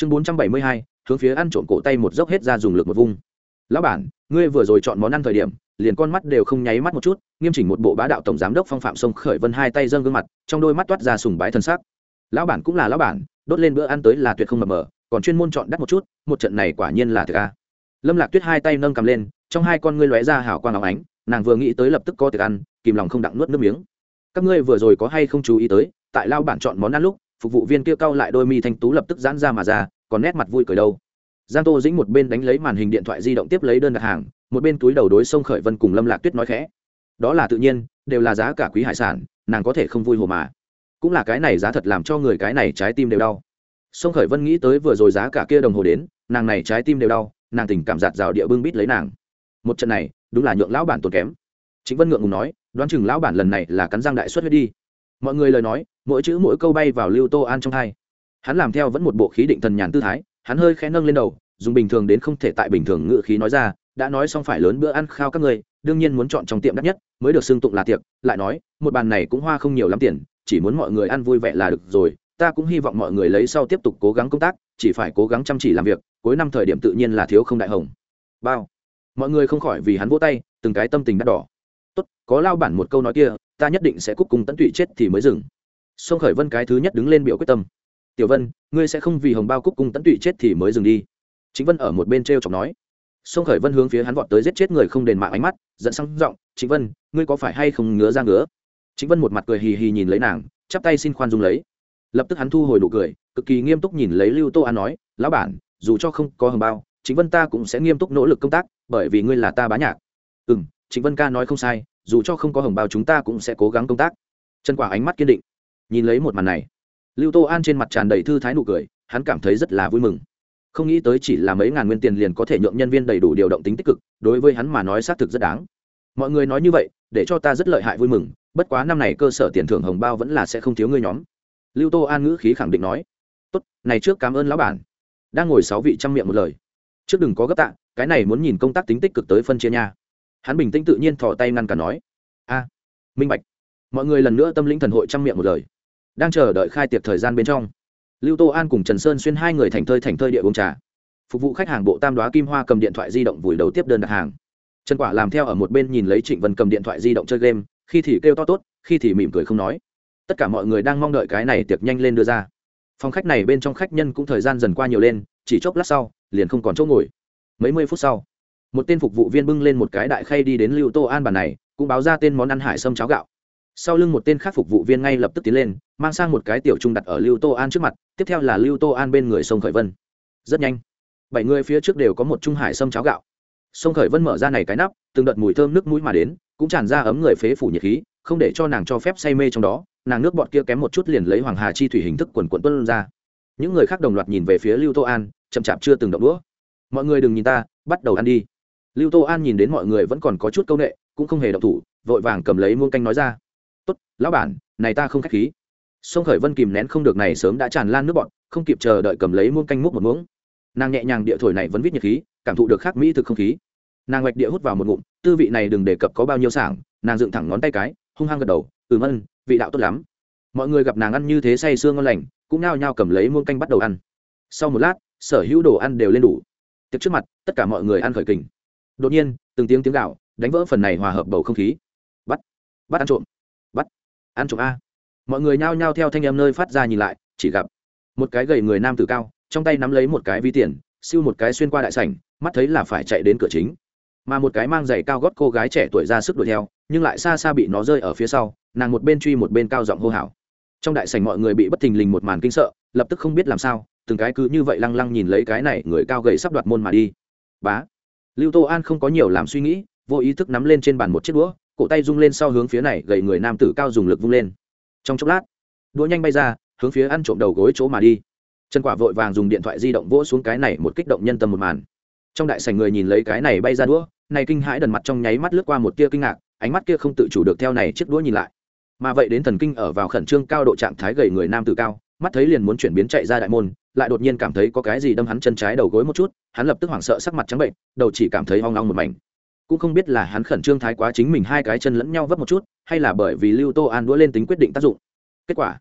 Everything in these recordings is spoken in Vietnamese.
chương bốn trăm bảy mươi hai, hướng phía ăn trộm cổ tay một dốc hết ra dùng lực một vung. Lão bản, ngươi vừa rồi chọn món ăn thời điểm, liền con mắt đều không nháy mắt một chút, nghiêm chỉnh một bộ bá đạo tổng giám đốc phong phạm sông khởi vân hai tay dâng gương mặt, trong đôi mắt toát ra sùng bái thân xác lão bản cũng là lão bản, đốt lên bữa ăn tới là tuyệt không mập mờ, còn chuyên môn chọn đắt một chút, một trận này quả nhiên là thực a. Lâm lạc tuyết hai tay nâng cầm lên, trong hai con ngươi lóe ra hảo quang óng ánh, nàng vừa nghĩ tới lập tức có tiệc ăn, kìm lòng không đặng nuốt nước miếng. Các ngươi vừa rồi có hay không chú ý tới, tại lao bản chọn món ăn lúc phục vụ viên kia cau lại đôi mi thanh tú lập tức giãn ra mà ra, còn nét mặt vui cười đâu. Giang tô dĩnh một bên đánh lấy màn hình điện thoại di động tiếp lấy đơn đặt hàng, một bên túi đầu đối sông khởi vân cùng lâm lạc tuyết nói khẽ. Đó là tự nhiên, đều là giá cả quý hải sản, nàng có thể không vui hồ mà. Cũng là cái này giá thật làm cho người cái này trái tim đều đau. Sông khởi vân nghĩ tới vừa rồi giá cả kia đồng hồ đến, nàng này trái tim đều đau, nàng tình cảm giạt rào địa bưng bít lấy nàng. Một trận này, đúng là nhượng lão bản tốn kém. Chính vân ngượng ngùng nói, đoán chừng lão bản lần này là cắn răng đại xuất huyết đi. Mọi người lời nói mỗi chữ mỗi câu bay vào lưu tô an trong thai. Hắn làm theo vẫn một bộ khí định thần nhàn tư thái, hắn hơi khẽ nâng lên đầu, dùng bình thường đến không thể tại bình thường ngự khí nói ra, đã nói xong phải lớn bữa ăn khao các người, đương nhiên muốn chọn trong tiệm đắt nhất, mới được xưng tụng là tiệc. Lại nói, một bàn này cũng hoa không nhiều lắm tiền, chỉ muốn mọi người ăn vui vẻ là được rồi, ta cũng hy vọng mọi người lấy sau tiếp tục cố gắng công tác, chỉ phải cố gắng chăm chỉ làm việc, cuối năm thời điểm tự nhiên là thiếu không đại hồng. Bao. Mọi người không khỏi vì hắn vỗ tay, từng cái tâm tình đắt đỏ. Tốt, có lao bản một câu nói kia, ta nhất định sẽ cúc cùng tận tụy chết thì mới dừng sông khởi vân cái thứ nhất đứng lên biểu quyết tâm. Tiểu vân, ngươi sẽ không vì hồng bao cúc cùng tấn tụy chết thì mới dừng đi. Chính vân ở một bên t r e o chọc nói. Sông khởi vân hướng phía hắn vọt tới giết chết người không đền mạng ánh mắt, giận sang giọng chính vân, ngươi có phải hay không ngứa ra ngứa? Chính vân một mặt cười hì hì nhìn lấy nàng, chắp tay xin khoan dung lấy. Lập tức hắn thu hồi nụ cười, cực kỳ nghiêm túc nhìn lấy lưu tô an nói, lão bản, dù cho không có hồng bao chính vân ta cũng sẽ nghiêm túc nỗ lực công tác, bởi vì ngươi là ta bá nhạc. Ừ m vân ca nói không sai, dù cho không có hồng bao chúng ta cũng sẽ cố gắng công tác. Chân quả ánh mắt kiên định nhìn lấy một màn này, lưu tô an trên mặt tràn đầy thư thái nụ cười, hắn cảm thấy rất là vui mừng. Không nghĩ tới chỉ là mấy ngàn nguyên tiền liền có thể nhượng nhân viên đầy đủ điều động tính tích cực, đối với hắn mà nói xác thực rất đáng. Mọi người nói như vậy, để cho ta rất lợi hại vui mừng, bất quá năm này cơ sở tiền thưởng hồng bao vẫn là sẽ không thiếu ngươi nhóm. Lưu tô an ngữ khí khẳng định nói. Tốt, này trước cảm ơn lão bản. Đang ngồi sáu vị trăm miệng một lời. Trước đừng có gấp tạ, cái này muốn nhìn công tác tính tích cực tới phân chia nha. Hắn bình tĩnh tự nhiên thò tay ngăn cả nói. A, minh bạch. Mọi người lần nữa tâm linh thần hội trăm miệng một lời đang chờ đợi khai tiệc thời gian bên trong. Lưu tô an cùng trần sơn xuyên hai người thành thơi thành thơi địa uống trà. Phục vụ khách hàng bộ tam đoá kim hoa cầm điện thoại di động vùi đầu tiếp đơn đặt hàng. Trần quả làm theo ở một bên nhìn lấy trịnh vân cầm điện thoại di động chơi game, khi thì kêu to tốt, khi thì mỉm cười không nói. Tất cả mọi người đang mong đợi cái này tiệc nhanh lên đưa ra. Phòng khách này bên trong khách nhân cũng thời gian dần qua nhiều lên, chỉ chốc lát sau, liền không còn chỗ ngồi. Mấy mươi phút sau, một tên phục vụ viên bưng lên một cái đại khay đi đến lưu tô an bàn này, cũng báo ra tên món ăn hải sâm cháo gạo sau lưng một tên khác phục vụ viên ngay lập tức tiến lên, mang sang một cái tiểu trung đặt ở lưu tô an trước mặt, tiếp theo là lưu tô an bên người sông khởi vân. Rất nhanh, bảy người phía trước đều có một trung hải sâm cháo gạo. Sông khởi vân mở ra này cái nắp, từng đợt mùi thơm nước mũi mà đến, cũng tràn ra ấm người phế phủ nhiệt khí, không để cho nàng cho phép say mê trong đó, nàng nước bọt kia kém một chút liền lấy hoàng hà chi thủy hình thức quần quận tuân ra. Những người khác đồng loạt nhìn về phía lưu tô an, chậm chạp chưa từng động đũa. Mọi người đừng nhìn ta, bắt đầu ăn đi. Lưu tô an nhìn đến mọi người vẫn còn có chút c â u n ệ cũng không hề động thủ, vội vàng cầm lấy muôn canh nói ra lão bản, này ta không k h á c h khí. Sông khởi vân kìm nén không được này sớm đã tràn lan nước bọn, không kịp chờ đợi cầm lấy muôn canh múc một muỗng. Nàng nhẹ nhàng địa thổi này vẫn viết nhiệt khí, cảm thụ được khác mỹ thực không khí. Nàng ngạch địa hút vào một ngụm, tư vị này đừng đề cập có bao nhiêu sảng. Nàng dựng thẳng ngón tay cái, hung hăng gật đầu, ừm ân, vị đạo tốt lắm. Mọi người gặp nàng ăn như thế say sương ngon lành, cũng nao nhao cầm lấy muôn canh bắt đầu ăn. Sau một lát, sở hữu đồ ăn đều lên đủ. Tiệc trước mặt, tất cả mọi người ăn khởi kình. Đột nhiên, từng tiếng tiếng gạo, đánh vỡ phần này hòa hợp bầu không khí. Bắt bắt ăn trộm ăn trộm a. Mọi người nhao nhao theo thanh em nơi phát ra nhìn lại, chỉ gặp một cái gầy người nam tử cao, trong tay nắm lấy một cái ví tiền, siêu một cái xuyên qua đại sảnh, mắt thấy là phải chạy đến cửa chính. Mà một cái mang giày cao gót cô gái trẻ tuổi ra sức đuổi theo, nhưng lại xa xa bị nó rơi ở phía sau, nàng một bên truy một bên cao giọng hô hào. Trong đại sảnh mọi người bị bất thình lình một màn kinh sợ, lập tức không biết làm sao, từng cái cứ như vậy lăng lăng nhìn lấy cái này người cao gầy sắp đoạt môn mà đi. Bá, lưu tô an không có nhiều làm suy nghĩ, vô ý thức nắm lên trên bàn một chiếc đũa cổ tay rung lên sau hướng phía này gầy người nam tử cao dùng lực vung lên. Trong chốc lát, đũa nhanh bay ra, hướng phía ăn trộm đầu gối chỗ mà đi. Trần quả vội vàng dùng điện thoại di động vỗ xuống cái này một kích động nhân tâm một màn. Trong đại sảnh người nhìn lấy cái này bay ra đũa, này kinh hãi đần mặt trong nháy mắt lướt qua một tia kinh ngạc, ánh mắt kia không tự chủ được theo này chiếc đũa nhìn lại. Mà vậy đến thần kinh ở vào khẩn trương cao độ trạng thái gầy người nam tử cao, mắt thấy liền muốn chuyển biến chạy ra đại môn, lại đột nhiên cảm thấy có cái gì đâm hắn chân trái đầu gối một chút, hắn lập tức hoảng sợ sắc mặt trắng bệnh, đầu chỉ cảm thấy hoang long một mảnh cũng không biết là hắn khẩn trương thái quá chính mình hai cái chân lẫn nhau vấp một chút, hay là bởi vì lưu tô an đũa lên tính quyết định tác dụng. Kết quả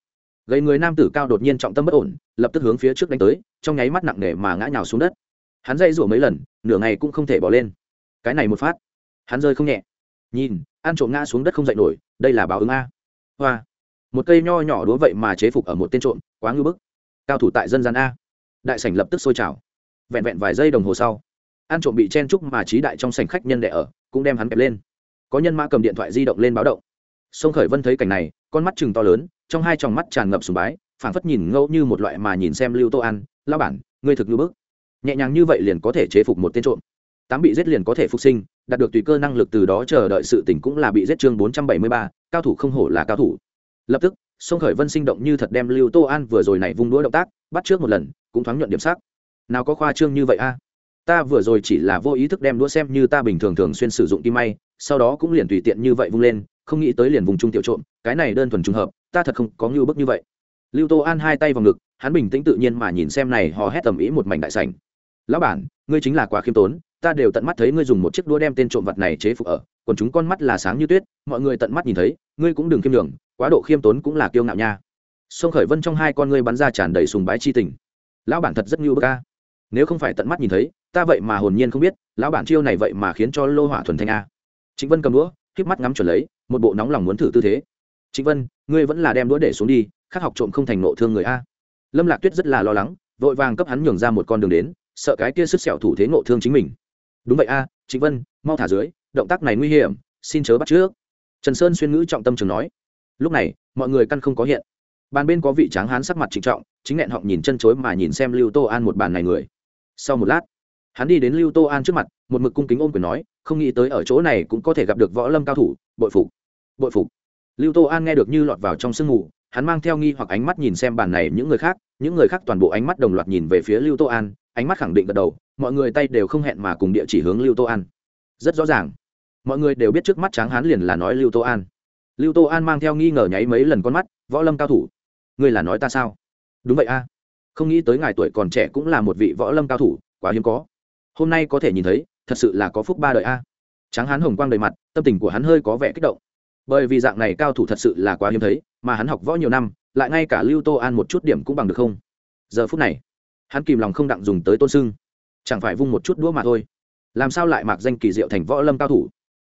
gây người nam tử cao đột nhiên trọng tâm bất ổn, lập tức hướng phía trước đánh tới, trong nháy mắt nặng nề mà ngã nhào xuống đất. Hắn dây rủa mấy lần, nửa ngày cũng không thể bỏ lên. Cái này một phát, hắn rơi không nhẹ. Nhìn, ăn trộm ngã xuống đất không dậy nổi, đây là báo ứng a. Hoa. Một cây nho nhỏ đúa vậy mà chế phục ở một tên trộm, quá ngư bức. Cao thủ tại dân gian a. Đại sảnh lập tức sôi trào. Vẹn vẹn vài giây đồng hồ sau ăn trộm bị chen trúc mà trí đại trong sảnh khách nhân đẻ ở, cũng đem hắn kẹp lên. Có nhân mã cầm điện thoại di động lên báo động. Sông khởi vân thấy cảnh này, con mắt chừng to lớn, trong hai tròng mắt tràn ngập sùng bái, phảng phất nhìn ngẫu như một loại mà nhìn xem lưu tô an lao bản, ngươi thực như bức. Nhẹ nhàng như vậy liền có thể chế phục một tên trộm. Tám bị giết liền có thể phục sinh, đạt được tùy cơ năng lực từ đó chờ đợi sự tỉnh cũng là bị giết chương bốn trăm bảy mươi ba, cao thủ không hổ là cao thủ. Lập tức, sông khởi vân sinh động như thật đem lưu tô an vừa rồi này vung đũa động tác, bắt trước một lần, cũng thoáng nhuận điểm sắc. Nào có khoa trương như vậy a? Ta vừa rồi chỉ là vô ý thức đem đũa xem như ta bình thường thường xuyên sử dụng kim may, sau đó cũng liền tùy tiện như vậy vung lên, không nghĩ tới liền vùng trung tiểu trộm, cái này đơn thuần trùng hợp, ta thật không có ngưu bức như vậy. Lưu tô an hai tay vào ngực, hắn bình tĩnh tự nhiên mà nhìn xem này, hò hét tầm ý một mảnh đại sảnh. Lão bản, ngươi chính là quá khiêm tốn, ta đều tận mắt thấy ngươi dùng một chiếc đũa đem tên trộm vật này chế phục ở, còn chúng con mắt là sáng như tuyết, mọi người tận mắt nhìn thấy, ngươi cũng đừng khiêm đường quá độ khiêm tốn cũng là kiêu ngạo nha. Sông khởi vân trong hai con ngươi bắn ra tràn đầy sùng bái chi tình. Lão bản thật rất ngưu bức ca nếu không phải tận mắt nhìn thấy ta vậy mà hồn nhiên không biết, lão bản chiêu này vậy mà khiến cho lô hỏa thuần thanh a. Trịnh vân cầm đũa, híp mắt ngắm chuẩn lấy, một bộ nóng lòng muốn thử tư thế. Trịnh vân, ngươi vẫn là đem đũa để xuống đi, khác học trộm không thành nộ thương người a. Lâm lạc tuyết rất là lo lắng, vội vàng cấp hắn nhường ra một con đường đến, sợ cái kia sức sẹo thủ thế nộ thương chính mình. Đúng vậy a, trịnh vân, mau thả dưới, động tác này nguy hiểm, xin chớ bắt trước. Trần sơn xuyên ngữ trọng tâm trường nói. Lúc này, mọi người căn không có hiện. Bàn bên có vị tráng hán sắc mặt trịnh trọng, chính nẹn họng nhìn chân chối mà nhìn xem lưu tô an một bàn này người. Sau một lát hắn đi đến lưu tô an trước mặt, một mực cung kính ôm quyền nói, không nghĩ tới ở chỗ này cũng có thể gặp được võ lâm cao thủ, bội phục bội phục. Lưu tô an nghe được như lọt vào trong sương mù, hắn mang theo nghi hoặc ánh mắt nhìn xem bàn này những người khác, những người khác toàn bộ ánh mắt đồng loạt nhìn về phía lưu tô an, ánh mắt khẳng định gật đầu, mọi người tay đều không hẹn mà cùng địa chỉ hướng lưu tô an. Rất rõ ràng, mọi người đều biết trước mắt tráng hán liền là nói lưu tô an. Lưu tô an mang theo nghi ngờ nháy mấy lần con mắt, võ lâm cao thủ, ngươi là nói ta sao? Đúng vậy a, không nghĩ tới ngài tuổi còn trẻ cũng là một vị võ lâm cao thủ, quá hiếm có hôm nay có thể nhìn thấy, thật sự là có phúc ba đời a. Tráng hán hồng quang đầy mặt, tâm tình của hắn hơi có vẻ kích động. Bởi vì dạng này cao thủ thật sự là quá hiếm thấy, mà hắn học võ nhiều năm, lại ngay cả lưu tô an một chút điểm cũng bằng được không? Giờ phút này, hắn kìm lòng không đặng dùng tới tôn sưng. Chẳng phải vung một chút đũa mà thôi. Làm sao lại mặc danh kỳ diệu thành võ lâm cao thủ?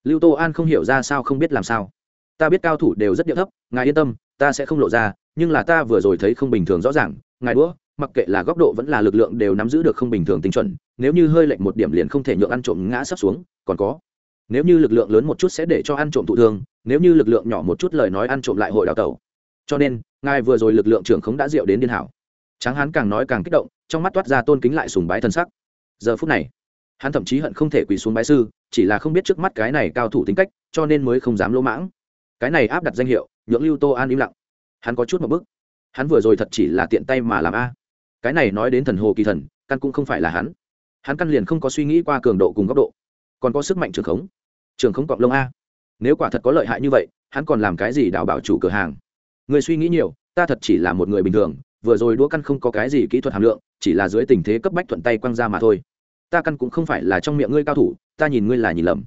Lưu tô an không hiểu ra sao không biết làm sao. Ta biết cao thủ đều rất điệu thấp, ngài yên tâm, ta sẽ không lộ ra, nhưng là ta vừa rồi thấy không bình thường rõ ràng, ngài đũa mặc kệ là góc độ vẫn là lực lượng đều nắm giữ được không bình thường tinh chuẩn, nếu như hơi lệch một điểm liền không thể nhượng ăn trộm ngã sắp xuống, còn có, nếu như lực lượng lớn một chút sẽ để cho ăn trộm thụ thương, nếu như lực lượng nhỏ một chút lời nói ăn trộm lại hội đào tẩu. Cho nên, ngài vừa rồi lực lượng trưởng khống đã diệu đến điên hảo. Tráng hán càng nói càng kích động, trong mắt toát ra tôn kính lại sùng bái thân sắc. Giờ phút này, hắn thậm chí hận không thể quỳ xuống bái sư, chỉ là không biết trước mắt cái này cao thủ tính cách, cho nên mới không dám lỗ mãng. Cái này áp đặt danh hiệu, nhượng lưu tô an im lặng. Hắn có chút một bức hắn vừa rồi thật chỉ là tiện tay mà làm a cái này nói đến thần hồ kỳ thần, căn cũng không phải là hắn. Hắn căn liền không có suy nghĩ qua cường độ cùng góc độ, còn có sức mạnh trường khống. Trường khống cọp lông a. Nếu quả thật có lợi hại như vậy, hắn còn làm cái gì đào bảo chủ cửa hàng? Người suy nghĩ nhiều, ta thật chỉ là một người bình thường, vừa rồi đũa căn không có cái gì kỹ thuật hàm lượng, chỉ là dưới tình thế cấp bách thuận tay quăng ra mà thôi. Ta căn cũng không phải là trong miệng ngươi cao thủ, ta nhìn ngươi là nhìn lầm.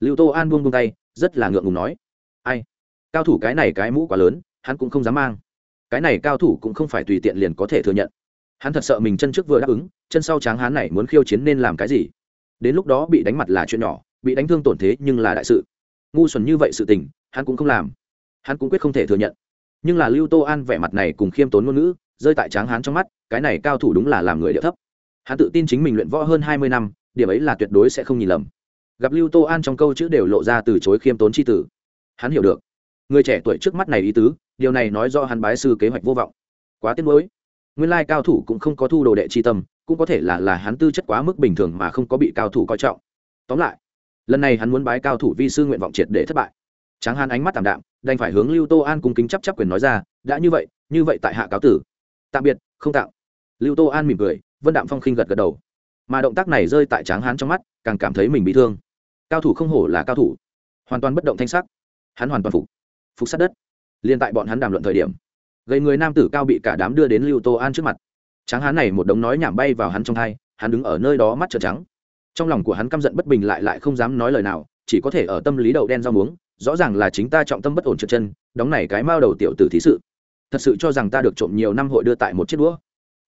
Lưu tô an buông buông tay, rất là ngượng ngùng nói. Ai? Cao thủ cái này cái mũ quá lớn, hắn cũng không dám mang. Cái này cao thủ cũng không phải tùy tiện liền có thể thừa nhận hắn thật sợ mình chân trước vừa đáp ứng, chân sau tráng hán này muốn khiêu chiến nên làm cái gì? Đến lúc đó bị đánh mặt là chuyện nhỏ, bị đánh thương tổn thế nhưng là đại sự. Ngu xuẩn như vậy sự tình, hắn cũng không làm. Hắn cũng quyết không thể thừa nhận. Nhưng là lưu tô an vẻ mặt này cùng khiêm tốn ngôn ngữ, rơi tại tráng hán trong mắt, cái này cao thủ đúng là làm người địa thấp. Hắn tự tin chính mình luyện võ hơn hai mươi năm, điểm ấy là tuyệt đối sẽ không nhìn lầm. Gặp lưu tô an trong câu chữ đều lộ ra từ chối khiêm tốn c h i tử hắn hiểu được. Người trẻ tuổi trước mắt này ý tứ, điều này nói do hắn bái sư kế hoạch vô vọng. Quá tiếc nuối nguyên lai cao thủ cũng không có thu đồ đệ chi tâm, cũng có thể là là hắn tư chất quá mức bình thường mà không có bị cao thủ coi trọng. Tóm lại, lần này hắn muốn bái cao thủ vi sư nguyện vọng triệt để thất bại. Tráng hán ánh mắt tạm đạm, đành phải hướng lưu tô an cung kính chấp chấp quyền nói ra, đã như vậy như vậy tại hạ cáo tử. Tạm biệt, không tạo lưu tô an mỉm cười, vân đạm phong khinh gật gật đầu. Mà động tác này rơi tại tráng hán trong mắt, càng cảm thấy mình bị thương. Cao thủ không hổ là cao thủ. Hoàn toàn bất động thanh sắc. Hắn hoàn toàn phục. Phục sát đất. Liên tại bọn hắn đàm luận thời điểm gây người nam tử cao bị cả đám đưa đến lưu tô an trước mặt. Tráng hán này một đống nói nhảm bay vào hắn trong thai, hắn đứng ở nơi đó mắt trợn trắng. Trong lòng của hắn căm giận bất bình lại lại không dám nói lời nào, chỉ có thể ở tâm lý đầu đen rau muống, rõ ràng là chính ta trọng tâm bất ổn trượt chân, đóng này cái mao đầu tiểu tử thí sự. Thật sự cho rằng ta được trộm nhiều năm hội đưa tại một chiếc đũa.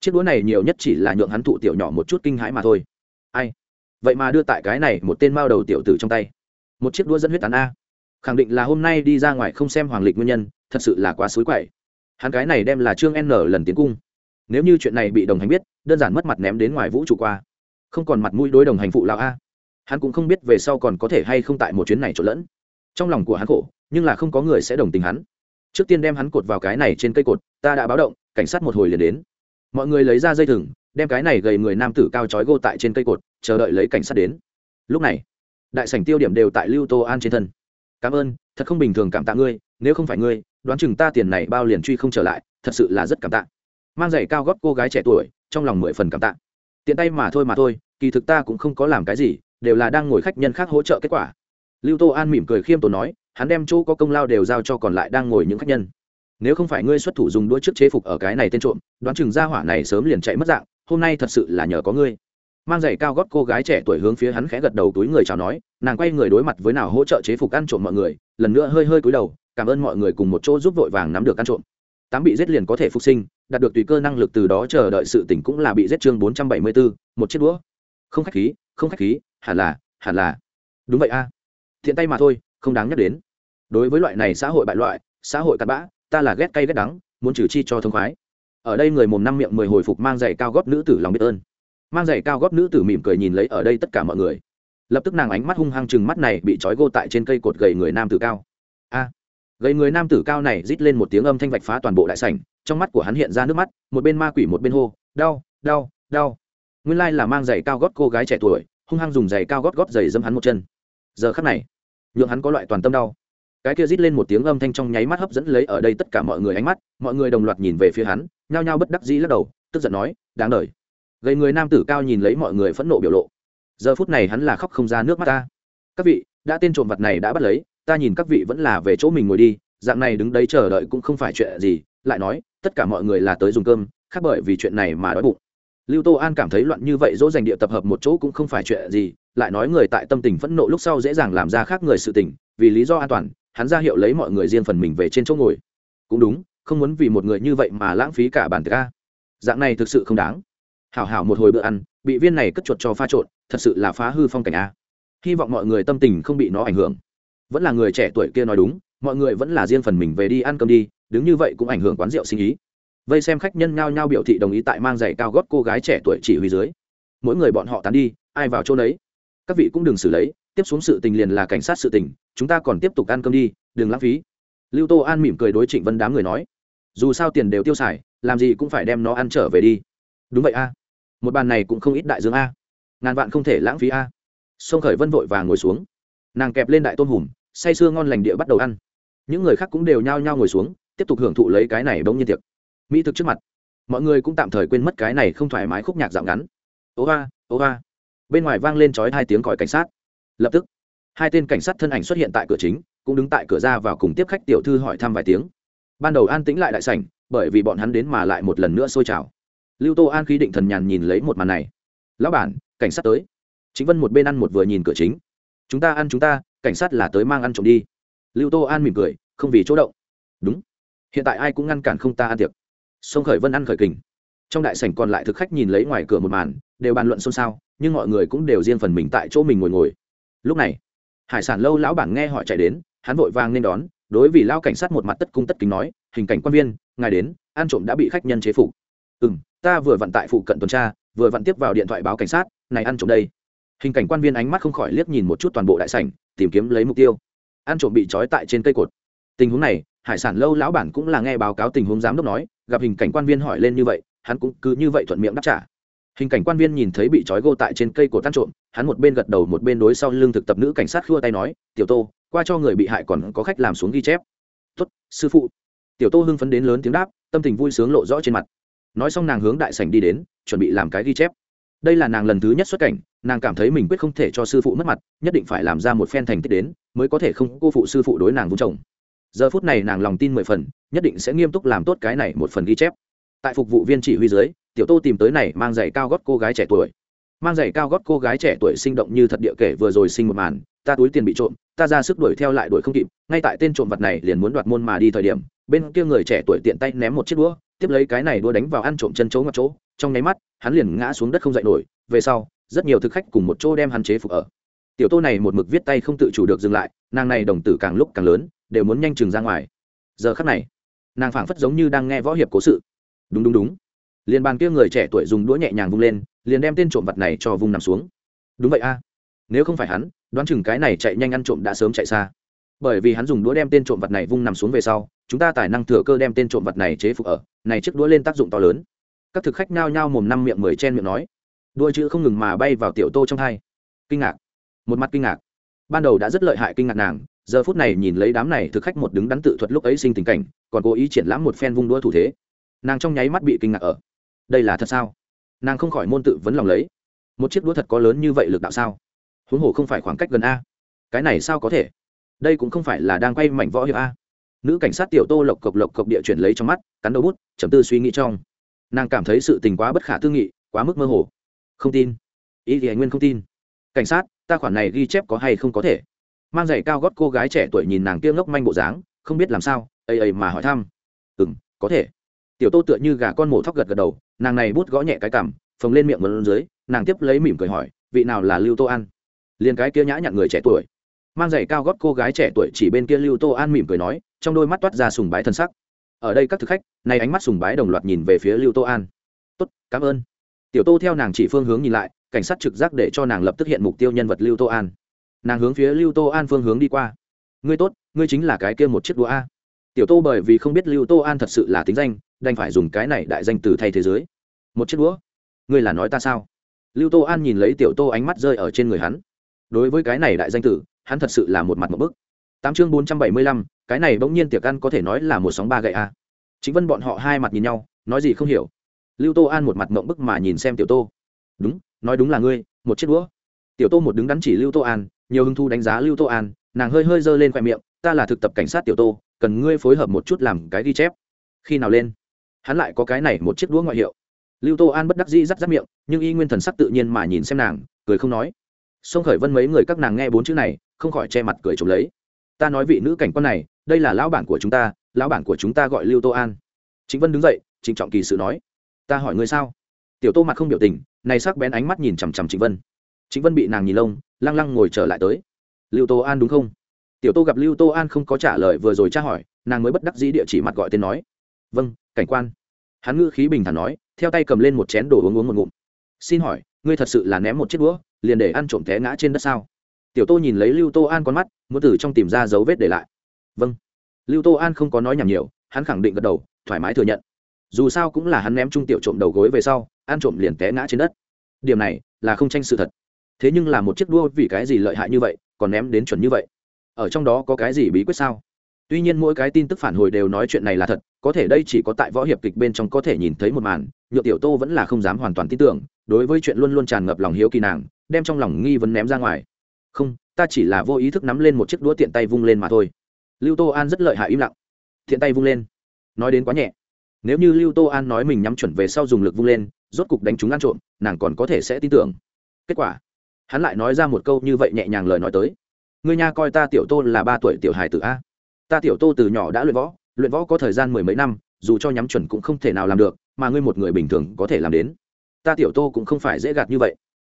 Chiếc đũa này nhiều nhất chỉ là nhượng hắn thụ tiểu nhỏ một chút kinh hãi mà thôi. Ai? Vậy mà đưa tại cái này một tên mao đầu tiểu tử trong tay. Một chiếc đũa dẫn huyết tán a. Khẳng định là hôm nay đi ra ngoài không xem hoàng lịch nguyên nhân, thật sự là quá suối quậy hắn cái này đem là trương n lần tiến cung. Nếu như chuyện này bị đồng hành biết, đơn giản mất mặt ném đến ngoài vũ trụ qua. Không còn mặt mũi đối đồng hành phụ lão a. Hắn cũng không biết về sau còn có thể hay không tại một chuyến này trộn lẫn. Trong lòng của hắn khổ, nhưng là không có người sẽ đồng tình hắn. Trước tiên đem hắn cột vào cái này trên cây cột, ta đã báo động, cảnh sát một hồi liền đến. Mọi người lấy ra dây thừng, đem cái này gầy người nam tử cao trói gô tại trên cây cột, chờ đợi lấy cảnh sát đến. Lúc này, đại sảnh tiêu điểm đều tại lưu tô an trên thân. Cảm ơn thật không bình thường cảm tạ ngươi, nếu không phải ngươi, đoán chừng ta tiền này bao liền truy không trở lại, thật sự là rất cảm tạ. Mang giày cao gót cô gái trẻ tuổi, trong lòng mười phần cảm tạ. Tiện tay mà thôi mà thôi, kỳ thực ta cũng không có làm cái gì, đều là đang ngồi khách nhân khác hỗ trợ kết quả. Lưu tô an mỉm cười khiêm tốn nói, hắn đem chỗ có công lao đều giao cho còn lại đang ngồi những khách nhân. Nếu không phải ngươi xuất thủ dùng đũa trước chế phục ở cái này tên trộm, đoán chừng ra hỏa này sớm liền chạy mất dạng, hôm nay thật sự là nhờ có ngươi mang giày cao gót cô gái trẻ tuổi hướng phía hắn khẽ gật đầu túi người chào nói, nàng quay người đối mặt với nào hỗ trợ chế phục ăn trộm mọi người, lần nữa hơi hơi cúi đầu, cảm ơn mọi người cùng một chỗ giúp vội vàng nắm được ăn trộm. Tám bị giết liền có thể phục sinh, đạt được tùy cơ năng lực từ đó chờ đợi sự tỉnh cũng là bị giết chương bốn trăm bảy mươi bốn một chiếc đũa. Không khách khí, không khách khí, hẳn là hẳn là. Đúng vậy a. À. thiện tay mà thôi, không đáng nhắc đến. Đối với loại này xã hội bại loại, xã hội cặn bã, ta là ghét cay ghét đắng, muốn trừ chi cho thông khoái. Ở đây người mồm năm miệng mười hồi phục mang giày cao gót nữ tử lòng biết ơn mang giày cao gót nữ tử mỉm cười nhìn lấy ở đây tất cả mọi người. Lập tức nàng ánh mắt hung hăng chừng mắt này bị trói gô tại trên cây cột gầy người nam tử cao. A! Gầy người nam tử cao này rít lên một tiếng âm thanh vạch phá toàn bộ đại sảnh, trong mắt của hắn hiện ra nước mắt, một bên ma quỷ một bên hô, đau đau đau. Nguyên lai là mang giày cao gót cô gái trẻ tuổi, hung hăng dùng giày cao gót gót giày dâm hắn một chân. Giờ khắc này, nhượng hắn có loại toàn tâm đau. Cái kia rít lên một tiếng âm thanh trong nháy mắt hấp dẫn lấy ở đây tất cả mọi người ánh mắt, mọi người đồng loạt nhìn về phía hắn, nhao nhao bất đắc dĩ lắc đầu, tức giận nói, đáng đời gầy người nam tử cao nhìn lấy mọi người phẫn nộ biểu lộ. Giờ phút này hắn là khóc không ra nước mắt ta. Các vị, đã tên trộm vật này đã bắt lấy, ta nhìn các vị vẫn là về chỗ mình ngồi đi, dạng này đứng đấy chờ đợi cũng không phải chuyện gì, lại nói, tất cả mọi người là tới dùng cơm, khác bởi vì chuyện này mà đói bụng. Lưu tô an cảm thấy loạn như vậy, dỗ dành địa tập hợp một chỗ cũng không phải chuyện gì, lại nói người tại tâm tình phẫn nộ lúc sau dễ dàng làm ra khác người sự tình, vì lý do an toàn, hắn ra hiệu lấy mọi người riêng phần mình về trên chỗ ngồi. Cũng đúng, không muốn vì một người như vậy mà lãng phí cả bản tiệc dạng này thực sự không đáng hảo hảo một hồi bữa ăn, bị viên này cất chuột cho pha trộn, thật sự là phá hư phong cảnh a. Hy vọng mọi người tâm tình không bị nó ảnh hưởng. Vẫn là người trẻ tuổi kia nói đúng, mọi người vẫn là riêng phần mình về đi ăn cơm đi, đứng như vậy cũng ảnh hưởng quán rượu sinh ý. Vây xem khách nhân nhao nhao biểu thị đồng ý tại mang giày cao gót cô gái trẻ tuổi chỉ huy dưới. Mỗi người bọn họ tán đi, ai vào chỗ đấy các vị cũng đừng xử lấy, tiếp xuống sự tình liền là cảnh sát sự tình, chúng ta còn tiếp tục ăn cơm đi, đừng lãng phí. Lưu tô an mỉm cười đối trịnh vân đám người nói, dù sao tiền đều tiêu xài, làm gì cũng phải đem nó ăn trở về đi đúng vậy a. Một bàn này cũng không ít đại dương a. Ngàn vạn không thể lãng phí a. Sông khởi vân vội và ngồi xuống. Nàng kẹp lên đại tôn hùm, say sưa ngon lành địa bắt đầu ăn. Những người khác cũng đều nhao nhao ngồi xuống, tiếp tục hưởng thụ lấy cái này bỗng nhiên tiệc. Mỹ thực trước mặt. Mọi người cũng tạm thời quên mất cái này không thoải mái khúc nhạc dạo ngắn. Ố va ố va bên ngoài vang lên trói hai tiếng còi cảnh sát. Lập tức, hai tên cảnh sát thân ảnh xuất hiện tại cửa chính, cũng đứng tại cửa ra vào cùng tiếp khách tiểu thư hỏi thăm vài tiếng. Ban đầu an tĩnh lại đại sảnh, bởi vì bọn hắn đến mà lại một lần nữa sôi trào lưu tô an khí định thần nhàn nhìn lấy một màn này. Lão bản, cảnh sát tới. Chính vân một bên ăn một vừa nhìn cửa chính. Chúng ta ăn chúng ta, cảnh sát là tới mang ăn trộm đi. Lưu tô an mỉm cười, không vì chỗ động. Đúng. Hiện tại ai cũng ngăn cản không ta ăn tiệc. Sông khởi vân ăn khởi kình. Trong đại sảnh còn lại thực khách nhìn lấy ngoài cửa một màn, đều bàn luận xôn xao, nhưng mọi người cũng đều riêng phần mình tại chỗ mình ngồi ngồi. Lúc này, hải sản lâu lão bản nghe họ chạy đến, hắn vội vàng nên đón, đối vì lao cảnh sát một mặt tất cung tất kính nói, hình cảnh quan viên, ngài đến, ăn trộm đã bị khách nhân chế phục. Ừ m ta vừa vặn tại phụ cận tuần tra, vừa vặn tiếp vào điện thoại báo cảnh sát, này ăn trộm đây. Hình cảnh quan viên ánh mắt không khỏi liếc nhìn một chút toàn bộ đại sảnh, tìm kiếm lấy mục tiêu. Ăn trộm bị trói tại trên cây cột. Tình huống này, hải sản lâu lão bản cũng là nghe báo cáo tình huống giám đốc nói, gặp hình cảnh quan viên hỏi lên như vậy, hắn cũng cứ như vậy thuận miệng đáp trả. Hình cảnh quan viên nhìn thấy bị trói gô tại trên cây cột tan trộm, hắn một bên gật đầu một bên đối sau lưng thực tập nữ cảnh sát khua tay nói, tiểu tô, qua cho người bị hại còn có khách làm xuống ghi chép. Tuất sư phụ. Tiểu tô hưng phấn đến lớn tiếng đáp, tâm tình vui sướng lộ rõ trên mặt nói xong nàng hướng đại sảnh đi đến, chuẩn bị làm cái ghi chép. Đây là nàng lần thứ nhất xuất cảnh, nàng cảm thấy mình quyết không thể cho sư phụ mất mặt, nhất định phải làm ra một phen thành tích đến, mới có thể không cô phụ sư phụ đối nàng vung chồng giờ phút này nàng lòng tin mười phần, nhất định sẽ nghiêm túc làm tốt cái này một phần ghi chép. Tại phục vụ viên chỉ huy dưới, tiểu tô tìm tới này mang giày cao gót cô gái trẻ tuổi. Mang giày cao gót cô gái trẻ tuổi sinh động như thật địa kể vừa rồi sinh một màn, ta túi tiền bị trộm, ta ra sức đuổi theo lại đuổi không kịp, ngay tại tên trộm vật này liền muốn đoạt môn mà đi thời điểm, bên kia người trẻ tuổi tiện tay ném một chiếc đũa tiếp lấy cái này đua đánh vào ăn trộm chân chỗ ngọc chỗ, trong nháy mắt, hắn liền ngã xuống đất không dậy nổi, về sau, rất nhiều thực khách cùng một chỗ đem hắn chế phục ở. Tiểu tô này một mực viết tay không tự chủ được dừng lại, nàng này đồng tử càng lúc càng lớn, đều muốn nhanh chừng ra ngoài. Giờ khắc này, nàng phảng phất giống như đang nghe võ hiệp cố sự. Đúng đúng đúng. Liền bàn kia người trẻ tuổi dùng đũa nhẹ nhàng vung lên, liền đem tên trộm vật này cho vùng nằm xuống. Đúng vậy a. Nếu không phải hắn, đoán chừng cái này chạy nhanh ăn trộm đã sớm chạy xa bởi vì hắn dùng đũa đem tên trộm vật này vung nằm xuống về sau, chúng ta tài năng thừa cơ đem tên trộm vật này chế phục ở, này chiếc đũa lên tác dụng to lớn. Các thực khách nao nhao mồm năm miệng mười chen miệng nói. Đôi chữ không ngừng mà bay vào tiểu tô trong hai. Kinh ngạc. Một mặt kinh ngạc. Ban đầu đã rất lợi hại kinh ngạc nàng, giờ phút này nhìn lấy đám này thực khách một đứng đắn tự thuật lúc ấy sinh tình cảnh, còn cố ý triển lãm một phen vung đũa thủ thế. Nàng trong nháy mắt bị kinh ngạc ở. Đây là thật sao? Nàng không khỏi môn tự vấn lòng lấy. Một chiếc đũa thật có lớn như vậy lực đạo sao? Huống hồ không phải khoảng cách gần a. Cái này sao có thể? Đây cũng không phải là đang quay mảnh võ hiệp a. Nữ cảnh sát tiểu tô lộc cộc lộc cộc địa chuyển lấy trong mắt, cắn đầu bút chấm tư suy nghĩ trong. Nàng cảm thấy sự tình quá bất khả tư nghị, quá mức mơ hồ. Không tin. Ý thì anh nguyên không tin. Cảnh sát, ta khoản này ghi chép có hay không có thể? Mang giày cao gót cô gái trẻ tuổi nhìn nàng kia ngốc manh bộ dáng, không biết làm sao, ây ây mà hỏi thăm. Ừ m có thể. Tiểu tô tựa như gà con mổ thóc gật gật đầu, nàng này bút gõ nhẹ cái cằm, phồng lên miệng mơn dưới nàng tiếp lấy mỉm cười hỏi, vị nào là lưu tô an? Liền cái kia nhã nhặn người trẻ tuổi mang giày cao gót cô gái trẻ tuổi chỉ bên kia lưu tô an mỉm cười nói, trong đôi mắt toát ra sùng bái thân sắc. Ở đây các thực khách nay ánh mắt sùng bái đồng loạt nhìn về phía lưu tô an. Tốt, cảm ơn. Tiểu tô theo nàng chỉ phương hướng nhìn lại, cảnh sát trực giác để cho nàng lập tức hiện mục tiêu nhân vật lưu tô an. Nàng hướng phía lưu tô an phương hướng đi qua. Ngươi tốt, ngươi chính là cái kia một chiếc đũa a. Tiểu tô bởi vì không biết lưu tô an thật sự là tính danh, đành phải dùng cái này đại danh từ thay thế giới. Một chiếc đũa? Ngươi là nói ta sao? Lưu tô an nhìn lấy tiểu tô ánh mắt rơi ở trên người hắn. Đối với cái này đại danh tử hắn thật sự là một mặt một bức. Tám chương bốn trăm bảy mươi lăm, cái này bỗng nhiên tiệc ăn có thể nói là một sóng ba gậy a. Chính vân bọn họ hai mặt nhìn nhau, nói gì không hiểu. Lưu tô an một mặt mộng bức mà nhìn xem tiểu tô. Đúng, nói đúng là ngươi, một chiếc đũa. Tiểu tô một đứng đắn chỉ lưu tô an, nhiều hứng thu đánh giá lưu tô an, nàng hơi hơi giơ lên khoe miệng, ta là thực tập cảnh sát tiểu tô, cần ngươi phối hợp một chút làm cái ghi chép. Khi nào lên? Hắn lại có cái này một chiếc đũa ngoại hiệu. Lưu tô an bất đắc dĩ rắt rắt miệng, nhưng y nguyên thần sắc tự nhiên mà nhìn xem nàng, cười không nói. Sông khởi vân mấy người các nàng nghe bốn chữ này không khỏi che mặt cười trộm lấy. Ta nói vị nữ cảnh quan này, đây là lão bản của chúng ta, lão bản của chúng ta gọi lưu tô an. Chính vân đứng dậy, trịnh trọng kỳ sự nói. Ta hỏi ngươi sao? Tiểu tô mặt không biểu tình, này sắc bén ánh mắt nhìn chằm chằm trịnh vân. Trịnh vân bị nàng nhìn lông, lăng lăng ngồi trở lại tới. Lưu tô an đúng không? Tiểu tô gặp lưu tô an không có trả lời vừa rồi tra hỏi, nàng mới bất đắc dĩ địa chỉ mặt gọi tên nói. Vâng cảnh quan. Hắn ngữ khí bình thản nói, theo tay cầm lên một chén đồ uống uống một ngụm. Xin hỏi, ngươi thật sự là ném một chiếc đũa, liền để ăn trộm té ngã trên đất sao? Tiểu tô nhìn lấy lưu tô an con mắt, muốn từ trong tìm ra dấu vết để lại. Vâng. Lưu tô an không có nói nhảm nhiều, hắn khẳng định gật đầu, thoải mái thừa nhận. Dù sao cũng là hắn ném trung tiểu trộm đầu gối về sau ăn trộm liền té ngã trên đất. Điểm này là không tranh sự thật. Thế nhưng là một chiếc đua vì cái gì lợi hại như vậy, còn ném đến chuẩn như vậy? Ở trong đó có cái gì bí quyết sao? Tuy nhiên mỗi cái tin tức phản hồi đều nói chuyện này là thật, có thể đây chỉ có tại võ hiệp kịch bên trong có thể nhìn thấy một màn, nhựa tiểu tô vẫn là không dám hoàn toàn tin tưởng, đối với chuyện luôn luôn tràn ngập lòng hiếu kỳ nàng, đem trong lòng nghi vấn ném ra ngoài không, ta chỉ là vô ý thức nắm lên một chiếc đũa tiện tay vung lên mà thôi. Lưu tô an rất lợi hại im lặng. Thiện tay vung lên. Nói đến quá nhẹ. Nếu như lưu tô an nói mình nhắm chuẩn về sau dùng lực vung lên, rốt cục đánh chúng ăn trộm, nàng còn có thể sẽ tin tưởng. Kết quả, hắn lại nói ra một câu như vậy nhẹ nhàng lời nói tới. Ngươi nha coi ta tiểu tô là ba tuổi tiểu hài tử a. Ta tiểu tô từ nhỏ đã luyện võ luyện võ có thời gian mười mấy năm, dù cho nhắm chuẩn cũng không thể nào làm được, mà ngươi một người bình thường có thể làm đến. Ta tiểu tô cũng không phải dễ gạt như vậy.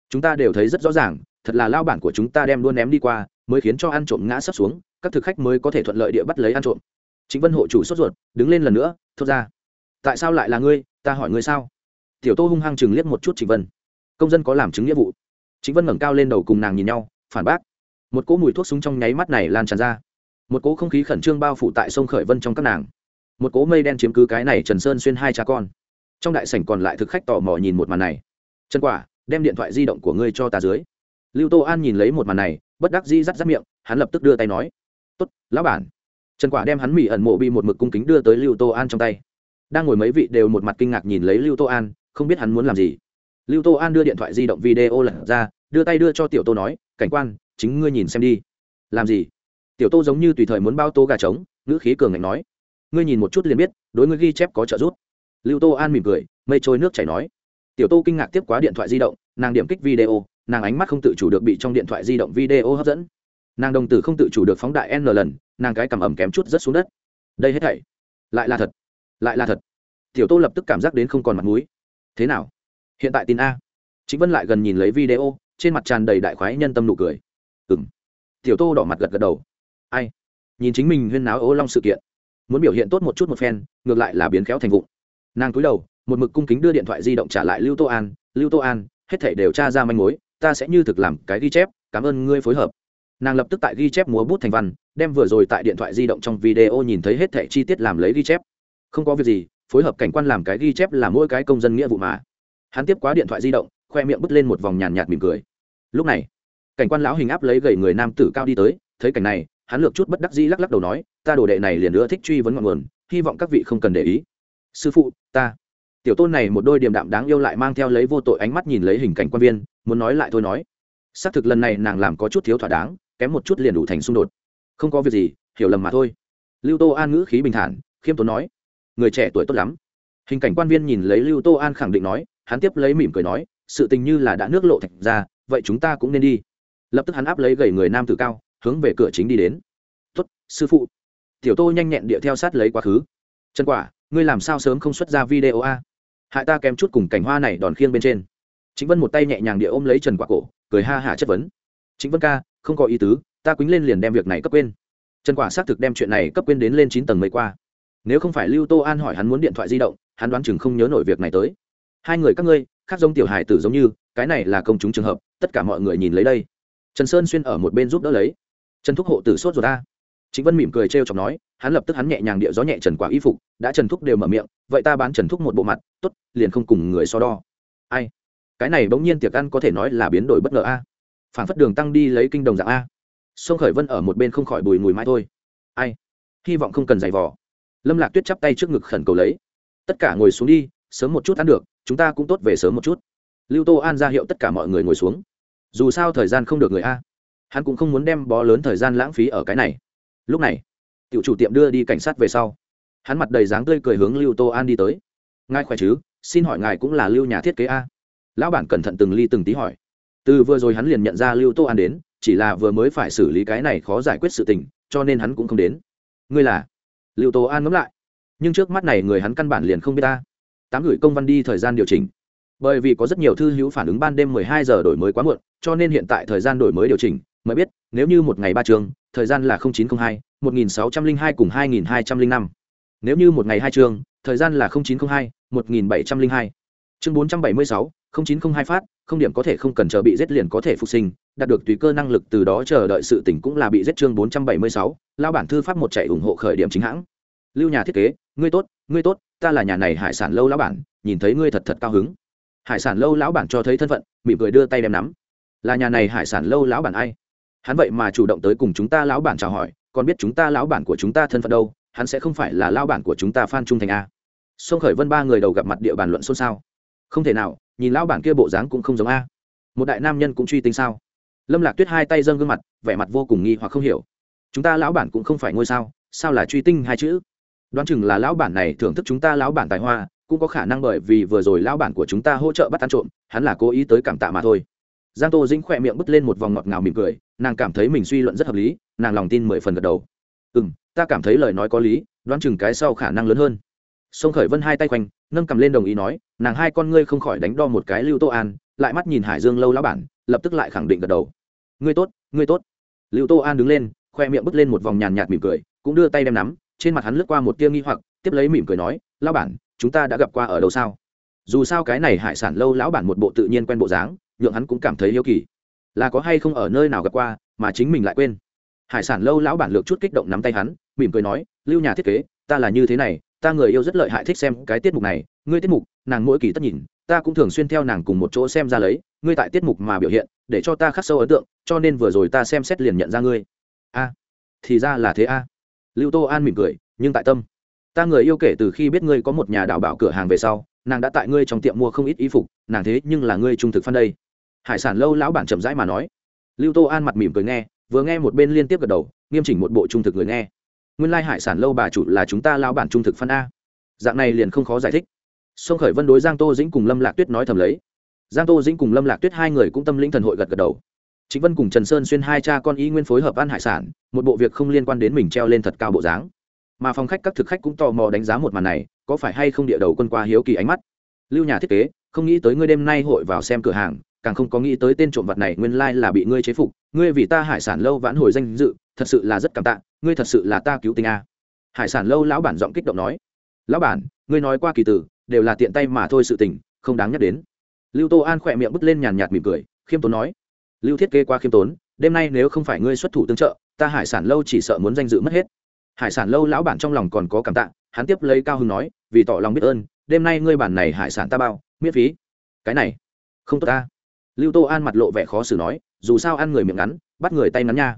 Chúng ta đều thấy rất rõ ràng thật là lao bản của chúng ta đem luôn ném đi qua, mới khiến cho ăn trộm ngã sấp xuống, các thực khách mới có thể thuận lợi địa bắt lấy ăn trộm. Chính vân hộ chủ sốt ruột, đứng lên lần nữa, thốt ra. Tại sao lại là ngươi? Ta hỏi ngươi sao? Tiểu tô hung hăng chừng liếc một chút trịnh vân. Công dân có làm chứng nghĩa vụ. Chính vân ngẩng cao lên đầu cùng nàng nhìn nhau, phản bác. Một cỗ mùi thuốc súng trong nháy mắt này lan tràn ra. Một cỗ không khí khẩn trương bao phủ tại sông khởi vân trong các nàng. Một cỗ mây đen chiếm cứ cái này trần sơn xuyên hai cha con. Trong đại sảnh còn lại thực khách tò mò nhìn một màn này. Chân quả, đem điện thoại di động của ngươi cho ta dưới lưu tô an nhìn lấy một màn này, bất đắc di rắt rắt miệng, hắn lập tức đưa tay nói, tốt, lão bản. Trần quả đem hắn mỹ ẩn mộ bị một mực cung kính đưa tới lưu tô an trong tay. Đang ngồi mấy vị đều một mặt kinh ngạc nhìn lấy lưu tô an, không biết hắn muốn làm gì. Lưu tô an đưa điện thoại di động video lật ra, đưa tay đưa cho tiểu tô nói, cảnh quan, chính ngươi nhìn xem đi. Làm gì? Tiểu tô giống như tùy thời muốn bao tô gà trống, ngữ khí cường ngạnh nói, ngươi nhìn một chút liền biết, đối ngươi ghi chép có trợ giúp. Lưu tô an mỉm cười, mây trôi nước chảy nói. Tiểu tô kinh ngạc tiếp quá điện thoại di động, nàng điểm kích video nàng ánh mắt không tự chủ được bị trong điện thoại di động video hấp dẫn. Nàng đồng tử không tự chủ được phóng đại n lần, nàng cái cầm ẩm kém chút rất xuống đất. Đây hết thảy, lại là thật, lại là thật. Tiểu tô lập tức cảm giác đến không còn mặt mũi. Thế nào? Hiện tại tin a. Chính vân lại gần nhìn lấy video, trên mặt tràn đầy đại khoái nhân tâm nụ cười. Ừng tiểu tô đỏ mặt gật gật đầu. Ai? Nhìn chính mình huyên náo ố long sự kiện. Muốn biểu hiện tốt một chút một phen, ngược lại là biến khéo thành vụng. Nàng cúi đầu, một mực cung kính đưa điện thoại di động trả lại lưu tô an. Lưu tô an, hết thể đều tra ra manh mối ta sẽ như thực làm cái ghi chép, cảm ơn ngươi phối hợp. Nàng lập tức tại ghi chép múa bút thành văn, đem vừa rồi tại điện thoại di động trong video nhìn thấy hết thẻ chi tiết làm lấy ghi chép. Không có việc gì, phối hợp cảnh quan làm cái ghi chép là mỗi cái công dân nghĩa vụ mà. Hắn tiếp quá điện thoại di động, khoe miệng bứt lên một vòng nhàn nhạt mỉm cười. Lúc này, cảnh quan lão hình áp lấy gầy người nam tử cao đi tới, thấy cảnh này, hắn lược chút bất đắc dĩ lắc lắc đầu nói, ta đồ đệ này liền nữa thích truy vấn ngọn nguồn, hy vọng các vị không cần để ý. Sư phụ, ta. Tiểu tôn này một đôi điềm đạm đáng yêu lại mang theo lấy vô tội ánh mắt nhìn lấy hình cảnh quan viên muốn nói lại thôi nói. Xác thực lần này nàng làm có chút thiếu thỏa đáng, kém một chút liền đủ thành xung đột. Không có việc gì, hiểu lầm mà thôi. Lưu tô an ngữ khí bình thản, khiêm tốn nói. Người trẻ tuổi tốt lắm. Hình cảnh quan viên nhìn lấy lưu tô an khẳng định nói, hắn tiếp lấy mỉm cười nói, sự tình như là đã nước lộ thạch ra, vậy chúng ta cũng nên đi. Lập tức hắn áp lấy gầy người nam tử cao, hướng về cửa chính đi đến. Tuất sư phụ. Tiểu tô nhanh nhẹn địa theo sát lấy quá khứ. Chân quả, ngươi làm sao sớm không xuất ra video a? Hại ta kém chút cùng cảnh hoa này đòn khiêng bên trên chính vân một tay nhẹ nhàng địa ôm lấy trần quả cổ, cười ha hả chất vấn. Chính vân ca, không có ý tứ, ta quýnh lên liền đem việc này cấp quên. Trần quả xác thực đem chuyện này cấp quên đến lên chín tầng mấy qua. Nếu không phải lưu tô an hỏi hắn muốn điện thoại di động, hắn đoán chừng không nhớ nổi việc này tới. Hai người các ngươi, khác giống tiểu hải tử giống như, cái này là công chúng trường hợp, tất cả mọi người nhìn lấy đây. Trần sơn xuyên ở một bên giúp đỡ lấy. Trần thúc hộ tử sốt rồi ta chính vân mỉm cười trêu chọc nói, hắn lập tức hắn nhẹ nhàng địa gió nhẹ trần quả y phục, đã trần thúc đều mở miệng, vậy ta bán trần thúc một bộ mặt t ố t liền không cùng người so đo. Ai? Cái này bỗng nhiên tiệc ăn có thể nói là biến đổi bất ngờ a. Phản phất đường tăng đi lấy kinh đồng dạng a. Sông khởi vân ở một bên không khỏi bùi mùi mai thôi. Ai? Hy vọng không cần giày vò. Lâm lạc tuyết chắp tay trước ngực khẩn cầu lấy. Tất cả ngồi xuống đi, sớm một chút ăn được, chúng ta cũng tốt về sớm một chút. Lưu tô an ra hiệu tất cả mọi người ngồi xuống. Dù sao thời gian không được người a. Hắn cũng không muốn đem bó lớn thời gian lãng phí ở cái này. Lúc này, tiểu chủ tiệm đưa đi cảnh sát về sau. Hắn mặt đầy dáng tươi cười hướng lưu tô an đi tới. Ngài khỏe chứ? Xin hỏi ngài cũng là lưu nhà thiết kế a? Lão bản cẩn thận từng ly từng tí hỏi. Từ vừa rồi hắn liền nhận ra lưu tô an đến chỉ là vừa mới phải xử lý cái này khó giải quyết sự tình cho nên hắn cũng không đến. Ngươi là? Lưu tô an ngẫm lại. Nhưng trước mắt này người hắn căn bản liền không biết ta. Tám gửi công văn đi thời gian điều chỉnh. Bởi vì có rất nhiều thư hữu phản ứng ban đêm 12 giờ đổi mới quá muộn cho nên hiện tại thời gian đổi mới điều chỉnh mới biết nếu như một ngày ba trường thời gian là 0902, 1602 cùng 2205. nếu như một ngày hai trường thời gian là 0902, 1702. chương 476, 0902 phát không điểm có thể không cần chờ bị giết liền có thể phục sinh đạt được tùy cơ năng lực từ đó chờ đợi sự tỉnh cũng là bị giết chương 476, lao bản thư pháp một chạy ủng hộ khởi điểm chính hãng. Lưu nhà thiết kế ngươi tốt ngươi tốt ta là nhà này hải sản lâu lão bản nhìn thấy ngươi thật thật cao hứng. Hải sản lâu lão bản cho thấy thân phận mỉm cười đưa tay đem nắm. Là nhà này hải sản lâu lão bản ai? Hắn vậy mà chủ động tới cùng chúng ta lão bản chào hỏi còn biết chúng ta lão bản của chúng ta thân phận đâu hắn sẽ không phải là lão bản của chúng ta phan trung thành à? a sông khởi vân ba người đầu gặp mặt địa bàn luận xôn xao không thể nào, nhìn lão bản kia bộ dáng cũng không giống a. Một đại nam nhân cũng truy tính sao? Lâm lạc tuyết hai tay dâng gương mặt, vẻ mặt vô cùng nghi hoặc không hiểu. Chúng ta lão bản cũng không phải ngôi sao sao là truy tinh hai chữ? Đoán chừng là lão bản này thưởng thức chúng ta lão bản tài hoa, cũng có khả năng bởi vì vừa rồi lão bản của chúng ta hỗ trợ bắt ăn trộm, hắn là cố ý tới cảm tạ mà thôi. Giang tô dính khỏe miệng bứt lên một vòng ngọt ngào mỉm cười, nàng cảm thấy mình suy luận rất hợp lý, nàng lòng tin mười phần gật đầu. Ừ m ta cảm thấy lời nói có lý, đoán chừng cái sau khả năng lớn hơn sông khởi vân hai tay quanh nâng cầm lên đồng ý nói, nàng hai con ngươi không khỏi đánh đo một cái lưu tô an, lại mắt nhìn hải dương lâu lão bản, lập tức lại khẳng định gật đầu. Ngươi tốt ngươi tốt. Lưu tô an đứng lên, khoe miệng bứt lên một vòng nhàn nhạt mỉm cười, cũng đưa tay đem nắm, trên mặt hắn lướt qua một tia nghi hoặc, tiếp lấy mỉm cười nói, lão bản, chúng ta đã gặp qua ở đâu sao? Dù sao cái này hải sản lâu lão bản một bộ tự nhiên quen bộ dáng, nhượng hắn cũng cảm thấy yêu kỳ. Là có hay không ở nơi nào gặp qua, mà chính mình lại quên. Hải sản lâu lão bản lược chút kích động nắm tay hắn, mỉm cười nói, lưu nhà thiết kế, ta là như thế này ta người yêu rất lợi hại thích xem cái tiết mục này, ngươi tiết mục, nàng mỗi kỳ tất nhìn, ta cũng thường xuyên theo nàng cùng một chỗ xem ra lấy, ngươi tại tiết mục mà biểu hiện, để cho ta khắc sâu ấn tượng, cho nên vừa rồi ta xem xét liền nhận ra ngươi. A, thì ra là thế a. Lưu tô an mỉm cười, nhưng tại tâm, ta người yêu kể từ khi biết ngươi có một nhà đảo bảo cửa hàng về sau, nàng đã tại ngươi trong tiệm mua không ít y phục, nàng thế nhưng là ngươi trung thực phân đây. Hải sản lâu lão bản chậm rãi mà nói. Lưu tô an mặt mỉm cười nghe, vừa nghe một bên liên tiếp gật đầu, nghiêm chỉnh một bộ trung thực người nghe nguyên lai hải sản lâu bà chủ là chúng ta lao bản trung thực phân a. Dạng này liền không khó giải thích. Sông khởi vân đối giang tô dĩnh cùng lâm lạc tuyết nói thầm lấy. Giang tô dĩnh cùng lâm lạc tuyết hai người cũng tâm linh thần hội gật gật đầu. Chính vân cùng trần sơn xuyên hai cha con ý nguyên phối hợp ăn hải sản, một bộ việc không liên quan đến mình treo lên thật cao bộ dáng. Mà phòng khách các thực khách cũng tò mò đánh giá một màn này, có phải hay không địa đầu quân qua hiếu kỳ ánh mắt. Lưu nhà thiết kế, không nghĩ tới ngươi đêm nay hội vào xem cửa hàng, càng không có nghĩ tới tên trộm vật này nguyên lai là bị ngươi chế phục, ngươi vì ta hải sản lâu vãn hồi danh dự thật sự là rất cảm tạ, ngươi thật sự là ta cứu tinh a. Hải sản lâu lão bản giọng kích động nói. Lão bản, ngươi nói qua kỳ tử, đều là tiện tay mà thôi sự tình, không đáng nhắc đến. Lưu tô an khỏe miệng bứt lên nhàn nhạt mỉm cười, khiêm tốn nói. Lưu thiết kế qua khiêm tốn, đêm nay nếu không phải ngươi xuất thủ tương trợ, ta hải sản lâu chỉ sợ muốn danh dự mất hết. Hải sản lâu lão bản trong lòng còn có cảm tạ, hắn tiếp lấy cao hưng nói, vì tỏ lòng biết ơn, đêm nay ngươi bản này hải sản ta bao, miễn phí. Cái này, không tốt ta. Lưu tô an mặt lộ vẻ khó xử nói, dù sao ăn người miệng ngắn, bắt người tay ngắn nha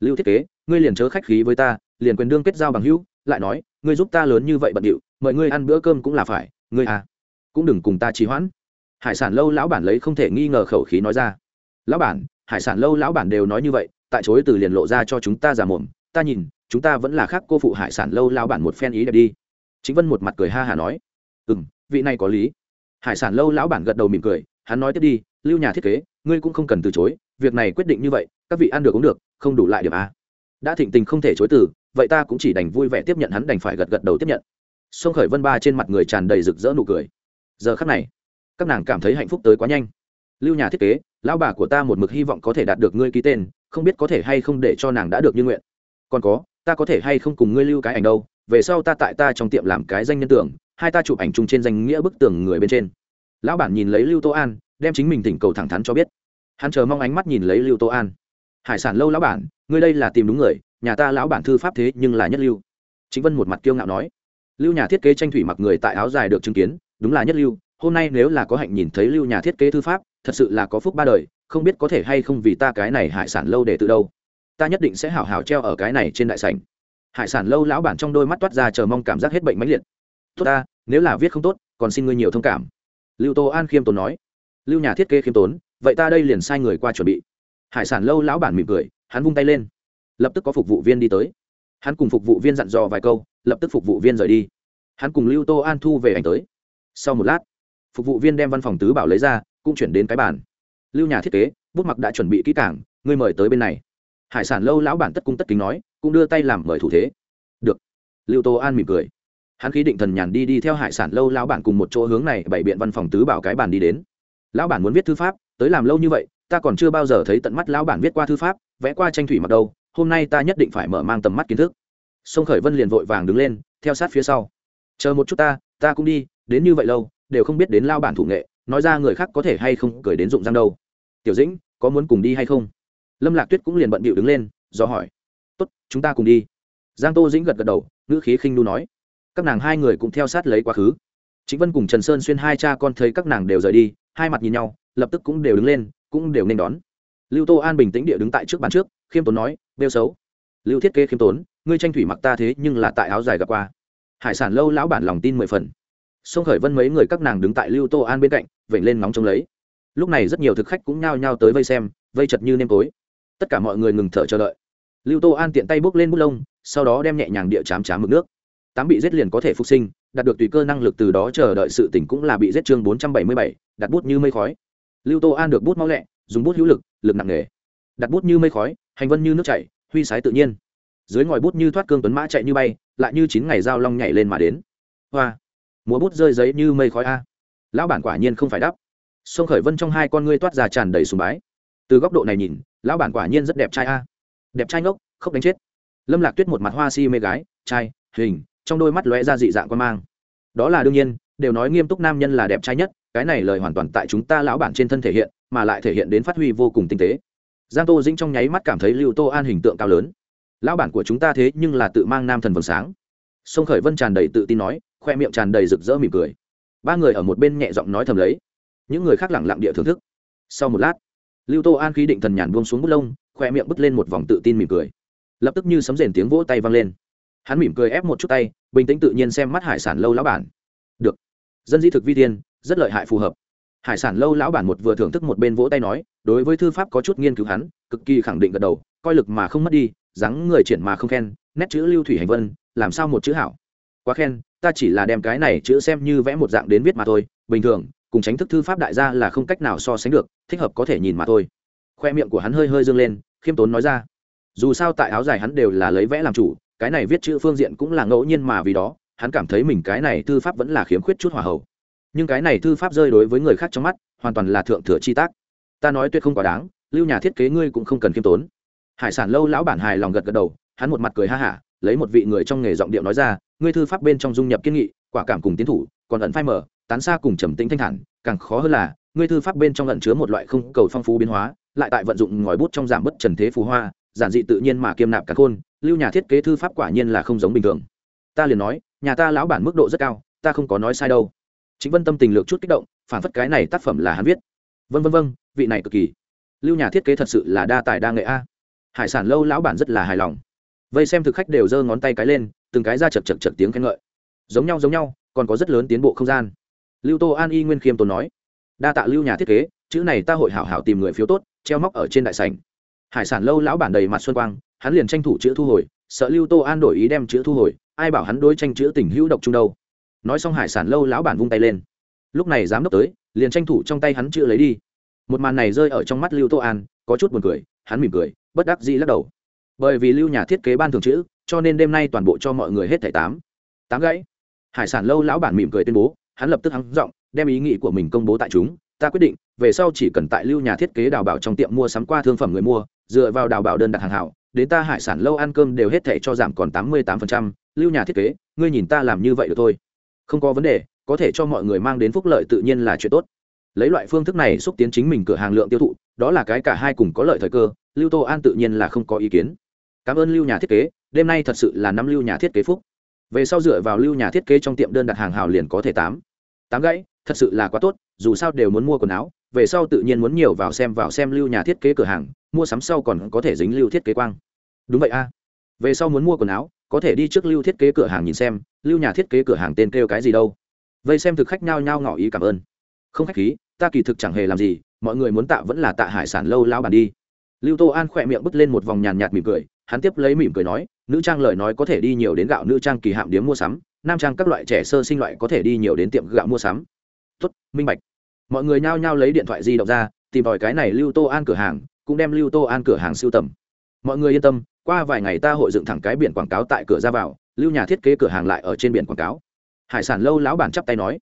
lưu thiết kế, ngươi liền chớ khách khí với ta, liền quyền đương kết giao bằng hữu, lại nói, ngươi giúp ta lớn như vậy bận điệu, mời ngươi ăn bữa cơm cũng là phải, ngươi à cũng đừng cùng ta trì hoãn. Hải sản lâu lão bản lấy không thể nghi ngờ khẩu khí nói ra. Lão bản, hải sản lâu lão bản đều nói như vậy, tại chối từ liền lộ ra cho chúng ta giả mồm, ta nhìn, chúng ta vẫn là khác cô phụ hải sản lâu lão bản một phen ý đẹp đi. Chính vân một mặt cười ha hà nói. Ừ m vị này có lý. Hải sản lâu lão bản gật đầu mỉm cười, hắn nói tiếp đi, lưu nhà thiết kế, ngươi cũng không cần từ chối việc này quyết định như vậy, các vị ăn được cũng được, không đủ lại điểm a. Đã thịnh tình không thể chối từ, vậy ta cũng chỉ đành vui vẻ tiếp nhận hắn đành phải gật gật đầu tiếp nhận. Sông khởi vân ba trên mặt người tràn đầy rực rỡ nụ cười. Giờ khắc này, các nàng cảm thấy hạnh phúc tới quá nhanh. Lưu nhà thiết kế, lão bà của ta một mực hy vọng có thể đạt được ngươi ký tên, không biết có thể hay không để cho nàng đã được như nguyện. Còn có, ta có thể hay không cùng ngươi lưu cái ảnh đâu, về sau ta tại ta trong tiệm làm cái danh nhân tưởng, hai ta chụp ảnh chung trên danh nghĩa bức tường người bên trên. Lão bản nhìn lấy lưu tô an, đem chính mình tỉnh cầu thẳng thắn cho biết hắn chờ mong ánh mắt nhìn lấy lưu tô an. Hải sản lâu lão bản, ngươi đây là tìm đúng người, nhà ta lão bản thư pháp thế nhưng là nhất lưu. Chính vân một mặt kiêu ngạo nói. Lưu nhà thiết kế tranh thủy mặc người tại áo dài được chứng kiến, đúng là nhất lưu, hôm nay nếu là có hạnh nhìn thấy lưu nhà thiết kế thư pháp, thật sự là có phúc ba đời, không biết có thể hay không vì ta cái này hải sản lâu để từ đâu. Ta nhất định sẽ hảo hảo treo ở cái này trên đại sảnh. Hải sản lâu lão bản trong đôi mắt toát ra chờ mong cảm giác hết bệnh mãnh liệt. Tốt ta, nếu là viết không tốt, còn xin ngươi nhiều thông cảm. Lưu tô an khiêm tốn nói. Lưu nhà thiết kế khiêm tốn vậy ta đây liền sai người qua chuẩn bị. Hải sản lâu lão bản mỉm cười, hắn vung tay lên. Lập tức có phục vụ viên đi tới. Hắn cùng phục vụ viên dặn dò vài câu, lập tức phục vụ viên rời đi. Hắn cùng lưu tô an thu về ảnh tới. Sau một lát, phục vụ viên đem văn phòng tứ bảo lấy ra, cũng chuyển đến cái bàn. Lưu nhà thiết kế, bút mặc đã chuẩn bị kỹ cảng ngươi mời tới bên này. Hải sản lâu lão bản tất cung tất kính nói, cũng đưa tay làm mời thủ thế. Được. Lưu tô an mỉm cười. Hắn khí định thần nhàn đi đi theo hải sản lâu lão bản cùng một chỗ hướng này bày biện văn phòng tứ bảo cái bàn đi đến. Lão bản muốn viết thư pháp tới làm lâu như vậy, ta còn chưa bao giờ thấy tận mắt lão bản viết qua thư pháp, vẽ qua tranh thủy mặc đâu, hôm nay ta nhất định phải mở mang tầm mắt kiến thức. Sông khởi vân liền vội vàng đứng lên, theo sát phía sau. Chờ một chút ta ta cũng đi, đến như vậy lâu, đều không biết đến lao bản thủ nghệ, nói ra người khác có thể hay không cười đến dụng răng đâu. Tiểu dĩnh, có muốn cùng đi hay không? Lâm lạc tuyết cũng liền bận bịu đứng lên, do hỏi. Tốt, chúng ta cùng đi. Giang tô dĩnh gật gật đầu, ngữ khí khinh nu nói. Các nàng hai người cũng theo sát lấy quá khứ. Chính vân cùng trần sơn xuyên hai cha con thấy các nàng đều rời đi, hai mặt nhìn nhau lập tức cũng đều đứng lên, cũng đều nên đón. Lưu tô an bình tĩnh địa đứng tại trước bàn trước, khiêm tốn nói, bêu xấu. Lưu thiết kế khiêm tốn, ngươi tranh thủy mặc ta thế nhưng là tại áo dài gặp qua. Hải sản lâu lão bản lòng tin mười phần. Sông khởi vân mấy người các nàng đứng tại lưu tô an bên cạnh, vểnh lên nóng trông lấy. Lúc này rất nhiều thực khách cũng nhao nhao tới vây xem, vây chật như nêm tối. Tất cả mọi người ngừng thở chờ đợi. Lưu tô an tiện tay bước lên bút lông, sau đó đem nhẹ nhàng địa chám chám mực nước. Tám bị giết liền có thể phục sinh, đạt được tùy cơ năng lực từ đó chờ đợi sự tỉnh cũng là bị giết chương bốn trăm bảy mươi bảy, đặt bút như mây khói lưu tô an được bút mau lẹ, dùng bút hữu lực lực nặng nghề đặt bút như mây khói, hành vân như nước chảy, huy sái tự nhiên. Dưới ngòi bút như thoát cương tuấn mã chạy như bay, lại như chín ngày dao long nhảy lên mà đến. Hoa! Múa bút rơi giấy như mây khói a. Lão bản quả nhiên không phải đắp. Sông khởi vân trong hai con ngươi toát ra tràn đầy sùng bái. Từ góc độ này nhìn, lão bản quả nhiên rất đẹp trai a. Đẹp trai ngốc, khóc đánh chết. Lâm lạc tuyết một mặt hoa si mê gái, trai, hình, trong đôi mắt lóe ra dị dạng quan mang. Đó là đương nhiên, đều nói nghiêm túc nam nhân là đẹp trai nhất cái này lời hoàn toàn tại chúng ta lão bản trên thân thể hiện, mà lại thể hiện đến phát huy vô cùng tinh tế. Giang tô dĩnh trong nháy mắt cảm thấy lưu tô an hình tượng cao lớn. Lão bản của chúng ta thế nhưng là tự mang nam thần vầng sáng. Sông khởi vân tràn đầy tự tin nói, khoe miệng tràn đầy rực rỡ mỉm cười. Ba người ở một bên nhẹ giọng nói thầm lấy. Những người khác lẳng lặng địa thưởng thức. Sau một lát, lưu tô an khí định thần nhàn buông xuống bút lông, khoe miệng bứt lên một vòng tự tin mỉm cười. Lập tức như sấm rền tiếng vỗ tay vang lên. Hắn mỉm cười ép một chút tay, bình tĩnh tự nhiên xem mắt hải sản lâu lão bản. Được. Dân di thực vi tiên rất lợi hại phù hợp. Hải sản lâu lão bản một vừa thưởng thức một bên vỗ tay nói, đối với thư pháp có chút nghiên cứu hắn, cực kỳ khẳng định gật đầu, coi lực mà không mất đi, dáng người triển mà không khen, nét chữ lưu thủy hành vân, làm sao một chữ hảo? Quá khen, ta chỉ là đem cái này chữ xem như vẽ một dạng đến viết mà thôi, bình thường, cùng tránh thức thư pháp đại gia là không cách nào so sánh được, thích hợp có thể nhìn mà thôi. Khoe miệng của hắn hơi hơi dương lên, khiêm tốn nói ra. Dù sao tại áo dài hắn đều là lấy vẽ làm chủ, cái này viết chữ phương diện cũng là ngẫu nhiên mà vì đó, hắn cảm thấy mình cái này thư pháp vẫn là khiếm khuyết chút hòa hậu nhưng cái này thư pháp rơi đối với người khác trong mắt, hoàn toàn là thượng thừa chi tác. Ta nói tuyệt không quá đáng, lưu nhà thiết kế ngươi cũng không cần khiêm tốn. Hải sản lâu lão bản hài lòng gật gật đầu, hắn một mặt cười ha hả, lấy một vị người trong nghề giọng điệu nói ra, ngươi thư pháp bên trong dung nhập kiên nghị, quả cảm cùng tiến thủ, còn ẩn phai mở tán xa cùng trầm tĩnh thanh thản, càng khó hơn là, ngươi thư pháp bên trong ẩn chứa một loại không cầu phong phú biến hóa, lại tại vận dụng ngòi bút trong giảm bất trần thế phù hoa, giản dị tự nhiên mà kiêm nạp cả khôn, lưu nhà thiết kế thư pháp quả nhiên là không giống bình thường. Ta liền nói, nhà ta lão bản mức độ rất cao, ta không có nói sai đâu chính vân tâm tình lược chút kích động, phản phất cái này tác phẩm là hắn viết. Vân vân vân vị này cực kỳ. Lưu nhà thiết kế thật sự là đa tài đa nghệ a. Hải sản lâu lão bản rất là hài lòng. Vây xem thực khách đều giơ ngón tay cái lên, từng cái ra chật chật chật tiếng khen ngợi. Giống nhau giống nhau, còn có rất lớn tiến bộ không gian. Lưu tô an y nguyên khiêm tốn nói, đa tạ lưu nhà thiết kế, chữ này ta hội hảo hảo tìm người phiếu tốt, treo móc ở trên đại sảnh. Hải sản lâu lão bản đầy mặt xuân quang, hắn liền tranh thủ chữ thu hồi, sợ lưu tô an đổi ý đem chữ thu hồi, ai bảo hắn đối tranh chữ tình hữu độc chung đâu nói xong hải sản lâu lão bản vung tay lên. Lúc này giám đốc tới, liền tranh thủ trong tay hắn chữ lấy đi. Một màn này rơi ở trong mắt lưu tô an, có chút buồn cười, hắn mỉm cười, bất đắc dĩ lắc đầu. Bởi vì lưu nhà thiết kế ban thường chữ, cho nên đêm nay toàn bộ cho mọi người hết thẻ tám. Tám gãy. Hải sản lâu lão bản mỉm cười tuyên bố, hắn lập tức hắn giọng, đem ý nghĩ của mình công bố tại chúng, ta quyết định, về sau chỉ cần tại lưu nhà thiết kế đào bảo trong tiệm mua sắm qua thương phẩm người mua, dựa vào đào bảo đơn đặt hàng hảo, đến ta hải sản lâu ăn cơm đều hết thẻ cho giảm còn tám mươi tám phần trăm. Lưu nhà thiết kế, ngươi nhìn ta làm như vậy được thôi không có vấn đề, có thể cho mọi người mang đến phúc lợi tự nhiên là chuyện tốt. Lấy loại phương thức này xúc tiến chính mình cửa hàng lượng tiêu thụ, đó là cái cả hai cùng có lợi thời cơ, lưu tô an tự nhiên là không có ý kiến. Cảm ơn lưu nhà thiết kế, đêm nay thật sự là năm lưu nhà thiết kế phúc. Về sau dựa vào lưu nhà thiết kế trong tiệm đơn đặt hàng hào liền có thể tám. Tám gãy, thật sự là quá tốt, dù sao đều muốn mua quần áo, về sau tự nhiên muốn nhiều vào xem vào xem lưu nhà thiết kế cửa hàng, mua sắm sau còn có thể dính lưu thiết kế quang. Đúng vậy a. Về sau muốn mua quần áo có thể đi trước lưu thiết kế cửa hàng nhìn xem, lưu nhà thiết kế cửa hàng tên kêu cái gì đâu. Vây xem thực khách nhao nhao ngỏ ý cảm ơn. Không khách khí, ta kỳ thực chẳng hề làm gì, mọi người muốn tạ vẫn là tạ hải sản lâu lao bàn đi. Lưu tô an khỏe miệng bứt lên một vòng nhàn nhạt mỉm cười, hắn tiếp lấy mỉm cười nói, nữ trang lời nói có thể đi nhiều đến gạo nữ trang kỳ hạm điếm mua sắm, nam trang các loại trẻ sơ sinh loại có thể đi nhiều đến tiệm gạo mua sắm. Tốt, minh bạch. Mọi người nhao nhao lấy điện thoại di động ra, tìm tòi cái này lưu tô an cửa hàng, cũng đem lưu tô an cửa hàng siêu tầm. Mọi người yên tâm qua vài ngày ta hội dựng thẳng cái biển quảng cáo tại cửa ra vào lưu nhà thiết kế cửa hàng lại ở trên biển quảng cáo. Hải sản lâu lão bản chắp tay nói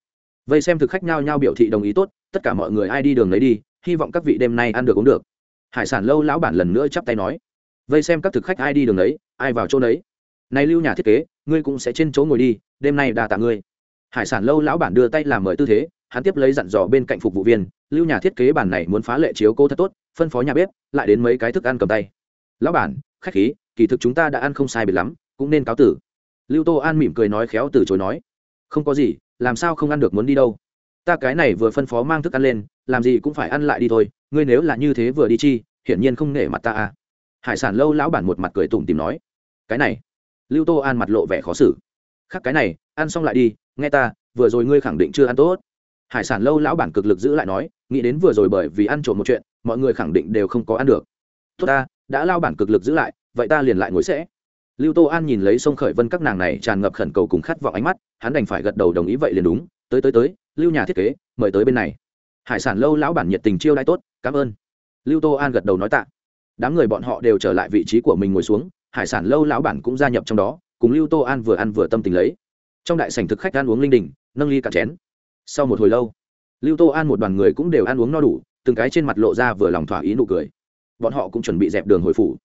vây xem thực khách nhao nhao biểu thị đồng ý tốt tất cả mọi người ai đi đường lấy đi hy vọng các vị đêm nay ăn được uống được. Hải sản lâu lão bản lần nữa chắp tay nói vây xem các thực khách ai đi đường lấy, ai vào chỗ đấy này lưu nhà thiết kế ngươi cũng sẽ trên chỗ ngồi đi đêm nay đà tạ ngươi. Hải sản lâu lão bản đưa tay làm mời tư thế hắn tiếp lấy dặn dò bên cạnh phục vụ viên lưu nhà thiết kế bản này muốn phá lệ chiếu cô thật tốt phân phó nhà bếp lại đến mấy cái thức ăn cầm tay. Lão bản khách khí, kỳ thực chúng ta đã ăn không sai biệt lắm, cũng nên cáo tử. Lưu tô an mỉm cười nói khéo từ chối nói. Không có gì, làm sao không ăn được muốn đi đâu? Ta cái này vừa phân phó mang thức ăn lên, làm gì cũng phải ăn lại đi thôi, ngươi nếu là như thế vừa đi chi, hiển nhiên không nể mặt ta à. Hải sản lâu lão bản một mặt cười tủm tìm nói. Cái này. Lưu tô an mặt lộ vẻ khó xử. Khắc cái này, ăn xong lại đi, nghe ta, vừa rồi ngươi khẳng định chưa ăn tốt. Hải sản lâu lão bản cực lực giữ lại nói, nghĩ đến vừa rồi bởi vì ăn trộm một chuyện, mọi người khẳng định đều không có ăn được. Tốt ta đã lao bản cực lực giữ lại, vậy ta liền lại ngồi sẽ. Lưu tô an nhìn lấy sông khởi vân các nàng này tràn ngập khẩn cầu cùng khát vọng ánh mắt, hắn đành phải gật đầu đồng ý vậy liền đúng, tới tới tới, lưu nhà thiết kế, mời tới bên này. Hải sản lâu lão bản nhiệt tình chiêu đãi tốt, cảm ơn. Lưu tô an gật đầu nói tạ. Đám người bọn họ đều trở lại vị trí của mình ngồi xuống, hải sản lâu lão bản cũng gia nhập trong đó, cùng lưu tô an vừa ăn vừa tâm tình lấy. Trong đại sảnh thực khách ăn uống linh đình, nâng ly cả chén. Sau một hồi lâu, lưu tô an một đoàn người cũng đều ăn uống no đủ, từng cái trên mặt lộ ra vừa lòng thỏa ý nụ cười bọn họ cũng chuẩn bị dẹp đường hồi phủ.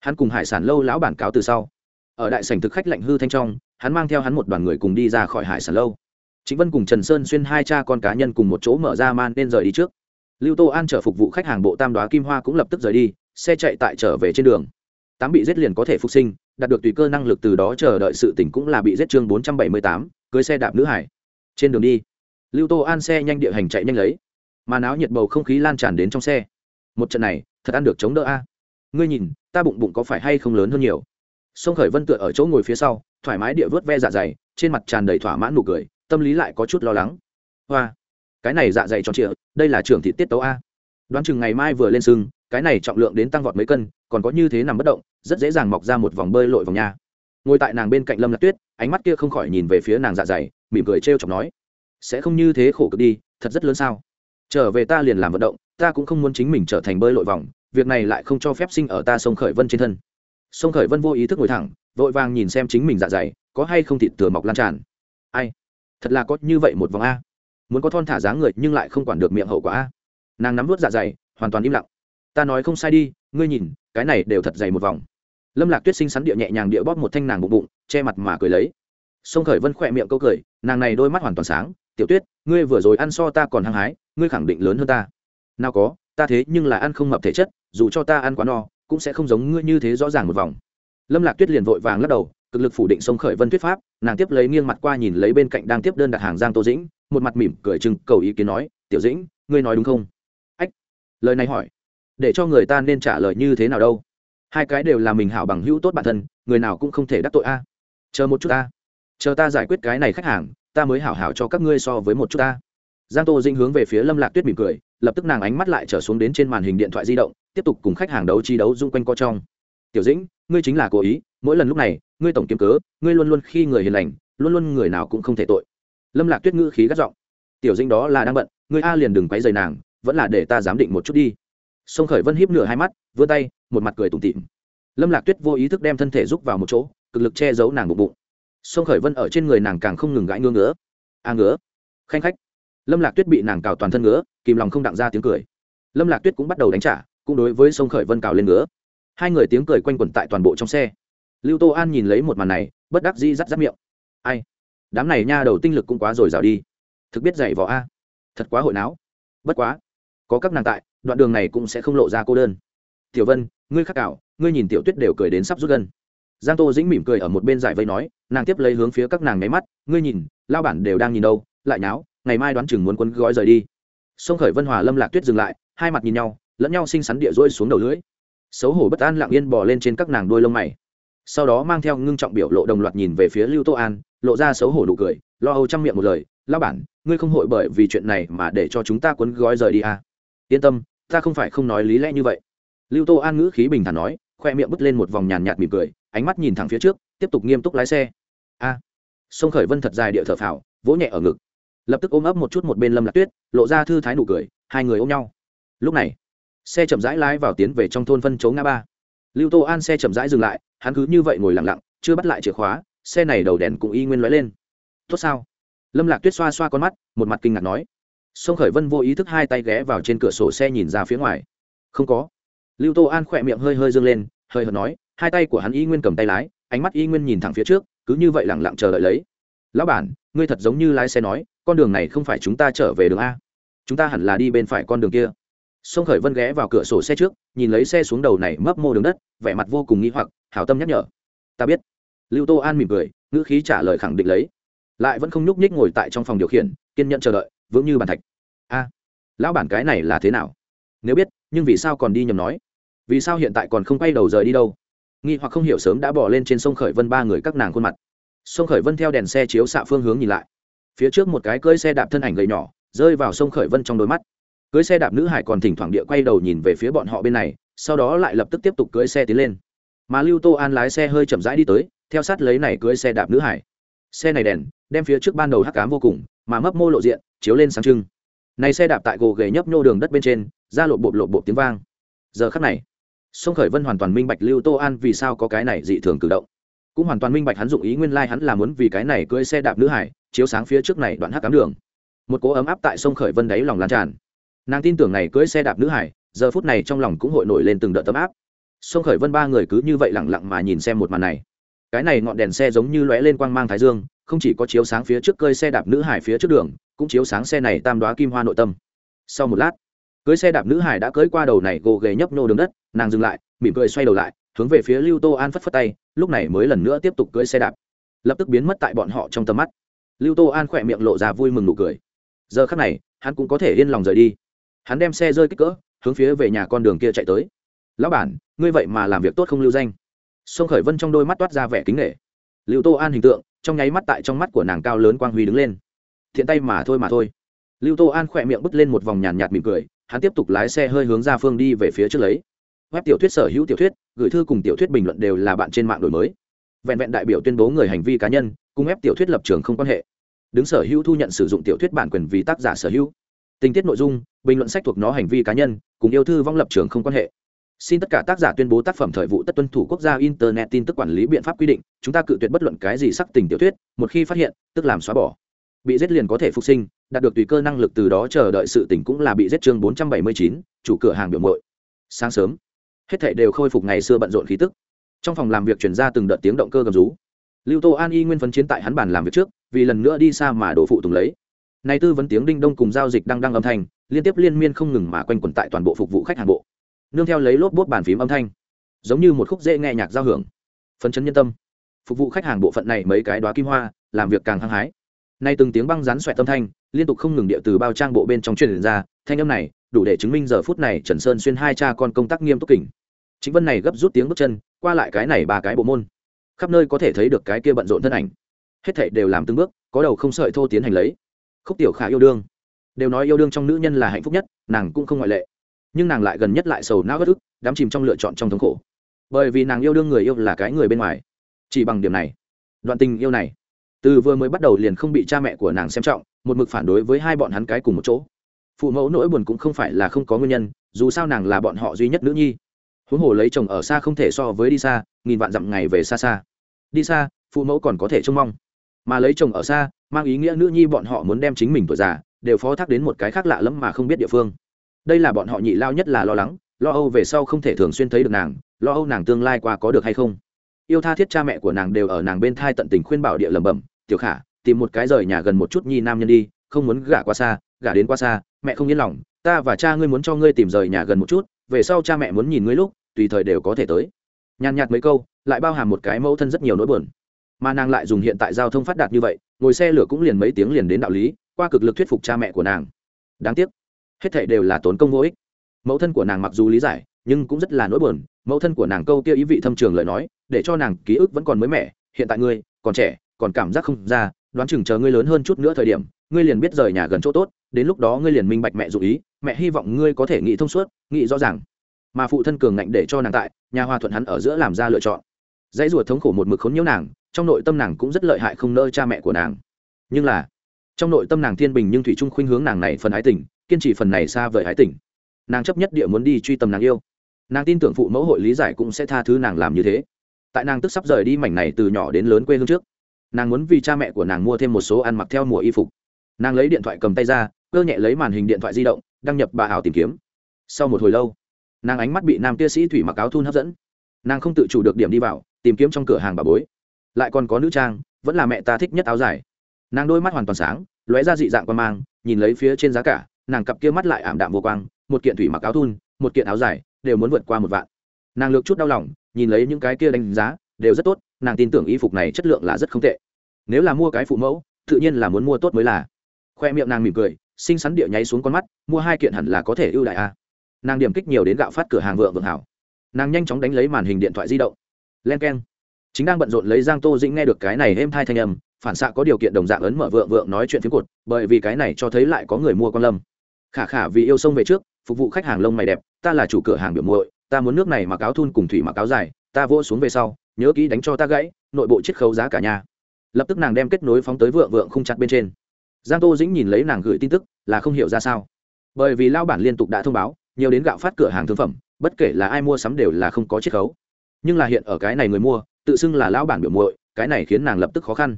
Hắn cùng hải sản lâu lão bản cáo từ sau. Ở đại sảnh thực khách lạnh hư thanh trong, hắn mang theo hắn một đoàn người cùng đi ra khỏi hải sản lâu. Chính vân cùng trần sơn xuyên hai cha con cá nhân cùng một chỗ mở ra man nên rời đi trước. Lưu tô an trở phục vụ khách hàng bộ tam đoá kim hoa cũng lập tức rời đi, xe chạy tại trở về trên đường. Tám bị giết liền có thể phục sinh, đạt được tùy cơ năng lực từ đó chờ đợi sự tỉnh cũng là bị giết chương bốn trăm bảy mươi tám, cưới xe đạp nữ hải. Trên đường đi, lưu tô an xe nhanh địa hành chạy nhanh lấy, mà náo nhiệt bầu không khí lan tràn đến trong xe. Một trận này thật ăn được chống đỡ a. Ngươi nhìn, ta bụng bụng có phải hay không lớn hơn nhiều? Sông khởi vân tựa ở chỗ ngồi phía sau, thoải mái địa vớt ve dạ dày, trên mặt tràn đầy thỏa mãn nụ cười, tâm lý lại có chút lo lắng. Hoa, cái này dạ dày tròn trịa, đây là trưởng thị tiết tấu a. Đoán chừng ngày mai vừa lên sưng, cái này trọng lượng đến tăng vọt mấy cân, còn có như thế nằm bất động, rất dễ dàng mọc ra một vòng bơi lội vòng nha. Ngồi tại nàng bên cạnh lâm lạc tuyết, ánh mắt kia không khỏi nhìn về phía nàng dạ dày, mỉm cười trêu chọc nói, sẽ không như thế khổ cực đi, thật rất lớn sao? Trở về ta liền làm vận động, ta cũng không muốn chính mình trở thành bơi lội vòng, việc này lại không cho phép sinh ở ta sông khởi vân trên thân. Sông khởi vân vô ý thức ngồi thẳng, vội vàng nhìn xem chính mình dạ dày, có hay không thịt thừa mọc lan tràn. Ai? Thật là có như vậy một vòng a. Muốn có thon thả dáng người nhưng lại không quản được miệng hậu quả a. Nàng nắm vớt dạ dày, hoàn toàn im lặng. Ta nói không sai đi, ngươi nhìn, cái này đều thật dày một vòng. Lâm lạc tuyết sinh sắn địa nhẹ nhàng địa bóp một thanh nàng bụng bụng, che mặt mà cười lấy. Sông khởi vân khỏe miệng câu cười, nàng này đôi mắt hoàn toàn sáng. Tiểu tuyết, ngươi vừa rồi ăn so ta còn hăng hái ngươi khẳng định lớn hơn ta. Nào có, ta thế nhưng là ăn không mập thể chất, dù cho ta ăn quá no, cũng sẽ không giống ngươi như thế rõ ràng một vòng. Lâm lạc tuyết liền vội vàng lắc đầu, cực lực phủ định sông khởi vân thuyết pháp, nàng tiếp lấy nghiêng mặt qua nhìn lấy bên cạnh đang tiếp đơn đặt hàng giang tô dĩnh, một mặt mỉm cười chừng cầu ý kiến nói, tiểu dĩnh, ngươi nói đúng không? Ách, lời này hỏi, để cho người ta nên trả lời như thế nào đâu. Hai cái đều là mình hảo bằng hữu tốt bản thân, người nào cũng không thể đắc tội a. Chờ một chút ta. Chờ ta giải quyết cái này khách hàng, ta mới hảo hảo cho các ngươi so với một chút ta giang tô dĩnh hướng về phía lâm lạc tuyết mỉm cười, lập tức nàng ánh mắt lại trở xuống đến trên màn hình điện thoại di động, tiếp tục cùng khách hàng đấu chi đấu dung quanh co trong. Tiểu dĩnh, ngươi chính là cố ý, mỗi lần lúc này, ngươi tổng kiếm cớ, ngươi luôn luôn khi người hiền lành, luôn luôn người nào cũng không thể tội. Lâm lạc tuyết ngữ khí gắt giọng, tiểu dĩnh đó là đang bận, ngươi a liền đừng quấy rầy nàng, vẫn là để ta giám định một chút đi. Sông khởi vân hiếp nửa hai mắt, vươn tay, một mặt cười tủm tỉm. Lâm lạc tuyết vô ý thức đem thân thể rúc vào một chỗ, cực lực che giấu nàng bụng bụng. Sông khởi vân ở trên người nàng càng không ngừng gãi ngứa ngứa. A ngứa. Khanh khách lâm lạc tuyết bị nàng cào toàn thân ngứa kìm lòng không đặng ra tiếng cười lâm lạc tuyết cũng bắt đầu đánh trả cũng đối với sông khởi vân cào lên ngứa hai người tiếng cười quanh quẩn tại toàn bộ trong xe lưu tô an nhìn lấy một màn này bất đắc dĩ rắt rắt miệng ai đám này nha đầu tinh lực cũng quá rồi rào đi thực biết dạy võ a thật quá hội não bất quá có các nàng tại đoạn đường này cũng sẽ không lộ ra cô đơn tiểu vân ngươi khắc cào, ngươi nhìn tiểu tuyết đều cười đến sắp rút gân giang tô dĩnh mỉm cười ở một bên giải vây nói nàng tiếp lấy hướng phía các nàng nháy mắt ngươi nhìn lao bản đều đang nhìn đâu lại nháo ngày mai đoán chừng muốn quấn gói rời đi. Sông khởi vân hòa lâm lạc tuyết dừng lại, hai mặt nhìn nhau, lẫn nhau xinh xắn địa rôi xuống đầu lưỡi. Xấu hổ bất an lặng yên bò lên trên các nàng đuôi lông mày. Sau đó mang theo ngưng trọng biểu lộ đồng loạt nhìn về phía lưu tô an, lộ ra xấu hổ nụ cười, lo âu chăm miệng một lời lao bản, ngươi không hội bởi vì chuyện này mà để cho chúng ta quấn gói rời đi à. yên tâm, ta không phải không nói lý lẽ như vậy. Lưu tô an ngữ khí bình thản nói, khoe miệng bứt lên một vòng nhàn nhạt mỉm cười, ánh mắt nhìn thẳng phía trước, tiếp tục nghiêm túc lái xe. A. À. sông khởi vân thật dài địa thở phào, vỗ nhẹ ở ngực lập tức ôm ấp một chút một bên lâm lạc tuyết lộ ra thư thái nụ cười hai người ôm nhau lúc này xe chậm rãi lái vào tiến về trong thôn phân chấu ngã ba lưu tô an xe chậm rãi dừng lại hắn cứ như vậy ngồi lặng lặng chưa bắt lại chìa khóa xe này đầu đèn cũng y nguyên lóe lên tốt sao lâm lạc tuyết xoa xoa con mắt một mặt kinh ngạc nói sông khởi vân vô ý thức hai tay ghé vào trên cửa sổ xe nhìn ra phía ngoài không có lưu tô an khỏe miệng hơi hơi dâng lên hơi hợt nói hai tay của hắn y nguyên cầm tay lái ánh mắt y nguyên nhìn thẳng phía trước cứ như vậy lẳng lặng chờ đợi lấy lão bản, ngươi thật giống như lái xe nói, con đường này không phải chúng ta trở về đường a. Chúng ta hẳn là đi bên phải con đường kia. Sông khởi vân ghé vào cửa sổ xe trước, nhìn lấy xe xuống đầu này mấp mô đường đất, vẻ mặt vô cùng nghi hoặc, hảo tâm nhắc nhở. Ta biết. Lưu tô an mỉm cười, ngữ khí trả lời khẳng định lấy. Lại vẫn không nhúc nhích ngồi tại trong phòng điều khiển, kiên nhận chờ đợi, vững như bàn thạch. A, lão bản cái này là thế nào? Nếu biết, nhưng vì sao còn đi nhầm nói? Vì sao hiện tại còn không quay đầu rời đi đâu? Nghi hoặc không hiểu sớm đã bỏ lên trên sông khởi vân ba người các nàng khuôn mặt sông khởi vân theo đèn xe chiếu xạ phương hướng nhìn lại. Phía trước một cái cưỡi xe đạp thân ảnh gầy nhỏ, rơi vào sông khởi vân trong đôi mắt. Cưới xe đạp nữ hải còn thỉnh thoảng địa quay đầu nhìn về phía bọn họ bên này, sau đó lại lập tức tiếp tục cưới xe tiến lên. Mà lưu tô an lái xe hơi chậm rãi đi tới, theo sát lấy này cưới xe đạp nữ hải. Xe này đèn, đem phía trước ban đầu hắc cám vô cùng, mà mấp mô lộ diện, chiếu lên sáng trưng. Này xe đạp tại gồ ghề nhấp nhô đường đất bên trên, ra lộ bộp lộ bộp tiếng vang. Giờ khắc này, sông khởi vân hoàn toàn minh bạch lưu tô an vì sao có cái này dị thường cử động cũng hoàn toàn minh bạch hắn dụng ý nguyên lai hắn là muốn vì cái này cưỡi xe đạp nữ hải, chiếu sáng phía trước này đoạn hắc cám đường. Một cố ấm áp tại sông khởi vân đáy lòng lan tràn. Nàng tin tưởng này cưỡi xe đạp nữ hải, giờ phút này trong lòng cũng hội nổi lên từng đợt tấm áp. Sông khởi vân ba người cứ như vậy lẳng lặng mà nhìn xem một màn này. Cái này ngọn đèn xe giống như lóe lên quang mang thái dương, không chỉ có chiếu sáng phía trước cơi xe đạp nữ hải phía trước đường, cũng chiếu sáng xe này tam đoá kim hoa nội tâm. Sau một lát cưới xe đạp nữ hải đã cưới qua đầu này gồ ghề nhấp nô đường đất, nàng dừng lại, mỉm cười xoay đầu lại hướng về phía lưu tô an phất phất tay, lúc này mới lần nữa tiếp tục cưới xe đạp. Lập tức biến mất tại bọn họ trong tầm mắt. Lưu tô an khỏe miệng lộ ra vui mừng nụ cười. Giờ khắc này, hắn cũng có thể yên lòng rời đi. Hắn đem xe rơi kích cỡ, hướng phía về nhà con đường kia chạy tới. Lão bản, ngươi vậy mà làm việc tốt không lưu danh. Sông khởi vân trong đôi mắt toát ra vẻ kính nghệ lưu tô an hình tượng, trong nháy mắt tại trong mắt của nàng cao lớn quang huy đứng lên. Thiện tay mà thôi mà thôi. Lưu tô an khỏe miệng bứt lên một vòng nhàn nhạt mỉm cười, hắn tiếp tục lái xe hơi hướng ra phương đi về phía trước lấy web tiểu thuyết sở hữu tiểu thuyết, gửi thư cùng tiểu thuyết bình luận đều là bạn trên mạng đổi mới. Vẹn vẹn đại biểu tuyên bố người hành vi cá nhân, cùng ép tiểu thuyết lập trường không quan hệ. Đứng sở hữu thu nhận sử dụng tiểu thuyết bản quyền vì tác giả sở hữu. Tình tiết nội dung, bình luận sách thuộc nó hành vi cá nhân, cùng yêu thư vong lập trường không quan hệ. Xin tất cả tác giả tuyên bố tác phẩm thời vụ tất tuân thủ quốc gia internet tin tức quản lý biện pháp quy định, chúng ta cự tuyệt bất luận cái gì sắc tình tiểu thuyết, một khi phát hiện, tức làm xóa bỏ. Bị giết liền có thể phục sinh, đạt được tùy cơ năng lực từ đó chờ đợi sự tỉnh cũng là bị giết chương bốn trăm bảy mươi chín, chủ cửa hàng biểu mội sáng sớm hết thảy đều khôi phục ngày xưa bận rộn khí tức. Trong phòng làm việc chuyển ra từng đợt tiếng động cơ gầm rú. Lưu tô an y nguyên phấn chiến tại hắn bàn làm việc trước, vì lần nữa đi xa mà đổ phụ tùng lấy. Nay tư vấn tiếng đinh đông cùng giao dịch đang đang âm thanh, liên tiếp liên miên không ngừng mà quanh quẩn tại toàn bộ phục vụ khách hàng bộ. Nương theo lấy lốp bốt bàn phím âm thanh, giống như một khúc dễ nghe nhạc giao hưởng. Phấn chấn nhân tâm. Phục vụ khách hàng bộ phận này mấy cái đoá kim hoa, làm việc càng hăng hái. Nay từng tiếng băng rán xoẹt tâm thanh, liên tục không ngừng địa từ bao trang bộ bên trong truyền ra thanh âm này đủ để chứng minh giờ phút này trần sơn xuyên hai cha con công tác nghiêm túc kỉnh chính vân này gấp rút tiếng bước chân, qua lại cái này ba cái bộ môn. Khắp nơi có thể thấy được cái kia bận rộn thân ảnh. Hết thảy đều làm từng bước, có đầu không sợi thô tiến hành lấy. Khúc tiểu khả yêu đương. Đều nói yêu đương trong nữ nhân là hạnh phúc nhất, nàng cũng không ngoại lệ. Nhưng nàng lại gần nhất lại sầu não bất ức, đắm chìm trong lựa chọn trong thống khổ. Bởi vì nàng yêu đương người yêu là cái người bên ngoài. Chỉ bằng điểm này, đoạn tình yêu này, từ vừa mới bắt đầu liền không bị cha mẹ của nàng xem trọng, một mực phản đối với hai bọn hắn cái cùng một chỗ phụ mẫu nỗi buồn cũng không phải là không có nguyên nhân, dù sao nàng là bọn họ duy nhất nữ nhi. Huống hồ lấy chồng ở xa không thể so với đi xa, nghìn vạn dặm ngày về xa xa. Đi xa, phụ mẫu còn có thể trông mong. Mà lấy chồng ở xa, mang ý nghĩa nữ nhi bọn họ muốn đem chính mình tuổi già đều phó thác đến một cái khác lạ lẫm mà không biết địa phương. Đây là bọn họ nhị lao nhất là lo lắng, lo âu về sau không thể thường xuyên thấy được nàng, lo âu nàng tương lai qua có được hay không. Yêu tha thiết cha mẹ của nàng đều ở nàng bên thai tận tình khuyên bảo địa lẩm bẩm, tiểu khả, tìm một cái rời nhà gần một chút nhi nam nhân đi, không muốn gả qua xa, gả đến qua xa mẹ không yên lòng, ta và cha ngươi muốn cho ngươi tìm rời nhà gần một chút, về sau cha mẹ muốn nhìn ngươi lúc, tùy thời đều có thể tới. Nhàn nhạt mấy câu, lại bao hàm một cái mẫu thân rất nhiều nỗi buồn. Mà nàng lại dùng hiện tại giao thông phát đạt như vậy, ngồi xe lửa cũng liền mấy tiếng liền đến đạo lý, qua cực lực thuyết phục cha mẹ của nàng. Đáng tiếc, hết thảy đều là tốn công vô ích. Mẫu thân của nàng mặc dù lý giải, nhưng cũng rất là nỗi buồn. Mẫu thân của nàng câu kia ý vị thâm trường lời nói, để cho nàng ký ức vẫn còn mới mẻ. Hiện tại ngươi, còn trẻ, còn cảm giác không ra, đoán chừng chờ ngươi lớn hơn chút nữa thời điểm, ngươi liền biết rời nhà gần chỗ tốt đến lúc đó ngươi liền minh bạch mẹ dụ ý, mẹ hy vọng ngươi có thể nghĩ thông suốt, nghĩ rõ ràng. Mà phụ thân cường ngạnh để cho nàng tại, nhà hòa thuận hắn ở giữa làm ra lựa chọn. Dãy ruột thống khổ một mực khốn nhiễu nàng, trong nội tâm nàng cũng rất lợi hại không nỡ cha mẹ của nàng. Nhưng là, trong nội tâm nàng thiên bình nhưng thủy trung khuynh hướng nàng này phần ái tình, kiên trì phần này xa vời ái tình. Nàng chấp nhất địa muốn đi truy tầm nàng yêu. Nàng tin tưởng phụ mẫu hội lý giải cũng sẽ tha thứ nàng làm như thế. Tại nàng tức sắp rời đi mảnh này từ nhỏ đến lớn quê hương trước, nàng muốn vì cha mẹ của nàng mua thêm một số ăn mặc theo mùa y phục nàng lấy điện thoại cầm tay ra, cơ nhẹ lấy màn hình điện thoại di động, đăng nhập bà ảo tìm kiếm. Sau một hồi lâu, nàng ánh mắt bị nam kia sĩ thủy mặc áo thun hấp dẫn. Nàng không tự chủ được điểm đi vào, tìm kiếm trong cửa hàng bà bối. Lại còn có nữ trang, vẫn là mẹ ta thích nhất áo dài. Nàng đôi mắt hoàn toàn sáng, lóe ra dị dạng quan mang, nhìn lấy phía trên giá cả, nàng cặp kia mắt lại ảm đạm vô quang, một kiện thủy mặc áo thun, một kiện áo dài, đều muốn vượt qua một vạn. Nàng lược chút đau lòng, nhìn lấy những cái kia đánh giá, đều rất tốt, nàng tin tưởng y phục này chất lượng là rất không tệ. Nếu là mua cái phụ mẫu, tự nhiên là muốn mua tốt mới là khoe miệng nàng mỉm cười, xinh xắn địa nháy xuống con mắt, mua hai kiện hẳn là có thể ưu đại a. Nàng điểm kích nhiều đến gạo phát cửa hàng vượng vượng hảo. Nàng nhanh chóng đánh lấy màn hình điện thoại di động. Len k e n chính đang bận rộn lấy giang tô dĩnh nghe được cái này êm thai thanh âm, phản xạ có điều kiện đồng dạng ấn mở vượng vượng nói chuyện phiếm cột, bởi vì cái này cho thấy lại có người mua con lâm khả khả vì yêu sông về trước, phục vụ khách hàng lông mày đẹp, ta là chủ cửa hàng biểu muội, ta muốn nước này mặc áo thun cùng thủy mặc áo dài, ta vỗ xuống về sau, nhớ kỹ đánh cho ta gãy, nội bộ chiết khấu giá cả nhà. Lập tức nàng đem kết nối phóng tới vượng vượng không chặt bên trên giang tô dĩnh nhìn lấy nàng gửi tin tức, là không hiểu ra sao. Bởi vì lao bản liên tục đã thông báo, nhiều đến gạo phát cửa hàng thương phẩm, bất kể là ai mua sắm đều là không có chiết khấu. Nhưng là hiện ở cái này người mua, tự xưng là lão bản biểu muội, cái này khiến nàng lập tức khó khăn.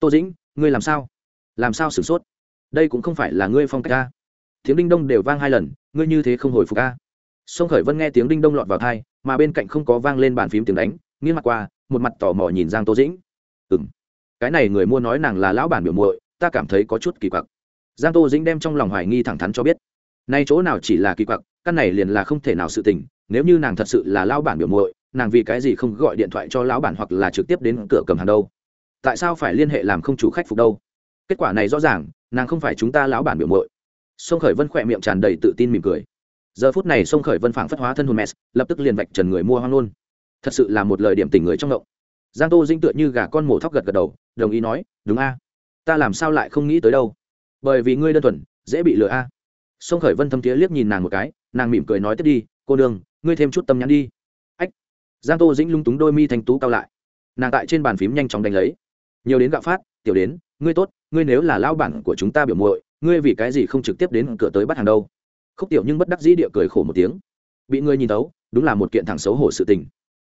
Tô dĩnh, ngươi làm sao? Làm sao sửng sốt? Đây cũng không phải là ngươi phong cách ca tiếng đinh đông đều vang hai lần, ngươi như thế không hồi phục ca sông khởi vân nghe tiếng đinh đông lọt vào thai mà bên cạnh không có vang lên bàn phím tiếng đánh, nghiêng mặt qua, một mặt tò mò nhìn giang tô dĩnh. Ừng cái này người mua nói nàng là lão bản biểu muội ta cảm thấy có chút kỳ quặc. Giang tô dĩnh đem trong lòng hoài nghi thẳng thắn cho biết. Nay chỗ nào chỉ là kỳ quặc, căn này liền là không thể nào sự tình, nếu như nàng thật sự là lão bản biểu muội, nàng vì cái gì không gọi điện thoại cho lão bản hoặc là trực tiếp đến cửa cầm hàng đâu? Tại sao phải liên hệ làm không chủ khách phục đâu? Kết quả này rõ ràng, nàng không phải chúng ta lão bản biểu muội. Sông khởi vân khỏe miệng tràn đầy tự tin mỉm cười. Giờ phút này sông khởi vân phảng phất hóa thân hồn mess lập tức liền vạch trần người mua hoang luôn. Thật sự là một lời điểm tình người trong động giang tô dinh tựa như gà con mổ thóc gật gật đầu, đồng ý nói, đúng a ta làm sao lại không nghĩ tới đâu? Bởi vì ngươi đơn thuần dễ bị lừa a. Sông khởi vân thâm tía liếc nhìn nàng một cái nàng mỉm cười nói tiếp đi cô Đường, ngươi thêm chút tâm nhắn đi. Ách. Giang tô dĩnh lung túng đôi mi thanh tú cao lại. Nàng tại trên bàn phím nhanh chóng đánh lấy. Nhiều đến gạo phát tiểu đến ngươi tốt ngươi nếu là lao bản của chúng ta biểu muội ngươi vì cái gì không trực tiếp đến cửa tới bắt hàng đâu? Khúc tiểu nhưng bất đắc dĩ địa cười khổ một tiếng. Bị ngươi nhìn tấu đúng là một kiện thẳng xấu hổ sự tình.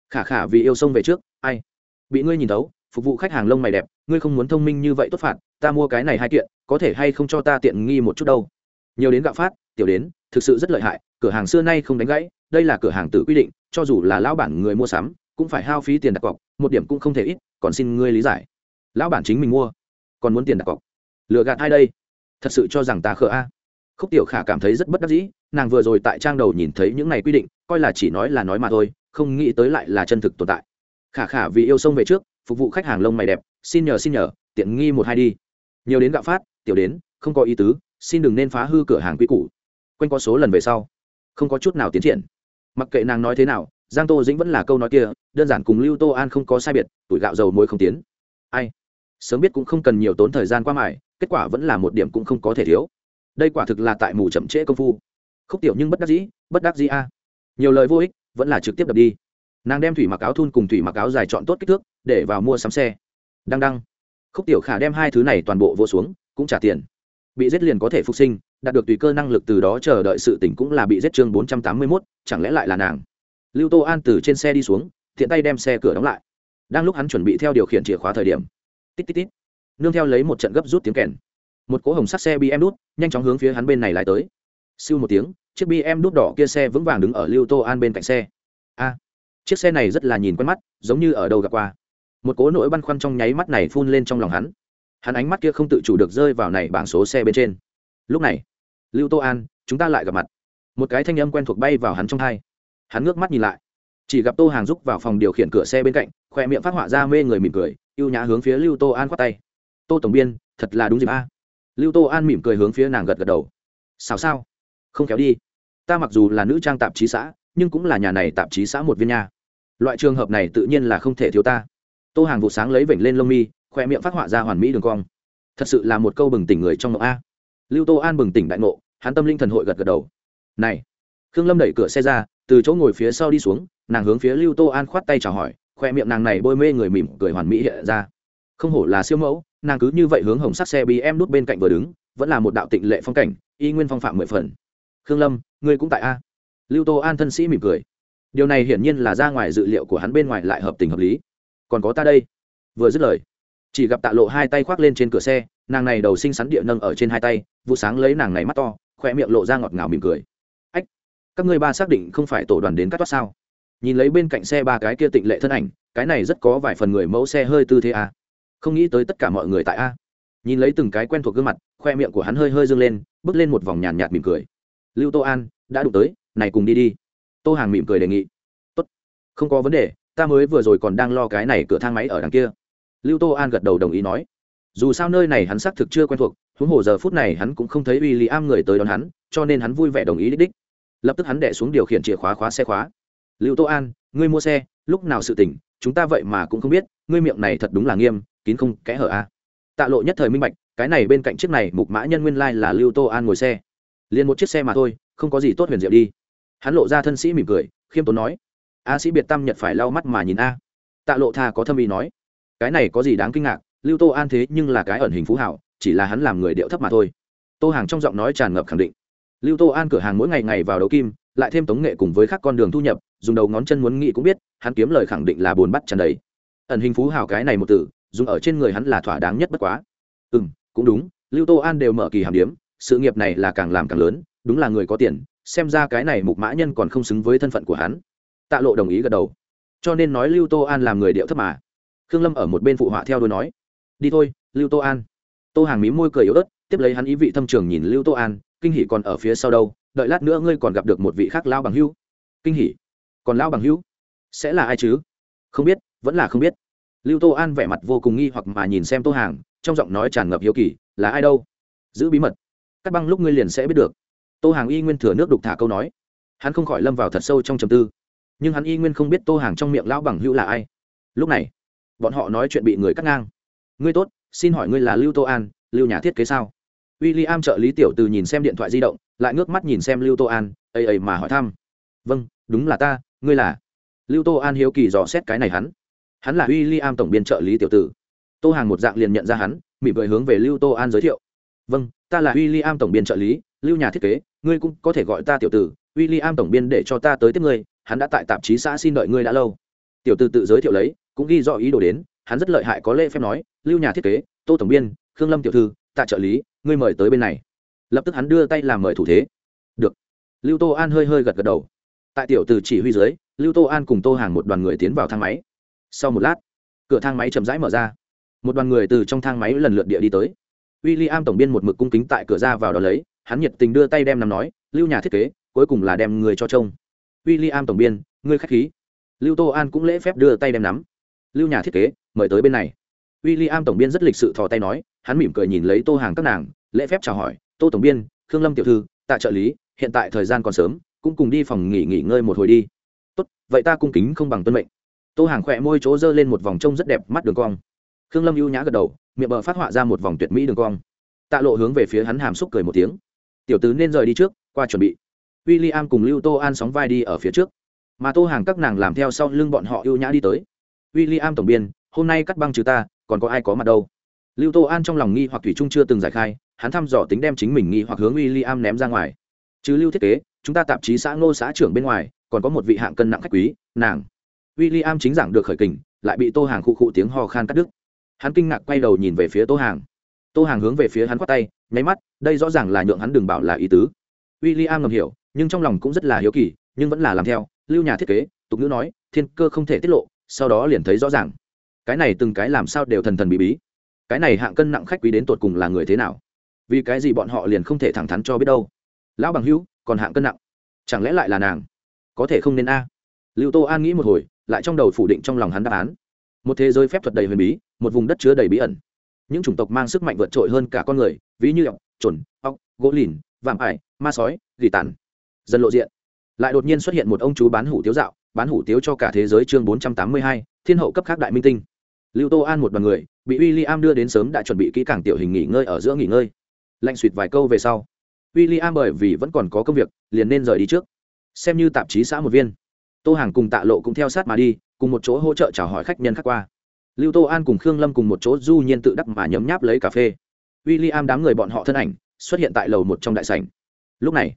Khả khả vì yêu sông về trước ai? Bị ngươi nhìn tấu phục vụ khách hàng lông mày đẹp, ngươi không muốn thông minh như vậy tốt phạt, ta mua cái này hai kiện, có thể hay không cho ta tiện nghi một chút đâu. Nhiều đến gạo phát, tiểu đến, thực sự rất lợi hại, cửa hàng xưa nay không đánh gãy, đây là cửa hàng tự quy định, cho dù là lão bản người mua sắm, cũng phải hao phí tiền đặt cọc, một điểm cũng không thể ít, còn xin ngươi lý giải. Lão bản chính mình mua, còn muốn tiền đặt cọc. Lừa gạt ai đây? Thật sự cho rằng ta khờ a. Khúc tiểu khả cảm thấy rất bất đắc dĩ, nàng vừa rồi tại trang đầu nhìn thấy những này quy định, coi là chỉ nói là nói mà thôi, không nghĩ tới lại là chân thực tồn tại. Khả khả vì yêu sông về trước phục vụ khách hàng lông mày đẹp, xin nhờ xin nhờ, tiện nghi một hai đi. Nhiều đến gạo phát, tiểu đến, không có ý tứ, xin đừng nên phá hư cửa hàng quy củ. Quanh có số lần về sau, không có chút nào tiến triển. Mặc kệ nàng nói thế nào, giang tô dĩnh vẫn là câu nói kia, đơn giản cùng lưu tô an không có sai biệt, tuổi gạo dầu muối không tiến. Ai? Sớm biết cũng không cần nhiều tốn thời gian qua mải, kết quả vẫn là một điểm cũng không có thể thiếu. Đây quả thực là tại mù chậm trễ công phu. Khúc tiểu nhưng bất đắc dĩ, bất đắc dĩ a. Nhiều lời vô ích, vẫn là trực tiếp đập đi. Nàng đem thủy mặc áo thun cùng thủy mặc áo dài chọn tốt kích thước để vào mua sắm xe. Đăng đăng. Khúc tiểu khả đem hai thứ này toàn bộ vô xuống, cũng trả tiền. Bị giết liền có thể phục sinh, đạt được tùy cơ năng lực từ đó chờ đợi sự tỉnh cũng là bị giết chương bốn trăm tám mươi mốt, chẳng lẽ lại là nàng? Lưu tô an từ trên xe đi xuống thiện tay đem xe cửa đóng lại. Đang lúc hắn chuẩn bị theo điều khiển chìa khóa thời điểm, tít tít tít, nương theo lấy một trận gấp rút tiếng kèn. Một cỗ hồng sắt xe bm đút, nhanh chóng hướng phía hắn bên này lại tới. Siêu một tiếng, chiếc bm đút đỏ kia xe vững vàng đứng ở lưu tô an bên cạnh xe. A, chiếc xe này rất là nhìn quen mắt, giống như ở đâu gặp qua một cỗ nỗi băn khoăn trong nháy mắt này phun lên trong lòng hắn. Hắn ánh mắt kia không tự chủ được rơi vào này bảng số xe bên trên. Lúc này, lưu tô an, chúng ta lại gặp mặt. Một cái thanh âm quen thuộc bay vào hắn trong hai. Hắn ngước mắt nhìn lại. Chỉ gặp tô hàng rúc vào phòng điều khiển cửa xe bên cạnh khoe miệng phát họa ra mê người mỉm cười y ê u nhã hướng phía lưu tô an khoác tay. Tô tổng biên, thật là đúng dịp a. Lưu tô an mỉm cười hướng phía nàng gật gật đầu. Sao sao không kéo đi. Ta mặc dù là nữ trang tạp chí xã, nhưng cũng là nhà này tạp chí xã một viên nha. Loại trường hợp này tự nhiên là không thể thiếu ta tô hàng vụ sáng lấy vểnh lên lông mi, khoe miệng phát họa ra hoàn mỹ đường cong. Thật sự là một câu bừng tỉnh người trong ngộ a. Lưu tô an bừng tỉnh đại ngộ, hắn tâm linh thần hội gật gật đầu. Này, khương lâm đẩy cửa xe ra, từ chỗ ngồi phía sau đi xuống, nàng hướng phía lưu tô an khoát tay chào hỏi, khoe miệng nàng này bôi mê người mỉm cười hoàn mỹ hiện ra. Không hổ là siêu mẫu, nàng cứ như vậy hướng hồng sắc xe bị em nút bên cạnh vừa đứng, vẫn là một đạo tịnh lệ phong cảnh, y nguyên phong phạm mười phần. Khương lâm, ngươi cũng tại a? Lưu tô an thân sĩ mỉm cười. Điều này hiển nhiên là ra ngoài dự liệu của hắn bên ngoài lại hợp tình hợp lý còn có ta đây. Vừa dứt lời, chỉ gặp tạ lộ hai tay khoác lên trên cửa xe, nàng này đầu xinh xắn địa nâng ở trên hai tay, vụ sáng lấy nàng này mắt to khoe miệng lộ ra ngọt ngào mỉm cười. Ách, các ngươi ba xác định không phải tổ đoàn đến cắt toát sao? Nhìn lấy bên cạnh xe ba cái kia tịnh lệ thân ảnh, cái này rất có vài phần người mẫu xe hơi tư thế a không nghĩ tới tất cả mọi người tại a. Nhìn lấy từng cái quen thuộc gương mặt, khoe miệng của hắn hơi hơi dâng lên, bước lên một vòng nhàn nhạt mỉm cười. Lưu tô an, đã đụng tới, này cùng đi đi. Tô hàng mỉm cười đề nghị. Tốt, không có vấn đề ta mới vừa rồi còn đang lo cái này cửa thang máy ở đằng kia. Lưu tô an gật đầu đồng ý nói. Dù sao nơi này hắn xác thực chưa quen thuộc, huống hồ giờ phút này hắn cũng không thấy w i l l i am người tới đón hắn, cho nên hắn vui vẻ đồng ý đích đích. Lập tức hắn đẻ xuống điều khiển chìa khóa khóa xe khóa. Lưu tô an, ngươi mua xe, lúc nào sự tỉnh chúng ta vậy mà cũng không biết, ngươi miệng này thật đúng là nghiêm, kín không kẽ hở a à. tạ lộ nhất thời minh bạch, cái này bên cạnh chiếc này mục mã nhân nguyên lai、like、là lưu tô an ngồi xe. Liền một chiếc xe mà thôi, không có gì tốt huyền diệu đi. Hắn lộ ra thân sĩ mỉm cười, khiêm tốn nói a sĩ biệt tâm nhật phải lau mắt mà nhìn a. Tạ lộ tha có thâm ý nói. Cái này có gì đáng kinh ngạc, lưu tô an thế nhưng là cái ẩn hình phú hảo, chỉ là hắn làm người điệu thấp mà thôi. Tô hàng trong giọng nói tràn ngập khẳng định. Lưu tô an cửa hàng mỗi ngày ngày vào đấu kim, lại thêm tống nghệ cùng với các con đường thu nhập, dùng đầu ngón chân muốn nghĩ cũng biết, hắn kiếm lời khẳng định là buồn bắt tràn đầy. Ẩn hình phú hào cái này một từ, dùng ở trên người hắn là thỏa đáng nhất bất quá. Ừ m cũng đúng, lưu tô an đều mở kỳ hàm điếm, sự nghiệp này là càng làm càng lớn, đúng là người có tiền, xem ra cái này mục mã nhân còn không xứng với thân phận của hắn tạ lộ đồng ý gật đầu. Cho nên nói lưu tô an làm người điệu thấp mà. Khương lâm ở một bên phụ họa theo đôi nói, đi thôi, lưu tô an. Tô hàng mí môi cười yếu ớt, tiếp lấy hắn ý vị thâm trường nhìn lưu tô an, kinh hỷ còn ở phía sau đâu, đợi lát nữa ngươi còn gặp được một vị khác lao bằng hữu. Kinh hỷ còn lao bằng hữu? Sẽ là ai chứ? Không biết, vẫn là không biết. Lưu tô an vẻ mặt vô cùng nghi hoặc mà nhìn xem tô hàng, trong giọng nói tràn ngập hiếu kỳ, là ai đâu? Giữ bí mật. Cắt băng lúc ngươi liền sẽ biết được. Tô hàng y nguyên thừa nước đục thả câu nói. Hắn không khỏi lâm vào thật sâu trong trầm tư nhưng hắn y nguyên không biết tô hàng trong miệng lão bằng hữu là ai. Lúc này, bọn họ nói chuyện bị người cắt ngang. Ngươi tốt, xin hỏi ngươi là lưu tô an, lưu nhà thiết kế sao? W i l l i am trợ lý tiểu từ nhìn xem điện thoại di động, lại ngước mắt nhìn xem lưu tô an, ây ây mà hỏi thăm. Vâng đúng là ta, ngươi là? Lưu tô an hiếu kỳ dò xét cái này hắn. Hắn là w i l l i am tổng biên trợ lý tiểu tử. Tô hàng một dạng liền nhận ra hắn, mỉm cười hướng về lưu tô an giới thiệu. Vâng ta là w i l l i am tổng biên trợ lý, lưu nhà thiết kế, ngươi cũng có thể gọi ta tiểu tử w i l l i am tổng biên để cho ta tới tiếp ngươi hắn đã tại tạp chí xã xin đợi ngươi đã lâu. Tiểu từ tự giới thiệu lấy, cũng ghi rõ ý đồ đến, hắn rất lợi hại có lễ phép nói, lưu nhà thiết kế, tô tổng biên, khương lâm tiểu thư, tạ trợ lý, ngươi mời tới bên này. Lập tức hắn đưa tay làm mời thủ thế. Được. Lưu tô an hơi hơi gật gật đầu. Tại tiểu từ chỉ huy dưới, lưu tô an cùng tô hàng một đoàn người tiến vào thang máy. Sau một lát, cửa thang máy chậm rãi mở ra. Một đoàn người từ trong thang máy lần lượt địa đi tới. W i l l i am tổng biên một mực cung kính tại cửa ra vào đó lấy, hắn nhiệt tình đưa tay đem nằm nói, lưu nhà thiết kế, cuối cùng là đem người cho trông w i l l i am tổng biên, ngươi k h á c h khí. Lưu tô an cũng lễ phép đưa tay đem nắm. Lưu nhà thiết kế, mời tới bên này. W i l l i am tổng biên rất lịch sự thò tay nói, hắn mỉm cười nhìn lấy tô hàng các nàng, lễ phép chào hỏi, tô tổng biên, khương lâm tiểu thư, tạ trợ lý, hiện tại thời gian còn sớm, cũng cùng đi phòng nghỉ nghỉ ngơi một hồi đi. Tốt, vậy ta cung kính không bằng tuân mệnh. Tô hàng khỏe môi chỗ dơ lên một vòng trông rất đẹp, mắt đường cong. Khương lâm ưu nhã gật đầu, miệng bờ phát họa ra một vòng tuyệt mỹ đường cong. Tạ lộ hướng về phía hắn hàm xúc cười một tiếng. Tiểu tứ nên rời đi trước, qua chuẩn bị. William cùng lưu tô an sóng vai đi ở phía trước. Mà tô hàng các nàng làm theo sau lưng bọn họ ưu nhã đi tới. William tổng biên, hôm nay cắt băng trừ ta, còn có ai có mặt đâu? Lưu tô an trong lòng nghi hoặc thủy chung chưa từng giải khai, hắn thăm dò tính đem chính mình nghi hoặc hướng William ném ra ngoài. Chứ lưu thiết kế, chúng ta tạp chí xã ngô xã trưởng bên ngoài, còn có một vị hạng cân nặng khách quý, nàng. William chính giảng được khởi kình, lại bị tô hàng khụ khụ tiếng ho khan cắt đứt. Hắn kinh ngạc quay đầu nhìn về phía tô hàng. Tô hàng hướng về phía hắn quát tay, nháy mắt, đây rõ ràng là nhượng hắn đừng bảo là ý tứ. William ngầm hiểu nhưng trong lòng cũng rất là hiếu kỳ, nhưng vẫn là làm theo, lưu nhà thiết kế, tục ngữ nói, thiên cơ không thể tiết lộ, sau đó liền thấy rõ ràng. Cái này từng cái làm sao đều thần thần bí bí. Cái này hạng cân nặng khách quý đến tột cùng là người thế nào? Vì cái gì bọn họ liền không thể thẳng thắn cho biết đâu? Lão bằng hữu, còn hạng cân nặng. Chẳng lẽ lại là nàng? Có thể không nên a? Lưu tô an nghĩ một hồi, lại trong đầu phủ định trong lòng hắn đáp án. Một thế giới phép thuật đầy huyền bí, một vùng đất chứa đầy bí ẩn. Những chủng tộc mang sức mạnh vượt trội hơn cả con người, ví như ọc, trồn, ọc, gỗ lìn, vạm ải, ma sói, gỉ tàn dần lộ diện. Lại đột nhiên xuất hiện một ông chú bán hủ tiếu dạo, bán hủ tiếu cho cả thế giới chương bốn trăm tám mươi hai, thiên hậu cấp khác đại minh tinh. Lưu tô an một đoàn người, bị w i l l i am đưa đến sớm đã chuẩn bị kỹ càng tiểu hình nghỉ ngơi ở giữa nghỉ ngơi. Lạnh suỵt vài câu về sau w i l l i am bởi vì vẫn còn có công việc, liền nên rời đi trước. Xem như tạp chí xã một viên. Tô hàng cùng tạ lộ cũng theo sát mà đi, cùng một chỗ hỗ trợ chào hỏi khách nhân khác qua. Lưu tô an cùng khương lâm cùng một chỗ du nhiên tự đắc mà nhấm nháp lấy cà phê. W i l l i am đám người bọn họ thân ảnh, xuất hiện tại lầu một trong đại sảnh. Lúc này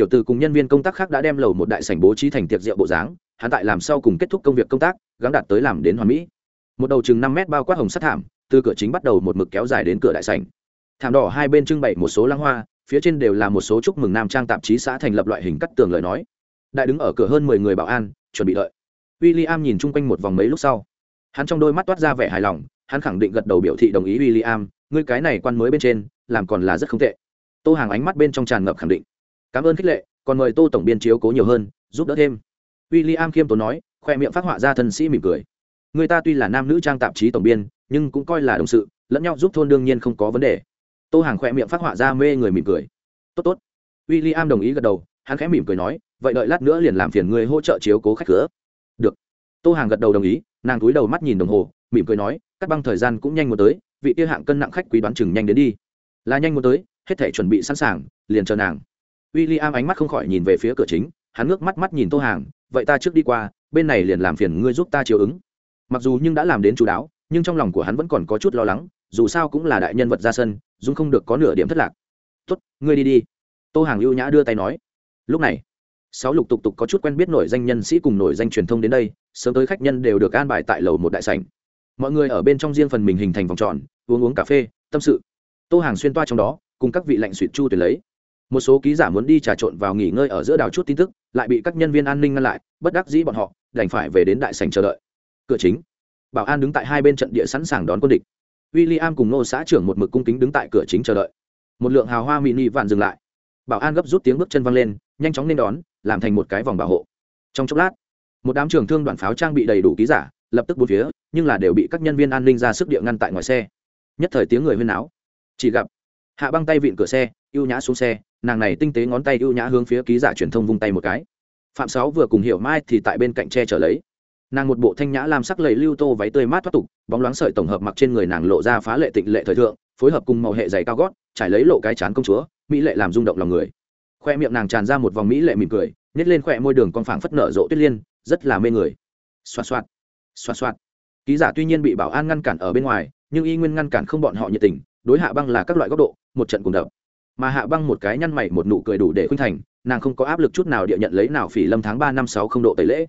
tiểu từ cùng nhân viên công tác khác đã đem lầu một đại sảnh bố trí thành tiệc rượu bộ dáng, hắn tại làm sau cùng kết thúc công việc công tác gắn đạt tới làm đến hoàn mỹ. Một đầu chừng năm mét bao quát hồng sắt thảm, từ cửa chính bắt đầu một mực kéo dài đến cửa đại sảnh. Thảm đỏ hai bên trưng bày một số lăng hoa, phía trên đều là một số chúc mừng nam trang tạp chí xã thành lập loại hình cắt tường lời nói. Đại đứng ở cửa hơn mười người bảo an, chuẩn bị đợi. W i l l i am nhìn chung quanh một vòng mấy lúc sau. Hắn trong đôi mắt toát ra vẻ hài lòng, hắn khẳng định gật đầu biểu thị đồng ý w i l l i am ngươi cái này quan mới bên trên, làm còn là rất không tệ. Tô hàng ánh mắt bên trong tràn ngập khẳng định cảm ơn khích lệ, còn mời tô tổng biên chiếu cố nhiều hơn, giúp đỡ thêm. W i l l i am khiêm tốn nói, khoe miệng phát họa ra thân sĩ mỉm cười. Người ta tuy là nam nữ trang tạp chí tổng biên, nhưng cũng coi là đồng sự, lẫn nhau giúp thôn đương nhiên không có vấn đề. Tô hàng khoe miệng phát họa ra mê người mỉm cười. Tốt tốt. W i l l i am đồng ý gật đầu, hắn khẽ mỉm cười nói, vậy đợi lát nữa liền làm phiền người hỗ trợ chiếu cố khách cửa. Được. Tô hàng gật đầu đồng ý, nàng túi đầu mắt nhìn đồng hồ, mỉm cười nói, cắt băng thời gian cũng nhanh một tới, vị tiêu hạng cân nặng khách quý đoán chừng nhanh đến đi. Là nhanh một tới, hết thể chuẩn bị sẵn sàng, liền chờ nàng w i l l i am ánh mắt không khỏi nhìn về phía cửa chính, hắn ngước mắt mắt nhìn tô hàng, vậy ta trước đi qua, bên này liền làm phiền ngươi giúp ta chiều ứng. Mặc dù nhưng đã làm đến chú đáo, nhưng trong lòng của hắn vẫn còn có chút lo lắng, dù sao cũng là đại nhân vật ra sân dung không được có nửa điểm thất lạc. Tuất ngươi đi đi. Tô hàng ưu nhã đưa tay nói. Lúc này, sáu lục tục tục có chút quen biết nổi danh nhân sĩ cùng nổi danh truyền thông đến đây, sớm tới khách nhân đều được an bài tại lầu một đại sảnh. Mọi người ở bên trong riêng phần mình hình thành vòng tròn, uống uống cà phê, tâm sự. Tô hàng xuyên toa trong đó, cùng các vị lạnh suỵt chu tuyển lấy một số ký giả muốn đi trà trộn vào nghỉ ngơi ở giữa đào chút tin tức, lại bị các nhân viên an ninh ngăn lại, bất đắc dĩ bọn họ, đành phải về đến đại sảnh chờ đợi. Cửa chính, bảo an đứng tại hai bên trận địa sẵn sàng đón quân địch. W i l l i am cùng nô xã trưởng một mực cung kính đứng tại cửa chính chờ đợi. Một lượng hào hoa mini vạn dừng lại. Bảo an gấp rút tiếng bước chân văng lên, nhanh chóng nên đón, làm thành một cái vòng bảo hộ. Trong chốc lát, một đám trường thương đoàn pháo trang bị đầy đủ ký giả, lập tức bốn phía, nhưng là đều bị các nhân viên an ninh ra sức địa ngăn tại ngoài xe. Nhất thời tiếng người huyên áo chỉ gặp hạ băng tay vịn cửa xe, ưu nhã xuống xe, nàng này tinh tế ngón tay ưu nhã hướng phía ký giả truyền thông vung tay một cái. Phạm sáu vừa cùng hiểu mai thì tại bên cạnh che trở lấy. Nàng một bộ thanh nhã làm sắc lầy lưu tô váy tươi mát thoát tục, bóng loáng sợi tổng hợp mặc trên người nàng lộ ra phá lệ tịnh lệ thời thượng, phối hợp cùng màu hệ dày cao gót, trải lấy lộ cái chán công chúa, mỹ lệ làm rung động lòng người. Khoe miệng nàng tràn ra một vòng mỹ lệ mỉm cười nhét lên khoe môi đường con phẳng phất nở rộ tuyết liên, rất là mê người. Xoa xoa xoa xoa ký giả tuy nhiên bị bảo an ngăn cản ở bên ngoài, nhưng y nguyên ngăn cản không bọn họ nhiệt tình, đối hạ băng là các loại góc độ một trận cùng đập. Mà hạ băng một cái nhăn mày một nụ cười đủ để khuynh thành, nàng không có áp lực chút nào địa nhận lấy nào phỉ lâm tháng ba năm sáu không độ tẩy lễ.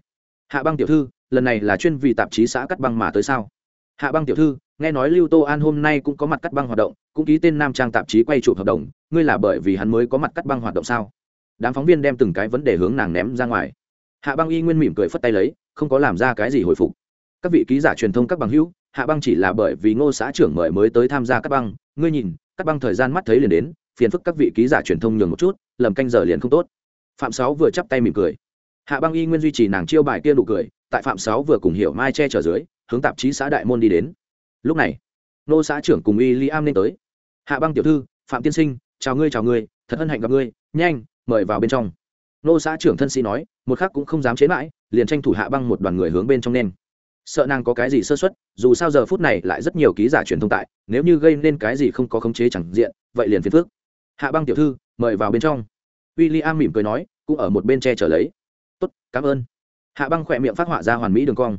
Hạ băng tiểu thư, lần này là chuyên vì tạp chí xã cắt băng mà tới sao? Hạ băng tiểu thư, nghe nói lưu tô an hôm nay cũng có mặt cắt băng hoạt động, cũng ký tên nam trang tạp chí quay chụp hợp đồng, ngươi là bởi vì hắn mới có mặt cắt băng hoạt động sao? Đám phóng viên đem từng cái vấn đề hướng nàng ném ra ngoài. Hạ băng y nguyên mỉm cười phất tay lấy, không có làm ra cái gì hồi phục. Các vị ký giả truyền thông các bằng hữu, hạ băng chỉ là bởi vì ngô xã trưởng mời mới tới tham gia cắt băng, ngươi nhìn cắt băng thời gian mắt thấy liền đến, phiền phức các vị ký giả truyền thông nhường một chút, lầm canh giờ liền không tốt. Phạm sáu vừa chắp tay mỉm cười. Hạ băng y nguyên duy trì nàng chiêu bài kia nụ cười, tại phạm sáu vừa cùng hiểu mai che chở dưới, hướng tạp chí xã đại môn đi đến. Lúc này, nô xã trưởng cùng y li am nên tới. Hạ băng tiểu thư, phạm tiên sinh, chào ngươi chào ngươi, thật hân hạnh gặp ngươi, nhanh, mời vào bên trong. Nô xã trưởng thân sĩ nói, một khắc cũng không dám chế mãi, liền tranh thủ hạ băng một đoàn người hướng bên trong nên sợ nàng có cái gì sơ xuất dù sao giờ phút này lại rất nhiều ký giả truyền thông tại, nếu như gây nên cái gì không có khống chế chẳng diện, vậy liền phiền phước hạ băng tiểu thư, mời vào bên trong. W i l l i am mỉm cười nói, cũng ở một bên che chở lấy. Tốt, cảm ơn. Hạ băng khỏe miệng phát họa ra hoàn mỹ đường cong.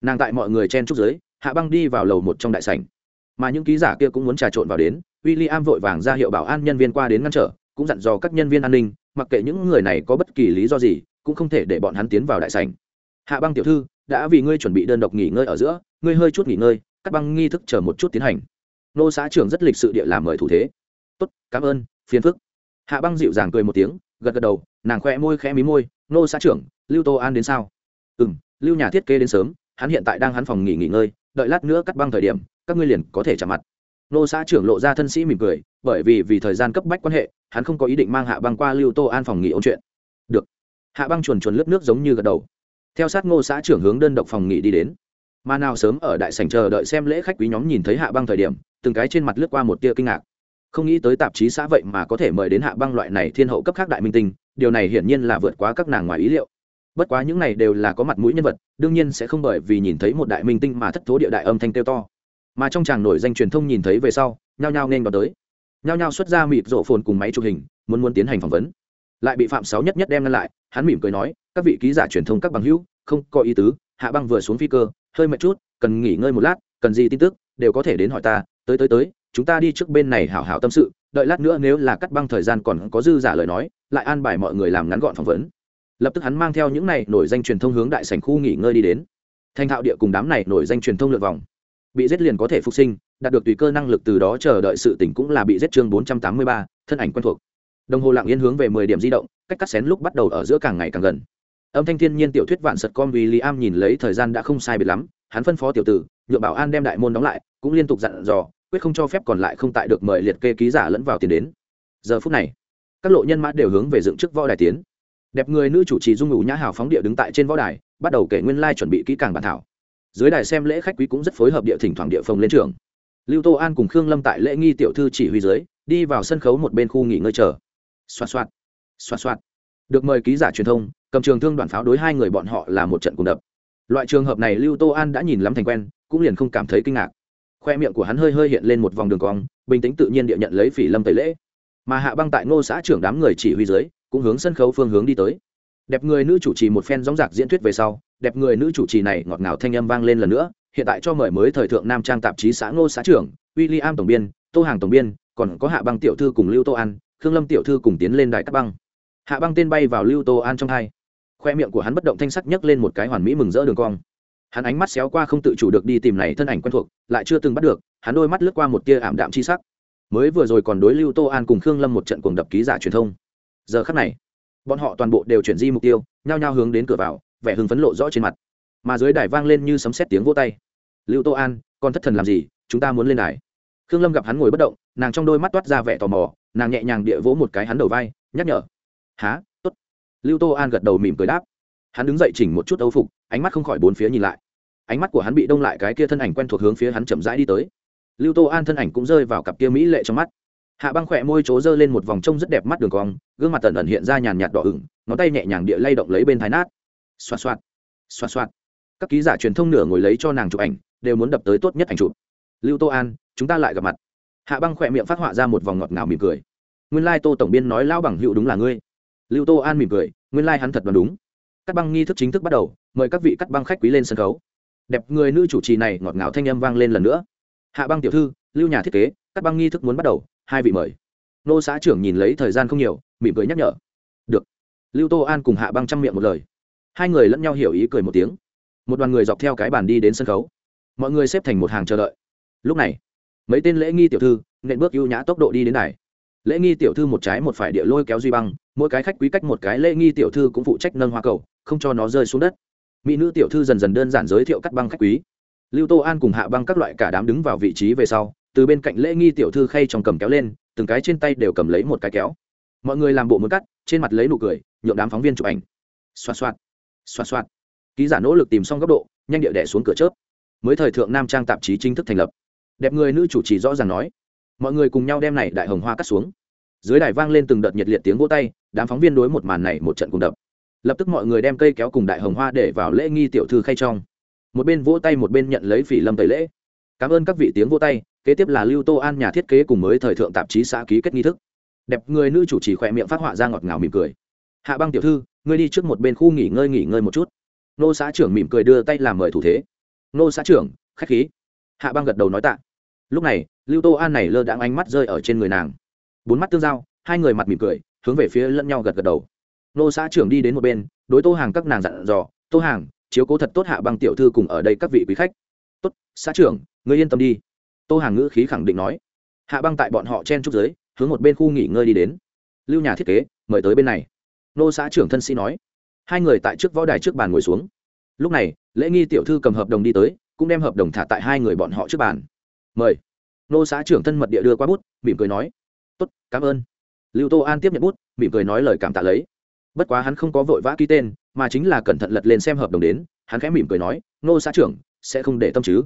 Nàng tại mọi người chen trúc giới hạ băng đi vào lầu một trong đại sảnh. Mà những ký giả kia cũng muốn trà trộn vào đến w i l l i am vội vàng ra hiệu bảo an nhân viên qua đến ngăn trở, cũng dặn dò các nhân viên an ninh, mặc kệ những người này có bất kỳ lý do gì, cũng không thể để bọn hắn tiến vào đại sảnh. Hạ băng tiểu thư đã vì ngươi chuẩn bị đơn độc nghỉ ngơi ở giữa, ngươi hơi chút nghỉ ngơi, cắt băng nghi thức chờ một chút tiến hành. Nô xã trưởng rất lịch sự địa làm mời thủ thế. Tốt, cảm ơn, phiền phức. Hạ băng dịu dàng cười một tiếng, gật gật đầu, nàng khoe môi khẽ mí môi, nô xã trưởng, lưu tô an đến sao? Ừ m lưu nhà thiết kế đến sớm, hắn hiện tại đang hắn phòng nghỉ nghỉ ngơi, đợi lát nữa cắt băng thời điểm, các ngươi liền có thể trả mặt. Nô xã trưởng lộ ra thân sĩ mỉm cười, bởi vì vì thời gian cấp bách quan hệ, hắn không có ý định mang hạ băng qua lưu tô an phòng nghỉ ôn chuyện. Được. Hạ băng chuồn chuồn lướt nước giống như gật đầu theo sát ngô xã trưởng hướng đơn độc phòng nghỉ đi đến. Mà nào sớm ở đại sảnh chờ đợi xem lễ khách quý nhóm nhìn thấy hạ băng thời điểm, từng cái trên mặt lướt qua một tia kinh ngạc. Không nghĩ tới tạp chí xã vậy mà có thể mời đến hạ băng loại này thiên hậu cấp khác đại minh tinh, điều này hiển nhiên là vượt quá các nàng ngoài ý liệu. Bất quá những này đều là có mặt mũi nhân vật, đương nhiên sẽ không bởi vì nhìn thấy một đại minh tinh mà thất thố địa đại âm thanh kêu to. Mà trong chàng nổi danh truyền thông nhìn thấy về sau, nhao nhao nên vào tới. Nhao nhao xuất ra mịt rộ phồn cùng máy chụp hình, muốn muốn tiến hành phỏng vấn lại bị phạm sáu nhất nhất đem ngăn lại, hắn mỉm cười nói, các vị ký giả truyền thông các bằng hữu, không có ý tứ, hạ băng vừa xuống phi cơ, hơi mệt chút, cần nghỉ ngơi một lát, cần gì tin tức, đều có thể đến hỏi ta, tới tới tới, chúng ta đi trước bên này hảo hảo tâm sự, đợi lát nữa nếu là cắt băng thời gian còn có dư giả lời nói, lại an bài mọi người làm ngắn gọn phỏng vấn. Lập tức hắn mang theo những này nổi danh truyền thông hướng đại sảnh khu nghỉ ngơi đi đến. Thanh thạo địa cùng đám này nổi danh truyền thông lượt vòng. Bị giết liền có thể phục sinh, đạt được tùy cơ năng lực từ đó chờ đợi sự tỉnh cũng là bị giết chương bốn trăm tám mươi ba, thân ảnh quen thuộc đồng hồ lặng yên hướng về mười điểm di động, cách cắt xén lúc bắt đầu ở giữa càng ngày càng gần. Âm thanh thiên nhiên tiểu thuyết vạn sật con vì li am nhìn lấy thời gian đã không sai biệt lắm, hắn phân phó tiểu tử nhựa bảo an đem đại môn đóng lại, cũng liên tục dặn dò, quyết không cho phép còn lại không tại được mời liệt kê ký giả lẫn vào tiền đến. Giờ phút này, các lộ nhân mã đều hướng về dựng trước võ đài tiến. Đẹp người nữ chủ trì dung ngủ nhã hào phóng địa đứng tại trên võ đài, bắt đầu kể nguyên lai chuẩn bị kỹ càng bản thảo. Dưới đài xem lễ khách quý cũng rất phối hợp địa thỉnh thoảng địa phòng lên trường. Lưu tô an cùng khương lâm tại lễ nghi tiểu thư chỉ huy dưới, đi vào sân khấu một bên khu nghỉ ngơi chờ xoa xoạt. Xoa xoạt. Được mời ký giả truyền thông, cầm trường thương đoàn pháo đối hai người bọn họ là một trận cùng đập. Loại trường hợp này lưu tô an đã nhìn lắm thành quen, cũng liền không cảm thấy kinh ngạc. Khoe miệng của hắn hơi hơi hiện lên một vòng đường cong, bình tĩnh tự nhiên địa nhận lấy phỉ lâm tẩy lễ. Mà hạ băng tại ngô xã trưởng đám người chỉ huy dưới, cũng hướng sân khấu phương hướng đi tới. Đẹp người nữ chủ trì một phen gióng giạc diễn thuyết về sau, đẹp người nữ chủ trì này ngọt ngào thanh âm vang lên lần nữa, hiện tại cho mời mới thời thượng nam trang tạp chí xã ngô xã trưởng w i l l i am tổng biên, tô hàng tổng biên, còn có hạ băng tiểu thư cùng lưu tô an khương lâm tiểu thư cùng tiến lên đại cắt băng. Hạ băng tên bay vào lưu tô an trong hai. Khoe miệng của hắn bất động thanh sắc nhấc lên một cái hoàn mỹ mừng rỡ đường cong. Hắn ánh mắt xéo qua không tự chủ được đi tìm này thân ảnh quen thuộc, lại chưa từng bắt được, hắn đôi mắt lướt qua một tia ảm đạm chi sắc. Mới vừa rồi còn đối lưu tô an cùng khương lâm một trận cuồng đập ký giả truyền thông. Giờ khắc này, bọn họ toàn bộ đều chuyển di mục tiêu, nhao nhao hướng đến cửa vào, vẻ hưng phấn lộ rõ trên mặt. Mà dưới đài vang lên như sấm sét tiếng vô tay. Lưu tô an, con thất thần làm gì? Chúng ta muốn lên đài. Khương lâm gặp hắn ngồi bất động, nàng trong đôi mắt toát ra vẻ tò mò nàng nhẹ nhàng địa vỗ một cái hắn đầu vai, nhắc nhở. Há t ố t lưu tô an gật đầu mỉm cười đáp. Hắn đứng dậy chỉnh một chút âu phục, ánh mắt không khỏi bốn phía nhìn lại. Ánh mắt của hắn bị đông lại cái kia thân ảnh quen thuộc hướng phía hắn chậm rãi đi tới. Lưu tô an thân ảnh cũng rơi vào cặp kia mỹ lệ trong mắt. Hạ băng khỏe môi trố dơ lên một vòng trông rất đẹp mắt đường cong, gương mặt tần ẩn hiện ra nhàn nhạt đỏ ửng, ngón tay nhẹ nhàng địa lay động lấy bên thái nát. Xoa xoa xoa xoa các ký giả truyền thông nửa ngồi lấy cho nàng chụp ảnh, đều muốn đập tới tốt nhất ảnh chụp. Lưu tô an, chúng ta lại gặp mặt hạ băng khỏe miệng phát họa ra một vòng ngọt ngào mỉm cười. Nguyên lai tô tổng biên nói lão bằng hữu đúng là ngươi. Lưu tô an mỉm cười, nguyên lai hắn thật đoán đúng. Cắt băng nghi thức chính thức bắt đầu, mời các vị cắt băng khách quý lên sân khấu. Đẹp người nữ chủ trì này ngọt ngào thanh âm vang lên lần nữa. Hạ băng tiểu thư, lưu nhà thiết kế, cắt băng nghi thức muốn bắt đầu, hai vị mời. Nô xã trưởng nhìn lấy thời gian không nhiều, mỉm cười nhắc nhở. Được. Lưu tô an cùng hạ băng chăm miệng một lời. Hai người lẫn nhau hiểu ý cười một tiếng. Một đoàn người dọc theo cái bàn đi đến sân khấu. Mọi người xếp thành một hàng chờ đợi. Lúc này mấy tên lễ nghi tiểu thư, nện bước ưu nhã tốc độ đi đến này lễ nghi tiểu thư một trái một phải địa lôi kéo duy băng, mỗi cái khách quý cách một cái lễ nghi tiểu thư cũng phụ trách nâng hoa cầu, không cho nó rơi xuống đất. Mỹ nữ tiểu thư dần dần đơn giản giới thiệu cắt băng khách quý. Lưu tô an cùng hạ băng các loại cả đám đứng vào vị trí về sau, từ bên cạnh lễ nghi tiểu thư khay trong cầm kéo lên, từng cái trên tay đều cầm lấy một cái kéo. Mọi người làm bộ muốn cắt, trên mặt lấy nụ cười nhộn đám phóng viên chụp ảnh. Xoạt xoạt xoạt xoạt. Ký giả nỗ lực tìm xong góc độ, nhanh địa đẻ xuống cửa chớp. Mới thời thượng nam trang tạp chí chính thức thành lập đẹp người nữ chủ trì rõ ràng nói. Mọi người cùng nhau đem này đại hồng hoa cắt xuống. Dưới đài vang lên từng đợt nhiệt liệt tiếng vỗ tay, đám phóng viên đối một màn này một trận cùng đập. Lập tức mọi người đem cây kéo cùng đại hồng hoa để vào lễ nghi tiểu thư khay trong. Một bên vỗ tay một bên nhận lấy phỉ lâm tẩy lễ. Cảm ơn các vị tiếng vỗ tay, kế tiếp là lưu tô an nhà thiết kế cùng mới thời thượng tạp chí xã ký kết nghi thức. Đẹp người nữ chủ trì khỏe miệng phát họa ra ngọt ngào mỉm cười. Hạ băng tiểu thư, ngươi đi trước một bên khu nghỉ ngơi nghỉ ngơi một chút. Nô xã trưởng mỉm cười đưa tay làm mời thủ thế. Nô xã trưởng, khách khí. Hạ băng gật đầu nói tạ lúc này, lưu tô an này lơ đãng ánh mắt rơi ở trên người nàng. Bốn mắt tương giao, hai người mặt mỉm cười, hướng về phía lẫn nhau gật gật đầu. Nô xã trưởng đi đến một bên, đối tô hàng các nàng dặn dò, tô hàng, chiếu cố thật tốt hạ băng tiểu thư cùng ở đây các vị quý khách. Tốt, xã trưởng, ngươi yên tâm đi. Tô hàng ngữ khí khẳng định nói. Hạ băng tại bọn họ chen trúc giới, hướng một bên khu nghỉ ngơi đi đến. Lưu nhà thiết kế, mời tới bên này. Nô xã trưởng thân sĩ nói. Hai người tại trước võ đài trước bàn ngồi xuống. Lúc này, lễ nghi tiểu thư cầm hợp đồng đi tới, cũng đem hợp đồng thả tại hai người bọn họ trước bàn mời. Nô xã trưởng thân mật địa đưa qua bút, mỉm cười nói, tốt, cảm ơn. Lưu tô an tiếp nhận bút, mỉm cười nói lời cảm tạ lấy. Bất quá hắn không có vội vã ký tên, mà chính là cẩn thận lật lên xem hợp đồng đến, hắn khẽ mỉm cười nói, nô xã trưởng, sẽ không để tâm chứ.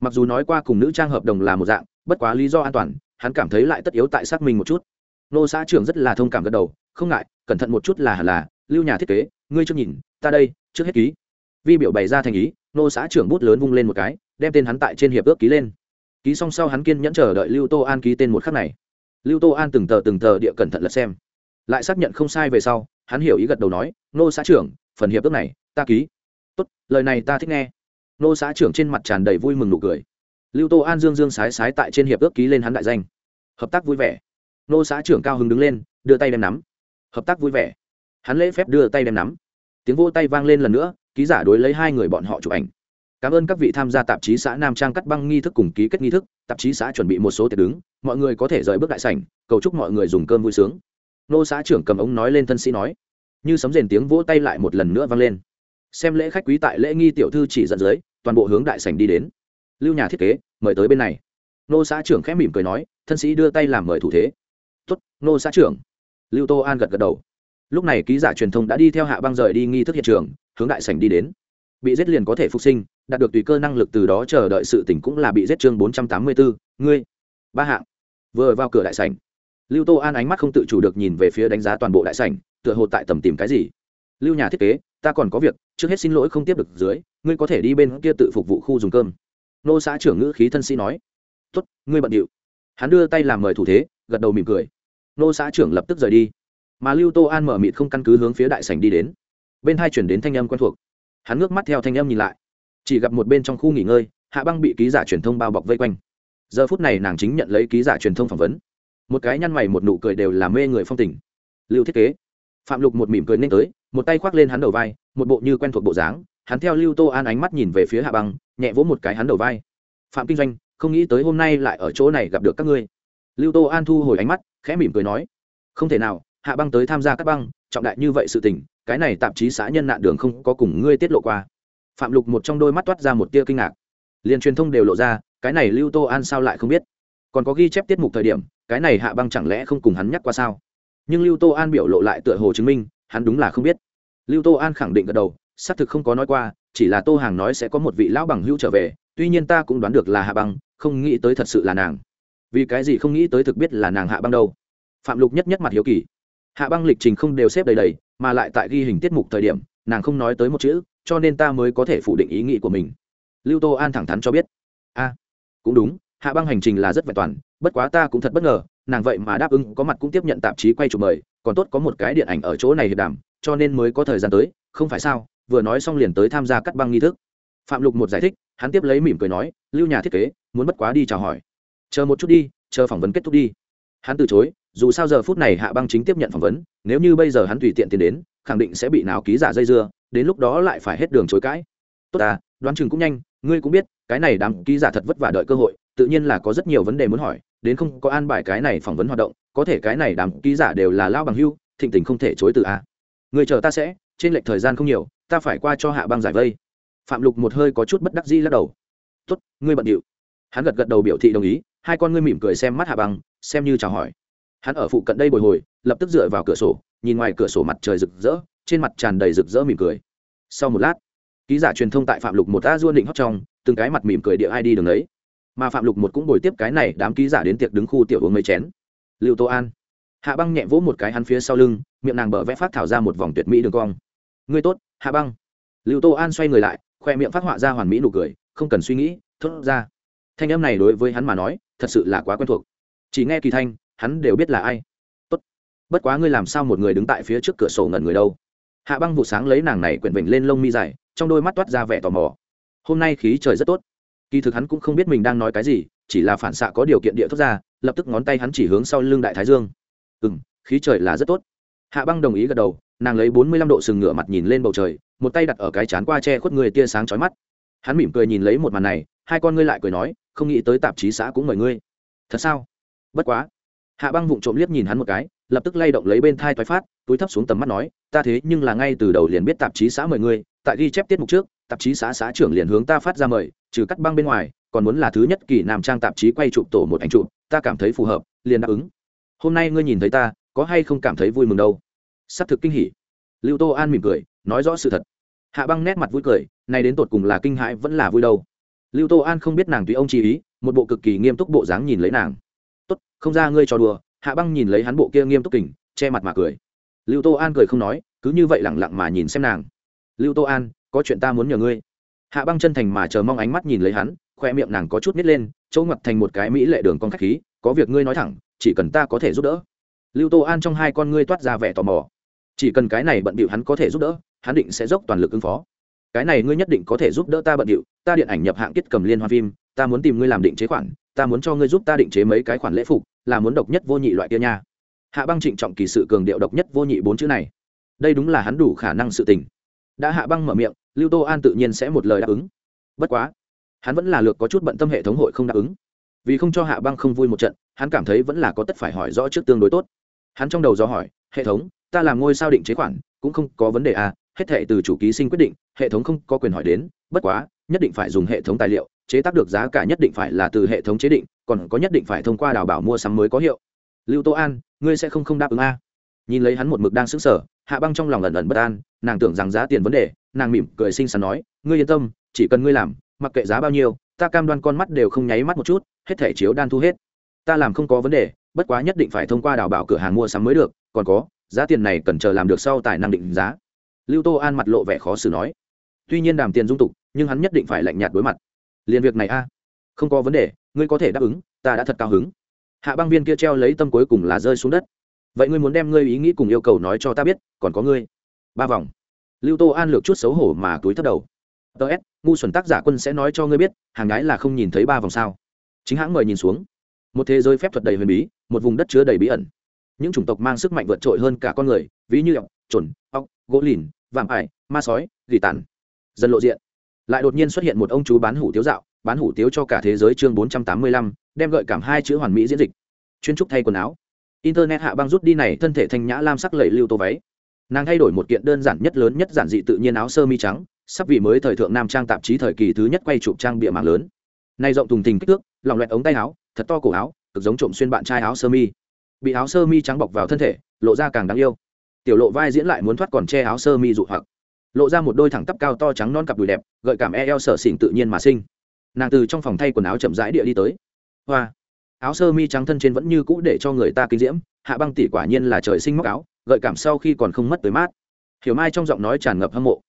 Mặc dù nói qua cùng nữ trang hợp đồng là một dạng, bất quá lý do an toàn, hắn cảm thấy lại tất yếu tại xác minh một chút. Nô xã trưởng rất là thông cảm gật đầu, không ngại, cẩn thận một chút là hẳn là, lưu nhà thiết kế, ngươi chưa nhìn, ta đây, trước hết ký. Vi biểu bày ra thành ý, nô xã trưởng bút lớn vung lên một cái, đem tên hắn tại trên hiệp ước ký lên ký xong sau hắn kiên nhẫn chờ đợi lưu tô an ký tên một khắc này. Lưu tô an từng tờ từng tờ địa cẩn thận lật xem. Lại xác nhận không sai về sau, hắn hiểu ý gật đầu nói, nô xã trưởng, phần hiệp ước này, ta ký. Tốt, lời này ta thích nghe. Nô xã trưởng trên mặt tràn đầy vui mừng nụ cười. Lưu tô an dương dương sái sái tại trên hiệp ước ký lên hắn đại danh. Hợp tác vui vẻ. Nô xã trưởng cao hứng đứng lên, đưa tay đem nắm. Hợp tác vui vẻ. Hắn lễ phép đưa tay đem nắm. Tiếng vô tay vang lên lần nữa, ký giả đối lấy hai người bọn họ chụp ảnh cảm ơn các vị tham gia tạp chí xã nam trang cắt băng nghi thức cùng ký kết nghi thức, tạp chí xã chuẩn bị một số tiệc đứng, mọi người có thể rời bước đại sảnh, cầu chúc mọi người dùng cơm vui sướng. Nô xã trưởng cầm ống nói lên thân sĩ nói. Như sấm rền tiếng vỗ tay lại một lần nữa vang lên. Xem lễ khách quý tại lễ nghi tiểu thư chỉ dẫn dưới, toàn bộ hướng đại sảnh đi đến. Lưu nhà thiết kế, mời tới bên này. Nô xã trưởng khẽ mỉm cười nói, thân sĩ đưa tay làm mời thủ thế. Tuất nô xã trưởng. Lưu tô an gật gật đầu. Lúc này ký giả truyền thông đã đi theo hạ băng rời đi nghi thức hiện trường, hướng đại sảnh đi đến bị giết liền có thể phục sinh, đạt được tùy cơ năng lực từ đó chờ đợi sự tỉnh cũng là bị giết chương bốn trăm tám mươi bốn ngươi, ba hạng. Vừa vào cửa đại sảnh, lưu tô an ánh mắt không tự chủ được nhìn về phía đánh giá toàn bộ đại sảnh, tựa hồ tại tầm tìm cái gì. Lưu nhà thiết kế, ta còn có việc, trước hết xin lỗi không tiếp được dưới, ngươi có thể đi bên kia tự phục vụ khu dùng cơm. Nô xã trưởng ngữ khí thân sĩ nói. Tốt, ngươi bận điệu. Hắn đưa tay làm mời thủ thế, gật đầu mỉm cười. Nô xã trưởng lập tức rời đi. Mà lưu tô an mở mịt không căn cứ hướng phía đại sảnh đi đến. Bên hai chuyển đến thanh âm quen thuộc hắn ngước mắt theo thanh âm nhìn lại. Chỉ gặp một bên trong khu nghỉ ngơi, hạ băng bị ký giả truyền thông bao bọc vây quanh. Giờ phút này nàng chính nhận lấy ký giả truyền thông phỏng vấn. Một cái nhăn mày một nụ cười đều làm mê người phong tình. Lưu thiết kế. Phạm lục một mỉm cười nên tới, một tay khoác lên hắn đầu vai, một bộ như quen thuộc bộ dáng, hắn theo lưu tô an ánh mắt nhìn về phía hạ băng, nhẹ vỗ một cái hắn đầu vai. Phạm kinh doanh, không nghĩ tới hôm nay lại ở chỗ này gặp được các ngươi. Lưu tô an thu hồi ánh mắt, khẽ mỉm cười nói, không thể nào, hạ băng tới tham gia các băng, trọng đại như vậy sự tình cái này tạp chí xã nhân nạn đường không có cùng ngươi tiết lộ qua. Phạm lục một trong đôi mắt toát ra một tia kinh ngạc. Liền truyền thông đều lộ ra, cái này lưu tô an sao lại không biết? Còn có ghi chép tiết mục thời điểm, cái này hạ băng chẳng lẽ không cùng hắn nhắc qua sao? Nhưng lưu tô an biểu lộ lại tựa hồ chứng minh, hắn đúng là không biết. Lưu tô an khẳng định gật đầu, xác thực không có nói qua, chỉ là tô hàng nói sẽ có một vị lão bằng hữu trở về, tuy nhiên ta cũng đoán được là hạ băng, không nghĩ tới thật sự là nàng. Vì cái gì không nghĩ tới thực biết là nàng hạ băng đâu? Phạm lục nhất nhất mặt hiếu kỳ hạ băng lịch trình không đều xếp đầy đầy, mà lại tại ghi hình tiết mục thời điểm, nàng không nói tới một chữ, cho nên ta mới có thể phủ định ý nghĩ của mình. Lưu tô an thẳng thắn cho biết. A cũng đúng, hạ băng hành trình là rất vẹn toàn, bất quá ta cũng thật bất ngờ, nàng vậy mà đáp ứng, có mặt cũng tiếp nhận tạp chí quay chụp mời, còn tốt có một cái điện ảnh ở chỗ này hiệp đàm, cho nên mới có thời gian tới, không phải sao, vừa nói xong liền tới tham gia cắt băng nghi thức. Phạm lục một giải thích, hắn tiếp lấy mỉm cười nói, lưu nhà thiết kế, muốn bất quá đi chào hỏi. Chờ một chút đi, chờ phỏng vấn kết thúc đi. Hắn từ chối dù sao giờ phút này hạ băng chính tiếp nhận phỏng vấn, nếu như bây giờ hắn tùy tiện tiền đến, khẳng định sẽ bị nào ký giả dây dưa, đến lúc đó lại phải hết đường chối cãi. Tốt à đoán chừng cũng nhanh, ngươi cũng biết, cái này đám ký giả thật vất vả đợi cơ hội, tự nhiên là có rất nhiều vấn đề muốn hỏi, đến không có an bài cái này phỏng vấn hoạt động, có thể cái này đám ký giả đều là lao bằng hưu, thịnh tình không thể chối từ a. À. người chờ ta sẽ, trên lệch thời gian không nhiều, ta phải qua cho hạ băng giải vây. Phạm lục một hơi có chút bất đắc dĩ lắc đầu. Tốt, ngươi bận điệu. Hắn gật gật đầu biểu thị đồng ý, hai con ngươi mỉm cười xem mắt hạ băng, xem như chào hỏi hắn ở phụ cận đây bồi hồi lập tức dựa vào cửa sổ nhìn ngoài cửa sổ mặt trời rực rỡ trên mặt tràn đầy rực rỡ mỉm cười. Sau một lát ký giả truyền thông tại phạm lục một a duôn định hót trong từng cái mặt mỉm cười địa ai đi đường ấy, mà phạm lục một cũng bồi tiếp cái này đám ký giả đến tiệc đứng khu tiểu uống mấy chén. Lưu tô an hạ băng nhẹ vỗ một cái hắn phía sau lưng miệng nàng bờ vẽ phát thảo ra một vòng tuyệt mỹ đường cong. Ngươi tốt hạ băng. Lưu tô an xoay người lại khoe miệng phát họa ra hoàn mỹ nụ cười không cần suy nghĩ thốt ra. Thanh âm này đối với hắn mà nói thật sự là quá quen thuộc. Chỉ nghe kỳ thanh hắn đều biết là ai. Tốt. Bất quá ngươi làm sao một người đứng tại phía trước cửa sổ ngẩn người đâu? Hạ băng vụ sáng lấy nàng này quyển vịnh lên lông mi dài, trong đôi mắt toát ra vẻ tò mò. Hôm nay khí trời rất tốt. Kỳ thực hắn cũng không biết mình đang nói cái gì, chỉ là phản xạ có điều kiện địa thốt ra, lập tức ngón tay hắn chỉ hướng sau lưng đại thái dương. Ừ m khí trời là rất tốt. Hạ băng đồng ý gật đầu, nàng lấy bốn mươi lăm độ sừng ngửa mặt nhìn lên bầu trời, một tay đặt ở cái chán qua che khuất người tia sáng trói mắt. Hắn mỉm cười nhìn lấy một màn này, hai con ngươi lại cười nói, không nghĩ tới tạp chí xã cũng mời ngươi. Thật sao? Bất quá hạ băng vụng trộm liếc nhìn hắn một cái, lập tức lay động lấy bên thai thoái phát, túi thấp xuống tầm mắt nói, ta thế nhưng là ngay từ đầu liền biết tạp chí xã mời ngươi, tại ghi chép tiết mục trước, tạp chí xã xã trưởng liền hướng ta phát ra mời, trừ cắt băng bên ngoài, còn muốn là thứ nhất kỳ nam trang tạp chí quay chụp tổ một ảnh chụp, ta cảm thấy phù hợp, liền đáp ứng. Hôm nay ngươi nhìn thấy ta, có hay không cảm thấy vui mừng đâu? Xác thực kinh hỉ. Lưu tô an mỉm cười, nói rõ sự thật. Hạ băng nét mặt vui cười, nay đến tột cùng là kinh hãi vẫn là vui đâu. Lưu tô an không biết nàng tùy ông chi ý, một bộ cực kỳ nghiêm túc bộ dáng nhìn lấy nàng không ra ngươi cho đùa, hạ băng nhìn lấy hắn bộ kia nghiêm túc kỉnh che mặt mà cười. Lưu tô an cười không nói, cứ như vậy lẳng lặng mà nhìn xem nàng. Lưu tô an, có chuyện ta muốn nhờ ngươi. Hạ băng chân thành mà chờ mong ánh mắt nhìn lấy hắn, khoe miệng nàng có chút nít lên, chỗ ngập thành một cái mỹ lệ đường con khách khí, có việc ngươi nói thẳng, chỉ cần ta có thể giúp đỡ. Lưu tô an trong hai con ngươi toát ra vẻ tò mò. Chỉ cần cái này bận bịu hắn có thể giúp đỡ, hắn định sẽ dốc toàn lực ứng phó. Cái này ngươi nhất định có thể giúp đỡ ta bận điệu ta điện ảnh nhập hạng kết cầm liên hoa phim, ta muốn tìm ngươi làm định chế khoản, ta muốn cho ngươi giúp ta định chế mấy cái khoản lễ phục là muốn độc nhất vô nhị loại kia nha. Hạ băng trịnh trọng kỳ sự cường điệu độc nhất vô nhị bốn chữ này. Đây đúng là hắn đủ khả năng sự tình. Đã hạ băng mở miệng, lưu tô an tự nhiên sẽ một lời đáp ứng. Bất quá, hắn vẫn là lược có chút bận tâm hệ thống hội không đáp ứng. Vì không cho hạ băng không vui một trận, hắn cảm thấy vẫn là có tất phải hỏi rõ trước tương đối tốt. Hắn trong đầu do hỏi, hệ thống, ta làm ngôi sao định chế khoản, cũng không có vấn đề à hết thệ từ chủ ký sinh quyết định, hệ thống không có quyền hỏi đến, bất quá nhất định phải dùng hệ thống tài liệu, chế tác được giá cả nhất định phải là từ hệ thống chế định, còn có nhất định phải thông qua đào bảo mua sắm mới có hiệu. Lưu tô an, ngươi sẽ không không đáp ứng a? Nhìn lấy hắn một mực đang sững sờ, hạ băng trong lòng lần lần bất an, nàng tưởng rằng giá tiền vấn đề, nàng mỉm cười xinh xắn nói, ngươi yên tâm, chỉ cần ngươi làm, mặc kệ giá bao nhiêu, ta cam đoan con mắt đều không nháy mắt một chút, hết thẻ chiếu đan thu hết. Ta làm không có vấn đề, bất quá nhất định phải thông qua đào bảo cửa hàng mua sắm mới được, còn có, giá tiền này cần chờ làm được sau tài năng định giá. Lưu tô an mặt lộ vẻ khó xử nói. Tuy nhiên đàm tiền dung tục nhưng hắn nhất định phải lạnh nhạt đối mặt. Liền việc này a. Không có vấn đề, ngươi có thể đáp ứng, ta đã thật cao hứng. Hạ băng viên kia treo lấy tâm cuối cùng là rơi xuống đất. Vậy ngươi muốn đem ngươi ý nghĩ cùng yêu cầu nói cho ta biết, còn có ngươi. Ba vòng. Lưu tô an lược chút xấu hổ mà túi thấp đầu. Ts ngu xuẩn tác giả quân sẽ nói cho ngươi biết, hàng gái là không nhìn thấy ba vòng sao. Chính hãng mời nhìn xuống. Một thế giới phép thuật đầy huyền bí, một vùng đất chứa đầy bí ẩn. Những chủng tộc mang sức mạnh vượt trội hơn cả con người, ví như ọc trồn ọc gỗ lìn, vạm ải, ma sói, gỉ tàn. Dần lộ diện lại đột nhiên xuất hiện một ông chú bán hủ tiếu dạo, bán hủ tiếu cho cả thế giới chương bốn trăm tám mươi lăm, đem gợi cảm hai chữ hoàn mỹ diễn dịch. Chuyên trúc thay quần áo. Internet hạ băng rút đi này, thân thể thanh nhã lam sắc lẩy lưu tô váy. Nàng thay đổi một kiện đơn giản nhất lớn nhất giản dị tự nhiên áo sơ mi trắng, sắp vì mới thời thượng nam trang tạp chí thời kỳ thứ nhất quay chụp trang bịa mạng lớn. Nay rộng thùng thình kích thước, lòng loẹt ống tay áo, thật to cổ áo, cực giống trộm xuyên bạn trai áo sơ mi. Bị áo sơ mi trắng bọc vào thân thể, lộ ra càng đáng yêu. Tiểu lộ vai diễn lại muốn thoát còn che áo sơ mi dụ hoặc lộ ra một đôi thẳng tắp cao to trắng non cặp đùi đẹp, gợi cảm e eo sở xỉn tự nhiên mà sinh. Nàng từ trong phòng thay quần áo chậm rãi địa đi tới. Hoa. Áo sơ mi trắng thân trên vẫn như cũ để cho người ta kinh diễm, hạ băng tỷ quả nhiên là trời sinh móc áo, gợi cảm sau khi còn không mất tới mát. Hiểu mai trong giọng nói tràn ngập hâm mộ.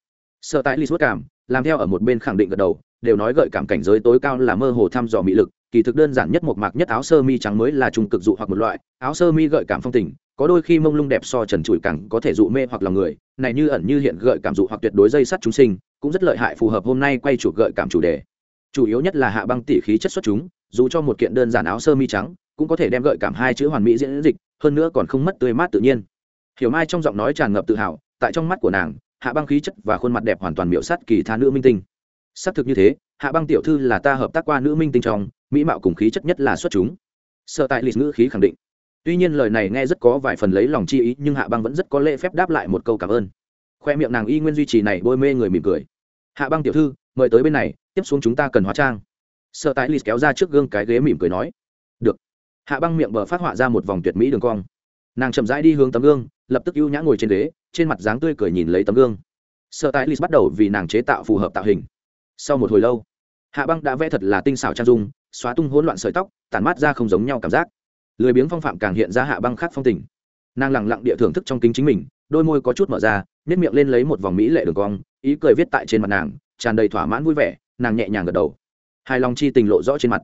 Sợ tại lis cảm, làm theo ở một bên khẳng định gật đầu, đều nói gợi cảm cảnh giới tối cao là mơ hồ thăm dò mị lực, kỳ thực đơn giản nhất một mạc nhất áo sơ mi trắng mới là trung cực dụ hoặc một loại, áo sơ mi gợi cảm phong tình có đôi khi mông lung đẹp so trần trụi càng có thể dụ mê hoặc lòng người, này như ẩn như hiện gợi cảm dụ hoặc tuyệt đối dây sắt chúng sinh, cũng rất lợi hại phù hợp hôm nay quay chủ gợi cảm chủ đề. Chủ yếu nhất là hạ băng tỉ khí chất xuất chúng, dù cho một kiện đơn giản áo sơ mi trắng, cũng có thể đem gợi cảm hai chữ hoàn mỹ diễn dịch, hơn nữa còn không mất tươi mát tự nhiên. Hiểu mai trong giọng nói tràn ngập tự hào, tại trong mắt của nàng, hạ băng khí chất và khuôn mặt đẹp hoàn toàn miễu sát kỳ tha nữ minh tinh. Xác thực như thế, hạ băng tiểu thư là ta hợp tác qua nữ minh tinh trong, mỹ mạo cùng khí chất nhất là xuất chúng. Sợ tại lịch ngữ khí khẳng định tuy nhiên lời này nghe rất có vài phần lấy lòng chi ý, nhưng hạ băng vẫn rất có lễ phép đáp lại một câu cảm ơn. Khoe miệng nàng y nguyên duy trì này bôi mê người mỉm cười. Hạ băng tiểu thư, mời tới bên này, tiếp xuống chúng ta cần hóa trang. Sợ tại lì kéo ra trước gương cái ghế mỉm cười nói. Được. Hạ băng miệng bờ phát họa ra một vòng tuyệt mỹ đường cong. Nàng chậm rãi đi hướng tấm gương, lập tức ưu nhã ngồi trên ghế, trên mặt dáng tươi cười nhìn lấy tấm gương. Sợ tại lì bắt đầu vì nàng chế tạo phù hợp tạo hình. Sau một hồi lâu, hạ băng đã vẽ thật là tinh xảo trang dung, xóa tung hỗn loạn sợi tóc, tản mát ra không giống nhau cảm giác lười biếng phong phạm càng hiện ra hạ băng khắc phong tình. Nàng lẳng lặng địa thưởng thức trong kính chính mình, đôi môi có chút mở ra nếp miệng lên lấy một vòng mỹ lệ đường cong, ý cười viết tại trên mặt nàng, tràn đầy thỏa mãn vui vẻ, nàng nhẹ nhàng gật đầu. Hài lòng chi tình lộ rõ trên mặt.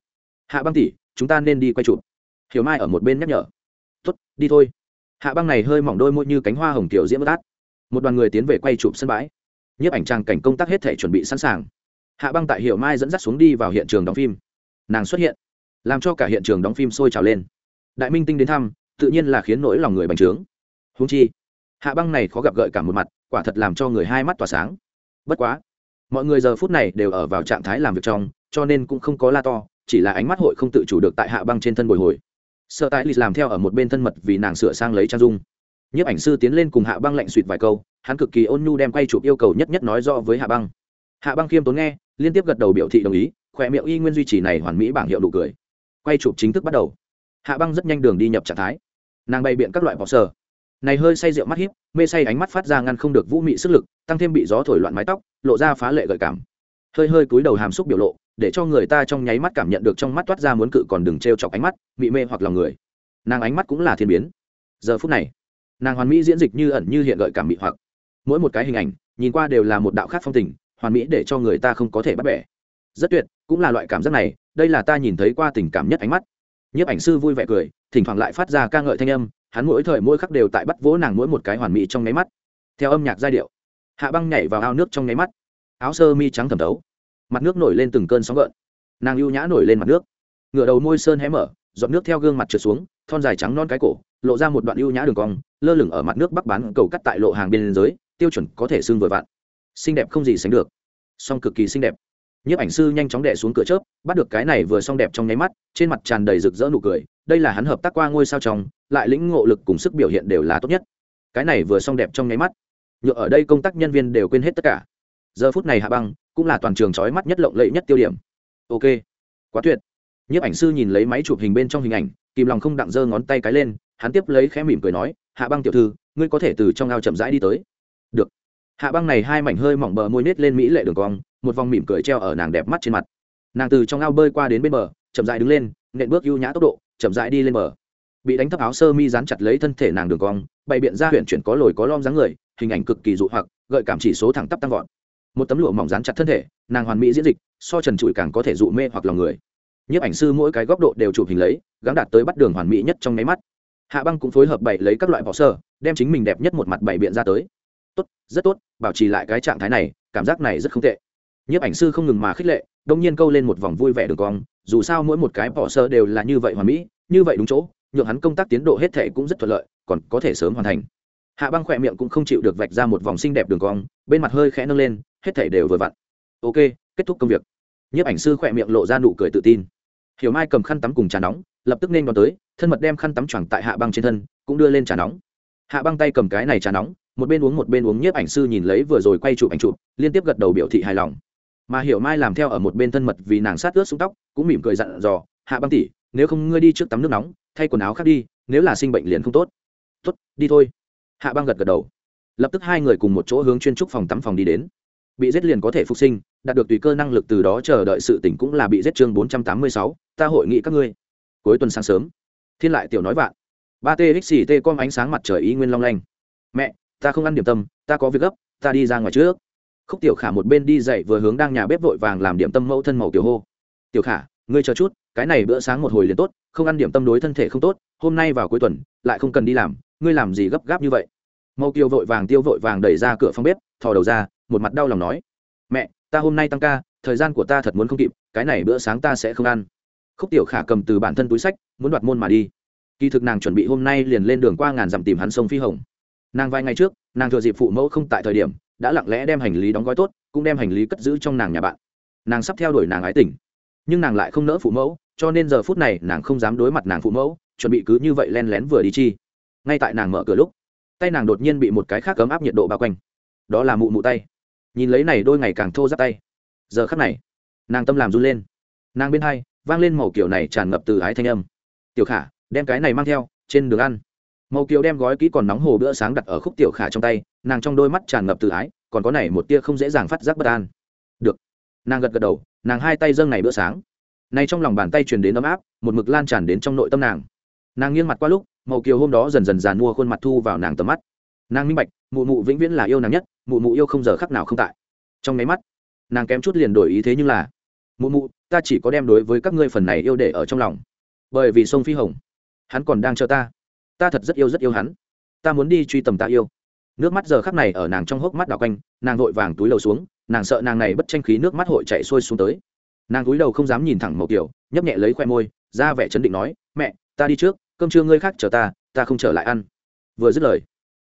Hạ băng tỉ chúng ta nên đi quay chụp. Hiểu mai ở một bên nhắc nhở. Tuất đi thôi. Hạ băng này hơi mỏng đôi môi như cánh hoa hồng tiểu diễm bất át. Một đoàn người tiến về quay chụp sân bãi. Nhiếp ảnh trang cảnh công tác hết thể chuẩn bị sẵn sàng. Hạ băng tại hiểu mai dẫn dắt xuống đi vào hiện trường đóng phim. Nàng xuất hiện, làm cho cả hiện trường đóng phim sôi trào lên đại minh tinh đến thăm, tự nhiên là khiến nỗi lòng người bành trướng. Húng chi, hạ băng này khó gặp gợi cả một mặt, quả thật làm cho người hai mắt tỏa sáng. Bất quá, mọi người giờ phút này đều ở vào trạng thái làm việc trong, cho nên cũng không có la to, chỉ là ánh mắt hội không tự chủ được tại hạ băng trên thân bồi hồi. Sợ tại lịch làm theo ở một bên thân mật vì nàng sửa sang lấy trang dung. Nhiếp ảnh sư tiến lên cùng hạ băng lạnh suỵt vài câu, hắn cực kỳ ôn nhu đem quay chụp yêu cầu nhất nhất nói rõ với hạ băng. Hạ băng khiêm tốn nghe, liên tiếp gật đầu biểu thị đồng ý khỏe miệng y nguyên duy trì này hoàn mỹ bảng hiệu nụ cười. Quay chụp chính thức bắt đầu hạ băng rất nhanh đường đi nhập trạng thái. Nàng bày biện các loại vỏ sờ. Này hơi say rượu mắt hiếp mê say ánh mắt phát ra ngăn không được vũ mị sức lực, tăng thêm bị gió thổi loạn mái tóc, lộ ra phá lệ gợi cảm. Hơi hơi cúi đầu hàm xúc biểu lộ, để cho người ta trong nháy mắt cảm nhận được trong mắt toát ra muốn cự còn đừng t r e o chọc ánh mắt, mị mê hoặc lòng người. Nàng ánh mắt cũng là thiên biến. Giờ phút này, nàng hoàn mỹ diễn dịch như ẩn như hiện gợi cảm mị hoặc. Mỗi một cái hình ảnh, nhìn qua đều là một đạo khác phong tình, hoàn mỹ để cho người ta không có thể bắt bẻ. Rất tuyệt, cũng là loại cảm giác này, đây là ta nhìn thấy qua tình cảm nhất ánh mắt nhiếp ảnh sư vui vẻ cười, thỉnh thoảng lại phát ra ca ngợi thanh âm, hắn mỗi thời mỗi khắc đều tại bắt vỗ nàng mỗi một cái hoàn mỹ trong nháy mắt. Theo âm nhạc giai điệu, hạ băng nhảy vào ao nước trong nháy mắt. Áo sơ mi trắng thẩm thấu, mặt nước nổi lên từng cơn sóng gợn. Nàng ưu nhã nổi lên mặt nước. Ngửa đầu môi sơn hé mở, giọt nước theo gương mặt trượt xuống, thon dài trắng non cái cổ, lộ ra một đoạn ưu nhã đường cong, lơ lửng ở mặt nước bắc bán cầu cắt tại lộ hàng bên giới, tiêu chuẩn có thể xưng vừa vặn xinh đẹp không gì sánh được. Song cực kỳ xinh đẹp nhiếp ảnh sư nhanh chóng đẻ xuống cửa chớp, bắt được cái này vừa xong đẹp trong nháy mắt, trên mặt tràn đầy rực rỡ nụ cười, đây là hắn hợp tác qua ngôi sao trong, lại lĩnh ngộ lực cùng sức biểu hiện đều là tốt nhất. Cái này vừa xong đẹp trong nháy mắt, nhựa ở đây công tác nhân viên đều quên hết tất cả. Giờ phút này hạ băng cũng là toàn trường trói mắt nhất lộng lẫy nhất tiêu điểm. Ok, quá tuyệt. Nhiếp ảnh sư nhìn lấy máy chụp hình bên trong hình ảnh, kìm lòng không đặng giơ ngón tay cái lên, hắn tiếp lấy khẽ mỉm cười nói, hạ băng tiểu thư, ngươi có thể từ trong ao chậm rãi đi tới. Được. Hạ băng này hai mảnh hơi mỏng bờ môi nết lên mỹ lệ đường cong một vòng mỉm cười treo ở nàng đẹp mắt trên mặt. Nàng từ trong ao bơi qua đến bên bờ, chậm rãi đứng lên, nện bước ưu nhã tốc độ, chậm rãi đi lên bờ. Bị đánh thấp áo sơ mi dán chặt lấy thân thể nàng đường cong, bày biện ra huyện chuyển có lồi có lom dáng người, hình ảnh cực kỳ dụ hoặc, gợi cảm chỉ số thẳng tắp tăng vọt. Một tấm lụa mỏng dán chặt thân thể, nàng hoàn mỹ diễn dịch, so trần trụi càng có thể dụ mê hoặc lòng người. Nhiếp ảnh sư mỗi cái góc độ đều chụp hình lấy gắn đạt tới bắt đường hoàn mỹ nhất trong nháy mắt. Hạ băng cũng phối hợp bày lấy các loại vỏ sơ, đem chính mình đẹp nhất một mặt bày biện ra tới. Tốt, rất tốt, bảo trì lại cái trạng thái này, cảm giác này rất không tệ nhiếp ảnh sư không ngừng mà khích lệ, đông nhiên câu lên một vòng vui vẻ đường cong, dù sao mỗi một cái bỏ sơ đều là như vậy hoàn mỹ, như vậy đúng chỗ, nhượng hắn công tác tiến độ hết thệ cũng rất thuận lợi, còn có thể sớm hoàn thành. Hạ băng khỏe miệng cũng không chịu được vạch ra một vòng xinh đẹp đường cong, bên mặt hơi khẽ nâng lên, hết thảy đều vừa vặn. Ok, kết thúc công việc. Nhiếp ảnh sư khỏe miệng lộ ra nụ cười tự tin. Hiểu mai cầm khăn tắm cùng trà nóng, lập tức nên đón tới, thân mật đem khăn tắm choàng tại hạ băng trên thân, cũng đưa lên trà nóng. Hạ băng tay cầm cái này trà nóng, một bên uống một bên uống, nhiếp ảnh sư nhìn lấy vừa rồi quay chụp ảnh chụp, liên tiếp gật đầu biểu thị hài lòng mà hiểu mai làm theo ở một bên thân mật vì nàng sát ướt xuống tóc, cũng mỉm cười dặn dò, hạ băng tỉ nếu không ngươi đi trước tắm nước nóng, thay quần áo khác đi, nếu là sinh bệnh liền không tốt. Tốt, đi thôi. Hạ băng gật gật đầu. Lập tức hai người cùng một chỗ hướng chuyên trúc phòng tắm phòng đi đến. Bị giết liền có thể phục sinh, đạt được tùy cơ năng lực từ đó chờ đợi sự tỉnh cũng là bị giết chương bốn trăm tám mươi sáu, ta hội nghị các ngươi. Cuối tuần sáng sớm, thiên lại tiểu nói vạn. ba t x t com ánh sáng mặt trời ý nguyên long lanh. Mẹ, ta không ăn điểm tâm, ta có việc gấp, ta đi ra ngoài trước khúc tiểu khả một bên đi dậy vừa hướng đang nhà bếp vội vàng làm điểm tâm mẫu thân màu tiểu hô. Tiểu khả, ngươi chờ chút, cái này bữa sáng một hồi liền tốt, không ăn điểm tâm đối thân thể không tốt, hôm nay vào cuối tuần, lại không cần đi làm, ngươi làm gì gấp gáp như vậy? Mẫu kiều vội vàng tiêu vội vàng đẩy ra cửa phòng bếp, thò đầu ra, một mặt đau lòng nói, mẹ, ta hôm nay tăng ca, thời gian của ta thật muốn không kịp, cái này bữa sáng ta sẽ không ăn. Khúc tiểu khả cầm từ bản thân túi sách, muốn đoạt môn mà đi. Kỳ thực nàng chuẩn bị hôm nay liền lên đường qua ngàn dặm tìm hắn sông phi hồng. Nàng vài ngày trước, nàng thừa dịp phụ mẫu không tại thời điểm đã lặng lẽ đem hành lý đóng gói tốt, cũng đem hành lý cất giữ trong nàng nhà bạn. Nàng sắp theo đuổi nàng ái tình. Nhưng nàng lại không nỡ phụ mẫu, cho nên giờ phút này nàng không dám đối mặt nàng phụ mẫu, chuẩn bị cứ như vậy len lén vừa đi chi. Ngay tại nàng mở cửa lúc, tay nàng đột nhiên bị một cái khác cấm áp nhiệt độ bao quanh. Đó là mụ mụ tay. Nhìn lấy này đôi ngày càng thô giáp tay. Giờ khắc này, nàng tâm làm run lên. Nàng bên hai, vang lên màu kiểu này tràn ngập từ ái thanh âm. Tiểu khả, đem cái này mang theo, trên đường ăn. Màu kiều đem gói kỹ còn nóng hồ bữa sáng đặt ở khúc tiểu khả trong tay nàng trong đôi mắt tràn ngập tự ái, còn có này một tia không dễ dàng phát giác bất an. Được. Nàng gật gật đầu, nàng hai tay dâng này bữa sáng. Nay trong lòng bàn tay truyền đến ấm áp, một mực lan tràn đến trong nội tâm nàng. Nàng nghiêng mặt qua lúc, màu kiều hôm đó dần dần dàn mua khuôn mặt thu vào nàng tầm mắt. Nàng minh bạch, mụ mụ vĩnh viễn là yêu nàng nhất, mụ mụ yêu không giờ khắc nào không tại. Trong nháy mắt, nàng kém chút liền đổi ý thế nhưng là, mụ mụ, ta chỉ có đem đối với các ngươi phần này yêu để ở trong lòng. Bởi vì sông phi hồng, hắn còn đang chờ ta. Ta thật rất yêu rất yêu hắn. Ta muốn đi truy tầm ta yêu nước mắt giờ khắc này ở nàng trong hốc mắt đào quanh, nàng vội vàng túi lầu xuống, nàng sợ nàng này bất tranh khí nước mắt hội chạy xuôi xuống tới. Nàng túi đầu không dám nhìn thẳng mậu kiểu nhấp nhẹ lấy khoe môi, ra vẻ chấn định nói, mẹ, ta đi trước, cơm trưa ngươi khác chờ ta ta không trở lại ăn. Vừa dứt lời,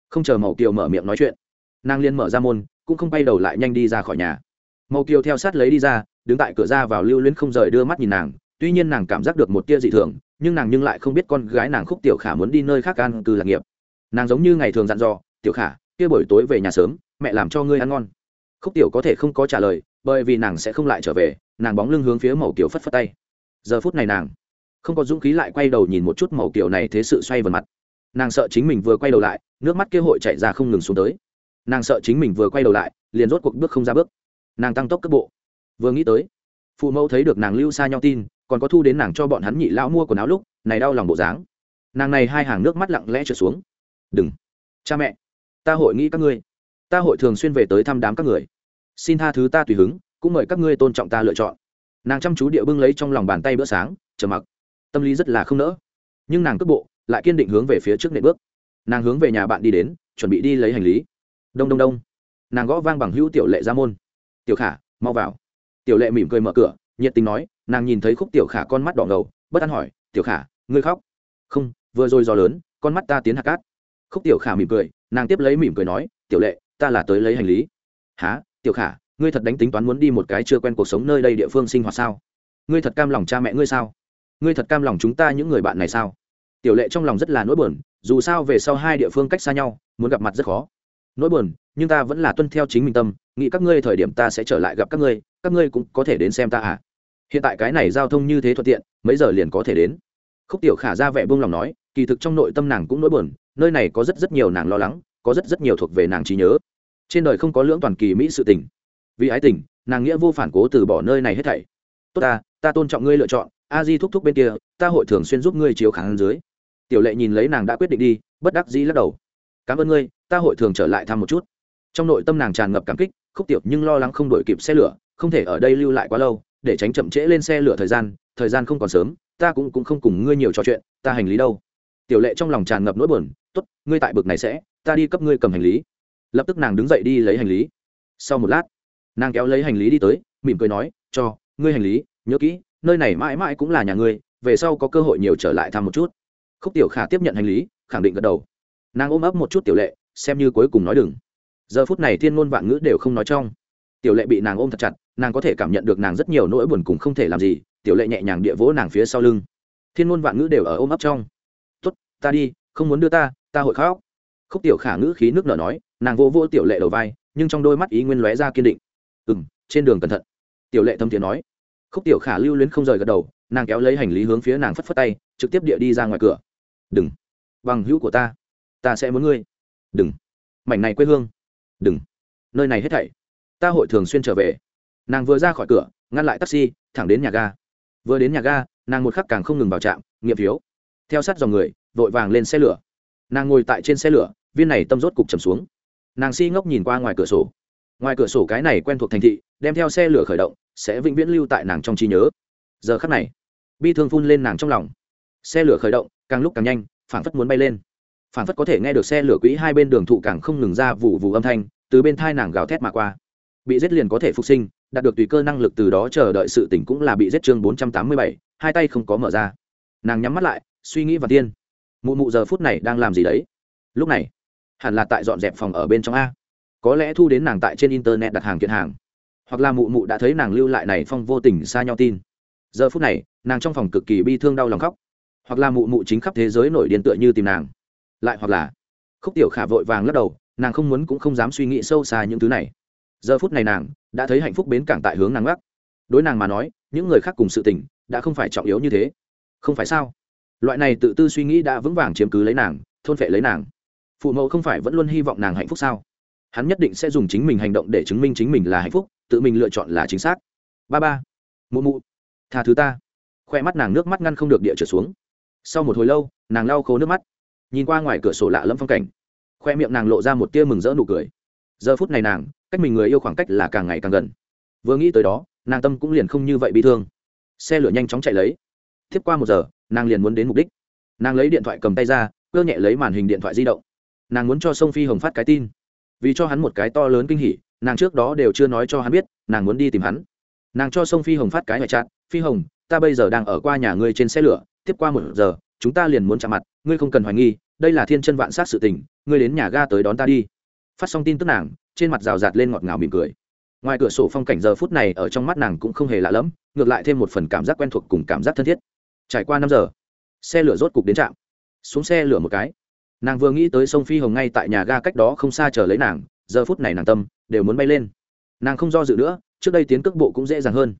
không chờ mậu kiều mở miệng nói chuyện, nàng liên mở ra môn, cũng không bay đầu lại nhanh đi ra khỏi nhà. Mậu kiều theo sát lấy đi ra, đứng tại cửa ra vào lưu luyến không rời đưa mắt nhìn nàng, tuy nhiên nàng cảm giác được một tia dị thường, nhưng nàng nhưng lại không biết con gái nàng khúc tiểu khả muốn đi nơi khác ăn cư lạc nghiệp. Nàng giống như ngày thường dặn dò, tiểu khả kia buổi tối về nhà sớm, mẹ làm cho ngươi ăn ngon. Khúc tiểu có thể không có trả lời, bởi vì nàng sẽ không lại trở về, nàng bóng lưng hướng phía màu kiểu phất phất tay. Giờ phút này nàng không có dũng khí lại quay đầu nhìn một chút màu kiểu này thế sự xoay vần mặt. Nàng sợ chính mình vừa quay đầu lại, nước mắt kia hội chạy ra không ngừng xuống tới. Nàng sợ chính mình vừa quay đầu lại, liền rốt cuộc bước không ra bước. Nàng tăng tốc cấp bộ. Vừa nghĩ tới, phụ mẫu thấy được nàng lưu xa nhau tin, còn có thu đến nàng cho bọn hắn nhị lão mua quần áo lúc, này đau lòng bộ dáng. Nàng này hai hàng nước mắt lặng lẽ trượt xuống. Đừng, cha mẹ ta hội nghĩ các ngươi. Ta hội thường xuyên về tới thăm đám các người. Xin tha thứ ta tùy hứng, cũng mời các ngươi tôn trọng ta lựa chọn. Nàng chăm chú địa bưng lấy trong lòng bàn tay bữa sáng chờ mặc. Tâm lý rất là không nỡ. Nhưng nàng cước bộ lại kiên định hướng về phía trước nệm bước. Nàng hướng về nhà bạn đi đến, chuẩn bị đi lấy hành lý. Đông đông đông. Nàng gõ vang bằng hữu tiểu lệ ra môn. Tiểu khả, mau vào. Tiểu lệ mỉm cười mở cửa, nhiệt tình nói, nàng nhìn thấy khúc tiểu khả con mắt đỏ ngầu, bất an hỏi, tiểu khả, ngươi khóc? Không, vừa rồi gió lớn, con mắt ta tiến hạt cát. Khúc tiểu khả mỉm cười nàng tiếp lấy mỉm cười nói, tiểu lệ, ta là tới lấy hành lý. Há tiểu khả, ngươi thật đánh tính toán muốn đi một cái chưa quen cuộc sống nơi đây địa phương sinh hoạt sao? Ngươi thật cam lòng cha mẹ ngươi sao? Ngươi thật cam lòng chúng ta những người bạn này sao? Tiểu lệ trong lòng rất là nỗi buồn, dù sao về sau hai địa phương cách xa nhau, muốn gặp mặt rất khó. Nỗi buồn, nhưng ta vẫn là tuân theo chính mình tâm, nghĩ các ngươi thời điểm ta sẽ trở lại gặp các ngươi các ngươi cũng có thể đến xem ta à? Hiện tại cái này giao thông như thế thuận tiện, mấy giờ liền có thể đến? Khúc tiểu khả ra vẻ buông lòng nói, kỳ thực trong nội tâm nàng cũng nỗi buồn nơi này có rất rất nhiều nàng lo lắng, có rất rất nhiều thuộc về nàng trí nhớ. Trên đời không có lưỡng toàn kỳ mỹ sự tình. Vì ái tình, nàng nghĩa vô phản cố từ bỏ nơi này hết thảy. Tốt ta ta tôn trọng ngươi lựa chọn, a di thúc thúc bên kia, ta hội thường xuyên giúp ngươi chiếu khả năng dưới. Tiểu lệ nhìn lấy nàng đã quyết định đi, bất đắc dĩ lắc đầu. Cảm ơn ngươi, ta hội thường trở lại thăm một chút. Trong nội tâm nàng tràn ngập cảm kích, khúc tiểu nhưng lo lắng không đổi kịp xe lửa, không thể ở đây lưu lại quá lâu, để tránh chậm trễ lên xe lửa thời gian thời gian không còn sớm, ta cũng cũng không cùng ngươi nhiều trò chuyện, ta hành lý đâu. Tiểu lệ trong lòng tràn ngập nỗi buồn tốt, ngươi tại bực này sẽ, ta đi cấp ngươi cầm hành lý. Lập tức nàng đứng dậy đi lấy hành lý. Sau một lát, nàng kéo lấy hành lý đi tới, mỉm cười nói, cho, ngươi hành lý, nhớ kỹ, nơi này mãi mãi cũng là nhà ngươi, về sau có cơ hội nhiều trở lại thăm một chút. Khúc tiểu khả tiếp nhận hành lý, khẳng định gật đầu. Nàng ôm ấp một chút tiểu lệ, xem như cuối cùng nói đừng. Giờ phút này thiên ngôn vạn ngữ đều không nói trong. Tiểu lệ bị nàng ôm thật chặt, nàng có thể cảm nhận được nàng rất nhiều nỗi buồn cùng không thể làm gì, tiểu lệ nhẹ nhàng địa vỗ nàng phía sau lưng. Thiên ngôn vạn ngữ đều ở ôm ấp trong. Tốt, ta đi, không muốn đưa ta ta hội khóc. Khúc tiểu khả ngữ khí nước nở nói, nàng vô vô tiểu lệ đầu vai, nhưng trong đôi mắt ý nguyên lóe ra kiên định. Ừ m trên đường cẩn thận. Tiểu lệ thâm thiền nói. Khúc tiểu khả lưu luyến không rời gật đầu, nàng kéo lấy hành lý hướng phía nàng phất phất tay, trực tiếp địa đi ra ngoài cửa. Đừng. Bằng hữu của ta. Ta sẽ muốn ngươi. Đừng. Mảnh này quê hương. Đừng. Nơi này hết thảy. Ta hội thường xuyên trở về. Nàng vừa ra khỏi cửa, ngăn lại taxi, thẳng đến nhà ga. Vừa đến nhà ga, nàng một khắc càng không ngừng vào trạm, nghiệm phiếu. Theo sát dòng người, vội vàng lên xe lửa nàng ngồi tại trên xe lửa, viên này tâm rốt cục trầm xuống. Nàng si ngốc nhìn qua ngoài cửa sổ. Ngoài cửa sổ cái này quen thuộc thành thị, đem theo xe lửa khởi động, sẽ vĩnh viễn lưu tại nàng trong trí nhớ. Giờ khắc này, bi thương phun lên nàng trong lòng. Xe lửa khởi động, càng lúc càng nhanh, phảng phất muốn bay lên. Phảng phất có thể nghe được xe lửa quỹ hai bên đường thụ càng không ngừng ra vụ vụ âm thanh, từ bên thai nàng gào thét mà qua. Bị giết liền có thể phục sinh, đạt được tùy cơ năng lực từ đó chờ đợi sự tỉnh cũng là bị giết chương bốn trăm tám mươi bảy, hai tay không có mở ra. Nàng nhắm mắt lại, suy nghĩ và tiên mụ mụ giờ phút này đang làm gì đấy? Lúc này, hẳn là tại dọn dẹp phòng ở bên trong a. Có lẽ thu đến nàng tại trên internet đặt hàng kiện hàng. Hoặc là mụ mụ đã thấy nàng lưu lại này phong vô tình xa nhau tin. Giờ phút này, nàng trong phòng cực kỳ bi thương đau lòng khóc. Hoặc là mụ mụ chính khắp thế giới nổi điên tựa như tìm nàng. Lại hoặc là, khúc tiểu khả vội vàng lắc đầu, nàng không muốn cũng không dám suy nghĩ sâu xa những thứ này. Giờ phút này nàng đã thấy hạnh phúc bến cảng tại hướng nàng gác. Đối nàng mà nói, những người khác cùng sự tình đã không phải trọng yếu như thế. Không phải sao? Loại này tự tư suy nghĩ đã vững vàng chiếm cứ lấy nàng, thôn phệ lấy nàng. Phụ mẫu không phải vẫn luôn hy vọng nàng hạnh phúc sao? Hắn nhất định sẽ dùng chính mình hành động để chứng minh chính mình là hạnh phúc, tự mình lựa chọn là chính xác. Ba ba, mụ mụ, tha thứ ta. Khoe mắt nàng nước mắt ngăn không được địa trở xuống. Sau một hồi lâu, nàng lau khô nước mắt. Nhìn qua ngoài cửa sổ lạ lẫm phong cảnh, khoe miệng nàng lộ ra một tia mừng rỡ nụ cười. Giờ phút này nàng, cách mình người yêu khoảng cách là càng ngày càng gần. Vừa nghĩ tới đó, nàng tâm cũng liền không như vậy bị thương. Xe lửa nhanh chóng chạy lấy. Tiếp qua một giờ nàng liền muốn đến mục đích. Nàng lấy điện thoại cầm tay ra, cơ nhẹ lấy màn hình điện thoại di động. Nàng muốn cho sông phi hồng phát cái tin. Vì cho hắn một cái to lớn kinh hỉ, nàng trước đó đều chưa nói cho hắn biết, nàng muốn đi tìm hắn. Nàng cho sông phi hồng phát cái ngoại trạng, phi hồng, ta bây giờ đang ở qua nhà ngươi trên xe lửa, tiếp qua một giờ, chúng ta liền muốn chạm mặt, ngươi không cần hoài nghi, đây là thiên chân vạn sát sự tình, ngươi đến nhà ga tới đón ta đi. Phát xong tin tức nàng, trên mặt rào rạt lên ngọt ngào mỉm cười. Ngoài cửa sổ phong cảnh giờ phút này ở trong mắt nàng cũng không hề lạ lẫm, ngược lại thêm một phần cảm giác quen thuộc cùng cảm giác thân thiết trải qua năm giờ, xe lửa rốt cục đến trạm. Xuống xe lửa một cái. Nàng vừa nghĩ tới sông phi hồng ngay tại nhà ga cách đó không xa chờ lấy nàng, giờ phút này nàng tâm đều muốn bay lên. Nàng không do dự nữa, trước đây tiến cước bộ cũng dễ dàng hơn.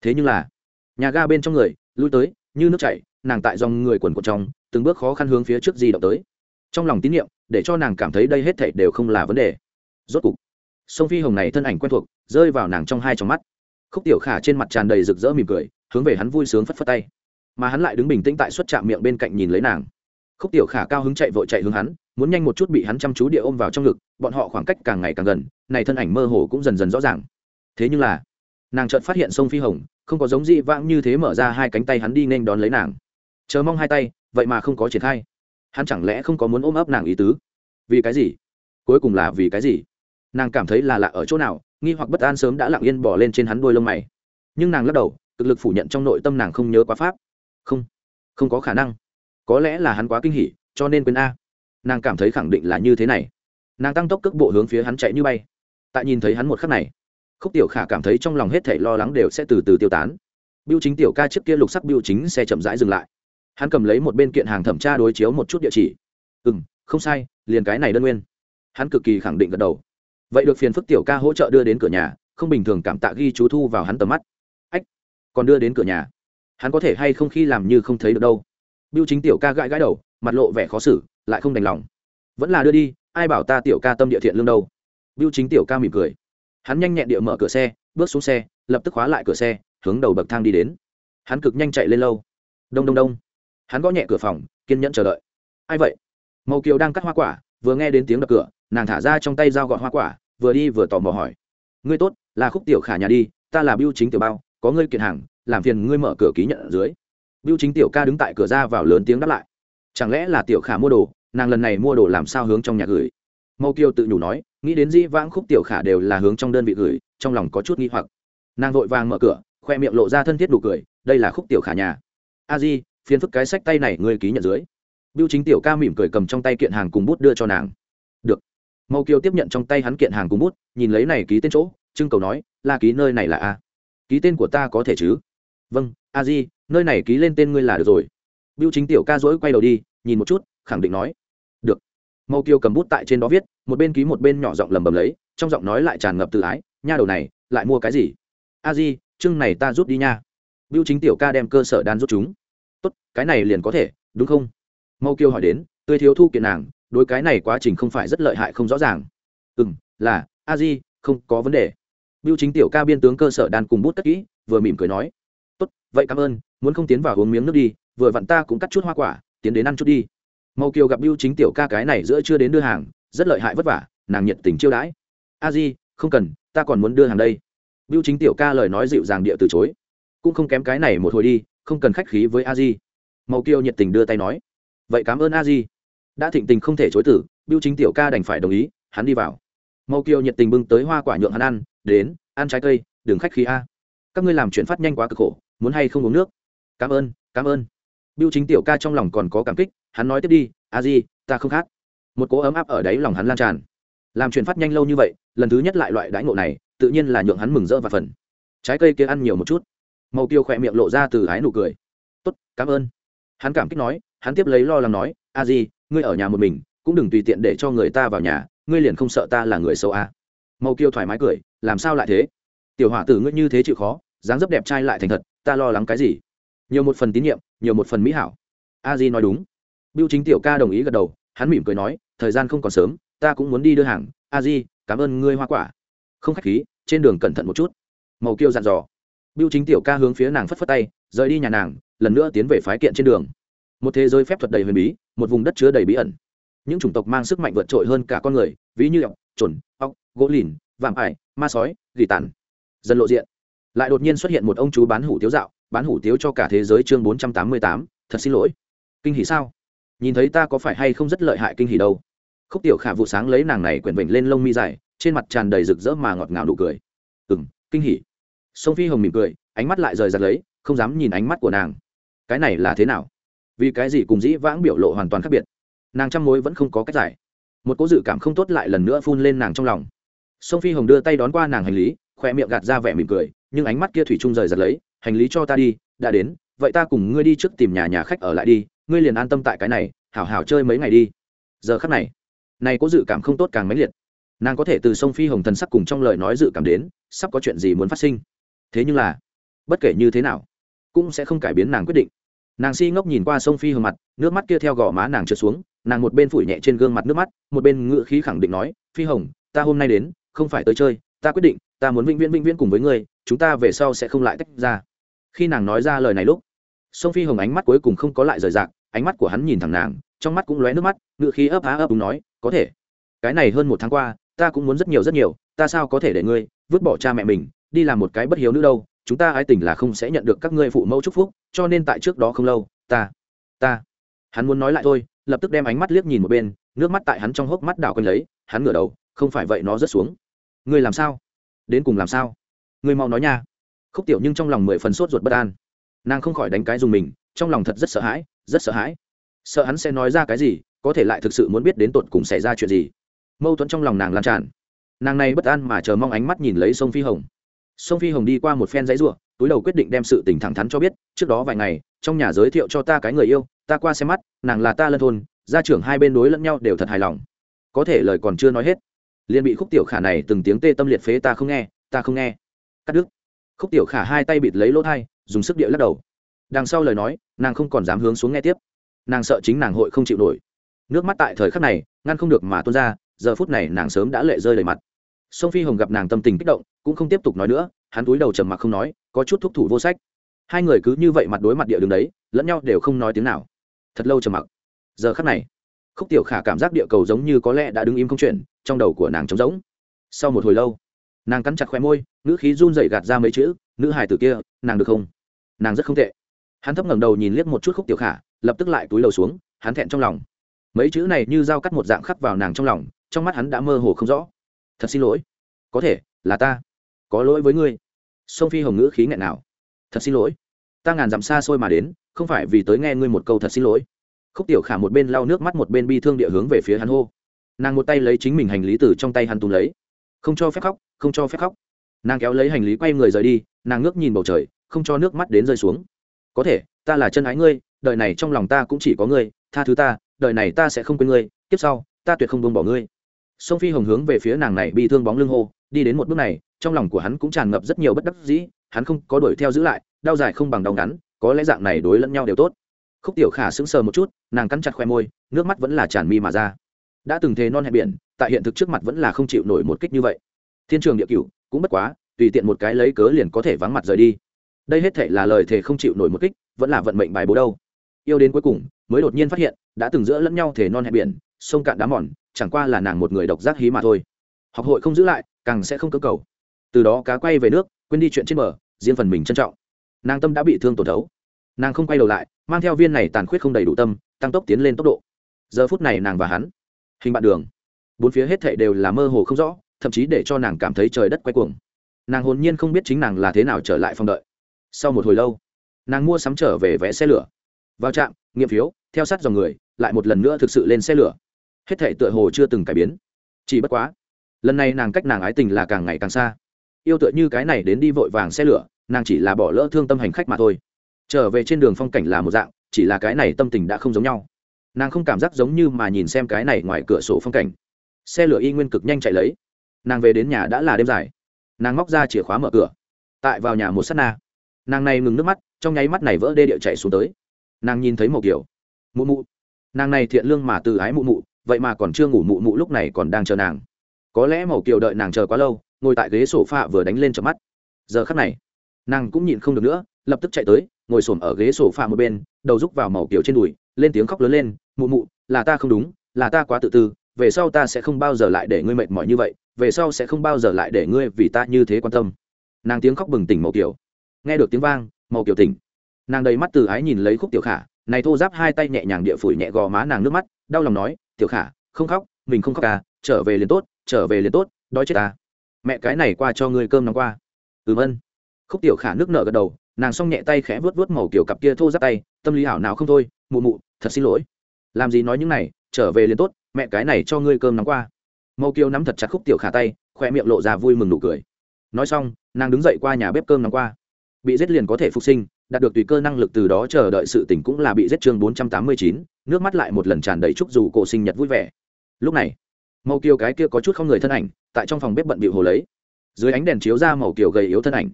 Thế nhưng là, nhà ga bên trong người, lui tới, như nước chảy, nàng tại dòng người quần quần trong, từng bước khó khăn hướng phía trước di động tới. Trong lòng tín nhiệm, để cho nàng cảm thấy đây hết thảy đều không là vấn đề. Rốt cục, sông phi hồng này thân ảnh quen thuộc, rơi vào nàng trong hai trong mắt. Khúc tiểu khả trên mặt tràn đầy rực rỡ mỉm cười, hướng về hắn vui sướng phất phất tay mà hắn lại đứng bình tĩnh tại suất chạm miệng bên cạnh nhìn lấy nàng. Khúc tiểu khả cao hứng chạy vội chạy hướng hắn, muốn nhanh một chút bị hắn chăm chú địa ôm vào trong ngực, bọn họ khoảng cách càng ngày càng gần, này thân ảnh mơ hồ cũng dần dần rõ ràng. Thế nhưng là, nàng chợt phát hiện sông phi hồng, không có giống dị vãng như thế mở ra hai cánh tay hắn đi nên đón lấy nàng. Chờ mong hai tay, vậy mà không có triển khai. Hắn chẳng lẽ không có muốn ôm ấp nàng ý tứ? Vì cái gì? Cuối cùng là vì cái gì? Nàng cảm thấy là lạ ở chỗ nào, nghi hoặc bất an sớm đã lặng yên bỏ lên trên hắn đôi lông mày. Nhưng nàng lắc đầu, cực lực phủ nhận trong nội tâm nàng không nhớ quá pháp không không có khả năng. Có lẽ là hắn quá kinh hỉ, cho nên quên a. Nàng cảm thấy khẳng định là như thế này. Nàng tăng tốc cước bộ hướng phía hắn chạy như bay. Tại nhìn thấy hắn một khắc này, khúc tiểu khả cảm thấy trong lòng hết thảy lo lắng đều sẽ từ từ tiêu tán. Biêu chính tiểu ca trước kia lục sắc biêu chính xe chậm rãi dừng lại. Hắn cầm lấy một bên kiện hàng thẩm tra đối chiếu một chút địa chỉ. Ừ m không sai, liền cái này đơn nguyên. Hắn cực kỳ khẳng định gật đầu. Vậy được phiền phức tiểu ca hỗ trợ đưa đến cửa nhà, không bình thường cảm tạ ghi chú thu vào hắn tầm mắt. Ách, còn đưa đến cửa nhà? Hắn có thể hay không khi làm như không thấy được đâu. Biêu chính tiểu ca gãi gãi đầu, mặt lộ vẻ khó xử, lại không đành lòng. Vẫn là đưa đi, ai bảo ta tiểu ca tâm địa thiện lương đâu. Biêu chính tiểu ca mỉm cười. Hắn nhanh nhẹn địa mở cửa xe, bước xuống xe, lập tức khóa lại cửa xe, hướng đầu bậc thang đi đến. Hắn cực nhanh chạy lên lâu. Đông đông đông. Hắn gõ nhẹ cửa phòng, kiên nhẫn chờ đợi. Ai vậy? Màu kiều đang cắt hoa quả, vừa nghe đến tiếng đập cửa, nàng thả ra trong tay dao gọt hoa quả, vừa đi vừa tò mò hỏi. Ngươi tốt, là khúc tiểu khả nhà đi, ta là biêu chính tiểu bao, có ngươi kiện hàng làm phiền ngươi mở cửa ký nhận ở dưới. Biêu chính tiểu ca đứng tại cửa ra vào lớn tiếng đáp lại. Chẳng lẽ là tiểu khả mua đồ, nàng lần này mua đồ làm sao hướng trong nhà gửi? Mâu kiều tự nhủ nói, nghĩ đến dĩ vãng khúc tiểu khả đều là hướng trong đơn vị gửi, trong lòng có chút nghi hoặc. Nàng vội vàng mở cửa, khoe miệng lộ ra thân thiết đủ cười, đây là khúc tiểu khả nhà. A di, phiền phức cái sách tay này ngươi ký nhận dưới. Biêu chính tiểu ca mỉm cười cầm trong tay kiện hàng cùng bút đưa cho nàng. Được. Mâu kiều tiếp nhận trong tay hắn kiện hàng cùng bút, nhìn lấy này ký tên chỗ, trưng cầu nói là ký nơi này là a? Ký tên của ta có thể chứ? Vâng a di, nơi này ký lên tên ngươi là được rồi. Biêu chính tiểu ca dỗi quay đầu đi, nhìn một chút, khẳng định nói. Được. Mâu kiều cầm bút tại trên đó viết, một bên ký một bên nhỏ giọng lầm bầm lấy, trong giọng nói lại tràn ngập tự ái, nha đầu này, lại mua cái gì? A di, chương này ta rút đi nha. Biêu chính tiểu ca đem cơ sở đan rút chúng. Tốt, cái này liền có thể, đúng không? Mâu kiều hỏi đến, tươi thiếu thu kiện nàng, đối cái này quá trình không phải rất lợi hại không rõ ràng. Ừ m là, a di, không có vấn đề. Biêu chính tiểu ca biên tướng cơ sở đan cùng bút tất kỹ, vừa mỉm cười nói vậy cảm ơn, muốn không tiến vào uống miếng nước đi, vừa vặn ta cũng cắt chút hoa quả, tiến đến ăn chút đi. Mậu kiều gặp biêu chính tiểu ca cái này giữa chưa đến đưa hàng, rất lợi hại vất vả, nàng nhiệt tình chiêu đãi. A di, không cần, ta còn muốn đưa hàng đây. Biêu chính tiểu ca lời nói dịu dàng địa từ chối. Cũng không kém cái này một hồi đi, không cần khách khí với a di. Mậu kiều nhiệt tình đưa tay nói. Vậy cảm ơn a di. Đã thịnh tình không thể chối tử biêu chính tiểu ca đành phải đồng ý, hắn đi vào. Mậu kiều nhiệt tình bưng tới hoa quả nhượng hắn ăn, đến, ăn trái cây, đừng khách khí a. Các ngươi làm chuyển phát nhanh quá cực khổ muốn hay không uống nước. Cảm ơn cảm ơn. Biêu chính tiểu ca trong lòng còn có cảm kích, hắn nói tiếp đi, a di, ta không khác. Một cố ấm áp ở đáy lòng hắn lan tràn. Làm chuyển phát nhanh lâu như vậy, lần thứ nhất lại loại đãi ngộ này, tự nhiên là nhượng hắn mừng rỡ và phần trái cây kia ăn nhiều một chút. Màu tiêu khỏe miệng lộ ra từ ái nụ cười. Tốt, cảm ơn. Hắn cảm kích nói, hắn tiếp lấy lo lắng nói, a di, ngươi ở nhà một mình, cũng đừng tùy tiện để cho người ta vào nhà, ngươi liền không sợ ta là người xấu à. màu kiêu thoải mái cười, làm sao lại thế? Tiểu hỏa tử ngươi như thế chịu khó, dáng dấp đẹp trai lại thành thật ta lo lắng cái gì? Nhiều một phần tín nhiệm, nhiều một phần mỹ hảo. A di nói đúng. Biêu chính tiểu ca đồng ý gật đầu, hắn mỉm cười nói, thời gian không còn sớm, ta cũng muốn đi đưa hàng. A di, cảm ơn ngươi hoa quả. Không khách khí, trên đường cẩn thận một chút. Màu kiêu dặn dò. Biêu chính tiểu ca hướng phía nàng phất phất tay, rời đi nhà nàng, lần nữa tiến về phái kiện trên đường. Một thế giới phép thuật đầy huyền bí, một vùng đất chứa đầy bí ẩn. Những chủng tộc mang sức mạnh vượt trội hơn cả con người, ví như ọc trồn ọc gỗ lìn, vạm ải, ma sói, gỉ tàn. Dần lộ diện lại đột nhiên xuất hiện một ông chú bán hủ tiếu dạo, bán hủ tiếu cho cả thế giới chương bốn trăm tám mươi tám, thật xin lỗi. Kinh hỉ sao? Nhìn thấy ta có phải hay không rất lợi hại kinh hỉ đâu. Khúc tiểu khả vụ sáng lấy nàng này quyển vịnh lên lông mi dài, trên mặt tràn đầy rực rỡ mà ngọt ngào nụ cười. Ừ m kinh hỉ. Sông phi hồng mỉm cười, ánh mắt lại rời giặt lấy, không dám nhìn ánh mắt của nàng. Cái này là thế nào? Vì cái gì cùng dĩ vãng biểu lộ hoàn toàn khác biệt? Nàng chăm mối vẫn không có cách giải. Một cố dự cảm không tốt lại lần nữa phun lên nàng trong lòng. Sông phi hồng đưa tay đón qua nàng hành lý khoe miệng gạt ra vẻ mỉm cười nhưng ánh mắt kia thủy chung rời giật lấy, hành lý cho ta đi, đã đến, vậy ta cùng ngươi đi trước tìm nhà nhà khách ở lại đi, ngươi liền an tâm tại cái này, hảo hảo chơi mấy ngày đi. Giờ khắc này này có dự cảm không tốt càng mãnh liệt. Nàng có thể từ sông phi hồng thần sắc cùng trong lời nói dự cảm đến, sắp có chuyện gì muốn phát sinh. Thế nhưng là, bất kể như thế nào, cũng sẽ không cải biến nàng quyết định. Nàng si ngốc nhìn qua sông phi hồng mặt, nước mắt kia theo gò má nàng trượt xuống, nàng một bên phủi nhẹ trên gương mặt nước mắt, một bên ngự khí khẳng định nói, phi hồng, ta hôm nay đến, không phải tới chơi, ta quyết định ta muốn vĩnh viễn vĩnh viễn cùng với ngươi, chúng ta về sau sẽ không lại tách ra. Khi nàng nói ra lời này lúc sông phi hồng ánh mắt cuối cùng không có lại rời rạc, ánh mắt của hắn nhìn thẳng nàng, trong mắt cũng lóe nước mắt, ngựa khí ấp á ấp đúng nói, có thể. Cái này hơn một tháng qua, ta cũng muốn rất nhiều rất nhiều, ta sao có thể để ngươi vứt bỏ cha mẹ mình, đi làm một cái bất hiếu nữa đâu, chúng ta ái tình là không sẽ nhận được các ngươi phụ mẫu chúc phúc, cho nên tại trước đó không lâu, ta ta. Hắn muốn nói lại thôi, lập tức đem ánh mắt liếc nhìn một bên, nước mắt tại hắn trong hốc mắt đảo quanh lấy, hắn ngửa đầu, không phải vậy, nó rớt xuống. Ngươi làm sao? Đến cùng làm sao? Ngươi mau nói nha. Khúc tiểu nhưng trong lòng mười phần sốt ruột bất an. Nàng không khỏi đánh cái dùng mình, trong lòng thật rất sợ hãi, rất sợ hãi. Sợ hắn sẽ nói ra cái gì, có thể lại thực sự muốn biết đến tột cùng xảy ra chuyện gì. Mâu thuẫn trong lòng nàng lan tràn. Nàng này bất an mà chờ mong ánh mắt nhìn lấy sông phi hồng. Sông phi hồng đi qua một phen giấy ruộng túi đầu quyết định đem sự tình thẳng thắn cho biết, trước đó vài ngày, trong nhà giới thiệu cho ta cái người yêu, ta qua xem mắt, nàng là ta lân thôn, gia trưởng hai bên đối lẫn nhau đều thật hài lòng. Có thể lời còn chưa nói hết liền bị khúc tiểu khả này từng tiếng tê tâm liệt phế ta không nghe, ta không nghe. Cắt đứt. Khúc tiểu khả hai tay bịt lấy lỗ thai, dùng sức địa lắc đầu. Đằng sau lời nói, nàng không còn dám hướng xuống nghe tiếp. Nàng sợ chính nàng hội không chịu nổi. Nước mắt tại thời khắc này, ngăn không được mà tuôn ra, giờ phút này nàng sớm đã lệ rơi đầy mặt. Sông phi hồng gặp nàng tâm tình kích động, cũng không tiếp tục nói nữa, hắn túi đầu trầm mặc không nói, có chút thúc thủ vô sách. Hai người cứ như vậy mặt đối mặt địa đường đấy, lẫn nhau đều không nói tiếng nào. Thật lâu trầm mặc. Giờ khắc này, khúc tiểu khả cảm giác địa cầu giống như có lẽ đã đứng im không chuyển trong đầu của nàng trống rỗng. Sau một hồi lâu, nàng cắn chặt khoe môi nữ khí run dậy gạt ra mấy chữ, nữ hài tử kia, nàng được không? Nàng rất không tệ. Hắn thấp ngẩng đầu nhìn liếc một chút khúc tiểu khả, lập tức lại túi đầu xuống, hắn thẹn trong lòng. Mấy chữ này như dao cắt một dạng khắc vào nàng trong lòng, trong mắt hắn đã mơ hồ không rõ. Thật xin lỗi. Có thể, là ta. Có lỗi với ngươi. Sông phi hồng ngữ khí nghẹn nào. Thật xin lỗi. Ta ngàn dặm xa xôi mà đến, không phải vì tới nghe ngươi một câu thật xin lỗi. Khúc tiểu khả một bên lau nước mắt một bên bi thương địa hướng về phía hắn hô nàng một tay lấy chính mình hành lý từ trong tay hắn túm lấy. Không cho phép khóc, không cho phép khóc. Nàng kéo lấy hành lý quay người rời đi, nàng ngước nhìn bầu trời, không cho nước mắt đến rơi xuống. Có thể, ta là chân ái ngươi, đời này trong lòng ta cũng chỉ có ngươi, tha thứ ta, đời này ta sẽ không quên ngươi tiếp sau, ta tuyệt không buông bỏ ngươi. Sông phi hồng hướng về phía nàng này bị thương bóng lưng hô, đi đến một bước này, trong lòng của hắn cũng tràn ngập rất nhiều bất đắc dĩ, hắn không có đuổi theo giữ lại, đau dài không bằng đau ngắn, có lẽ dạng này đối lẫn nhau đều tốt. Khúc tiểu khả sững sờ một chút, nàng cắn chặt khoe môi, nước mắt vẫn là tràn mi mà ra đã từng thế non hẹn biển, tại hiện thực trước mặt vẫn là không chịu nổi một kích như vậy. Thiên trường địa cửu, cũng bất quá, tùy tiện một cái lấy cớ liền có thể vắng mặt rời đi. Đây hết thể là lời thề không chịu nổi một kích, vẫn là vận mệnh bài bố đâu. Yêu đến cuối cùng, mới đột nhiên phát hiện, đã từng giữa lẫn nhau thể non hẹn biển, sông cạn đá mòn, chẳng qua là nàng một người độc giác hí mà thôi. Học hội không giữ lại, càng sẽ không cơ cầu. Từ đó cá quay về nước, quên đi chuyện trên bờ, riêng phần mình trân trọng. Nàng tâm đã bị thương tổn thấu. Nàng không quay đầu lại, mang theo viên này tàn khuyết không đầy đủ tâm, tăng tốc tiến lên tốc độ. Giờ phút này nàng và hắn hình bạn đường. Bốn phía hết thệ đều là mơ hồ không rõ, thậm chí để cho nàng cảm thấy trời đất quay cuồng. Nàng hồn nhiên không biết chính nàng là thế nào trở lại phòng đợi. Sau một hồi lâu, nàng mua sắm trở về vé xe lửa. Vào trạm, nghiệm phiếu, theo sát dòng người, lại một lần nữa thực sự lên xe lửa. Hết thể tựa hồ chưa từng cải biến. Chỉ bất quá, lần này nàng cách nàng ái tình là càng ngày càng xa. Yêu tựa như cái này đến đi vội vàng xe lửa, nàng chỉ là bỏ lỡ thương tâm hành khách mà thôi. Trở về trên đường phong cảnh là một dạng, chỉ là cái này tâm tình đã không giống nhau nàng không cảm giác giống như mà nhìn xem cái này ngoài cửa sổ phong cảnh. Xe lửa y nguyên cực nhanh chạy lấy. Nàng về đến nhà đã là đêm dài. Nàng móc ra chìa khóa mở cửa. Tại vào nhà một s á t na. Nàng này ngừng nước mắt, trong nháy mắt này vỡ đê điệu chạy xuống tới. Nàng nhìn thấy màu kiểu mụ mụ. Nàng này thiện lương mà từ ái mụ mụ, vậy mà còn chưa ngủ mụ mụ lúc này còn đang chờ nàng. Có lẽ màu kiều đợi nàng chờ quá lâu, ngồi tại ghế sổ phạ vừa đánh lên chợp mắt. Giờ khắc này, nàng cũng nhịn không được nữa, lập tức chạy tới, ngồi s ở ghế sổ phạ một bên, đầu rúc vào màu kiều trên đùi, lên tiếng khóc lớn lên mụ mụ, là ta không đúng, là ta quá tự tư, về sau ta sẽ không bao giờ lại để ngươi mệt mỏi như vậy, về sau sẽ không bao giờ lại để ngươi vì ta như thế quan tâm. Nàng tiếng khóc bừng tỉnh màu kiều. Nghe được tiếng vang màu kiều tỉnh. Nàng đầy mắt từ ái nhìn lấy khúc tiểu khả, này thô giáp hai tay nhẹ nhàng địa phủi nhẹ gò má nàng nước mắt, đau lòng nói, tiểu khả, không khóc, mình không khóc à trở về liền tốt, trở về liền tốt, đói chết ta. Mẹ cái này qua cho ngươi cơm nóng qua. Ừm ân. Khúc tiểu khả nước nở gật đầu, nàng xong nhẹ tay khẽ vớt vớt màu kiểu cặp kia thô giáp tay, tâm lý hảo nào không thôi, mụ mụ, thật xin lỗi làm gì nói những này, trở về liền tốt, mẹ cái này cho ngươi cơm nóng qua. Mâu kiều nắm thật chặt khúc tiểu khả tay khoe miệng lộ ra vui mừng nụ cười. Nói xong, nàng đứng dậy qua nhà bếp cơm nóng qua. Bị giết liền có thể phục sinh, đạt được tùy cơ năng lực từ đó chờ đợi sự tỉnh cũng là bị giết chương bốn trăm tám mươi chín, nước mắt lại một lần tràn đầy chúc dù cổ sinh nhật vui vẻ. Lúc này màu kiều cái kia có chút không người thân ảnh, tại trong phòng bếp bận bịu hồ lấy. Dưới ánh đèn chiếu ra màu kiều gầy yếu thân ảnh.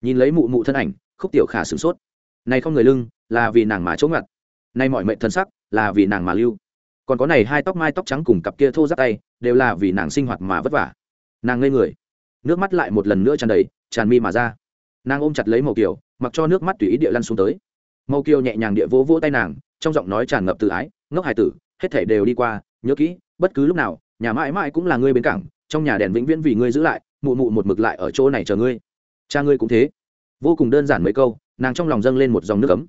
Nhìn lấy mụ mụ thân ảnh, khúc tiểu khả sửng sốt. Này không người lưng, là vì nàng mà chống ngặt nay mọi mệnh thân sắc là vì nàng mà lưu. Còn có này hai tóc mai tóc trắng cùng cặp kia thô giáp tay, đều là vì nàng sinh hoạt mà vất vả. Nàng ngây người. Nước mắt lại một lần nữa tràn đầy, tràn mi mà ra. Nàng ôm chặt lấy màu kiều, mặc cho nước mắt tùy ý địa lăn xuống tới. Màu kiều nhẹ nhàng địa vỗ vỗ tay nàng, trong giọng nói tràn ngập tự ái, ngốc hài tử, hết thể đều đi qua, nhớ kỹ, bất cứ lúc nào, nhà mãi mãi cũng là ngươi bến cảng, trong nhà đèn vĩnh viễn vì ngươi giữ lại, mụ mụ một mực lại ở chỗ này chờ ngươi. Cha ngươi cũng thế. Vô cùng đơn giản mấy câu, nàng trong lòng dâng lên một dòng nước ấm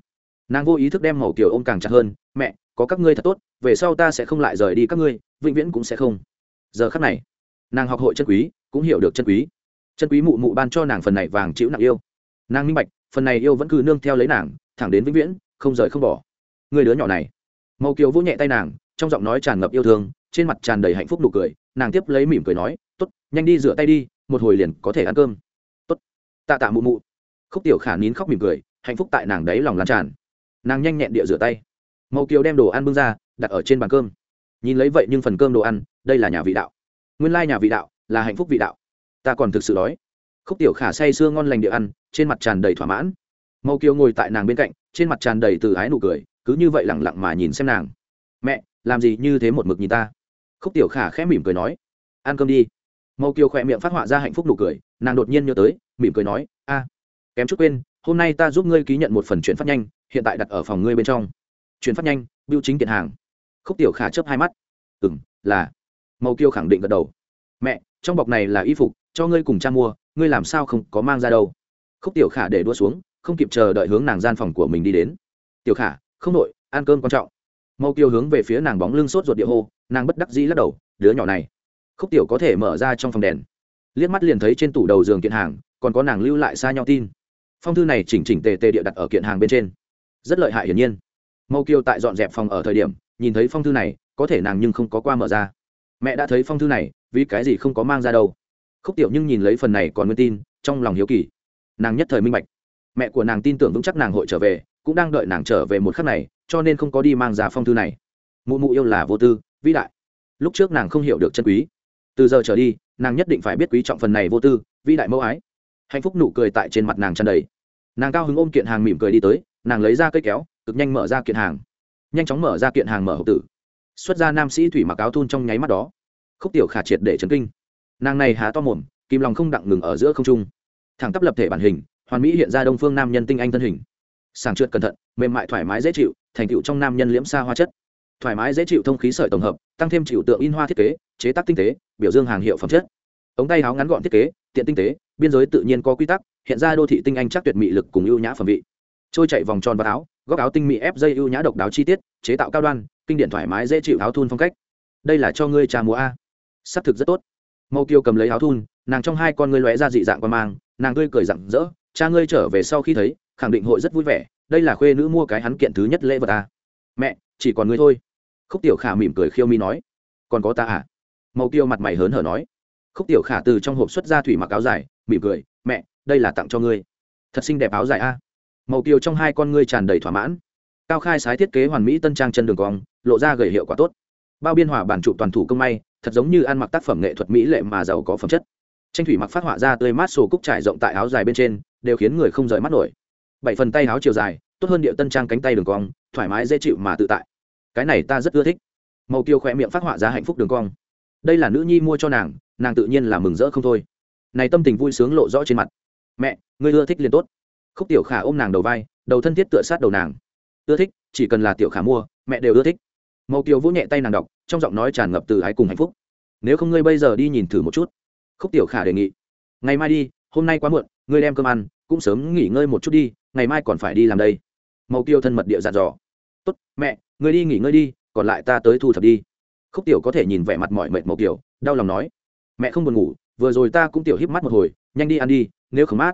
nàng vô ý thức đem màu kiều ôm càng chặt hơn, mẹ, có các ngươi thật tốt, về sau ta sẽ không lại rời đi các ngươi, vĩnh viễn cũng sẽ không. Giờ khắc này, nàng học hội chân quý, cũng hiểu được chân quý. Chân quý mụ mụ ban cho nàng phần này vàng chịu nặng yêu. Nàng minh bạch, phần này yêu vẫn cứ nương theo lấy nàng, thẳng đến vĩnh viễn, không rời không bỏ. Người đứa nhỏ này, màu kiều vỗ nhẹ tay nàng, trong giọng nói tràn ngập yêu thương, trên mặt tràn đầy hạnh phúc nụ cười, nàng tiếp lấy mỉm cười nói t ố t nhanh đi rửa tay đi, một hồi liền có thể ăn cơm. T ố t tạ tạ mụ mụ. Khúc tiểu khả nín khóc mỉm cười, hạnh phúc tại nàng đấy lòng lan tràn nàng nhanh nhẹn địa rửa tay. Mậu kiều đem đồ ăn bưng ra, đặt ở trên bàn cơm. Nhìn lấy vậy nhưng phần cơm đồ ăn, đây là nhà vị đạo. Nguyên lai nhà vị đạo là hạnh phúc vị đạo. Ta còn thực sự đói. Khúc tiểu khả say sưa ngon lành địa ăn, trên mặt tràn đầy thỏa mãn. Mậu kiều ngồi tại nàng bên cạnh, trên mặt tràn đầy từ ái nụ cười, cứ như vậy lẳng lặng mà nhìn xem nàng. Mẹ, làm gì như thế một mực nhìn ta? Khúc tiểu khả khẽ mỉm cười nói. Ăn cơm đi. Mậu kiều khỏe miệng phát họa ra hạnh phúc nụ cười, nàng đột nhiên nhớ tới, mỉm cười nói, a, kém chút quên, hôm nay ta giúp ngươi ký nhận một phần chuyển phát nhanh hiện tại đặt ở phòng ngươi bên trong. Chuyển phát nhanh biêu chính kiện hàng. Khúc tiểu khả chớp hai mắt. Ừ m là. Màu kiêu khẳng định gật đầu. Mẹ, trong bọc này là y phục, cho ngươi cùng cha mua, ngươi làm sao không có mang ra đâu. Khúc tiểu khả để đua xuống, không kịp chờ đợi hướng nàng gian phòng của mình đi đến. Tiểu khả, không đội ăn cơm quan trọng. Mâu kiêu hướng về phía nàng bóng lưng sốt ruột địa hô, nàng bất đắc dĩ lắc đầu, đứa nhỏ này. Khúc tiểu có thể mở ra trong phòng đèn. Liếc mắt liền thấy trên tủ đầu giường kiện hàng, còn có nàng lưu lại xa nhau tin. Phong thư này chỉnh chỉnh tề tề địa đặt ở kiện hàng bên trên rất lợi hại hiển nhiên. Mâu kiều tại dọn dẹp phòng ở thời điểm, nhìn thấy phong thư này, có thể nàng nhưng không có qua mở ra. Mẹ đã thấy phong thư này, vì cái gì không có mang ra đâu? Khúc tiểu nhưng nhìn lấy phần này còn nguyên tin, trong lòng hiếu kỳ. Nàng nhất thời minh bạch. Mẹ của nàng tin tưởng vững chắc nàng hội trở về, cũng đang đợi nàng trở về một khắc này, cho nên không có đi mang ra phong thư này. Mụ mụ yêu là vô tư, vĩ đại. Lúc trước nàng không hiểu được chân quý. Từ giờ trở đi, nàng nhất định phải biết quý trọng phần này vô tư, vĩ đại mẫu ái. Hạnh phúc nụ cười tại trên mặt nàng tràn đầy. Nàng cao hứng ôm kiện hàng mỉm cười đi tới nàng lấy ra cây kéo, cực nhanh mở ra kiện hàng. Nhanh chóng mở ra kiện hàng mở hộp tử. Xuất ra nam sĩ thủy mặc áo thun trong nháy mắt đó. Khúc tiểu khả triệt để chấn kinh. Nàng này há to mồm, kim lòng không đặng ngừng ở giữa không trung. Thẳng tắp lập thể bản hình, hoàn mỹ hiện ra đông phương nam nhân tinh anh thân hình. Sàng trượt cẩn thận, mềm mại thoải mái dễ chịu, thành tựu trong nam nhân liễm xa hoa chất. Thoải mái dễ chịu thông khí sợi tổng hợp, tăng thêm chịu tượng in hoa thiết kế, chế tác tinh tế, biểu dương hàng hiệu phẩm chất. Ống tay áo ngắn gọn thiết kế, tiện tinh tế, biên giới tự nhiên có quy tắc, hiện ra đô thị tinh anh chắc tuyệt mị lực cùng ưu nhã phẩm vị trôi chạy vòng tròn vào áo, góc áo tinh mỹ ép dây ưu nhã độc đáo chi tiết, chế tạo cao đoan, kinh điển thoải mái dễ chịu áo thun phong cách. Đây là cho ngươi trà mùa a. S ắ c thực rất tốt. Mâu kiêu cầm lấy áo thun, nàng trong hai con ngươi lóe ra dị dạng qua mang, nàng tươi cười rặng rỡ, cha ngươi trở về sau khi thấy, khẳng định hội rất vui vẻ, đây là khuê nữ mua cái hắn kiện thứ nhất lễ vật ta mẹ, chỉ còn ngươi thôi. Khúc tiểu khả mỉm cười khiêu mi nói. Còn có ta à? Màu kiêu mặt mày hớn hở nói. Khúc tiểu khả từ trong hộp xuất ra thủy mặc áo dài, mỉm cười. Mẹ, đây là tặng cho ngươi. Thật xinh đẹp áo dài a màu kiều trong hai con ngươi tràn đầy thỏa mãn. Cao khai sái thiết kế hoàn mỹ tân trang chân đường cong, lộ ra gầy hiệu quả tốt. Bao biên hòa bản trụ toàn thủ công may, thật giống như ăn mặc tác phẩm nghệ thuật mỹ lệ mà giàu có phẩm chất. Tranh thủy mặc phát họa ra tươi mát sổ cúc trải rộng tại áo dài bên trên, đều khiến người không rời mắt nổi. Bảy phần tay áo chiều dài, tốt hơn điệu tân trang cánh tay đường cong, thoải mái dễ chịu mà tự tại. Cái này ta rất ưa thích. Màu kiều khỏe miệng phát họa ra hạnh phúc đường cong. Đây là nữ nhi mua cho nàng nàng tự nhiên là mừng rỡ không thôi. Này tâm tình vui sướng lộ rõ trên mặt. Mẹ, ngươi ưa thích liền tốt khúc tiểu khả ôm nàng đầu vai, đầu thân thiết tựa sát đầu nàng. Ưa thích, chỉ cần là tiểu khả mua, mẹ đều ưa thích. Mậu kiều vỗ nhẹ tay nàng đọc, trong giọng nói tràn ngập từ ái cùng hạnh phúc. Nếu không ngươi bây giờ đi nhìn thử một chút. Khúc tiểu khả đề nghị. Ngày mai đi, hôm nay quá muộn, ngươi đem cơm ăn, cũng sớm nghỉ ngơi một chút đi, ngày mai còn phải đi làm đây. Mậu kiều thân mật địa dặn dò. Tốt, mẹ, ngươi đi nghỉ ngơi đi, còn lại ta tới thu thập đi. Khúc tiểu có thể nhìn vẻ mặt mỏi mệt Mậu kiều, đau lòng nói. Mẹ không buồn ngủ, vừa rồi ta cũng tiểu híp mắt một hồi, nhanh đi ăn đi, nếu không mát.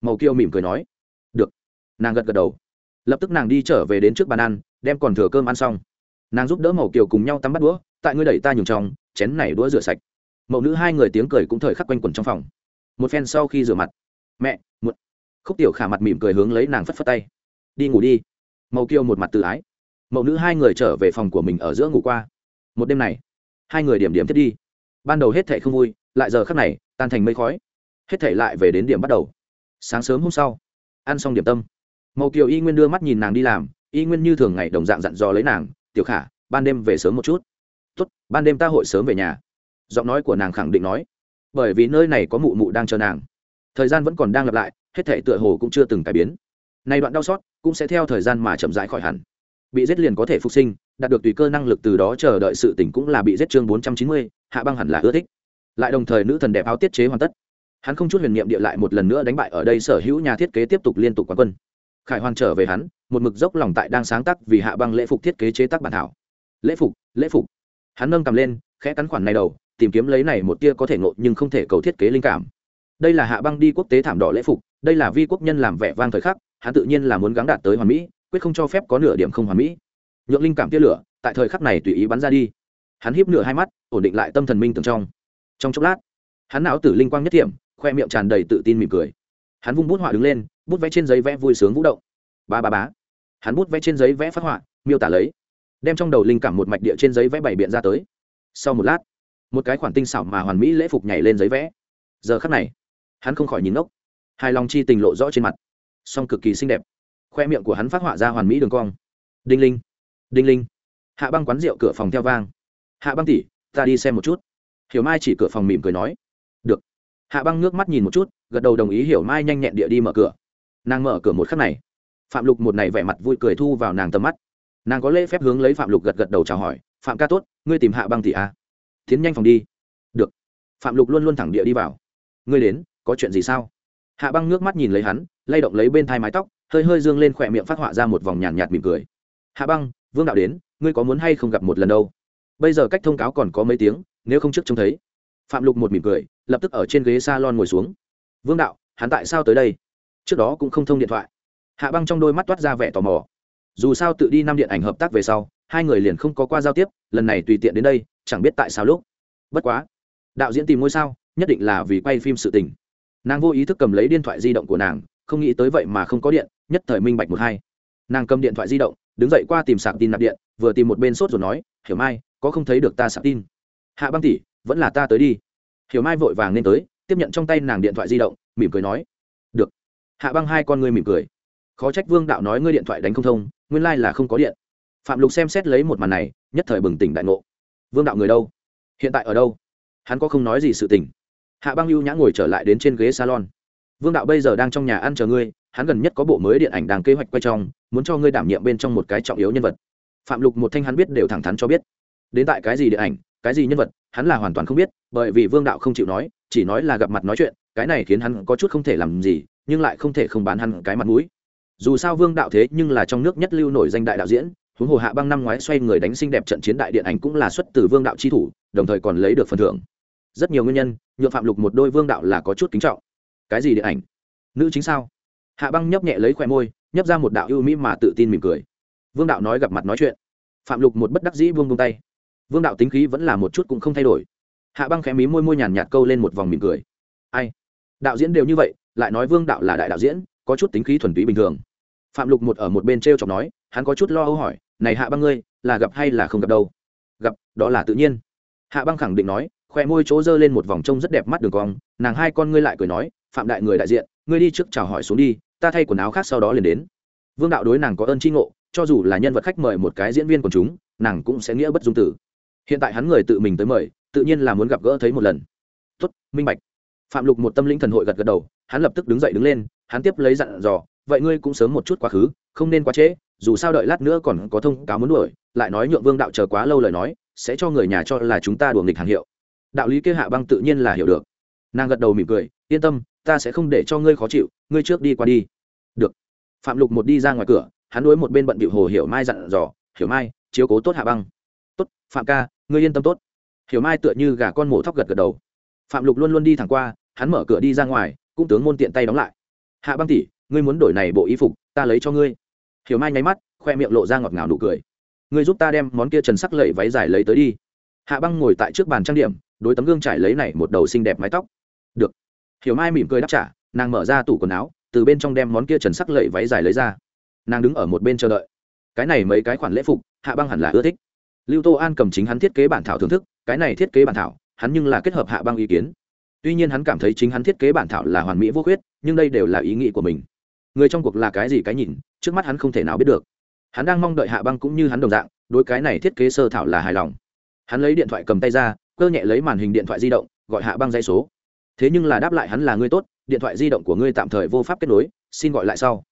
Mậu kiều mỉm cười nói nàng gật gật đầu. Lập tức nàng đi trở về đến trước bàn ăn, đem còn thừa cơm ăn xong. Nàng giúp đỡ mậu kiều cùng nhau tắm bắt đũa, tại ngươi đẩy ta nhường trong, chén này đũa rửa sạch. Mậu nữ hai người tiếng cười cũng thời khắc quanh quẩn trong phòng. Một phen sau khi rửa mặt, mẹ, một khúc tiểu khả mặt mỉm cười hướng lấy nàng phất phất tay. Đi ngủ đi. Mậu kiều một mặt tự ái. Mậu nữ hai người trở về phòng của mình ở giữa ngủ qua. Một đêm này, hai người điểm điểm thiết đi. Ban đầu hết thệ không vui, lại giờ khắc này, tan thành mây khói. Hết thệ lại về đến điểm bắt đầu. Sáng sớm hôm sau, ăn xong điểm tâm màu kiều y nguyên đưa mắt nhìn nàng đi làm, y nguyên như thường ngày đồng dạng dặn dò lấy nàng, tiểu khả, ban đêm về sớm một chút. Tốt, ban đêm ta hội sớm về nhà. Giọng nói của nàng khẳng định nói, bởi vì nơi này có mụ mụ đang chờ nàng. Thời gian vẫn còn đang lặp lại, hết thể tựa hồ cũng chưa từng cải biến. Nay đoạn đau xót cũng sẽ theo thời gian mà chậm rãi khỏi hẳn. Bị giết liền có thể phục sinh, đạt được tùy cơ năng lực từ đó chờ đợi sự tỉnh cũng là bị giết chương bốn trăm chín mươi, hạ băng hẳn là ưa thích. Lại đồng thời nữ thần đẹp áo tiết chế hoàn tất. Hắn không chút huyền niệm địa lại một lần nữa đánh bại ở đây sở hữu nhà thiết kế tiếp tục liên tục quán quân khải hoàn trở về hắn, một mực dốc lòng tại đang sáng tác vì hạ băng lễ phục thiết kế chế tác bản thảo. Lễ phục lễ phục. Hắn nâng cầm lên, khẽ cắn khoản này đầu, tìm kiếm lấy này một tia có thể ngộ nhưng không thể cầu thiết kế linh cảm. Đây là hạ băng đi quốc tế thảm đỏ lễ phục, đây là vi quốc nhân làm vẻ vang thời khắc, hắn tự nhiên là muốn gắng đạt tới hoàn mỹ, quyết không cho phép có nửa điểm không hoàn mỹ. Nhượng linh cảm tia lửa, tại thời khắc này tùy ý bắn ra đi. Hắn híp nửa hai mắt, ổn định lại tâm thần minh tường trong. Trong chốc lát, hắn não tử linh quang nhất thiểm khoe miệng tràn đầy tự tin mỉm cười hắn vung bút họa đứng lên, bút vẽ trên giấy vẽ vui sướng vũ động. Ba ba bá hắn bút vẽ trên giấy vẽ phát họa, miêu tả lấy. Đem trong đầu linh cảm một mạch địa trên giấy vẽ bảy biện ra tới. Sau một lát, một cái khoản tinh xảo mà hoàn mỹ lễ phục nhảy lên giấy vẽ. Giờ khắc này, hắn không khỏi nhìn ngốc. Hài lòng chi tình lộ rõ trên mặt. Song cực kỳ xinh đẹp. Khoe miệng của hắn phát họa ra hoàn mỹ đường cong. Đinh linh. Đinh linh. Hạ băng quán rượu cửa phòng theo vang. Hạ băng tỉ ta đi xem một chút. Hiểu mai chỉ cửa phòng mỉm cười nói hạ băng nước mắt nhìn một chút gật đầu đồng ý hiểu mai nhanh nhẹn địa đi mở cửa. Nàng mở cửa một khắc này. Phạm lục một này vẻ mặt vui cười thu vào nàng tầm mắt. Nàng có lễ phép hướng lấy phạm lục gật gật đầu chào hỏi phạm ca tốt ngươi tìm hạ băng tỷ a à? tiến nhanh phòng đi. Được. Phạm lục luôn luôn thẳng địa đi vào. Ngươi đến có chuyện gì sao? Hạ băng nước mắt nhìn lấy hắn lay động lấy bên thai mái tóc hơi hơi dương lên khỏe miệng phát họa ra một vòng nhàn nhạt, nhạt mỉm cười. Hạ băng vương đạo đến ngươi có muốn hay không gặp một lần đâu? Bây giờ cách thông cáo còn có mấy tiếng nếu không trước trông thấy phạm lục một mỉm cười, lập tức ở trên ghế s a lon ngồi xuống. Vương đạo, hắn tại sao tới đây? Trước đó cũng không thông điện thoại. Hạ băng trong đôi mắt toát ra vẻ tò mò. Dù sao tự đi năm điện ảnh hợp tác về sau, hai người liền không có qua giao tiếp, lần này tùy tiện đến đây, chẳng biết tại sao lúc. Bất quá, đạo diễn tìm ngôi sao, nhất định là vì quay phim sự tình. Nàng vô ý thức cầm lấy điện thoại di động của nàng, không nghĩ tới vậy mà không có điện, nhất thời minh bạch một hai. Nàng cầm điện thoại di động, đứng dậy qua tìm sạc tin nạp điện, vừa tìm một bên sốt rồi nói, hiểu mai, có không thấy được ta sạc tin? Hạ băng tỷ vẫn là ta tới đi. Hiểu mai vội vàng nên tới, tiếp nhận trong tay nàng điện thoại di động, mỉm cười nói, được. Hạ băng hai con ngươi mỉm cười. Khó trách vương đạo nói ngươi điện thoại đánh không thông, nguyên lai、like、là không có điện. Phạm lục xem xét lấy một màn này, nhất thời bừng tỉnh đại ngộ. Vương đạo người đâu? Hiện tại ở đâu? Hắn có không nói gì sự tình. Hạ băng lưu nhã ngồi trở lại đến trên ghế salon. Vương đạo bây giờ đang trong nhà ăn chờ ngươi, hắn gần nhất có bộ mới điện ảnh đang kế hoạch quay trong, muốn cho ngươi đảm nhiệm bên trong một cái trọng yếu nhân vật. Phạm lục một thanh hắn biết đều thẳng thắn cho biết. Đến tại cái gì điện ảnh? Cái gì nhân vật, hắn là hoàn toàn không biết, bởi vì vương đạo không chịu nói, chỉ nói là gặp mặt nói chuyện, cái này khiến hắn có chút không thể làm gì, nhưng lại không thể không bán hắn cái mặt mũi. Dù sao vương đạo thế nhưng là trong nước nhất lưu nổi danh đại đạo diễn, huống hồ hạ băng năm ngoái xoay người đánh xinh đẹp trận chiến đại điện ảnh cũng là xuất từ vương đạo chi thủ, đồng thời còn lấy được phần thưởng. Rất nhiều nguyên nhân, nhượng phạm lục một đôi vương đạo là có chút kính trọng. Cái gì điện ảnh? Nữ chính sao? Hạ băng nhấp nhẹ lấy khoe môi, nhấp ra một đạo ưu mỹ mà tự tin mỉm cười. Vương đạo nói gặp mặt nói chuyện. Phạm lục một bất đắc dĩ buông buông tay vương đạo tính khí vẫn là một chút cũng không thay đổi. Hạ băng khẽ mí môi môi nhàn nhạt câu lên một vòng mỉm cười. Ai? Đạo diễn đều như vậy, lại nói vương đạo là đại đạo diễn, có chút tính khí thuần túy bình thường. Phạm lục một ở một bên t r e o chọc nói, hắn có chút lo âu hỏi, này hạ băng ngươi, là gặp hay là không gặp đâu? Gặp, đó là tự nhiên. Hạ băng khẳng định nói, khoe môi chỗ dơ lên một vòng trông rất đẹp mắt đường cong, nàng hai con ngươi lại cười nói, phạm đại người đại diện, ngươi đi trước chào hỏi xuống đi, ta thay quần áo khác sau đó liền đến. Vương đạo đối nàng có ơn tri ngộ, cho dù là nhân vật khách mời một cái diễn viên của chúng, nàng cũng sẽ nghĩa bất dung tử hiện tại hắn người tự mình tới mời, tự nhiên là muốn gặp gỡ thấy một lần. Tuất minh bạch. Phạm lục một tâm linh thần hội gật gật đầu, hắn lập tức đứng dậy đứng lên, hắn tiếp lấy dặn dò, vậy ngươi cũng sớm một chút quá khứ, không nên quá trễ, dù sao đợi lát nữa còn có thông cáo muốn đuổi, lại nói nhượng vương đạo chờ quá lâu lời nói, sẽ cho người nhà cho là chúng ta đùa nghịch hàng hiệu. Đạo lý kia hạ băng tự nhiên là hiểu được. Nàng gật đầu mỉm cười, yên tâm, ta sẽ không để cho ngươi khó chịu, ngươi trước đi qua đi. Được. Phạm lục một đi ra ngoài cửa, hắn đối một bên bận bịu hồ hiểu mai dặn dò, hiểu mai, chiếu cố tốt hạ băng tốt, phạm ca, ngươi yên tâm tốt. Hiểu mai tựa như gà con mổ thóc gật gật đầu. Phạm lục luôn luôn đi thẳng qua, hắn mở cửa đi ra ngoài, cũng tướng môn tiện tay đóng lại. Hạ băng tỷ, ngươi muốn đổi này bộ y phục, ta lấy cho ngươi. Hiểu mai nháy mắt, khoe miệng lộ ra ngọt ngào nụ cười. Ngươi giúp ta đem món kia trần sắc lẫy váy dài lấy tới đi. Hạ băng ngồi tại trước bàn trang điểm, đối tấm gương trải lấy này một đầu xinh đẹp mái tóc. Được. Hiểu mai mỉm cười đáp trả, nàng mở ra tủ quần áo, từ bên trong đem món kia trần sắc lẫy váy dài lấy ra. Nàng đứng ở một bên chờ đợi. Cái này mấy cái khoản lễ phục, hạ băng hẳn là ưa thích lưu tô an cầm chính hắn thiết kế bản thảo thưởng thức, cái này thiết kế bản thảo, hắn nhưng là kết hợp hạ băng ý kiến. Tuy nhiên hắn cảm thấy chính hắn thiết kế bản thảo là hoàn mỹ vô khuyết, nhưng đây đều là ý nghĩ của mình. Người trong cuộc là cái gì cái nhìn, trước mắt hắn không thể nào biết được. Hắn đang mong đợi hạ băng cũng như hắn đồng dạng, đối cái này thiết kế sơ thảo là hài lòng. Hắn lấy điện thoại cầm tay ra, cơ nhẹ lấy màn hình điện thoại di động, gọi hạ băng dây số. Thế nhưng là đáp lại hắn là ngươi tốt, điện thoại di động của ngươi tạm thời vô pháp kết nối, xin gọi lại sau.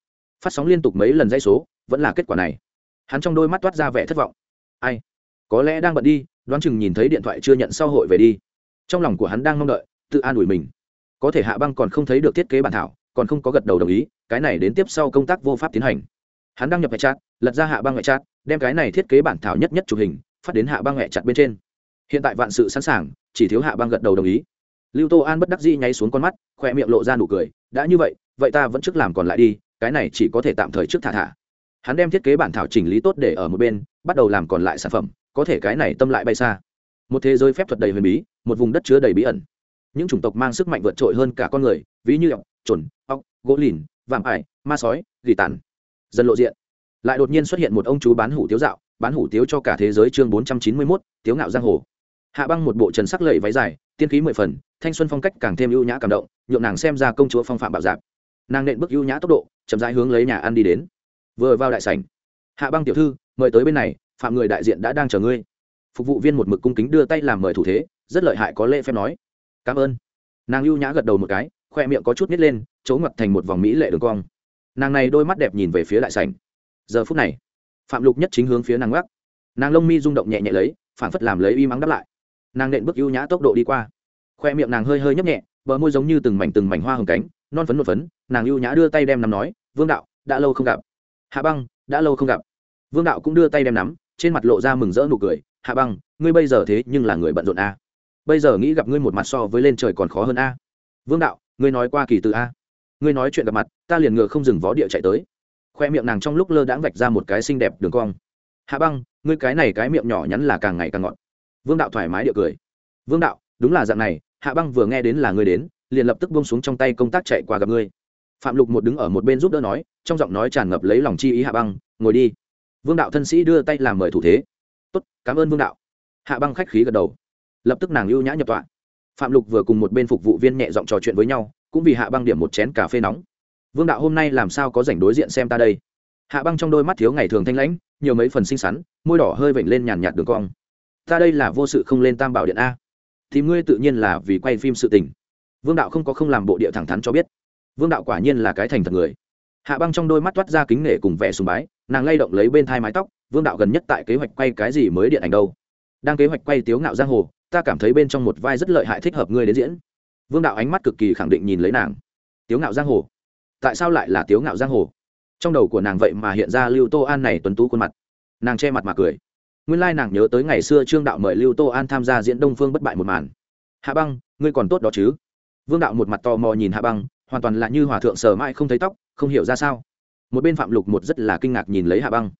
Phát sóng liên tục mấy lần dây số, vẫn là kết quả này. Hắn trong đôi mắt toát ra vẻ thất vọng. Ai? Có lẽ đang bận đi, đoán chừng nhìn thấy điện thoại chưa nhận sau hội về đi. Trong lòng của hắn đang mong đợi, tự an ủi mình. Có thể hạ băng còn không thấy được thiết kế bản thảo, còn không có gật đầu đồng ý, cái này đến tiếp sau công tác vô pháp tiến hành. Hắn đăng nhập hệ chat, lật ra hạ băng hệ chat, đem cái này thiết kế bản thảo nhất nhất chụp hình, phát đến hạ băng hệ chặt bên trên. Hiện tại vạn sự sẵn sàng, chỉ thiếu hạ băng gật đầu đồng ý. Lưu tô an bất đắc dĩ nháy xuống con mắt, khoe miệng lộ ra nụ cười, đã như vậy vậy ta vẫn trước làm còn lại đi, cái này chỉ có thể tạm thời trước thả thả. Hắn đem thiết kế bản thảo chỉnh lý tốt để ở một bên, bắt đầu làm còn lại sản phẩm có thể cái này tâm lại bay xa. Một thế giới phép thuật đầy huyền bí, một vùng đất chứa đầy bí ẩn. Những chủng tộc mang sức mạnh vượt trội hơn cả con người, ví như ọc trồn ọc gỗ lìn, vạm ải, ma sói, gỉ tàn. Dần lộ diện. Lại đột nhiên xuất hiện một ông chú bán hủ tiếu dạo, bán hủ tiếu cho cả thế giới chương bốn trăm chín mươi mốt, tiếu ngạo giang hồ. Hạ băng một bộ trần sắc lầy váy dài, tiên khí mười phần, thanh xuân phong cách càng thêm ưu nhã cảm động, nhượng nàng xem ra công chúa phong phạm bảo dạp nàng nện bước ưu nhã tốc độ, chậm rãi hướng lấy nhà ăn đi đến. Vừa vào đại sảnh, hạ băng tiểu thư, mời tới bên này phạm người đại diện đã đang chờ ngươi. Phục vụ viên một mực cung kính đưa tay làm mời thủ thế, rất lợi hại có lễ phép nói. Cảm ơn. Nàng lưu nhã gật đầu một cái, khoe miệng có chút nít lên trố ngập thành một vòng mỹ lệ đường cong. Nàng này đôi mắt đẹp nhìn về phía đại sảnh. Giờ phút này, phạm lục nhất chính hướng phía nàng gác nàng lông mi rung động nhẹ nhẹ lấy phản phất làm lấy y mắng đáp lại. Nàng nện bước ưu nhã tốc độ đi qua. Khoe miệng nàng hơi hơi nhấp nhẹ, bờ môi giống như từng mảnh từng mảnh hoa hồng cánh, non phấn một phấn, nàng ưu nhã đưa tay đem nắm nói, vương đạo, đã lâu không gặp. Hạ băng, đã lâu không gặp. Vương đạo cũng đưa tay đem nắm trên mặt lộ ra mừng rỡ nụ cười, hạ băng, ngươi bây giờ thế nhưng là người bận rộn a. Bây giờ nghĩ gặp ngươi một mặt so với lên trời còn khó hơn a. Vương đạo, ngươi nói qua kỳ từ a. Ngươi nói chuyện gặp mặt, ta liền ngựa không dừng vó địa chạy tới. Khoe miệng nàng trong lúc lơ đãng vạch ra một cái xinh đẹp đường cong. Hạ băng, ngươi cái này cái miệng nhỏ nhắn là càng ngày càng ngọt. Vương đạo thoải mái địa cười. Vương đạo, đúng là dạng này, hạ băng vừa nghe đến là ngươi đến, liền lập tức buông xuống trong tay công tác chạy qua gặp ngươi. Phạm lục một đứng ở một bên giúp đỡ nói, trong giọng nói tràn ngập lấy lòng chi ý hạ băng, ngồi đi vương đạo thân sĩ đưa tay làm mời thủ thế. Tốt, cảm ơn vương đạo. Hạ băng khách khí gật đầu. Lập tức nàng lưu nhã nhập tọa. Phạm lục vừa cùng một bên phục vụ viên nhẹ giọng trò chuyện với nhau, cũng vì hạ băng điểm một chén cà phê nóng. Vương đạo hôm nay làm sao có rảnh đối diện xem ta đây? Hạ băng trong đôi mắt thiếu ngày thường thanh lãnh, nhiều mấy phần xinh xắn, môi đỏ hơi vểnh lên nhàn nhạt đường cong. Ta đây là vô sự không lên tam bảo điện a. Thì ngươi tự nhiên là vì quay phim sự tình. Vương đạo không có không làm bộ địa thẳng thắn cho biết. Vương đạo quả nhiên là cái thành thật người hạ băng trong đôi mắt toát ra kính nể cùng vẻ sùng bái, nàng lay động lấy bên thai mái tóc, vương đạo gần nhất tại kế hoạch quay cái gì mới điện ảnh đâu? Đang kế hoạch quay tiếu ngạo giang hồ, ta cảm thấy bên trong một vai rất lợi hại thích hợp ngươi đến diễn. Vương đạo ánh mắt cực kỳ khẳng định nhìn lấy nàng. Tiếu ngạo giang hồ? Tại sao lại là tiếu ngạo giang hồ? Trong đầu của nàng vậy mà hiện ra lưu tô an này tuấn tú khuôn mặt. Nàng che mặt mà cười. Nguyên lai nàng nhớ tới ngày xưa trương đạo mời lưu tô an tham gia diễn đông phương bất bại một màn. Hạ băng, ngươi còn tốt đó chứ? Vương đạo một mặt tò mò nhìn hạ băng hoàn toàn là như hòa thượng sờ mãi không thấy tóc, không hiểu ra sao. Một bên phạm lục một rất là kinh ngạc nhìn lấy hạ băng.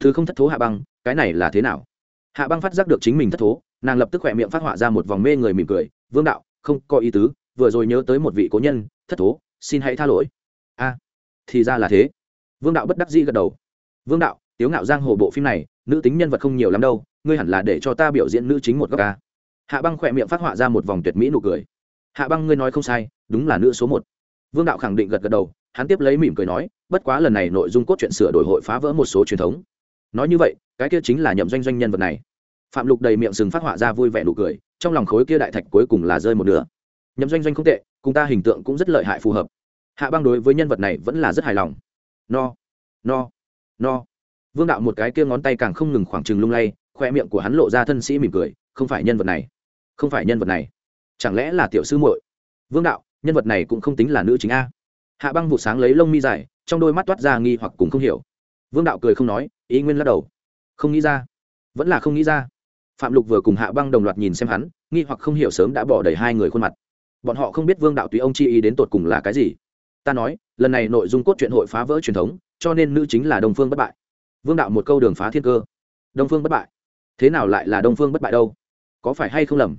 Thứ không thất thố hạ băng, cái này là thế nào? Hạ băng phát giác được chính mình thất thố, nàng lập tức khỏe miệng phát họa ra một vòng mê người mỉm cười, vương đạo, không có ý tứ, vừa rồi nhớ tới một vị cố nhân, thất thố, xin hãy tha lỗi. A, thì ra là thế. Vương đạo bất đắc dĩ gật đầu. Vương đạo, tiếu ngạo giang hồ bộ phim này, nữ tính nhân vật không nhiều lắm đâu, ngươi hẳn là để cho ta biểu diễn nữ chính một góc ca hạ băng khỏe miệng phát họa ra một vòng tuyệt mỹ nụ cười. Hạ băng, ngươi nói không sai, đúng là nữ số một vương đạo khẳng định gật gật đầu, hắn tiếp lấy mỉm cười nói, bất quá lần này nội dung cốt truyện sửa đổi hội phá vỡ một số truyền thống. Nói như vậy, cái kia chính là nhậm doanh doanh nhân vật này. Phạm lục đầy miệng sừng phát họa ra vui vẻ nụ cười, trong lòng khối kia đại thạch cuối cùng là rơi một nửa. Nhậm doanh doanh không tệ, cùng ta hình tượng cũng rất lợi hại phù hợp. Hạ băng đối với nhân vật này vẫn là rất hài lòng. No no no. Vương đạo một cái kia ngón tay càng không ngừng khoảng trừng lung lay, khoe miệng của hắn lộ ra thân sĩ mỉm cười, không phải nhân vật này, không phải nhân vật này. Chẳng lẽ là tiểu sư muội? Vương đạo nhân vật này cũng không tính là nữ chính a. Hạ băng vụ sáng lấy lông mi dài, trong đôi mắt toát ra nghi hoặc cùng không hiểu. Vương đạo cười không nói, ý nguyên lắc đầu. Không nghĩ ra. Vẫn là không nghĩ ra. Phạm lục vừa cùng hạ băng đồng loạt nhìn xem hắn, nghi hoặc không hiểu sớm đã bỏ đầy hai người khuôn mặt. Bọn họ không biết vương đạo tùy ông chi ý đến tột cùng là cái gì. Ta nói, lần này nội dung cốt truyện hội phá vỡ truyền thống, cho nên nữ chính là đông phương bất bại. Vương đạo một câu đường phá thiên cơ. Đông phương bất bại. Thế nào lại là đông phương bất bại đâu? Có phải hay không lầm?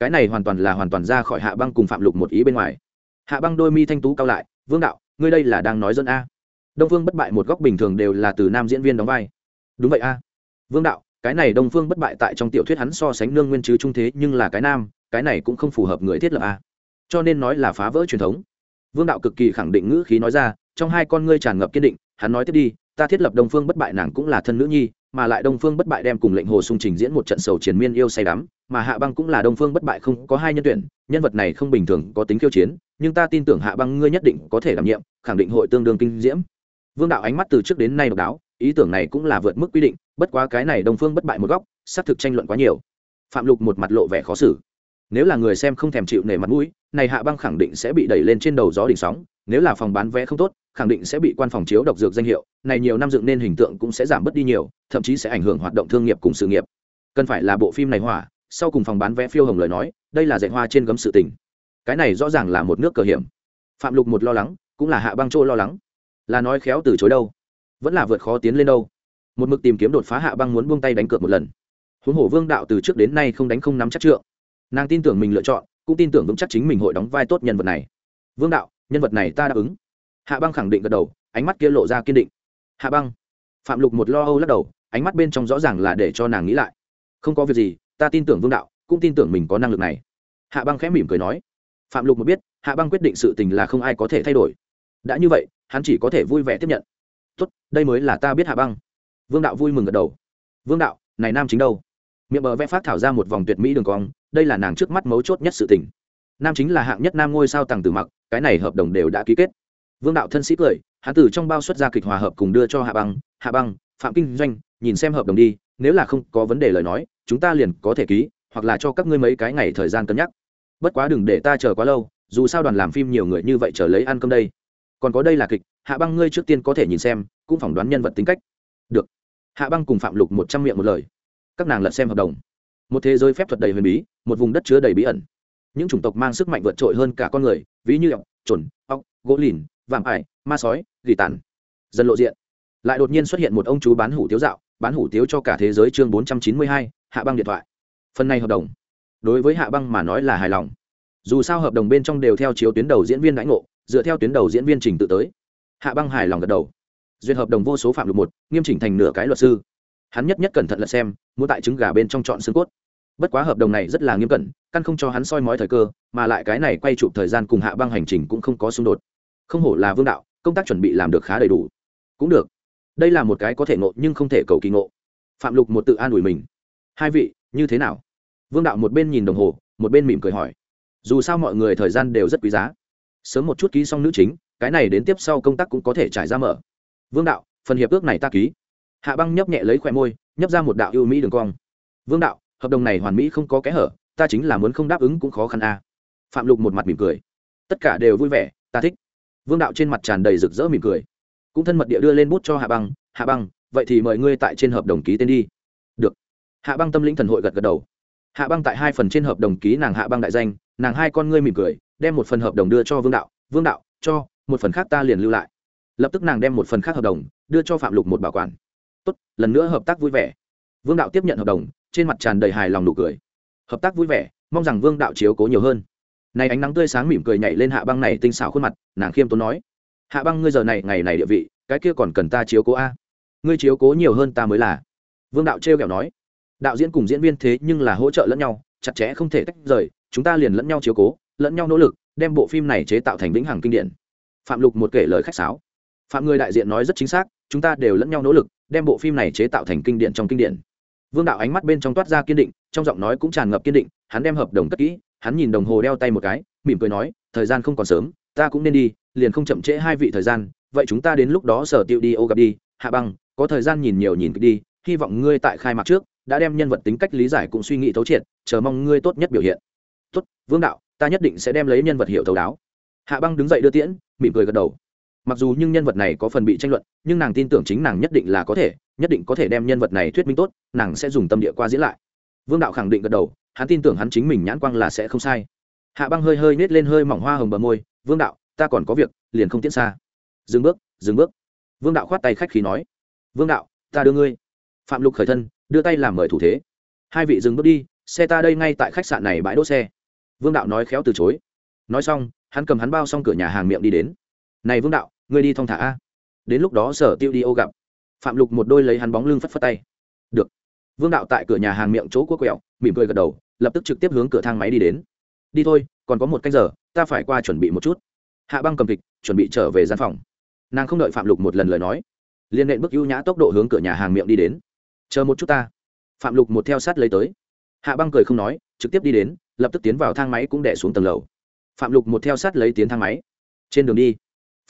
Cái này hoàn toàn là hoàn toàn ra khỏi hạ băng cùng phạm lục một ý bên ngoài. Hạ băng đôi mi thanh tú cao lại, vương đạo, ngươi đây là đang nói dân a? Đông phương bất bại một góc bình thường đều là từ nam diễn viên đóng vai. Đúng vậy a. Vương đạo, cái này đông phương bất bại tại trong tiểu thuyết hắn so sánh nương nguyên chứ trung thế, nhưng là cái nam, cái này cũng không phù hợp người thiết lập a. Cho nên nói là phá vỡ truyền thống. Vương đạo cực kỳ khẳng định ngữ khí nói ra, trong hai con ngươi tràn ngập kiên định, hắn nói tiếp đi, ta thiết lập đông phương bất bại nàng cũng là thân nữ nhi mà lại đông phương bất bại đem cùng lệnh hồ sung trình diễn một trận sầu triền miên yêu say đắm, mà hạ băng cũng là đông phương bất bại không có hai nhân tuyển, nhân vật này không bình thường có tính khiêu chiến, nhưng ta tin tưởng hạ băng ngươi nhất định có thể đảm nhiệm, khẳng định hội tương đương kinh diễm. Vương đạo ánh mắt từ trước đến nay độc đáo, ý tưởng này cũng là vượt mức quy định, bất quá cái này đông phương bất bại một góc, xác thực tranh luận quá nhiều. Phạm lục một mặt lộ vẻ khó xử nếu là người xem không thèm chịu nể mặt mũi, này hạ băng khẳng định sẽ bị đẩy lên trên đầu gió đỉnh sóng, nếu là phòng bán vé không tốt, khẳng định sẽ bị quan phòng chiếu độc dược danh hiệu, này nhiều năm dựng nên hình tượng cũng sẽ giảm bớt đi nhiều, thậm chí sẽ ảnh hưởng hoạt động thương nghiệp cùng sự nghiệp. Cần phải là bộ phim này hỏa, sau cùng phòng bán vé phiêu hồng lời nói, đây là dạy hoa trên gấm sự tình. Cái này rõ ràng là một nước cờ hiểm. Phạm lục một lo lắng, cũng là hạ băng trôi lo lắng. Là nói khéo từ chối đâu, vẫn là vượt khó tiến lên đâu. Một mực tìm kiếm đột phá hạ băng muốn buông tay đánh cược một lần. Huống hồ vương đạo từ trước đến nay không đánh không nắm chắc trượng nàng tin tưởng mình lựa chọn, cũng tin tưởng vững chắc chính mình hội đóng vai tốt nhân vật này. Vương đạo, nhân vật này ta đáp ứng. Hạ băng khẳng định gật đầu, ánh mắt kia lộ ra kiên định. Hạ băng, phạm lục một lo âu lắc đầu, ánh mắt bên trong rõ ràng là để cho nàng nghĩ lại. Không có việc gì, ta tin tưởng vương đạo, cũng tin tưởng mình có năng lực này. Hạ băng khẽ mỉm cười nói. Phạm lục một biết, hạ băng quyết định sự tình là không ai có thể thay đổi. Đã như vậy, hắn chỉ có thể vui vẻ tiếp nhận. Tốt, đây mới là ta biết hạ băng. Vương đạo vui mừng gật đầu. Vương đạo, này nam chính đâu? Miệng bờ vẽ phát thảo ra một vòng tuyệt mỹ đường cong đây là nàng trước mắt mấu chốt nhất sự tình. Nam chính là hạng nhất nam ngôi sao tàng tử mặc, cái này hợp đồng đều đã ký kết. Vương đạo thân sĩ cười hạ tử trong bao xuất ra kịch hòa hợp cùng đưa cho hạ băng hạ băng, phạm kinh doanh, nhìn xem hợp đồng đi, nếu là không có vấn đề lời nói, chúng ta liền có thể ký, hoặc là cho các ngươi mấy cái ngày thời gian cân nhắc. Bất quá đừng để ta chờ quá lâu, dù sao đoàn làm phim nhiều người như vậy chờ lấy ăn cơm đây. Còn có đây là kịch, hạ băng ngươi trước tiên có thể nhìn xem, cũng phỏng đoán nhân vật tính cách. Được. Hạ băng cùng phạm lục một trăm miệng một lời. Các nàng lật xem hợp đồng một thế giới phép thuật đầy huyền bí, một vùng đất chứa đầy bí ẩn. Những chủng tộc mang sức mạnh vượt trội hơn cả con người, ví như ọc trồn ọc gỗ lìn, vạm ải, ma sói, gỉ tàn. Dần lộ diện, lại đột nhiên xuất hiện một ông chú bán hủ tiếu dạo, bán hủ tiếu cho cả thế giới chương bốn trăm chín mươi hai, hạ băng điện thoại. Phần này hợp đồng, đối với hạ băng mà nói là hài lòng. Dù sao hợp đồng bên trong đều theo chiếu tuyến đầu diễn viên đãi ngộ, dựa theo tuyến đầu diễn viên trình tự tới. Hạ băng hài lòng gật đầu. Duyệt hợp đồng vô số phạm luật một, nghiêm chỉnh thành nửa cái luật sư. Hắn nhất nhất cẩn thận lật xem, muốn tại trứng gà bên trong chọn xương cốt bất quá hợp đồng này rất là nghiêm cẩn, căn không cho hắn soi mói thời cơ, mà lại cái này quay chụp thời gian cùng hạ băng hành trình cũng không có xung đột. Không hổ là vương đạo, công tác chuẩn bị làm được khá đầy đủ. Cũng được. Đây là một cái có thể ngộ nhưng không thể cầu kỳ ngộ. Phạm lục một tự an ủi mình. Hai vị, như thế nào? Vương đạo một bên nhìn đồng hồ, một bên mỉm cười hỏi. Dù sao mọi người thời gian đều rất quý giá. Sớm một chút ký xong nữ chính, cái này đến tiếp sau công tác cũng có thể trải ra mở. Vương đạo, phần hiệp ước này ta ký. Hạ băng nhấp nhẹ lấy khỏe môi, nhấp ra một đạo ưu mỹ đường cong. Vương đạo hợp đồng này hoàn mỹ không có kẽ hở, ta chính là muốn không đáp ứng cũng khó khăn a. À. phạm lục một mặt mỉm cười. Tất cả đều vui vẻ, ta thích. Vương đạo trên mặt tràn đầy rực rỡ mỉm cười. Cũng thân mật địa đưa lên bút cho hạ băng hạ băng, vậy thì mời ngươi tại trên hợp đồng ký tên đi. Được. Hạ băng tâm lĩnh thần hội gật gật đầu. Hạ băng tại hai phần trên hợp đồng ký nàng hạ băng đại danh, nàng hai con ngươi mỉm cười, đem một phần hợp đồng đưa cho vương đạo vương đạo, cho, một phần khác ta liền lưu lại. Lập tức nàng đem một phần khác hợp đồng đưa cho phạm lục một bảo quản. Tốt, lần nữa hợp tác vui vẻ. Vương đạo tiếp nhận hợp đồng trên mặt tràn đầy hài lòng nụ cười. Hợp tác vui vẻ, mong rằng vương đạo chiếu cố nhiều hơn. Này ánh nắng tươi sáng mỉm cười nhảy lên hạ băng này tinh xảo khuôn mặt, nàng khiêm tốn nói. Hạ băng ngươi giờ này, ngày này địa vị, cái kia còn cần ta chiếu cố a? Ngươi chiếu cố nhiều hơn ta mới là. Vương đạo trêu kẹo nói. Đạo diễn cùng diễn viên thế nhưng là hỗ trợ lẫn nhau, chặt chẽ không thể tách rời, chúng ta liền lẫn nhau chiếu cố, lẫn nhau nỗ lực, đem bộ phim này chế tạo thành vĩnh hằng kinh điển. Phạm lục một kể lời khách sáo. Phạm người đại diện nói rất chính xác, chúng ta đều lẫn nhau nỗ lực, đem bộ phim này chế tạo thành kinh điển trong kinh điển vương đạo ánh mắt bên trong toát ra kiên định, trong giọng nói cũng tràn ngập kiên định, hắn đem hợp đồng cất kỹ, hắn nhìn đồng hồ đeo tay một cái, mỉm cười nói, thời gian không còn sớm, ta cũng nên đi, liền không chậm trễ hai vị thời gian, vậy chúng ta đến lúc đó sở tiệu đi ô gặp đi, hạ băng, có thời gian nhìn nhiều nhìn đi, hy vọng ngươi tại khai mạc trước, đã đem nhân vật tính cách lý giải cũng suy nghĩ thấu triệt, chờ mong ngươi tốt nhất biểu hiện. Tốt, vương đạo, ta nhất định sẽ đem lấy nhân vật hiểu thấu đáo. Hạ băng đứng dậy đưa tiễn, mỉm cười gật đầu. Mặc dù nhưng nhân vật này có phần bị tranh luận, nhưng nàng tin tưởng chính nàng nhất định là có thể nhất định có thể đem nhân vật này thuyết minh tốt, nàng sẽ dùng tâm địa qua diễn lại. Vương đạo khẳng định gật đầu, hắn tin tưởng hắn chính mình nhãn quang là sẽ không sai. Hạ băng hơi hơi nết lên hơi mỏng hoa hồng bờ môi, vương đạo, ta còn có việc, liền không tiễn xa. Dừng bước dừng bước. Vương đạo khoát tay khách khí nói. Vương đạo, ta đưa ngươi. Phạm lục khởi thân, đưa tay làm mời thủ thế. Hai vị dừng bước đi, xe ta đây ngay tại khách sạn này bãi đỗ xe. Vương đạo nói khéo từ chối. Nói xong, hắn cầm hắn bao xong cửa nhà hàng miệng đi đến. Này vương đạo, ngươi đi thong thả a. Đến lúc đó sở tiêu đi ô gặp phạm lục một đôi lấy hắn bóng lưng phất phất tay. Được. Vương đạo tại cửa nhà hàng miệng chỗ cua quẹo, mỉm cười gật đầu, lập tức trực tiếp hướng cửa thang máy đi đến. Đi thôi, còn có một canh giờ, ta phải qua chuẩn bị một chút. Hạ băng cầm kịch, chuẩn bị trở về gian phòng. Nàng không đợi phạm lục một lần lời nói liên nện bước ưu nhã tốc độ hướng cửa nhà hàng miệng đi đến. Chờ một chút ta. Phạm lục một theo sát lấy tới. Hạ băng cười không nói, trực tiếp đi đến, lập tức tiến vào thang máy cũng đẻ xuống tầng lầu. Phạm lục một theo sát lấy tiến thang máy. Trên đường đi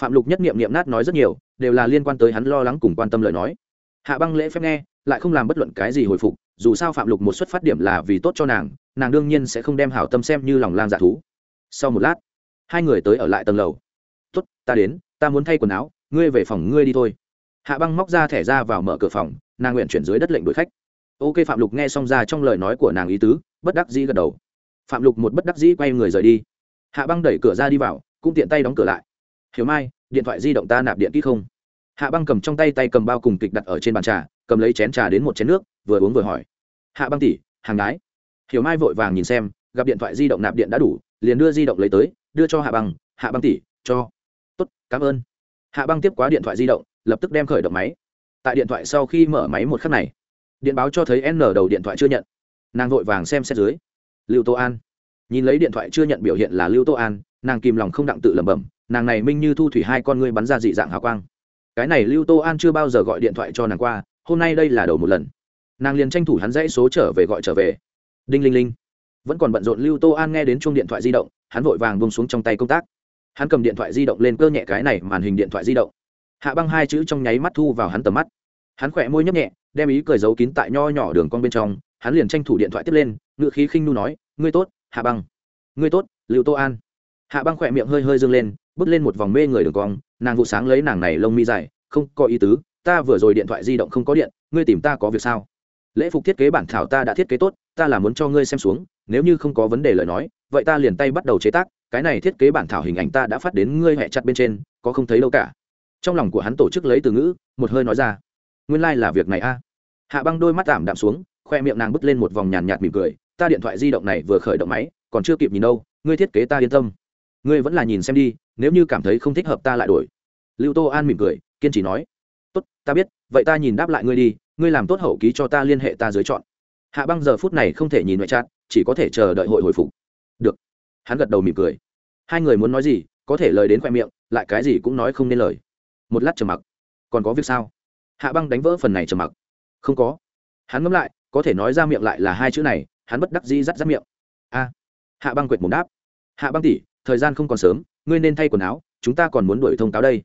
phạm lục nhất nghiệm nghiệm nát nói rất nhiều, đều là liên quan tới hắn lo lắng cùng quan tâm lời nói. Hạ băng lễ phép nghe, lại không làm bất luận cái gì hồi phục, dù sao phạm lục một xuất phát điểm là vì tốt cho nàng nàng đương nhiên sẽ không đem hảo tâm xem như lòng lang dạ thú. Sau một lát, hai người tới ở lại tầng lầu. Tốt, ta đến, ta muốn thay quần áo, ngươi về phòng ngươi đi thôi. Hạ băng móc ra thẻ ra vào mở cửa phòng, nàng nguyện chuyển dưới đất lệnh đuổi khách. Ok, phạm lục nghe xong ra trong lời nói của nàng ý tứ, bất đắc dĩ gật đầu. Phạm lục một bất đắc dĩ quay người rời đi. Hạ băng đẩy cửa ra đi vào, cũng tiện tay đóng cửa lại hiểu mai, điện thoại di động ta nạp điện kỹ không? Hạ băng cầm trong tay tay cầm bao cùng kịch đặt ở trên bàn trà, cầm lấy chén trà đến một chén nước, vừa uống vừa hỏi. Hạ băng tỉ hàng đái. Hiểu mai vội vàng nhìn xem, gặp điện thoại di động nạp điện đã đủ, liền đưa di động lấy tới, đưa cho hạ băng hạ băng tỉ cho. Tốt, cảm ơn. Hạ băng tiếp quá điện thoại di động, lập tức đem khởi động máy. Tại điện thoại sau khi mở máy một khắc này, điện báo cho thấy n đầu điện thoại chưa nhận. Nàng vội vàng xem xét dưới. Lưu tô an. Nhìn lấy điện thoại chưa nhận biểu hiện là lưu tô an, nàng kìm lòng không đặng tự lẩm bẩm nàng này minh như thu thủy hai con ngươi bắn ra dị dạng hào quang. Cái này lưu tô an chưa bao giờ gọi điện thoại cho nàng qua, hôm nay đây là đầu một lần. Nàng liền tranh thủ hắn dãy số trở về gọi trở về. Đinh linh linh. Vẫn còn bận rộn lưu tô an nghe đến chuông điện thoại di động, hắn vội vàng bông xuống trong tay công tác. Hắn cầm điện thoại di động lên cơ nhẹ cái này màn hình điện thoại di động. Hạ băng hai chữ trong nháy mắt thu vào hắn tầm mắt. Hắn khỏe môi nhấp nhẹ, đem ý cười giấu kín tại nho nhỏ đường con bên trong, hắn liền tranh thủ điện thoại tiếp lên ngự khí khinh nu nói, ngươi tốt, hạ băng. Ngươi tốt, lưu tô an. Hạ băng khỏe miệng hơi hơi dâng lên bước lên một vòng mê người đường cong, nàng vụ sáng lấy nàng này lông mi dài, không có ý tứ, ta vừa rồi điện thoại di động không có điện, ngươi tìm ta có việc sao? Lễ phục thiết kế bản thảo ta đã thiết kế tốt, ta là muốn cho ngươi xem xuống, nếu như không có vấn đề lời nói, vậy ta liền tay bắt đầu chế tác, cái này thiết kế bản thảo hình ảnh ta đã phát đến ngươi hẹ chặt bên trên, có không thấy đâu cả. Trong lòng của hắn tổ chức lấy từ ngữ, một hơi nói ra, nguyên lai、like、là việc này a. Hạ băng đôi mắt tảm đạm xuống, khoe miệng nàng bứt lên một vòng nhàn nhạt mỉm cười, ta điện thoại di động này vừa khởi động máy, còn chưa kịp nhìn đâu, ngươi thiết kế ta yên tâm ngươi vẫn là nhìn xem đi, nếu như cảm thấy không thích hợp ta lại đổi. Lưu tô an mỉm cười, kiên trì nói. Tốt, ta biết, vậy ta nhìn đáp lại ngươi đi, ngươi làm tốt hậu ký cho ta liên hệ ta dưới chọn. Hạ băng giờ phút này không thể nhìn ngoại trát chỉ có thể chờ đợi hội hồi phục. Được. Hắn gật đầu mỉm cười. Hai người muốn nói gì, có thể lời đến khoe miệng, lại cái gì cũng nói không nên lời. Một lát trầm mặc. Còn có việc sao? Hạ băng đánh vỡ phần này trầm mặc. Không có. Hắn ngẫm lại, có thể nói ra miệng lại là hai chữ này, hắn bất đắc dĩ dắt dắt miệng. A. Hạ băng quệt mồm đáp. Hạ băng tỉ thời gian không còn sớm, ngươi nên thay quần áo, chúng ta còn muốn đuổi thông cáo đây.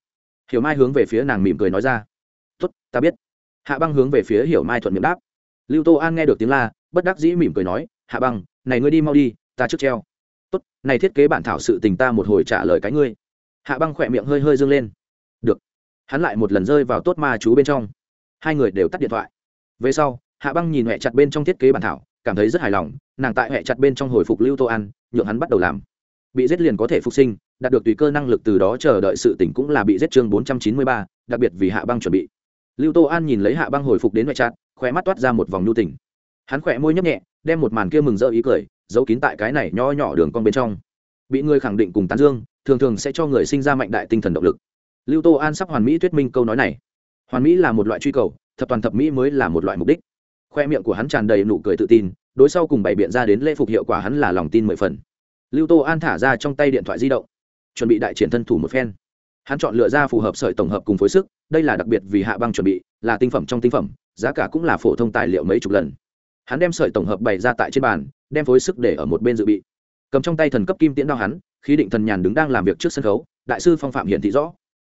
Hiểu mai hướng về phía nàng mỉm cười nói ra. Tốt, ta biết. Hạ băng hướng về phía hiểu mai thuận miệng đáp. Lưu tô an nghe được tiếng la, bất đắc dĩ mỉm cười nói, hạ băng, này ngươi đi mau đi, ta trước treo. Tốt, này thiết kế bản thảo sự tình ta một hồi trả lời cái ngươi. Hạ băng khỏe miệng hơi hơi dâng lên. Được. Hắn lại một lần rơi vào tốt ma chú bên trong. Hai người đều tắt điện thoại. Về sau, hạ băng nhìn huệ chặt bên trong thiết kế bản thảo, cảm thấy rất hài lòng, nàng tại huệ chặt bên trong hồi phục lưu tô an, nhượng hắn bắt đầu làm bị giết liền có thể phục sinh, đạt được tùy cơ năng lực từ đó chờ đợi sự tỉnh cũng là bị giết chương bốn trăm chín mươi ba, đặc biệt vì hạ băng chuẩn bị. Lưu tô an nhìn lấy hạ băng hồi phục đến ngoại trát khóe mắt toát ra một vòng nhu tỉnh hắn khỏe môi nhấp nhẹ, đem một màn kia mừng rỡ ý cười, giấu kín tại cái này nho nhỏ đường con bên trong. Bị người khẳng định cùng tán dương, thường thường sẽ cho người sinh ra mạnh đại tinh thần động lực. Lưu tô an sắp hoàn mỹ thuyết minh câu nói này. Hoàn mỹ là một loại truy cầu, thập toàn thập mỹ mới là một loại mục đích. Khoe miệng của hắn tràn đầy nụ cười tự tin, đối sau cùng bày biện ra đến lễ phục hiệu quả hắn là lòng tin mười phần lưu tô an thả ra trong tay điện thoại di động, chuẩn bị đại triển thân thủ một phen. Hắn chọn lựa ra phù hợp sợi tổng hợp cùng phối sức, đây là đặc biệt vì hạ băng chuẩn bị, là tinh phẩm trong tinh phẩm, giá cả cũng là phổ thông tài liệu mấy chục lần. Hắn đem sợi tổng hợp bày ra tại trên bàn, đem phối sức để ở một bên dự bị. Cầm trong tay thần cấp kim tiễn đao hắn, khí định thần nhàn đứng đang làm việc trước sân khấu, đại sư phong phạm hiển thị rõ.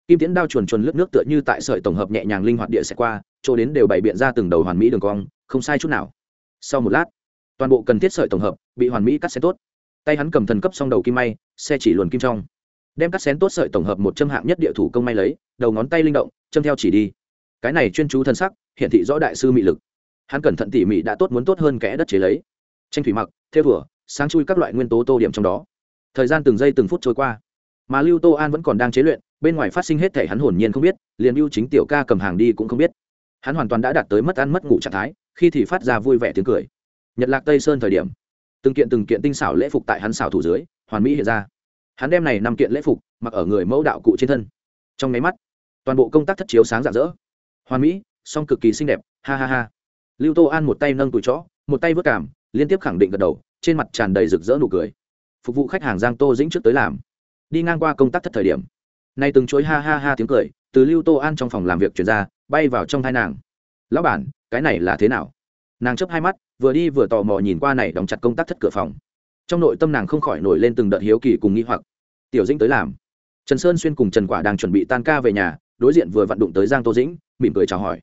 Kim tiễn đao chuồn chuồn lướt nước tựa như tại sợi tổng hợp nhẹ nhàng linh hoạt địa sẽ qua, chỗ đến đều bày biện ra từng đầu hoàn mỹ đường cong, không sai chút nào. Sau một lát, toàn bộ cần thiết sợi tổng hợp bị hoàn mỹ cắt xén tốt tay hắn cầm thần cấp xong đầu kim may, xe chỉ luồn kim trong. Đem cắt xén tốt sợi tổng hợp một châm hạng nhất địa thủ công may lấy, đầu ngón tay linh động, châm theo chỉ đi. Cái này chuyên chú thân sắc hiện thị rõ đại sư mị lực. Hắn cẩn thận tỉ mỉ đã tốt muốn tốt hơn kẽ đất chế lấy. Tranh thủy mặc theo vừa sáng chui các loại nguyên tố tô điểm trong đó. Thời gian từng giây từng phút trôi qua. Mà lưu tô an vẫn còn đang chế luyện, bên ngoài phát sinh hết thể hắn hồn nhiên không biết, liền lưu chính tiểu ca cầm hàng đi cũng không biết. Hắn hoàn toàn đã đạt tới mất ăn mất ngủ trạng thái, khi thì phát ra vui vẻ tiếng cười. Nhật lạc tây sơn thời điểm từng kiện từng kiện tinh xảo lễ phục tại hắn xảo thủ dưới, hoàn mỹ hiện ra. Hắn đem này năm kiện lễ phục mặc ở người mẫu đạo cụ trên thân. Trong nháy mắt, toàn bộ công tác thất chiếu sáng rạng rỡ. Hoàn mỹ, song cực kỳ xinh đẹp, ha ha ha. Lưu tô an một tay nâng tủi chó, một tay vớt cảm, liên tiếp khẳng định gật đầu, trên mặt tràn đầy rực rỡ nụ cười. Phục vụ khách hàng giang tô dĩnh trước tới làm. Đi ngang qua công tác thất thời điểm, nay từng chuỗi ha ha ha tiếng cười, từ lưu tô an trong phòng làm việc chuyển ra, bay vào trong thai nàng. Lão bản, cái này là thế nào? Nàng chấp hai mắt, vừa đi vừa tò mò nhìn qua này đóng chặt công tác thất cửa phòng. Trong nội tâm nàng không khỏi nổi lên từng đợt hiếu kỳ cùng nghi hoặc. Tiểu dĩnh tới làm. Trần sơn xuyên cùng trần quả đang chuẩn bị tan ca về nhà, đối diện vừa vặn đụng tới giang tô dĩnh, mỉm cười chào hỏi.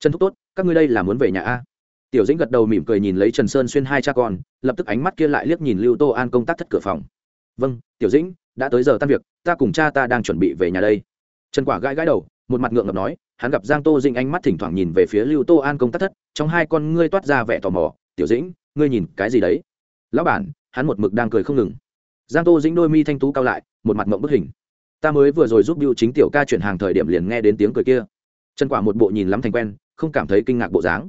Trần thúc tốt, các ngươi đây là muốn về nhà a? Tiểu dĩnh gật đầu mỉm cười nhìn lấy trần sơn xuyên hai cha con, lập tức ánh mắt kia lại liếc nhìn lưu tô an công tác thất cửa phòng. Vâng tiểu dĩnh, đã tới giờ tan việc, ta cùng cha ta đang chuẩn bị về nhà đây. Trần quả gãi gãi đầu một mặt ngượng ngập nói, hắn gặp giang tô dĩnh ánh mắt thỉnh thoảng nhìn về phía lưu tô an công tác thất, trong hai con ngươi toát ra vẻ tò mò, tiểu dĩnh, ngươi nhìn cái gì đấy? Lão bản, hắn một mực đang cười không ngừng. Giang tô dĩnh đôi mi thanh tú cao lại, một mặt mộng bức hình. Ta mới vừa rồi giúp biêu chính tiểu ca chuyển hàng thời điểm liền nghe đến tiếng cười kia. Trần quả một bộ nhìn lắm thành quen, không cảm thấy kinh ngạc bộ dáng.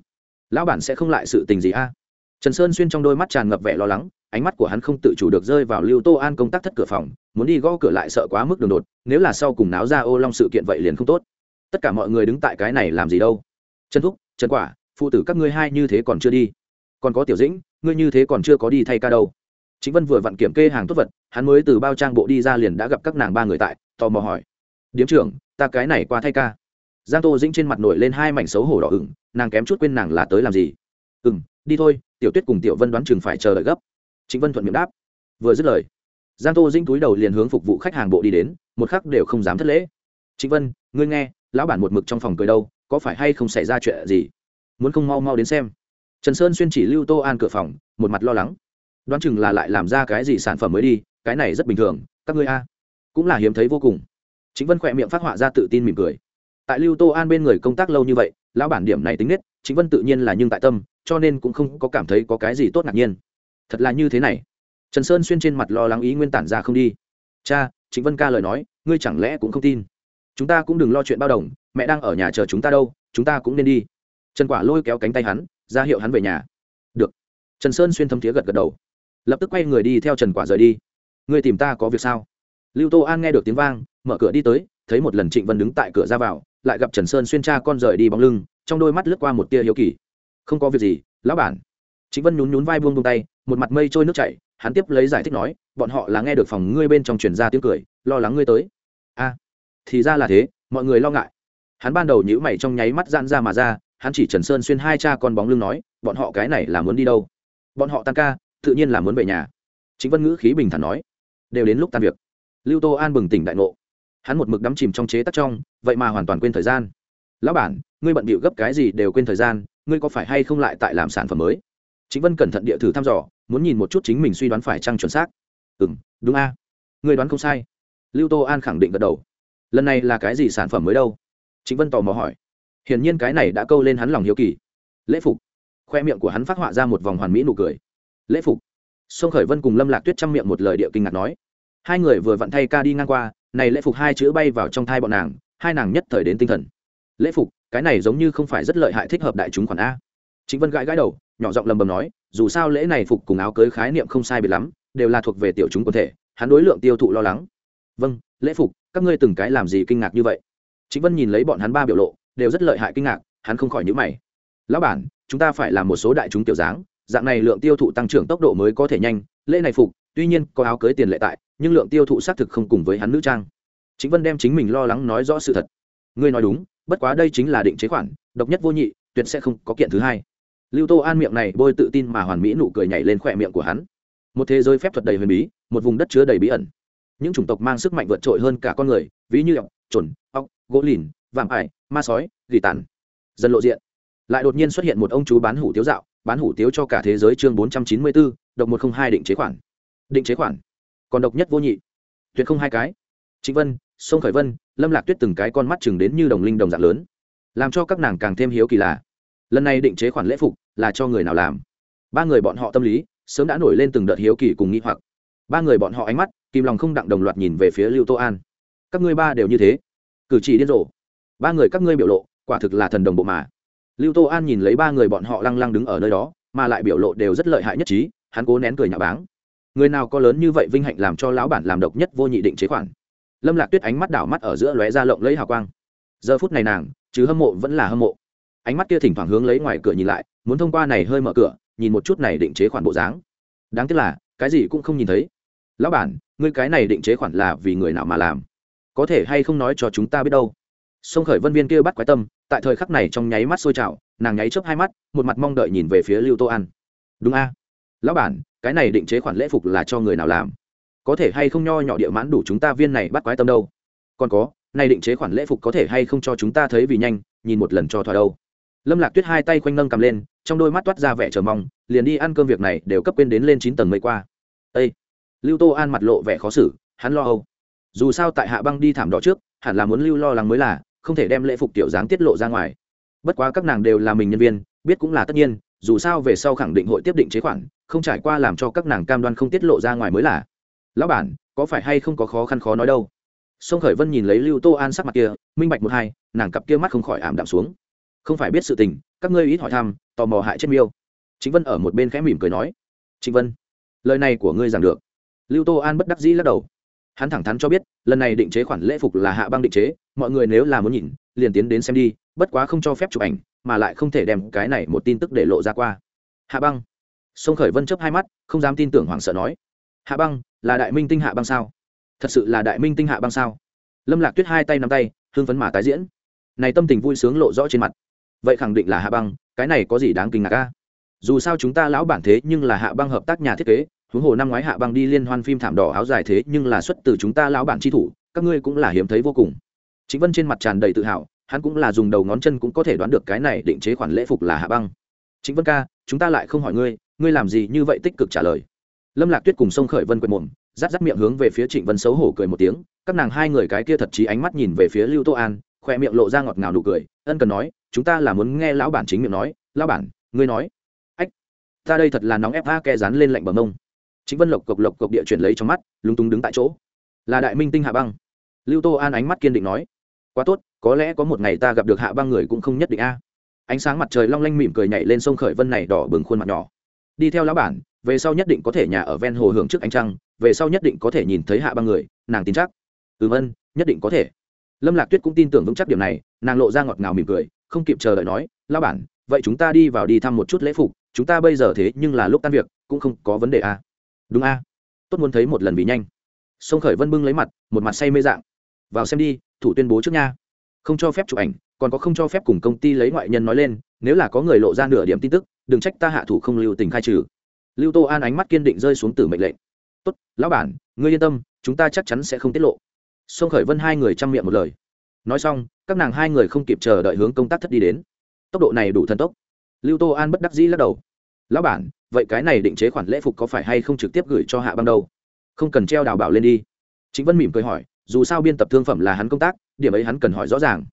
Lão bản sẽ không lại sự tình gì a? Trần sơn xuyên trong đôi mắt tràn ngập vẻ lo lắng ánh mắt của hắn không tự chủ được rơi vào lưu tô an công tác thất cửa phòng, muốn đi gõ cửa lại sợ quá mức đường đột, nếu là sau cùng náo ra ô long sự kiện vậy liền không tốt. Tất cả mọi người đứng tại cái này làm gì đâu? Trần thúc, trần quả, phụ tử các ngươi hai như thế còn chưa đi. Còn có tiểu dĩnh, ngươi như thế còn chưa có đi thay ca đâu. Chính vân vừa vặn kiểm kê hàng tốt vật, hắn mới từ bao trang bộ đi ra liền đã gặp các nàng ba người tại, tò mò hỏi. Điếm trưởng, ta cái này qua thay ca. Giang tô dĩnh trên mặt nổi lên hai mảnh xấu hổ đỏ ửng, nàng kém chút quên nàng là tới làm gì. Ừ m đi thôi, tiểu tuyết cùng tiểu vân đoán chừng phải chờ đợi gấp chính vân thuận miệng đáp. Vừa dứt lời, giang tô dĩnh túi đầu liền hướng phục vụ khách hàng bộ đi đến, một khắc đều không dám thất lễ. Chính vân, ngươi nghe, lão bản một mực trong phòng cười đâu, có phải hay không xảy ra chuyện gì? Muốn không mau mau đến xem. Trần sơn xuyên chỉ lưu tô an cửa phòng, một mặt lo lắng. Đoán chừng là lại làm ra cái gì sản phẩm mới đi, cái này rất bình thường, các ngươi a. Cũng là hiếm thấy vô cùng. Chính vân khỏe miệng phát họa ra tự tin mỉm cười. Tại lưu tô an bên người công tác lâu như vậy, lão bản điểm này tính nết chính vân tự nhiên là nhưng tại tâm, cho nên cũng không có cảm thấy có cái gì tốt ngạc nhiên thật là như thế này. Trần sơn xuyên trên mặt lo lắng ý nguyên tản ra không đi. Cha, Trịnh vân ca lời nói, ngươi chẳng lẽ cũng không tin? Chúng ta cũng đừng lo chuyện bao đồng, mẹ đang ở nhà chờ chúng ta đâu, chúng ta cũng nên đi. Trần quả lôi kéo cánh tay hắn, ra hiệu hắn về nhà. Được. Trần sơn xuyên thấm thiế gật gật đầu. Lập tức quay người đi theo trần quả rời đi. Ngươi tìm ta có việc sao? Lưu tô an nghe được tiếng vang, mở cửa đi tới, thấy một lần trịnh vân đứng tại cửa ra vào, lại gặp trần sơn xuyên cha con rời đi bóng lưng, trong đôi mắt lướt qua một tia hiếu kỳ. Không có việc gì, lão bản trịnh vân nhún nhún vai buông buông tay, một mặt mây trôi nước chảy, hắn tiếp lấy giải thích nói, bọn họ là nghe được phòng ngươi bên trong truyền ra tiếng cười, lo lắng ngươi tới. A, thì ra là thế, mọi người lo ngại. Hắn ban đầu nhữ mày trong nháy mắt giãn ra mà ra, hắn chỉ trần sơn xuyên hai cha con bóng lưng nói, bọn họ cái này là muốn đi đâu? Bọn họ tan ca, tự nhiên là muốn về nhà. Chính vân ngữ khí bình thản nói, đều đến lúc tan việc. Lưu tô an bừng tỉnh đại ngộ. Hắn một mực đắm chìm trong chế tắc trong, vậy mà hoàn toàn quên thời gian. Lão bản, ngươi bận bịu gấp cái gì đều quên thời gian, ngươi có phải hay không lại tại làm sản phẩm mới? Chính vân cẩn thận địa thử thăm dò, muốn nhìn một chút chính mình suy đoán phải chăng chuẩn xác. Ừ m đúng a. Ngươi đoán không sai. Lưu tô an khẳng định gật đầu. Lần này là cái gì sản phẩm mới đâu? Chính vân tò mò hỏi. Hiển nhiên cái này đã câu lên hắn lòng hiếu kỳ. Lễ phục. Khoe miệng của hắn phát họa ra một vòng hoàn mỹ nụ cười. Lễ phục. Sông khởi vân cùng lâm lạc tuyết chăm miệng một lời địa kinh ngạc nói. Hai người vừa vặn thay ca đi ngang qua, này lễ phục hai chữ bay vào trong thai bọn nàng, hai nàng nhất thời đến tinh thần. Lễ phục, cái này giống như không phải rất lợi hại thích hợp đại chúng khoản a. Chính vân gãi gãi đầu nhỏ giọng lầm bầm nói, dù sao lễ này phục cùng áo cưới khái niệm không sai biệt lắm, đều là thuộc về tiểu chúng quần thể, hắn đối lượng tiêu thụ lo lắng. Vâng lễ phục, các ngươi từng cái làm gì kinh ngạc như vậy? Chính vân nhìn lấy bọn hắn ba biểu lộ, đều rất lợi hại kinh ngạc, hắn không khỏi nhữ mày. Lão bản, chúng ta phải làm một số đại chúng tiểu dáng, dạng này lượng tiêu thụ tăng trưởng tốc độ mới có thể nhanh, lễ này phục, tuy nhiên có áo cưới tiền lệ tại, nhưng lượng tiêu thụ xác thực không cùng với hắn nữ trang. Chính vân đem chính mình lo lắng nói rõ sự thật. Ngươi nói đúng, bất quá đây chính là định chế khoản, độc nhất vô nhị, tuyệt sẽ không có kiện thứ hai lưu tô an miệng này bôi tự tin mà hoàn mỹ nụ cười nhảy lên khỏe miệng của hắn. Một thế giới phép thuật đầy huyền bí, một vùng đất chứa đầy bí ẩn. Những chủng tộc mang sức mạnh vượt trội hơn cả con người, ví như ọc trồn ọc gỗ lìn, vạm ải, ma sói, gỉ tàn. Dần lộ diện. Lại đột nhiên xuất hiện một ông chú bán hủ tiếu dạo, bán hủ tiếu cho cả thế giới chương bốn trăm chín mươi bốn độc một không hai định chế khoản. Định chế khoản. Còn độc nhất vô nhị. Tuyệt không hai cái. Trịnh vân, sông khởi vân, lâm lạc tuyết từng cái con mắt chừng đến như đồng linh đồng dạng lớn. Làm cho các nàng càng thêm hiếu kỳ lạ lần này định chế khoản lễ phục là cho người nào làm? Ba người bọn họ tâm lý sớm đã nổi lên từng đợt hiếu kỳ cùng nghĩ hoặc. Ba người bọn họ ánh mắt kìm lòng không đặng đồng loạt nhìn về phía lưu tô an. Các ngươi ba đều như thế. Cử chỉ điên rồ. Ba người các ngươi biểu lộ, quả thực là thần đồng bộ mà. Lưu tô an nhìn lấy ba người bọn họ lăng lăng đứng ở nơi đó, mà lại biểu lộ đều rất lợi hại nhất trí, hắn cố nén cười nhà báng. Người nào có lớn như vậy vinh hạnh làm cho lão bản làm độc nhất vô nhị định chế khoản? Lâm lạc tuyết ánh mắt đảo mắt ở giữa lóe ra lộng lấy hào quang. Giờ phút này nàng chứ hâm mộ vẫn là hâm mộ ánh mắt kia thỉnh thoảng hướng lấy ngoài cửa nhìn lại, muốn thông qua này hơi mở cửa, nhìn một chút này định chế khoản bộ dáng. Đáng tiếc là, cái gì cũng không nhìn thấy. Lão bản, ngươi cái này định chế khoản là vì người nào mà làm? Có thể hay không nói cho chúng ta biết đâu? Sông khởi vân viên kia bắt quái tâm, tại thời khắc này trong nháy mắt sôi trào, nàng nháy chớp hai mắt, một mặt mong đợi nhìn về phía lưu tô an. Đúng a. Lão bản, cái này định chế khoản lễ phục là cho người nào làm? Có thể hay không nho nhỏ địa mãn đủ chúng ta viên này bắt quái tâm đâu? Còn có, này định chế khoản lễ phục có thể hay không cho chúng ta thấy vì nhanh, nhìn một lần cho thỏa đâu? Lâm lạc tuyết hai tay khoanh nâng cầm lên, trong đôi mắt toát ra vẻ chờ mong, liền đi ăn cơm việc này đều cấp quên đến lên chín tầng mây qua. Ây lưu tô an mặt lộ vẻ khó xử, hắn lo âu. Dù sao tại hạ băng đi thảm đỏ trước, hẳn là muốn lưu lo lắng mới là, không thể đem lễ phục tiểu dáng tiết lộ ra ngoài. Bất quá các nàng đều là mình nhân viên, biết cũng là tất nhiên, dù sao về sau khẳng định hội tiếp định chế khoản, không trải qua làm cho các nàng cam đoan không tiết lộ ra ngoài mới là. Lão bản, có phải hay không có khó khăn khó nói đâu? Sông khởi vân nhìn lấy lưu tô an sắc mặt kia, minh bạch một hai, nàng cặp kia mắt không khỏi ảm đạm xuống không phải biết sự tình, các ngươi ít hỏi thăm, tò mò hại chết miêu. Chính vân ở một bên khẽ mỉm cười nói. Chính vân, lời này của ngươi giảng được. Lưu tô an bất đắc dĩ lắc đầu. Hắn thẳng thắn cho biết, lần này định chế khoản lễ phục là hạ băng định chế, mọi người nếu là muốn nhìn, liền tiến đến xem đi, bất quá không cho phép chụp ảnh, mà lại không thể đem cái này một tin tức để lộ ra qua. Hạ băng. Sông khởi vân chấp hai mắt, không dám tin tưởng hoảng sợ nói. Hạ băng, là đại minh tinh hạ băng sao? Thật sự là đại minh tinh hạ băng sao? Lâm lạc tuyết hai tay nắm tay hương phấn mà tái diễn. Này tâm tình vui sướng lộ rõ trên mặt vậy khẳng định là hạ băng, cái này có gì đáng kinh ngạc ca dù sao chúng ta lão bản thế nhưng là hạ băng hợp tác nhà thiết kế, huống hồ năm ngoái hạ băng đi liên hoan phim thảm đỏ áo dài thế nhưng là xuất từ chúng ta lão bản tri thủ, các ngươi cũng là hiếm thấy vô cùng. Chính vân trên mặt tràn đầy tự hào, hắn cũng là dùng đầu ngón chân cũng có thể đoán được cái này định chế khoản lễ phục là hạ băng. Chính vân ca, chúng ta lại không hỏi ngươi ngươi làm gì như vậy tích cực trả lời. Lâm lạc tuyết cùng sông khởi vân quệt mồm, rát rát miệng hướng về phía trịnh vân xấu hổ cười một tiếng, các nàng hai người cái kia thật chí ánh mắt nhìn về phía lưu tô an, khoe miệng lộ ra ngọt ngào nụ cười, ân cần nói chúng ta là muốn nghe lão bản chính miệng nói, lão bản, ngươi nói. Ách, ta đây thật là nóng ép a ke dán lên lạnh bờ mông. Chính vân lộc cộc lộc cộc địa chuyển lấy trong mắt, lúng túng đứng tại chỗ. Là đại minh tinh hạ băng. Lưu tô an ánh mắt kiên định nói. Quá tốt, có lẽ có một ngày ta gặp được hạ băng người cũng không nhất định a. Ánh sáng mặt trời long lanh mỉm cười nhảy lên sông khởi vân này đỏ bừng khuôn mặt nhỏ. Đi theo lão bản, về sau nhất định có thể nhà ở ven hồ hưởng trước ánh trăng, về sau nhất định có thể nhìn thấy hạ băng người, nàng tin chắc. Ừ vân nhất định có thể. Lâm lạc tuyết cũng tin tưởng vững chắc điểm này, nàng lộ ra ngọt ngào mỉm cười không kịp chờ đợi nói lao bản, vậy chúng ta đi vào đi thăm một chút lễ phục, chúng ta bây giờ thế nhưng là lúc tan việc, cũng không có vấn đề à. đúng à? tốt muốn thấy một lần vì nhanh. Sông khởi vân bưng lấy mặt, một mặt say mê dạng. Vào xem đi, thủ tuyên bố trước nha. Không cho phép chụp ảnh, còn có không cho phép cùng công ty lấy ngoại nhân nói lên, nếu là có người lộ ra nửa điểm tin tức, đừng trách ta hạ thủ không lưu tình khai trừ. Lưu tô an ánh mắt kiên định rơi xuống từ mệnh lệnh. Tốt, lão bản, ngươi yên tâm, chúng ta chắc chắn sẽ không tiết lộ. Sông khởi vân hai người chăm miệng một lời nói xong, các nàng hai người không kịp chờ đợi hướng công tác thất đi đến. Tốc độ này đủ thần tốc. Lưu tô an bất đắc dĩ lắc đầu. Lão bản, vậy cái này định chế khoản lễ phục có phải hay không trực tiếp gửi cho hạ băng đâu? Không cần treo đào bảo lên đi. Chính vân mỉm cười hỏi, dù sao biên tập thương phẩm là hắn công tác, điểm ấy hắn cần hỏi rõ ràng.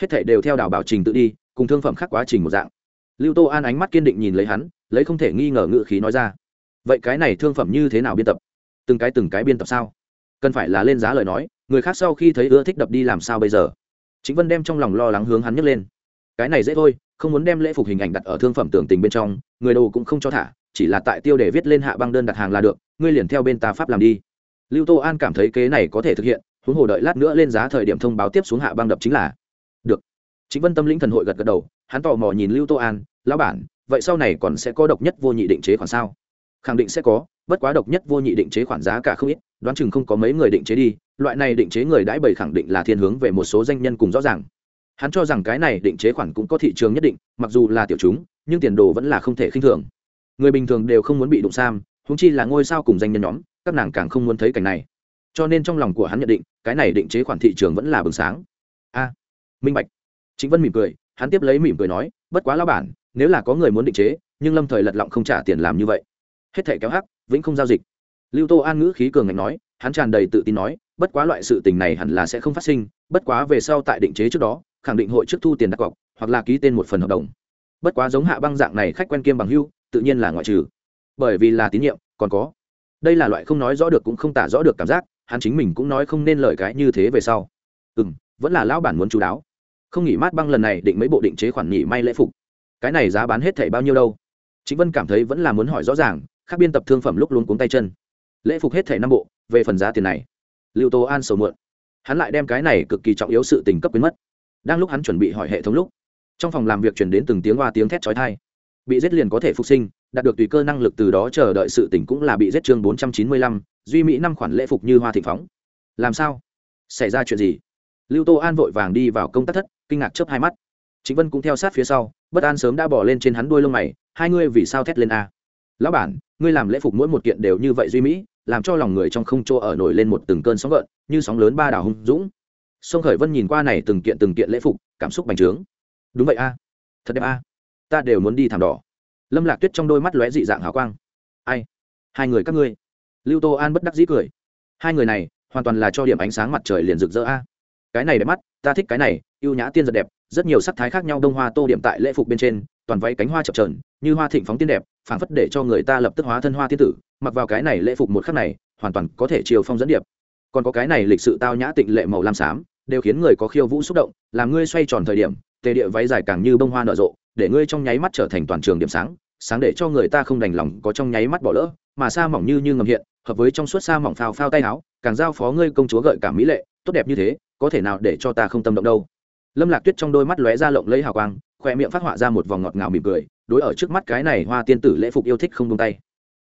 Hết thể đều theo đào bảo trình tự đi, cùng thương phẩm khác quá trình một dạng. Lưu tô an ánh mắt kiên định nhìn lấy hắn, lấy không thể nghi ngờ ngự khí nói ra. Vậy cái này thương phẩm như thế nào biên tập? Từng cái từng cái biên tập sao? Cần phải là lên giá lời nói người khác sau khi thấy ưa thích đập đi làm sao bây giờ? Chính vân đem trong lòng lo lắng hướng hắn nhấc lên. Cái này dễ thôi, không muốn đem lễ phục hình ảnh đặt ở thương phẩm tưởng tình bên trong, người đồ cũng không cho thả, chỉ là tại tiêu để viết lên hạ băng đơn đặt hàng là được, ngươi liền theo bên ta pháp làm đi. Lưu tô an cảm thấy kế này có thể thực hiện, huống hồ đợi lát nữa lên giá thời điểm thông báo tiếp xuống hạ băng đập chính là được. Chính vân tâm lĩnh thần hội gật gật đầu, hắn tò mò nhìn lưu tô an, lão bản, vậy sau này còn sẽ có độc nhất vô nhị định chế khoản sao? Khẳng định sẽ có, bất quá độc nhất vô nhị định chế khoản giá cả không ít đoán chừng không có mấy người định chế đi, loại này định chế người đãi bày khẳng định là thiên hướng về một số danh nhân cùng rõ ràng. Hắn cho rằng cái này định chế khoản cũng có thị trường nhất định, mặc dù là tiểu chúng, nhưng tiền đồ vẫn là không thể khinh thường. Người bình thường đều không muốn bị đụng sam húng chi là ngôi sao cùng danh nhân nhóm, các nàng càng không muốn thấy cảnh này. Cho nên trong lòng của hắn nhận định, cái này định chế khoản thị trường vẫn là bừng sáng. A, minh bạch. Chính vân mỉm cười, hắn tiếp lấy mỉm cười nói, bất quá lao bản, nếu là có người muốn định chế, nhưng lâm thời lật lọng không trả tiền làm như vậy, hết thể kéo hắc, vĩnh không giao dịch lưu tô an ngữ khí cường ngạnh nói, hắn tràn đầy tự tin nói, bất quá loại sự tình này hẳn là sẽ không phát sinh, bất quá về sau tại định chế trước đó, khẳng định hội trước thu tiền đặt cọc, hoặc là ký tên một phần hợp đồng. Bất quá giống hạ băng dạng này khách quen kiêm bằng hưu, tự nhiên là ngoại trừ. Bởi vì là tín nhiệm, còn có. Đây là loại không nói rõ được cũng không tả rõ được cảm giác, hắn chính mình cũng nói không nên lời cái như thế về sau. Ừ m vẫn là lão bản muốn chú đáo. Không nghỉ mát băng lần này định mấy bộ định chế khoản nghỉ may lễ phục. Cái này giá bán hết thảy bao nhiêu đâu? Chính vân cảm thấy vẫn là muốn hỏi rõ ràng, khác biên tập thương phẩm lúc luôn cuống tay chân lễ phục hết thảy năm bộ, về phần giá tiền này, lưu tô an sầu mượn hắn lại đem cái này cực kỳ trọng yếu sự tình cấp biến mất. Đang lúc hắn chuẩn bị hỏi hệ thống lúc, trong phòng làm việc chuyển đến từng tiếng hoa tiếng thét trói thai bị giết liền có thể phục sinh, đạt được tùy cơ năng lực từ đó chờ đợi sự tỉnh cũng là bị giết chương bốn trăm chín mươi lăm, duy mỹ năm khoản lễ phục như hoa thịnh phóng. Làm sao? Xảy ra chuyện gì? Lưu tô an vội vàng đi vào công tác thất, kinh ngạc chớp hai mắt. Chính vân cũng theo sát phía sau, bất an sớm đã bỏ lên trên hắn đuôi lông mày, hai ngươi vì sao thét lên a? Lão bản, ngươi làm lễ phục mỗi một kiện đều như vậy duy mỹ làm cho lòng người trong không chỗ ở nổi lên một từng cơn sóng gợn, như sóng lớn ba đảo hung dũng. Sông khởi vân nhìn qua này từng kiện từng kiện lễ phục, cảm xúc bành trướng. Đúng vậy a, thật đẹp a. Ta đều muốn đi thảm đỏ. Lâm lạc tuyết trong đôi mắt lóe dị dạng hào quang. Ai? Hai người các ngươi. Lưu tô an bất đắc dĩ cười. Hai người này, hoàn toàn là cho điểm ánh sáng mặt trời liền rực rỡ a. Cái này đẹp mắt, ta thích cái này ưu nhã tiên giật đẹp rất nhiều sắc thái khác nhau đông hoa tô điểm tại lễ phục bên trên, toàn váy cánh hoa chập trờn như hoa thịnh phóng tiên đẹp, phảng phất để cho người ta lập tức hóa thân hoa tiên tử, mặc vào cái này lễ phục một khắc này, hoàn toàn có thể chiều phong dẫn điệp. Còn có cái này lịch sự tao nhã tịnh lệ màu lam xám, đều khiến người có khiêu vũ xúc động, làm ngươi xoay tròn thời điểm, tề địa váy dài càng như bông hoa nở rộ, để ngươi trong nháy mắt trở thành toàn trường điểm sáng sáng để cho người ta không đành lòng có trong nháy mắt bỏ lỡ, mà sa mỏng như như ngầm hiện, hợp với trong suốt sa mỏng phao phao tay áo, càng giao phó ngươi công chúa gợi cảm mỹ lệ, tốt đẹp như thế, có thể nào để cho ta không tâm động đâu? Lâm lạc tuyết trong đôi mắt lóe ra lộng lấy hào quang khoe miệng phát họa ra một vòng ngọt ngào mỉm cười, đối ở trước mắt cái này hoa tiên tử lễ phục yêu thích không tung tay.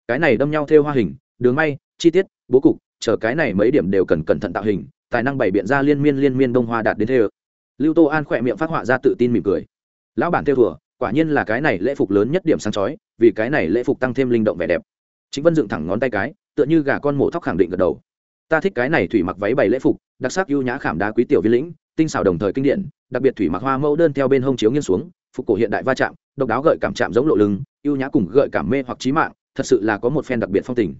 Cái này đâm nhau theo hoa hình, đường may, chi tiết, bố cục, chờ cái này mấy điểm đều cần cẩn thận tạo hình, tài năng bày biện ra liên miên liên miên đông hoa đạt đến thế lưu tô an khỏe miệng phát họa ra tự tin mỉm cười. Lão bản theo thừa quả nhiên là cái này lễ phục lớn nhất điểm sáng chói, vì cái này lễ phục tăng thêm linh động vẻ đẹp. Chính vân dựng thẳng ngón tay cái, tựa như gà con mổ thóc khẳng định gật đầu. Ta thích cái này thủy mặc váy bày lễ phục, đặc sắc ưu nhã khảm đá quý tiểu viên lĩnh, tinh xảo đồng thời kinh điển đặc biệt thủy mặc hoa mẫu đơn theo bên hông chiếu nghiêng xuống, phục cổ hiện đại va chạm, độc đáo gợi cảm chạm giống lộ lưng ưu nhã cùng gợi cảm mê hoặc trí mạng, thật sự là có một phen đặc biệt phong tình.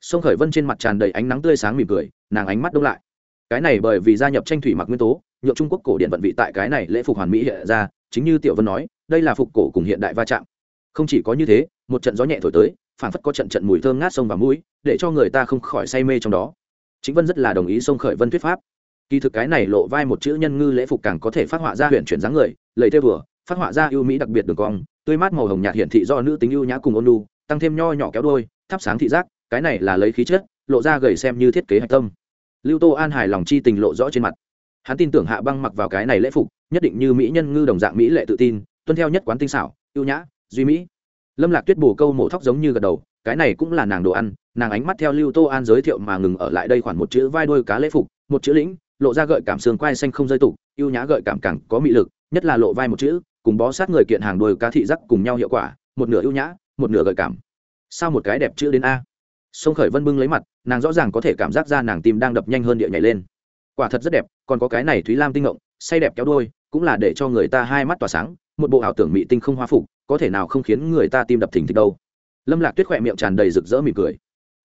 Sông khởi vân trên mặt tràn đầy ánh nắng tươi sáng mỉm cười, nàng ánh mắt đông lại. Cái này bởi vì gia nhập tranh thủy mặc nguyên tố, nhượng trung quốc cổ điện vận vị tại cái này lễ phục hoàn mỹ hiện ra, chính như tiểu vân nói, đây là phục cổ cùng hiện đại va chạm. Không chỉ có như thế, một trận gió nhẹ thổi tới phản phất có trận trận mùi thơm ngát sông và mũi, để cho người ta không khỏi say mê trong đó. Chính vân rất là đồng ý sông khởi vân thuyết pháp kỳ thực cái này lộ vai một chữ nhân ngư lễ phục càng có thể phát họa ra huyện chuyển dáng người lầy thê vừa phát họa ra ưu mỹ đặc biệt đường cong, tươi mát màu hồng nhạt hiển thị do nữ tính ưu nhã cùng ôn lu tăng thêm nho nhỏ kéo đôi, thắp sáng thị giác, cái này là lấy khí chất, lộ ra gầy xem như thiết kế hạch tâm. Lưu tô an hài lòng chi tình lộ rõ trên mặt. Hắn tin tưởng hạ băng mặc vào cái này lễ phục, nhất định như mỹ nhân ngư đồng dạng mỹ lệ tự tin, tuân theo nhất quán tinh xảo, ưu nhã, duy mỹ. Lâm lạc tuyết bù câu mổ thóc giống như gật đầu, cái này cũng là nàng đồ ăn, nàng ánh mắt theo lưu tô an giới thiệu mà ngừng ở lại đây khoảng một chữ vai đôi cá lễ phục, một chữ lĩnh lộ ra gợi cảm xương quai xanh không rơi tục ưu nhã gợi cảm càng có mị lực, nhất là lộ vai một chữ, cùng bó sát người kiện hàng đôi cá thị giác cùng nhau hiệu quả, một nửa ưu nhã, một nửa gợi cảm. Sao một cái đẹp chữ đến a? Sông khởi vân bưng lấy mặt, nàng rõ ràng có thể cảm giác ra nàng tim đang đập nhanh hơn địa nhảy lên. Quả thật rất đẹp, còn có cái này thúy lam tinh ngộng, say đẹp kéo đôi, cũng là để cho người ta hai mắt tỏa sáng, một bộ ảo tưởng mỹ tinh không hoa phục, có thể nào không khiến người ta tim đập thình thịch đâu. Lâm lạc tuyết khỏe miệng tràn đầy rực rỡ mỉm cười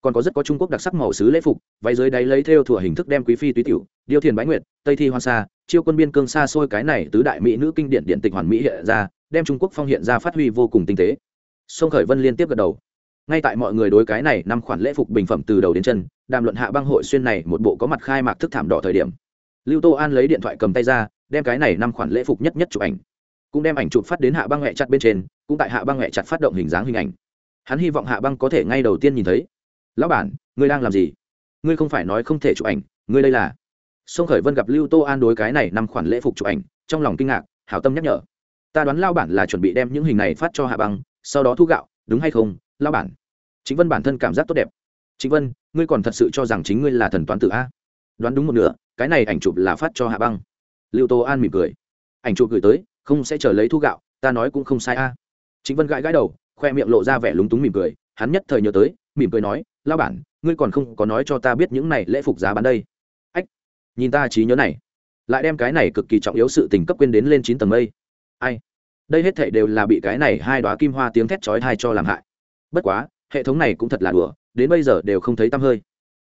còn có rất có trung quốc đặc sắc màu sứ lễ phục, váy dưới đáy lấy theo thủa hình thức đem quý phi túy tiểu, điêu thiền bái nguyệt, tây thi hoa sa, chiêu quân biên cương xa xôi cái này tứ đại mỹ nữ kinh điển điện tịch hoàn mỹ hiện ra, đem trung quốc phong hiện ra phát huy vô cùng tinh tế. Sông khởi vân liên tiếp gật đầu. Ngay tại mọi người đối cái này năm khoản lễ phục bình phẩm từ đầu đến chân, đàm luận hạ băng hội xuyên này một bộ có mặt khai mạc thức thảm đỏ thời điểm. Lưu tô an lấy điện thoại cầm tay ra, đem cái này năm khoản lễ phục nhất nhất chụp ảnh. Cũng đem ảnh chụp phát đến hạ băng mẹ chặt bên trên, cũng tại hạ băng mẹ chặt phát động hình dáng hình ảnh. Hắn hy vọng hạ băng có thể ngay đầu tiên nhìn thấy lão bản, ngươi đang làm gì? Ngươi không phải nói không thể chụp ảnh, ngươi đây là. Sông khởi vân gặp lưu tô an đối cái này năm khoản lễ phục chụp ảnh, trong lòng kinh ngạc, hảo tâm nhắc nhở. Ta đoán lao bản là chuẩn bị đem những hình này phát cho hạ băng, sau đó thu gạo, đúng hay không lao bản? Chính vân bản thân cảm giác tốt đẹp. Chính vân, ngươi còn thật sự cho rằng chính ngươi là thần toán tử a? Đoán đúng một nửa, cái này ảnh chụp là phát cho hạ băng. Lưu tô an mỉm cười. Ảnh chụp gửi tới, không sẽ chờ lấy thu gạo, ta nói cũng không sai a. Chính vân gãi gãi đầu, khoe miệng lộ ra vẻ lúng túng mỉm cười, hắn nhất thời nhớ tới mỉm cười nói lao bản, ngươi còn không có nói cho ta biết những này lễ phục giá bán đây. Ách, nhìn ta trí nhớ này, lại đem cái này cực kỳ trọng yếu sự tình cấp quên đến lên chín tầng mây. Ai, đây hết thảy đều là bị cái này hai đoá kim hoa tiếng thét chói tai cho làm hại. Bất quá, hệ thống này cũng thật là đùa, đến bây giờ đều không thấy tăm hơi.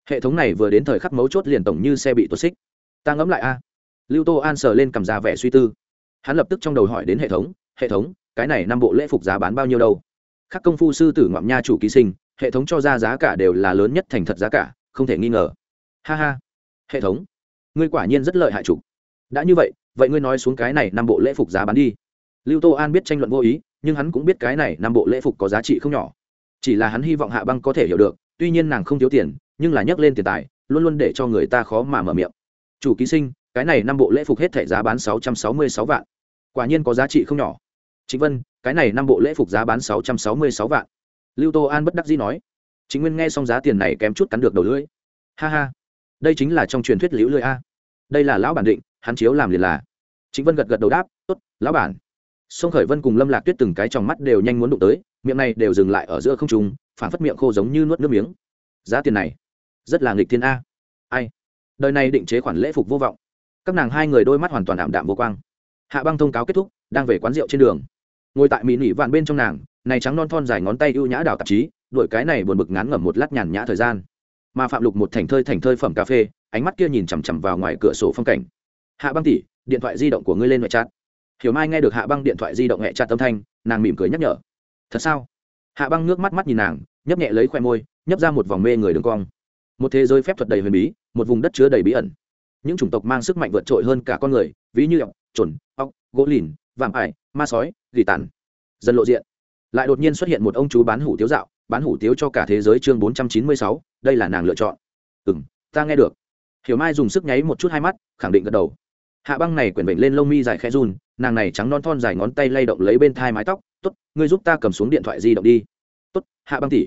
Hệ thống này vừa đến thời khắc mấu chốt liền tổng như xe bị tuột xích. Ta ngẫm lại a. Lưu tô an sờ lên cầm ra vẻ suy tư. Hắn lập tức trong đầu hỏi đến hệ thống hệ thống, cái này năm bộ lễ phục giá bán bao nhiêu đâu? Khắc công phu sư tử ngoạm nha chủ ký sinh hệ thống cho ra giá cả đều là lớn nhất thành thật giá cả, không thể nghi ngờ. Ha ha. Hệ thống, ngươi quả nhiên rất lợi hại chủ. Đã như vậy vậy ngươi nói xuống cái này năm bộ lễ phục giá bán đi. Lưu tô an biết tranh luận vô ý, nhưng hắn cũng biết cái này năm bộ lễ phục có giá trị không nhỏ. Chỉ là hắn hy vọng hạ băng có thể hiểu được, tuy nhiên nàng không thiếu tiền, nhưng là nhắc lên tiền tài, luôn luôn để cho người ta khó mà mở miệng. Chủ ký sinh, cái này năm bộ lễ phục hết thể giá bán sáu trăm sáu mươi sáu vạn. Quả nhiên có giá trị không nhỏ. Chính vân, cái này năm bộ lễ phục giá bán sáu trăm sáu mươi sáu vạn lưu tô an bất đắc dĩ nói, chính nguyên nghe xong giá tiền này kém chút cắn được đầu lưỡi. Ha ha, đây chính là trong truyền thuyết liễu lưỡi a. Đây là lão bản định, hắn chiếu làm liền là. Chính vân gật gật đầu đáp, tốt, lão bản. Sông khởi vân cùng lâm lạc tuyết từng cái trong mắt đều nhanh muốn đụng tới, miệng này đều dừng lại ở giữa không trung, phản phất miệng khô giống như nuốt nước miếng. Giá tiền này, rất là nghịch thiên a. Ai? Đời này định chế khoản lễ phục vô vọng. Các nàng hai người đôi mắt hoàn toàn ảm đạm vô quang. Hạ băng thông cáo kết thúc, đang về quán rượu trên đường. Ngồi tại mỹ nỉ vạn bên trong nàng này trắng non thon dài ngón tay ưu nhã đào tạp chí, đuổi cái này buồn bực ngán ngẩm một lát nhàn nhã thời gian. Mà phạm lục một thành thơi thành thơi phẩm cà phê, ánh mắt kia nhìn chằm chằm vào ngoài cửa sổ phong cảnh. Hạ băng tỉ điện thoại di động của ngươi lên ngoại trát hiểu mai nghe được hạ băng điện thoại di động hẹ chặt âm thanh, nàng mỉm cười nhắc nhở. Thật sao? Hạ băng nước mắt mắt nhìn nàng, nhấp nhẹ lấy khoe môi, nhấp ra một vòng mê người đường cong. Một thế giới phép thuật đầy huyền bí, một vùng đất chứa đầy bí ẩn. Những chủng tộc mang sức mạnh vượt trội hơn cả con người, ví như ọc trồn ọc gỗ lìn vàm ải, ma sói, gỉ tàn. Dần lộ diện lại đột nhiên xuất hiện một ông chú bán hủ tiếu dạo, bán hủ tiếu cho cả thế giới chương bốn trăm chín mươi sáu, đây là nàng lựa chọn. Ừ m ta nghe được. Hiểu mai dùng sức nháy một chút hai mắt, khẳng định gật đầu. Hạ băng này quyển bệnh lên lông mi dài khẽ run, nàng này trắng non thon dài ngón tay lay động lấy bên thai mái tóc t ố t ngươi giúp ta cầm xuống điện thoại di động đi. T ố t hạ băng tỉ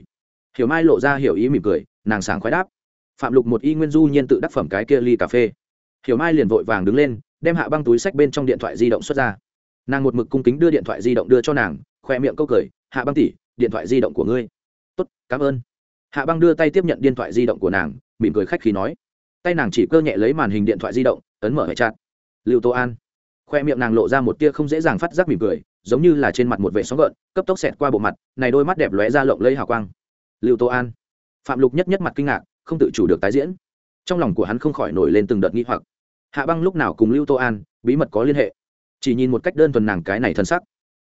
hiểu mai lộ ra hiểu ý mỉm cười, nàng sảng khoái đáp. Phạm lục một y nguyên du nhiên tự đắc phẩm cái kia ly cà phê. Hiểu mai liền vội vàng đứng lên, đem hạ băng túi sách bên trong điện thoại di động xuất ra. Nàng một mực cung kính đưa điện thoại di động đưa cho nàng, khoe miệng câu cười hạ băng tỉ điện thoại di động của ngươi. Tốt, cảm ơn. Hạ băng đưa tay tiếp nhận điện thoại di động của nàng, mỉm cười khách khí nói. Tay nàng chỉ cơ nhẹ lấy màn hình điện thoại di động, ấn mở hệ chặt lưu tô an. Khoe miệng nàng lộ ra một tia không dễ dàng phát giác mỉm cười, giống như là trên mặt một vệ sóng gợn, cấp tốc xẹt qua bộ mặt, này đôi mắt đẹp lóe ra lộng lây hào quang. Lưu tô an. Phạm lục nhất nhất mặt kinh ngạc, không tự chủ được tái diễn. Trong lòng của hắn không khỏi nổi lên từng đợt nghi hoặc. Hạ băng lúc nào cùng lưu tô an, bí mật có liên hệ? Chỉ nhìn một cách đơn thuần nàng cái này thân sắc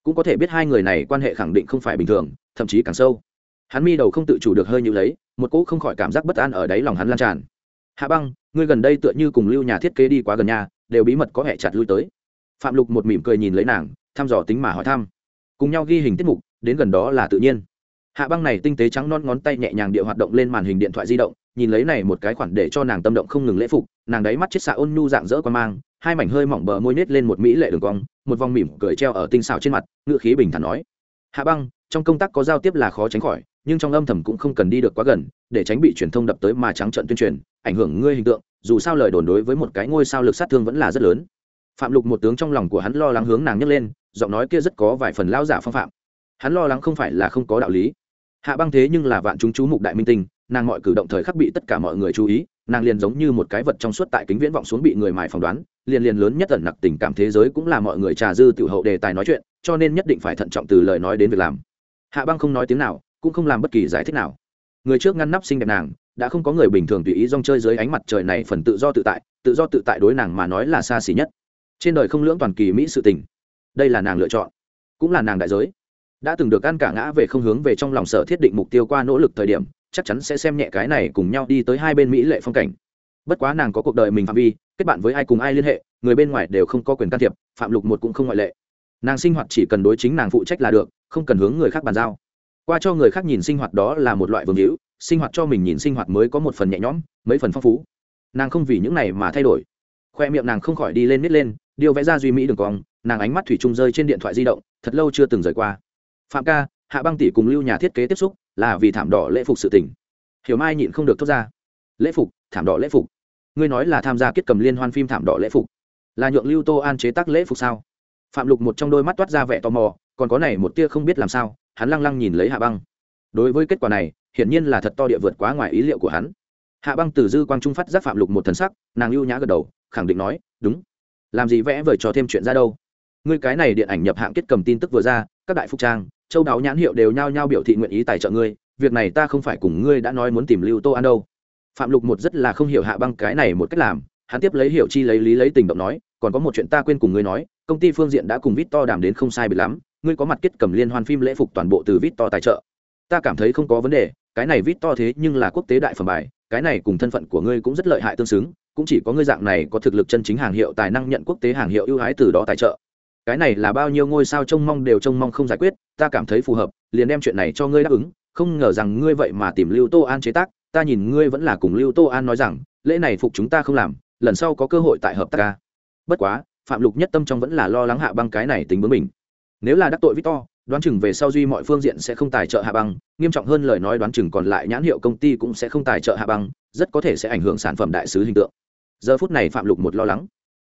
cũng có thể biết hai người này quan hệ khẳng định không phải bình thường, thậm chí càng sâu. Hắn mi đầu không tự chủ được hơi như lấy, một cỗ không khỏi cảm giác bất an ở đáy lòng hắn lan tràn. Hạ băng, ngươi gần đây tựa như cùng lưu nhà thiết kế đi quá gần nhà đều bí mật có hẹ chặt lui tới. Phạm lục một mỉm cười nhìn lấy nàng, thăm dò tính mà hỏi thăm. Cùng nhau ghi hình tiết mục, đến gần đó là tự nhiên. Hạ băng này tinh tế trắng non ngón tay nhẹ nhàng địa hoạt động lên màn hình điện thoại di động, nhìn lấy này một cái khoản để cho nàng tâm động không ngừng lễ phục, nàng đáy mắt chiết xạ ôn nhu dạng dỡ qua mang, hai mảnh hơi mỏng bờ môi nết lên một mỹ lệ đường cong một vòng mỉm cười treo ở tinh xảo trên mặt ngựa khí bình thản nói. Hạ băng, trong công tác có giao tiếp là khó tránh khỏi, nhưng trong âm thầm cũng không cần đi được quá gần, để tránh bị truyền thông đập tới mà trắng trận tuyên truyền, ảnh hưởng ngươi hình tượng, dù sao lời đồn đối với một cái ngôi sao lực sát thương vẫn là rất lớn. Phạm lục một tướng trong lòng của hắn lo lắng hướng nàng nhấc lên, giọng nói kia rất có vài phần lao giả phong phạm. Hắn lo lắng không phải là không có đạo lý. Hạ băng thế nhưng là vạn chúng chú mục đại minh tinh nàng mọi cử động thời khắc bị tất cả mọi người chú ý, nàng liền giống như một cái vật trong suốt tại kính viễn vọng xuống bị người mài phỏng đoán, liền liền lớn nhất ẩn nặc tình cảm thế giới cũng là mọi người trà dư tiểu hậu đề tài nói chuyện, cho nên nhất định phải thận trọng từ lời nói đến việc làm. Hạ băng không nói tiếng nào, cũng không làm bất kỳ giải thích nào. Người trước ngăn nắp xinh đẹp nàng, đã không có người bình thường tùy ý rong chơi dưới ánh mặt trời này phần tự do tự tại, tự do tự tại đối nàng mà nói là xa xỉ nhất. Trên đời không lưỡng toàn kỳ mỹ sự tình. Đây là nàng lựa chọn, cũng là nàng đại giới. Đã từng được ăn cả ngã về không hướng về trong lòng sở thiết định mục tiêu qua nỗ lực thời điểm chắc chắn sẽ xem nhẹ cái này cùng nhau đi tới hai bên mỹ lệ phong cảnh. Bất quá nàng có cuộc đời mình phạm vi, kết bạn với ai cùng ai liên hệ, người bên ngoài đều không có quyền can thiệp, phạm lục một cũng không ngoại lệ. Nàng sinh hoạt chỉ cần đối chính nàng phụ trách là được, không cần hướng người khác bàn giao. Qua cho người khác nhìn sinh hoạt đó là một loại vương hữu, sinh hoạt cho mình nhìn sinh hoạt mới có một phần nhẹ nhõm, mấy phần phong phú. Nàng không vì những này mà thay đổi. Khoe miệng nàng không khỏi đi lên nít lên điêu vẽ ra duy mỹ đường cong, nàng ánh mắt thủy chung rơi trên điện thoại di động, thật lâu chưa từng rời qua. Phạm ca, hạ băng tỷ cùng lưu nhà thiết kế tiếp xúc là vì thảm đỏ lễ phục sự tình, hiểu mai nhịn không được thốt ra. Lễ phục thảm đỏ lễ phục. Ngươi nói là tham gia kết cầm liên hoan phim thảm đỏ lễ phục. Là nhượng lưu tô an chế tác lễ phục sao? Phạm lục một trong đôi mắt toát ra vẻ tò mò còn có này một tia không biết làm sao hắn lăng lăng nhìn lấy hạ băng. Đối với kết quả này hiển nhiên là thật to địa vượt quá ngoài ý liệu của hắn. Hạ băng từ dư quang trung phát giác phạm lục một thần sắc nàng ưu nhã gật đầu khẳng định nói đúng. Làm gì vẽ vời cho thêm chuyện ra đâu? Ngươi cái này điện ảnh nhập hạng kết cầm tin tức vừa ra các đại phục trang châu đáo nhãn hiệu đều nhao nhao biểu thị nguyện ý tài trợ ngươi, việc này ta không phải cùng ngươi đã nói muốn tìm lưu tô an đâu. Phạm lục một rất là không hiểu hạ băng cái này một cách làm, hắn tiếp lấy hiểu chi lấy lý lấy tình động nói, còn có một chuyện ta quên cùng ngươi nói, công ty phương diện đã cùng vít to đàm đến không sai bị lắm, ngươi có mặt kết cầm liên hoan phim lễ phục toàn bộ từ vít to tài trợ. Ta cảm thấy không có vấn đề, cái này vít to thế nhưng là quốc tế đại phẩm bài, cái này cùng thân phận của ngươi cũng rất lợi hại tương xứng, cũng chỉ có ngươi dạng này có thực lực chân chính hàng hiệu tài năng nhận quốc tế hàng hiệu ưu ái từ đó tài trợ cái này là bao nhiêu ngôi sao trông mong đều trông mong không giải quyết, ta cảm thấy phù hợp, liền đem chuyện này cho ngươi đáp ứng, không ngờ rằng ngươi vậy mà tìm lưu tô an chế tác, ta nhìn ngươi vẫn là cùng lưu tô an nói rằng, lễ này phục chúng ta không làm, lần sau có cơ hội tại hợp tác ca. Bất quá, phạm lục nhất tâm trong vẫn là lo lắng hạ băng cái này tính bướng mình. Nếu là đắc tội victor, đoán chừng về sau duy mọi phương diện sẽ không tài trợ hạ băng, nghiêm trọng hơn lời nói đoán chừng còn lại nhãn hiệu công ty cũng sẽ không tài trợ hạ băng, rất có thể sẽ ảnh hưởng sản phẩm đại sứ hình tượng. Giờ phút này phạm lục một lo lắng.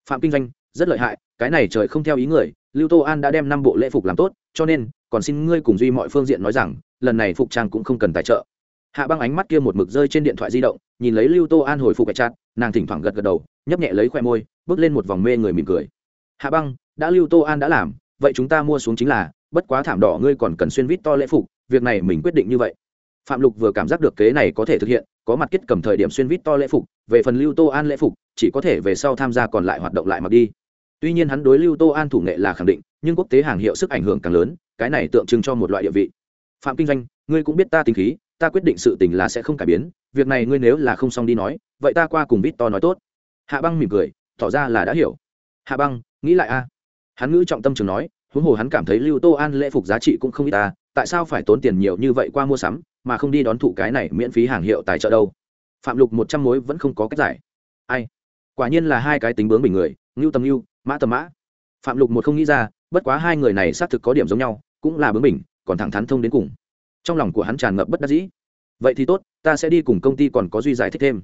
Phạm kinh doanh rất lợi hại, cái này trời không theo ý người, lưu tô an đã đem năm bộ lễ phục làm tốt, cho nên, còn xin ngươi cùng duy mọi phương diện nói rằng, lần này phục trang cũng không cần tài trợ. Hạ băng ánh mắt kia một mực rơi trên điện thoại di động, nhìn lấy lưu tô an hồi phục chặt, nàng thỉnh thoảng gật gật đầu, nhấp nhẹ lấy khoe môi, bước lên một vòng mê người mỉm cười. Hạ băng, đã lưu tô an đã làm, vậy chúng ta mua xuống chính là, bất quá thảm đỏ ngươi còn cần xuyên vít to lễ phục, việc này mình quyết định như vậy. Phạm lục vừa cảm giác được kế này có thể thực hiện, có mặt kết cầm thời điểm xuyên vít to lễ phục, về phần lưu tô an lễ phục, chỉ có thể về sau tham gia còn lại hoạt động lại mặc đi tuy nhiên hắn đối lưu tô an thủ nghệ là khẳng định, nhưng quốc tế hàng hiệu sức ảnh hưởng càng lớn, cái này tượng trưng cho một loại địa vị. Phạm kinh doanh, ngươi cũng biết ta tính khí, ta quyết định sự tình là sẽ không cải biến, việc này ngươi nếu là không xong đi nói, vậy ta qua cùng vít to nói tốt. Hạ băng mỉm cười, tỏ ra là đã hiểu. Hạ băng, nghĩ lại a. À. Hắn ngữ trọng tâm trường nói, huống hồ hắn cảm thấy lưu tô an lễ phục giá trị cũng không ít ta, tại sao phải tốn tiền nhiều như vậy qua mua sắm, mà không đi đón thụ cái này miễn phí hàng hiệu tài trợ đâu? Phạm lục một trăm mối vẫn không có cách giải. Ai? Quả nhiên là hai cái tính bướng bình người ngưu tầm ngưu, mã tầm mã. Phạm lục một không nghĩ ra, bất quá hai người này xác thực có điểm giống nhau, cũng là bướng mình còn thẳng thắn thông đến cùng. Trong lòng của hắn tràn ngập bất đắc dĩ. Vậy thì tốt, ta sẽ đi cùng công ty còn có duy giải thích thêm.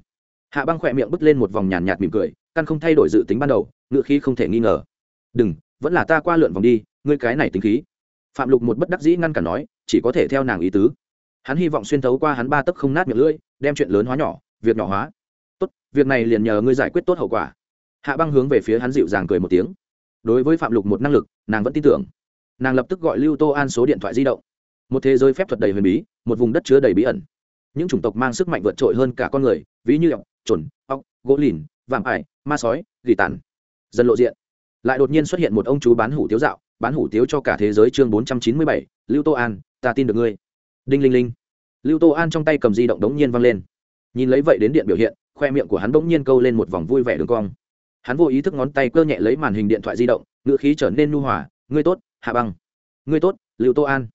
Hạ băng khỏe miệng bứt lên một vòng nhàn nhạt mỉm cười, căn không thay đổi dự tính ban đầu ngựa khí không thể nghi ngờ. Đừng, vẫn là ta qua lượn vòng đi, ngươi cái này tính khí. Phạm lục một bất đắc dĩ ngăn cản nói, chỉ có thể theo nàng ý tứ. Hắn hy vọng xuyên thấu qua hắn ba tấc không nát miệng lưỡi, đem chuyện lớn hóa nhỏ, việc nhỏ hóa. Tốt, việc này liền nhờ ngươi giải quyết tốt hậu quả hạ băng hướng về phía hắn dịu dàng cười một tiếng. Đối với phạm lục một năng lực, nàng vẫn tin tưởng. Nàng lập tức gọi lưu tô an số điện thoại di động. Một thế giới phép thuật đầy huyền bí, một vùng đất chứa đầy bí ẩn. Những chủng tộc mang sức mạnh vượt trội hơn cả con người, ví như ọc trồn ọc gỗ lìn, vạm ải, ma sói, gỉ tàn. Dần lộ diện. Lại đột nhiên xuất hiện một ông chú bán hủ tiếu dạo, bán hủ tiếu cho cả thế giới chương bốn trăm chín mươi bảy, lưu tô an, ta tin được ngươi. Đinh linh linh. Lưu tô an trong tay cầm di động đống nhiên văng lên. Nhìn lấy vậy đến điện biểu hiện, khoe miệng của hắn bỗng nhiên câu lên một vòng vui vẻ đường cong hắn vô ý thức ngón tay cơ nhẹ lấy màn hình điện thoại di động ngựa khí trở nên nu hòa, ngươi tốt, hạ băng. Ngươi tốt, lưu tô an.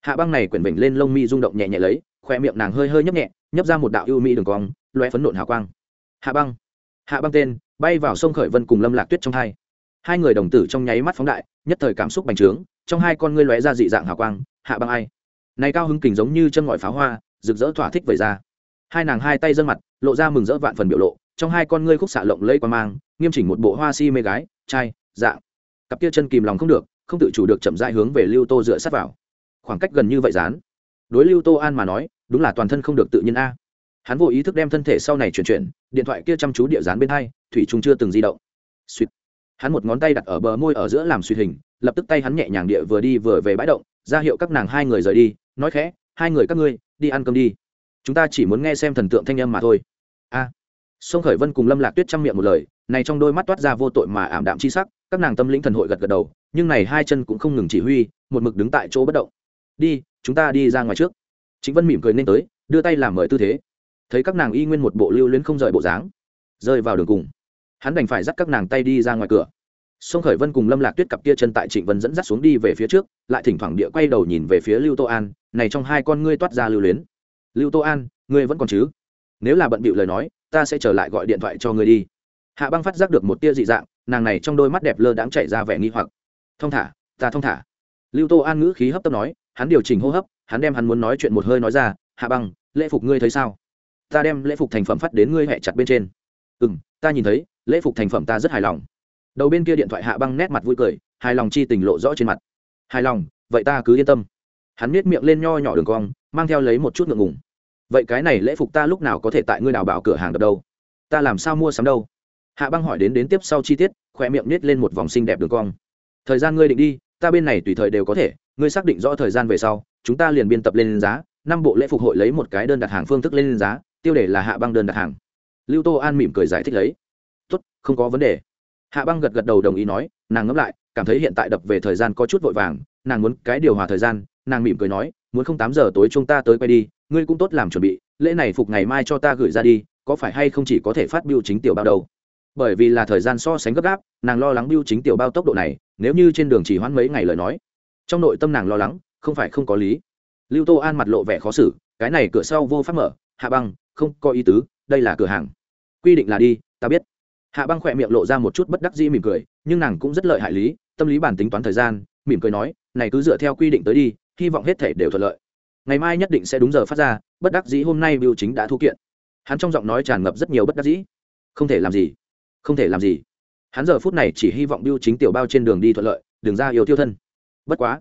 Hạ băng này quyển vểnh lên lông mi rung động nhẹ nhẹ lấy, khoe miệng nàng hơi hơi nhấp nhẹ, nhấp ra một đạo ưu mỹ đường cong loe phấn nộn hào quang. Hạ băng. Hạ băng tên, bay vào sông khởi vân cùng lâm lạc tuyết trong hai. Hai người đồng tử trong nháy mắt phóng đại, nhất thời cảm xúc bành trướng, trong hai con ngươi lóe ra dị dạng hào quang, hạ băng ai? Này cao hứng kình giống như chân ngòi pháo hoa, rực rỡ thỏa thích vẩy ra. Hai nàng hai tay dân mặt, lộ ra mừng rỡ vạn phần biểu lộ trong hai con ngươi khúc xạ lộng lây qua mang, nghiêm chỉnh một bộ hoa si mê gái, trai, dạng. Cặp kia chân kìm lòng không được, không tự chủ được chậm dại hướng về lưu tô dựa sát vào. Khoảng cách gần như vậy dán. Đối lưu tô an mà nói, đúng là toàn thân không được tự nhiên a. Hắn vô ý thức đem thân thể sau này chuyển chuyển, điện thoại kia chăm chú địa dán bên hai, thủy trung chưa từng di động. Suýt. Hắn một ngón tay đặt ở bờ môi ở giữa làm suy hình, lập tức tay hắn nhẹ nhàng địa vừa đi vừa về bãi động, ra hiệu các nàng hai người rời đi, nói khẽ, hai người các ngươi, đi ăn cơm đi. Chúng ta chỉ muốn nghe xem thần tượng thanh âm mà thôi. A sông khởi vân cùng lâm lạc tuyết chăm miệng một lời, này trong đôi mắt toát ra vô tội mà ảm đạm chi sắc, các nàng tâm lĩnh thần hội gật gật đầu, nhưng này hai chân cũng không ngừng chỉ huy, một mực đứng tại chỗ bất động. Đi, chúng ta đi ra ngoài trước. Chính vân mỉm cười nên tới, đưa tay làm mời tư thế. Thấy các nàng y nguyên một bộ lưu luyến không rời bộ dáng, rơi vào đường cùng. Hắn đành phải dắt các nàng tay đi ra ngoài cửa. Sông khởi vân cùng lâm lạc tuyết cặp kia chân tại trịnh vân dẫn dắt xuống đi về phía trước, lại thỉnh thoảng địa quay đầu nhìn về phía lưu tô an, này trong hai con ngươi toát ra lưu luyến. Lưu tô an, ngươi vẫn còn chứ? Nếu là bận bịu lời nói ta sẽ trở lại gọi điện thoại cho ngươi đi. Hạ băng phát giác được một tia dị dạng, nàng này trong đôi mắt đẹp lơ đãng chạy ra vẻ nghi hoặc. Thong thả, ta thong thả. Lưu tô an ngữ khí hấp tấp nói, hắn điều chỉnh hô hấp, hắn đem hắn muốn nói chuyện một hơi nói ra, hạ băng, lễ phục ngươi thấy sao? Ta đem lễ phục thành phẩm phát đến ngươi hẹ chặt bên trên. Ừ m ta nhìn thấy, lễ phục thành phẩm ta rất hài lòng. Đầu bên kia điện thoại hạ băng nét mặt vui cười, hài lòng chi tình lộ rõ trên mặt. Hài lòng, vậy ta cứ yên tâm. Hắn miết miệng lên nho nhỏ đường cong, mang theo lấy một chút ngượng ngùng vậy cái này lễ phục ta lúc nào có thể tại ngươi đào bảo cửa hàng đập đâu? Ta làm sao mua sắm đâu? Hạ băng hỏi đến đến tiếp sau chi tiết khoe miệng nết lên một vòng xinh đẹp đường cong. Thời gian ngươi định đi, ta bên này tùy thời đều có thể, ngươi xác định rõ thời gian về sau, chúng ta liền biên tập lên giá, năm bộ lễ phục hội lấy một cái đơn đặt hàng phương thức lên giá, tiêu đề là hạ băng đơn đặt hàng. Lưu tô an mỉm cười giải thích lấy. Tốt, không có vấn đề. Hạ băng gật gật đầu đồng ý nói, nàng ngẫm lại, cảm thấy hiện tại đập về thời gian có chút vội vàng, nàng muốn cái điều hòa thời gian, nàng mỉm cười nói muốn không tám giờ tối chúng ta tới quay đi, ngươi cũng tốt làm chuẩn bị, lễ này phục ngày mai cho ta gửi ra đi, có phải hay không chỉ có thể phát biêu chính tiểu bao đầu bởi vì là thời gian so sánh gấp gáp, nàng lo lắng biêu chính tiểu bao tốc độ này, nếu như trên đường chỉ hoãn mấy ngày lời nói. Trong nội tâm nàng lo lắng, không phải không có lý. Lưu tô an mặt lộ vẻ khó xử, cái này cửa sau vô pháp mở, hạ băng, không có ý tứ, đây là cửa hàng. Quy định là đi, ta biết. Hạ băng khỏe miệng lộ ra một chút bất đắc dĩ mỉm cười, nhưng nàng cũng rất lợi hại lý, tâm lý bản tính toán thời gian, mỉm cười nói, này cứ dựa theo quy định tới đi hy vọng hết thể đều thuận lợi. Ngày mai nhất định sẽ đúng giờ phát ra, bất đắc dĩ hôm nay biểu chính đã thu kiện. Hắn trong giọng nói tràn ngập rất nhiều bất đắc dĩ. Không thể làm gì. Không thể làm gì. Hắn giờ phút này chỉ hy vọng biêu chính tiểu bao trên đường đi thuận lợi đường ra yêu tiêu thân. Bất quá,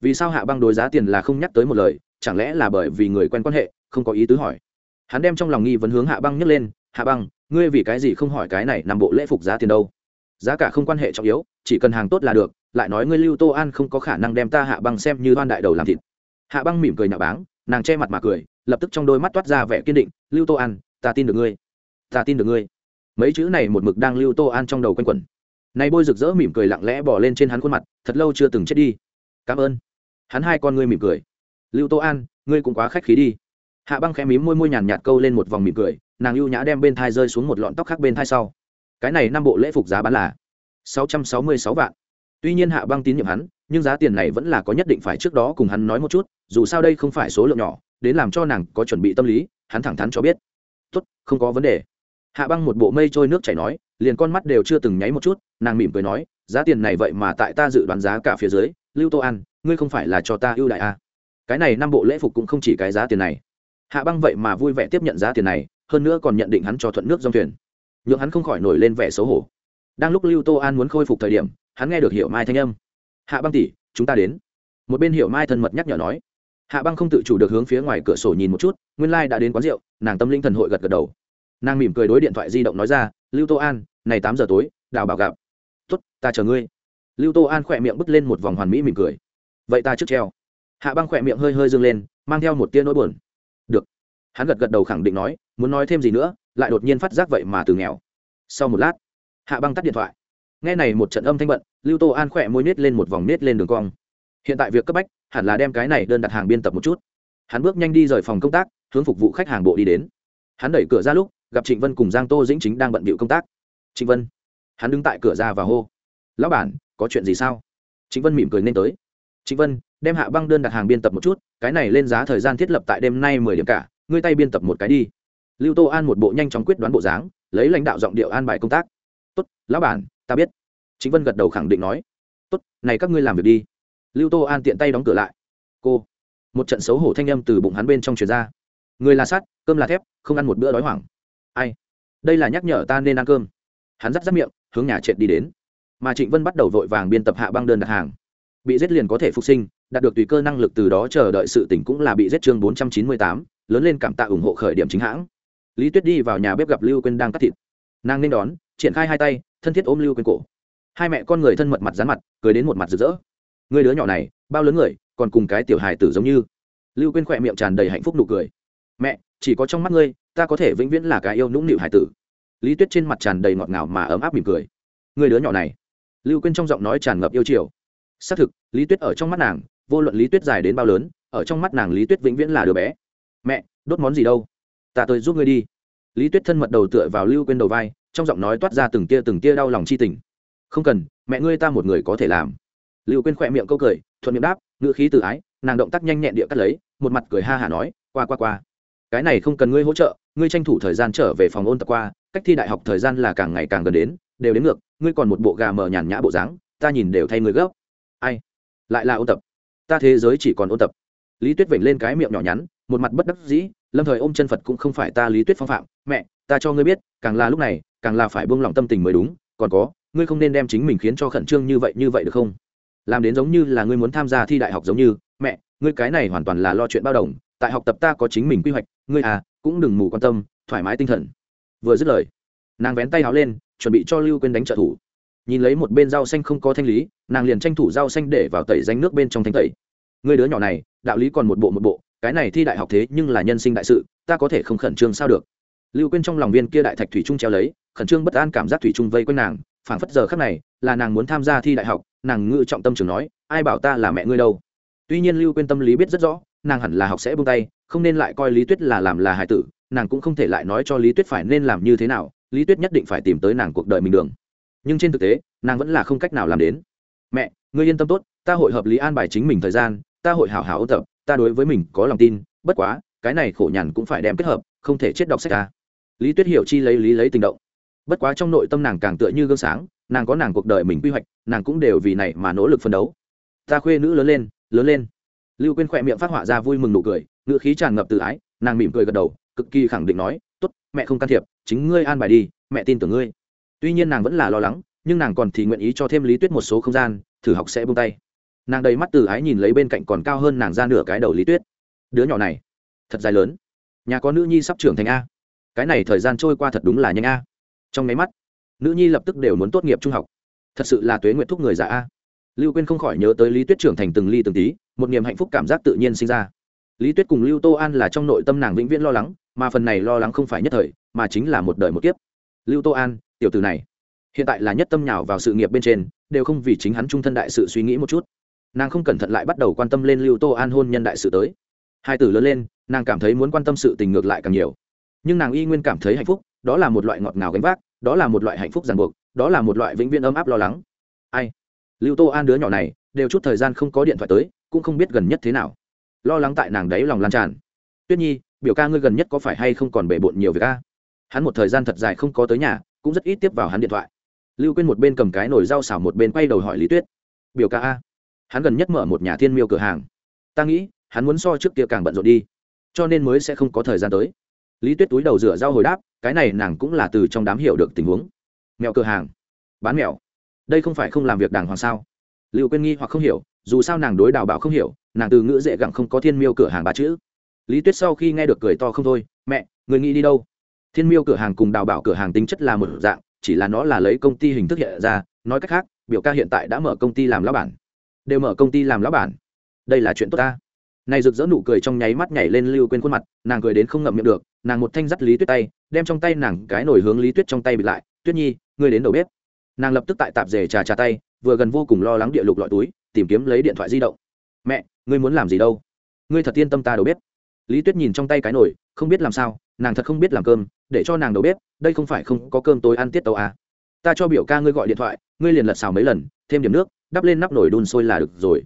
vì sao hạ băng đối giá tiền là không nhắc tới một lời, chẳng lẽ là bởi vì người quen quan hệ, không có ý tứ hỏi. Hắn đem trong lòng nghi vấn hướng hạ băng nhấc lên, hạ băng, ngươi vì cái gì không hỏi cái này nằm bộ lễ phục giá tiền đâu? Giá cả không quan hệ trọng yếu, chỉ cần hàng tốt là được lại nói ngươi lưu tô an không có khả năng đem ta hạ băng xem như đoan đại đầu làm thịt. Hạ băng mỉm cười nhạo báng, nàng che mặt mà cười, lập tức trong đôi mắt toát ra vẻ kiên định, lưu tô an, ta tin được ngươi. Ta tin được ngươi. Mấy chữ này một mực đang lưu tô an trong đầu quanh quẩn. Nay bôi rực rỡ mỉm cười lặng lẽ bỏ lên trên hắn khuôn mặt, thật lâu chưa từng chết đi. Cảm ơn. Hắn hai con ngươi mỉm cười. Lưu tô an, ngươi cũng quá khách khí đi. Hạ băng khẽ mím môi môi nhàn nhạt câu lên một vòng mỉm cười, nàng ưu nhã đem bên thai rơi xuống một lọn tóc khác bên thai sau. Cái này năm bộ lễ phục giá bán là sáu trăm sáu mươi sáu vạn tuy nhiên hạ băng tín nhiệm hắn, nhưng giá tiền này vẫn là có nhất định phải trước đó cùng hắn nói một chút, dù sao đây không phải số lượng nhỏ, đến làm cho nàng có chuẩn bị tâm lý, hắn thẳng thắn cho biết. Tốt, không có vấn đề. Hạ băng một bộ mây trôi nước chảy nói, liền con mắt đều chưa từng nháy một chút, nàng mỉm cười nói, giá tiền này vậy mà tại ta dự đoán giá cả phía dưới, lưu tô an, ngươi không phải là cho ta ưu đại à. cái này năm bộ lễ phục cũng không chỉ cái giá tiền này. Hạ băng vậy mà vui vẻ tiếp nhận giá tiền này, hơn nữa còn nhận định hắn cho thuận nước dòng thuyền. Nhượng hắn không khỏi nổi lên vẻ xấu hổ. Đang lúc lưu tô an muốn khôi phục thời điểm hắn nghe được hiểu mai thanh âm. Hạ băng tỷ, chúng ta đến. Một bên hiểu mai thân mật nhắc nhở nói. Hạ băng không tự chủ được hướng phía ngoài cửa sổ nhìn một chút, nguyên lai、like、đã đến quán rượu, nàng tâm linh thần hội gật gật đầu. Nàng mỉm cười đối điện thoại di động nói ra, lưu tô an, này tám giờ tối đào bảo gặp. Tuất ta chờ ngươi. Lưu tô an khỏe miệng bứt lên một vòng hoàn mỹ mỉm cười. Vậy ta trước treo. Hạ băng khỏe miệng hơi hơi dâng lên, mang theo một tia nỗi buồn. Được. Hắn gật gật đầu khẳng định nói, muốn nói thêm gì nữa, lại đột nhiên phát giác vậy mà từ nghèo. Sau một lát, hạ băng tắt điện thoại nghe này một trận âm thanh bận, lưu tô an khỏe môi nết lên một vòng nết lên đường cong. Hiện tại việc cấp bách, hẳn là đem cái này đơn đặt hàng biên tập một chút. Hắn bước nhanh đi rời phòng công tác, hướng phục vụ khách hàng bộ đi đến. Hắn đẩy cửa ra lúc, gặp trịnh vân cùng giang tô dĩnh chính đang bận bịu công tác. Trịnh vân. Hắn đứng tại cửa ra và hô. Lão bản, có chuyện gì sao? Trịnh vân mỉm cười nên tới. Trịnh vân, đem hạ băng đơn đặt hàng biên tập một chút, cái này lên giá thời gian thiết lập tại đêm nay mười điểm cả, ngươi tay biên tập một cái đi. Lưu tô an một bộ nhanh chóng quyết đoán bộ dáng, lấy lãnh đạo giọng điệu an bài công tác tốt, lão bản, ta biết. Chính vân gật đầu khẳng định nói. Tốt, này các ngươi làm việc đi. Lưu tô an tiện tay đóng cửa lại. Cô. Một trận xấu hổ thanh âm từ bụng hắn bên trong truyền ra. Người là sắt, cơm là thép, không ăn một bữa đói hoảng. Ai? Đây là nhắc nhở ta nên ăn cơm. Hắn dắt dắt miệng, hướng nhà trệt đi đến. Mà trịnh vân bắt đầu vội vàng biên tập hạ băng đơn đặt hàng. Bị giết liền có thể phục sinh, đạt được tùy cơ năng lực từ đó chờ đợi sự tỉnh cũng là bị giết chương bốn trăm chín mươi tám, lớn lên cảm tạ ủng hộ khởi điểm chính hãng. Lý tuyết đi vào nhà bếp gặp lưu quên đang cắt thịt. Nàng nên đón triển khai hai tay, thân thiết ôm lưu quên cổ. Hai mẹ con người thân mật mặt dán mặt, cười đến một mặt rực rỡ. Người đứa nhỏ này, bao lớn người, còn cùng cái tiểu hài tử giống như. Lưu quên khỏe miệng tràn đầy hạnh phúc nụ cười. Mẹ, chỉ có trong mắt ngươi, ta có thể vĩnh viễn là cái yêu nũng nịu hài tử. Lý tuyết trên mặt tràn đầy ngọt ngào mà ấm áp mỉm cười. Người đứa nhỏ này. Lưu quên trong giọng nói tràn ngập yêu chiều. Xác thực, lý tuyết ở trong mắt nàng, vô luận lý tuyết dài đến bao lớn, ở trong mắt nàng lý tuyết vĩnh viễn là đứa bé. Mẹ, đốt món gì đâu? Ta tới giúp ngươi đi lý tuyết thân mật đầu tựa vào lưu quên đầu vai, trong giọng nói toát ra từng tia từng tia đau lòng chi tình. Không cần, mẹ ngươi ta một người có thể làm. Lưu quên khỏe miệng câu cười, thuận miệng đáp, ngữ khí tự ái, nàng động tác nhanh nhẹn địa cắt lấy, một mặt cười ha hả nói, qua qua qua. Cái này không cần ngươi hỗ trợ, ngươi tranh thủ thời gian trở về phòng ôn tập qua, cách thi đại học thời gian là càng ngày càng gần đến, đều đến ngược, ngươi còn một bộ gà mờ nhàn nhã bộ dáng, ta nhìn đều thay ngươi gấp. Ai? Lại là ôn tập. Ta thế giới chỉ còn ôn tập. Lý tuyết vểnh lên cái miệng nhỏ nhắn một mặt bất đắc dĩ, lâm thời ôm chân phật cũng không phải ta lý tuyết phong phạm. Mẹ, ta cho ngươi biết, càng là lúc này, càng là phải buông lỏng tâm tình mới đúng. Còn có, ngươi không nên đem chính mình khiến cho khẩn trương như vậy như vậy được không? Làm đến giống như là ngươi muốn tham gia thi đại học giống như. Mẹ, ngươi cái này hoàn toàn là lo chuyện bao đồng. Tại học tập ta có chính mình quy hoạch. Ngươi à cũng đừng mù quan tâm, thoải mái tinh thần. Vừa dứt lời, nàng vén tay áo lên, chuẩn bị cho lưu quên đánh trợ thủ. Nhìn lấy một bên rau xanh không có thanh lý, nàng liền tranh thủ rau xanh để vào tẩy danh nước bên trong thanh tẩy. Người đứa nhỏ này, đạo lý còn một bộ một bộ cái này thi đại học thế nhưng là nhân sinh đại sự, ta có thể không khẩn trương sao được. Lưu quên trong lòng viên kia đại thạch thủy trung treo lấy, khẩn trương bất an cảm giác thủy trung vây quanh nàng, phảng phất giờ khắc này, là nàng muốn tham gia thi đại học, nàng ngự trọng tâm trường nói, ai bảo ta là mẹ ngươi đâu? Tuy nhiên lưu quên tâm lý biết rất rõ, nàng hẳn là học sẽ buông tay, không nên lại coi lý tuyết là làm là hải tử, nàng cũng không thể lại nói cho lý tuyết phải nên làm như thế nào, lý tuyết nhất định phải tìm tới nàng cuộc đời mình đường. Nhưng trên thực tế, nàng vẫn là không cách nào làm đến. Mẹ, ngươi yên tâm tốt, ta hội hợp lý an bài chính mình thời gian, ta hội hảo hảo ôn tập ta đối với mình có lòng tin, bất quá, cái này khổ nhàn cũng phải đem kết hợp, không thể chết đọc sách ta. Lý tuyết hiểu chi lấy lý lấy tình động. Bất quá trong nội tâm nàng càng tựa như gương sáng, nàng có nàng cuộc đời mình quy hoạch, nàng cũng đều vì này mà nỗ lực phấn đấu. Ta khuê nữ lớn lên lớn lên. Lưu quên khỏe miệng phát họa ra vui mừng nụ cười, ngữ khí tràn ngập tự ái, nàng mỉm cười gật đầu, cực kỳ khẳng định nói, tốt, mẹ không can thiệp, chính ngươi an bài đi, mẹ tin tưởng ngươi. Tuy nhiên nàng vẫn là lo lắng, nhưng nàng còn thì nguyện ý cho thêm lý tuyết một số không gian, thử học sẽ bung tay nàng đầy mắt từ ái nhìn lấy bên cạnh còn cao hơn nàng ra nửa cái đầu lý tuyết đứa nhỏ này thật dài lớn nhà có nữ nhi sắp trưởng thành a cái này thời gian trôi qua thật đúng là nhanh a trong máy mắt nữ nhi lập tức đều muốn tốt nghiệp trung học thật sự là tuế nguyện thúc người già a lưu quyên không khỏi nhớ tới lý tuyết trưởng thành từng ly từng tí một niềm hạnh phúc cảm giác tự nhiên sinh ra lý tuyết cùng lưu tô an là trong nội tâm nàng vĩnh viễn lo lắng mà phần này lo lắng không phải nhất thời mà chính là một đời một kiếp lưu tô an tiểu từ này hiện tại là nhất tâm nhào vào sự nghiệp bên trên đều không vì chính hắn trung thân đại sự suy nghĩ một chút nàng không cẩn thận lại bắt đầu quan tâm lên lưu tô an hôn nhân đại sự tới. Hai tử lớn lên, nàng cảm thấy muốn quan tâm sự tình ngược lại càng nhiều. Nhưng nàng y nguyên cảm thấy hạnh phúc, đó là một loại ngọt ngào gánh vác, đó là một loại hạnh phúc ràng buộc, đó là một loại vĩnh viễn ấm áp lo lắng. Ai? Lưu tô an đứa nhỏ này, đều chút thời gian không có điện thoại tới, cũng không biết gần nhất thế nào. Lo lắng tại nàng đấy lòng lan tràn. Tuyết nhi, biểu ca ngươi gần nhất có phải hay không còn bể bộn nhiều việc ca hắn một thời gian thật dài không có tới nhà, cũng rất ít tiếp vào hắn điện thoại. Lưu quên một bên cầm cái nồi rau xào một bên quay đầu hỏi lý tuyết. Biểu ca a? Hắn gần nhất mở một nhà thiên miêu cửa hàng. Ta nghĩ, hắn muốn so trước kia càng bận rộn đi, cho nên mới sẽ không có thời gian tới. Lý tuyết túi đầu rửa rau hồi đáp, cái này nàng cũng là từ trong đám hiểu được tình huống. Mèo cửa hàng. Bán mèo đây không phải không làm việc đàng hoàng sao? Liệu quên nghi hoặc không hiểu, dù sao nàng đối đào bảo không hiểu, nàng từ ngữ dễ gặng không có thiên miêu cửa hàng ba chữ. Lý tuyết sau khi nghe được cười to không thôi, mẹ, người nghĩ đi đâu? Thiên miêu cửa hàng cùng đào bảo cửa hàng tính chất là một dạng, chỉ là nó là lấy công ty hình thức hiện ra, nói cách khác, biểu ca hiện tại đã mở công ty làm lão bản đều mở công ty làm lão bản. Đây là chuyện tốt ta. Này rực rỡ nụ cười trong nháy mắt nhảy lên lưu quên khuôn mặt, nàng cười đến không ngậm miệng được, nàng một thanh dắt lý tuyết tay, đem trong tay nàng cái nổi hướng lý tuyết trong tay bịt lại, tuyết nhi, ngươi đến đầu bếp. Nàng lập tức tại tạp rể trà trà tay, vừa gần vô cùng lo lắng địa lục lọi túi, tìm kiếm lấy điện thoại di động. Mẹ, ngươi muốn làm gì đâu? Ngươi thật yên tâm ta đầu bếp. Lý tuyết nhìn trong tay cái nồi, không biết làm sao, nàng thật không biết làm cơm, để cho nàng đầu bếp, đây không phải không có cơm tối ăn tiết tàu à. ta cho biểu ca ngươi gọi điện thoại, ngươi liền lật xào mấy lần, thêm điểm nước đắp lên nắp nổi đun sôi là được rồi.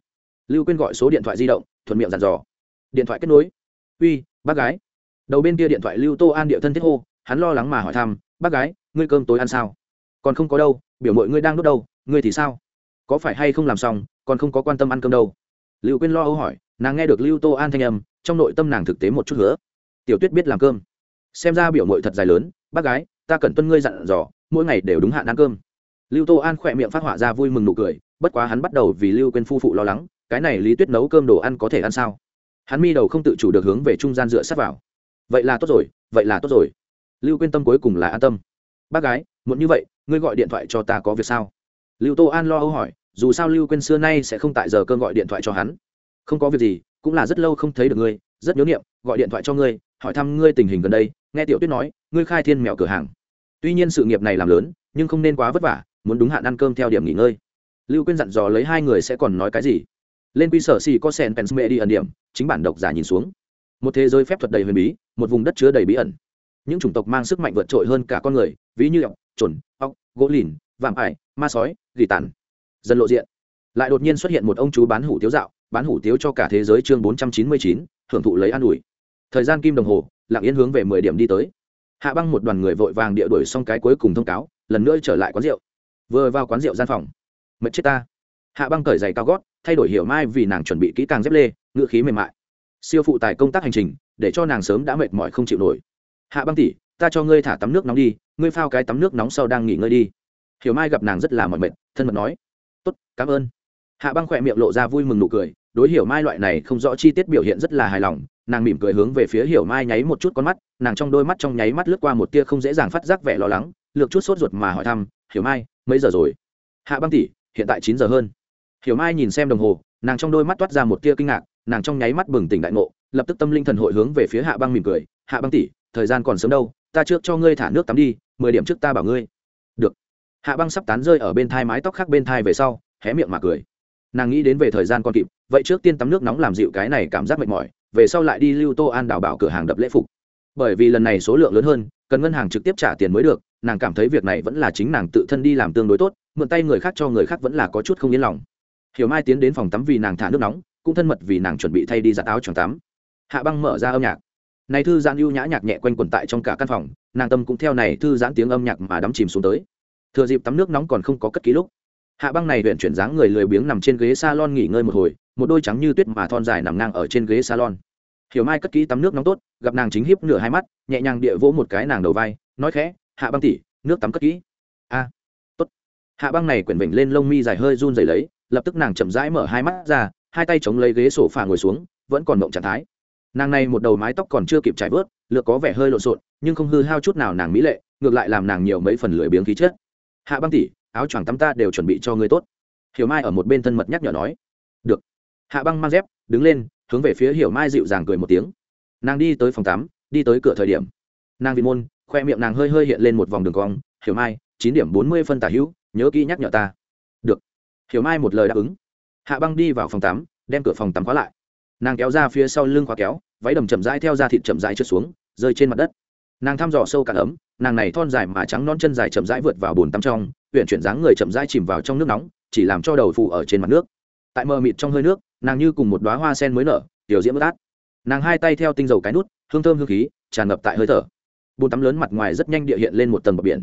Lưu quên gọi số điện thoại di động, thuận miệng dặn dò. Điện thoại kết nối. Uy, bác gái. Đầu bên kia điện thoại lưu tô an địa thân thiết hô, hắn lo lắng mà hỏi thăm, bác gái, ngươi cơm tối ăn sao? Còn không có đâu, biểu mội ngươi đang đốt đâu, ngươi thì sao? Có phải hay không làm xong, còn không có quan tâm ăn cơm đâu? Lưu quyên lo âu hỏi, nàng nghe được lưu tô an thanh âm, trong nội tâm nàng thực tế một chút nữa tiểu tuyết biết làm cơm. Xem ra biểu mội thật dài lớn, bác gái, ta cần tuân ngươi dặn dò, mỗi ngày đều đúng hạn ăn cơm. Lưu tô an khỏe miệng phát họa ra vui mừng nụ cười bất quá hắn bắt đầu vì lưu quên phu phụ lo lắng, cái này lý tuyết nấu cơm đồ ăn có thể ăn sao? Hắn mi đầu không tự chủ được hướng về trung gian dựa sát vào. Vậy là tốt rồi, vậy là tốt rồi. Lưu quên tâm cuối cùng là an tâm. Bác gái muốn như vậy, ngươi gọi điện thoại cho ta có việc sao? Lưu tô an lo âu hỏi, dù sao lưu quên xưa nay sẽ không tại giờ cơn gọi điện thoại cho hắn. Không có việc gì, cũng là rất lâu không thấy được ngươi, rất nhớ niệm, gọi điện thoại cho ngươi, hỏi thăm ngươi tình hình gần đây, nghe tiểu tuyết nói, ngươi khai thiên mèo cửa hàng. Tuy nhiên sự nghiệp này làm lớn, nhưng không nên quá vất vả, muốn đúng hạn ăn cơm theo điểm nghỉ ngơi lưu Quyên dặn dò lấy hai người sẽ còn nói cái gì. Lên quy sở xì có sen pensme đi ẩn điểm, chính bản độc giả nhìn xuống. Một thế giới phép thuật đầy huyền bí, một vùng đất chứa đầy bí ẩn. Những chủng tộc mang sức mạnh vượt trội hơn cả con người, ví như ọc chuẩn ọc gỗ lìn, vạm ải, ma sói, gỉ tàn. Dần lộ diện. Lại đột nhiên xuất hiện một ông chú bán hủ tiếu dạo, bán hủ tiếu cho cả thế giới chương bốn trăm chín mươi chín, hưởng thụ lấy an ủi. Thời gian kim đồng hồ, lặng yên hướng về mười điểm đi tới. Hạ băng một đoàn người vội vàng địa đuổi xong cái cuối cùng thông cáo, lần nữa trở lại quán rượu. Vừa vào quán rượu gian phòng mệt chết ta. Hạ băng cởi giày cao gót, thay đổi hiểu mai vì nàng chuẩn bị kỹ càng dép lê, ngựa khí mềm mại. Siêu phụ tài công tác hành trình, để cho nàng sớm đã mệt mỏi không chịu nổi. Hạ băng tỉ ta cho ngươi thả tắm nước nóng đi, ngươi phao cái tắm nước nóng sau đang nghỉ ngơi đi. Hiểu mai gặp nàng rất là mỏi mệt, thân mật nói. Tốt, cảm ơn. Hạ băng khỏe miệng lộ ra vui mừng nụ cười, đối hiểu mai loại này không rõ chi tiết biểu hiện rất là hài lòng. Nàng mỉm cười hướng về phía hiểu mai nháy một chút con mắt, nàng trong đôi mắt trong nháy mắt lướt qua một tia không dễ dàng phát giác vẻ lo lắng, lược chút sốt ruột mà hỏi thăm, hiểu mai, mấy giờ rồi? Hạ băng tỷ hiện tại chín giờ hơn. Hiểu mai nhìn xem đồng hồ, nàng trong đôi mắt toát ra một tia kinh ngạc, nàng trong nháy mắt bừng tỉnh đại ngộ, lập tức tâm linh thần hội hướng về phía hạ băng mỉm cười, hạ băng tỷ, thời gian còn sớm đâu, ta trước cho ngươi thả nước tắm đi, mười điểm trước ta bảo ngươi. Được. Hạ băng sắp tán rơi ở bên thai mái tóc khác bên thai về sau, hé miệng mà cười. Nàng nghĩ đến về thời gian còn kịp, vậy trước tiên tắm nước nóng làm dịu cái này cảm giác mệt mỏi, về sau lại đi lưu tô an đảo bảo cửa hàng đập lễ phục. Bởi vì lần này số lượng lớn hơn, cần ngân hàng trực tiếp trả tiền mới được, nàng cảm thấy việc này vẫn là chính nàng tự thân đi làm tương đối tốt mượn tay người khác cho người khác vẫn là có chút không yên lòng. Hiểu mai tiến đến phòng tắm vì nàng thả nước nóng, cũng thân mật vì nàng chuẩn bị thay đi giặt áo choàng tắm. Hạ băng mở ra âm nhạc. Này thư giãn ưu nhã nhạc nhẹ quanh quẩn tại trong cả căn phòng, nàng tâm cũng theo này thư giãn tiếng âm nhạc mà đắm chìm xuống tới. Thừa dịp tắm nước nóng còn không có cất ký lúc, hạ băng này huyện chuyển dáng người lười biếng nằm trên ghế salon nghỉ ngơi một hồi, một đôi trắng như tuyết mà thon dài nằm ngang ở trên ghế salon. Hiểu mai cất ký tắm nước nóng tốt, gặp nàng chính hiếp nửa hai mắt, nhẹ nhàng địa vỗ một cái nàng đầu vai, nói khẽ, hạ băng tỉ nước tắm cất kỹ. A hạ băng này quyển vịnh lên lông mi dài hơi run rẩy lấy, lập tức nàng chậm rãi mở hai mắt ra, hai tay chống lấy ghế sổ phà ngồi xuống, vẫn còn mộng trạng thái. Nàng này một đầu mái tóc còn chưa kịp trải vớt, lược có vẻ hơi lộn xộn, nhưng không hư hao chút nào nàng mỹ lệ, ngược lại làm nàng nhiều mấy phần lười biếng khí chết hạ băng tỉ áo choàng tắm ta đều chuẩn bị cho ngươi tốt. Hiểu mai ở một bên thân mật nhắc nhở nói. Được. Hạ băng mang dép, đứng lên, hướng về phía hiểu mai dịu dàng cười một tiếng. Nàng đi tới phòng tắm, đi tới cửa thời điểm. Nàng vị môn, khoe miệng nàng hơi hơi hiện lên một vòng đường cong. Hiểu mai, chín điểm bốn mươi phân tả hữu nhớ kỹ nhắc nhở ta. Được. Hiểu mai một lời đáp ứng. Hạ băng đi vào phòng tắm, đem cửa phòng tắm khóa lại. Nàng kéo ra phía sau lưng khóa kéo, váy đầm chậm rãi theo ra thịt chậm rãi trượt xuống, rơi trên mặt đất. Nàng thăm dò sâu cả ấm, nàng này thon dài mà trắng non chân dài chậm rãi vượt vào bồn tắm trong huyện chuyển dáng người chậm rãi chìm vào trong nước nóng, chỉ làm cho đầu phụ ở trên mặt nước. Tại mờ mịt trong hơi nước, nàng như cùng một đoá hoa sen mới nở, tiểu diễm bất át. Nàng hai tay theo tinh dầu cái nút, hương thơm hương khí, tràn ngập tại hơi thở. Bồn tắm lớn mặt ngoài rất nhanh địa hiện lên một tầng bờ biển.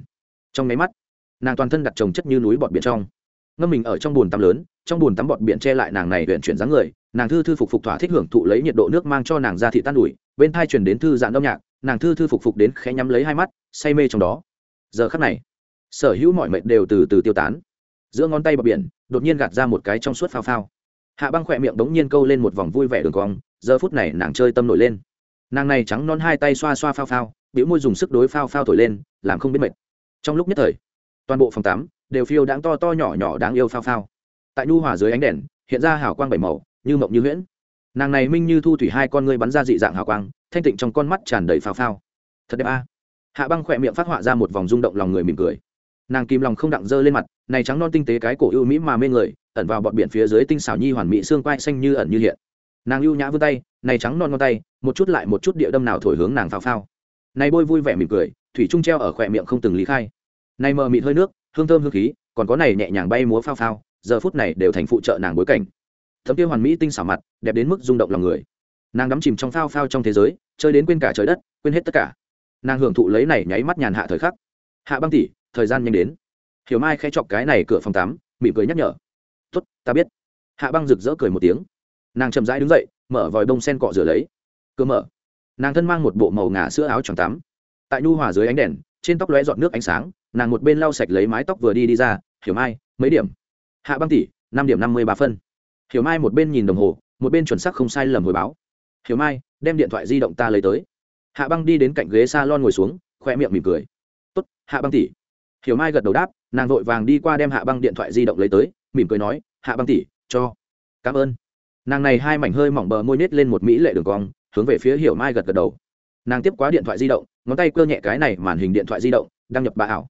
Trong máy mắt nàng toàn thân đặt trồng chất như núi bọt biển trong. Ngâm mình ở trong bồn tắm lớn, trong bồn tắm bọt biển che lại nàng này huyện chuyển dáng người, nàng thư thư phục phục thỏa thích hưởng thụ lấy nhiệt độ nước mang cho nàng ra thị tan đùi, bên thai truyền đến thư giãn đông nhạc, nàng thư thư phục phục đến khẽ nhắm lấy hai mắt, say mê trong đó. Giờ khắc này, sở hữu mọi mệnh đều từ từ tiêu tán. Giữa ngón tay bờ biển, đột nhiên gạt ra một cái trong suốt phao phao. Hạ băng khỏe miệng đống nhiên câu lên một vòng vui vẻ đường cong, giờ phút này nàng chơi tâm nổi lên. Nàng này trắng non hai tay xoa xoa phao phao biểu môi dùng sức đối phao phao thổi lên, làm không biết mệt. Trong lúc nhất thời toàn bộ phòng tắm đều phiêu đáng to to nhỏ nhỏ đáng yêu phao phao. Tại nhu hòa dưới ánh đèn, hiện ra hào quang bảy màu, như mộng như huyễn. Nàng này minh như thu thủy hai con ngươi bắn ra dị dạng hào quang, thanh tịnh trong con mắt tràn đầy phao phao. Thật đẹp a. Hạ băng khỏe miệng phát họa ra một vòng rung động lòng người mỉm cười. Nàng kim lòng không đặng dơ lên mặt, này trắng non tinh tế cái cổ ưu mỹ mà mê người, ẩn vào bọt biển phía dưới tinh xảo nhi hoàn mỹ xương quai xanh như ẩn như hiện. Nàng ưu nhã vươn tay, này trắng non ngón tay, một chút lại một chút địa đâm nào thổi hướng nàng phao phao. Này bôi vui vẻ mỉm cười, thủy trung treo ở khỏe miệng không từng lý khai này mờ mịt hơi nước, hương thơm hương khí, còn có này nhẹ nhàng bay múa phao phao, giờ phút này đều thành phụ trợ nàng bối cảnh. Thấm kia hoàn mỹ tinh xảo mặt, đẹp đến mức rung động lòng người. Nàng đắm chìm trong phao phao trong thế giới, chơi đến quên cả trời đất, quên hết tất cả. Nàng hưởng thụ lấy này nháy mắt nhàn hạ thời khắc. Hạ băng tỉ thời gian nhanh đến. Hiểu mai khẽ chọc cái này cửa phòng tắm, mỉm cười nhắc nhở. Tuất ta biết. Hạ băng rực rỡ cười một tiếng. Nàng chậm rãi đứng dậy, mở vòi bông sen cọ rửa lấy. Cơ mở. Nàng thân mang một bộ màu ngà sữa áo choàng tắm. Tại nhu hòa dưới ánh đèn, trên tóc lóe giọt nước ánh sáng nàng một bên lau sạch lấy mái tóc vừa đi đi ra, hiểu mai, mấy điểm? Hạ băng tỷ, năm điểm năm mươi ba phân. Hiểu mai một bên nhìn đồng hồ, một bên chuẩn xác không sai lầm hồi báo. Hiểu mai, đem điện thoại di động ta lấy tới. Hạ băng đi đến cạnh ghế s a lon ngồi xuống, khoe miệng mỉm cười. Tốt, hạ băng tỷ. Hiểu mai gật đầu đáp, nàng vội vàng đi qua đem hạ băng điện thoại di động lấy tới, mỉm cười nói, hạ băng tỷ, cho. Cảm ơn. Nàng này hai mảnh hơi mỏng bờ môi nết lên một mỹ lệ đường cong, hướng về phía hiểu mai gật gật đầu. Nàng tiếp quá điện thoại di động, ngón tay cơ nhẹ cái này màn hình điện thoại di động, đăng nhập bà ảo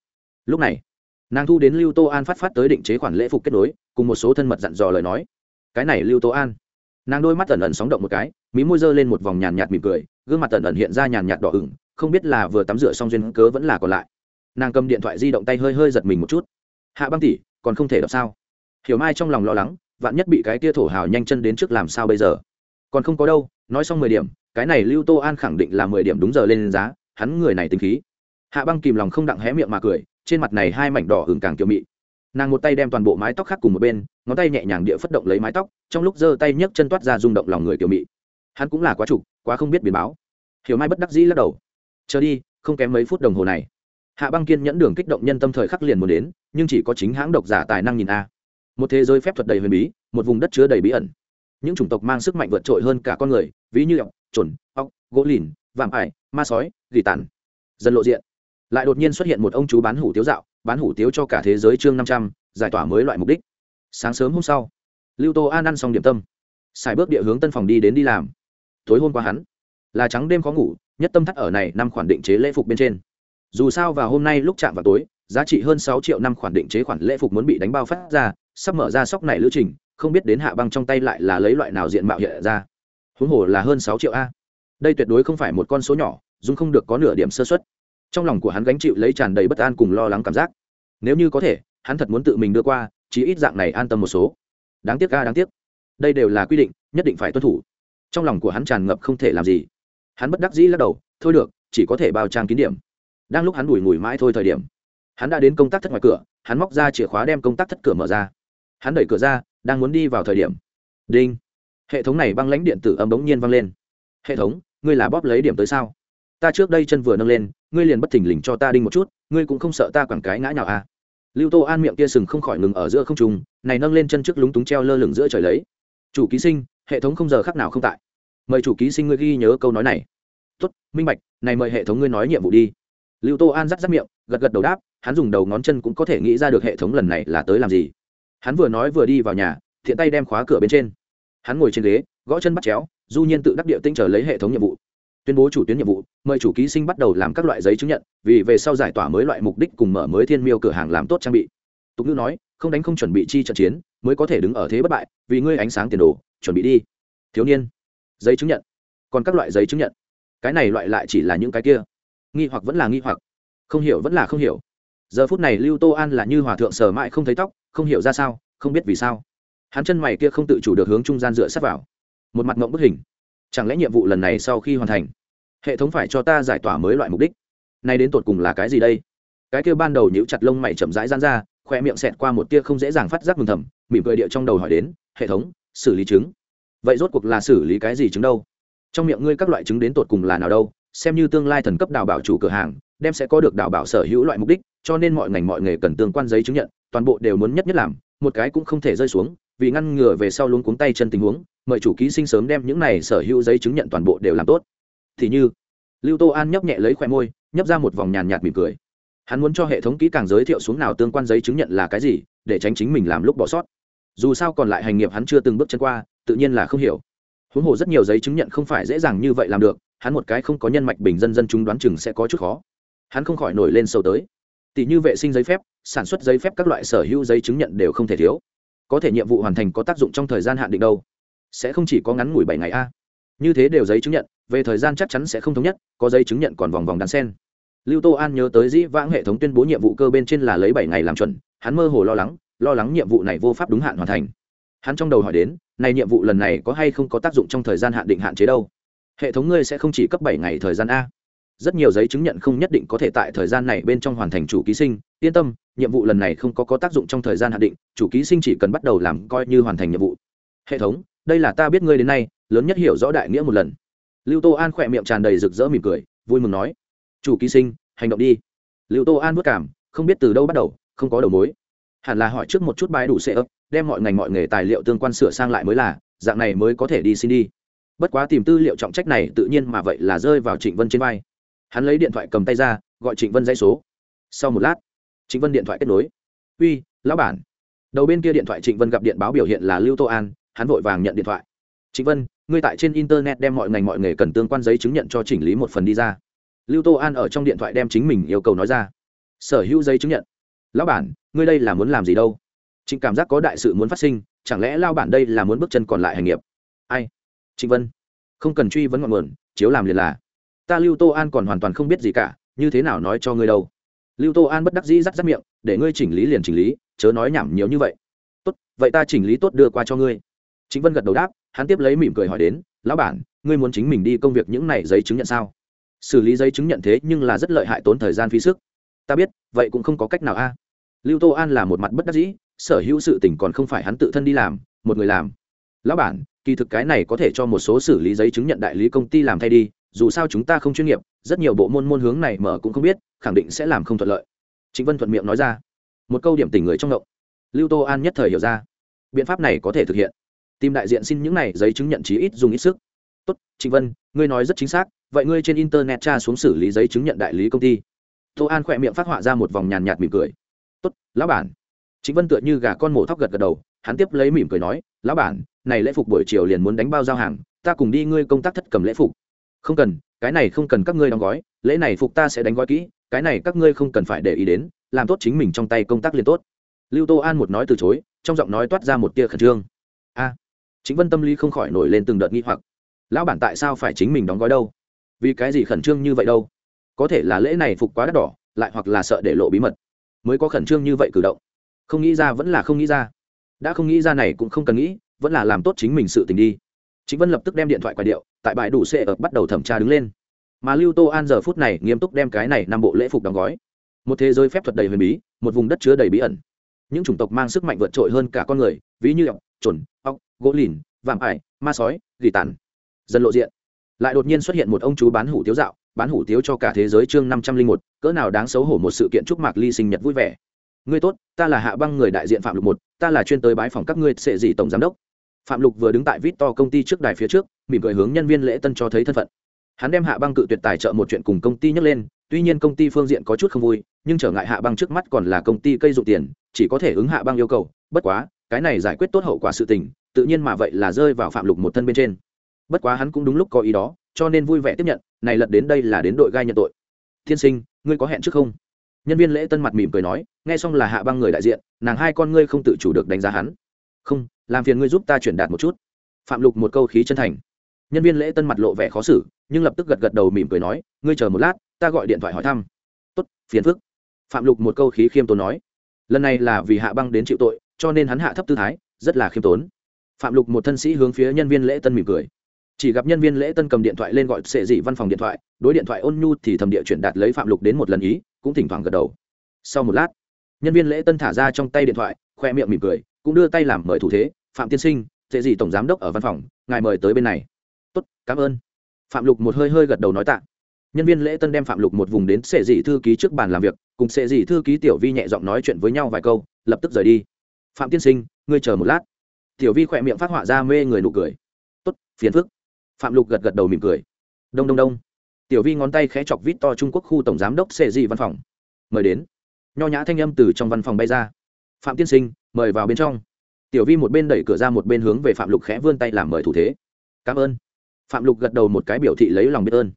lúc này, nàng thu đến lưu tô an phát phát tới định chế khoản lễ phục kết nối, cùng một số thân mật dặn dò lời nói. Cái này lưu tô an. Nàng đôi mắt ẩn ẩn sóng động một cái, mí môi dơ lên một vòng nhàn nhạt mỉm cười, gương mặt ẩn ẩn hiện ra nhàn nhạt đỏ ửng, không biết là vừa tắm rửa xong duyên cớ vẫn là còn lại. Nàng cầm điện thoại di động tay hơi hơi giật mình một chút. Hạ băng Tỉ còn không thể đọc sao? Hiểu mai trong lòng lo lắng, vạn nhất bị cái tia thổ hào nhanh chân đến trước làm sao bây giờ? Còn không có đâu, nói xong mười điểm, cái này lưu tô an khẳng định là mười điểm đúng giờ lên giá, hắn người này tính khí. Hạ băng kìm lòng không đặng hé miệng mà cười trên mặt này hai mảnh đỏ hừng càng kiểu mị. Nàng một tay đem toàn bộ mái tóc khác cùng một bên, ngón tay nhẹ nhàng địa phất động lấy mái tóc, trong lúc giơ tay nhấc chân toát ra rung động lòng người kiểu mị. Hắn cũng là quá trục quá không biết biến báo. Hiểu mai bất đắc dĩ lắc đầu. Chờ đi, không kém mấy phút đồng hồ này. Hạ băng kiên nhẫn đường kích động nhân tâm thời khắc liền muốn đến, nhưng chỉ có chính hãng độc giả tài năng nhìn a. Một thế giới phép thuật đầy huyền bí, một vùng đất chứa đầy bí ẩn. Những chủng tộc mang sức mạnh vượt trội hơn cả con người, ví như ọc trồn ọc gỗ lìn, vạm ải, ma sói, gỉ tàn. Dần lộ diện lại đột nhiên xuất hiện một ông chú bán hủ tiếu dạo, bán hủ tiếu cho cả thế giới chương năm trăm, giải tỏa mới loại mục đích. Sáng sớm hôm sau, lưu tô an ăn xong điểm tâm, xài bước địa hướng tân phòng đi đến đi làm. Tối hôm qua hắn là trắng đêm khó ngủ, nhất tâm thắt ở này năm khoản định chế lễ phục bên trên. Dù sao vào hôm nay lúc chạm vào tối, giá trị hơn sáu triệu năm khoản định chế khoản lễ phục muốn bị đánh bao phát ra, sắp mở ra sóc này lữ trình, không biết đến hạ băng trong tay lại là lấy loại nào diện mạo hiện ra. Huống hồ là hơn sáu triệu a. Đây tuyệt đối không phải một con số nhỏ dung không được có nửa điểm sơ xuất trong lòng của hắn gánh chịu lấy tràn đầy bất an cùng lo lắng cảm giác. Nếu như có thể, hắn thật muốn tự mình đưa qua, chí ít dạng này an tâm một số. Đáng tiếc ca đáng tiếc. Đây đều là quy định, nhất định phải tuân thủ. Trong lòng của hắn tràn ngập không thể làm gì. Hắn bất đắc dĩ lắc đầu, thôi được, chỉ có thể bao trang kín điểm. Đang lúc hắn đùi ngùi mãi thôi thời điểm, hắn đã đến công tác thất ngoài cửa, hắn móc ra chìa khóa đem công tác thất cửa mở ra. Hắn đẩy cửa ra, đang muốn đi vào thời điểm. Đinh! Hệ thống này băng lãnh điện tử âm bỗng nhiên vang lên. Hệ thống, ngươi là bóp lấy điểm tới sao? Ta trước đây chân vừa nâng lên ngươi liền bất thình lình cho ta đinh một chút, ngươi cũng không sợ ta quẳng cái ngã nào à? Lưu tô an miệng kia sừng không khỏi ngừng ở giữa không trùng này nâng lên chân trước lúng túng treo lơ lửng giữa trời lấy. Chủ ký sinh, hệ thống không giờ khác nào không tại. Mời chủ ký sinh ngươi ghi nhớ câu nói này. Tốt, minh bạch, này mời hệ thống ngươi nói nhiệm vụ đi. Lưu tô an rắc rắc miệng, gật gật đầu đáp, hắn dùng đầu ngón chân cũng có thể nghĩ ra được hệ thống lần này là tới làm gì. Hắn vừa nói vừa đi vào nhà, thiện tay đem khóa cửa bên trên. Hắn ngồi trên ghế, gõ chân bắt chéo, du nhiên tự đắc địa tinh trở lấy hệ thống nhiệm vụ tuyên bố chủ tuyến nhiệm vụ, mời chủ ký sinh bắt đầu làm các loại giấy chứng nhận, vì về sau giải tỏa mới loại mục đích cùng mở mới thiên miêu cửa hàng làm tốt trang bị. Tục ngữ nói, không đánh không chuẩn bị chi trận chiến, mới có thể đứng ở thế bất bại, vì ngươi ánh sáng tiền đồ, chuẩn bị đi. Thiếu niên, giấy chứng nhận. Còn các loại giấy chứng nhận. Cái này loại lại chỉ là những cái kia. Nghi hoặc vẫn là nghi hoặc. Không hiểu vẫn là không hiểu. Giờ phút này lưu tô an là như hòa thượng sờ mãi không thấy tóc, không hiểu ra sao, không biết vì sao. Hắn chân mày kia không tự chủ được hướng trung gian dựa sát vào. Một mặt mộng bức hình chẳng lẽ nhiệm vụ lần này sau khi hoàn thành, hệ thống phải cho ta giải tỏa mới loại mục đích? Nay đến tột cùng là cái gì đây? Cái kêu ban đầu nhíu chặt lông mày chậm rãi gian ra, khoe miệng xẹt qua một tia không dễ dàng phát giác mừng thầm, mỉm cười địa trong đầu hỏi đến, hệ thống, xử lý chứng. Vậy rốt cuộc là xử lý cái gì chứng đâu? Trong miệng ngươi các loại chứng đến tột cùng là nào đâu? Xem như tương lai thần cấp đào bảo chủ cửa hàng, đem sẽ có được đào bảo sở hữu loại mục đích, cho nên mọi ngành mọi nghề cần tương quan giấy chứng nhận, toàn bộ đều muốn nhất nhất làm, một cái cũng không thể rơi xuống, vì ngăn ngừa về sau luống cuống tay chân tình huống mời chủ ký sinh sớm đem những này sở hữu giấy chứng nhận toàn bộ đều làm tốt. Thì như, lưu tô an nhấp nhẹ lấy khoe môi, nhấp ra một vòng nhàn nhạt mỉm cười. Hắn muốn cho hệ thống kỹ càng giới thiệu xuống nào tương quan giấy chứng nhận là cái gì, để tránh chính mình làm lúc bỏ sót. Dù sao còn lại hành nghiệp hắn chưa từng bước chân qua, tự nhiên là không hiểu. Huống hồ rất nhiều giấy chứng nhận không phải dễ dàng như vậy làm được, hắn một cái không có nhân mạch bình dân dân chúng đoán chừng sẽ có chút khó. Hắn không khỏi nổi lên sâu tới. Tỷ như vệ sinh giấy phép, sản xuất giấy phép các loại sở hữu giấy chứng nhận đều không thể thiếu. Có thể nhiệm vụ hoàn thành có tác dụng trong thời gian hạn định đâu sẽ không chỉ có ngắn ngủi bảy ngày a. Như thế đều giấy chứng nhận, về thời gian chắc chắn sẽ không thống nhất, có giấy chứng nhận còn vòng vòng đan sen. Lưu tô an nhớ tới dĩ vãng hệ thống tuyên bố nhiệm vụ cơ bên trên là lấy bảy ngày làm chuẩn, hắn mơ hồ lo lắng lo lắng nhiệm vụ này vô pháp đúng hạn hoàn thành. Hắn trong đầu hỏi đến, này nhiệm vụ lần này có hay không có tác dụng trong thời gian hạn định hạn chế đâu? Hệ thống ngươi sẽ không chỉ cấp bảy ngày thời gian a. Rất nhiều giấy chứng nhận không nhất định có thể tại thời gian này bên trong hoàn thành chủ ký sinh, yên tâm, nhiệm vụ lần này không có có tác dụng trong thời gian hạn định, chủ ký sinh chỉ cần bắt đầu làm coi như hoàn thành nhiệm vụ. Hệ thống đây là ta biết ngươi đến nay, lớn nhất hiểu rõ đại nghĩa một lần. Lưu tô an khỏe miệng tràn đầy rực rỡ mỉm cười, vui mừng nói, chủ ký sinh, hành động đi. Lưu tô an vất cảm không biết từ đâu bắt đầu, không có đầu mối. Hẳn là hỏi trước một chút bài đủ xe ấp, đem mọi ngành mọi nghề tài liệu tương quan sửa sang lại mới là, dạng này mới có thể đi xin đi. Bất quá tìm tư liệu trọng trách này tự nhiên mà vậy là rơi vào trịnh vân trên vai. Hắn lấy điện thoại cầm tay ra, gọi trịnh vân dãy số. Sau một lát, trịnh vân điện thoại kết nối. Uy, lão bản. Đầu bên kia điện thoại trịnh vân gặp điện báo biểu hiện là lưu tô an hắn vội vàng nhận điện thoại. Trịnh vân, ngươi tại trên internet đem mọi ngành mọi nghề cần tương quan giấy chứng nhận cho chỉnh lý một phần đi ra. Lưu tô an ở trong điện thoại đem chính mình yêu cầu nói ra. Sở hữu giấy chứng nhận. Lão bản, ngươi đây là muốn làm gì đâu? Trịnh cảm giác có đại sự muốn phát sinh, chẳng lẽ lao bản đây là muốn bước chân còn lại hành nghiệp? Ai? Trịnh vân, không cần truy vấn ngọn nguồn, chiếu làm liền là. Ta lưu tô an còn hoàn toàn không biết gì cả, như thế nào nói cho ngươi đâu? Lưu tô an bất đắc dĩ rắt rắt miệng, để ngươi chỉnh lý liền chỉnh lý, chớ nói nhảm nhiều như vậy. Tốt, vậy ta chỉnh lý tốt đưa qua cho ngươi chính vân gật đầu đáp, hắn tiếp lấy mỉm cười hỏi đến, lão bản, ngươi muốn chính mình đi công việc những này giấy chứng nhận sao? Xử lý giấy chứng nhận thế nhưng là rất lợi hại tốn thời gian phí sức. Ta biết, vậy cũng không có cách nào a. Lưu tô an là một mặt bất đắc dĩ, sở hữu sự tỉnh còn không phải hắn tự thân đi làm, một người làm. Lão bản, kỳ thực cái này có thể cho một số xử lý giấy chứng nhận đại lý công ty làm thay đi, dù sao chúng ta không chuyên nghiệp, rất nhiều bộ môn môn hướng này mở cũng không biết, khẳng định sẽ làm không thuận lợi. Chính vân thuận miệng nói ra. Một câu điểm tình người trong động lưu tô an nhất thời hiểu ra. Biện pháp này có thể thực hiện tìm đại diện xin những này giấy chứng nhận chí ít dùng ít sức. Tốt, trịnh vân, ngươi nói rất chính xác, vậy ngươi trên internet tra xuống xử lý giấy chứng nhận đại lý công ty. Tô an khỏe miệng phát họa ra một vòng nhàn nhạt mỉm cười. Tốt, lão bản. Trịnh vân tựa như gà con mổ thóc gật gật đầu, hắn tiếp lấy mỉm cười nói, lão bản, này lễ phục buổi chiều liền muốn đánh bao giao hàng, ta cùng đi ngươi công tác thất cầm lễ phục. Không cần, cái này không cần các ngươi đóng gói, lễ này phục ta sẽ đánh gói kỹ, cái này các ngươi không cần phải để ý đến, làm tốt chính mình trong tay công tác liền tốt. Lưu tô an một nói từ chối, trong giọng nói toát ra một tia khẩn trương. A chính vân tâm lý không khỏi nổi lên từng đợt nghi hoặc. Lão bản tại sao phải chính mình đóng gói đâu? Vì cái gì khẩn trương như vậy đâu? Có thể là lễ này phục quá đắt đỏ, lại hoặc là sợ để lộ bí mật. Mới có khẩn trương như vậy cử động. Không nghĩ ra vẫn là không nghĩ ra. Đã không nghĩ ra này cũng không cần nghĩ, vẫn là làm tốt chính mình sự tình đi. Chính vân lập tức đem điện thoại quay điệu, tại bãi đủ xe ở bắt đầu thẩm tra đứng lên. Mà lưu tô an giờ phút này nghiêm túc đem cái này năm bộ lễ phục đóng gói. Một thế giới phép thuật đầy huyền bí, một vùng đất chứa đầy bí ẩn. Những chủng tộc mang sức mạnh vượt trội hơn cả con người, ví như ọc trồn ốc, gỗ lìn vạm ải ma sói gỉ tàn. Dần lộ diện. Lại đột nhiên xuất hiện một ông chú bán hủ tiếu dạo bán hủ tiếu cho cả thế giới chương năm trăm linh một cỡ nào đáng xấu hổ một sự kiện chúc mạc ly sinh nhật vui vẻ. Ngươi tốt ta là hạ băng người đại diện phạm lục một ta là chuyên tới bái phòng các ngươi sệ dị tổng giám đốc. Phạm lục vừa đứng tại vít to công ty trước đài phía trước mỉm cười hướng nhân viên lễ tân cho thấy thân phận. Hắn đem hạ băng cự tuyệt tài trợ một chuyện cùng công ty nhắc lên tuy nhiên công ty phương diện có chút không vui nhưng trở ngại hạ băng trước mắt còn là công ty cây dụng tiền chỉ có thể ứng hạ băng yêu cầu bất quá cái này giải quyết tốt hậu quả sự tình, tự nhiên mà vậy là rơi vào phạm lục một thân bên trên. Bất quá hắn cũng đúng lúc có ý đó, cho nên vui vẻ tiếp nhận, này lật đến đây là đến đội gai nhận tội. Tiên sinh, ngươi có hẹn trước không? Nhân viên lễ tân mặt mỉm cười nói, nghe xong là hạ băng người đại diện, nàng hai con ngươi không tự chủ được đánh giá hắn. Không, làm phiền ngươi giúp ta chuyển đạt một chút. Phạm lục một câu khí chân thành. Nhân viên lễ tân mặt lộ vẻ khó xử, nhưng lập tức gật gật đầu mỉm cười nói, ngươi chờ một lát, ta gọi điện thoại hỏi thăm. Tốt, phiền phức. Phạm lục một câu khí khiêm tốn nói. Lần này là vì hạ băng đến chịu tội cho nên hắn hạ thấp tư thái, rất là khiêm tốn. Phạm lục một thân sĩ hướng phía nhân viên lễ tân mỉm cười. Chỉ gặp nhân viên lễ tân cầm điện thoại lên gọi sệ dị văn phòng điện thoại, đối điện thoại ôn nhu thì thầm địa chuyển đạt lấy phạm lục đến một lần ý, cũng thỉnh thoảng gật đầu. Sau một lát, nhân viên lễ tân thả ra trong tay điện thoại, khoe miệng mỉm cười, cũng đưa tay làm mời thủ thế, phạm tiên sinh, sệ dị tổng giám đốc ở văn phòng, ngài mời tới bên này. Tốt, cảm ơn. Phạm lục một hơi hơi gật đầu nói tạ. Nhân viên lễ tân đem phạm lục một vùng đến sệ dị thư ký trước bàn làm việc, cùng sệ dị thư ký tiểu vi nhẹ giọng nói chuyện với nhau vài câu, lập tức rời đi phạm tiên sinh, ngươi chờ một lát. Tiểu vi khỏe miệng phát họa ra mê người nụ cười. Tốt, phiền phức. Phạm lục gật gật đầu mỉm cười. Đông đông đông. Tiểu vi ngón tay khẽ chọc vít to trung quốc khu tổng giám đốc sệ dị văn phòng. Mời đến. Nho nhã thanh âm từ trong văn phòng bay ra. Phạm tiên sinh, mời vào bên trong. Tiểu vi một bên đẩy cửa ra một bên hướng về phạm lục khẽ vươn tay làm mời thủ thế. Cảm ơn. Phạm lục gật đầu một cái biểu thị lấy lòng biết ơn.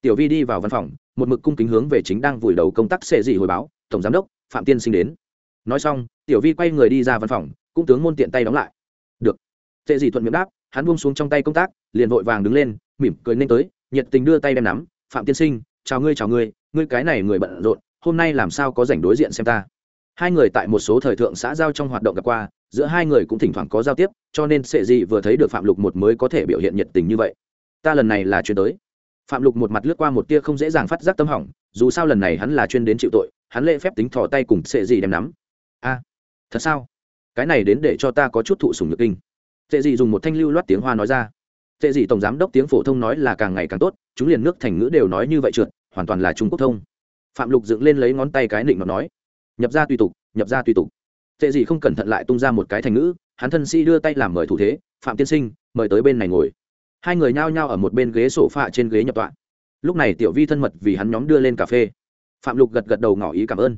Tiểu vi đi vào văn phòng, một mực cung kính hướng về chính đang vùi đầu công tác sệ dị hồi báo, tổng giám đốc, phạm tiên sinh đến nói xong, tiểu vi quay người đi ra văn phòng, cũng tướng môn tiện tay đóng lại. Được. Sệ dị thuận miệng đáp, hắn buông xuống trong tay công tác, liền vội vàng đứng lên, mỉm cười nên tới, nhiệt tình đưa tay đem nắm. Phạm tiên sinh, chào ngươi chào ngươi ngươi cái này người bận rộn, hôm nay làm sao có rảnh đối diện xem ta? Hai người tại một số thời thượng xã giao trong hoạt động gặp qua, giữa hai người cũng thỉnh thoảng có giao tiếp, cho nên sệ dị vừa thấy được phạm lục một mới có thể biểu hiện nhiệt tình như vậy. Ta lần này là chuyên tới. Phạm lục một mặt lướt qua một tia không dễ dàng phát giác tâm hỏng, dù sao lần này hắn là chuyên đến chịu tội, hắn lễ phép tính thò tay cùng sệ dị đem nắm thật sao? Cái này đến để cho ta có chút thụ sùng nhược kinh. Tệ dị dùng một thanh lưu loát tiếng hoa nói ra. Tệ dị tổng giám đốc tiếng phổ thông nói là càng ngày càng tốt, chúng liền nước thành ngữ đều nói như vậy trượt, hoàn toàn là trung quốc thông. Phạm lục dựng lên lấy ngón tay cái định mà nói. Nhập ra tùy tục, nhập ra tùy tục. Tệ dị không cẩn thận lại tung ra một cái thành ngữ, hắn thân sĩ đưa tay làm mời thủ thế, phạm tiên sinh, mời tới bên này ngồi. Hai người nhao nhao ở một bên ghế sổ phạ trên ghế nhập tọa. Lúc này tiểu vi thân mật vì hắn nhóm đưa lên cà phê. Phạm lục gật gật đầu ngỏ ý cảm ơn.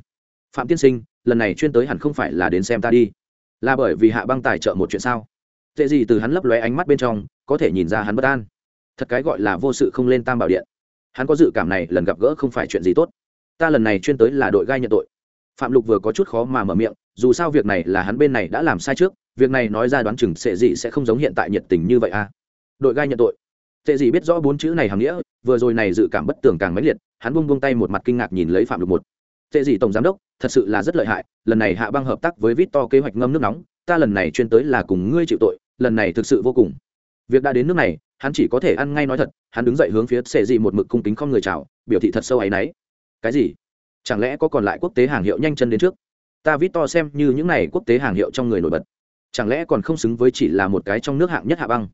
Phạm tiên sinh lần này chuyên tới hẳn không phải là đến xem ta đi. Là bởi vì hạ băng tài trợ một chuyện sao? Tệ gì từ hắn lấp lóe ánh mắt bên trong, có thể nhìn ra hắn bất an. Thật cái gọi là vô sự không lên tam bảo điện. Hắn có dự cảm này, lần gặp gỡ không phải chuyện gì tốt. Ta lần này chuyên tới là đội gai nhận tội. Phạm lục vừa có chút khó mà mở miệng, dù sao việc này là hắn bên này đã làm sai trước, việc này nói ra đoán chừng sệ dị sẽ không giống hiện tại nhiệt tình như vậy à. Đội gai nhận tội. Sệ dị biết rõ bốn chữ này hàm nghĩa, vừa rồi này dự cảm bất tường càng mãnh liệt, hắn buông buông tay một mặt kinh ngạc nhìn lấy phạm lục một tệ gì tổng giám đốc, thật sự là rất lợi hại, lần này hạ băng hợp tác với vít to kế hoạch ngâm nước nóng, ta lần này chuyên tới là cùng ngươi chịu tội, lần này thực sự vô cùng. Việc đã đến nước này, hắn chỉ có thể ăn ngay nói thật, hắn đứng dậy hướng phía sệ dị một mực cung kính không người chào, biểu thị thật sâu áy náy. Cái gì? Chẳng lẽ có còn lại quốc tế hàng hiệu nhanh chân đến trước? Ta vít to xem như những này quốc tế hàng hiệu trong người nổi bật. Chẳng lẽ còn không xứng với chỉ là một cái trong nước hạng nhất hạ băng?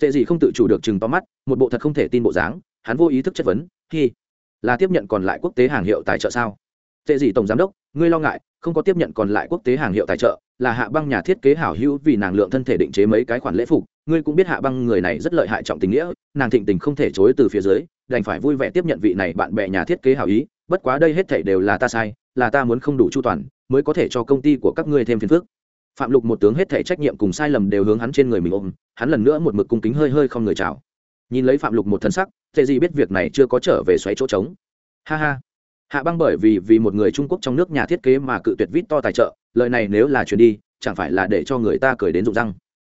Tệ gì không tự chủ được chừng to mắt, một bộ thật không thể tin bộ dáng, hắn vô ý thức chất vấn khi là tiếp nhận còn lại quốc tế hàng hiệu tài trợ sao? Tệ gì tổng giám đốc, ngươi lo ngại, không có tiếp nhận còn lại quốc tế hàng hiệu tài trợ, là hạ băng nhà thiết kế hảo hữu vì nàng lượng thân thể định chế mấy cái khoản lễ phục, ngươi cũng biết hạ băng người này rất lợi hại trọng tình nghĩa, nàng thịnh tình không thể chối từ phía dưới, đành phải vui vẻ tiếp nhận vị này bạn bè nhà thiết kế hảo ý, bất quá đây hết thảy đều là ta sai, là ta muốn không đủ chu toàn, mới có thể cho công ty của các ngươi thêm phiền phức. Phạm lục một tướng hết thảy trách nhiệm cùng sai lầm đều hướng hắn trên người mình ôm, hắn lần nữa một mực cung kính hơi hơi không người chào. Nhìn lấy phạm lục một thân sắc, tệ gì biết việc này chưa có trở về xoáy chỗ trống. Ha ha hạ băng bởi vì vì một người trung quốc trong nước nhà thiết kế mà cự tuyệt vít to tài trợ, lời này nếu là chuyển đi, chẳng phải là để cho người ta cười đến rụng răng.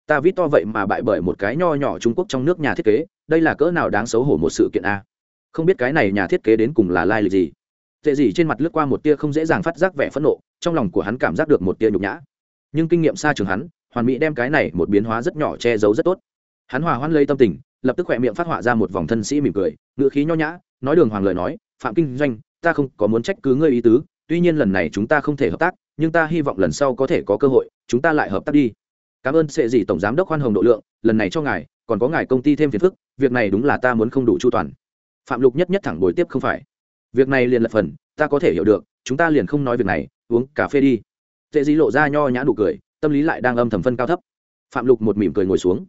Ta vít to vậy mà bại bởi một cái nho nhỏ trung quốc trong nước nhà thiết kế, đây là cỡ nào đáng xấu hổ một sự kiện a? Không biết cái này nhà thiết kế đến cùng là lai lịch gì. Tệ gì trên mặt lướt qua một tia không dễ dàng phát giác vẻ phẫn nộ, trong lòng của hắn cảm giác được một tia nhục nhã. Nhưng kinh nghiệm xa trường hắn, hoàn mỹ đem cái này một biến hóa rất nhỏ che giấu rất tốt. Hắn hòa hoan lây tâm tình, lập tức khỏe miệng phát họa ra một vòng thân sĩ mỉm cười ngự khí nho nhã, nói đường hoàng lời nói, phạm kinh doanh ta không có muốn trách cứ ngươi ý tứ, tuy nhiên lần này chúng ta không thể hợp tác, nhưng ta hy vọng lần sau có thể có cơ hội, chúng ta lại hợp tác đi. Cảm ơn sệ dị tổng giám đốc khoan hồng độ lượng, lần này cho ngài, còn có ngài công ty thêm phiền phức, việc này đúng là ta muốn không đủ chu toàn. Phạm lục nhất nhất thẳng bồi tiếp không phải. Việc này liền lật phần, ta có thể hiểu được, chúng ta liền không nói việc này, uống cà phê đi. Sệ dị lộ ra nho nhã nụ cười, tâm lý lại đang âm thầm phân cao thấp. Phạm lục một mỉm cười ngồi xuống.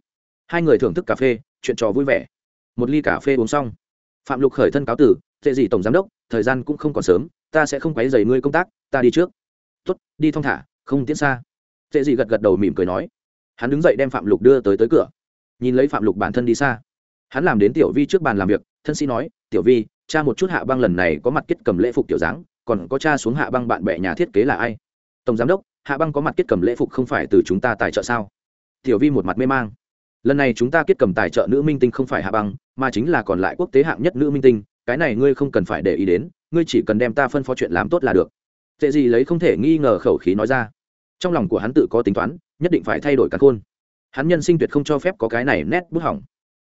Hai người thưởng thức cà phê, chuyện trò vui vẻ. Một ly cà phê uống xong. Phạm lục khởi thân cáo tử sệ gì tổng giám đốc, thời gian cũng không còn sớm, ta sẽ không quấy dày ngươi công tác, ta đi trước. Tuất đi thong thả, không tiến xa. Tệ gì gật gật đầu mỉm cười nói. Hắn đứng dậy đem phạm lục đưa tới tới cửa. Nhìn lấy phạm lục bản thân đi xa. Hắn làm đến tiểu vi trước bàn làm việc, thân sĩ nói, tiểu vi, cha một chút hạ băng lần này có mặt kết cầm lễ phục tiểu dáng, còn có cha xuống hạ băng bạn bè nhà thiết kế là ai? Tổng giám đốc, hạ băng có mặt kết cầm lễ phục không phải từ chúng ta tài trợ sao? Tiểu vi một mặt mê mang. Lần này chúng ta kết cầm tài trợ nữ minh tinh không phải hạ băng, mà chính là còn lại quốc tế hạng nhất nữ minh tinh cái này ngươi không cần phải để ý đến, ngươi chỉ cần đem ta phân phó chuyện làm tốt là được. Tệ gì lấy không thể nghi ngờ khẩu khí nói ra. Trong lòng của hắn tự có tính toán, nhất định phải thay đổi căn khôn. Hắn nhân sinh tuyệt không cho phép có cái này nét bút hỏng.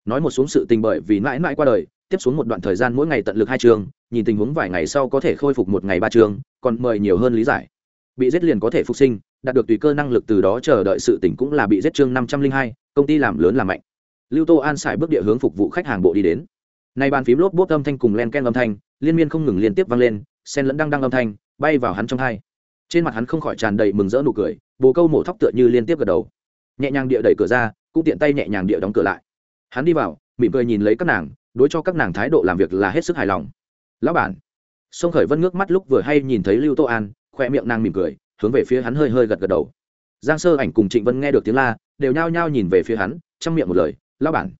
Nói một xuống sự tình bởi vì mãi mãi qua đời, tiếp xuống một đoạn thời gian mỗi ngày tận lực hai trường, nhìn tình huống vài ngày sau có thể khôi phục một ngày ba trường, còn mời nhiều hơn lý giải. Bị giết liền có thể phục sinh, đạt được tùy cơ năng lực từ đó chờ đợi sự tỉnh cũng là bị giết chương năm trăm linh hai, công ty làm lớn làm mạnh. Lưu tô an xài bước địa hướng phục vụ khách hàng bộ đi đến nay bàn phím lốp bốp âm thanh cùng len ken âm thanh, liên miên không ngừng liên tiếp vang lên, sen lẫn đang đang âm thanh, bay vào hắn trong hai. Trên mặt hắn không khỏi tràn đầy mừng rỡ nụ cười, bồ câu mổ thóc tựa như liên tiếp gật đầu. Nhẹ nhàng địa đẩy cửa ra, cũng tiện tay nhẹ nhàng địa đóng cửa lại. Hắn đi vào, mỉm cười nhìn lấy các nàng, đối cho các nàng thái độ làm việc là hết sức hài lòng. Lão bản. Sông khởi vân ngước mắt lúc vừa hay nhìn thấy lưu tô an khoe miệng nàng mỉm cười, hướng về phía hắn hơi hơi gật gật đầu. Giang sơ ảnh cùng trịnh vân nghe được tiếng la, đều nhao nhao nhìn về phía hắn, trong miệng một lời, lão bản.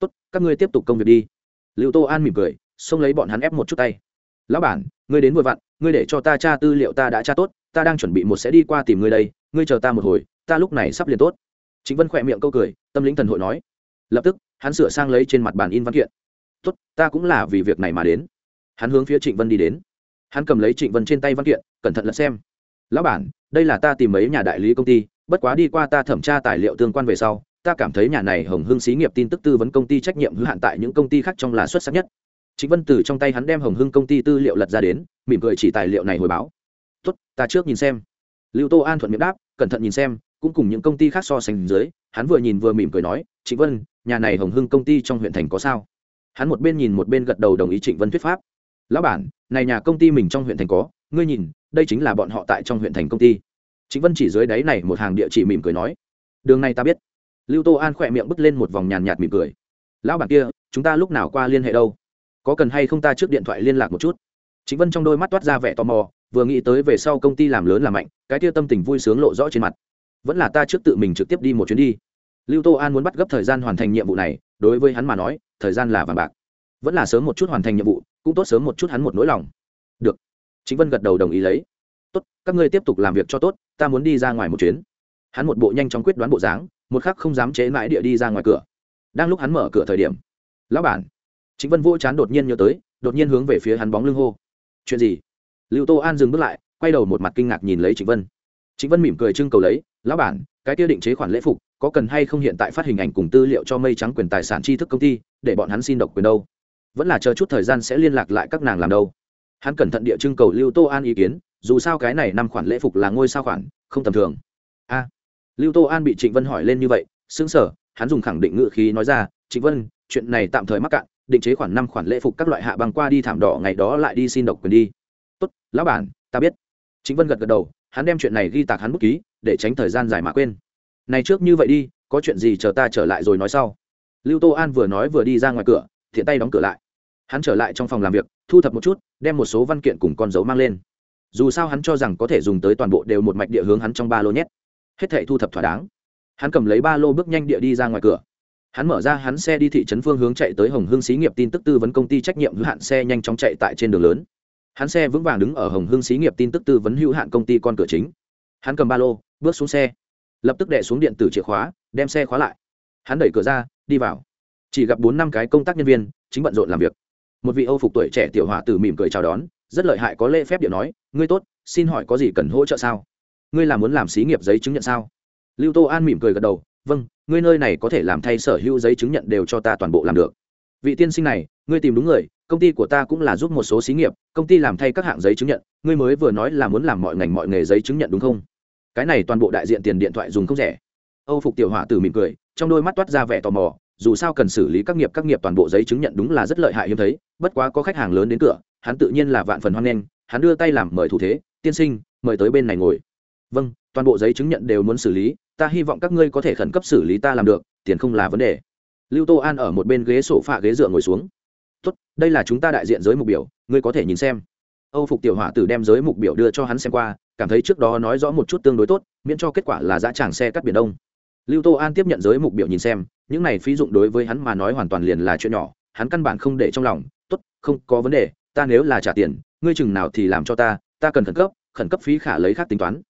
Tốt, các ngươi tiếp tục công việc đi lưu tô an mỉm cười, xông lấy bọn hắn ép một chút tay. Lão bản, ngươi đến vội vặn, ngươi để cho ta tra tư liệu ta đã tra tốt, ta đang chuẩn bị một sẽ đi qua tìm ngươi đây, ngươi chờ ta một hồi, ta lúc này sắp liền tốt. Chính vân khỏe miệng câu cười, tâm lĩnh thần hội nói. Lập tức, hắn sửa sang lấy trên mặt bàn in văn kiện. Tốt, ta cũng là vì việc này mà đến. Hắn hướng phía trịnh vân đi đến. Hắn cầm lấy trịnh vân trên tay văn kiện, cẩn thận lật xem. Lão bản, đây là ta tìm mấy nhà đại lý công ty, bất quá đi qua ta thẩm tra tài liệu tương quan về sau ta cảm thấy nhà này hồng hưng xí nghiệp tin tức tư vấn công ty trách nhiệm hữu hạn tại những công ty khác trong là xuất sắc nhất. Chính vân từ trong tay hắn đem hồng hưng công ty tư liệu lật ra đến, mỉm cười chỉ tài liệu này hồi báo. Tốt, ta trước nhìn xem. Lưu tô an thuận miệng đáp, cẩn thận nhìn xem, cũng cùng những công ty khác so sánh dưới, hắn vừa nhìn vừa mỉm cười nói, trịnh vân, nhà này hồng hưng công ty trong huyện thành có sao? Hắn một bên nhìn một bên gật đầu đồng ý trịnh vân thuyết pháp. Lão bản, này nhà công ty mình trong huyện thành có, ngươi nhìn, đây chính là bọn họ tại trong huyện thành công ty. Trịnh vân chỉ dưới đáy này một hàng địa chỉ mỉm cười nói, đường này ta biết lưu tô an khỏe miệng bứt lên một vòng nhàn nhạt mỉm cười. Lão bản kia, chúng ta lúc nào qua liên hệ đâu? Có cần hay không ta trước điện thoại liên lạc một chút? Chính vân trong đôi mắt toát ra vẻ tò mò, vừa nghĩ tới về sau công ty làm lớn làm mạnh, cái tia tâm tình vui sướng lộ rõ trên mặt. Vẫn là ta trước tự mình trực tiếp đi một chuyến đi. Lưu tô an muốn bắt gấp thời gian hoàn thành nhiệm vụ này, đối với hắn mà nói, thời gian là vàng bạc. Vẫn là sớm một chút hoàn thành nhiệm vụ, cũng tốt sớm một chút hắn một nỗi lòng. Được. Chính vân gật đầu đồng ý lấy. Tốt, các ngươi tiếp tục làm việc cho tốt, ta muốn đi ra ngoài một chuyến. Hắn một bộ nhanh chóng quyết đoán bộ dáng một khắc không dám chế mãi địa đi ra ngoài cửa. Đang lúc hắn mở cửa thời điểm, lão bản chính vân vô chán đột nhiên nhớ tới, đột nhiên hướng về phía hắn bóng lưng hô. Chuyện gì? Lưu tô an dừng bước lại, quay đầu một mặt kinh ngạc nhìn lấy trịnh vân. Trịnh vân mỉm cười trưng cầu lấy, lão bản, cái kia định chế khoản lễ phục, có cần hay không hiện tại phát hình ảnh cùng tư liệu cho mây trắng quyền tài sản tri thức công ty, để bọn hắn xin độc quyền đâu? Vẫn là chờ chút thời gian sẽ liên lạc lại các nàng làm đâu? Hắn cẩn thận địa trưng cầu lưu tô an ý kiến, dù sao cái này năm khoản lễ phục là ngôi sao khoản, không tầm thường lưu tô an bị trịnh vân hỏi lên như vậy xứng sở hắn dùng khẳng định ngự khí nói ra, trịnh vân, chuyện này tạm thời mắc cạn, định chế khoản năm khoản lễ phục các loại hạ bằng qua đi thảm đỏ, ngày đó lại đi xin độc quyền đi. Tốt, lão bản, ta biết. Trịnh vân gật gật đầu, hắn đem chuyện này ghi tạc hắn bút ký, để tránh thời gian dài mà quên. Này trước như vậy đi, có chuyện gì chờ ta trở lại rồi nói sau. Lưu tô an vừa nói vừa đi ra ngoài cửa, thiện tay đóng cửa lại. Hắn trở lại trong phòng làm việc, thu thập một chút, đem một số văn kiện cùng con dấu mang lên. Dù sao hắn cho rằng có thể dùng tới toàn bộ đều một mạch địa hướng hắn trong ba lô nhét hết thệ thu thập thỏa đáng. Hắn cầm lấy ba lô bước nhanh địa đi ra ngoài cửa. Hắn mở ra, hắn xe đi thị trấn phương hướng chạy tới hồng hương xí nghiệp tin tức tư vấn công ty trách nhiệm hữu hạn xe nhanh chóng chạy tại trên đường lớn. Hắn xe vững vàng đứng ở hồng hương xí nghiệp tin tức tư vấn hữu hạn công ty con cửa chính. Hắn cầm ba lô, bước xuống xe. Lập tức đệ xuống điện tử chìa khóa, đem xe khóa lại. Hắn đẩy cửa ra, đi vào. Chỉ gặp bốn năm cái công tác nhân viên, chính bận rộn làm việc. Một vị âu phục tuổi trẻ tiểu hòa tử mỉm cười chào đón, rất lợi hại có lễ phép điện nói, ngươi tốt, xin hỏi có gì cần hỗ trợ sao? Ngươi là muốn làm xí nghiệp giấy chứng nhận sao? Lưu tô an mỉm cười gật đầu vâng ngươi nơi này có thể làm thay sở hữu giấy chứng nhận đều cho ta toàn bộ làm được. Vị tiên sinh này, ngươi tìm đúng người, công ty của ta cũng là giúp một số xí nghiệp, công ty làm thay các hạng giấy chứng nhận, ngươi mới vừa nói là muốn làm mọi ngành mọi nghề giấy chứng nhận đúng không? Cái này toàn bộ đại diện tiền điện thoại dùng không rẻ. Âu phục tiểu hỏa tử mỉm cười, trong đôi mắt toát ra vẻ tò mò, dù sao cần xử lý các nghiệp các nghiệp toàn bộ giấy chứng nhận đúng là rất lợi hại hiếm thấy, bất quá có khách hàng lớn đến cửa, hắn tự nhiên là vạn phần hoan nghênh, hắn đưa tay làm mời thủ thế, tiên sinh, mời tới bên này ngồi vâng toàn bộ giấy chứng nhận đều muốn xử lý, ta hy vọng các ngươi có thể khẩn cấp xử lý ta làm được, tiền không là vấn đề. Lưu tô an ở một bên ghế sổ phạ ghế dựa ngồi xuống. Tốt, đây là chúng ta đại diện giới mục biểu, ngươi có thể nhìn xem. Âu phục tiểu hỏa tử đem giới mục biểu đưa cho hắn xem qua, cảm thấy trước đó nói rõ một chút tương đối tốt, miễn cho kết quả là giá tràng xe cắt biển đông. Lưu tô an tiếp nhận giới mục biểu nhìn xem, những này phí dụng đối với hắn mà nói hoàn toàn liền là chuyện nhỏ, hắn căn bản không để trong lòng. Tốt, không có vấn đề, ta nếu là trả tiền, ngươi chừng nào thì làm cho ta ta cần khẩn cấp khẩn cấp phí khả lấy khác tính toán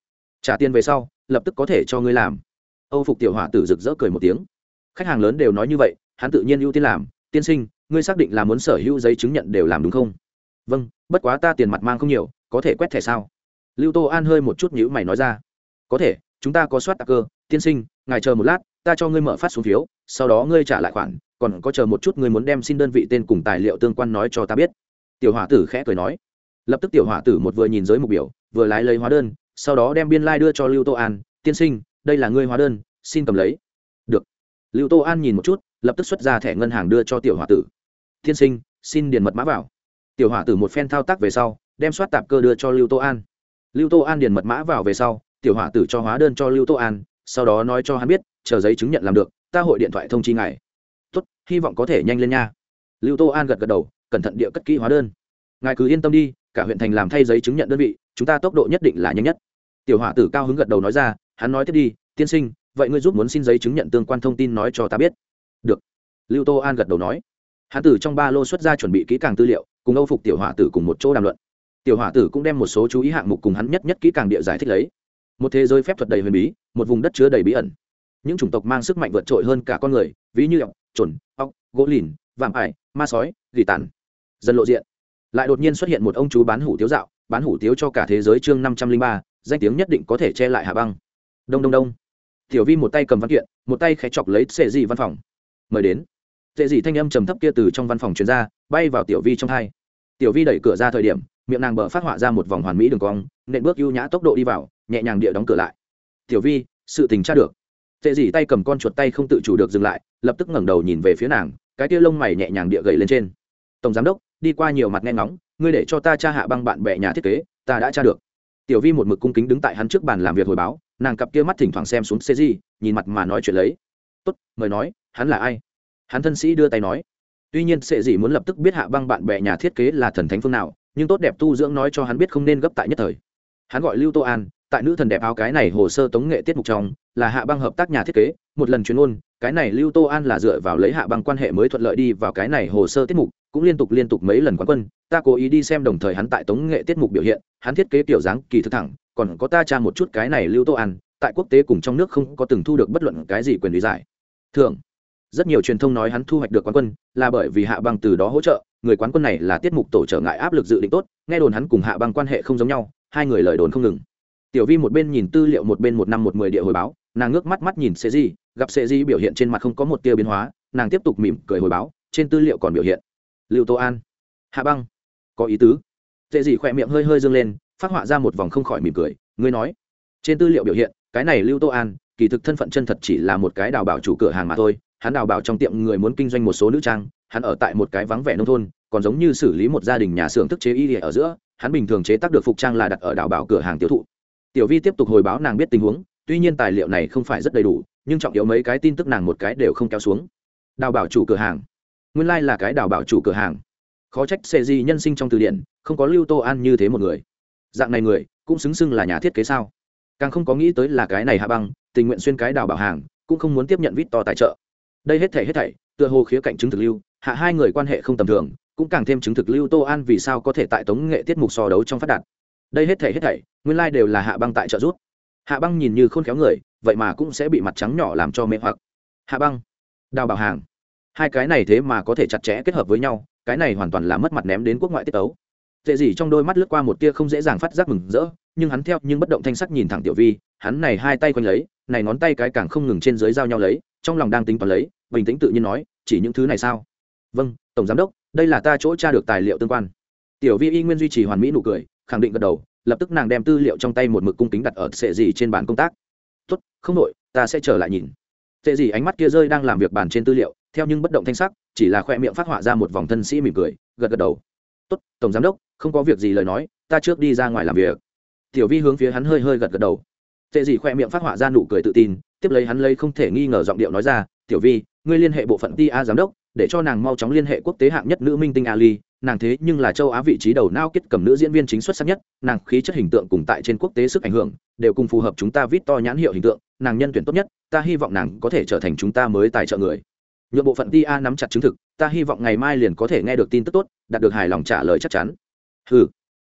trả tiền về sau, lập tức có thể cho ngươi làm. Âu phục tiểu hỏa tử rực rỡ cười một tiếng. Khách hàng lớn đều nói như vậy, hắn tự nhiên ưu tiên làm. Tiên sinh, ngươi xác định là muốn sở hữu giấy chứng nhận đều làm đúng không? Vâng bất quá ta tiền mặt mang không nhiều, có thể quét thẻ sao? Lưu tô an hơi một chút nhữ mày nói ra. Có thể, chúng ta có soát tạc cơ. Tiên sinh, ngài chờ một lát, ta cho ngươi mở phát xuống phiếu, sau đó ngươi trả lại khoản, còn có chờ một chút ngươi muốn đem xin đơn vị tên cùng tài liệu tương quan nói cho ta biết. Tiểu hỏa tử khẽ cười nói. Lập tức tiểu hỏa tử một vừa nhìn giới mục biểu, vừa lái lấy hóa đơn sau đó đem biên lai、like、đưa cho lưu tô an, tiên sinh, đây là ngươi hóa đơn, xin cầm lấy. Được. Lưu tô an nhìn một chút, lập tức xuất ra thẻ ngân hàng đưa cho tiểu hỏa tử. Tiên sinh, xin điền mật mã vào. Tiểu hỏa tử một phen thao tác về sau, đem soát tạp cơ đưa cho lưu tô an. Lưu tô an điền mật mã vào về sau, tiểu hỏa tử cho hóa đơn cho lưu tô an, sau đó nói cho hắn biết, chờ giấy chứng nhận làm được, ta hội điện thoại thông chi ngài. Tốt, hy vọng có thể nhanh lên nha. Lưu tô an gật gật đầu, cẩn thận địa cất kỹ hóa đơn ngài cứ yên tâm đi, cả huyện thành làm thay giấy chứng nhận đơn vị, chúng ta tốc độ nhất định là nhanh nhất. Tiểu hỏa tử cao hứng gật đầu nói ra, hắn nói tiếp đi, tiên sinh, vậy ngươi giúp muốn xin giấy chứng nhận tương quan thông tin nói cho ta biết. Được. Lưu tô an gật đầu nói. Hắn tử trong ba lô xuất ra chuẩn bị kỹ càng tư liệu, cùng âu phục tiểu hỏa tử cùng một chỗ đàm luận. Tiểu hỏa tử cũng đem một số chú ý hạng mục cùng hắn nhất nhất kỹ càng địa giải thích lấy. Một thế giới phép thuật đầy huyền bí, một vùng đất chứa đầy bí ẩn. Những chủng tộc mang sức mạnh vượt trội hơn cả con người, ví như ọc trồn ọc gỗ lìn, vạm ải, ma sói, gỉ tàn. Dần lộ diện lại đột nhiên xuất hiện một ông chú bán hủ tiếu dạo, bán hủ tiếu cho cả thế giới chương năm trăm linh ba, danh tiếng nhất định có thể che lại Hà băng. Đông đông đông. Tiểu vi một tay cầm văn kiện, một tay khẽ chọc lấy sệ dị văn phòng. Mời đến. Sệ dị thanh âm trầm thấp kia từ trong văn phòng chuyên ra, bay vào tiểu vi trong hai. Tiểu vi đẩy cửa ra thời điểm, miệng nàng bờ phát họa ra một vòng hoàn mỹ đường cong, nện bước ưu nhã tốc độ đi vào, nhẹ nhàng địa đóng cửa lại. Tiểu vi, sự tình tra được. Tệ dỉ tay cầm con chuột tay không tự chủ được dừng lại, lập tức ngẩng đầu nhìn về phía nàng, cái tia lông mày nhẹ nhàng địa gậy lên trên. Tổng giám đốc đi qua nhiều mặt nghe ngóng, ngươi để cho ta tra hạ băng bạn bè nhà thiết kế, ta đã tra được. Tiểu vi một mực cung kính đứng tại hắn trước bàn làm việc hồi báo, nàng cặp kia mắt thỉnh thoảng xem xuống xê di nhìn mặt mà nói chuyện lấy. Tốt, mời nói, hắn là ai? Hắn thân sĩ đưa tay nói. Tuy nhiên sệ dị muốn lập tức biết hạ băng bạn bè nhà thiết kế là thần thánh phương nào, nhưng tốt đẹp tu dưỡng nói cho hắn biết không nên gấp tại nhất thời. Hắn gọi lưu tô an, tại nữ thần đẹp áo cái này hồ sơ tống nghệ tiết mục trong, là hạ băng hợp tác nhà thiết kế, một lần chuyên ôn cái này lưu tô an là dựa vào lấy hạ băng quan hệ mới thuận lợi đi vào cái này hồ sơ tiết mục cũng liên tục liên tục mấy lần quán quân, ta cố ý đi xem đồng thời hắn tại tống nghệ tiết mục biểu hiện, hắn thiết kế kiểu dáng kỳ thực thẳng, còn có ta tra một chút cái này lưu tô an, tại quốc tế cùng trong nước không có từng thu được bất luận cái gì quyền lý giải. Thường rất nhiều truyền thông nói hắn thu hoạch được quán quân, là bởi vì hạ băng từ đó hỗ trợ, người quán quân này là tiết mục tổ trở ngại áp lực dự định tốt, nghe đồn hắn cùng hạ băng quan hệ không giống nhau, hai người lời đồn không ngừng. Tiểu vi một bên nhìn tư liệu một bên một năm một mười địa hồi báo, nàng ngước mắt mắt nhìn sệ di, gặp sệ di biểu hiện trên mặt không có một tia biến hóa, nàng tiếp tục mỉm cười hồi báo, trên tư liệu còn biểu hiện lưu tô an. Hạ băng. Có ý tứ. Tệ dị khỏe miệng hơi hơi dâng lên, phát họa ra một vòng không khỏi mỉm cười, ngươi nói. Trên tư liệu biểu hiện, cái này lưu tô an, kỳ thực thân phận chân thật chỉ là một cái đào bảo chủ cửa hàng mà thôi. Hắn đào bảo trong tiệm người muốn kinh doanh một số nữ trang, hắn ở tại một cái vắng vẻ nông thôn, còn giống như xử lý một gia đình nhà xưởng thức chế y ở giữa, hắn bình thường chế tác được phục trang là đặt ở đào bảo cửa hàng tiêu thụ. Tiểu vi tiếp tục hồi báo nàng biết tình huống, tuy nhiên tài liệu này không phải rất đầy đủ, nhưng trọng yếu mấy cái tin tức nàng một cái đều không kéo xuống. Đào bảo chủ cửa hàng nguyên lai、like、là cái đào bảo chủ cửa hàng. Khó trách xê di nhân sinh trong từ điển, không có lưu tô an như thế một người. Dạng này người, cũng xứng xưng là nhà thiết kế sao? Càng không có nghĩ tới là cái này hạ băng, tình nguyện xuyên cái đào bảo hàng, cũng không muốn tiếp nhận vít to tài trợ. Đây hết thể hết thảy, tựa hồ khía cạnh chứng thực lưu, hạ hai người quan hệ không tầm thường, cũng càng thêm chứng thực lưu tô an vì sao có thể tại tống nghệ tiết mục so đấu trong phát đạt. Đây hết thảy hết thảy, nguyên lai、like、đều là hạ băng tại trợ rút hạ băng nhìn như khôn khéo người, vậy mà cũng sẽ bị mặt trắng nhỏ làm cho mê hoặc. Hạ băng, đào bảo hàng hai cái này thế mà có thể chặt chẽ kết hợp với nhau, cái này hoàn toàn là mất mặt ném đến quốc ngoại tiết tấu. Tệ gì trong đôi mắt lướt qua một tia không dễ dàng phát giác mừng rỡ, nhưng hắn theo nhưng bất động thanh sắc nhìn thẳng tiểu vi, hắn này hai tay quanh lấy, này ngón tay cái càng không ngừng trên dưới giao nhau lấy, trong lòng đang tính toán lấy, bình tĩnh tự nhiên nói, chỉ những thứ này sao? Vâng tổng giám đốc, đây là ta chỗ tra được tài liệu tương quan. Tiểu vi y nguyên duy trì hoàn mỹ nụ cười, khẳng định gật đầu, lập tức nàng đem tư liệu trong tay một mực cung kính đặt ở sệ gì trên bàn công tác. Tốt, không đội ta sẽ trở lại nhìn tệ gì ánh mắt kia rơi đang làm việc bàn trên tư liệu, theo nhưng bất động thanh sắc, chỉ là khoe miệng phát họa ra một vòng thân sĩ mỉm cười, gật gật đầu. Tốt, tổng giám đốc, không có việc gì lời nói, ta trước đi ra ngoài làm việc. Tiểu vi hướng phía hắn hơi hơi gật gật đầu. Tệ gì khoe miệng phát họa ra nụ cười tự tin, tiếp lấy hắn lấy không thể nghi ngờ giọng điệu nói ra, tiểu vi, ngươi liên hệ bộ phận ti a giám đốc, để cho nàng mau chóng liên hệ quốc tế hạng nhất nữ minh tinh ali, nàng thế nhưng là châu á vị trí đầu nao kết cầm nữ diễn viên chính xuất sắc nhất, nàng khí chất hình tượng cùng tại trên quốc tế sức ảnh hưởng, đều cùng phù hợp chúng ta vít to nhãn hiệu hình tượng nàng nhân tuyển tốt nhất, ta hy vọng nàng có thể trở thành chúng ta mới tài trợ người. Nhượng bộ phận ti a nắm chặt chứng thực, ta hy vọng ngày mai liền có thể nghe được tin tức tốt, đạt được hài lòng trả lời chắc chắn. Ừ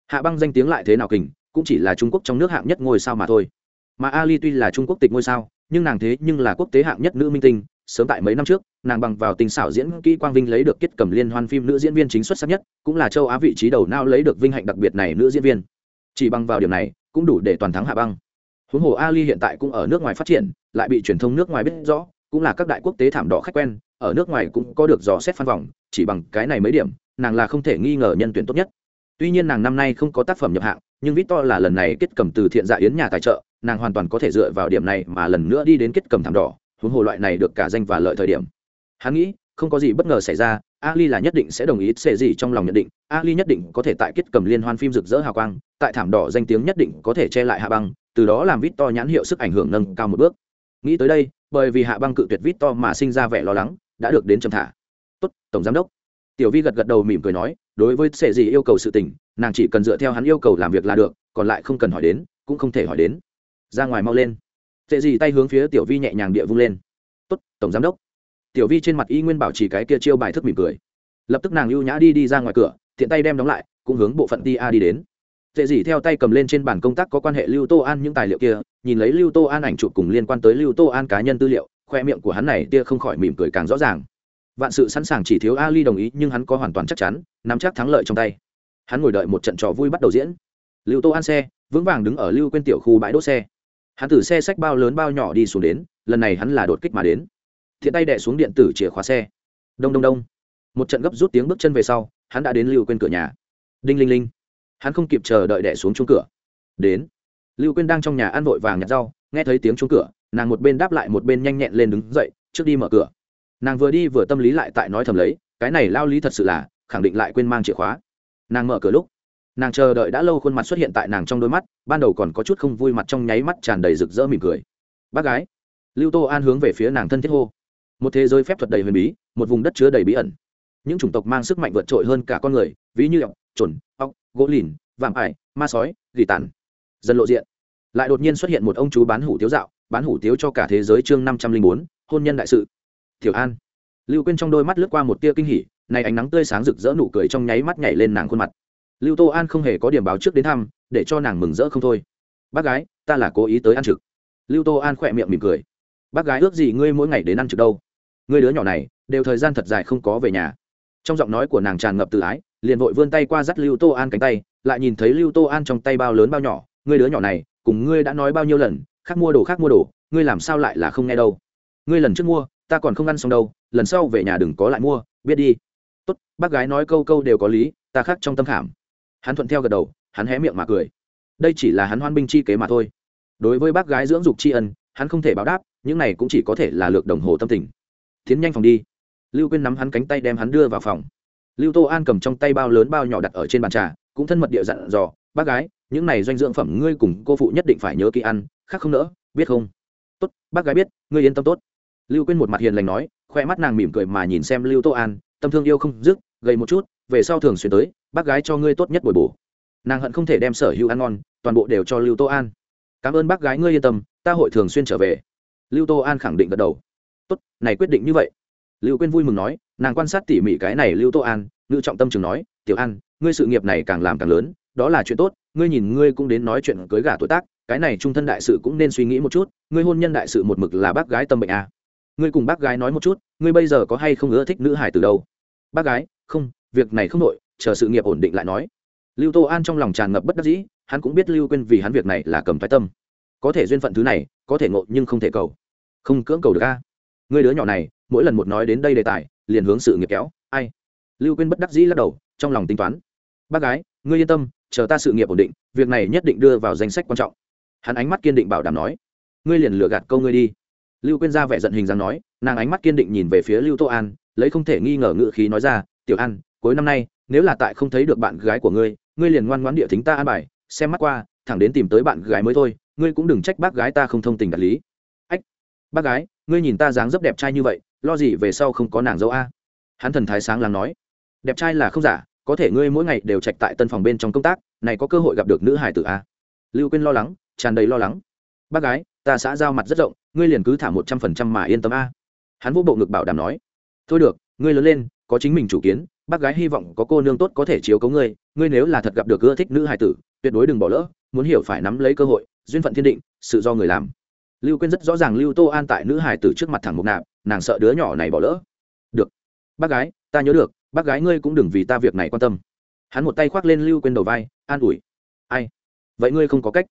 hạ băng danh tiếng lại thế nào kình, cũng chỉ là trung quốc trong nước hạng nhất ngôi sao mà thôi. Mà ali tuy là trung quốc tịch ngôi sao, nhưng nàng thế nhưng là quốc tế hạng nhất nữ minh tinh, sớm tại mấy năm trước, nàng bằng vào tình xảo diễn kỹ quang vinh lấy được kết cầm liên hoan phim nữ diễn viên chính xuất sắc nhất, cũng là châu á vị trí đầu nao lấy được vinh hạnh đặc biệt này nữ diễn viên. Chỉ bằng vào điểm này, cũng đủ để toàn thắng hạ băng huống hồ ali hiện tại cũng ở nước ngoài phát triển, lại bị truyền thông nước ngoài biết rõ, cũng là các đại quốc tế thảm đỏ khách quen, ở nước ngoài cũng có được dò xét phan vòng, chỉ bằng cái này mấy điểm, nàng là không thể nghi ngờ nhân tuyển tốt nhất. Tuy nhiên nàng năm nay không có tác phẩm nhập hạng, nhưng victor là lần này kết cầm từ thiện dạ yến nhà tài trợ, nàng hoàn toàn có thể dựa vào điểm này mà lần nữa đi đến kết cầm thảm đỏ, huống hồ loại này được cả danh và lợi thời điểm. Hắn nghĩ, không có gì bất ngờ xảy ra, ali là nhất định sẽ đồng ý xệ gì trong lòng nhận định, ali nhất định có thể tại kết cầm liên hoan phim rực rỡ hào quang, tại thảm đỏ danh tiếng nhất định có thể che lại hạ băng từ đó làm vít to nhãn hiệu sức ảnh hưởng nâng cao một bước. Nghĩ tới đây, bởi vì hạ băng cự tuyệt vít to mà sinh ra vẻ lo lắng, đã được đến trầm thả. Tốt, tổng giám đốc. Tiểu vi gật gật đầu mỉm cười nói, đối với sệ gì yêu cầu sự tình, nàng chỉ cần dựa theo hắn yêu cầu làm việc là được, còn lại không cần hỏi đến, cũng không thể hỏi đến. Ra ngoài mau lên. Sệ gì tay hướng phía tiểu vi nhẹ nhàng địa vung lên. Tốt, tổng giám đốc. Tiểu vi trên mặt y nguyên bảo trì cái kia chiêu bài thức mỉm cười. Lập tức nàng ưu nhã đi đi ra ngoài cửa thiện tay đem đóng lại, cũng hướng bộ phận ti a đi đến tệ dỉ theo tay cầm lên trên bàn công tác có quan hệ lưu tô an những tài liệu kia, nhìn lấy lưu tô an ảnh chụp cùng liên quan tới lưu tô an cá nhân tư liệu, khoe miệng của hắn này tia không khỏi mỉm cười càng rõ ràng. Vạn sự sẵn sàng chỉ thiếu ali đồng ý, nhưng hắn có hoàn toàn chắc chắn, nắm chắc thắng lợi trong tay. Hắn ngồi đợi một trận trò vui bắt đầu diễn. Lưu tô an xe, vững vàng đứng ở lưu quên tiểu khu bãi đỗ xe. Hắn từ xe sách bao lớn bao nhỏ đi xuống đến, lần này hắn là đột kích mà đến. Thiện tay đẻ xuống điện tử chìa khóa xe. Đông đông đông. Một trận gấp rút tiếng bước chân về sau, hắn đã đến lưu quên cửa nhà. Đinh, linh linh hắn không kịp chờ đợi đẻ xuống chung cửa. Đến. Lưu Quyên đang trong nhà ăn vội vàng nhặt rau, nghe thấy tiếng chung cửa, nàng một bên đáp lại một bên nhanh nhẹn lên đứng dậy, trước đi mở cửa. Nàng vừa đi vừa tâm lý lại tại nói thầm lấy, cái này lao lý thật sự là, khẳng định lại quên mang chìa khóa. Nàng mở cửa lúc, nàng chờ đợi đã lâu khuôn mặt xuất hiện tại nàng trong đôi mắt, ban đầu còn có chút không vui mặt trong nháy mắt tràn đầy rực rỡ mỉm cười. Bác gái. Lưu tô an hướng về phía nàng thân thiết hô. Một thế giới phép thuật đầy huyền bí, một vùng đất chứa đầy bí ẩn những chủng tộc mang sức mạnh vượt trội hơn cả con người, ví như ọc trồn ọc gỗ lìn, vạm ải, ma sói, gỉ tàn. Dần lộ diện. Lại đột nhiên xuất hiện một ông chú bán hủ tiếu dạo, bán hủ tiếu cho cả thế giới chương năm trăm linh bốn, hôn nhân đại sự. Tiểu an. Lưu quên trong đôi mắt lướt qua một tia kinh hỉ, này ánh nắng tươi sáng rực rỡ nụ cười trong nháy mắt nhảy lên nàng khuôn mặt. Lưu tô an không hề có điểm báo trước đến thăm, để cho nàng mừng rỡ không thôi. Bác gái, ta là cố ý tới ăn trực. Lưu tô an khỏe miệng mỉm cười. Bác gái, ước gì ngươi mỗi ngày đến ăn trực đâu? Ngươi đứa nhỏ này, đều thời gian thật dài không có về nhà trong giọng nói của nàng tràn ngập tự ái, liền vội vươn tay qua dắt lưu tô an cánh tay, lại nhìn thấy lưu tô an trong tay bao lớn bao nhỏ, ngươi đứa nhỏ này, cùng ngươi đã nói bao nhiêu lần, khác mua đồ khác mua đồ, ngươi làm sao lại là không nghe đâu? Ngươi lần trước mua, ta còn không ăn xong đâu, lần sau về nhà đừng có lại mua, biết đi. Tốt, bác gái nói câu câu đều có lý, ta khác trong tâm khảm. Hắn thuận theo gật đầu, hắn hé miệng mà cười. Đây chỉ là hắn hoan binh chi kế mà thôi. Đối với bác gái dưỡng dục tri ân, hắn không thể báo đáp, những này cũng chỉ có thể là lược đồng hồ tâm tình. Tiến nhanh phòng đi lưu quyên nắm hắn cánh tay đem hắn đưa vào phòng. Lưu tô an cầm trong tay bao lớn bao nhỏ đặt ở trên bàn trà, cũng thân mật địa dặn dò, bác gái, những này doanh dưỡng phẩm ngươi cùng cô phụ nhất định phải nhớ kỹ ăn, khác không nỡ, biết không? Tốt, bác gái biết, ngươi yên tâm tốt. Lưu quyên một mặt hiền lành nói, khoe mắt nàng mỉm cười mà nhìn xem lưu tô an, tâm thương yêu không dứt, gầy một chút, về sau thường xuyên tới, bác gái cho ngươi tốt nhất bồi bổ. Nàng hận không thể đem sở hữu ăn ngon, toàn bộ đều cho lưu tô an. Cảm ơn bác gái, ngươi yên tâm, ta hội thường xuyên trở về. Lưu tô an khẳng định gật đầu. Tốt, này quyết định như vậy lưu quyên vui mừng nói, nàng quan sát tỉ mỉ cái này lưu tô an ngự trọng tâm trường nói, tiểu an, ngươi sự nghiệp này càng làm càng lớn, đó là chuyện tốt, ngươi nhìn ngươi cũng đến nói chuyện cưới gả tuổi tác, cái này trung thân đại sự cũng nên suy nghĩ một chút, ngươi hôn nhân đại sự một mực là bác gái tâm bệnh à. ngươi cùng bác gái nói một chút, ngươi bây giờ có hay không ưa thích nữ hải từ đâu? Bác gái? Không, việc này không nội, chờ sự nghiệp ổn định lại nói. Lưu tô an trong lòng tràn ngập bất đắc dĩ, hắn cũng biết lưu quên vì hắn việc này là cầm thái tâm. Có thể duyên phận thứ này, có thể ngộ nhưng không thể cầu. Không cưỡng cầu được a. Người đứa nhỏ này mỗi lần một nói đến đây đề tài, liền hướng sự nghiệp kéo. Ai? Lưu quên bất đắc dĩ lắc đầu, trong lòng tính toán. Bác gái, ngươi yên tâm, chờ ta sự nghiệp ổn định, việc này nhất định đưa vào danh sách quan trọng. Hắn ánh mắt kiên định bảo đảm nói. Ngươi liền lừa gạt câu ngươi đi. Lưu quên ra vẻ giận hình dáng nói, nàng ánh mắt kiên định nhìn về phía lưu tô an, lấy không thể nghi ngờ ngự khí nói ra, tiểu an, cuối năm nay, nếu là tại không thấy được bạn gái của ngươi ngươi liền ngoan ngoãn địa thính ta an bài, xem mắt qua, thẳng đến tìm tới bạn gái mới thôi, ngươi cũng đừng trách bác gái ta không thông tình đạt lý. Ách, bác gái, ngươi nhìn ta dáng dấp đẹp trai như vậy lo gì về sau không có nàng dâu a? Hắn thần thái sáng lắng nói, đẹp trai là không giả, có thể ngươi mỗi ngày đều trạch tại tân phòng bên trong công tác, này có cơ hội gặp được nữ hải tử a? Lưu quyên lo lắng, tràn đầy lo lắng. Bác gái, ta xã giao mặt rất rộng, ngươi liền cứ thả một trăm phần trăm mà yên tâm a. Hắn vô bộ ngực bảo đảm nói, thôi được, ngươi lớn lên, có chính mình chủ kiến, bác gái hy vọng có cô nương tốt có thể chiếu cấu ngươi ngươi nếu là thật gặp được ưa thích nữ hải tử, tuyệt đối đừng bỏ lỡ, muốn hiểu phải nắm lấy cơ hội, duyên phận thiên định, sự do người làm. Lưu quên rất rõ ràng lưu tô an tại nữ hải tử trước mặt thẳng mục nạp nàng sợ đứa nhỏ này bỏ lỡ. Được. Bác gái, ta nhớ được, bác gái ngươi cũng đừng vì ta việc này quan tâm. Hắn một tay khoác lên lưu quên đầu vai, an ủi. Ai? Vậy ngươi không có cách.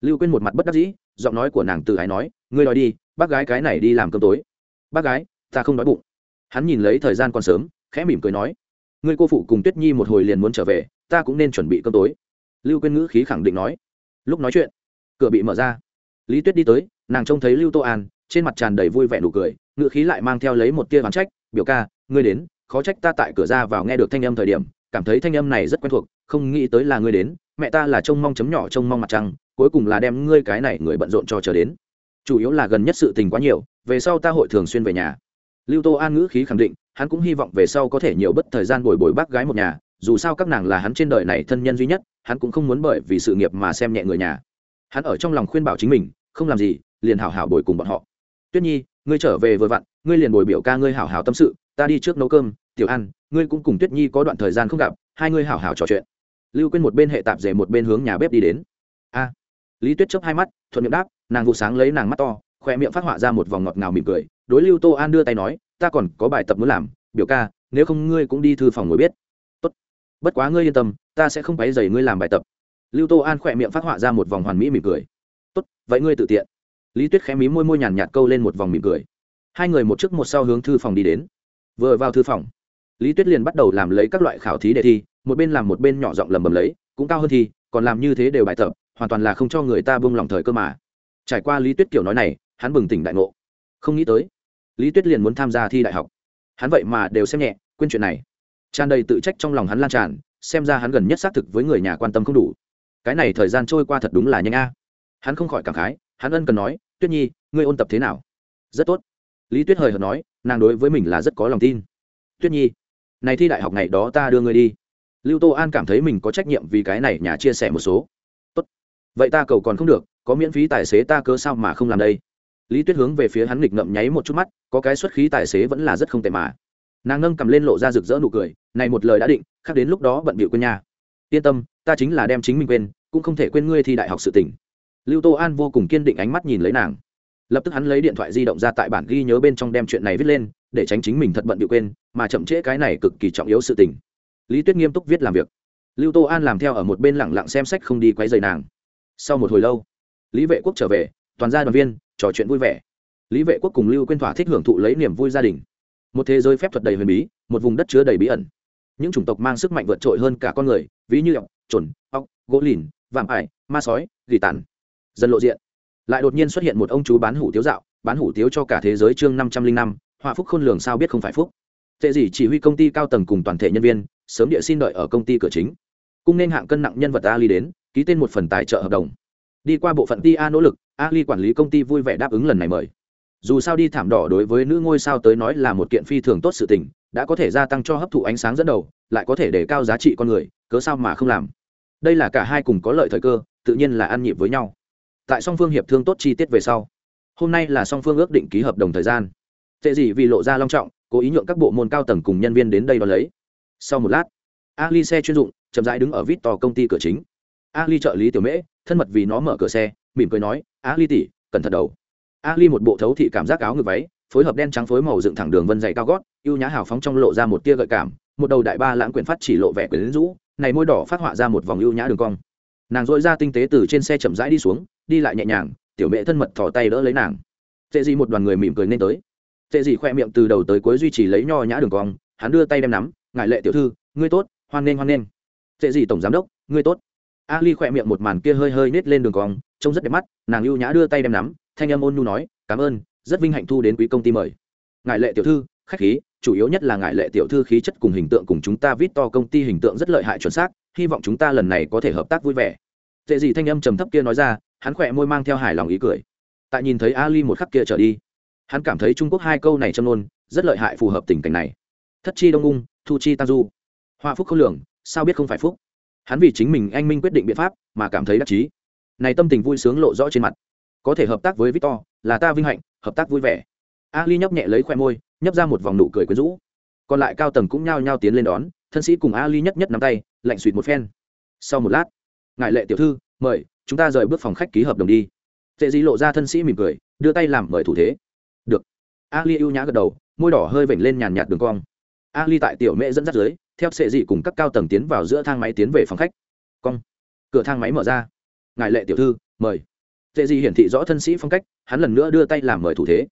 Lưu quên một mặt bất đắc dĩ, giọng nói của nàng tự ái nói, ngươi nói đi, bác gái cái này đi làm cơm tối. Bác gái, ta không đói bụng. Hắn nhìn lấy thời gian còn sớm, khẽ mỉm cười nói, ngươi cô phụ cùng tuyết nhi một hồi liền muốn trở về, ta cũng nên chuẩn bị cơm tối. Lưu quên ngữ khí khẳng định nói. Lúc nói chuyện, cửa bị mở ra. Lý tuyết đi tới, nàng trông thấy lưu tô an trên mặt tràn đầy vui vẻ nụ cười ngự khí lại mang theo lấy một tia ván trách, biểu ca, ngươi đến, khó trách ta tại cửa ra vào nghe được thanh âm thời điểm, cảm thấy thanh âm này rất quen thuộc, không nghĩ tới là ngươi đến, mẹ ta là trông mong chấm nhỏ trông mong mặt trăng, cuối cùng là đem ngươi cái này người bận rộn cho chờ đến. Chủ yếu là gần nhất sự tình quá nhiều, về sau ta hội thường xuyên về nhà. Lưu tô an ngữ khí khẳng định, hắn cũng hy vọng về sau có thể nhiều bất thời gian bồi bồi bác gái một nhà, dù sao các nàng là hắn trên đời này thân nhân duy nhất, hắn cũng không muốn bởi vì sự nghiệp mà xem nhẹ người nhà. Hắn ở trong lòng khuyên bảo chính mình, không làm gì, liền hảo hảo bồi cùng bọn họ tuyết nhi, ngươi trở về vừa vặn, ngươi liền bồi biểu ca ngươi hảo hảo tâm sự, ta đi trước nấu cơm, tiểu ăn ngươi cũng cùng tuyết nhi có đoạn thời gian không gặp, hai ngươi hảo hảo trò chuyện. Lưu quên một bên hệ tạp rể một bên hướng nhà bếp đi đến. A. Lý tuyết chớp hai mắt, thuận miệng đáp, nàng vụ sáng lấy nàng mắt to khoe miệng phát họa ra một vòng ngọt ngào mỉm cười. Đối lưu tô an đưa tay nói, ta còn có bài tập muốn làm, biểu ca, nếu không ngươi cũng đi thư phòng ngồi biết. Tốt. bất quá ngươi yên tâm, ta sẽ không quấy dày ngươi làm bài tập. Lưu tô an khỏe miệng phát họa ra một vòng hoàn mỹ mỉm cười. Tốt, vậy ngươi tự tiện lý tuyết khẽ mí môi môi nhàn nhạt câu lên một vòng mỉm cười. Hai người một trước một sau hướng thư phòng đi đến. Vừa vào thư phòng, lý tuyết liền bắt đầu làm lấy các loại khảo thí đề thi, một bên làm một bên nhỏ giọng lầm bầm lấy, cũng cao hơn thi còn làm như thế đều bài tập, hoàn toàn là không cho người ta buông lòng thời cơ mà. Trải qua lý tuyết kiểu nói này, hắn bừng tỉnh đại ngộ. Không nghĩ tới, lý tuyết liền muốn tham gia thi đại học. Hắn vậy mà đều xem nhẹ, quên chuyện này. Tràn đầy tự trách trong lòng hắn lan tràn, xem ra hắn gần nhất xác thực với người nhà quan tâm không đủ. Cái này thời gian trôi qua thật đúng là nhanh a. Hắn không khỏi cảm khái, hắn ân cần nói tuyết nhi, ngươi ôn tập thế nào? Rất tốt. Lý tuyết hời hợt nói, nàng đối với mình là rất có lòng tin. Tuyết nhi, này thi đại học ngày đó ta đưa ngươi đi. Lưu tô an cảm thấy mình có trách nhiệm vì cái này nhà chia sẻ một số. Tốt, vậy ta cầu còn không được, có miễn phí tài xế ta cớ sao mà không làm đây? Lý tuyết hướng về phía hắn nghịch ngậm nháy một chút mắt, có cái xuất khí tài xế vẫn là rất không tệ mà. Nàng ngâm cầm lên lộ ra rực rỡ nụ cười, này một lời đã định, khác đến lúc đó bận bịu quên nhà yên tâm, ta chính là đem chính mình quên, cũng không thể quên ngươi thi đại học sự tỉnh lưu tô an vô cùng kiên định ánh mắt nhìn lấy nàng. Lập tức hắn lấy điện thoại di động ra tại bản ghi nhớ bên trong đem chuyện này viết lên, để tránh chính mình thật bận bịu quên, mà chậm trễ cái này cực kỳ trọng yếu sự tình. Lý tuyết nghiêm túc viết làm việc. Lưu tô an làm theo ở một bên lẳng lặng xem sách không đi quấy dày nàng. Sau một hồi lâu, lý vệ quốc trở về, toàn gia đoàn viên, trò chuyện vui vẻ. Lý vệ quốc cùng lưu quên thỏa thích hưởng thụ lấy niềm vui gia đình. Một thế giới phép thuật đầy huyền bí, một vùng đất chứa đầy bí ẩn. Những chủng tộc mang sức mạnh vượt trội hơn cả con người, ví như ọc trồn ọc gỗ lìn, vạm ải, ma sói, gỉ tàn dần lộ diện. Lại đột nhiên xuất hiện một ông chú bán hủ tiếu dạo, bán hủ tiếu cho cả thế giới chương năm trăm linh năm, họa phúc khôn lường sao biết không phải phúc. Tệ gì chỉ huy công ty cao tầng cùng toàn thể nhân viên, sớm địa xin đợi ở công ty cửa chính. Cung nên hạng cân nặng nhân vật ali đến, ký tên một phần tài trợ hợp đồng. Đi qua bộ phận ti a nỗ lực, ali quản lý công ty vui vẻ đáp ứng lần này mời. Dù sao đi thảm đỏ đối với nữ ngôi sao tới nói là một kiện phi thường tốt sự tình, đã có thể gia tăng cho hấp thụ ánh sáng dẫn đầu, lại có thể để cao giá trị con người, cớ sao mà không làm? Đây là cả hai cùng có lợi thời cơ, tự nhiên là ăn nhịp với nhau tại song phương hiệp thương tốt chi tiết về sau. Hôm nay là song phương ước định ký hợp đồng thời gian. Tệ gì vì lộ ra long trọng, cố ý nhượng các bộ môn cao tầng cùng nhân viên đến đây đón lấy. Sau một lát, ali xe chuyên dụng, chậm rãi đứng ở vít to công ty cửa chính. Ali trợ lý tiểu mễ, thân mật vì nó mở cửa xe, mỉm cười nói, ali tỉ cẩn thận đầu. Ali một bộ thấu thị cảm giác áo ngực váy, phối hợp đen trắng phối màu dựng thẳng đường vân dày cao gót, ưu nhã hào phóng trong lộ ra một tia gợi cảm, một đầu đại ba lãng quyển phát chỉ lộ vẻ quyển rũ, này môi đỏ phát họa ra một vòng ưu nhã đường cong. Nàng dội ra tinh tế từ trên xe chậm rãi đi xuống đi lại nhẹ nhàng, tiểu mẹ thân mật thò tay đỡ lấy nàng. Tệ Dị một đoàn người mỉm cười nên tới. Tệ Dị khoe miệng từ đầu tới cuối duy trì lấy nho nhã đường cong, hắn đưa tay đem nắm ngại lệ tiểu thư, ngươi tốt, hoan nghênh hoan nghênh. Tệ Dị tổng giám đốc, ngươi tốt. Ali khoe miệng một màn kia hơi hơi nết lên đường cong, trông rất đẹp mắt, nàng ưu nhã đưa tay đem nắm, thanh âm ôn nhu nói, cảm ơn, rất vinh hạnh thu đến quý công ty mời. Ngại lệ tiểu thư, khách khí, chủ yếu nhất là ngại lệ tiểu thư khí chất cùng hình tượng cùng chúng ta vít to công ty hình tượng rất lợi hại chuẩn xác, hy vọng chúng ta lần này có thể hợp tác vui vẻ. Tệ Dị thanh âm trầm thấp kia nói ra hắn khỏe môi mang theo hài lòng ý cười. Tại nhìn thấy ali một khắc kia trở đi, hắn cảm thấy trung quốc hai câu này châm nôn rất lợi hại phù hợp tình cảnh này. Thất chi đông ung, thu chi tam du. Hoa phúc không lường, sao biết không phải phúc? Hắn vì chính mình anh minh quyết định biện pháp mà cảm thấy đắc chí. Này tâm tình vui sướng lộ rõ trên mặt. Có thể hợp tác với victor là ta vinh hạnh, hợp tác vui vẻ. Ali nhấp nhẹ lấy khoe môi, nhấp ra một vòng nụ cười quyến rũ. Còn lại cao tầng cũng nhao nhao tiến lên đón, thân sĩ cùng ali nhất nhất nắm tay, lạnh suỵt một phen. Sau một lát ngại lệ tiểu thư, mời chúng ta rời bước phòng khách ký hợp đồng đi. Tệ di lộ ra thân sĩ mỉm cười, đưa tay làm mời thủ thế. Được. Ali ưu nhã gật đầu, môi đỏ hơi vểnh lên nhàn nhạt đường cong. Ali tại tiểu mễ dẫn dắt dưới, theo sệ dị cùng các cao tầng tiến vào giữa thang máy tiến về phòng khách. Cong. Cửa thang máy mở ra. Ngài lệ tiểu thư, mời. Tệ dị hiển thị rõ thân sĩ phong cách, hắn lần nữa đưa tay làm mời thủ thế.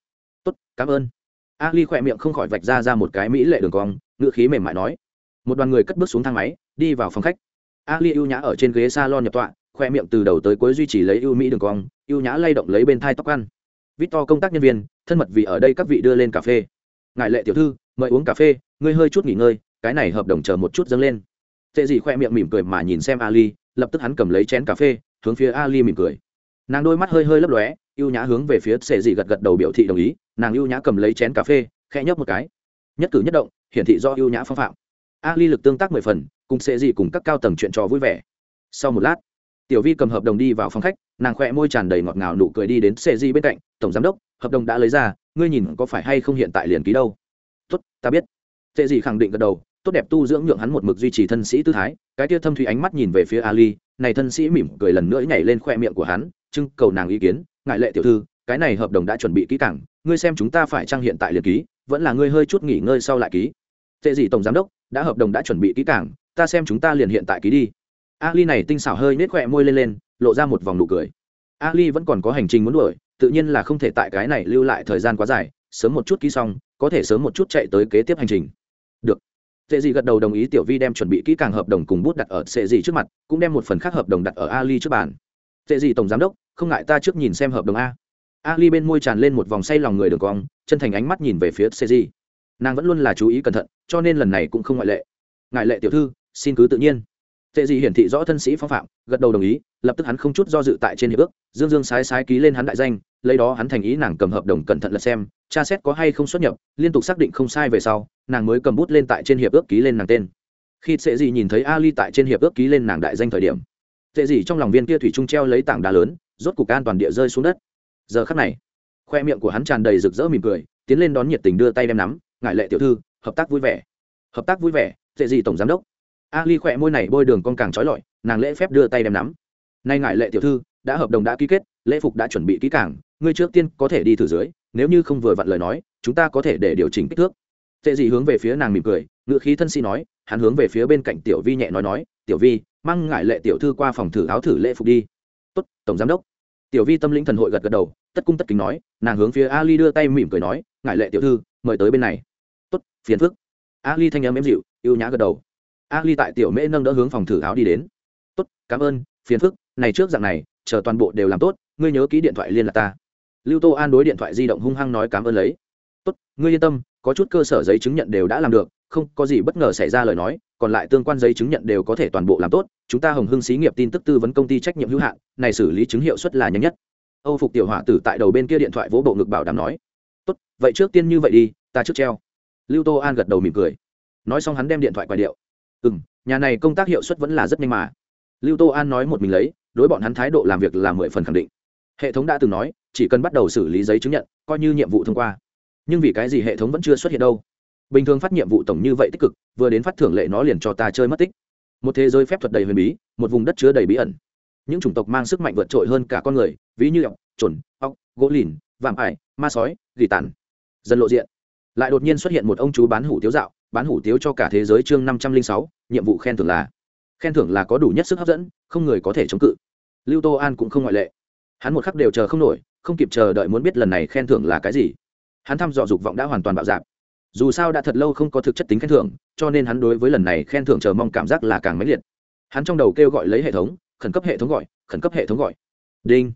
Tốt, cảm ơn. Ali khỏe miệng không khỏi vạch ra ra một cái mỹ lệ đường cong ngựa khí mềm mại nói. Một đoàn người cất bước xuống thang máy, đi vào phòng khách. Ali ưu nhã ở trên ghế salon nhập tọa khoe miệng từ đầu tới cuối duy trì lấy ưu mỹ đường cong, ưu nhã lay động lấy bên thai tóc ăn. Victor công tác nhân viên, thân mật vì ở đây các vị đưa lên cà phê. Ngại lệ tiểu thư, mời uống cà phê, ngươi hơi chút nghỉ ngơi, cái này hợp đồng chờ một chút dâng lên. Tệ dị khoe miệng mỉm cười mà nhìn xem ali, lập tức hắn cầm lấy chén cà phê, hướng phía ali mỉm cười. Nàng đôi mắt hơi hơi lấp lóe, ưu nhã hướng về phía sệ dị gật gật đầu biểu thị đồng ý, nàng ưu nhã cầm lấy chén cà phê, khẽ nhấp một cái. Nhất cử nhất động, hiển thị do ưu nhã phong phạm. Ali lực tương tác mười phần, cùng sệ dị cùng các cao tầng chuyện trò vui vẻ. Sau một lát tiểu vi cầm hợp đồng đi vào phòng khách, nàng khoe môi tràn đầy ngọt ngào nụ cười đi đến xe di bên cạnh, tổng giám đốc, hợp đồng đã lấy ra, ngươi nhìn có phải hay không hiện tại liền ký đâu? Tốt, ta biết. Sệ dị khẳng định gật đầu, tốt đẹp tu dưỡng nhượng hắn một mực duy trì thân sĩ tư thái, cái tia thâm thủy ánh mắt nhìn về phía ali, này thân sĩ mỉm cười lần nữa nhảy lên khoe miệng của hắn trưng cầu nàng ý kiến, ngại lệ tiểu thư, cái này hợp đồng đã chuẩn bị kỹ càng, ngươi xem chúng ta phải trang hiện tại liền ký, vẫn là ngươi hơi chút nghỉ ngơi sau lại ký. Tệ gì tổng giám đốc, đã hợp đồng đã chuẩn bị kỹ càng, ta xem chúng ta liền hiện tại ký đi ali này tinh xảo hơi nết khỏe môi lên lên lộ ra một vòng nụ cười ali vẫn còn có hành trình muốn đuổi tự nhiên là không thể tại cái này lưu lại thời gian quá dài sớm một chút ký xong có thể sớm một chút chạy tới kế tiếp hành trình được Tệ gì gật đầu đồng ý Tiểu Vi đem chuẩn bị kỹ càng hợp đồng cùng bút đặt ở Tệ gì trước mặt, cũng đem một phần khác hợp đồng đặt ở Ali trước bàn. Tệ gì tổng giám đốc, không ngại ta trước nhìn xem hợp đồng a. Ali bên môi tràn lên một vòng say lòng người đường cong, chân thành ánh mắt nhìn về phía Tệ gì. Nàng vẫn luôn là chú ý cẩn thận, cho nên lần này cũng không ngoại lệ. Ngại lệ tiểu thư, xin cứ tự nhiên. Tệ gì hiển thị rõ thân sĩ phong phạm, gật đầu đồng ý, lập tức hắn không chút do dự tại trên hiệp ước, dương dương sái sái ký lên hắn đại danh, lấy đó hắn thành ý nàng cầm hợp đồng cẩn thận lật xem, tra xét có hay không xuất nhập, liên tục xác định không sai về sau, nàng mới cầm bút lên tại trên hiệp ước ký lên nàng tên. Khi tệ dị nhìn thấy ali tại trên hiệp ước ký lên nàng đại danh thời điểm tệ dị trong lòng viên kia thủy trung treo lấy tảng đá lớn rốt cục an toàn địa rơi xuống đất. Giờ khắc này khoe miệng của hắn tràn đầy rực rỡ mỉm cười tiến lên đón nhiệt tình đưa tay đem nắm ngại lệ tiểu thư hợp tác vui vẻ. Hợp tác vui vẻ tệ gì tổng giám đốc ali khỏe môi này bôi đường con càng trói lọi, nàng lễ phép đưa tay đem nắm. Nay ngại lệ tiểu thư, đã hợp đồng đã ký kết, lễ phục đã chuẩn bị kỹ càng, ngươi trước tiên có thể đi thử dưới, nếu như không vừa vặn lời nói, chúng ta có thể để điều chỉnh kích thước. Tệ gì hướng về phía nàng mỉm cười ngựa khí thân sĩ nói, hắn hướng về phía bên cạnh tiểu vi nhẹ nói nói, tiểu vi, mang ngại lệ tiểu thư qua phòng thử áo thử lễ phục đi. Tốt, tổng giám đốc. Tiểu vi tâm linh thần hội gật gật đầu, tất cung tất kính nói, nàng hướng phía ali đưa tay mỉm cười nói ngại lệ tiểu thư, mời tới bên này. Tốt, phiền phức. Ali thanh âm êm dịu yêu nhã gật đầu ali tại tiểu mễ nâng đỡ hướng phòng thử áo đi đến. Tốt, cảm ơn, phiền phức, này trước dạng này, chờ toàn bộ đều làm tốt, ngươi nhớ ký điện thoại liên lạc ta. Lưu tô an đối điện thoại di động hung hăng nói cảm ơn lấy. Tốt, ngươi yên tâm, có chút cơ sở giấy chứng nhận đều đã làm được, không có gì bất ngờ xảy ra lời nói, còn lại tương quan giấy chứng nhận đều có thể toàn bộ làm tốt, chúng ta hồng hưng xí nghiệp tin tức tư vấn công ty trách nhiệm hữu hạn, này xử lý chứng hiệu suất là nhanh nhất. Âu phục tiểu họa tử tại đầu bên kia điện thoại vỗ bộ ngực bảo đảm nói. Tốt, vậy trước tiên như vậy đi, ta trước treo. Lưu tô an gật đầu mỉm cười. Nói xong hắn đem điện thoại quay điệu ừ m nhà này công tác hiệu suất vẫn là rất nhanh mà. Lưu tô an nói một mình lấy, đối bọn hắn thái độ làm việc là mười phần khẳng định. Hệ thống đã từng nói, chỉ cần bắt đầu xử lý giấy chứng nhận, coi như nhiệm vụ thông qua. Nhưng vì cái gì hệ thống vẫn chưa xuất hiện đâu? Bình thường phát nhiệm vụ tổng như vậy tích cực, vừa đến phát thưởng lệ nó liền cho ta chơi mất tích. Một thế giới phép thuật đầy huyền bí, một vùng đất chứa đầy bí ẩn. Những chủng tộc mang sức mạnh vượt trội hơn cả con người, ví như ọc trồn ọc gỗ lìn, vạm ải, ma sói, gỉ tàn. Dần lộ diện. Lại đột nhiên xuất hiện một ông chú bán hủ tiếu dạo bán hủ tiếu cho cả thế giới chương năm trăm linh sáu, nhiệm vụ khen thưởng là. Khen thưởng là có đủ nhất sức hấp dẫn, không người có thể chống cự. Lưu tô an cũng không ngoại lệ. Hắn một khắc đều chờ không nổi, không kịp chờ đợi muốn biết lần này khen thưởng là cái gì. Hắn thăm dò dục vọng đã hoàn toàn bạo dạp dù sao đã thật lâu không có thực chất tính khen thưởng, cho nên hắn đối với lần này khen thưởng chờ mong cảm giác là càng mãnh liệt. Hắn trong đầu kêu gọi lấy hệ thống, khẩn cấp hệ thống gọi, khẩn cấp hệ thống gọi. Đinh.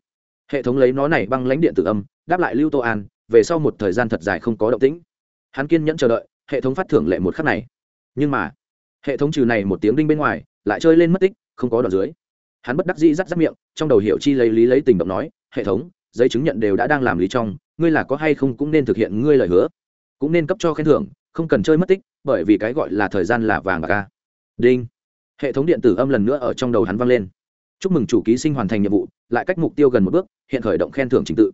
Hệ thống lấy nó này băng lãnh điện tử âm, đáp lại lưu tô an, về sau một thời gian thật dài không có động tĩnh. Hắn kiên nhẫn chờ đợi hệ thống phát thưởng lệ một khắc này. Nhưng mà, hệ thống trừ này một tiếng đinh bên ngoài, lại chơi lên mất tích, không có đoạn dưới. Hắn bất đắc dĩ rắc rắc miệng, trong đầu hiệu chi lấy lý lấy tình động nói, hệ thống, giấy chứng nhận đều đã đang làm lý trong, ngươi là có hay không cũng nên thực hiện ngươi lời hứa. Cũng nên cấp cho khen thưởng, không cần chơi mất tích, bởi vì cái gọi là thời gian là vàng bạc ca đinh. Hệ thống điện tử âm lần nữa ở trong đầu hắn vang lên. Chúc mừng chủ ký sinh hoàn thành nhiệm vụ, lại cách mục tiêu gần một bước, hiện khởi động khen thưởng trình tự.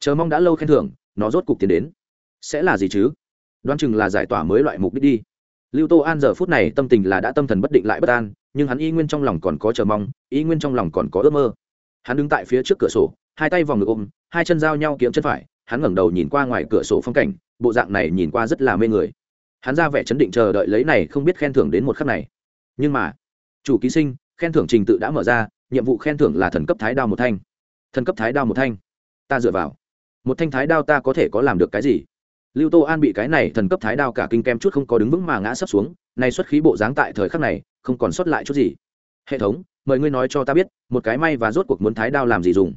Chờ mong đã lâu khen thưởng, nó rốt cục tiến đến. Sẽ là gì chứ? Đoán chừng là giải tỏa mới loại mục đích đi. Lưu tô an giờ phút này tâm tình là đã tâm thần bất định lại bất an, nhưng hắn y nguyên trong lòng còn có chờ mong, y nguyên trong lòng còn có ước mơ. Hắn đứng tại phía trước cửa sổ, hai tay vòng ngực ôm, hai chân giao nhau kiếm chân phải, hắn ngẩng đầu nhìn qua ngoài cửa sổ phong cảnh, bộ dạng này nhìn qua rất là mê người. Hắn ra vẻ chấn định chờ đợi lấy này không biết khen thưởng đến một khắc này. Nhưng mà, chủ ký sinh, khen thưởng trình tự đã mở ra, nhiệm vụ khen thưởng là thần cấp thái đao một thanh. Thần cấp thái đao một thanh. Ta dựa vào. Một thanh thái đao ta có thể có làm được cái gì? Lưu tô an bị cái này thần cấp thái đao cả kinh kem chút không có đứng vững mà ngã sấp xuống, nay xuất khí bộ dáng tại thời khắc này, không còn sót lại chút gì. Hệ thống, mời ngươi nói cho ta biết, một cái may và rốt cuộc muốn thái đao làm gì dùng?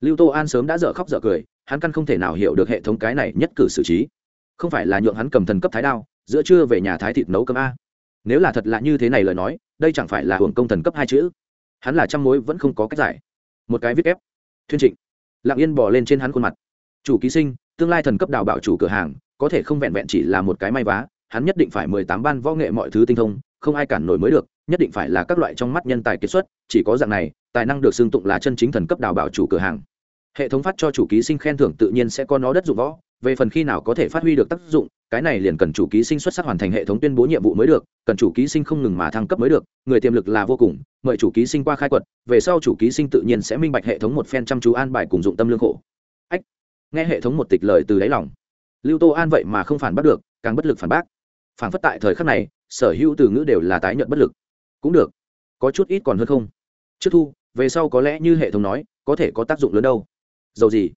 Lưu tô an sớm đã dở khóc dở cười, hắn căn không thể nào hiểu được hệ thống cái này nhất cử xử trí. Không phải là nhượng hắn cầm thần cấp thái đao, giữa trưa về nhà thái thịt nấu cơm a. Nếu là thật là như thế này lời nói, đây chẳng phải là hưởng công thần cấp hai chữ. Hắn là trăm mối vẫn không có cách giải. Một cái viết ép. Thuyên trịnh. Lặng yên bỏ lên trên hắn khuôn mặt. Chủ ký sinh tương lai thần cấp đào bảo chủ cửa hàng, có thể không vẹn vẹn chỉ là một cái may vá, hắn nhất định phải mười tám ban võ nghệ mọi thứ tinh thông, không ai cản nổi mới được, nhất định phải là các loại trong mắt nhân tài kiệt xuất, chỉ có dạng này, tài năng được xưng tụng là chân chính thần cấp đào bảo chủ cửa hàng. Hệ thống phát cho chủ ký sinh khen thưởng tự nhiên sẽ có nó đất dụng võ, về phần khi nào có thể phát huy được tác dụng, cái này liền cần chủ ký sinh xuất sắc hoàn thành hệ thống tuyên bố nhiệm vụ mới được, cần chủ ký sinh không ngừng mà thăng cấp mới được, người tiềm lực là vô cùng, mời chủ ký sinh qua khai quật, về sau chủ ký sinh tự nhiên sẽ minh bạch hệ thống một phen chăm chú an bài cùng dụng tâm lương khổ nghe hệ thống một tịch lời từ đáy lòng. Lưu tô an vậy mà không phản bác được, càng bất lực phản bác. Phản phất tại thời khắc này, sở hữu từ ngữ đều là tái nhận bất lực. Cũng được, có chút ít còn hơn không. Trước thu, về sau có lẽ như hệ thống nói, có thể có tác dụng lớn đâu. Dầu gì,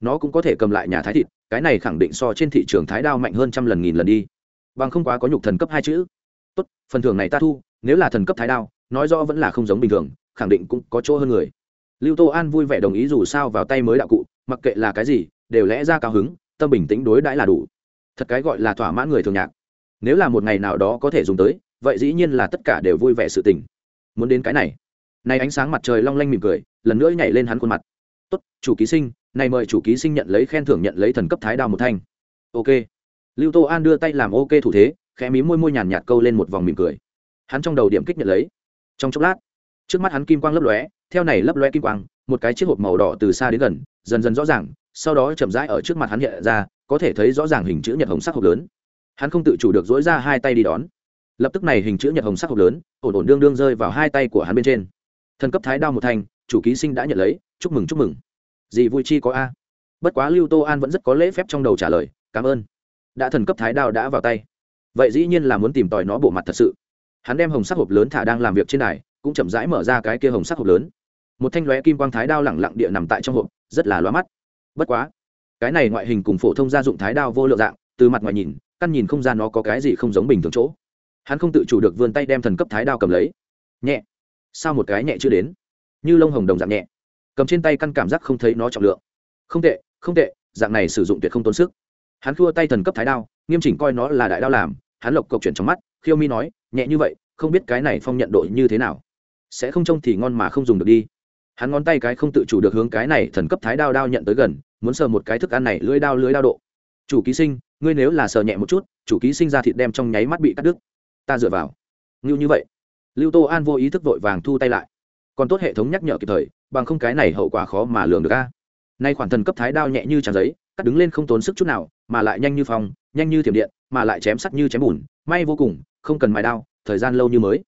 nó cũng có thể cầm lại nhà thái thịt, cái này khẳng định so trên thị trường thái đao mạnh hơn trăm lần nghìn lần đi. Bằng không quá có nhục thần cấp hai chữ. Tốt, phần thưởng này ta thu, nếu là thần cấp thái đao, nói rõ vẫn là không giống bình thường, khẳng định cũng có chỗ hơn người. Lưu tô an vui vẻ đồng ý dù sao vào tay mới đạo cụ, mặc kệ là cái gì đều lẽ ra cao hứng, tâm bình tĩnh đối đãi là đủ. Thật cái gọi là thỏa mãn người thường nhạc. Nếu là một ngày nào đó có thể dùng tới, vậy dĩ nhiên là tất cả đều vui vẻ sự tình. Muốn đến cái này. Nay ánh sáng mặt trời long lanh mỉm cười, lần nữa nhảy lên hắn khuôn mặt. Tốt, chủ ký sinh này mời chủ ký sinh nhận lấy khen thưởng nhận lấy thần cấp thái đao một thanh. Ok. Lưu tô an đưa tay làm ok thủ thế, khẽ mí môi môi nhàn nhạt câu lên một vòng mỉm cười. Hắn trong đầu điểm kích nhận lấy. Trong chốc lát, trước mắt hắn kim quang lấp lóe, theo này lấp lóe kim quang, một cái chiếc hộp màu đỏ từ xa đến gần, dần dần rõ ràng sau đó chậm rãi ở trước mặt hắn hiện ra, có thể thấy rõ ràng hình chữ nhật hồng sắc hộp lớn. Hắn không tự chủ được dối ra hai tay đi đón. Lập tức này hình chữ nhật hồng sắc hộp lớn, ổn ổn đương đương rơi vào hai tay của hắn bên trên. Thần cấp thái đao một thành, chủ ký sinh đã nhận lấy, chúc mừng chúc mừng. Gì vui chi có a. Bất quá lưu tô an vẫn rất có lễ phép trong đầu trả lời, cảm ơn. Đã thần cấp thái đao đã vào tay. Vậy dĩ nhiên là muốn tìm tòi nó bộ mặt thật sự. Hắn đem hồng sắc hộp lớn thả đang làm việc trên này cũng chậm rãi mở ra cái kia hồng sắc hộp lớn. Một thanh lóe kim quang thái đao lẳng lặng địa nằm tại trong hộp, rất là loa mắt bất quá, cái này ngoại hình cùng phổ thông gia dụng thái đao vô lượng dạng, từ mặt ngoài nhìn, căn nhìn không ra nó có cái gì không giống bình thường chỗ. Hắn không tự chủ được vươn tay đem thần cấp thái đao cầm lấy. Nhẹ. Sao một cái nhẹ chưa đến? Như lông hồng đồng dạng nhẹ. Cầm trên tay căn cảm giác không thấy nó trọng lượng. Không tệ không tệ, dạng này sử dụng tuyệt không tốn sức. Hắn khua tay thần cấp thái đao, nghiêm chỉnh coi nó là đại đao làm, hắn lộc cộc chuyển trong mắt, khiêu mi nói, nhẹ như vậy, không biết cái này phong nhận độ như thế nào. Sẽ không trông thì ngon mà không dùng được đi. Hắn ngón tay cái không tự chủ được hướng cái này thần cấp thái đao đao nhận tới gần muốn sờ một cái thức ăn này lưỡi đao lưỡi đao độ. Chủ ký sinh, ngươi nếu là sờ nhẹ một chút, chủ ký sinh ra thịt đem trong nháy mắt bị cắt đứt. Ta dựa vào. Ngưu như vậy. Lưu tô an vô ý thức vội vàng thu tay lại. Còn tốt hệ thống nhắc nhở kịp thời, bằng không cái này hậu quả khó mà lường được a. Nay khoản thần cấp thái đao nhẹ như tràn giấy, cắt đứng lên không tốn sức chút nào, mà lại nhanh như phong, nhanh như thiểm điện, mà lại chém sắt như chém bùn, may vô cùng, không cần mài đao, thời gian lâu như mới.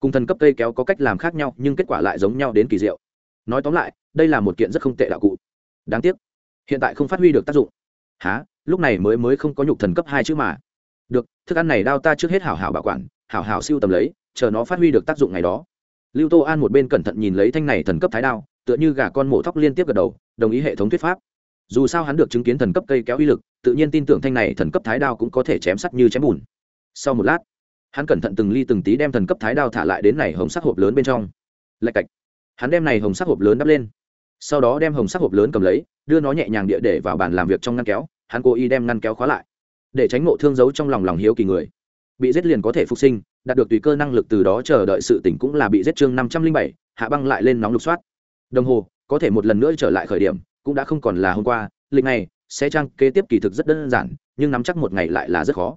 Cùng thần cấp cây kéo có cách làm khác nhau, nhưng kết quả lại giống nhau đến kỳ diệu. Nói tóm lại, đây là một kiện rất không tệ đạo cụ. Đáng tiếc hiện tại không phát huy được tác dụng. Há lúc này mới mới không có nhục thần cấp hai chứ mà. Được, thức ăn này đao ta trước hết hảo hảo bảo quản, hảo hảo siêu tầm lấy, chờ nó phát huy được tác dụng ngày đó. Lưu tô an một bên cẩn thận nhìn lấy thanh này thần cấp thái đao, tựa như gà con mổ thóc liên tiếp gật đầu, đồng ý hệ thống thuyết pháp. Dù sao hắn được chứng kiến thần cấp cây kéo uy lực, tự nhiên tin tưởng thanh này thần cấp thái đao cũng có thể chém sắt như chém bùn. Sau một lát, hắn cẩn thận từng ly từng tí đem thần cấp thái đao thả lại đến này hồng sắc hộp lớn bên trong. Lạch cạch. Hắn đem này hồng sắc hộp lớn đắp lên sau đó đem hồng sắc hộp lớn cầm lấy, đưa nó nhẹ nhàng địa để vào bàn làm việc trong ngăn kéo, hắn cố ý đem ngăn kéo khóa lại, để tránh ngộ thương giấu trong lòng lòng hiếu kỳ người. Bị giết liền có thể phục sinh, đạt được tùy cơ năng lực từ đó chờ đợi sự tỉnh cũng là bị giết chương năm trăm linh bảy, hạ băng lại lên nóng lục soát. Đồng hồ, có thể một lần nữa trở lại khởi điểm, cũng đã không còn là hôm qua, lịch này sẽ trang kế tiếp kỳ thực rất đơn giản, nhưng nắm chắc một ngày lại là rất khó.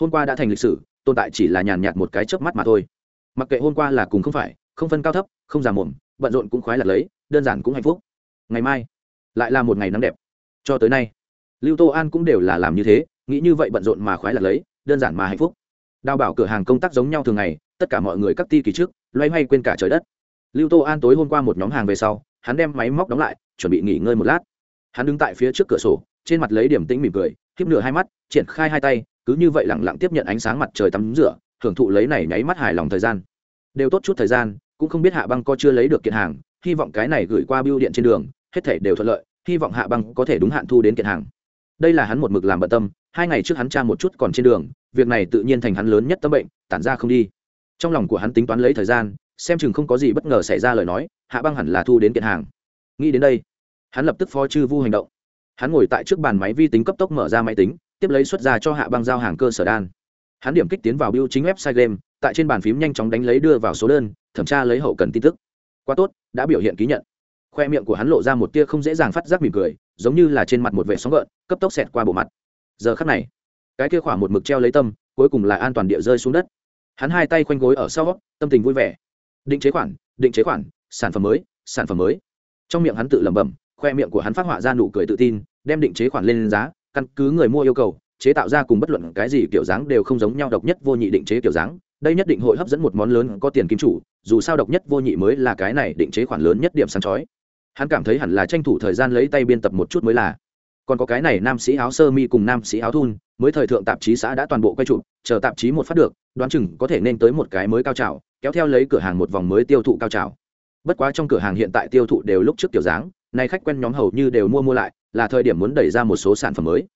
Hôm qua đã thành lịch sử, tồn tại chỉ là nhàn nhạt một cái chớp mắt mà thôi. Mặc kệ hôm qua là cùng không phải, không phân cao thấp, không già mồm bận rộn cũng khoái lạc lấy đơn giản cũng hạnh phúc. Ngày mai, lại là một ngày nắng đẹp. Cho tới nay, lưu tô an cũng đều là làm như thế, nghĩ như vậy bận rộn mà khoái lạc lấy, đơn giản mà hạnh phúc. Đào bảo cửa hàng công tác giống nhau thường ngày, tất cả mọi người cắt ti kỳ trước, loay hoay quên cả trời đất. Lưu tô an tối hôm qua một nhóm hàng về sau, hắn đem máy móc đóng lại, chuẩn bị nghỉ ngơi một lát. Hắn đứng tại phía trước cửa sổ, trên mặt lấy điểm tĩnh mỉm cười khiếp nửa hai mắt, triển khai hai tay, cứ như vậy lẳng lặng tiếp nhận ánh sáng mặt trời tắm rửa, hưởng thụ lấy này nháy mắt hài lòng thời gian. Đều tốt chút thời gian, cũng không biết hạ băng có chưa lấy được kiện hàng hy vọng cái này gửi qua bưu điện trên đường, hết thể đều thuận lợi, hy vọng hạ băng có thể đúng hạn thu đến kiện hàng. Đây là hắn một mực làm bận tâm, hai ngày trước hắn tra một chút còn trên đường, việc này tự nhiên thành hắn lớn nhất tâm bệnh, tản ra không đi. Trong lòng của hắn tính toán lấy thời gian, xem chừng không có gì bất ngờ xảy ra lời nói, hạ băng hẳn là thu đến kiện hàng. Nghĩ đến đây, hắn lập tức phó chư vu hành động. Hắn ngồi tại trước bàn máy vi tính cấp tốc mở ra máy tính, tiếp lấy xuất ra cho hạ băng giao hàng cơ sở đan. Hắn điểm kích tiến vào biêu chính website game, tại trên bàn phím nhanh chóng đánh lấy đưa vào số đơn, thẩm tra lấy hậu cần tin tức quá tốt, đã biểu hiện ký nhận. Khoe miệng của hắn lộ ra một tia không dễ dàng phát giác mỉm cười, giống như là trên mặt một vệ sóng gợn, cấp tốc xẹt qua bộ mặt. Giờ khắc này, cái kia khỏa một mực treo lấy tâm, cuối cùng là an toàn địa rơi xuống đất. Hắn hai tay khoanh gối ở sau, tâm tình vui vẻ. Định chế khoản, định chế khoản, sản phẩm mới, sản phẩm mới. Trong miệng hắn tự lẩm bẩm, khoe miệng của hắn phát họa ra nụ cười tự tin, đem định chế khoản lên giá, căn cứ người mua yêu cầu, chế tạo ra cùng bất luận cái gì kiểu dáng đều không giống nhau độc nhất vô nhị định chế kiểu dáng. Đây nhất định hội hấp dẫn một món lớn có tiền kim chủ dù sao độc nhất vô nhị mới là cái này định chế khoản lớn nhất điểm sáng chói. Hắn cảm thấy hẳn là tranh thủ thời gian lấy tay biên tập một chút mới là. Còn có cái này nam sĩ áo sơ mi cùng nam sĩ áo thun, mới thời thượng tạp chí xã đã toàn bộ quay chụp, chờ tạp chí một phát được, đoán chừng có thể nên tới một cái mới cao trào, kéo theo lấy cửa hàng một vòng mới tiêu thụ cao trào. Bất quá trong cửa hàng hiện tại tiêu thụ đều lúc trước kiểu dáng, nay khách quen nhóm hầu như đều mua mua lại, là thời điểm muốn đẩy ra một số sản phẩm mới.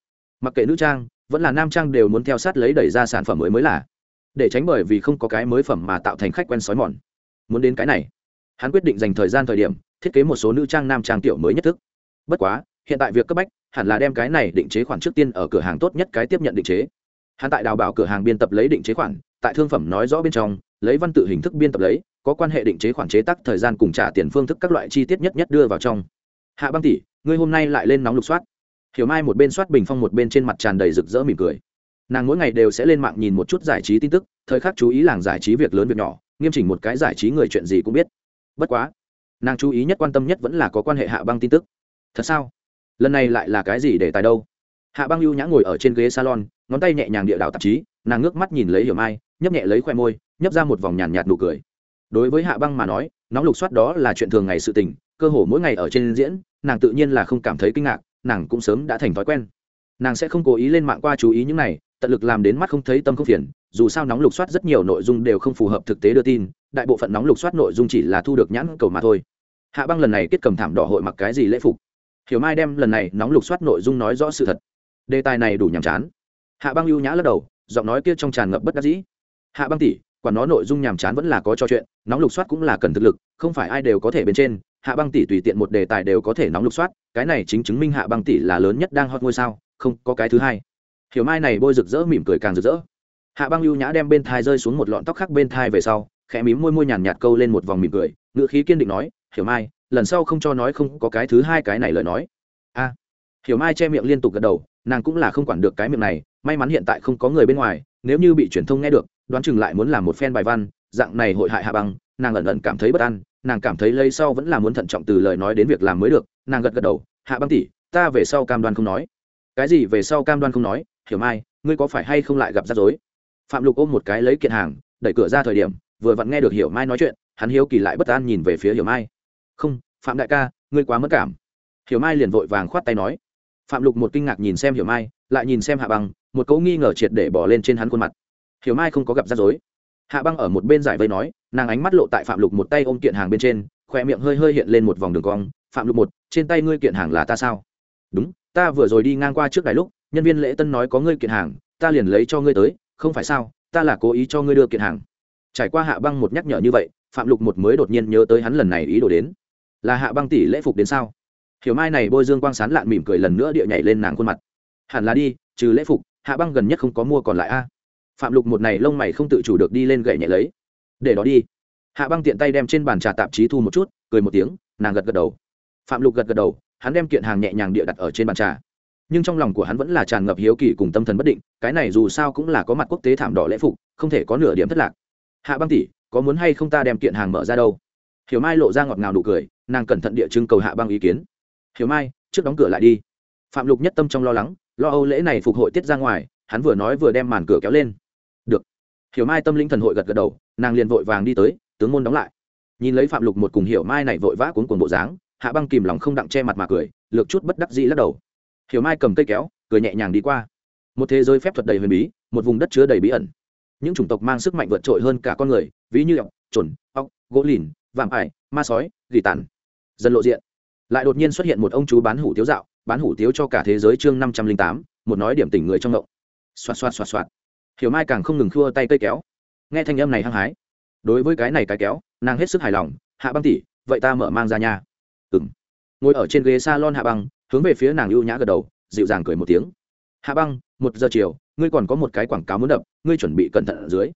Mặc kệ nữ trang, vẫn là nam trang đều muốn theo sát lấy đẩy ra sản phẩm mới mới là. Để tránh bởi vì không có cái mới phẩm mà tạo thành khách quen sói mòn muốn đến cái này. Hắn quyết định dành thời gian thời điểm, thiết kế một số nữ trang nam trang tiểu mới nhất thức. Bất quá, hiện tại việc cấp bách, hẳn là đem cái này định chế khoản trước tiên ở cửa hàng tốt nhất cái tiếp nhận định chế. Hắn tại đào bảo cửa hàng biên tập lấy định chế khoản, tại thương phẩm nói rõ bên trong, lấy văn tự hình thức biên tập lấy, có quan hệ định chế khoản chế tác thời gian cùng trả tiền phương thức các loại chi tiết nhất nhất đưa vào trong. Hạ băng tỷ, ngươi hôm nay lại lên nóng lục soát. Hiểu mai một bên soát bình phong một bên trên mặt tràn đầy rực rỡ mỉm cười. Nàng mỗi ngày đều sẽ lên mạng nhìn một chút giải trí tin tức, thời khắc chú ý làng giải trí việc lớn việc nhỏ nghiêm chỉnh một cái giải trí người chuyện gì cũng biết. Bất quá, nàng chú ý nhất quan tâm nhất vẫn là có quan hệ hạ băng tin tức. Thật sao? Lần này lại là cái gì để tài đâu? Hạ băng ưu nhã ngồi ở trên ghế salon, ngón tay nhẹ nhàng địa đạo tạp chí, nàng ngước mắt nhìn lấy hiểu mai, nhấp nhẹ lấy khoe môi, nhấp ra một vòng nhàn nhạt nụ cười. Đối với hạ băng mà nói, nóng lục soát đó là chuyện thường ngày sự tình, cơ hồ mỗi ngày ở trên diễn, nàng tự nhiên là không cảm thấy kinh ngạc, nàng cũng sớm đã thành thói quen. Nàng sẽ không cố ý lên mạng qua chú ý những này, tận lực làm đến mắt không thấy tâm không phiền dù sao nóng lục soát rất nhiều nội dung đều không phù hợp thực tế đưa tin, đại bộ phận nóng lục soát nội dung chỉ là thu được nhãn cầu mà thôi. Hạ băng lần này kết cầm thảm đỏ hội mặc cái gì lễ phục? Hiểu mai đem lần này nóng lục soát nội dung nói rõ sự thật. Đề tài này đủ nhàm chán. Hạ băng ưu nhã lắc đầu, giọng nói kia trong tràn ngập bất đắc dĩ. Hạ băng tỷ quả nó nội dung nhàm chán vẫn là có cho chuyện, nóng lục soát cũng là cần thực lực, không phải ai đều có thể bên trên. Hạ băng tỷ tùy tiện một đề tài đều có thể nóng lục soát, cái này chính chứng minh hạ băng tỷ là lớn nhất đang hot ngôi sao, không có cái thứ hai. Hiểu mai này bôi rực rỡ mỉm cười càng rực rỡ hạ băng ưu nhã đem bên thai rơi xuống một lọn tóc khác bên thai về sau, khẽ mím môi môi nhàn nhạt câu lên một vòng mỉm cười ngựa khí kiên định nói, hiểu mai, lần sau không cho nói không có cái thứ hai cái này lời nói. A. Hiểu mai che miệng liên tục gật đầu, nàng cũng là không quản được cái miệng này, may mắn hiện tại không có người bên ngoài, nếu như bị truyền thông nghe được, đoán chừng lại muốn làm một phen bài văn, dạng này hội hại hạ băng, nàng ẩn ẩn cảm thấy bất an, nàng cảm thấy lấy sau vẫn là muốn thận trọng từ lời nói đến việc làm mới được, nàng gật gật đầu, hạ băng tỷ, ta về sau cam đoan không nói. Cái gì về sau cam đoan không nói? Hiểu mai, ngươi có phải hay không lại gặp rắc rối? Phạm lục ôm một cái lấy kiện hàng, đẩy cửa ra thời điểm, vừa vặn nghe được hiểu mai nói chuyện, hắn hiếu kỳ lại bất an nhìn về phía hiểu mai. Không, phạm đại ca, ngươi quá mất cảm. Hiểu mai liền vội vàng khoát tay nói. Phạm lục một kinh ngạc nhìn xem hiểu mai, lại nhìn xem hạ băng, một cấu nghi ngờ triệt để bỏ lên trên hắn khuôn mặt. Hiểu mai không có gặp rắc rối. Hạ băng ở một bên giải vây nói, nàng ánh mắt lộ tại phạm lục một tay ôm kiện hàng bên trên khoe miệng hơi hơi hiện lên một vòng đường cong. Phạm lục một, trên tay ngươi kiện hàng là ta sao? Đúng, ta vừa rồi đi ngang qua trước đài lúc, nhân viên lễ tân nói có ngươi kiện hàng, ta liền lấy cho ngươi tới không phải sao, ta là cố ý cho ngươi đưa kiện hàng. Trải qua hạ băng một nhắc nhở như vậy, phạm lục một mới đột nhiên nhớ tới hắn lần này ý đồ đến. Là hạ băng tỷ lễ phục đến sao? Hiểu mai này bôi dương quang sán lạn mỉm cười lần nữa địa nhảy lên nàng khuôn mặt. Hẳn là đi, trừ lễ phục, hạ băng gần nhất không có mua còn lại a. Phạm lục một này lông mày không tự chủ được đi lên gậy nhảy lấy. Để đó đi. Hạ băng tiện tay đem trên bàn trà tạp chí thu một chút, cười một tiếng, nàng gật gật đầu. Phạm lục gật gật đầu, hắn đem kiện hàng nhẹ nhàng địa đặt ở trên bàn trà nhưng trong lòng của hắn vẫn là tràn ngập hiếu kỳ cùng tâm thần bất định, cái này dù sao cũng là có mặt quốc tế thảm đỏ lễ phục, không thể có nửa điểm thất lạc. Hạ băng tỷ, có muốn hay không ta đem kiện hàng mở ra đâu? Hiểu mai lộ ra ngọt ngào nụ cười, nàng cẩn thận địa trưng cầu hạ băng ý kiến. Hiểu mai, trước đóng cửa lại đi. Phạm lục nhất tâm trong lo lắng, lo âu lễ này phục hội tiết ra ngoài, hắn vừa nói vừa đem màn cửa kéo lên. Được. Hiểu mai tâm linh thần hội gật gật đầu, nàng liền vội vàng đi tới, tướng môn đóng lại. Nhìn lấy phạm lục một cùng hiểu mai này vội vã cuốn cuồng bộ dáng, hạ băng kìm lòng không đặng che mặt mà cười, lược chút bất đắc dĩ lắc đầu hiểu mai cầm cây kéo, cười nhẹ nhàng đi qua. Một thế giới phép thuật đầy huyền bí, một vùng đất chứa đầy bí ẩn. Những chủng tộc mang sức mạnh vượt trội hơn cả con người, ví như ọc trồn ọc gỗ lìn, vạm ải, ma sói, gỉ tàn. Dân lộ diện. Lại đột nhiên xuất hiện một ông chú bán hủ tiếu dạo, bán hủ tiếu cho cả thế giới chương năm trăm linh tám, một nói điểm tỉnh người trong ngộng. Xoạt xoạt xoạt xoạt. Hiểu mai càng không ngừng khua tay cây kéo. Nghe thanh âm này hăng hái. Đối với cái này cái kéo, nàng hết sức hài lòng, hạ băng tỉ vậy ta mở mang ra nhà ừng ngồi ở trên ghế s a lon hạ băng hướng về phía nàng ưu nhã gật đầu, dịu dàng cười một tiếng. Hạ băng, một giờ chiều, ngươi còn có một cái quảng cáo muốn đập, ngươi chuẩn bị cẩn thận ở dưới.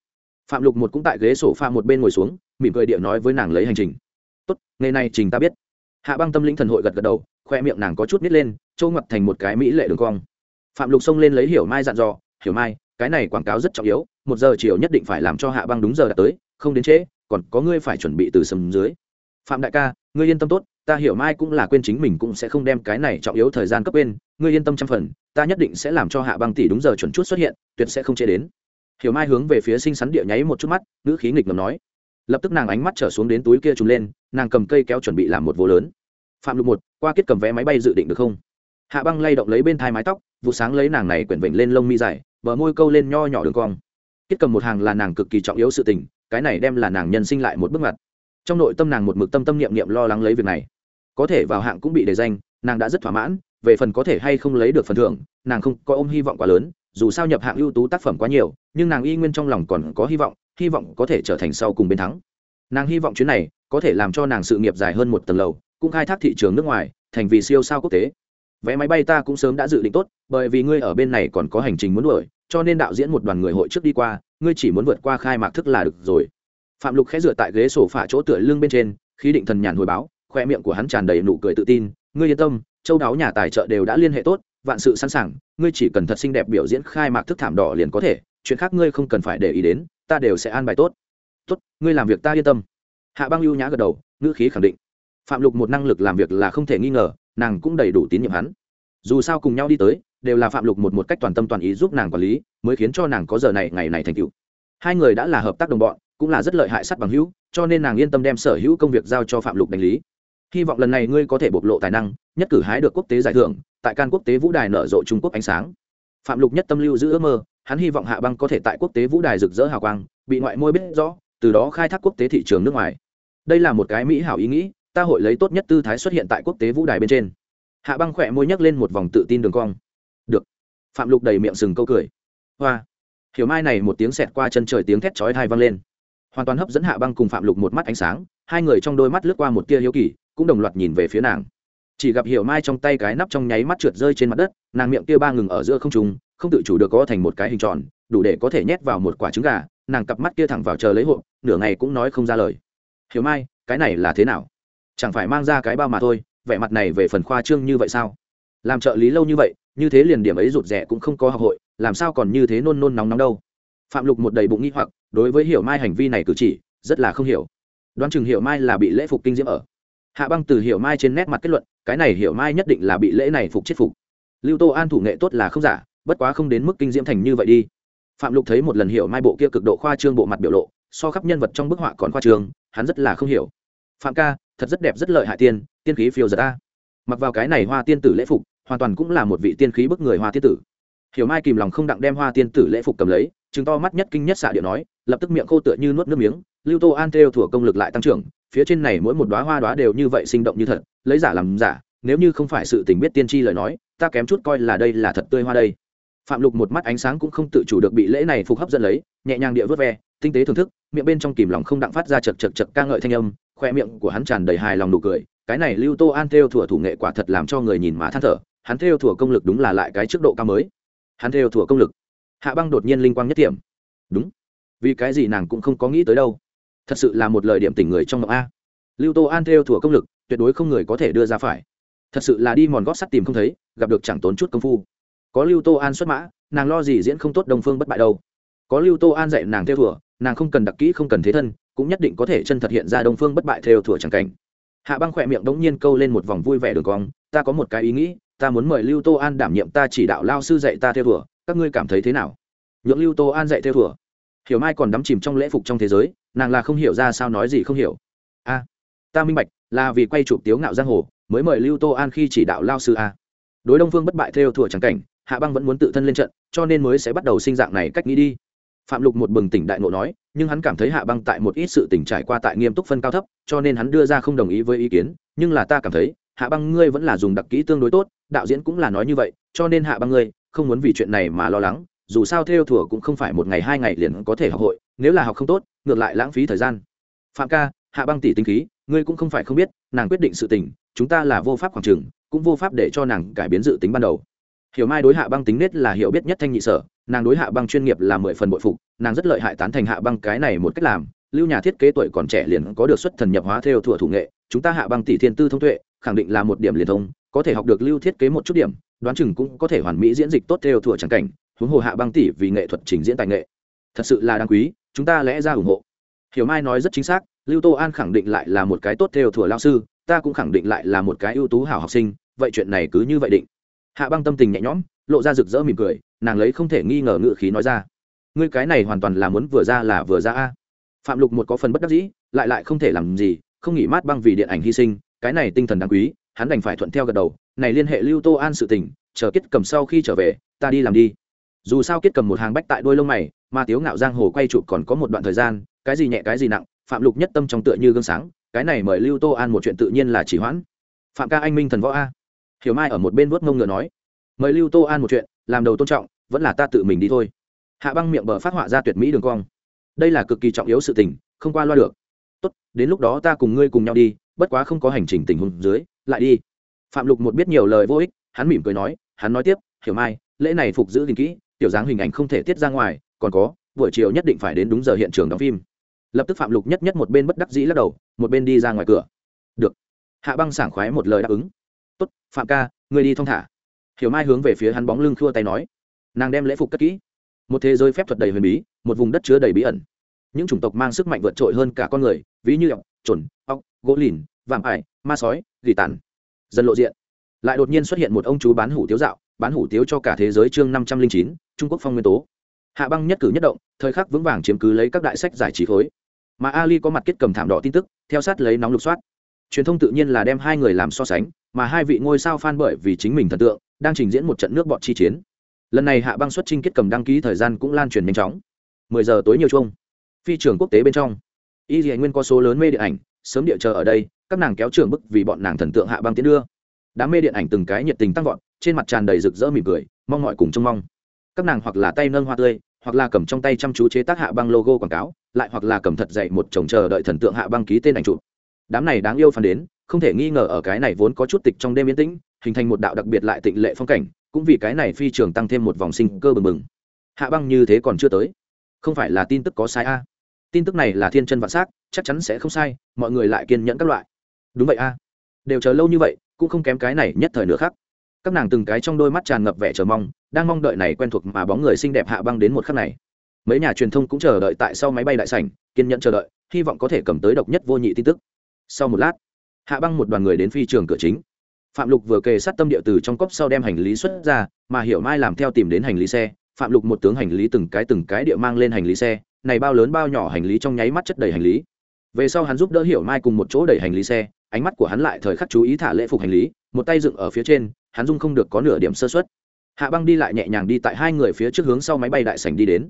Phạm lục một cũng tại ghế sổ pha một bên ngồi xuống, mỉm cười địa nói với nàng lấy hành trình. Tốt, ngày nay trình ta biết. Hạ băng tâm linh thần hội gật gật đầu, khoe miệng nàng có chút nít lên trâu ngập thành một cái mỹ lệ đường cong. Phạm lục xông lên lấy hiểu mai dặn dò, hiểu mai, cái này quảng cáo rất trọng yếu, một giờ chiều nhất định phải làm cho hạ băng đúng giờ đã tới, không đến trễ, còn có ngươi phải chuẩn bị từ sầm dưới. Phạm đại ca, ngươi yên tâm tốt ta hiểu mai cũng là quên chính mình cũng sẽ không đem cái này trọng yếu thời gian cấp quên, ngươi yên tâm trăm phần, ta nhất định sẽ làm cho hạ băng tỷ đúng giờ chuẩn chút xuất hiện, tuyệt sẽ không chế đến. Hiểu mai hướng về phía xinh xắn địa nháy một chút mắt, ngữ khí nghịch ngầm nói. Lập tức nàng ánh mắt trở xuống đến túi kia trùng lên, nàng cầm cây kéo chuẩn bị làm một vô lớn. Phạm lục một, qua kết cầm vé máy bay dự định được không? Hạ băng lay động lấy bên thai mái tóc, vụ sáng lấy nàng này quyển vịnh lên lông mi dài, bờ môi câu lên nho nhỏ đường cong. Kết cầm một hàng là nàng cực kỳ trọng yếu sự tình, cái này đem là nàng nhân sinh lại một bước mặt trong nội tâm nàng một mực tâm tâm niệm niệm lo lắng lấy việc này có thể vào hạng cũng bị đề danh, nàng đã rất thỏa mãn, về phần có thể hay không lấy được phần thưởng, nàng không có ôm hy vọng quá lớn, dù sao nhập hạng ưu tú tác phẩm quá nhiều, nhưng nàng y nguyên trong lòng còn có hy vọng hy vọng có thể trở thành sau cùng bên thắng. Nàng hy vọng chuyến này có thể làm cho nàng sự nghiệp dài hơn một tầng lầu, cũng khai thác thị trường nước ngoài, thành vì siêu sao quốc tế. Vé máy bay ta cũng sớm đã dự định tốt, bởi vì ngươi ở bên này còn có hành trình muốn đuổi, cho nên đạo diễn một đoàn người hội trước đi qua, ngươi chỉ muốn vượt qua khai mạc thức là được rồi. Phạm lục khẽ dựa tại ghế sổ phả chỗ tựa lưng bên trên khi định thần nhàn hồi báo khoe miệng của hắn tràn đầy nụ cười tự tin, ngươi yên tâm, châu đáo nhà tài trợ đều đã liên hệ tốt, vạn sự sẵn sàng, ngươi chỉ cần thật xinh đẹp biểu diễn khai mạc thức thảm đỏ liền có thể, chuyện khác ngươi không cần phải để ý đến, ta đều sẽ an bài tốt. Tốt, ngươi làm việc ta yên tâm. Hạ băng ưu nhã gật đầu, ngữ khí khẳng định. Phạm lục một năng lực làm việc là không thể nghi ngờ, nàng cũng đầy đủ tín nhiệm hắn. Dù sao cùng nhau đi tới, đều là phạm lục một một cách toàn tâm toàn ý giúp nàng quản lý, mới khiến cho nàng có giờ này, ngày này thành tựu. Hai người đã là hợp tác đồng bọn, cũng là rất lợi hại sắt bằng hữu, cho nên nàng yên tâm đem sở hữu công việc giao cho phạm lục đánh lý hy vọng lần này ngươi có thể bộc lộ tài năng, nhất cử hái được quốc tế giải thưởng, tại can quốc tế vũ đài nở rộ trung quốc ánh sáng. Phạm lục nhất tâm lưu giữ ước mơ, hắn hy vọng hạ băng có thể tại quốc tế vũ đài rực rỡ hào quang, bị ngoại môi biết rõ, từ đó khai thác quốc tế thị trường nước ngoài. Đây là một cái mỹ hảo ý nghĩ, ta hội lấy tốt nhất tư thái xuất hiện tại quốc tế vũ đài bên trên. Hạ băng khỏe môi nhấc lên một vòng tự tin đường cong. Được. Phạm lục đầy miệng sừng câu cười. Hoa. Hiểu mai này một tiếng xẹt qua chân trời tiếng thét chói thai vang lên. Hoàn toàn hấp dẫn hạ băng cùng phạm lục một mắt ánh sáng, hai người trong đôi mắt lướt qua một tia hiếu kỳ cũng đồng loạt nhìn về phía nàng. Chỉ gặp hiểu mai trong tay cái nắp trong nháy mắt trượt rơi trên mặt đất, nàng miệng kia ba ngừng ở giữa không trùng không tự chủ được có thành một cái hình tròn, đủ để có thể nhét vào một quả trứng gà, nàng cặp mắt kia thẳng vào chờ lấy hộp, nửa ngày cũng nói không ra lời. Hiểu mai, cái này là thế nào? Chẳng phải mang ra cái bao mà thôi, vẻ mặt này về phần khoa trương như vậy sao? Làm trợ lý lâu như vậy, như thế liền điểm ấy rụt rẻ cũng không có học hội, làm sao còn như thế nôn nôn nóng nóng đâu? Phạm lục một đầy bụng nghi hoặc, đối với hiểu mai hành vi này cử chỉ, rất là không hiểu. Đoán chừng hiểu mai là bị lễ phục kinh diễm ở hạ băng từ hiểu mai trên nét mặt kết luận, cái này hiểu mai nhất định là bị lễ này phục chết phục. Lưu tô an thủ nghệ tốt là không giả, bất quá không đến mức kinh diễm thành như vậy đi. Phạm lục thấy một lần hiểu mai bộ kia cực độ khoa trương bộ mặt biểu lộ, so khắp nhân vật trong bức họa còn khoa trương, hắn rất là không hiểu. Phạm ca, thật rất đẹp rất lợi hại tiên tiên khí phiêu giật ta mặc vào cái này hoa tiên tử lễ phục, hoàn toàn cũng là một vị tiên khí bức người hoa tiên tử. Hiểu mai kìm lòng không đặng đem hoa tiên tử lễ phục cầm lấy chứng to mắt nhất kinh nhất xạ điệu nói, lập tức miệng khô tựa như nuốt nước miếng, lưu tô an theo thủa công lực lại tăng trưởng phía trên này mỗi một đoá hoa đoá đều như vậy sinh động như thật, lấy giả làm giả, nếu như không phải sự tình biết tiên tri lời nói, ta kém chút coi là đây là thật tươi hoa đây. Phạm lục một mắt ánh sáng cũng không tự chủ được bị lễ này phục hấp dẫn lấy, nhẹ nhàng địa vớt ve, tinh tế thưởng thức, miệng bên trong kìm lòng không đặng phát ra chật chật chật ca ngợi thanh âm, khoe miệng của hắn tràn đầy hài lòng nụ cười, cái này lưu tô an theo thủa thủ nghệ quả thật làm cho người nhìn mà than thở, hắn theo thủa công lực đúng là lại cái trước độ cao mới. Hắn theo thủa công lực. Hạ băng đột nhiên linh quang nhất điểm đúng. Vì cái gì nàng cũng không có nghĩ tới đâu thật sự là một lời điểm tỉnh người trong ngọc a. Lưu tô an theo thủa công lực, tuyệt đối không người có thể đưa ra phải. Thật sự là đi mòn gót sắt tìm không thấy, gặp được chẳng tốn chút công phu. Có lưu tô an xuất mã, nàng lo gì diễn không tốt đồng phương bất bại đâu. Có lưu tô an dạy nàng theo thủa, nàng không cần đặc kỹ, không cần thế thân, cũng nhất định có thể chân thật hiện ra đông phương bất bại theo thủa chẳng cảnh. Hạ băng khỏe miệng đống nhiên câu lên một vòng vui vẻ đường cong, ta có một cái ý nghĩ, ta muốn mời lưu tô an đảm nhiệm ta chỉ đạo lao sư dạy ta theo thủa, các ngươi cảm thấy thế nào? Nhượng lưu tô an dạy theo thủa hiểu mai còn đắm chìm trong lễ phục trong thế giới, nàng là không hiểu ra sao nói gì không hiểu. A, ta minh bạch, là vì quay chụp tiếu ngạo giang hồ, mới mời lưu tô an khi chỉ đạo lao sư a. Đối đông phương bất bại theo thủa chẳng cảnh, hạ băng vẫn muốn tự thân lên trận, cho nên mới sẽ bắt đầu sinh dạng này cách nghĩ đi. Phạm lục một bừng tỉnh đại ngộ nói, nhưng hắn cảm thấy hạ băng tại một ít sự tỉnh trải qua tại nghiêm túc phân cao thấp, cho nên hắn đưa ra không đồng ý với ý kiến, nhưng là ta cảm thấy, hạ băng ngươi vẫn là dùng đặc kỹ tương đối tốt, đạo diễn cũng là nói như vậy, cho nên hạ băng ngươi, không muốn vì chuyện này mà lo lắng dù sao theo thủa cũng không phải một ngày hai ngày liền có thể học hội nếu là học không tốt ngược lại lãng phí thời gian. Phạm ca hạ băng tỷ tinh khí ngươi cũng không phải không biết nàng quyết định sự tình chúng ta là vô pháp khoảng trường, cũng vô pháp để cho nàng cải biến dự tính ban đầu. Hiểu mai đối hạ băng tính nết là hiểu biết nhất thanh nhị sở nàng đối hạ băng chuyên nghiệp là mười phần bội phục nàng rất lợi hại tán thành hạ băng cái này một cách làm lưu nhà thiết kế tuổi còn trẻ liền có được xuất thần nhập hóa theo thủa thủ nghệ chúng ta hạ băng tỷ thiên tư thông tuệ khẳng định là một điểm liền thông có thể học được lưu thiết kế một chút điểm đoán chừng cũng có thể hoàn mỹ diễn dịch tốt theo thủa trắng cảnh huống hồ hạ băng tỷ vì nghệ thuật trình diễn tài nghệ. Thật sự là đáng quý, chúng ta lẽ ra ủng hộ. Hiểu mai nói rất chính xác, lưu tô an khẳng định lại là một cái tốt theo thừa lao sư, ta cũng khẳng định lại là một cái ưu tú hảo học sinh, vậy chuyện này cứ như vậy định. Hạ băng tâm tình nhẹ nhõm, lộ ra rực rỡ mỉm cười, nàng lấy không thể nghi ngờ ngự khí nói ra. Ngươi cái này hoàn toàn là muốn vừa ra là vừa ra a. Phạm lục một có phần bất đắc dĩ, lại lại không thể làm gì, không nghỉ mát băng vì điện ảnh hy sinh, cái này tinh thần đáng quý, hắn đành phải thuận theo gật đầu, này liên hệ lưu tô an sự tình, chờ kết cầm sau khi trở về, ta đi làm đi dù sao kết cầm một hàng bách tại đôi lông mày, mà tiếu ngạo giang hồ quay chụp còn có một đoạn thời gian, cái gì nhẹ, cái gì nặng, phạm lục nhất tâm trong tựa như gương sáng, cái này mời lưu tô an một chuyện tự nhiên là chỉ hoãn. Phạm ca anh minh thần võ a. Hiểu mai ở một bên vuốt mông ngựa nói, mời lưu tô an một chuyện, làm đầu tôn trọng, vẫn là ta tự mình đi thôi. Hạ băng miệng bờ phát họa ra tuyệt mỹ đường cong. Đây là cực kỳ trọng yếu sự tình, không qua loa được. Tốt, đến lúc đó ta cùng ngươi cùng nhau đi, bất quá không có hành trình tình huống dưới, lại đi. Phạm lục một biết nhiều lời vô ích, hắn mỉm cười nói, hắn nói tiếp, hiểu mai, lễ này phục giữ gìn kỹ tiểu dáng hình ảnh không thể tiết ra ngoài, còn có, buổi chiều nhất định phải đến đúng giờ hiện trường đóng phim. Lập tức phạm lục nhất nhất một bên bất đắc dĩ lắc đầu, một bên đi ra ngoài cửa. Được. Hạ băng sảng khoái một lời đáp ứng. Tốt, phạm ca, ngươi đi thong thả. Hiểu mai hướng về phía hắn bóng lưng khua tay nói. Nàng đem lễ phục cất kỹ. Một thế giới phép thuật đầy huyền bí, một vùng đất chứa đầy bí ẩn. Những chủng tộc mang sức mạnh vượt trội hơn cả con người, ví như ọc trồn ọc gỗ lìn vàm ải, ma sói, gỉ tàn. Dần lộ diện. Lại đột nhiên xuất hiện một ông chú bán hủ tiếu dạo bán hủ tiếu cho cả thế giới chương năm trăm linh chín, trung quốc phong nguyên tố. Hạ băng nhất cử nhất động, thời khắc vững vàng chiếm cứ lấy các đại sách giải trí khối. Mà ali có mặt kết cầm thảm đỏ tin tức, theo sát lấy nóng lục soát. Truyền thông tự nhiên là đem hai người làm so sánh, mà hai vị ngôi sao fan bởi vì chính mình thần tượng, đang trình diễn một trận nước bọt chi chiến. Lần này hạ băng xuất trinh kết cầm đăng ký thời gian cũng lan truyền nhanh chóng. mười giờ tối nhiều chung phi trường quốc tế bên trong. Y dì nguyên có số lớn mê điện ảnh, sớm địa chờ ở đây, các nàng kéo trường bức vì bọn nàng thần tượng hạ băng tiến đưa. Đám mê điện ảnh từng cái nhiệt tình tăng vọt trên mặt tràn đầy rực rỡ mỉm cười, mong mọi cùng trông mong. Các nàng hoặc là tay nâng hoa tươi, hoặc là cầm trong tay chăm chú chế tác hạ băng logo quảng cáo, lại hoặc là cầm thật dậy một chồng chờ đợi thần tượng hạ băng ký tên ảnh chụp. Đám này đáng yêu phản đến, không thể nghi ngờ ở cái này vốn có chút tịch trong đêm yên tĩnh, hình thành một đạo đặc biệt lại tịnh lệ phong cảnh, cũng vì cái này phi trường tăng thêm một vòng sinh cơ bừng bừng. Hạ băng như thế còn chưa tới. Không phải là tin tức có sai a. Tin tức này là thiên chân vạn s á c chắc chắn sẽ không sai, mọi người lại kiên nhẫn các loại. Đúng vậy a. Đều chờ lâu như vậy, cũng không kém cái này nhất thời nữa khác các nàng từng cái trong đôi mắt tràn ngập vẻ chờ mong, đang mong đợi này quen thuộc mà bóng người xinh đẹp hạ băng đến một khắc này. Mấy nhà truyền thông cũng chờ đợi tại sau máy bay đại sảnh, kiên nhẫn chờ đợi, hy vọng có thể cầm tới độc nhất vô nhị tin tức. Sau một lát, hạ băng một đoàn người đến phi trường cửa chính. Phạm lục vừa kề sát tâm địa từ trong cốc sau đem hành lý xuất ra, mà hiểu mai làm theo tìm đến hành lý xe. Phạm lục một tướng hành lý từng cái từng cái địa mang lên hành lý xe, này bao lớn bao nhỏ hành lý trong nháy mắt chất đầy hành lý. Về sau hắn giúp đỡ hiểu mai cùng một chỗ đẩy hành lý xe, ánh mắt của hắn lại thời khắc chú ý thả lễ phục hành lý, một tay dựng ở phía trên hắn dung không được có nửa điểm sơ xuất hạ băng đi lại nhẹ nhàng đi tại hai người phía trước hướng sau máy bay đại sảnh đi đến.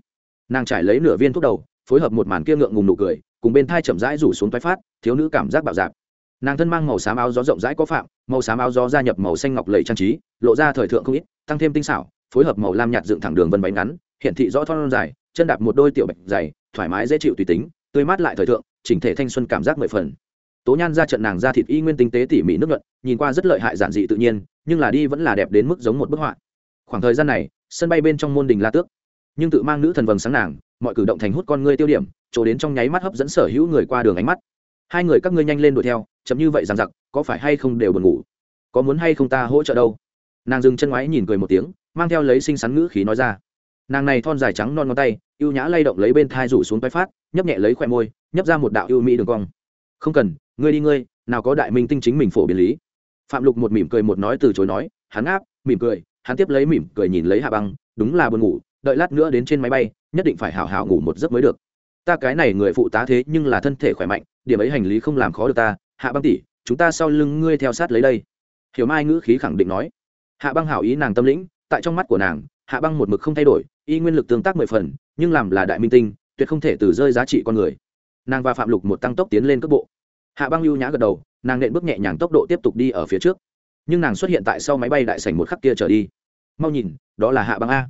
Nàng trải lấy nửa viên thuốc đầu, phối hợp một màn kia ngượng ngùng nụ cười, cùng bên thai chậm rãi rủ xuống toái phát, thiếu nữ cảm giác bạo dạp nàng thân mang màu xám áo gió rộng rãi có phạm, màu xám áo gió gia nhập màu xanh ngọc lầy trang trí, lộ ra thời thượng không ít, tăng thêm tinh xảo, phối hợp màu lam nhạt dựng thẳng đường vân bánh ngắn hiện thị rõ thon dài, chân đạp một đôi tiểu bạch dày, thoải mái dễ chịu tùy tính, tươi mát lại thời thượng, chỉnh thể thanh xuân cảm giác mười phần tố nhan ra trận nàng ra thịt y nguyên tinh tế tỉ mỉ nước luận nhìn qua rất lợi hại giản dị tự nhiên, nhưng là đi vẫn là đẹp đến mức giống một bức họa. Khoảng thời gian này, sân bay bên trong môn đình la tước, nhưng tự mang nữ thần vầng sáng nàng, mọi cử động thành hút con ngươi tiêu điểm, chỗ đến trong nháy mắt hấp dẫn sở hữu người qua đường ánh mắt. Hai người các ngươi nhanh lên đuổi theo chấm như vậy rằng giặc, có phải hay không đều buồn ngủ? Có muốn hay không ta hỗ trợ đâu? Nàng dừng chân ngoái nhìn cười một tiếng, mang theo lấy xinh xắn ngữ khí nói ra. Nàng này thon dài trắng non ngón tay, ưu nhã lay động lấy bên thai rủ xuống tay phát, nhấp nhẹ lấy khoe môi, nhấp ra một đạo ưu mỹ đường cong không cần, ngươi đi ngươi, nào có đại minh tinh chính mình phổ biến lý. Phạm lục một mỉm cười một nói từ chối nói, hắn áp mỉm cười, hắn tiếp lấy mỉm cười nhìn lấy hạ băng, đúng là buồn ngủ, đợi lát nữa đến trên máy bay, nhất định phải hào hào ngủ một giấc mới được. Ta cái này người phụ tá thế nhưng là thân thể khỏe mạnh, điểm ấy hành lý không làm khó được ta. Hạ băng tỷ, chúng ta sau lưng ngươi theo sát lấy đây. Hiểu mai ngữ khí khẳng định nói. Hạ băng hảo ý nàng tâm lĩnh, tại trong mắt của nàng, hạ băng một mực không thay đổi, y nguyên lực tương tác mười phần, nhưng làm là đại minh tinh, tuyệt không thể từ rơi giá trị con người. Nàng và phạm lục một tăng tốc tiến lên cấp bộ hạ băng lưu nhã gật đầu, nàng nện bước nhẹ nhàng tốc độ tiếp tục đi ở phía trước. Nhưng nàng xuất hiện tại sau máy bay đại sảnh một khắc kia trở đi. Mau nhìn, đó là hạ băng a.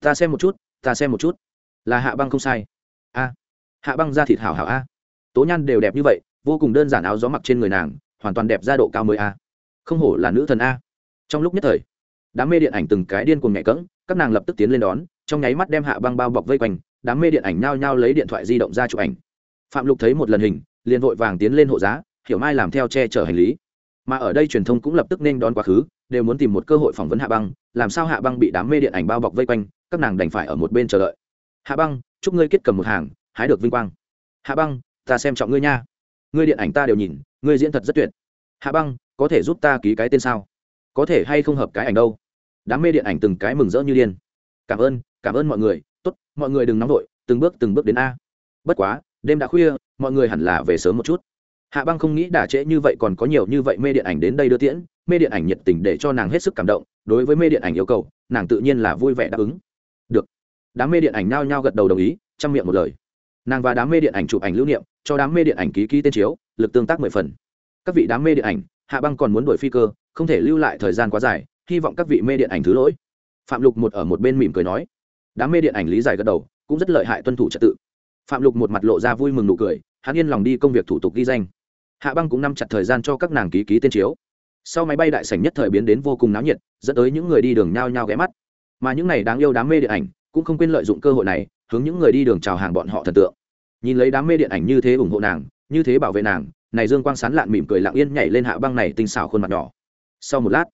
Ta xem một chút, ta xem một chút. Là hạ băng không sai. A. Hạ băng ra thịt hảo hảo a. Tố nhan đều đẹp như vậy, vô cùng đơn giản áo gió mặc trên người nàng, hoàn toàn đẹp ra độ cao mới a. Không hổ là nữ thần a. Trong lúc nhất thời, đám mê điện ảnh từng cái điên cuồng nhạy cẫng, các nàng lập tức tiến lên đón, trong nháy mắt đem hạ băng bao bọc vây quanh, đám mê điện ảnh nhao nhao lấy điện thoại di động ra chụp ảnh. Phạm lục thấy một lần hình liền vội vàng tiến lên hộ giá, hiểu mai làm theo che chở hành lý. Mà ở đây truyền thông cũng lập tức nên đón quá khứ, đều muốn tìm một cơ hội phỏng vấn hạ băng, làm sao hạ băng bị đám mê điện ảnh bao bọc vây quanh, các nàng đành phải ở một bên chờ đợi. Hạ băng, chúc ngươi kết cầm một hàng, hái được vinh quang. Hạ băng, ta xem trọng ngươi nha. Ngươi điện ảnh ta đều nhìn, ngươi diễn thật rất tuyệt. Hạ băng, có thể giúp ta ký cái tên sao? Có thể hay không hợp cái ảnh đâu? Đám mê điện ảnh từng cái mừng rỡ như điên. Cảm ơn cảm ơn mọi người. Tốt, mọi người đừng nóng vội, từng bước từng bước đến a. Bất quá, đêm đã khuya mọi người hẳn là về sớm một chút. Hạ băng không nghĩ đả trễ như vậy còn có nhiều như vậy mê điện ảnh đến đây đưa tiễn, mê điện ảnh nhiệt tình để cho nàng hết sức cảm động, đối với mê điện ảnh yêu cầu, nàng tự nhiên là vui vẻ đáp ứng. Được. Đám mê điện ảnh nao nhao gật đầu đồng ý, chăm miệng một lời. Nàng và đám mê điện ảnh chụp ảnh lưu niệm, cho đám mê điện ảnh ký ký tên chiếu, lực tương tác mười phần. Các vị đám mê điện ảnh, hạ băng còn muốn đổi phi cơ, không thể lưu lại thời gian quá dài, hy vọng các vị mê điện ảnh thứ lỗi. Phạm lục một ở một bên mỉm cười nói. Đám mê điện ảnh lý giải gật đầu, cũng rất lợi hại tuân thủ trật tự phạm lục một mặt lộ ra vui mừng nụ cười, hắn yên lòng đi công việc thủ tục ghi danh. Hạ băng cũng nắm chặt thời gian cho các nàng ký ký tên chiếu. Sau máy bay đại sảnh nhất thời biến đến vô cùng náo nhiệt, dẫn tới những người đi đường nhao nhao ghé mắt. Mà những này đáng yêu đám mê điện ảnh cũng không quên lợi dụng cơ hội này, hướng những người đi đường chào hàng bọn họ thần tượng. Nhìn lấy đám mê điện ảnh như thế ủng hộ nàng, như thế bảo vệ nàng, này dương quang sán lạn mỉm cười lặng yên nhảy lên hạ băng này tinh xảo khuôn mặt nhỏ. Sau một lát,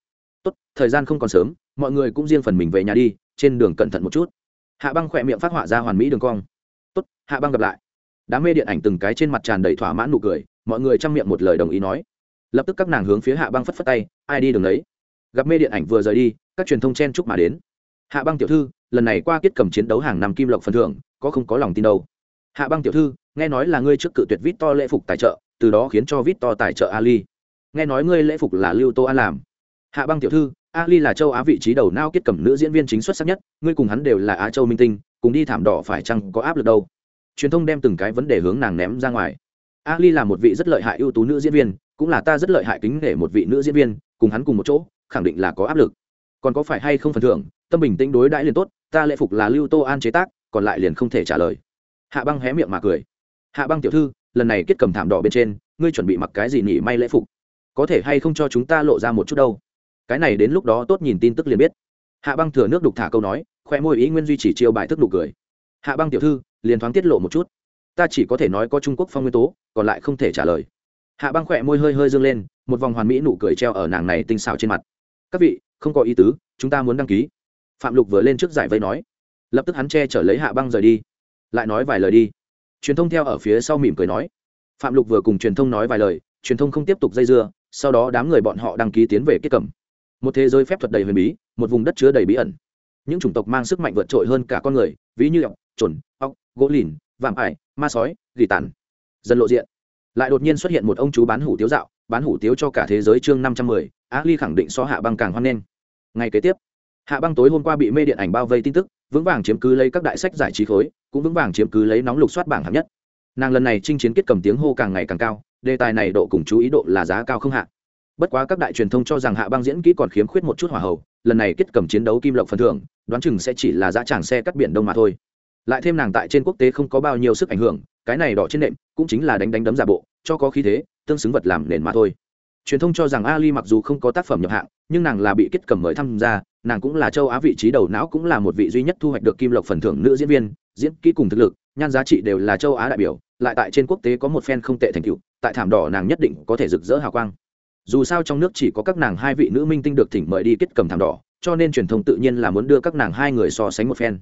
tốt, thời gian không còn sớm, mọi người cũng riêng phần mình về nhà đi, trên đường cẩn thận một chút. Hạ băng khỏe miệng phát họa ra hoàn mỹ đường cong tốt, hạ băng gặp lại. Đám mê điện ảnh từng cái trên mặt tràn đầy thỏa mãn nụ cười, mọi người chăm miệng một lời đồng ý nói. Lập tức các nàng hướng phía hạ băng phất phất tay, ai đi đường đấy? Gặp mê điện ảnh vừa rời đi, các truyền thông chen chúc mà đến. Hạ băng tiểu thư, lần này qua kết cầm chiến đấu hàng năm kim lộc phần thưởng, có không có lòng tin đâu? Hạ băng tiểu thư, nghe nói là ngươi trước cự tuyệt vít to lễ phục tài trợ, từ đó khiến cho vít to tài trợ ali. Nghe nói ngươi lễ phục là lưu tô an làm. Hạ băng tiểu thư ali là châu á vị trí đầu nao kết cầm nữ diễn viên chính xuất sắc nhất, ngươi cùng hắn đều là á châu minh tinh, cùng đi thảm đỏ phải chăng có áp lực đâu? Truyền thông đem từng cái vấn đề hướng nàng ném ra ngoài. Ali là một vị rất lợi hại ưu tú nữ diễn viên, cũng là ta rất lợi hại kính để một vị nữ diễn viên, cùng hắn cùng một chỗ, khẳng định là có áp lực. Còn có phải hay không phần thưởng, tâm bình tĩnh đối đãi liền tốt, ta lễ phục là lưu tô an chế tác, còn lại liền không thể trả lời. Hạ băng hé miệng mà cười. Hạ băng tiểu thư, lần này kết cầm thảm đỏ bên trên, ngươi chuẩn bị mặc cái gì nhỉ may lễ phục? Có thể hay không cho chúng ta lộ ra một chút đâu? Cái này đến lúc đó tốt nhìn tin tức liền biết. Hạ băng thừa nước đục thả câu nói, khoe môi ý nguyên duy chỉ chiêu bài thức đục cười. Hạ băng tiểu thư, liền thoáng tiết lộ một chút. Ta chỉ có thể nói có trung quốc phong nguyên tố, còn lại không thể trả lời. Hạ băng khỏe môi hơi hơi dương lên, một vòng hoàn mỹ nụ cười treo ở nàng này tinh xào trên mặt. Các vị, không có ý tứ, chúng ta muốn đăng ký. Phạm lục vừa lên trước giải vây nói. Lập tức hắn che chở lấy hạ băng rời đi. Lại nói vài lời đi. Truyền thông theo ở phía sau mỉm cười nói. Phạm lục vừa cùng truyền thông nói vài lời, truyền thông không tiếp tục dây dưa, sau đó đám người bọn họ đăng ký tiến về kết cẩm một thế giới phép thuật đầy huyền bí, một vùng đất chứa đầy bí ẩn. Những chủng tộc mang sức mạnh vượt trội hơn cả con người, ví như ọc trồn ọc gỗ lìn, vạm ải, ma sói, gỉ tàn. Dần lộ diện. Lại đột nhiên xuất hiện một ông chú bán hủ tiếu dạo, bán hủ tiếu cho cả thế giới chương năm trăm mười á ly khẳng định so hạ băng càng hoan nghênh. Ngày kế tiếp, hạ băng tối hôm qua bị mê điện ảnh bao vây tin tức, vững vàng chiếm cứ lấy các đại sách giải trí khối, cũng vững vàng chiếm cứ lấy nóng lục soát bảng hạng nhất. Nàng lần này chinh chiến kết cầm tiếng hô càng ngày càng cao, đề tài này độ cùng chú ý độ là giá cao không hạ bất quá các đại truyền thông cho rằng hạ băng diễn kỹ còn khiếm khuyết một chút hỏa hậu lần này kết cầm chiến đấu kim lộc phần thưởng, đoán chừng sẽ chỉ là giá tràng xe cắt biển đông mà thôi. Lại thêm nàng tại trên quốc tế không có bao nhiêu sức ảnh hưởng, cái này đỏ trên nệm cũng chính là đánh đánh đấm giả bộ, cho có khí thế, tương xứng vật làm nền mà thôi. Truyền thông cho rằng ali mặc dù không có tác phẩm nhập hạng, nhưng nàng là bị kết cầm mời tham gia, nàng cũng là châu á vị trí đầu não cũng là một vị duy nhất thu hoạch được kim lộc phần thưởng nữ diễn viên, diễn kỹ cùng thực lực, nhan giá trị đều là châu á đại biểu, lại tại trên quốc tế có một fan không tệ thành tựu, tại thảm đỏ nàng nhất định có thể rực rỡ hào quang dù sao trong nước chỉ có các nàng hai vị nữ minh tinh được thỉnh mời đi kết cầm thảm đỏ, cho nên truyền thông tự nhiên là muốn đưa các nàng hai người so sánh một phen.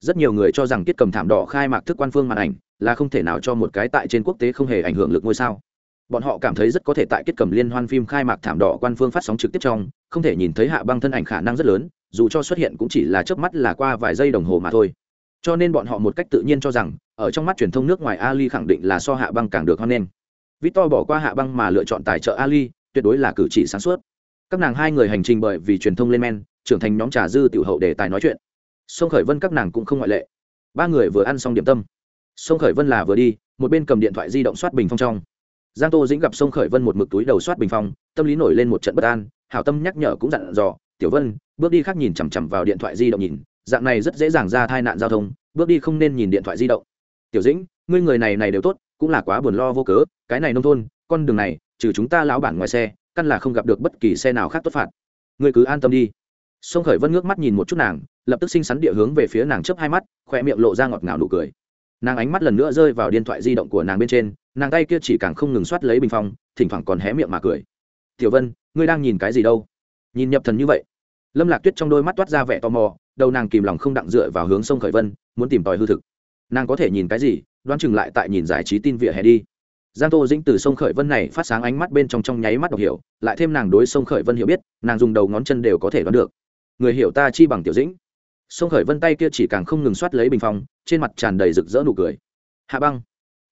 Rất nhiều người cho rằng kết cầm thảm đỏ khai mạc thức quan phương màn ảnh là không thể nào cho một cái tại trên quốc tế không hề ảnh hưởng lực ngôi sao. Bọn họ cảm thấy rất có thể tại kết cầm liên hoan phim khai mạc thảm đỏ quan phương phát sóng trực tiếp trong, không thể nhìn thấy hạ băng thân ảnh khả năng rất lớn, dù cho xuất hiện cũng chỉ là chớp mắt là qua vài giây đồng hồ mà thôi. Cho nên bọn họ một cách tự nhiên cho rằng, ở trong mắt truyền thông nước ngoài ali khẳng định là so hạ băng càng được hoan nghênh. Victor bỏ qua hạ băng mà lựa chọn tài trợ ali tuyệt đối là cử chỉ sáng suốt. Các nàng hai người hành trình bởi vì truyền thông lên men, trưởng thành nhóm trà dư tiểu hậu để tài nói chuyện. Sông khởi vân các nàng cũng không ngoại lệ. Ba người vừa ăn xong điểm tâm. Sông khởi vân là vừa đi, một bên cầm điện thoại di động soát bình phong trong. Giang tô dĩnh gặp sông khởi vân một mực túi đầu soát bình phong, tâm lý nổi lên một trận bất an, hảo tâm nhắc nhở cũng dặn dò, tiểu vân, bước đi khác nhìn chằm chằm vào điện thoại di động nhìn, dạng này rất dễ dàng ra tai nạn giao thông, bước đi không nên nhìn điện thoại di động. Tiểu dĩnh, ngươi người này này đều tốt, cũng là quá buồn lo vô cớ, cái này nông thôn, con đường này trừ chúng ta lão bản ngoài xe, căn là không gặp được bất kỳ xe nào khác tốt phạt. Ngươi cứ an tâm đi. Sông khởi vân ngước mắt nhìn một chút nàng, lập tức xinh xắn địa hướng về phía nàng chớp hai mắt khoe miệng lộ ra ngọt ngào nụ cười. Nàng ánh mắt lần nữa rơi vào điện thoại di động của nàng bên trên, nàng tay kia chỉ càng không ngừng soát lấy bình phong, thỉnh thoảng còn hé miệng mà cười. Tiểu vân, ngươi đang nhìn cái gì đâu? Nhìn nhập thần như vậy, lâm lạc tuyết trong đôi mắt toát ra vẻ tò mò, đầu nàng kìm lòng không đặng dựa vào hướng sông khởi vân, muốn tìm tòi hư thực. Nàng có thể nhìn cái gì, đoán chừng lại tại nhìn giải trí tin vỉa hè đi giang tô dĩnh từ sông khởi vân này phát sáng ánh mắt bên trong trong nháy mắt đọc hiểu, lại thêm nàng đối sông khởi vân hiểu biết, nàng dùng đầu ngón chân đều có thể đoán được. Người hiểu ta chi bằng tiểu dĩnh. Sông khởi vân tay kia chỉ càng không ngừng soát lấy bình phong, trên mặt tràn đầy rực rỡ nụ cười. Hạ băng.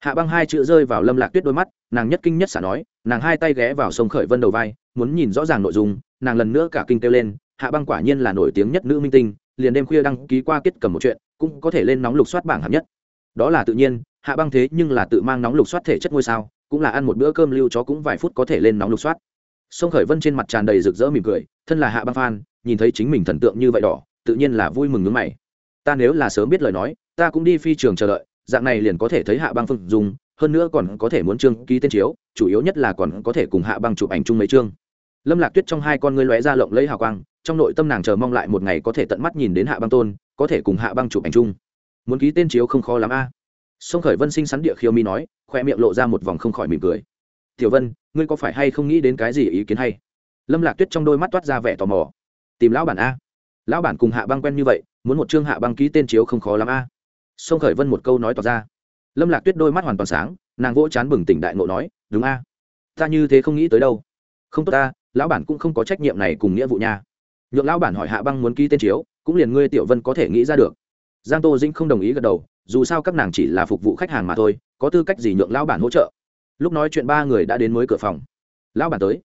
Hạ băng hai chữ rơi vào lâm lạc tuyết đôi mắt, nàng nhất kinh nhất xả nói, nàng hai tay ghé vào sông khởi vân đầu vai, muốn nhìn rõ ràng nội dung, nàng lần nữa cả kinh kêu lên, hạ băng quả nhiên là nổi tiếng nhất nữ minh tinh, liền đêm khuya đăng ký qua kết cầm một chuyện, cũng có thể lên nóng lục soát bảng hạng nhất. Đó là tự nhiên hạ băng thế nhưng là tự mang nóng lục soát thể chất ngôi sao, cũng là ăn một bữa cơm lưu chó cũng vài phút có thể lên nóng lục soát. Sông khởi vân trên mặt tràn đầy rực rỡ mỉm cười, thân là hạ băng phan nhìn thấy chính mình thần tượng như vậy đỏ, tự nhiên là vui mừng ngưng mày. Ta nếu là sớm biết lời nói, ta cũng đi phi trường chờ đợi, dạng này liền có thể thấy hạ băng phương dùng hơn nữa còn có thể muốn trương ký tên chiếu, chủ yếu nhất là còn có thể cùng hạ băng chụp ảnh chung mấy chương. Lâm lạc tuyết trong hai con ngươi lóe ra lộng lấy hào quang, trong nội tâm nàng chờ mong lại một ngày có thể tận mắt nhìn đến hạ băng tôn, có thể cùng hạ băng chụp ảnh chung. Muốn ký tên chiếu không khó lắm a. à sông khởi vân sinh sắn địa khiêu mi nói, khoe miệng lộ ra một vòng không khỏi mỉm cười. Tiểu vân, ngươi có phải hay không nghĩ đến cái gì ý kiến hay? Lâm lạc tuyết trong đôi mắt toát ra vẻ tò mò. Tìm lão bản a. Lão bản cùng hạ băng quen như vậy, muốn một chương hạ băng ký tên chiếu không khó lắm a. Sông khởi vân một câu nói tỏ ra. Lâm lạc tuyết đôi mắt hoàn toàn sáng, nàng vỗ chán bừng tỉnh đại ngộ nói, đúng a. Ta như thế không nghĩ tới đâu. Không tốt ta, lão bản cũng không có trách nhiệm này cùng nghĩa vụ nha. Nhượng lão bản hỏi hạ băng muốn ký tên chiếu, cũng liền ngươi tiểu vân có thể nghĩ ra được. Giang tô dĩnh không đồng ý gật đầu dù sao các nàng chỉ là phục vụ khách hàng mà thôi, có tư cách gì nhượng lão bản hỗ trợ? Lúc nói chuyện ba người đã đến mới cửa phòng. Lão bản tới.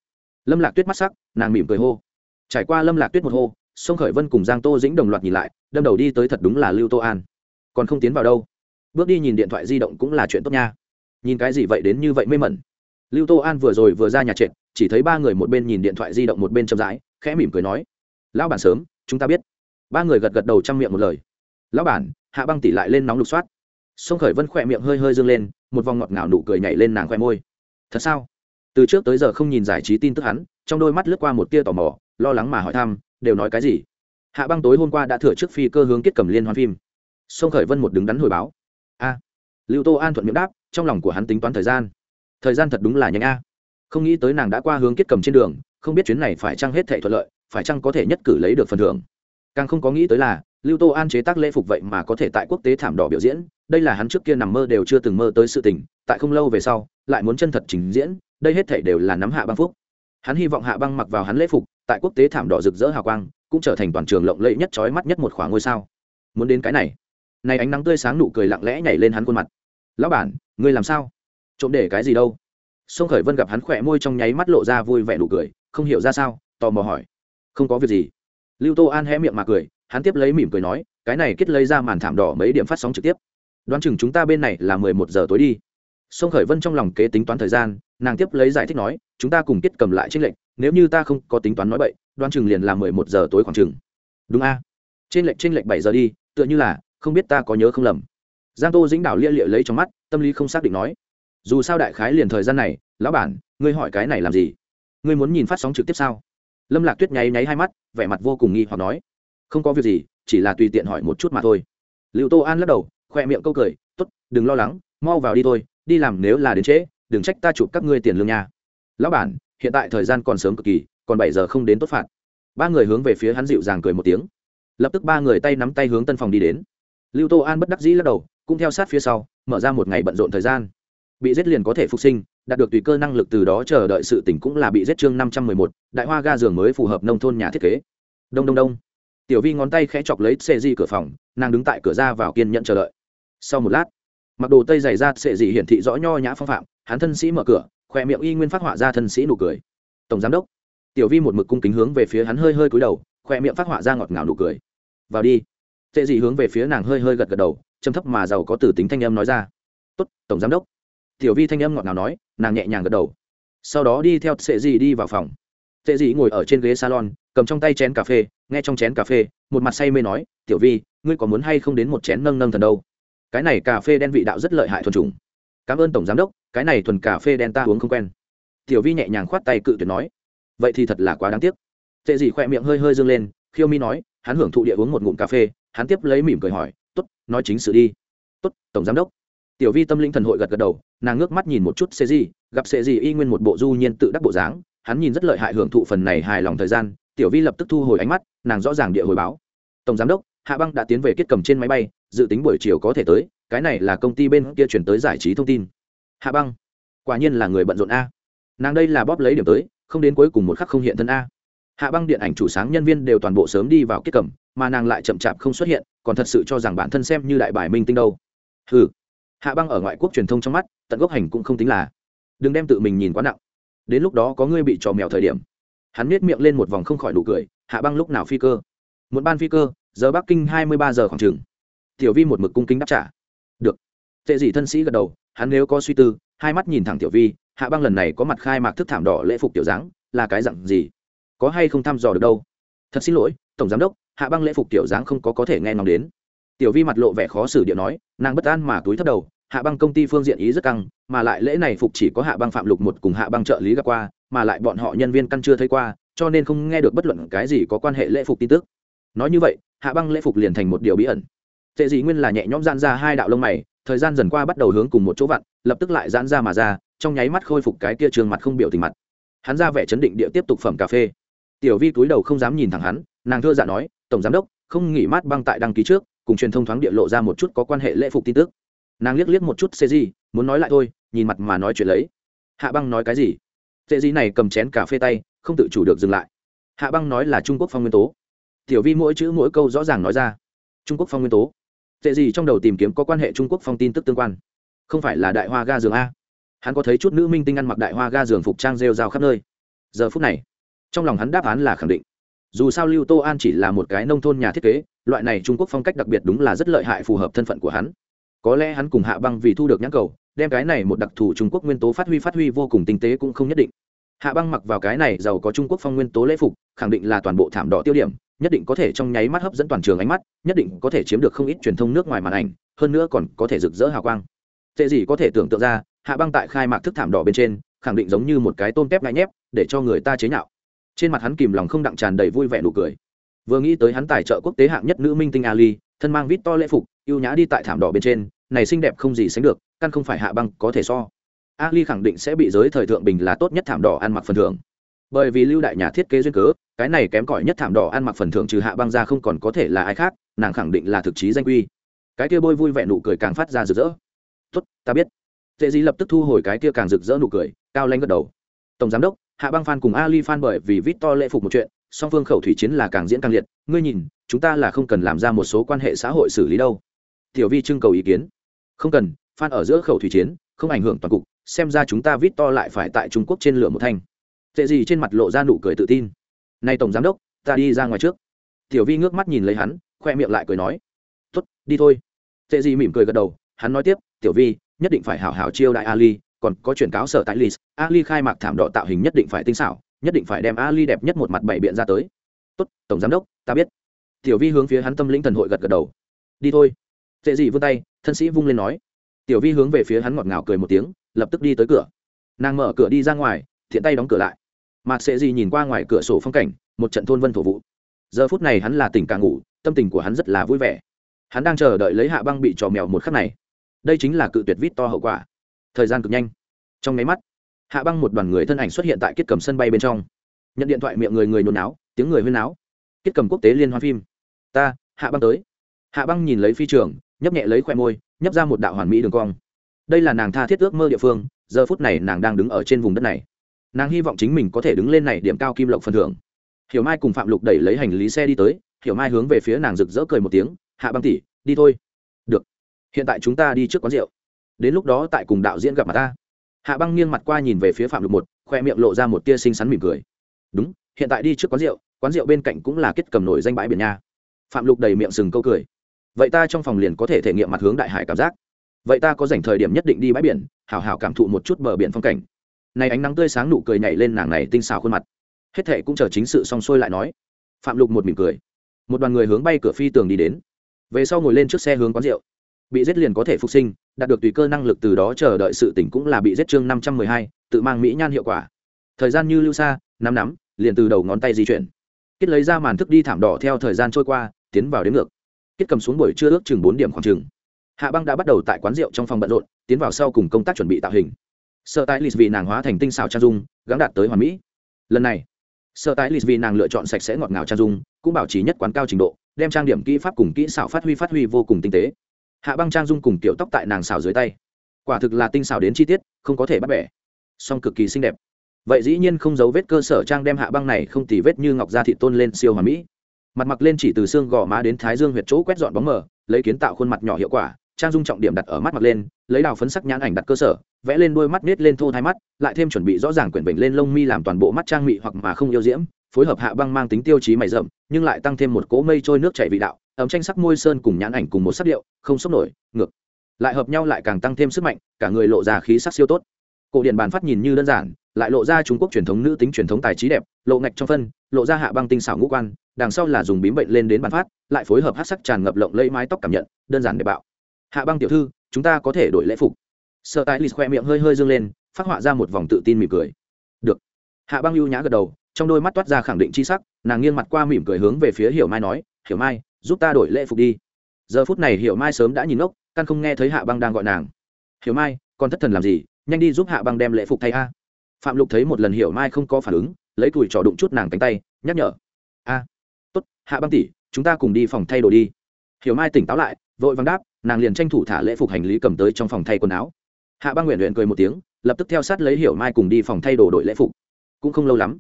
Lâm lạc tuyết mắt sắc, nàng mỉm cười hô. Trải qua lâm lạc tuyết một hô, sông khởi vân cùng giang tô dĩnh đồng loạt nhìn lại, đâm đầu đi tới thật đúng là lưu tô an. Còn không tiến vào đâu. Bước đi nhìn điện thoại di động cũng là chuyện tốt nha. Nhìn cái gì vậy đến như vậy mê mẩn. Lưu tô an vừa rồi vừa ra nhà trệt, chỉ thấy ba người một bên nhìn điện thoại di động một bên chậm rãi, khẽ mỉm cười nói. Lão bản sớm, chúng ta biết. Ba người gật gật đầu chăm miệng một lời. Lão bản hạ băng tỷ lại lên nóng lục soát. Sông khởi vân khỏe miệng hơi hơi dâng lên, một vòng ngọt ngào nụ cười nhảy lên nàng khoe môi. Thật sao? Từ trước tới giờ không nhìn giải trí tin tức hắn, trong đôi mắt lướt qua một tia tò mò, lo lắng mà hỏi thăm, đều nói cái gì? Hạ băng tối hôm qua đã thừa trước phi cơ hướng kết cầm liên hoan phim. Sông khởi vân một đứng đắn hồi báo. A. Lưu tô an thuận miệng đáp, trong lòng của hắn tính toán thời gian. Thời gian thật đúng là nhanh a. Không nghĩ tới nàng đã qua hướng kết cầm trên đường, không biết chuyến này phải chăng hết thệ thuận lợi, phải chăng có thể nhất cử lấy được phần thưởng. Càng không có nghĩ tới là lưu tô an chế tác lễ phục vậy mà có thể tại quốc tế thảm đỏ biểu diễn, đây là hắn trước kia nằm mơ đều chưa từng mơ tới sự tình, tại không lâu về sau, lại muốn chân thật trình diễn, đây hết thể đều là nắm hạ băng phúc. Hắn hy vọng hạ băng mặc vào hắn lễ phục, tại quốc tế thảm đỏ rực rỡ hào quang, cũng trở thành toàn trường lộng lẫy nhất trói mắt nhất một khoảng ngôi sao. Muốn đến cái này này ánh nắng tươi sáng nụ cười lặng lẽ nhảy lên hắn khuôn mặt. Lão bản, ngươi làm sao? Trộm để cái gì đâu? Sông khởi vân gặp hắn khỏe môi trong nháy mắt lộ ra vui vẻ nụ cười, không hiểu ra sao, tò mò hỏi. Không có việc gì. Lưu tô an hé miệng mà cười hắn tiếp lấy mỉm cười nói, cái này kết lấy ra màn thảm đỏ mấy điểm phát sóng trực tiếp. Đoán chừng chúng ta bên này là mười một giờ tối đi. Sông khởi vân trong lòng kế tính toán thời gian, nàng tiếp lấy giải thích nói, chúng ta cùng kết cầm lại trích lệnh nếu như ta không có tính toán nói bậy, đoán chừng liền là mười một giờ tối khoảng chừng. Đúng a. Trên lệnh trên lệnh bảy giờ đi, tựa như là, không biết ta có nhớ không lầm. Giang tô dĩnh đảo lia lịa lấy trong mắt, tâm lý không xác định nói, dù sao đại khái liền thời gian này, lão bản, ngươi hỏi cái này làm gì? Ngươi muốn nhìn phát sóng trực tiếp sao? Lâm lạc tuyết nháy nháy hai mắt, vẻ mặt vô cùng nghi hoặc nói không có việc gì, chỉ là tùy tiện hỏi một chút mà thôi. Liệu tô an lắc đầu, khoe miệng câu cười t ố t đừng lo lắng, mau vào đi thôi, đi làm nếu là đến trễ, đừng trách ta chụp các ngươi tiền lương nha. Lão bản, hiện tại thời gian còn sớm cực kỳ, còn bảy giờ không đến tốt phạt. Ba người hướng về phía hắn dịu dàng cười một tiếng. Lập tức ba người tay nắm tay hướng tân phòng đi đến. Lưu tô an bất đắc dĩ lắc đầu, cũng theo sát phía sau, mở ra một ngày bận rộn thời gian. Bị giết liền có thể phục sinh, đạt được tùy cơ năng lực từ đó chờ đợi sự tỉnh cũng là bị giết chương năm trăm mười một, đại hoa ga giường mới phù hợp nông thôn nhà thiết kế. Đông đông đông tiểu vi ngón tay khẽ chọc lấy sệ di cửa phòng, nàng đứng tại cửa ra vào kiên nhận chờ đợi. Sau một lát, mặc đồ tây dày ra, sệ di hiển thị rõ nho nhã phong phạm, hắn thân sĩ mở cửa, khỏe miệng y nguyên phát họa ra thân sĩ nụ cười. Tổng giám đốc, tiểu vi một mực cung kính hướng về phía hắn hơi hơi cúi đầu khoe miệng phát họa ra ngọt ngào nụ cười. Vào đi. Sệ di hướng về phía nàng hơi hơi gật gật đầu châm thấp mà giàu có từ tính thanh âm nói ra. Tốt, tổng giám đốc. Tiểu vi thanh âm ngọt ngào nói, nàng nhẹ nhàng gật đầu. Sau đó đi theo sệ di đi vào phòng sệ Dị ngồi ở trên ghế salon, cầm trong tay chén cà phê, nghe trong chén cà phê, một mặt say mê nói, tiểu vi, ngươi có muốn hay không đến một chén nâng nâng thần đâu? Cái này cà phê đen vị đạo rất lợi hại thuần trùng cảm ơn tổng giám đốc, cái này thuần cà phê đen ta uống không quen. Tiểu vi nhẹ nhàng khoát tay cự tuyệt nói, vậy thì thật là quá đáng tiếc. Tệ dị khỏe miệng hơi hơi dâng lên, khiêu mi nói, hắn hưởng thụ địa uống một ngụm cà phê. Hắn tiếp lấy mỉm cười hỏi t ố t nói chính sự đi. T ố t tổng giám đốc. Tiểu vi tâm linh thần hội gật gật đầu, nàng ngước mắt nhìn một chút xê di, gặp xê di y nguyên một bộ du nhiên tự đắc bộ dáng hắn nhìn rất lợi hại hưởng thụ phần này hài lòng thời gian, tiểu vi lập tức thu hồi ánh mắt, nàng rõ ràng địa hồi báo. Tổng giám đốc, hạ băng đã tiến về kết cầm trên máy bay, dự tính buổi chiều có thể tới, cái này là công ty bên kia chuyển tới giải trí thông tin. Hạ băng, quả nhiên là người bận rộn a. Nàng đây là bóp lấy điểm tới, không đến cuối cùng một khắc không hiện thân a. Hạ băng điện ảnh chủ sáng nhân viên đều toàn bộ sớm đi vào kết cầm, mà nàng lại chậm chạp không xuất hiện, còn thật sự cho rằng bản thân xem như đại bài minh tinh đâu. Ừ hạ băng ở ngoại quốc truyền thông trong mắt, tận gốc hành cũng không tính là. Đừng đem tự mình nhìn quá nặng đến lúc đó có ngươi bị trò mèo thời điểm. Hắn nết miệng lên một vòng không khỏi đủ cười, hạ băng lúc nào phi cơ? Một ban phi cơ, giờ bắc kinh hai mươi ba giờ khoảng chừng. Tiểu vi một mực cung kính đáp trả. Được. Tệ dị thân sĩ gật đầu, hắn nếu có suy tư, hai mắt nhìn thẳng tiểu vi, hạ băng lần này có mặt khai mạc thức thảm đỏ lễ phục tiểu dáng, là cái dặn gì? Có hay không thăm dò được đâu? Thật xin lỗi, tổng giám đốc, hạ băng lễ phục tiểu dáng không có có thể nghe ngóng đến. Tiểu vi mặt lộ vẻ khó xử điệu nói, nàng bất an mà túi thấp đầu hạ băng công ty phương diện ý rất căng, mà lại lễ này phục chỉ có hạ băng phạm lục một cùng hạ băng trợ lý gặp qua, mà lại bọn họ nhân viên căn chưa thấy qua, cho nên không nghe được bất luận cái gì có quan hệ lễ phục tin tức. Nói như vậy, hạ băng lễ phục liền thành một điều bí ẩn. Tệ dị nguyên là nhẹ nhõm gian ra hai đạo lông mày, thời gian dần qua bắt đầu hướng cùng một chỗ vặn, lập tức lại giãn ra mà ra, trong nháy mắt khôi phục cái kia trường mặt không biểu tình mặt. Hắn ra vẻ chấn định địa tiếp tục phẩm cà phê. Tiểu vi túi đầu không dám nhìn thẳng hắn, nàng thưa dạ nói, tổng giám đốc, không nghỉ mát băng tại đăng ký trước, cùng truyền thông thoáng địa lộ ra một chút có quan hệ lễ phục tin tức nàng liếc liếc một chút xê di, muốn nói lại thôi, nhìn mặt mà nói chuyện lấy. Hạ băng nói cái gì? Xê di này cầm chén cà phê tay, không tự chủ được dừng lại. Hạ băng nói là trung quốc phong nguyên tố. Tiểu vi mỗi chữ mỗi câu rõ ràng nói ra. Trung quốc phong nguyên tố. Xê gì trong đầu tìm kiếm có quan hệ trung quốc phong tin tức tương quan. Không phải là đại hoa ga giường a. Hắn có thấy chút nữ minh tinh ăn mặc đại hoa ga giường phục trang rêu rao khắp nơi. Giờ phút này, trong lòng hắn đáp án là khẳng định. Dù sao lưu tô an chỉ là một cái nông thôn nhà thiết kế, loại này trung quốc phong cách đặc biệt đúng là rất lợi hại phù hợp thân phận của hắn có lẽ hắn cùng hạ băng vì thu được nhãn cầu, đem cái này một đặc thù trung quốc nguyên tố phát huy phát huy vô cùng tinh tế cũng không nhất định. Hạ băng mặc vào cái này giàu có trung quốc phong nguyên tố lễ phục, khẳng định là toàn bộ thảm đỏ tiêu điểm, nhất định có thể trong nháy mắt hấp dẫn toàn trường ánh mắt, nhất định có thể chiếm được không ít truyền thông nước ngoài màn ảnh, hơn nữa còn có thể rực rỡ hào quang. Tệ gì có thể tưởng tượng ra, hạ băng tại khai mạc thức thảm đỏ bên trên, khẳng định giống như một cái tôm tép ngại nhép, để cho người ta chế nhạo. Trên mặt hắn kìm lòng không đặng tràn đầy vui vẻ nụ cười. Vừa nghĩ tới hắn tài trợ quốc tế hạng nhất nữ minh tinh ali thân mang vít to lễ phục, ưu nhã đi tại thảm đỏ bên trên, này xinh đẹp không gì sánh được, căn không phải hạ băng có thể so. Ali khẳng định sẽ bị giới thời thượng bình là tốt nhất thảm đỏ ăn mặc phần thưởng. Bởi vì lưu đại nhà thiết kế duyên cớ, cái này kém cỏi nhất thảm đỏ ăn mặc phần thưởng trừ hạ băng ra không còn có thể là ai khác, nàng khẳng định là thực chí danh quy cái kia bôi vui vẻ nụ cười càng phát ra rực rỡ. Tốt, ta biết. Tệ di lập tức thu hồi cái kia càng rực rỡ nụ cười, cao lanh gật đầu. Tổng giám đốc, hạ băng phan cùng ali phan bởi vì vít to lễ phục một chuyện, song phương khẩu thủy chiến là càng diễn càng liệt. Ngươi nhìn chúng ta là không cần làm ra một số quan hệ xã hội xử lý đâu. Tiểu vi trưng cầu ý kiến. Không cần phan ở giữa khẩu thủy chiến, không ảnh hưởng toàn cục, xem ra chúng ta vít to lại phải tại trung quốc trên lửa một thanh. Tệ gì trên mặt lộ ra nụ cười tự tin. Nay tổng giám đốc, ta đi ra ngoài trước. Tiểu vi ngước mắt nhìn lấy hắn, khoe miệng lại cười nói. Tốt, đi thôi. Tệ gì mỉm cười gật đầu, hắn nói tiếp, tiểu vi, nhất định phải hảo hảo chiêu đại ali, còn có chuyển cáo sở tại lis, ali khai mạc thảm đỏ tạo hình nhất định phải tinh xảo, nhất định phải đem ali đẹp nhất một mặt bảy biện ra tới. Tốt, tổng giám đốc, ta biết tiểu vi hướng phía hắn tâm lĩnh thần hội gật gật đầu. Đi thôi. Tệ gì vươn tay, thân sĩ vung lên nói. Tiểu vi hướng về phía hắn ngọt ngào cười một tiếng, lập tức đi tới cửa. Nàng mở cửa đi ra ngoài, thiện tay đóng cửa lại. Mặt sệ gì nhìn qua ngoài cửa sổ phong cảnh, một trận thôn vân thổ vụ. Giờ phút này hắn là tỉnh càng ngủ, tâm tình của hắn rất là vui vẻ. Hắn đang chờ đợi lấy hạ băng bị trò mèo một khắc này. Đây chính là cự tuyệt vít to hậu quả. Thời gian cực nhanh. Trong máy mắt, hạ băng một đoàn người thân ảnh xuất hiện tại kết cầm sân bay bên trong. Nhận điện thoại miệng người người nhốn náo, tiếng người huyên náo. Kết cầm quốc tế liên hoan phim ta, hạ băng tới. Hạ băng nhìn lấy phi trường, nhấp nhẹ lấy khoe môi, nhấp ra một đạo hoàn mỹ đường cong. Đây là nàng tha thiết ước mơ địa phương, giờ phút này nàng đang đứng ở trên vùng đất này. Nàng hy vọng chính mình có thể đứng lên này điểm cao kim lộc phần thưởng. Hiểu mai cùng phạm lục đẩy lấy hành lý xe đi tới, hiểu mai hướng về phía nàng rực rỡ cười một tiếng, hạ băng tỉ đi thôi. Được. Hiện tại chúng ta đi trước quán rượu. Đến lúc đó tại cùng đạo diễn gặp mặt ta. Hạ băng nghiêng mặt qua nhìn về phía phạm lục một, khoe miệng lộ ra một tia xinh xắn mỉm cười. Đúng, hiện tại đi trước quán rượu quán rượu bên cạnh cũng là kết cầm nổi danh bãi biển nha phạm lục đầy miệng sừng câu cười. Vậy ta trong phòng liền có thể thể nghiệm mặt hướng đại hải cảm giác. Vậy ta có dành thời điểm nhất định đi bãi biển hào hào cảm thụ một chút bờ biển phong cảnh. Này ánh nắng tươi sáng nụ cười nhảy lên nàng này tinh xào khuôn mặt. Hết thệ cũng chờ chính sự xong xuôi lại nói. Phạm lục một mỉm cười. Một đoàn người hướng bay cửa phi tường đi đến. Về sau ngồi lên trước xe hướng quán rượu. Bị giết liền có thể phục sinh, đạt được tùy cơ năng lực từ đó chờ đợi sự tỉnh cũng là bị giết chương năm trăm mười hai, tự mang mỹ nhan hiệu quả. Thời gian như lưu xa năm nắm, liền từ đầu ngón tay di chuyển. Kết lấy ra màn thức đi thảm đỏ theo thời gian trôi qua tiến vào đến ngược. Kết cầm xuống buổi trưa ước chừng bốn điểm khoảng chừng. Hạ băng đã bắt đầu tại quán rượu trong phòng bận rộn, tiến vào sau cùng công tác chuẩn bị tạo hình. Sợ tại lịch vì nàng hóa thành tinh xào trang dung gắn đạt tới hoàn mỹ. Lần này, sợ tại lịch vì nàng lựa chọn sạch sẽ ngọt ngào trang dung, cũng bảo trì nhất quán cao trình độ, đem trang điểm kỹ pháp cùng kỹ xảo phát huy phát huy vô cùng tinh tế. Hạ băng trang dung cùng kiểu tóc tại nàng xào dưới tay. Quả thực là tinh xào đến chi tiết, không có thể bắt bẻ. Song cực kỳ xinh đẹp. Vậy dĩ nhiên không giấu vết cơ sở trang đem hạ băng này không tì vết như ngọc da thị tôn lên siêu hòa mỹ mặt mặc lên chỉ từ xương gò má đến thái dương huyệt chỗ quét dọn bóng mờ, lấy kiến tạo khuôn mặt nhỏ hiệu quả, trang dung trọng điểm đặt ở mắt mặt lên, lấy đào phấn sắc nhãn ảnh đặt cơ sở, vẽ lên đôi mắt nết lên thô thái mắt, lại thêm chuẩn bị rõ ràng quyển bệnh lên lông mi làm toàn bộ mắt trang mị hoặc mà không yêu diễm, phối hợp hạ băng mang tính tiêu chí mày rậm, nhưng lại tăng thêm một cỗ mây trôi nước chảy vị đạo, ấm tranh sắc môi sơn cùng nhãn ảnh cùng một sắc điệu, không sốc nổi, ngược. Lại hợp nhau lại càng tăng thêm sức mạnh, cả người lộ ra khí sắc siêu tốt. Cổ điện bàn phát nhìn như đơn giản lại lộ ra trung quốc truyền thống nữ tính truyền thống tài trí đẹp, lộ ngạch trong phân, lộ ra hạ băng tinh xảo ngũ quan, đằng sau là dùng bím bệnh lên đến bàn phát, lại phối hợp hát sắc tràn ngập lộng lấy mái tóc cảm nhận, đơn giản để bạo. Hạ băng tiểu thư, chúng ta có thể đổi lễ phục. Sợ tài lì khoe miệng hơi hơi dương lên, phát họa ra một vòng tự tin mỉm cười. Được. Hạ băng ưu nhã gật đầu, trong đôi mắt toát ra khẳng định c h i sắc, nàng nghiêng mặt qua mỉm cười hướng về phía hiểu mai nói, hiểu mai, giúp ta đổi lễ phục đi. Giờ phút này hiểu mai sớm đã nhìn ốc căn không nghe thấy hạ băng đang gọi nàng. Hiểu mai con thất thần làm gì? Nhanh đi giúp hạ băng đem lễ phục thay a phạm lục thấy một lần hiểu mai không có phản ứng, lấy tuổi trò đụng chút nàng cánh tay, nhắc nhở. A, tốt, hạ băng tỉ chúng ta cùng đi phòng thay đồ đi. Hiểu mai tỉnh táo lại, vội văng đáp, nàng liền tranh thủ thả lễ phục hành lý cầm tới trong phòng thay quần áo. Hạ băng nguyện luyện cười một tiếng, lập tức theo sát lấy hiểu mai cùng đi phòng thay đồ đội lễ phục. Cũng không lâu lắm,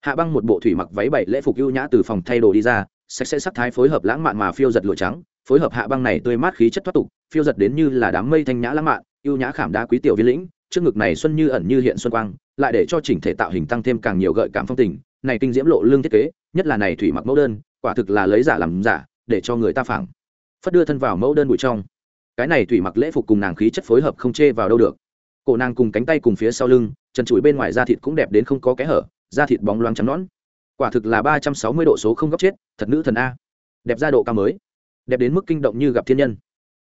hạ băng một bộ thủy mặc váy bảy lễ phục ưu nhã từ phòng thay đồ đi ra, sạch sẽ sắc thái phối hợp lãng mạn mà phiêu giật lụa trắng, phối hợp hạ băng này tươi mát khí chất thoát tục, phiêu giật đến như là đám mây thanh nhã lãng mạn, ưu nhã khảm đá quý tiểu viên lĩnh trước ngực này xuân như ẩn như hiện xuân quang, lại để cho chỉnh thể tạo hình tăng thêm càng nhiều gợi cảm phong tình, này kinh diễm lộ lương thiết kế, nhất là này thủy mặc mẫu đơn, quả thực là lấy giả làm giả, để cho người ta phẳng phất đưa thân vào mẫu đơn bụi trong. Cái này thủy mặc lễ phục cùng nàng khí chất phối hợp không chê vào đâu được. Cổ nàng cùng cánh tay cùng phía sau lưng, chân chuỗi bên ngoài da thịt cũng đẹp đến không có kẽ hở, da thịt bóng loáng trắng nõn. Quả thực là ba trăm sáu mươi độ số không góc chết, thật nữ thần a. Đẹp ra độ cao mới. Đẹp đến mức kinh động như gặp thiên nhân.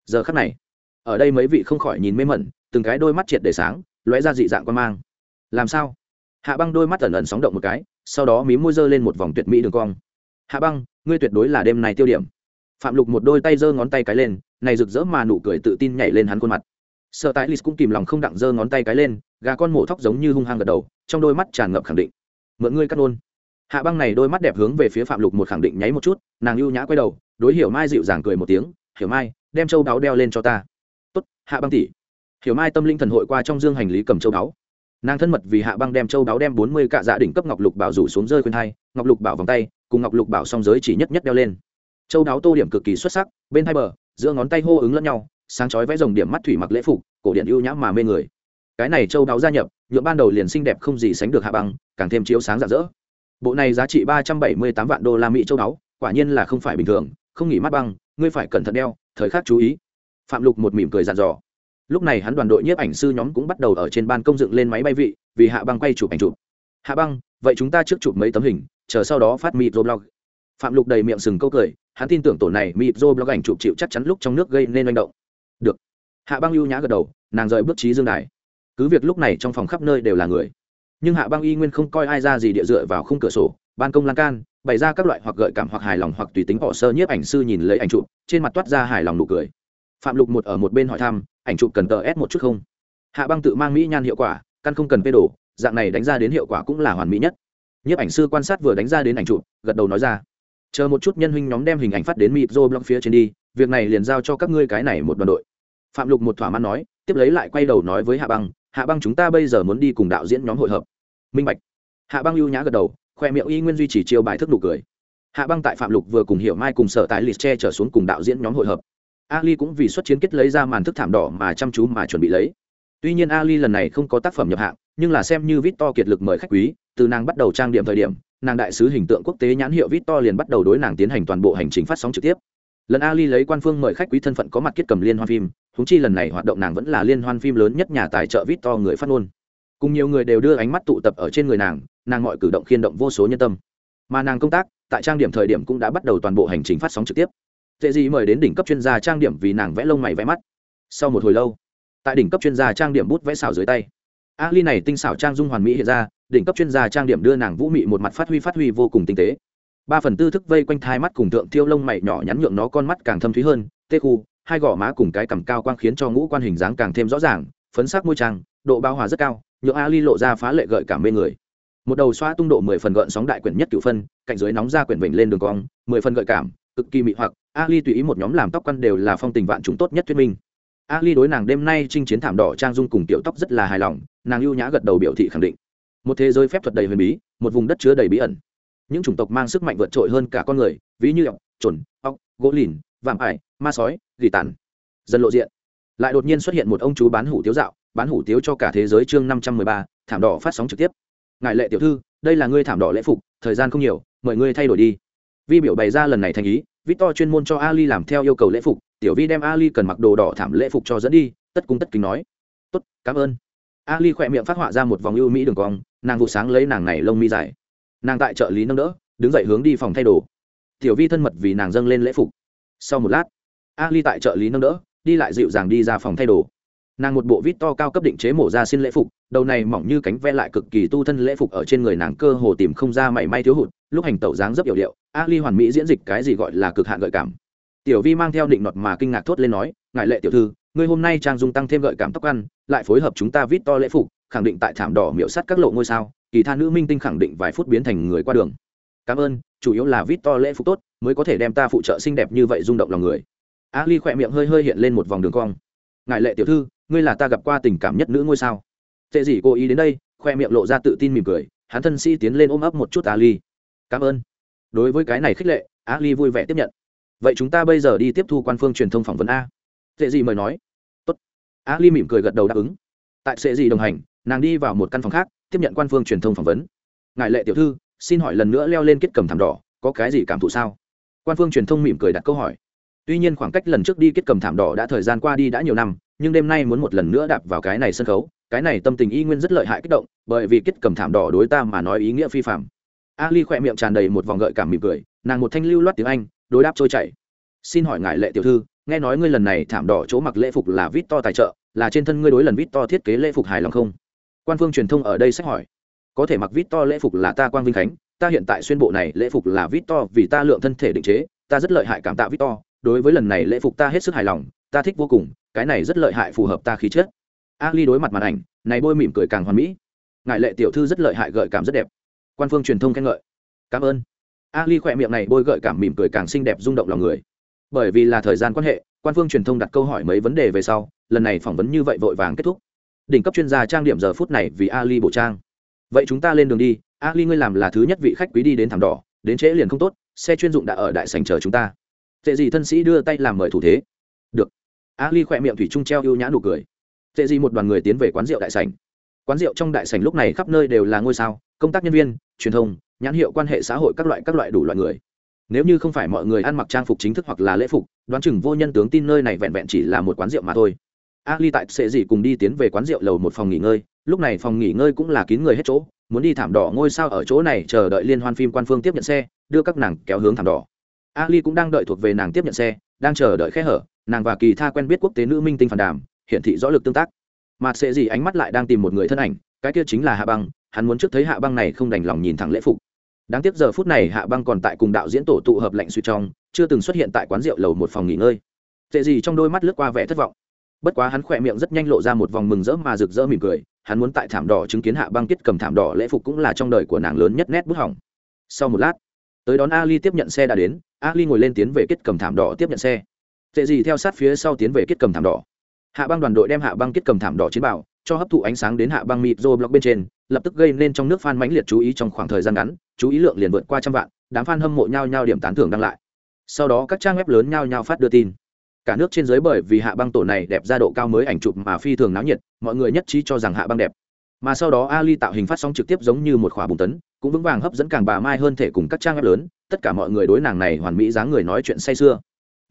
Giờ khắc này ở đây mấy vị không khỏi nhìn mê mẩn, từng cái đôi mắt triệt để sáng, lóe ra dị dạng quan mang. Làm sao? Hạ băng đôi mắt ẩn ẩn sóng động một cái, sau đó mí môi dơ lên một vòng tuyệt mỹ đường cong. Hạ băng, ngươi tuyệt đối là đêm này tiêu điểm. Phạm lục một đôi tay giơ ngón tay cái lên, này rực rỡ mà nụ cười tự tin nhảy lên hắn khuôn mặt. Sợ tại lis cũng kìm lòng không đặng giơ ngón tay cái lên, gà con mổ thóc giống như hung hăng gật đầu, trong đôi mắt tràn ngập khẳng định. Mượn ngươi cắt nôn hạ băng này đôi mắt đẹp hướng về phía phạm lục một khẳng định nháy một chút, nàng ưu nhã quay đầu, đối hiểu mai dịu dàng cười một tiếng, hiểu mai, đem châu đáo đeo lên cho ta hạ băng tỷ. Hiểu mai tâm linh thần hội qua trong dương hành lý cầm châu đáo nàng thân mật vì hạ băng đem châu đáo đem bốn mươi cạ dạ đỉnh cấp ngọc lục bảo rủ xuống rơi khuyên hai, ngọc lục bảo vòng tay, cùng ngọc lục bảo song giới chỉ nhất nhất đeo lên. Châu đáo tô điểm cực kỳ xuất sắc, bên hai bờ, giữa ngón tay hô ứng lẫn nhau, sáng chói vẽ rồng điểm mắt thủy mặc lễ phục, cổ điện ưu nhã mà mê người. Cái này châu đáo gia nhập nhuộm ban đầu liền xinh đẹp không gì sánh được hạ băng, càng thêm chiếu sáng rạng rỡ. Bộ này giá trị ba trăm bảy mươi tám vạn đô la mỹ châu đáo quả nhiên là không phải bình thường, không nghỉ mắt băng, ngươi phải cẩn thận đeo, thời khắc chú ý phạm lục một mỉm cười dàn dò. Lúc này hắn đoàn đội nhiếp ảnh sư nhóm cũng bắt đầu ở trên ban công dựng lên máy bay vị, vì hạ băng quay chụp ảnh chụp. Hạ băng, vậy chúng ta trước chụp mấy tấm hình, chờ sau đó phát mịp blog phạm lục đầy miệng sừng câu cười, hắn tin tưởng tổ này mịp blog ảnh chụp chịu chắc chắn lúc trong nước gây nên manh động. Được. Hạ băng ưu nhã gật đầu, nàng rời bước trí dương đài. Cứ việc lúc này trong phòng khắp nơi đều là người, nhưng hạ băng y nguyên không coi ai ra gì địa dựa vào khung cửa sổ, ban công lan can, bày ra các loại hoặc gợi cảm hoặc hài lòng hoặc tùy tính bỏ sơ nhiếp ảnh sư nhìn lấy ảnh chụp, trên mặt toát ra hài lòng nụ cười phạm lục một ở một bên hỏi thăm, ảnh chụp cần tờ ép một chút không? Hạ băng tự mang mỹ nhan hiệu quả, căn không cần phê đổ dạng này đánh ra đến hiệu quả cũng là hoàn mỹ nhất. Nhiếp ảnh sư quan sát vừa đánh ra đến ảnh chụp, gật đầu nói ra. Chờ một chút nhân huynh nhóm đem hình ảnh phát đến mịp rô blog phía trên đi, việc này liền giao cho các ngươi cái này một đoàn đội. Phạm lục một thỏa mãn nói, tiếp lấy lại quay đầu nói với hạ băng hạ băng chúng ta bây giờ muốn đi cùng đạo diễn nhóm hội hợp. Minh bạch. Hạ băng ưu nhã gật đầu, khoe miệng y nguyên duy trì chiêu bài thức nụ cười. Hạ băng tại phạm lục vừa cùng hiểu mai cùng sở tài lịch tre trở xuống cùng đạo diễn nhóm hội hợp ali cũng vì xuất chiến kết lấy ra màn thức thảm đỏ mà chăm chú mà chuẩn bị lấy. Tuy nhiên ali lần này không có tác phẩm nhập hạng, nhưng là xem như vít to kiệt lực mời khách quý, từ nàng bắt đầu trang điểm thời điểm, nàng đại sứ hình tượng quốc tế nhãn hiệu vít to liền bắt đầu đối nàng tiến hành toàn bộ hành trình phát sóng trực tiếp. Lần ali lấy quan phương mời khách quý thân phận có mặt kết cầm liên hoan phim húng chi lần này hoạt động nàng vẫn là liên hoan phim lớn nhất nhà tài trợ vít to người phát ngôn. Cùng nhiều người đều đưa ánh mắt tụ tập ở trên người nàng nàng mọi cử động khiên động vô số nhân tâm. Mà nàng công tác, tại trang điểm thời điểm cũng đã bắt đầu toàn bộ hành trình phát sóng trực tiếp tệ gì mời đến đỉnh cấp chuyên gia trang điểm vì nàng vẽ lông mày vẽ mắt. Sau một hồi lâu, tại đỉnh cấp chuyên gia trang điểm bút vẽ xào dưới tay, ali này tinh xảo trang dung hoàn mỹ hiện ra, đỉnh cấp chuyên gia trang điểm đưa nàng vũ mị một mặt phát huy phát huy vô cùng tinh tế. Ba phần tư thức vây quanh thai mắt cùng tượng thiêu lông mày nhỏ nhắn nhượng nó con mắt càng thâm thúy hơn, tê khu, hai gò má cùng cái cằm cao quang khiến cho ngũ quan hình dáng càng thêm rõ ràng, phấn sắc môi trang độ bao hòa rất cao, nhượng ly lộ ra phá lệ gợi cảm bên người. Một đầu xoa tung độ mười phần gợn sóng đại quyển nhất cựu phân, cạnh dưới nóng ra quyển vịnh lên đường cong, mười phần gợi cảm, cực kỳ mị hoặc ali tùy ý một nhóm làm tóc căn đều là phong tình vạn chúng tốt nhất thuyết minh. Ali đối nàng đêm nay chinh chiến thảm đỏ trang dung cùng tiểu tóc rất là hài lòng, nàng ưu nhã gật đầu biểu thị khẳng định. Một thế giới phép thuật đầy huyền bí, một vùng đất chứa đầy bí ẩn. Những chủng tộc mang sức mạnh vượt trội hơn cả con người, ví như ọc chuẩn ọc gỗ lìn, vạm ải, ma sói, gỉ tàn. Dần lộ diện. Lại đột nhiên xuất hiện một ông chú bán hủ tiếu dạo, bán hủ tiếu cho cả thế giới chương năm trăm mười ba, thảm đỏ phát sóng trực tiếp. Ngài lệ tiểu thư, đây là ngươi thảm đỏ lễ phục, thời gian không nhiều, mời ngươi thay đổi đi. Vi biểu bày ra lần này thành ý victor chuyên môn cho ali làm theo yêu cầu lễ phục, tiểu vi đem ali cần mặc đồ đỏ thảm lễ phục cho dẫn đi, tất cung tất kính nói. Tốt, cảm ơn. Ali khỏe miệng phát họa ra một vòng ưu mỹ đường cong, nàng vụ sáng lấy nàng này lông mi dài. Nàng tại trợ lý nâng đỡ, đứng dậy hướng đi phòng thay đồ. Tiểu vi thân mật vì nàng dâng lên lễ phục. Sau một lát, ali tại trợ lý nâng đỡ, đi lại dịu dàng đi ra phòng thay đồ nàng một bộ vít to cao cấp định chế mổ ra xin lễ phục, đầu này mỏng như cánh ve lại cực kỳ tu thân lễ phục ở trên người nàng cơ hồ tìm không ra mảy may thiếu hụt, lúc hành tẩu dáng rất yểu điệu ali hoàn mỹ diễn dịch cái gì gọi là cực hạn gợi cảm. Tiểu vi mang theo định nọt mà kinh ngạc thốt lên nói ngại lệ tiểu thư người hôm nay trang dung tăng thêm gợi cảm tóc ăn, lại phối hợp chúng ta vít to lễ phục, khẳng định tại thảm đỏ miễu sắt các lộ ngôi sao, kỳ tha nữ minh tinh khẳng định vài phút biến thành người qua đường. Cảm ơn, chủ yếu là vít to lễ phục tốt, mới có thể đem ta phụ trợ xinh đẹp như vậy rung động lòng người. Ali khỏe miệng hơi hơi hiện lên một vòng đường cong. Ngại lệ tiểu thư ngươi là ta gặp qua tình cảm nhất nữ ngôi sao? Tệ gì cô ý đến đây, khoe miệng lộ ra tự tin mỉm cười, hắn thân sĩ tiến lên ôm ấp một chút ali. Cảm ơn. Đối với cái này khích lệ, ali vui vẻ tiếp nhận. Vậy chúng ta bây giờ đi tiếp thu quan phương truyền thông phỏng vấn a. Tệ gì mời nói. Tốt. Ali mỉm cười gật đầu đáp ứng. Tại sệ gì đồng hành, nàng đi vào một căn phòng khác, tiếp nhận quan phương truyền thông phỏng vấn. Ngài lệ tiểu thư, xin hỏi lần nữa leo lên kết cầm thảm đỏ, có cái gì cảm thụ sao? Quan phương truyền thông mỉm cười đặt câu hỏi. Tuy nhiên khoảng cách lần trước đi kết cầm thảm đỏ đã thời gian qua đi đã nhiều năm nhưng đêm nay muốn một lần nữa đạp vào cái này sân khấu, cái này tâm tình y nguyên rất lợi hại kích động, bởi vì kết cầm thảm đỏ đối ta mà nói ý nghĩa phi phạm ali khỏe miệng tràn đầy một vòng gợi cảm mỉm cười, nàng một thanh lưu loát tiếng anh, đối đáp trôi chảy. Xin hỏi ngài lệ tiểu thư, nghe nói ngươi lần này thảm đỏ chỗ mặc lễ phục là vít to tài trợ, là trên thân ngươi đối lần vít to thiết kế lễ phục hài lòng không? Quan phương truyền thông ở đây sách hỏi. Có thể mặc vít to lễ phục là ta quang vinh khánh, ta hiện tại xuyên bộ này lễ phục là vít to vì ta lượng thân thể định chế, ta rất lợi hại cảm tạ vít to, đối với lần này lễ phục ta hết sức hài lòng, ta thích vô cùng cái này rất lợi hại phù hợp ta khí chất. Ali đối mặt màn ảnh, này bôi mỉm cười càng hoàn mỹ. Ngại lệ tiểu thư rất lợi hại gợi cảm rất đẹp. Quan phương truyền thông khen ngợi. Cảm ơn. Ali khỏe miệng này bôi gợi cảm mỉm cười càng xinh đẹp rung động lòng người. Bởi vì là thời gian quan hệ, quan phương truyền thông đặt câu hỏi mấy vấn đề về sau, lần này phỏng vấn như vậy vội vàng kết thúc. Đỉnh cấp chuyên gia trang điểm giờ phút này vì ali bổ trang. Vậy chúng ta lên đường đi, ali ngươi làm là thứ nhất vị khách quý đi đến thảm đỏ, đến trễ liền không tốt, xe chuyên dụng đã ở đại sành chờ chúng ta. Tệ gì thân sĩ đưa tay làm mời thủ thế ali khỏe miệng thủy trung treo ưu nhã nụ cười. Tệ gì một đoàn người tiến về quán rượu đại sành quán rượu trong đại sành lúc này khắp nơi đều là ngôi sao, công tác nhân viên, truyền thông, nhãn hiệu quan hệ xã hội các loại các loại đủ loại người. Nếu như không phải mọi người ăn mặc trang phục chính thức hoặc là lễ phục, đoán chừng vô nhân tướng tin nơi này vẹn vẹn chỉ là một quán rượu mà thôi. Ali tại sệ gì cùng đi tiến về quán rượu lầu một phòng nghỉ ngơi, lúc này phòng nghỉ ngơi cũng là kín người hết chỗ, muốn đi thảm đỏ ngôi sao ở chỗ này chờ đợi liên hoan phim quan phương tiếp nhận xe, đưa các nàng kéo hướng thảm đỏ. Ali cũng đang đợi thuộc về nàng tiếp nhận xe, đang chờ đợi khe hở nàng và kỳ tha quen biết quốc tế nữ minh tinh phản đàm, hiển thị rõ lực tương tác. Mà sẽ gì ánh mắt lại đang tìm một người thân ảnh, cái kia chính là hạ băng, hắn muốn trước thấy hạ băng này không đành lòng nhìn thẳng lễ phục. Đáng tiếc giờ phút này hạ băng còn tại cùng đạo diễn tổ tụ hợp lệnh suy trong, chưa từng xuất hiện tại quán rượu lầu một phòng nghỉ ngơi. Tệ gì trong đôi mắt lướt qua vẻ thất vọng. Bất quá hắn khỏe miệng rất nhanh lộ ra một vòng mừng rỡ mà rực rỡ mỉm cười, hắn muốn tại thảm đỏ chứng kiến hạ băng kết cầm thảm đỏ lễ phục cũng là trong đời của nàng lớn nhất nét bút hỏng. Sau một lát, tới đón ali tiếp nhận xe đã đến, ali ngồi lên tiến về kết cầm thảm đỏ tiếp nhận xe tệ gì theo sát phía sau tiến về kết cầm thảm đỏ. Hạ băng đoàn đội đem hạ băng kết cầm thảm đỏ chiến bảo cho hấp thụ ánh sáng đến hạ băng mịt rô block bên trên, lập tức gây nên trong nước fan mãnh liệt chú ý trong khoảng thời gian ngắn, chú ý lượng liền vượt qua trăm vạn, đám fan hâm mộ nhau nhau điểm tán thưởng đăng lại. Sau đó các trang web lớn nhau nhau phát đưa tin. Cả nước trên giới bởi vì hạ băng tổ này đẹp ra độ cao mới ảnh chụp mà phi thường náo nhiệt, mọi người nhất trí cho rằng hạ băng đẹp. Mà sau đó ali tạo hình phát sóng trực tiếp giống như một khỏa bùng tấn, cũng vững vàng hấp dẫn càng bà mai hơn thể cùng các trang web lớn, tất cả mọi người đối nàng này hoàn mỹ dáng người nói chuyện say sưa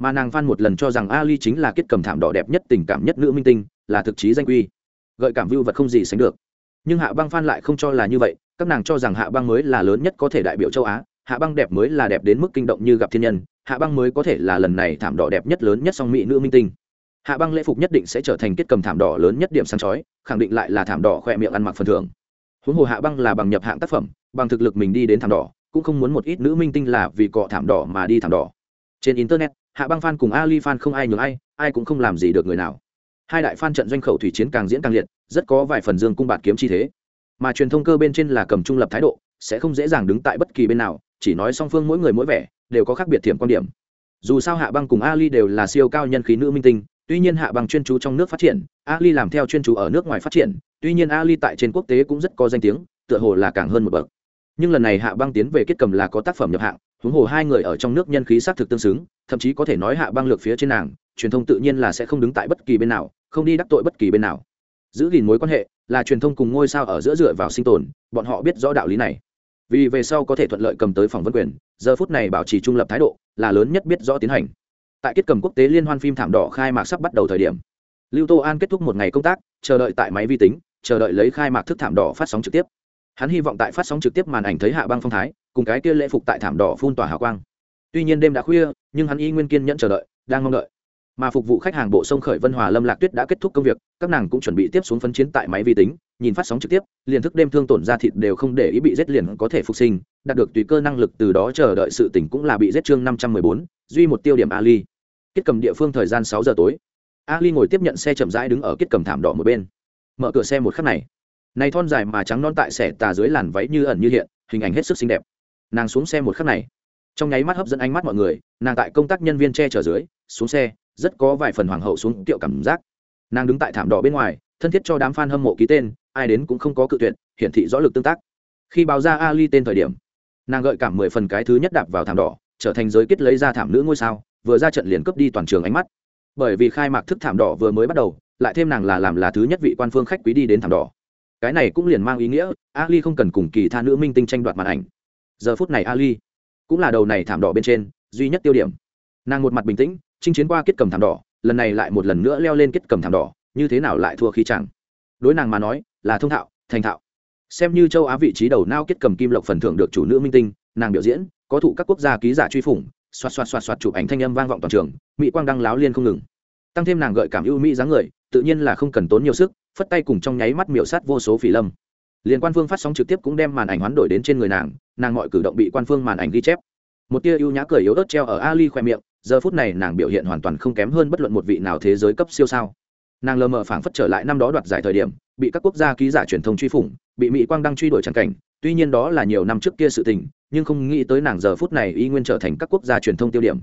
mà nàng phan một lần cho rằng ali chính là kết cầm thảm đỏ đẹp nhất tình cảm nhất nữ minh tinh, là thực chí danh quy. Gợi cảm vưu vật không gì sánh được. Nhưng hạ băng phan lại không cho là như vậy, các nàng cho rằng hạ băng mới là lớn nhất có thể đại biểu châu á, hạ băng đẹp mới là đẹp đến mức kinh động như gặp thiên nhân, hạ băng mới có thể là lần này thảm đỏ đẹp nhất lớn nhất song mỹ nữ minh tinh. Hạ băng lễ phục nhất định sẽ trở thành kết cầm thảm đỏ lớn nhất điểm sáng chói, khẳng định lại là thảm đỏ khoe miệng ăn mặc phần thưởng. Huống hồ hạ băng là bằng nhập hạng tác phẩm, bằng thực lực mình đi đến thảm đỏ, cũng không muốn một ít nữ minh tinh là vì cọ thảm đỏ mà đi thảm đỏ. Trên internet hạ băng fan cùng ali fan không ai nhường ai ai cũng không làm gì được người nào. Hai đại fan trận doanh khẩu thủy chiến càng diễn càng liệt, rất có vài phần dương cung bạt kiếm chi thế. Mà truyền thông cơ bên trên là cầm trung lập thái độ, sẽ không dễ dàng đứng tại bất kỳ bên nào, chỉ nói song phương mỗi người mỗi vẻ, đều có khác biệt thiểm quan điểm. Dù sao hạ băng cùng ali đều là siêu cao nhân khí nữ minh tinh, tuy nhiên hạ băng chuyên chú trong nước phát triển, ali làm theo chuyên chú ở nước ngoài phát triển, tuy nhiên ali tại trên quốc tế cũng rất có danh tiếng, tựa hồ là càng hơn một bậc nhưng lần này hạ băng tiến về kết cầm là có tác phẩm nhập hạng, huống hồ hai người ở trong nước nhân khí xác thực tương xứng, thậm chí có thể nói hạ băng lược phía trên nàng, truyền thông tự nhiên là sẽ không đứng tại bất kỳ bên nào, không đi đắc tội bất kỳ bên nào. Giữ gìn mối quan hệ là truyền thông cùng ngôi sao ở giữa dựa vào sinh tồn, bọn họ biết rõ đạo lý này. Vì về sau có thể thuận lợi cầm tới phòng vấn quyền, giờ phút này bảo trì trung lập thái độ là lớn nhất biết rõ tiến hành. Tại kết cầm quốc tế liên hoan phim thảm đỏ khai mạc sắp bắt đầu thời điểm, lưu tô an kết thúc một ngày công tác, chờ đợi tại máy vi tính, chờ đợi lấy khai mạc thức thảm đỏ phát sóng trực tiếp hắn hy vọng tại phát sóng trực tiếp màn ảnh thấy hạ băng phong thái, cùng cái kia lễ phục tại thảm đỏ phun tỏa hào quang. Tuy nhiên đêm đã khuya, nhưng hắn y nguyên kiên nhẫn chờ đợi, đang mong đợi. Mà phục vụ khách hàng bộ sông khởi vân hòa lâm lạc tuyết đã kết thúc công việc, các nàng cũng chuẩn bị tiếp xuống phân chiến tại máy vi tính, nhìn phát sóng trực tiếp, liền thức đêm thương tổn ra thịt đều không để ý bị giết liền có thể phục sinh, đạt được tùy cơ năng lực từ đó chờ đợi sự tỉnh cũng là bị giết chương năm trăm mười bốn, duy một tiêu điểm ali. Kết cầm địa phương thời gian sáu giờ tối. Ali ngồi tiếp nhận xe chậm rãi đứng ở kết cầm thảm đỏ một bên. Mở cửa xe một khắc này này thon dài mà trắng non tại xẻ tà dưới làn váy như ẩn như hiện, hình ảnh hết sức xinh đẹp. Nàng xuống xe một khắc này. Trong nháy mắt hấp dẫn ánh mắt mọi người, nàng tại công tác nhân viên che chở dưới, xuống xe, rất có vài phần hoàng hậu xuống tiệu cảm giác. Nàng đứng tại thảm đỏ bên ngoài, thân thiết cho đám f a n hâm mộ ký tên, ai đến cũng không có cự tuyệt, hiển thị rõ lực tương tác. Khi báo ra ali tên thời điểm, nàng gợi cảm mười phần cái thứ nhất đạp vào thảm đỏ, trở thành giới kết lấy ra thảm nữ ngôi sao, vừa ra trận liền cướp đi toàn trường ánh mắt. Bởi vì khai mạc thức thảm đỏ vừa mới bắt đầu, lại thêm nàng là làm là thứ nhất vị quan phương khách quý đi đến thảm đỏ cái này cũng liền mang ý nghĩa, ali không cần cùng kỳ tha nữ minh tinh tranh đoạt màn ảnh. Giờ phút này ali cũng là đầu này thảm đỏ bên trên, duy nhất tiêu điểm. Nàng một mặt bình tĩnh, chinh chiến qua kết cầm thảm đỏ, lần này lại một lần nữa leo lên kết cầm thảm đỏ, như thế nào lại thua khí chẳng? Đối nàng mà nói, là thông thạo, thành thạo. Xem như châu á vị trí đầu nao kết cầm kim lộc phần thưởng được chủ nữ minh tinh, nàng biểu diễn, có thụ các quốc gia ký giả truy phủng, xoạt xoạt xoạt xoạt chụp ảnh thanh âm vang vọng toàn trường, mỹ quang đăng láo liên không ngừng. Tăng thêm nàng gợi cảm ưu mỹ dáng người, tự nhiên là không cần tốn nhiều sức phất tay cùng trong nháy mắt miểu sát vô số phỉ lâm. Liên quan phương phát sóng trực tiếp cũng đem màn ảnh hoán đổi đến trên người nàng nàng mọi cử động bị quan phương màn ảnh ghi chép. Một tia ưu nhã cười yếu ớt treo ở ali khoe miệng, giờ phút này nàng biểu hiện hoàn toàn không kém hơn bất luận một vị nào thế giới cấp siêu sao. Nàng lờ mờ phảng phất trở lại năm đó đoạt giải thời điểm, bị các quốc gia ký giả truyền thông truy phủng, bị mỹ quang đăng truy đuổi tràn cảnh, tuy nhiên đó là nhiều năm trước kia sự tình, nhưng không nghĩ tới nàng giờ phút này y nguyên trở thành các quốc gia truyền thông tiêu điểm.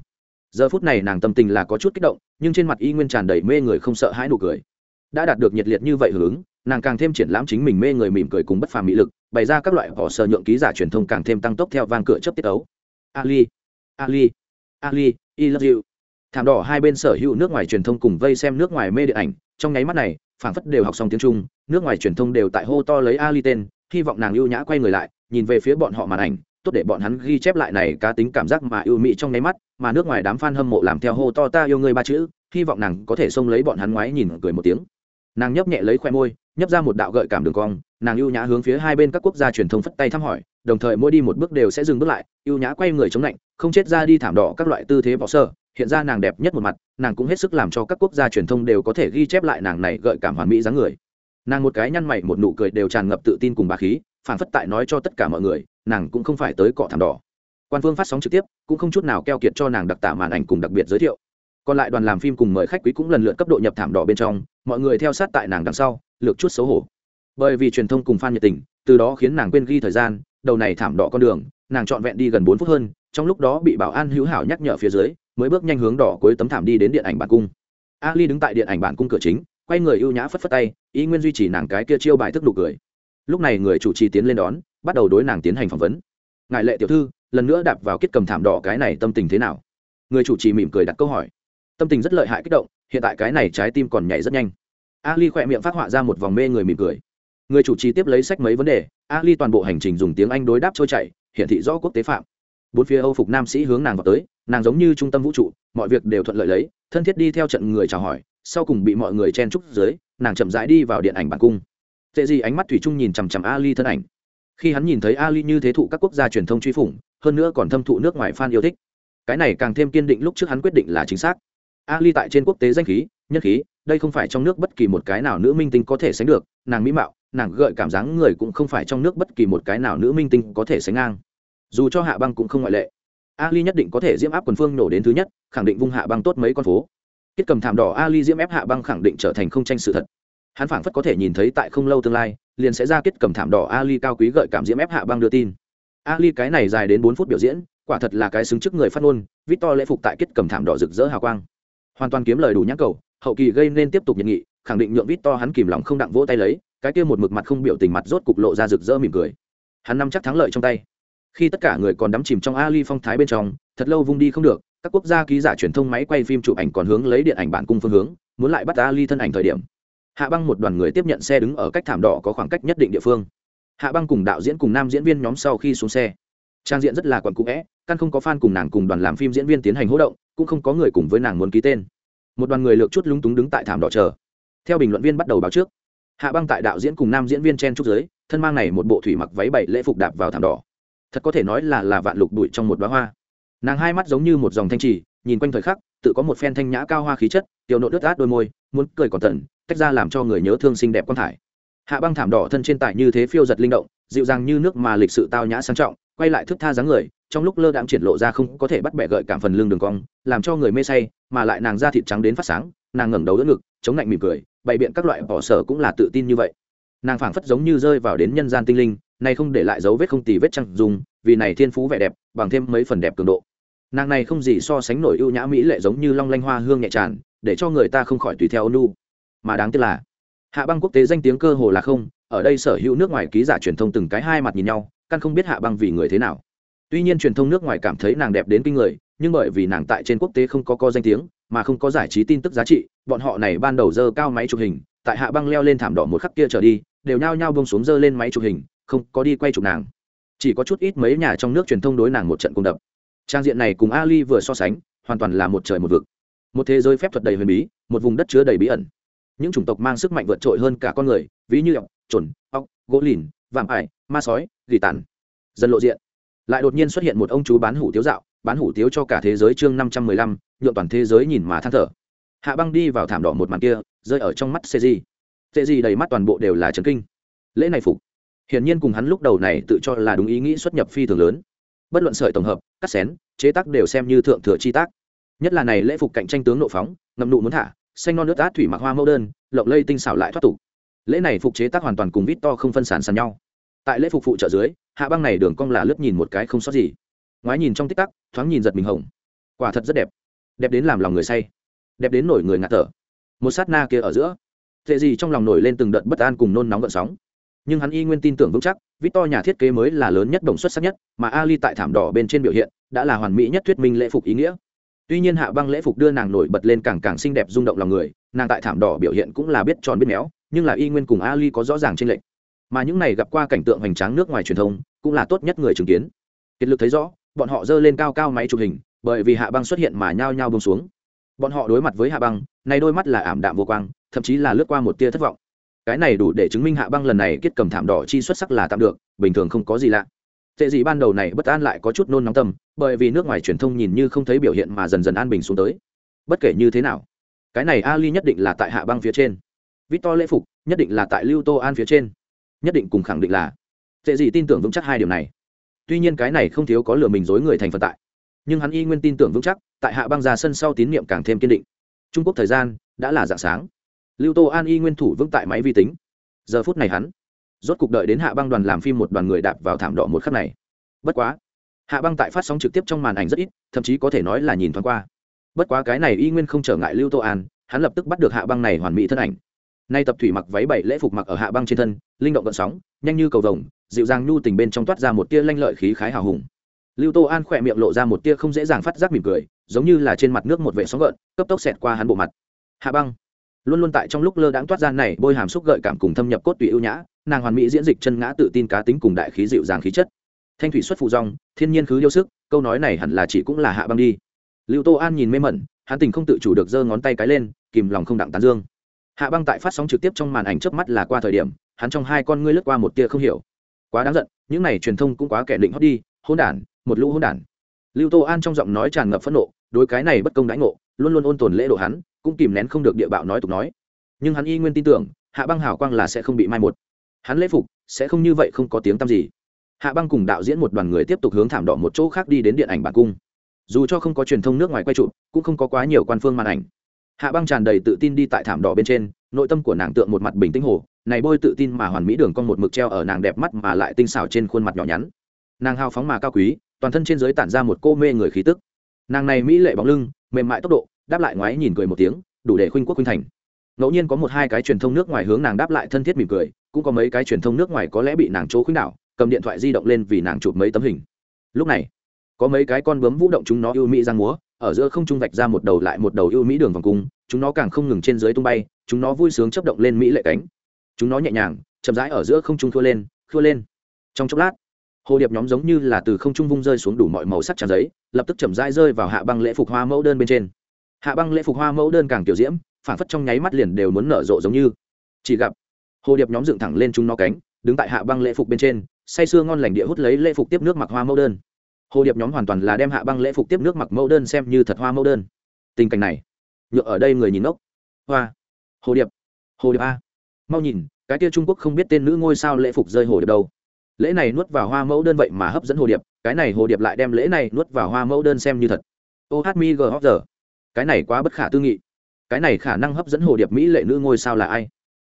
Giờ phút này nàng tâm tình là có chút kích động, nhưng trên mặt y nguyên tràn đầy mê người không sợ hãi nụ cười đã đạt được nhiệt liệt như vậy hướng nàng càng thêm triển lãm chính mình mê người mỉm cười cùng bất phàm mỹ lực, bày ra các loại họ sờ nhượng ký giả truyền thông càng thêm tăng tốc theo vang cửa chấp tiết ấu ali ali ali, i love you. Thảm đỏ hai bên sở hữu nước ngoài truyền thông cùng vây xem nước ngoài mê điện ảnh, trong nháy mắt này, phảng phất đều học xong tiếng trung, nước ngoài truyền thông đều tại hô to lấy ali tên, hy vọng nàng ưu nhã quay người lại, nhìn về phía bọn họ màn ảnh, tốt để bọn hắn ghi chép lại này cá tính cảm giác mà yêu mỹ trong nháy mắt, mà nước ngoài đám fan hâm mộ làm theo hô to ta yêu người ba chữ, hy vọng nàng có thể xông lấy bọn hắn ngoái nhìn cười một tiếng nàng nhấp nhẹ lấy khoe môi, nhấp ra một đạo gợi cảm đường cong, nàng ưu nhã hướng phía hai bên các quốc gia truyền thông phất tay thăm hỏi, đồng thời mỗi đi một bước đều sẽ dừng bước lại, ưu nhã quay người chống lạnh, không chết ra đi thảm đỏ các loại tư thế bỏ sơ, hiện ra nàng đẹp nhất một mặt, nàng cũng hết sức làm cho các quốc gia truyền thông đều có thể ghi chép lại nàng này gợi cảm hoàn mỹ dáng người. Nàng một cái nhăn mày một nụ cười đều tràn ngập tự tin cùng bà khí phản phất tại nói cho tất cả mọi người, nàng cũng không phải tới cọ thảm đỏ. Quan phương phát sóng trực tiếp, cũng không chút nào keo kiệt cho nàng đặc tả màn ảnh cùng đặc biệt giới thiệu. Còn lại đoàn làm phim cùng mời khách quý cũng lần lượt cấp độ nhập thảm đỏ bên trong mọi người theo sát tại nàng đằng sau, lược chút xấu hổ. Bởi vì truyền thông cùng f nhiệt tình, từ đó khiến nàng quên ghi thời gian, đầu này thảm đỏ con đường, nàng trọn vẹn đi gần bốn phút hơn, trong lúc đó bị bảo an hữu hảo nhắc nhở phía dưới, mới bước nhanh hướng đỏ cuối tấm thảm đi đến điện ảnh bản cung. Ali đứng tại điện ảnh bản cung cửa chính, quay người ưu nhã phất phất tay, ý nguyên duy trì nàng cái kia chiêu bài thức đủ cười. Lúc này người chủ trì tiến lên đón, bắt đầu đối nàng tiến hành phỏng vấn. Ngại lệ tiểu thư, lần nữa đạp vào kết cầm thảm đỏ cái này tâm tình thế nào? Người chủ trì mỉm cười đặt câu hỏi. Tâm tình rất lợi hại kích động hiện tại cái này trái tim còn nhảy rất nhanh. Ali khỏe miệng phát họa ra một vòng mê người mỉm cười. Người chủ trì tiếp lấy sách mấy vấn đề, ali toàn bộ hành trình dùng tiếng anh đối đáp trôi chảy hiện thị rõ quốc tế phạm. Bốn phía âu phục nam sĩ hướng nàng vào tới, nàng giống như trung tâm vũ trụ, mọi việc đều thuận lợi lấy, thân thiết đi theo trận người chào hỏi, sau cùng bị mọi người chen trúc dưới, nàng chậm rãi đi vào điện ảnh bản cung. Tệ gì ánh mắt thủy trung nhìn chằm chằm ali thân ảnh. Khi hắn nhìn thấy ali như thế thụ các quốc gia truyền thông truy phủng, hơn nữa còn thâm thụ nước ngoài fan yêu thích. Cái này càng thêm kiên định lúc trước hắn quyết định là chính xác ali tại trên quốc tế danh khí, nhân khí, đây không phải trong nước bất kỳ một cái nào nữ minh tinh có thể sánh được, nàng mỹ mạo, nàng gợi cảm giác người cũng không phải trong nước bất kỳ một cái nào nữ minh tinh có thể sánh ngang. Dù cho hạ băng cũng không ngoại lệ. Ali nhất định có thể diễm áp quần phương nổ đến thứ nhất, khẳng định vung hạ băng tốt mấy con phố. Kết cầm thảm đỏ ali diễm ép hạ băng khẳng định trở thành không tranh sự thật. Hắn phảng phất có thể nhìn thấy tại không lâu tương lai, liền sẽ ra kết cầm thảm đỏ ali cao quý gợi cảm diễm ép hạ băng đưa tin. Ali cái này dài đến bốn phút biểu diễn, quả thật là cái xứng trước người phát ngôn To lễ phục tại kết cầm thảm đỏ rực rỡ hào quang hoàn toàn kiếm lời đủ nhãn cầu, hậu kỳ gây nên tiếp tục nhận nghị, khẳng định nhượng victor hắn kìm lòng không đặng vỗ tay lấy, cái kia một mực mặt không biểu tình mặt rốt cục lộ ra rực rỡ mỉm cười. Hắn nắm chắc thắng lợi trong tay. Khi tất cả người còn đắm chìm trong ali phong thái bên trong, thật lâu vung đi không được, các quốc gia ký giả truyền thông máy quay phim chụp ảnh còn hướng lấy điện ảnh bản cung phương hướng, muốn lại bắt ali thân ảnh thời điểm. Hạ băng một đoàn người tiếp nhận xe đứng ở cách thảm đỏ có khoảng cách nhất định địa phương. Hạ băng cùng đạo diễn cùng nam diễn viên nhóm sau khi xuống xe trang diện rất là quặn cũ vẽ, căn không có fan cùng nàng cùng đoàn làm phim diễn viên tiến hành hỗ động, cũng không có người cùng với nàng muốn ký tên. Một đoàn người lược chút lúng túng đứng tại thảm đỏ chờ. Theo bình luận viên bắt đầu báo trước, hạ băng tại đạo diễn cùng nam diễn viên chen trúc giới, thân mang này một bộ thủy mặc váy bảy lễ phục đạp vào thảm đỏ. Thật có thể nói là là vạn lục bụi trong một bá hoa. Nàng hai mắt giống như một dòng thanh trì, nhìn quanh thời khắc, tự có một phen thanh nhã cao hoa khí chất tiểu nộ đứt át đôi môi, muốn cười còn tận, tách ra làm cho người nhớ thương xinh đẹp quan thải hạ băng thảm đỏ thân trên tại như thế phiêu giật linh động, dịu dàng như nước mà lịch sự tao nhã sang trọng, quay lại thức tha dáng người, trong lúc lơ đãng triển lộ ra không có thể bắt bẻ gợi cảm phần lưng đường cong, làm cho người mê say, mà lại nàng da thịt trắng đến phát sáng, nàng ngẩng đầu đỡ ngực, chống lạnh mỉm cười, bày biện các loại bỏ sở cũng là tự tin như vậy. Nàng phảng phất giống như rơi vào đến nhân gian tinh linh, này không để lại dấu vết không tì vết chăng dùng, vì này thiên phú vẻ đẹp, bằng thêm mấy phần đẹp cường độ. Nàng này không gì so sánh nổi ưu nhã mỹ lệ giống như long lanh hoa hương nhẹ tràn, để cho người ta không khỏi tùy theo ônu mà đáng tiếc là hạ băng quốc tế danh tiếng cơ hồ là không, ở đây sở hữu nước ngoài ký giả truyền thông từng cái hai mặt nhìn nhau, căn không biết hạ băng vì người thế nào. Tuy nhiên truyền thông nước ngoài cảm thấy nàng đẹp đến kinh người, nhưng bởi vì nàng tại trên quốc tế không có co danh tiếng, mà không có giải trí tin tức giá trị, bọn họ này ban đầu dơ cao máy chụp hình, tại hạ băng leo lên thảm đỏ một khắc kia trở đi, đều nhao nhao bông xuống dơ lên máy chụp hình, không có đi quay chụp nàng. Chỉ có chút ít mấy nhà trong nước truyền thông đối nàng một trận cung đập. Trang diện này cùng ali vừa so sánh, hoàn toàn là một trời một vực. Một thế giới phép thuật đầy huyền bí, một vùng đất chứa đầy bí ẩn những chủng tộc mang sức mạnh vượt trội hơn cả con người, ví như ọc trồn ọc gỗ lìn, vạm ải, ma sói, gỉ tàn. Dần lộ diện. Lại đột nhiên xuất hiện một ông chú bán hủ tiếu dạo, bán hủ tiếu cho cả thế giới chương năm trăm mười lăm nhuộm toàn thế giới nhìn mà than thở. Hạ băng đi vào thảm đỏ một màn kia, rơi ở trong mắt sê di. Sê di đầy mắt toàn bộ đều là trấn kinh. Lễ này phục. Hiển nhiên cùng hắn lúc đầu này tự cho là đúng ý nghĩ xuất nhập phi thường lớn. Bất luận sợi tổng hợp, cắt xén, chế tác đều xem như thượng thừa chi tác. Nhất là này lễ phục cạnh tranh tướng nộ phóng, ngậm nụ muốn thả xanh non nước át thủy mặc hoa mẫu đơn, lộng lây tinh xảo lại thoát tục. Lễ này phục chế tác hoàn toàn cùng vít to không phân sản sàn nhau. Tại lễ phục phụ trợ dưới, hạ băng này đường cong là lướt nhìn một cái không sót gì. Ngoái nhìn trong tích tắc, thoáng nhìn giật mình hồng. Quả thật rất đẹp. Đẹp đến làm lòng người say. Đẹp đến nổi người ngạt thở. Một sát na kia ở giữa. Tệ gì trong lòng nổi lên từng đợt bất an cùng nôn nóng gợn sóng. Nhưng hắn y nguyên tin tưởng vững chắc victor nhà thiết kế mới là lớn nhất đồng xuất sắc nhất, mà ali tại thảm đỏ bên trên biểu hiện, đã là hoàn mỹ nhất thuyết minh lễ phục ý nghĩa tuy nhiên hạ băng lễ phục đưa nàng nổi bật lên càng càng xinh đẹp rung động lòng người, nàng tại thảm đỏ biểu hiện cũng là biết tròn biết méo, nhưng là y nguyên cùng ali có rõ ràng trên lệnh mà những này gặp qua cảnh tượng hoành tráng nước ngoài truyền thông, cũng là tốt nhất người chứng kiến. Kiệt lực thấy rõ, bọn họ dơ lên cao cao máy chụp hình, bởi vì hạ băng xuất hiện mà nhao nhao bông xuống. Bọn họ đối mặt với hạ băng, nay đôi mắt là ảm đạm vô quang, thậm chí là lướt qua một tia thất vọng. Cái này đủ để chứng minh hạ băng lần này kết cầm thảm đỏ chi xuất sắc là tạm được, bình thường không có gì lạ tệ gì ban đầu này bất an lại có chút nôn nóng tâm, bởi vì nước ngoài truyền thông nhìn như không thấy biểu hiện mà dần dần an bình xuống tới. Bất kể như thế nào, cái này ali nhất định là tại hạ băng phía trên. Victor lễ phục nhất định là tại lưu tô an phía trên. Nhất định cùng khẳng định là tệ gì tin tưởng vững chắc hai điều này. Tuy nhiên cái này không thiếu có lừa mình dối người thành phần tại. Nhưng hắn y nguyên tin tưởng vững chắc, tại hạ băng ra sân sau tín nhiệm càng thêm kiên định. Trung quốc thời gian đã là dạng sáng. Lưu tô an y nguyên thủ vững tại máy vi tính. Giờ phút này hắn rốt cục đợi đến hạ băng đoàn làm phim một đoàn người đạp vào thảm đỏ một khắc này. Bất quá, hạ băng tại phát sóng trực tiếp trong màn ảnh rất ít, thậm chí có thể nói là nhìn thoáng qua. Bất quá cái này y nguyên không trở ngại lưu tô an, hắn lập tức bắt được hạ băng này hoàn mỹ thân ảnh. Nay tập thủy mặc váy bảy lễ phục mặc ở hạ băng trên thân, linh động gợn sóng, nhanh như cầu vồng, dịu dàng nhu tình bên trong toát ra một tia lanh lợi khí khái hào hùng. Lưu tô an khỏe miệng lộ ra một tia không dễ dàng phát giác mỉm cười, giống như là trên mặt nước một vệ sóng gợn, cấp tốc xẹt qua hắn bộ mặt. Hạ băng, luôn luôn tại trong lúc lơ đãng toát ra này bôi hàm xúc gợi cảm cùng thâm nhập cốt tùy ưu nhã nàng hoàn mỹ diễn dịch chân ngã tự tin cá tính cùng đại khí dịu dàng khí chất. Thanh thủy xuất phụ rong thiên nhiên khứ yêu sức, câu nói này hẳn là chỉ cũng là hạ băng đi. Lưu tô an nhìn mê mẩn, hắn tình không tự chủ được giơ ngón tay cái lên, kìm lòng không đặng tán dương. Hạ băng tại phát sóng trực tiếp trong màn ảnh trước mắt là qua thời điểm, hắn trong hai con ngươi lướt qua một tia không hiểu. Quá đáng giận, những này truyền thông cũng quá kẻ định hót đi hôn đản, một lũ hôn đản. Lưu tô an trong giọng nói tràn ngập phẫn nộ, đối cái này bất công đãi ngộ, luôn luôn ôn tồn lễ độ hắn, cũng kìm nén không được địa bạo nói tục nói. Nhưng hắn y nguyên tin tưởng, hạ băng hào quang là sẽ không bị mai một hắn lễ phục, sẽ không như vậy không có tiếng tăm gì. Hạ băng cùng đạo diễn một đoàn người tiếp tục hướng thảm đỏ một chỗ khác đi đến điện ảnh bản cung. Dù cho không có truyền thông nước ngoài quay trụ cũng không có quá nhiều quan phương màn ảnh. Hạ băng tràn đầy tự tin đi tại thảm đỏ bên trên, nội tâm của nàng tượng một mặt bình tĩnh hồ, này bôi tự tin mà hoàn mỹ đường con một mực treo ở nàng đẹp mắt mà lại tinh xảo trên khuôn mặt nhỏ nhắn. Nàng hào phóng mà cao quý, toàn thân trên giới tản ra một cô mê người khí tức. Nàng này mỹ lệ bóng lưng, mềm mại tốc độ, đáp lại ngoái nhìn cười một tiếng, đủ để khuynh quốc khuynh thành ngẫu nhiên có một hai cái truyền thông nước ngoài hướng nàng đáp lại thân thiết mỉm cười, cũng có mấy cái truyền thông nước ngoài có lẽ bị nàng chỗ khuynh đảo, cầm điện thoại di động lên vì nàng chụp mấy tấm hình. Lúc này, có mấy cái con bướm vũ động chúng nó yêu mỹ giang múa, ở giữa không trung vạch ra một đầu lại một đầu yêu mỹ đường vòng cung, chúng nó càng không ngừng trên dưới tung bay, chúng nó vui sướng chấp động lên mỹ lệ cánh. Chúng nó nhẹ nhàng, chậm rãi ở giữa không trung thua lên thua lên. Trong chốc lát, hồ điệp nhóm giống như là từ không trung vung rơi xuống đủ mọi màu sắc tràn giấy, lập tức chậm rãi rơi vào hạ băng lễ phục hoa mẫu đơn bên trên. Hạ băng lễ phục hoa mẫu đơn càng tiểu diễm phản phất trong nháy mắt liền đều muốn nở rộ giống như. Chỉ gặp, hồ điệp nhóm dựng thẳng lên chúng nó cánh, đứng tại hạ băng lễ phục bên trên, say sưa ngon lành địa hút lấy lễ phục tiếp nước mặc hoa mẫu đơn. Hồ điệp nhóm hoàn toàn là đem hạ băng lễ phục tiếp nước mặc mẫu đơn xem như thật hoa mẫu đơn. Tình cảnh này, nhựa ở đây người nhìn ngốc. Hoa. Hồ điệp. Hồ điệp a. Mau nhìn, cái kia trung quốc không biết tên nữ ngôi sao lễ phục rơi hồ điệp đâu. Lễ này nuốt vào hoa mẫu đơn vậy mà hấp dẫn hồ điệp, cái này hồ điệp lại đem lễ này nuốt vào hoa mẫu đơn xem như thật. Ô hát mi g hóc giờ. Cái này quá bất khả tư nghị cái này khả năng hấp dẫn hồ điệp mỹ lệ nữ ngôi sao là ai?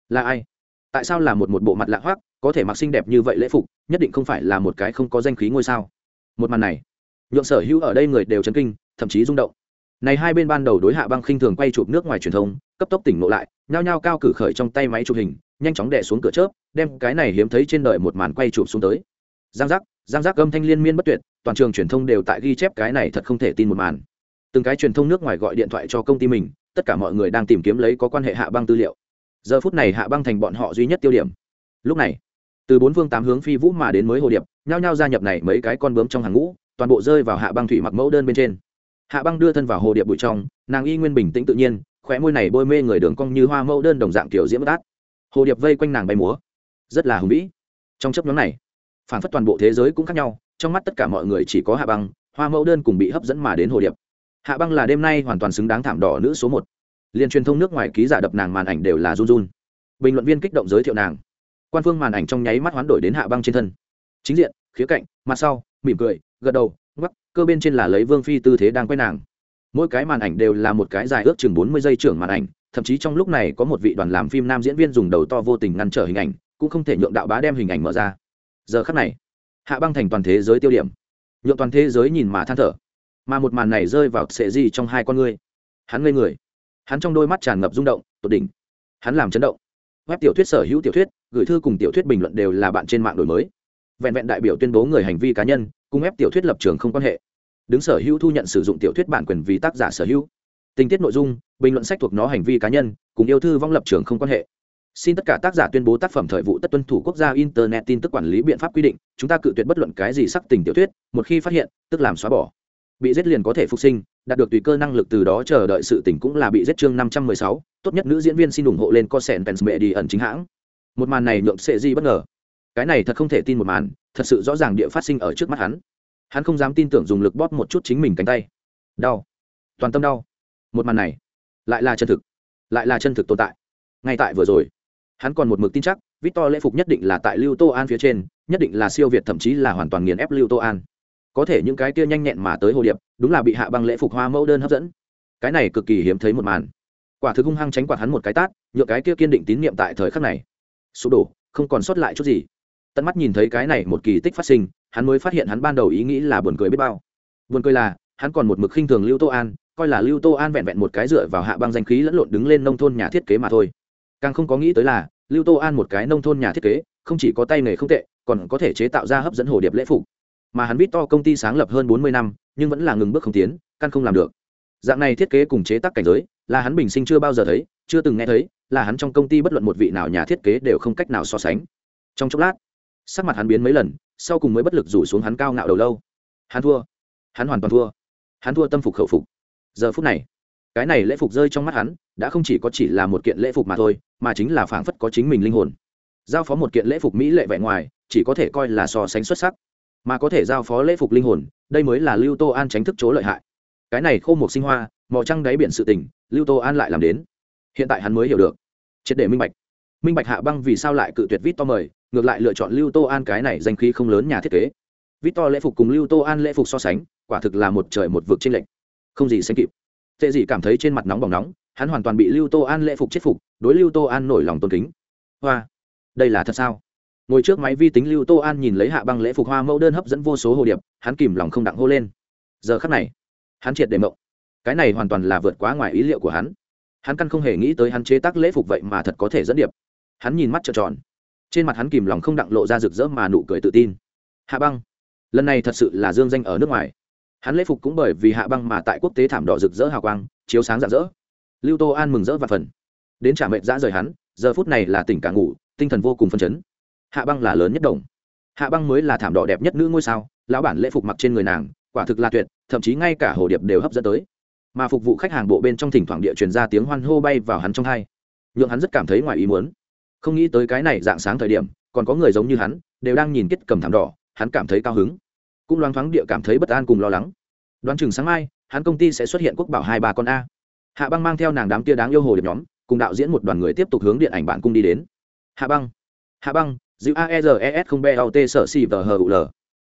Là ai? Tại sao là một một bộ mặt lạ hoác có thể mặc xinh đẹp như vậy lễ phục, nhất định không phải là một cái không có danh khí ngôi sao? Một màn này, nhượng sở hữu ở đây người đều chấn kinh, thậm chí rung động. Này hai bên ban đầu đối hạ băng khinh thường quay chụp nước ngoài truyền thông, cấp tốc tỉnh ngộ lại, nhao nhao cao cử khởi trong tay máy chụp hình, nhanh chóng đè xuống cửa chớp, đem cái này hiếm thấy trên đời một màn quay chụp xuống tới. Giang giác giang giác âm thanh liên miên bất tuyệt, toàn trường truyền thông đều tại ghi chép cái này thật không thể tin một màn. Từng cái truyền thông nước ngoài gọi điện thoại cho công ty mình tất cả mọi người đang tìm kiếm lấy có quan hệ hạ băng tư liệu. Giờ phút này hạ băng thành bọn họ duy nhất tiêu điểm. Lúc này, từ bốn phương tám hướng phi vũ mà đến mới hồ điệp, nhao nhao gia nhập này mấy cái con bướm trong hàng ngũ, toàn bộ rơi vào hạ băng thủy mặc mẫu đơn bên trên. Hạ băng đưa thân vào hồ điệp bụi trong, nàng y nguyên bình tĩnh tự nhiên, khóe môi này bôi mê người đường cong như hoa mẫu đơn đồng dạng kiểu diễm tát hồ điệp vây quanh nàng bay múa. Rất là hùng vĩ. Trong chấp nhóm này, phản phất toàn bộ thế giới cũng khác nhau, trong mắt tất cả mọi người chỉ có hạ băng, hoa mẫu đơn cùng bị hấp dẫn mà đến hồ điệp hạ băng là đêm nay hoàn toàn xứng đáng thảm đỏ nữ số một. Liên truyền thông nước ngoài ký giả đập nàng màn ảnh đều là run run. Bình luận viên kích động giới thiệu nàng. Quan phương màn ảnh trong nháy mắt hoán đổi đến hạ băng trên thân. Chính diện, khía cạnh, mặt sau, mỉm cười, gật đầu ngắc cơ bên trên là lấy vương phi tư thế đang quay nàng. Mỗi cái màn ảnh đều là một cái dài ước chừng bốn mươi giây trưởng màn ảnh, thậm chí trong lúc này có một vị đoàn làm phim nam diễn viên dùng đầu to vô tình ngăn trở hình ảnh, cũng không thể nhượng đạo bá đem hình ảnh mở ra. Giờ khắc này, hạ băng thành toàn thế giới tiêu điểm. Nhượng toàn thế giới nhìn mà than thở mà một màn này rơi vào sệ gì trong hai con ngươi hắn ngây người. Hắn trong đôi mắt tràn ngập rung động, tột đỉnh. Hắn làm chấn động. Web tiểu thuyết sở hữu tiểu thuyết, gửi thư cùng tiểu thuyết bình luận đều là bạn trên mạng đổi mới. Vẹn vẹn đại biểu tuyên bố người hành vi cá nhân, cùng ép tiểu thuyết lập trường không quan hệ. Đứng sở hữu thu nhận sử dụng tiểu thuyết bản quyền vì tác giả sở hữu. Tình tiết nội dung, bình luận sách thuộc nó hành vi cá nhân, cùng yêu thư vong lập trường không quan hệ. Xin tất cả tác giả tuyên bố tác phẩm thời vụ tất tuân thủ quốc gia internet tin tức quản lý biện pháp quy định, chúng ta cự tuyệt bất luận cái gì sắc tình tiểu thuyết, một khi phát hiện, tức làm xóa bỏ bị giết liền có thể phục sinh, đạt được tùy cơ năng lực từ đó chờ đợi sự tỉnh cũng là bị giết chương năm trăm mười sáu, tốt nhất nữ diễn viên xin ủng hộ lên co sẹn pens mẹ đi ẩn chính hãng. Một màn này nhượng sệ di bất ngờ. Cái này thật không thể tin một màn, thật sự rõ ràng địa phát sinh ở trước mắt hắn. Hắn không dám tin tưởng dùng lực bóp một chút chính mình cánh tay. Đau. Toàn tâm đau. Một màn này, lại là chân thực. Lại là chân thực tồn tại. Ngay tại vừa rồi, hắn còn một mực tin chắc, victor lễ phục nhất định là tại lưu tô an phía trên, nhất định là siêu việt, thậm chí là hoàn toàn nghiền ép lưu tô an có thể những cái kia nhanh nhẹn mà tới hồ điệp, đúng là bị hạ băng lễ phục hoa mẫu đơn hấp dẫn. Cái này cực kỳ hiếm thấy một màn. Quả thực hung hăng tránh quạt hắn một cái tát nhựa cái kia kiên định tín nhiệm tại thời khắc này. Sụp đổ, không còn sót lại chút gì. Tận mắt nhìn thấy cái này một kỳ tích phát sinh, hắn mới phát hiện hắn ban đầu ý nghĩ là buồn cười biết bao. Buồn cười là, hắn còn một mực khinh thường lưu tô an, coi là lưu tô an vẹn vẹn một cái dựa vào hạ băng danh khí lẫn lộn đứng lên nông thôn nhà thiết kế mà thôi. Càng không có nghĩ tới là, lưu tô an một cái nông thôn nhà thiết kế, không chỉ có tay nghề không tệ, còn có thể chế tạo ra hấp dẫn hồ điệp lễ phục mà hắn vít to công ty sáng lập hơn bốn mươi năm, nhưng vẫn là ngừng bước không tiến, căn không làm được. Dạng này thiết kế cùng chế tác cảnh giới, là hắn bình sinh chưa bao giờ thấy, chưa từng nghe thấy, là hắn trong công ty bất luận một vị nào nhà thiết kế đều không cách nào so sánh. Trong chốc lát, sắc mặt hắn biến mấy lần, sau cùng mới bất lực rủ xuống hắn cao ngạo đầu lâu. Hắn thua. Hắn hoàn toàn thua. Hắn thua tâm phục khẩu phục. Giờ phút này, cái này lễ phục rơi trong mắt hắn, đã không chỉ có chỉ là một kiện lễ phục mà thôi, mà chính là phảng phất có chính mình linh hồn. Giao phó một kiện lễ phục mỹ lệ vẻ ngoài, chỉ có thể coi là so sánh xuất sắc mà có thể giao phó lễ phục linh hồn, đây mới là lưu tô an tránh thức chỗ lợi hại. Cái này khô một sinh hoa mò trăng đáy biển sự tình, lưu tô an lại làm đến. Hiện tại hắn mới hiểu được. Triệt để minh bạch. Minh bạch hạ băng vì sao lại cự tuyệt vít to mời, ngược lại lựa chọn lưu tô an cái này danh khí không lớn nhà thiết kế. Vít to lễ phục cùng lưu tô an lễ phục so sánh, quả thực là một trời một vực trên lệnh không gì sánh kịp. Tệ gì cảm thấy trên mặt nóng bỏng nóng, hắn hoàn toàn bị lưu tô an lễ phục chết phục, đối lưu tô an nổi lòng tôn kính. Hoa, đây là thật sao? Ngồi trước máy vi tính lưu tô an nhìn lấy hạ băng lễ phục hoa mẫu đơn hấp dẫn vô số hồ điệp, hắn kìm lòng không đặng hô lên. Giờ khắc này, hắn triệt để mộng. Cái này hoàn toàn là vượt quá ngoài ý liệu của hắn. Hắn căn không hề nghĩ tới hắn chế tác lễ phục vậy mà thật có thể dẫn điệp. Hắn nhìn mắt trợn tròn. Trên mặt hắn kìm lòng không đặng lộ ra rực rỡ mà nụ cười tự tin. Hạ băng, lần này thật sự là dương danh ở nước ngoài. Hắn lễ phục cũng bởi vì hạ băng mà tại quốc tế thảm đỏ rực rỡ hào quang, chiếu sáng rạng rỡ. Lưu tô an mừng rỡ và phần đến trả mệnh dã rời hắn, giờ phút này là tỉnh cả ngủ, tinh thần vô cùng phân chấn hạ băng là lớn nhất đồng. Hạ băng mới là thảm đỏ đẹp nhất nữ ngôi sao, lão bản lễ phục mặc trên người nàng, quả thực là tuyệt, thậm chí ngay cả hồ điệp đều hấp dẫn tới. Mà phục vụ khách hàng bộ bên trong thỉnh thoảng địa truyền ra tiếng hoan hô bay vào hắn trong hai. Nhượng hắn rất cảm thấy ngoài ý muốn. Không nghĩ tới cái này dạng sáng thời điểm, còn có người giống như hắn, đều đang nhìn kết cầm thảm đỏ, hắn cảm thấy cao hứng. Cũng loáng thoáng địa cảm thấy bất an cùng lo lắng. Đoán chừng sáng mai, hắn công ty sẽ xuất hiện quốc bảo hai ba con a. Hạ băng mang theo nàng đám kia đáng yêu hồ điệp nhóm, cùng đạo diễn một đoàn người tiếp tục hướng điện ảnh bản cung đi đến. Hạ băng. Hạ băng giữ aeres không be t sở xì vờ hờ l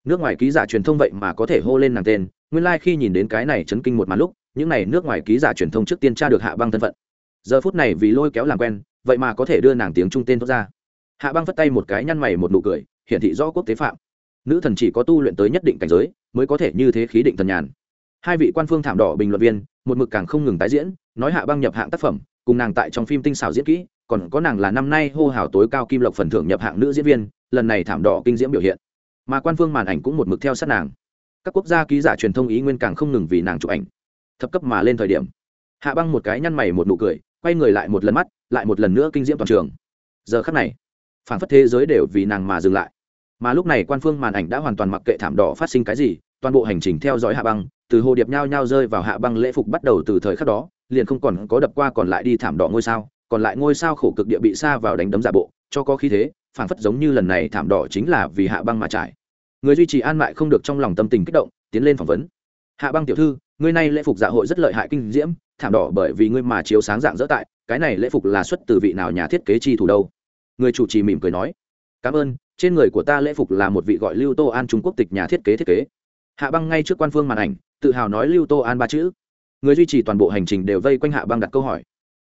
nước ngoài ký giả truyền thông vậy mà có thể hô lên nàng tên, nguyên lai、like、khi nhìn đến cái này chấn kinh một màn lúc, những n à y nước ngoài ký giả truyền thông trước tiên tra được hạ băng thân phận. Giờ phút này vì lôi kéo làm quen, vậy mà có thể đưa nàng tiếng trung tên thốt ra. Hạ băng phất tay một cái nhăn mày một nụ cười, hiển thị rõ quốc tế phạm. Nữ thần chỉ có tu luyện tới nhất định cảnh giới, mới có thể như thế khí định thần nhàn. Hai vị quan phương thảm đỏ bình luận viên, một mực càng không ngừng tái diễn, nói hạ băng nhập hạng tác phẩm, cùng nàng tại trong phim tinh xảo diễn kỹ còn có nàng là năm nay hô hào tối cao kim lộc phần thưởng nhập hạng nữ diễn viên, lần này thảm đỏ kinh diễm biểu hiện. Mà quan phương màn ảnh cũng một mực theo sát nàng. Các quốc gia ký giả truyền thông ý nguyên càng không ngừng vì nàng chụp ảnh. Thấp cấp mà lên thời điểm, hạ băng một cái nhăn mày một nụ cười, quay người lại một lần mắt, lại một lần nữa kinh diễm toàn trường. Giờ khắc này phản phất thế giới đều vì nàng mà dừng lại. Mà lúc này quan phương màn ảnh đã hoàn toàn mặc kệ thảm đỏ phát sinh cái gì, toàn bộ hành trình theo dõi hạ băng, từ hồ điệp nhao nhao rơi vào hạ băng lễ phục bắt đầu từ thời khắc đó, liền không còn có đập qua còn lại đi thảm đỏ ngôi sao còn lại ngôi sao khổ cực địa bị xa vào đánh đấm giả bộ, cho có khí thế phản phất giống như lần này thảm đỏ chính là vì hạ băng mà trải. Người duy trì an mại không được trong lòng tâm tình kích động, tiến lên phỏng vấn. Hạ băng tiểu thư, ngươi nay lễ phục dạ hội rất lợi hại kinh diễm, thảm đỏ bởi vì ngươi mà chiếu sáng dạng dỡ tại, cái này lễ phục là xuất từ vị nào nhà thiết kế chi thủ đâu? Người chủ trì mỉm cười nói. Cảm ơn, trên người của ta lễ phục là một vị gọi lưu tô an trung quốc tịch nhà thiết kế thiết kế. Hạ băng ngay trước quan phương màn ảnh, tự hào nói lưu tô an ba chữ. Người duy trì toàn bộ hành trình đều vây quanh hạ băng đặt câu hỏi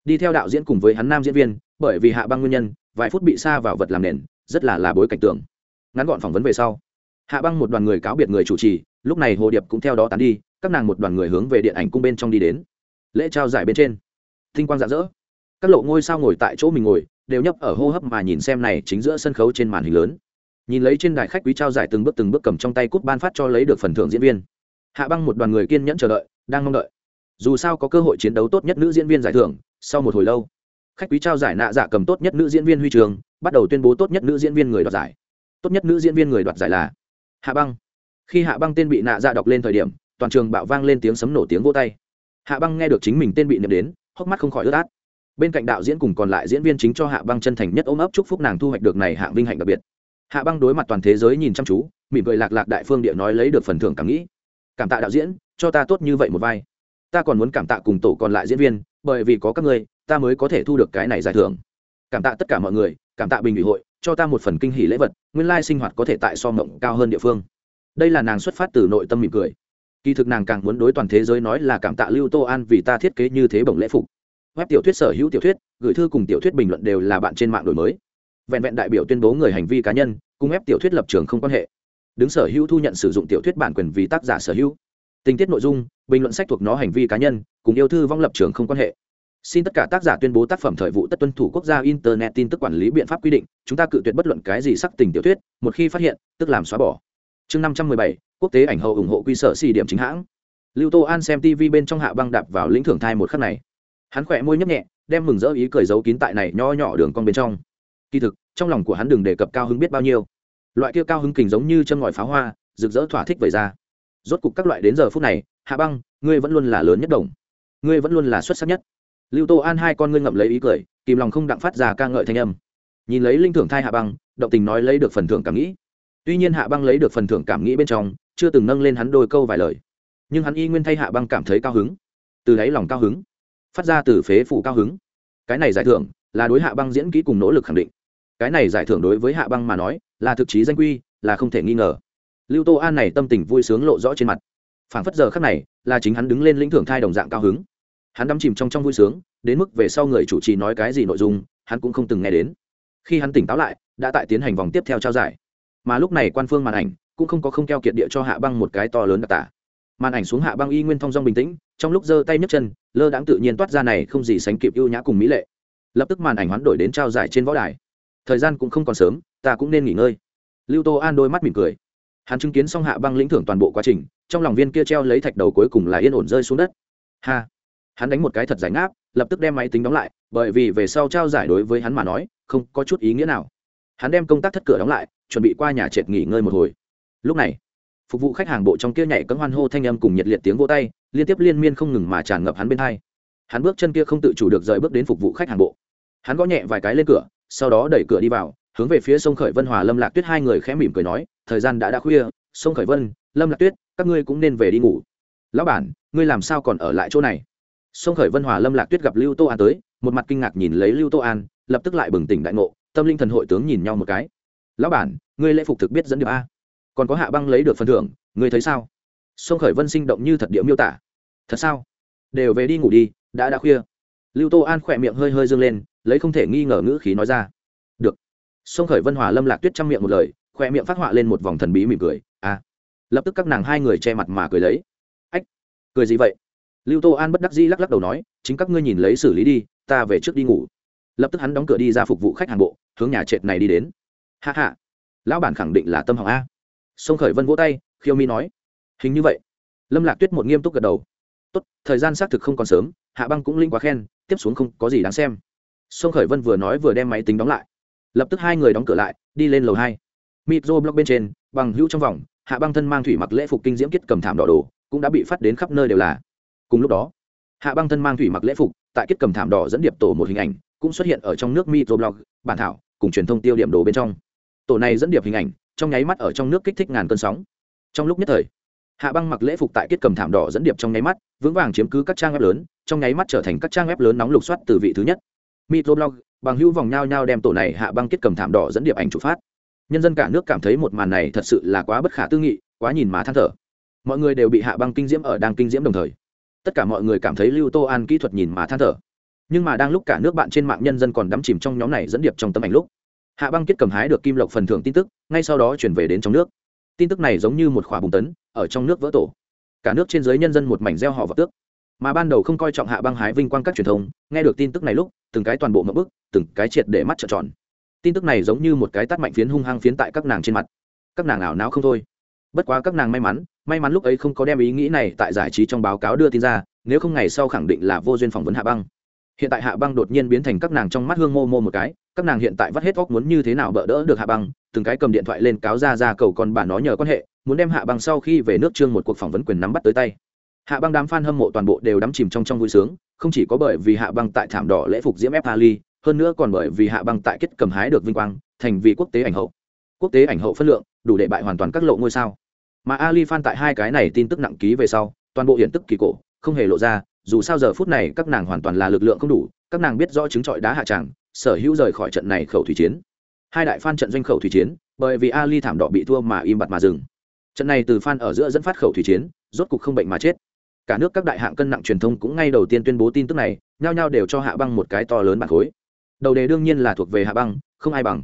đi theo đạo diễn cùng với hắn nam diễn viên, bởi vì hạ băng nguyên nhân, vài phút bị xa vào vật làm nền, rất là là bối cảnh tượng. Ngắn gọn phỏng vấn về sau, hạ băng một đoàn người cáo biệt người chủ trì, lúc này hồ điệp cũng theo đó tán đi, các nàng một đoàn người hướng về điện ảnh cung bên trong đi đến. Lễ trao giải bên trên thinh quang rạng rỡ. Các lộ ngôi sao ngồi tại chỗ mình ngồi, đều nhấp ở hô hấp mà nhìn xem này chính giữa sân khấu trên màn hình lớn. Nhìn lấy trên đài khách quý trao giải từng bước từng bước cầm trong tay cúp ban phát cho lấy được phần thưởng diễn viên. Hạ băng một đoàn người kiên nhẫn chờ đợi, đang mong đợi dù sao có cơ hội chiến đấu tốt nhất nữ diễn viên giải thưởng, sau một hồi lâu, khách quý trao giải nạ dạ cầm tốt nhất nữ diễn viên huy trường, bắt đầu tuyên bố tốt nhất nữ diễn viên người đoạt giải. Tốt nhất nữ diễn viên người đoạt giải là hạ băng. Khi hạ băng tên bị nạ dạ đọc lên thời điểm, toàn trường bạo vang lên tiếng sấm nổ tiếng vô tay. Hạ băng nghe được chính mình tên bị niệm đến, hốc mắt không khỏi ướt át. Bên cạnh đạo diễn cùng còn lại diễn viên chính cho hạ băng chân thành nhất ôm ấp chúc phúc nàng thu hoạch được này hạng vinh hạnh đặc biệt. Hạ băng đối mặt toàn thế giới nhìn chăm chú, mỉm cười lạc lạc đại phương địa nói lấy được phần thưởng cảm nghĩ. Cảm tạ đạo diễn, cho ta tốt như vậy một vai ta còn muốn cảm tạ cùng tổ còn lại diễn viên, bởi vì có các ngươi, ta mới có thể thu được cái này giải thưởng. Cảm tạ tất cả mọi người, cảm tạ bình ủy hội, cho ta một phần kinh hỷ lễ vật, nguyên lai sinh hoạt có thể tại so mộng cao hơn địa phương. Đây là nàng xuất phát từ nội tâm mỉm cười. Kỳ thực nàng càng muốn đối toàn thế giới nói là cảm tạ lưu tô an vì ta thiết kế như thế bổng lễ phục. Web tiểu thuyết sở hữu tiểu thuyết, gửi thư cùng tiểu thuyết bình luận đều là bạn trên mạng đổi mới. Vẹn vẹn đại biểu tuyên bố người hành vi cá nhân, cùng ép tiểu thuyết lập trường không quan hệ. Đứng sở hữu thu nhận sử dụng tiểu thuyết bản quyền vì tác giả sở hữu tình tiết nội dung, bình luận sách thuộc nó hành vi cá nhân, cùng yêu thư vong lập trường không quan hệ. Xin tất cả tác giả tuyên bố tác phẩm thời vụ tất tuân thủ quốc gia internet tin tức quản lý biện pháp quy định, chúng ta cự tuyệt bất luận cái gì sắc tình tiểu thuyết, một khi phát hiện, tức làm xóa bỏ. Chương năm trăm mười bảy, quốc tế ảnh hậu ủng hộ quy sở xì điểm chính hãng. Lưu tô an xem tv bên trong hạ băng đạp vào lĩnh thưởng thai một khắc này. Hắn khỏe môi nhấp nhẹ, đem mừng rỡ ý cười giấu kín tại này nho nhỏ đường con bên trong. Kỳ thực, trong lòng của hắn đừng đề cập cao hứng biết bao nhiêu. Loại kia cao hứng kình giống như chân ngòi pháo hoa, rực rỡ thỏa thích vẩy ra rốt cục các loại đến giờ phút này, hạ băng, ngươi vẫn luôn là lớn nhất đồng. Ngươi vẫn luôn là xuất sắc nhất. Lưu tô an hai con ngươi ngậm lấy ý cười, kìm lòng không đặng phát ra ca ngợi thanh âm. Nhìn lấy linh thưởng thai hạ băng, động tình nói lấy được phần thưởng cảm nghĩ. Tuy nhiên hạ băng lấy được phần thưởng cảm nghĩ bên trong, chưa từng nâng lên hắn đôi câu vài lời. Nhưng hắn y nguyên thay hạ băng cảm thấy cao hứng. Từ đáy lòng cao hứng, phát ra từ phế phủ cao hứng. Cái này giải thưởng là đối hạ băng diễn kỹ cùng nỗ lực khẳng định. Cái này giải thưởng đối với hạ băng mà nói là thực chí danh quy, là không thể nghi ngờ lưu tô an này tâm tình vui sướng lộ rõ trên mặt. Phảng phất giờ khắc này, là chính hắn đứng lên lĩnh thưởng thai đồng dạng cao hứng. Hắn đắm chìm trong trong vui sướng, đến mức về sau người chủ trì nói cái gì nội dung, hắn cũng không từng nghe đến. Khi hắn tỉnh táo lại, đã tại tiến hành vòng tiếp theo trao giải. Mà lúc này quan phương màn ảnh cũng không có không keo kiệt địa cho hạ băng một cái to lớn đặc tả. Màn ảnh xuống hạ băng y nguyên thong dong bình tĩnh, trong lúc giơ tay nhấc chân, lơ đãng tự nhiên toát ra này không gì sánh kịp ưu nhã cùng mỹ lệ. Lập tức màn ảnh hoán đổi đến trao giải trên võ đài. Thời gian cũng không còn sớm, ta cũng nên nghỉ ngơi. Lưu tô an đôi mắt mỉm cười hắn chứng kiến xong hạ băng lĩnh thưởng toàn bộ quá trình, trong lòng viên kia treo lấy thạch đầu cuối cùng là yên ổn rơi xuống đất. Ha! Hắn đánh một cái thật giải ngáp, lập tức đem máy tính đóng lại, bởi vì về sau trao giải đối với hắn mà nói, không có chút ý nghĩa nào. Hắn đem công tác thất cửa đóng lại, chuẩn bị qua nhà trệt nghỉ ngơi một hồi. Lúc này, phục vụ khách hàng bộ trong kia nhảy cấm hoan hô thanh âm cùng nhiệt liệt tiếng vô tay, liên tiếp liên miên không ngừng mà tràn ngập hắn bên hai. Hắn bước chân kia không tự chủ được rời bước đến phục vụ khách hàng bộ. Hắn gõ nhẹ vài cái lên cửa, sau đó đẩy cửa đi vào hướng về phía sông khởi vân hòa lâm lạc tuyết hai người khẽ mỉm cười nói, thời gian đã đã khuya, sông khởi vân, lâm lạc tuyết, các ngươi cũng nên về đi ngủ. Lão bản, ngươi làm sao còn ở lại chỗ này? Sông khởi vân hòa lâm lạc tuyết gặp lưu tô an tới, một mặt kinh ngạc nhìn lấy lưu tô an, lập tức lại bừng tỉnh đại ngộ, tâm linh thần hội tướng nhìn nhau một cái. Lão bản, ngươi lễ phục thực biết dẫn điệu a? Còn có hạ băng lấy được phần thưởng, ngươi thấy sao? Sông khởi vân sinh động như thật điệu miêu tả. Thật sao? Đều về đi ngủ đi, đã đã khuya. Lưu tô an khỏe miệng hơi hơi dâng lên, lấy không thể nghi ngờ ngữ khí nói ra sông khởi vân hòa lâm lạc tuyết trong miệng một lời khỏe miệng phát họa lên một vòng thần bí mỉm cười. À lập tức các nàng hai người che mặt mà cười lấy. Ách, cười gì vậy? Lưu tô an bất đắc dĩ lắc lắc đầu nói, chính các ngươi nhìn lấy xử lý đi, ta về trước đi ngủ. Lập tức hắn đóng cửa đi ra phục vụ khách hàng bộ, hướng nhà trệt này đi đến. Hạ hạ lão bản khẳng định là tâm hỏng a. Sông khởi vân vỗ tay, khiêu mi nói, hình như vậy. Lâm lạc tuyết một nghiêm túc gật đầu. Tốt, thời gian xác thực không còn sớm, hạ băng cũng linh quá khen, tiếp xuống không có gì đáng xem. Sông khởi vân vừa nói vừa đem máy tính đóng lại lập tức hai người đóng cửa lại, đi lên lầu hai. Micro blog bên trên, bằng hữu trong vòng, hạ băng thân mang thủy mặc lễ phục kinh diễm kết cầm thảm đỏ đồ, cũng đã bị phát đến khắp nơi đều là. Cùng lúc đó, hạ băng thân mang thủy mặc lễ phục, tại kết cầm thảm đỏ dẫn điệp tổ một hình ảnh, cũng xuất hiện ở trong nước microblog bản thảo, cùng truyền thông tiêu điểm đồ bên trong. Tổ này dẫn điệp hình ảnh, trong nháy mắt ở trong nước kích thích ngàn cơn sóng. Trong lúc nhất thời, hạ băng mặc lễ phục tại kết cầm thảm đỏ dẫn điệp trong nháy mắt, vững vàng chiếm cứ các trang web lớn, trong nháy mắt trở thành các trang web lớn nóng lục soát từ vị thứ nhất. Microblog bằng hữu vòng nhau nhau đem tổ này hạ băng kết cầm thảm đỏ dẫn điệp ảnh chủ phát. Nhân dân cả nước cảm thấy một màn này thật sự là quá bất khả tư nghị, quá nhìn má than thở. Mọi người đều bị hạ băng kinh diễm ở đang kinh diễm đồng thời. Tất cả mọi người cảm thấy lưu tô an kỹ thuật nhìn má than thở. Nhưng mà đang lúc cả nước bạn trên mạng nhân dân còn đắm chìm trong nhóm này dẫn điệp trong tấm ảnh lúc, hạ băng kết cầm hái được kim lộc phần thưởng tin tức, ngay sau đó chuyển về đến trong nước. Tin tức này giống như một khỏa bùng tấn, ở trong nước vỡ tổ. Cả nước trên giới nhân dân một mảnh gieo họ vào tước mà ban đầu không coi trọng hạ băng hái vinh quang các truyền thông, nghe được tin tức này lúc, từng cái toàn bộ mậu bức, từng cái triệt để mắt trợn tròn. Tin tức này giống như một cái tắt mạnh phiến hung hăng phiến tại các nàng trên mặt. Các nàng ảo não không thôi. Bất quá các nàng may mắn may mắn lúc ấy không có đem ý nghĩ này tại giải trí trong báo cáo đưa tin ra, nếu không ngày sau khẳng định là vô duyên phỏng vấn hạ băng. Hiện tại hạ băng đột nhiên biến thành các nàng trong mắt hương mô mô một cái, các nàng hiện tại vắt hết óc muốn như thế nào bỡ đỡ được hạ băng, từng cái cầm điện thoại lên cáo ra ra cầu còn bà nó nhờ quan hệ, muốn đem hạ băng sau khi về nước trương một cuộc phỏng vấn quyền nắm bắt tới tay hạ băng đám f a n hâm mộ toàn bộ đều đắm chìm trong trong vui sướng, không chỉ có bởi vì hạ băng tại thảm đỏ lễ phục diễm ép ali hơn nữa còn bởi vì hạ băng tại kết cầm hái được vinh quang, thành vì quốc tế ảnh hậu. Quốc tế ảnh hậu phân lượng, đủ để bại hoàn toàn các lộ ngôi sao. Mà ali fan tại hai cái này tin tức nặng ký về sau, toàn bộ hiện tức kỳ cổ, không hề lộ ra, dù sao giờ phút này các nàng hoàn toàn là lực lượng không đủ, các nàng biết rõ chứng trọi đá hạ tràng, sở hữu rời khỏi trận này khẩu thủy chiến. Hai đại fan trận doanh khẩu thủy chiến, bởi vì ali thảm đỏ bị thua mà im bặt mà dừng. Trận này từ fan ở giữa dẫn phát khẩu thủy chiến, rốt cục không bệnh mà chết cả nước các đại hạng cân nặng truyền thông cũng ngay đầu tiên tuyên bố tin tức này, nhao nhao đều cho hạ băng một cái to lớn bản khối. Đầu đề đương nhiên là thuộc về hạ băng, không ai bằng.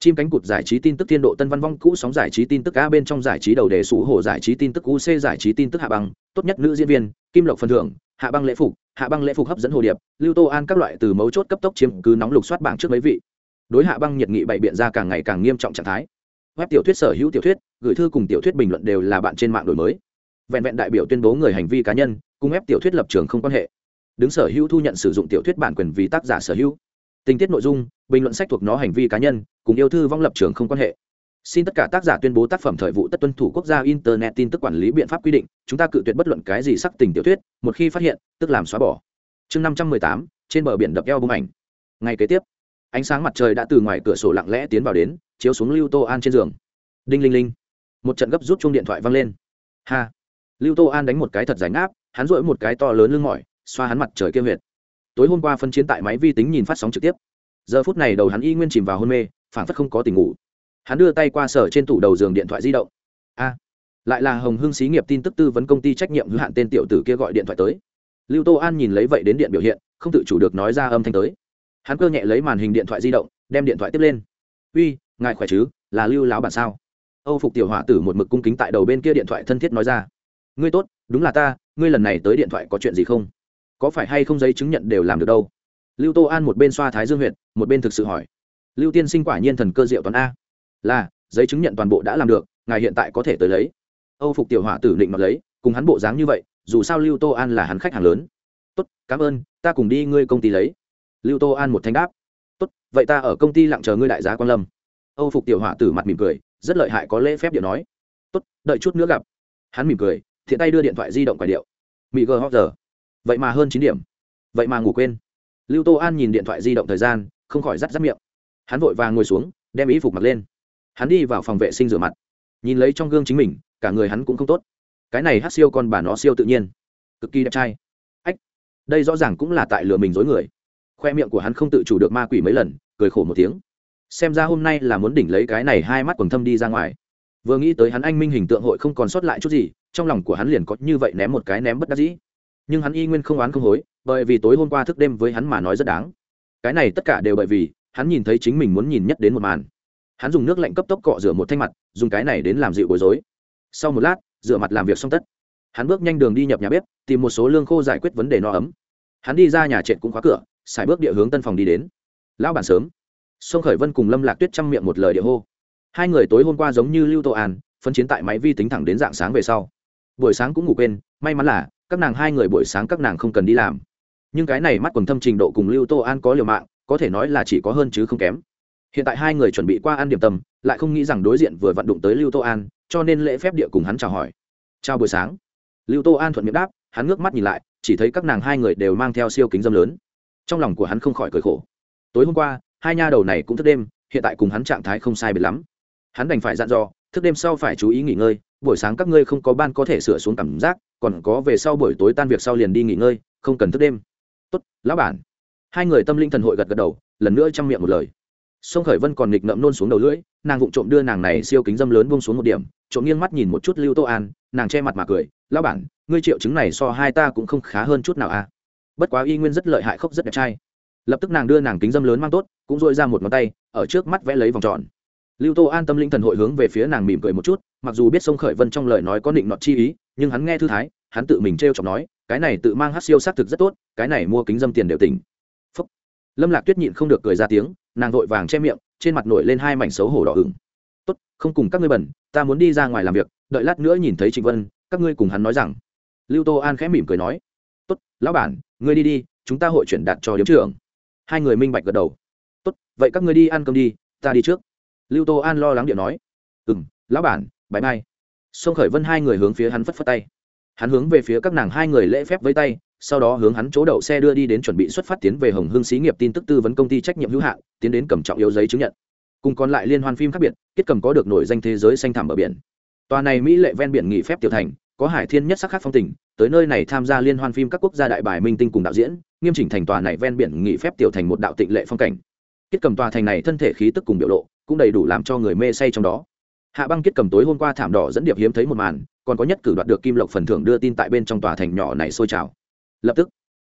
Chim cánh cụt giải trí tin tức thiên độ tân văn vong, cũ sóng giải trí tin tức a bên trong giải trí đầu đề sủ hổ giải trí tin tức uc giải trí tin tức hạ băng, tốt nhất nữ diễn viên, kim lộc phần thưởng, hạ băng lễ phục, hạ băng lễ phục hấp dẫn hồ điệp, lưu tô an các loại từ mấu chốt cấp tốc chiếm cứ nóng lục soát bảng trước mấy vị. Đối hạ băng nhiệt nghị bày biện ra càng ngày càng nghiêm trọng trạng thái. Web tiểu thuyết sở hữu tiểu thuyết, gửi thư cùng tiểu thuyết bình luận đều là bạn trên mạng đổi mới vẹn vẹn đại biểu tuyên bố người hành vi cá nhân cùng ép tiểu thuyết lập trường không quan hệ. Đứng sở hữu thu nhận sử dụng tiểu thuyết bản quyền vì tác giả sở hữu. Tình tiết nội dung, bình luận sách thuộc nó hành vi cá nhân, cùng yêu thư vong lập trường không quan hệ. Xin tất cả tác giả tuyên bố tác phẩm thời vụ tất tuân thủ quốc gia internet tin tức quản lý biện pháp quy định, chúng ta cự tuyệt bất luận cái gì sắc tình tiểu thuyết, một khi phát hiện, tức làm xóa bỏ. Chương năm trăm mười tám, trên bờ biển đập eo bông ảnh. Ngay kế tiếp, ánh sáng mặt trời đã từ ngoài cửa sổ lặng lẽ tiến vào đến, chiếu xuống lưu tô an trên giường. Đinh linh linh. Một trận gấp rút chung điện thoại văng lên. Ha! Lưu tô an đánh một cái thật ránh áp hắn rỗi một cái to lớn lưng mỏi, xoa hắn mặt trời kiêm huyệt. Tối hôm qua phân chiến tại máy vi tính nhìn phát sóng trực tiếp. Giờ phút này đầu hắn y nguyên chìm vào hôn mê phản phất không có tình ngủ. Hắn đưa tay qua sở trên tủ đầu giường điện thoại di động. A, lại là hồng hưng xí nghiệp tin tức tư vấn công ty trách nhiệm hữu hạn tên tiểu tử kia gọi điện thoại tới. Lưu tô an nhìn lấy vậy đến điện biểu hiện, không tự chủ được nói ra âm thanh tới. Hắn cơ nhẹ lấy màn hình điện thoại di động, đem điện thoại tiếp lên. Uy, ngài khỏe chứ? Là lưu láo bản sao? Âu phục tiểu họa tử một mực cung kính tại đầu bên kia điện thoại thân thiết nói ra ngươi tốt, đúng là ta, ngươi lần này tới điện thoại có chuyện gì không? Có phải hay không giấy chứng nhận đều làm được đâu? Lưu tô an một bên xoa thái dương huyện một bên thực sự hỏi. Lưu tiên sinh quả nhiên thần cơ diệu toàn a. Là, giấy chứng nhận toàn bộ đã làm được, ngài hiện tại có thể tới lấy. Âu phục tiểu họa tử định mặc lấy, cùng hắn bộ dáng như vậy, dù sao lưu tô an là hắn khách hàng lớn. Tốt, cảm ơn, ta cùng đi ngươi công ty lấy. Lưu tô an một thanh đáp. Tốt, vậy ta ở công ty lặng chờ ngươi đại giá quan lâm. Âu phục tiểu họa tử mặt mỉm cười, rất lợi hại có lễ phép điệu nói. Tốt, đợi chút nữa gặp. Hắn mỉm cười thiện tay đưa điện thoại di động quài điệu. Mỹ gờ hóc giờ. Vậy mà hơn chín điểm. Vậy mà ngủ quên. Lưu tô an nhìn điện thoại di động thời gian, không khỏi rắt rắt miệng. Hắn vội vàng ngồi xuống, đem ý phục mặc lên. Hắn đi vào phòng vệ sinh rửa mặt. Nhìn lấy trong gương chính mình, cả người hắn cũng không tốt. Cái này hát siêu con bà nó siêu tự nhiên. Cực kỳ đẹp trai. Ách. Đây rõ ràng cũng là tại lừa mình dối người. Khoe miệng của hắn không tự chủ được ma quỷ mấy lần, cười khổ một tiếng. Xem ra hôm nay là muốn đỉnh lấy cái này hai mắt quần thâm đi ra ngoài. Vừa nghĩ tới hắn anh minh hình tượng hội không còn sót lại chút gì trong lòng của hắn liền có như vậy ném một cái ném bất đắc dĩ. Nhưng hắn y nguyên không oán không hối, bởi vì tối hôm qua thức đêm với hắn mà nói rất đáng. Cái này tất cả đều bởi vì, hắn nhìn thấy chính mình muốn nhìn nhất đến một màn. Hắn dùng nước lạnh cấp tốc cọ rửa một thanh mặt, dùng cái này đến làm dịu bối rối. Sau một lát, rửa mặt làm việc xong tất. Hắn bước nhanh đường đi nhập nhà bếp, tìm một số lương khô giải quyết vấn đề no ấm. Hắn đi ra nhà trệt cũng khóa cửa, xài bước địa hướng tân phòng đi đến. Lão bản sớm. Sông khởi vân cùng lâm lạc tuyết chăm miệng một lời địa hô. Hai người tối hôm qua giống như lưu tô an phân chiến tại máy vi tính thẳng đến dạng sáng về sau buổi sáng cũng ngủ quên, may mắn là các nàng hai người buổi sáng các nàng không cần đi làm. Nhưng cái này mắt quần thâm trình độ cùng lưu tô an có liều mạng, có thể nói là chỉ có hơn chứ không kém. Hiện tại hai người chuẩn bị qua ăn điểm tâm, lại không nghĩ rằng đối diện vừa vận đụng tới lưu tô an, cho nên lễ phép địa cùng hắn chào hỏi. Chào buổi sáng. Lưu tô an thuận miệng đáp, hắn ngước mắt nhìn lại, chỉ thấy các nàng hai người đều mang theo siêu kính dâm lớn. Trong lòng của hắn không khỏi cười khổ. Tối hôm qua, hai nha đầu này cũng thức đêm, hiện tại cùng hắn trạng thái không sai biệt lắm. Hắn đành phải dặn dò thức đêm sau phải chú ý nghỉ ngơi, buổi sáng các ngươi không có ban có thể sửa xuống cảm giác, còn có về sau buổi tối tan việc sau liền đi nghỉ ngơi, không cần thức đêm. Tốt, lão bản. Hai người tâm linh thần hội gật gật đầu, lần nữa chăm miệng một lời. Sông khởi vân còn nghịch ngậm nôn xuống đầu lưỡi, nàng vụng trộm đưa nàng này siêu kính dâm lớn bông xuống một điểm, trộm nghiêng mắt nhìn một chút lưu tô an, nàng che mặt mà cười, lão bản, ngươi triệu chứng này so hai ta cũng không khá hơn chút nào à? Bất quá y nguyên rất lợi hại khốc rất đẹp trai. Lập tức nàng đưa nàng kính dâm lớn mang tốt, cũng dội ra một ngón tay, ở trước mắt vẽ lấy vòng tròn lưu tô an tâm linh thần hội hướng về phía nàng mỉm cười một chút, mặc dù biết sông khởi vân trong lời nói có định nọt chi ý, nhưng hắn nghe thư thái, hắn tự mình t r e o chọc nói, cái này tự mang hát siêu xác thực rất tốt, cái này mua kính dâm tiền đều tỉnh. Phúc. lâm lạc tuyết nhịn không được cười ra tiếng, nàng vội vàng che miệng, trên mặt nổi lên hai mảnh xấu hổ đỏ hửng tốt, không cùng các ngươi bẩn, ta muốn đi ra ngoài làm việc, đợi lát nữa nhìn thấy trịnh vân, các ngươi cùng hắn nói rằng. Lưu tô an khẽ mỉm cười nói, tốt, lão bản, ngươi đi đi, chúng ta hội chuyển đạt cho điếm trưởng. Hai người minh bạch gật đầu. Tốt, vậy các ngươi đi ăn cơm đi, ta đi trước lưu tô an lo lắng điện nói ừ m lão bản, bãi mai. Sông khởi vân hai người hướng phía hắn phất phất tay. Hắn hướng về phía các nàng hai người lễ phép với tay, sau đó hướng hắn chỗ đậu xe đưa đi đến chuẩn bị xuất phát tiến về hồng hương xí nghiệp tin tức tư vấn công ty trách nhiệm hữu hạn, tiến đến cầm trọng yếu giấy chứng nhận. Cùng còn lại liên hoan phim khác biệt kết cầm có được nổi danh thế giới xanh thảm ở biển. Tòa này mỹ lệ ven biển nghỉ phép tiểu thành, có hải thiên nhất sắc khác phong tình, tới nơi này tham gia liên hoan phim các quốc gia đại bài minh tinh cùng đạo diễn, nghiêm chỉnh thành tòa này ven biển nghỉ phép tiểu thành một đạo tịnh lệ phong cảnh. Kết cầm tòa thành này thân thể khí tức cùng biểu lộ cũng đầy đủ làm cho người mê say trong đó. Hạ băng kết cầm tối hôm qua thảm đỏ dẫn điệp hiếm thấy một màn, còn có nhất cử đoạt được kim lộc phần thưởng đưa tin tại bên trong tòa thành nhỏ này sôi trào. Lập tức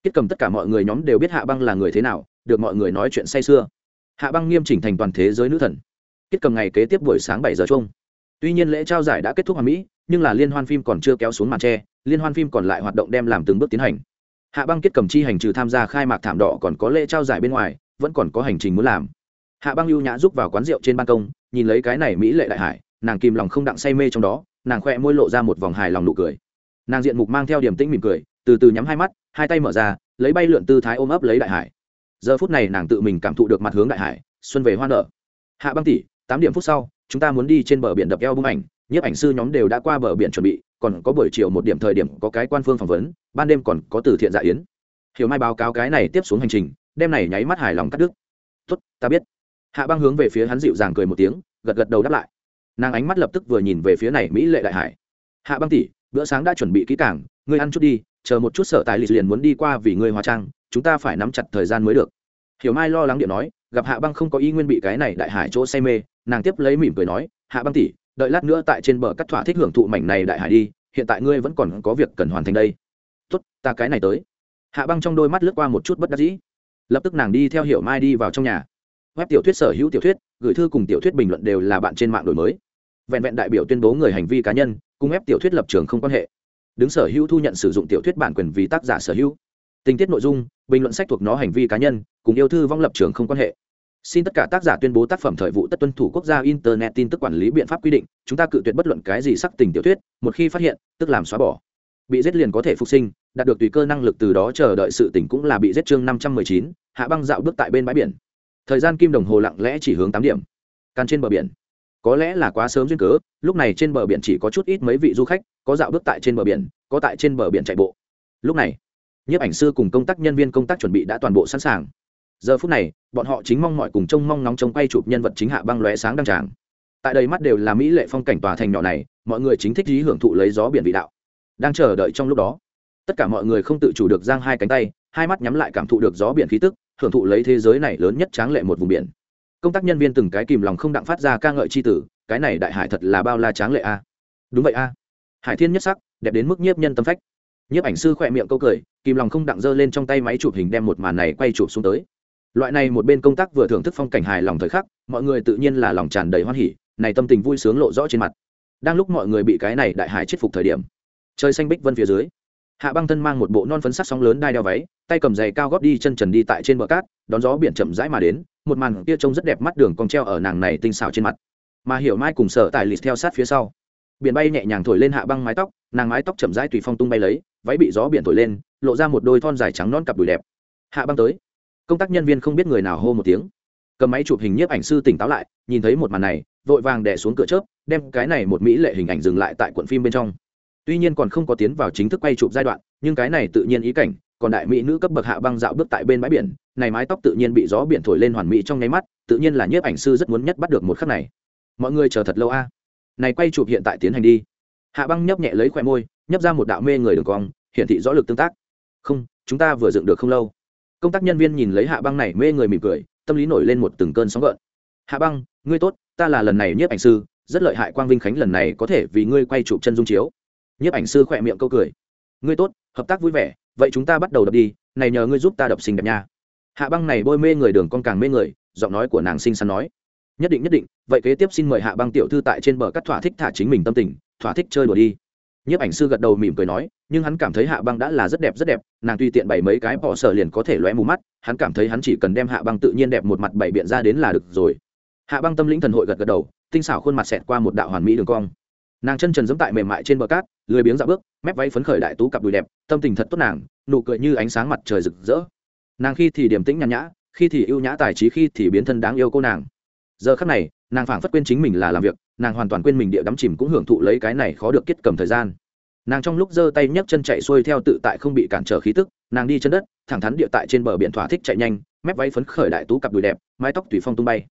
kết cầm tất cả mọi người nhóm đều biết hạ băng là người thế nào, được mọi người nói chuyện say sưa. Hạ băng nghiêm chỉnh thành toàn thế giới nữ thần. Kết cầm ngày kế tiếp buổi sáng bảy giờ chung. Tuy nhiên lễ trao giải đã kết thúc ở mỹ, nhưng là liên hoan phim còn chưa kéo xuống màn tre, liên hoan phim còn lại hoạt động đem làm từng bước tiến hành. Hạ băng kết cầm chi hành trừ tham gia khai mạc thảm đỏ còn có lễ trao giải bên ngoài, vẫn còn có hành trình muốn làm hạ băng ưu nhã giúp vào quán rượu trên ban công, nhìn lấy cái này mỹ lệ đại hải, nàng kìm lòng không đặng say mê trong đó, nàng khoe môi lộ ra một vòng hài lòng nụ cười. Nàng diện mục mang theo điểm tĩnh mỉm cười, từ từ nhắm hai mắt, hai tay mở ra, lấy bay lượn tư thái ôm ấp lấy đại hải. Giờ phút này nàng tự mình cảm thụ được mặt hướng đại hải, xuân về hoa nở. Hạ băng tỷ, tám điểm phút sau, chúng ta muốn đi trên bờ biển đập eo bưng ảnh, nhiếp ảnh sư nhóm đều đã qua bờ biển chuẩn bị, còn có buổi chiều một điểm thời điểm có cái quan phương phỏng vấn, ban đêm còn có từ thiện dạ yến. Hiểu mai báo cáo cái này tiếp xuống hành trình, đêm này nháy mắt hài lòng cắt đứt. Tốt, ta biết hạ băng hướng về phía hắn dịu dàng cười một tiếng, gật gật đầu đáp lại. Nàng ánh mắt lập tức vừa nhìn về phía này mỹ lệ đại hải. Hạ băng tỷ, bữa sáng đã chuẩn bị kỹ càng, ngươi ăn chút đi, chờ một chút sở tài lịch liền muốn đi qua vì ngươi hóa trang, chúng ta phải nắm chặt thời gian mới được. Hiểu mai lo lắng điện nói, gặp hạ băng không có ý nguyên bị cái này đại hải chỗ say mê, nàng tiếp lấy mỉm cười nói, hạ băng tỷ, đợi lát nữa tại trên bờ cắt thỏa thích hưởng thụ mảnh này đại hải đi, hiện tại ngươi vẫn còn có việc cần hoàn thành đây. Tốt, ta cái này tới. Hạ băng trong đôi mắt lướt qua một chút bất đắc dĩ. Lập tức nàng đi theo hiểu mai đi vào trong nhà web tiểu thuyết sở hữu tiểu thuyết, gửi thư cùng tiểu thuyết bình luận đều là bạn trên mạng đổi mới. Vẹn vẹn đại biểu tuyên bố người hành vi cá nhân, cùng web tiểu thuyết lập trường không quan hệ. Đứng sở hữu thu nhận sử dụng tiểu thuyết bản quyền vì tác giả sở hữu. Tình tiết nội dung, bình luận sách thuộc nó hành vi cá nhân, cùng yêu thư vong lập trường không quan hệ. Xin tất cả tác giả tuyên bố tác phẩm thời vụ tất tuân thủ quốc gia internet tin tức quản lý biện pháp quy định, chúng ta cự tuyệt bất luận cái gì sắc tình tiểu thuyết, một khi phát hiện, tức làm xóa bỏ. Bị giết liền có thể phục sinh, đạt được tùy cơ năng lực từ đó chờ đợi sự tỉnh cũng là bị giết chương năm trăm mười chín, hạ băng dạo bước tại bên bãi biển thời gian kim đồng hồ lặng lẽ chỉ hướng tám điểm. Can trên bờ biển. Có lẽ là quá sớm duyên cớ, lúc này trên bờ biển chỉ có chút ít mấy vị du khách, có dạo bước tại trên bờ biển, có tại trên bờ biển chạy bộ. Lúc này, nhiếp ảnh sư cùng công tác nhân viên công tác chuẩn bị đã toàn bộ sẵn sàng. Giờ phút này, bọn họ chính mong mọi cùng trông mong nóng trông quay chụp nhân vật chính hạ băng lóe sáng đăng tràng. Tại đây mắt đều là mỹ lệ phong cảnh tòa thành nhỏ này, mọi người chính thích dí hưởng thụ lấy gió biển vị đạo. Đang chờ đợi trong lúc đó, tất cả mọi người không tự chủ được giang hai cánh tay, hai mắt nhắm lại cảm thụ được gió biển khí tức hưởng thụ lấy thế giới này lớn nhất tráng lệ một vùng biển. Công tác nhân viên từng cái kìm lòng không đặng phát ra ca ngợi c h i tử, cái này đại hải thật là bao la tráng lệ a. Đúng vậy a. Hải thiên nhất sắc, đẹp đến mức nhiếp nhân tâm phách. Nhiếp ảnh sư khỏe miệng câu cười, kìm lòng không đặng giơ lên trong tay máy chụp hình đem một màn này quay chụp xuống tới. Loại này một bên công tác vừa thưởng thức phong cảnh hài lòng thời khắc, mọi người tự nhiên là lòng tràn đầy hoan hỉ, này tâm tình vui sướng lộ rõ trên mặt. Đang lúc mọi người bị cái này đại hải chết phục thời điểm, trời xanh bích vân phía dưới hạ băng thân mang một bộ non phấn sắc sóng lớn đai đeo váy, tay cầm giày cao gót đi chân trần đi tại trên bờ cát, đón gió biển chậm rãi mà đến, một màn kia trông rất đẹp mắt đường cong treo ở nàng này tinh xảo trên mặt. Mà hiểu mai cùng sở tài lịch theo sát phía sau. Biển bay nhẹ nhàng thổi lên hạ băng mái tóc, nàng mái tóc chậm rãi tùy phong tung bay lấy, váy bị gió biển thổi lên, lộ ra một đôi thon dài trắng non cặp đùi đẹp. Hạ băng tới. Công tác nhân viên không biết người nào hô một tiếng. Cầm máy chụp hình nhiếp ảnh sư tỉnh táo lại, nhìn thấy một màn này, vội vàng đè xuống cửa chớp, đem cái này một mỹ lệ hình ảnh dừng lại tại cuộn phim bên trong tuy nhiên còn không có tiến vào chính thức quay chụp giai đoạn, nhưng cái này tự nhiên ý cảnh, còn đại mỹ nữ cấp bậc hạ băng dạo bước tại bên bãi biển, này mái tóc tự nhiên bị gió biển thổi lên hoàn mỹ trong nháy mắt, tự nhiên là nhiếp ảnh sư rất muốn nhất bắt được một khắc này. Mọi người chờ thật lâu a. Này quay chụp hiện tại tiến hành đi. Hạ băng nhấp nhẹ lấy khoe môi, nhấp ra một đạo mê người đường cong, hiển thị rõ lực tương tác. Không, chúng ta vừa dựng được không lâu. Công tác nhân viên nhìn lấy hạ băng này mê người mỉm cười, tâm lý nổi lên một từng cơn sóng gợn. Hạ băng, ngươi tốt, ta là lần này nhiếp ảnh sư, rất lợi hại quang vinh khánh lần này có thể vì ngươi quay chụp chân dung chiếu nhiếp ảnh sư khỏe miệng câu cười. Ngươi tốt, hợp tác vui vẻ, vậy chúng ta bắt đầu đập đi, này nhờ ngươi giúp ta đập xinh đẹp nha. Hạ băng này bôi mê người đường con càng mê người, giọng nói của nàng xinh xắn nói. Nhất định nhất định, vậy kế tiếp xin mời hạ băng tiểu thư tại trên bờ cắt thỏa thích thả chính mình tâm tình, thỏa thích chơi đùa đi. Nhiếp ảnh sư gật đầu mỉm cười nói, nhưng hắn cảm thấy hạ băng đã là rất đẹp rất đẹp, nàng tùy tiện bảy mấy cái bỏ sở liền có thể lóe mù mắt, hắn cảm thấy hắn chỉ cần đem hạ băng tự nhiên đẹp một mặt bảy biện ra đến là được rồi. Hạ băng tâm lĩnh thần hội gật gật đầu, tinh xảo khuôn mặt xẹt qua một đạo hoàn mỹ đường cong nàng chân trần dẫm tại mềm mại trên bờ cát, lười biếng dạo bước, mép váy phấn khởi đại tú cặp đùi đẹp, tâm tình thật tốt nàng, nụ cười như ánh sáng mặt trời rực rỡ. Nàng khi thì điềm tĩnh nhàn nhã, khi thì ưu nhã tài trí, khi thì biến thân đáng yêu cô nàng. Giờ khắc này, nàng phảng phất quên chính mình là làm việc, nàng hoàn toàn quên mình địa đắm chìm cũng hưởng thụ lấy cái này khó được kết cầm thời gian. Nàng trong lúc giơ tay nhấc chân chạy xuôi theo tự tại không bị cản trở khí tức, nàng đi chân đất, thẳng thắn địa tại trên bờ biển thỏa thích chạy nhanh, mép váy phấn khởi đại tú cặp đùi đẹp, mái tóc tùy phong tung bay.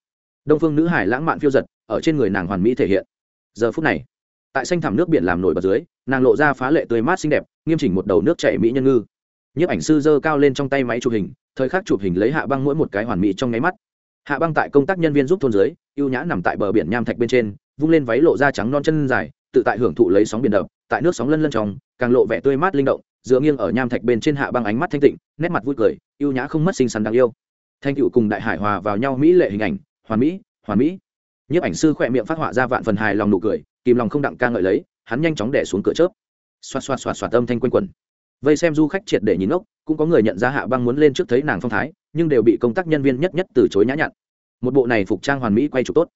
Đông phương nữ hải lãng mạn phiêu giật, ở trên người nàng hoàn mỹ thể hiện. Giờ phút này tại xanh thẳm nước biển làm nổi bật dưới, nàng lộ ra phá lệ tươi mát xinh đẹp, nghiêm chỉnh một đầu nước chảy mỹ nhân ngư. Nhiếp ảnh sư giơ cao lên trong tay máy chụp hình, thời khắc chụp hình lấy hạ băng mỗi một cái hoàn mỹ trong nháy mắt. Hạ băng tại công tác nhân viên giúp thôn dưới, ưu nhã nằm tại bờ biển nham thạch bên trên, vung lên váy lộ ra trắng non chân dài, tự tại hưởng thụ lấy sóng biển đập, tại nước sóng lân lân trong, càng lộ vẻ tươi mát linh động, dựa nghiêng ở nham thạch bên trên hạ băng ánh mắt thanh tịnh, nét mặt vui cười, ưu nhã không mất xinh xắn đáng yêu. Thanh cựu cùng đại hải hòa vào nhau mỹ lệ hình ảnh, hoàn mỹ hoàn mỹ. Nhiếp ảnh sư khỏe miệng phát họa ra vạn phần hài lòng nụ cười kìm lòng không đặng ca ngợi lấy, hắn nhanh chóng đẻ xuống cửa chớp. Xoạt xoạt xoạt xoạt âm thanh quanh quần vây xem du khách triệt để nhìn ốc cũng có người nhận ra hạ băng muốn lên trước thấy nàng phong thái, nhưng đều bị công tác nhân viên nhất nhất từ chối nhã nhặn. Một bộ này phục trang hoàn mỹ quay chụp tốt.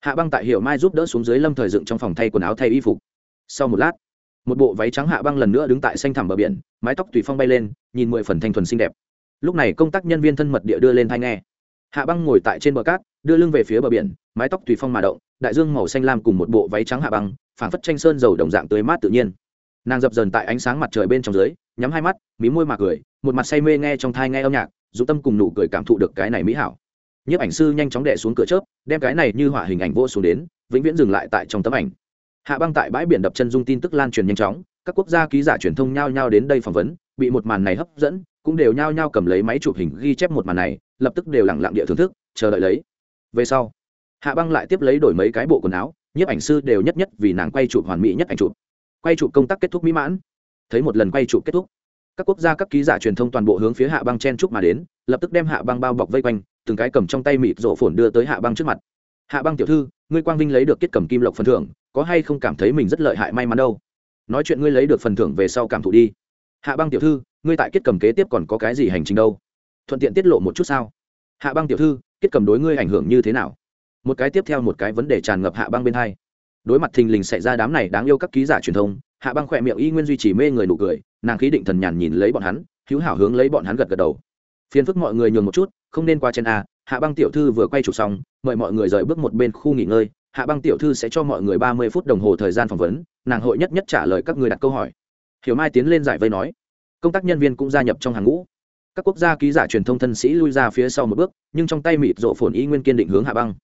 Hạ băng tại hiệu mai giúp đỡ xuống dưới lâm thời dựng trong phòng thay quần áo thay y phục. Sau một lát, một bộ váy trắng hạ băng lần nữa đứng tại xanh thẳm bờ biển, mái tóc tùy phong bay lên, nhìn mười phần thanh thuần xinh đẹp. Lúc này công tác nhân viên thân mật địa đưa lên thai nghe. Hạ băng ngồi tại trên bờ cát, đưa lưng về phía bờ biển, mái tóc tùy phong mà động đại dương màu xanh lam cùng một bộ váy trắng hạ băng, phảng phất tranh sơn dầu đồng dạng tươi mát tự nhiên. Nàng dập dần tại ánh sáng mặt trời bên trong dưới, nhắm hai mắt, mí môi mà cười, một mặt say mê nghe trong thai nghe âm nhạc, dù tâm cùng nụ cười cảm thụ được cái này mỹ hảo. Nhiếp ảnh sư nhanh chóng đẻ xuống cửa chớp, đem cái này như hỏa hình ảnh vô xuống đến, vĩnh viễn dừng lại tại trong tấm ảnh. Hạ băng tại bãi biển đập chân dung tin tức lan truyền nhanh chóng, các quốc gia ký giả truyền thông nhao nhao đến đây phỏng vấn, bị một màn này hấp dẫn, cũng đều nhao nhao cầm lấy máy chụp hình ghi chép một màn này, lập tức đều lẳng lặng địa thưởng thức, chờ đợi lấy. Về sau hạ băng lại tiếp lấy đổi mấy cái bộ quần áo, nhiếp ảnh sư đều nhất nhất vì nàng quay chụp hoàn mỹ nhất ảnh chụp. Quay chụp công tác kết thúc mỹ mãn. Thấy một lần quay chụp kết thúc, các quốc gia, các ký giả truyền thông toàn bộ hướng phía hạ băng chen chúc mà đến, lập tức đem hạ băng bao bọc vây quanh, từng cái cầm trong tay mịt rổ phồn đưa tới hạ băng trước mặt. Hạ băng tiểu thư, ngươi quang vinh lấy được kết cầm kim lộc phần thưởng, có hay không cảm thấy mình rất lợi hại may mắn đâu? Nói chuyện ngươi lấy được phần thưởng về sau cảm thụ đi. Hạ băng tiểu thư, ngươi tại kết cầm kế tiếp còn có cái gì hành trình đâu? Thuận tiện tiết lộ một chút sao? Hạ băng tiểu thư, kết cầm đối ngươi ảnh hưởng như thế nào? Một cái tiếp theo một cái vấn đề tràn ngập hạ băng bên hai. Đối mặt thình lình xảy ra đám này đáng yêu các ký giả truyền thông, hạ băng khỏe miệng y nguyên duy trì mê người nụ cười, nàng khí định thần nhàn nhìn lấy bọn hắn, hữu hảo hướng lấy bọn hắn gật gật đầu. Phiền phức mọi người nhường một chút, không nên qua trên a, hạ băng tiểu thư vừa quay chụp xong, mời mọi người rời bước một bên khu nghỉ ngơi, hạ băng tiểu thư sẽ cho mọi người ba mươi phút đồng hồ thời gian phỏng vấn, nàng hội nhất nhất trả lời các người đặt câu hỏi. Hiểu mai tiến lên giải vây nói, công tác nhân viên cũng gia nhập trong hàng ngũ. Các quốc gia ký giả truyền thông thân sĩ lui ra phía sau một bước, nhưng trong tay mịt rộ phồn y nguyên kiên định hướng hạ băng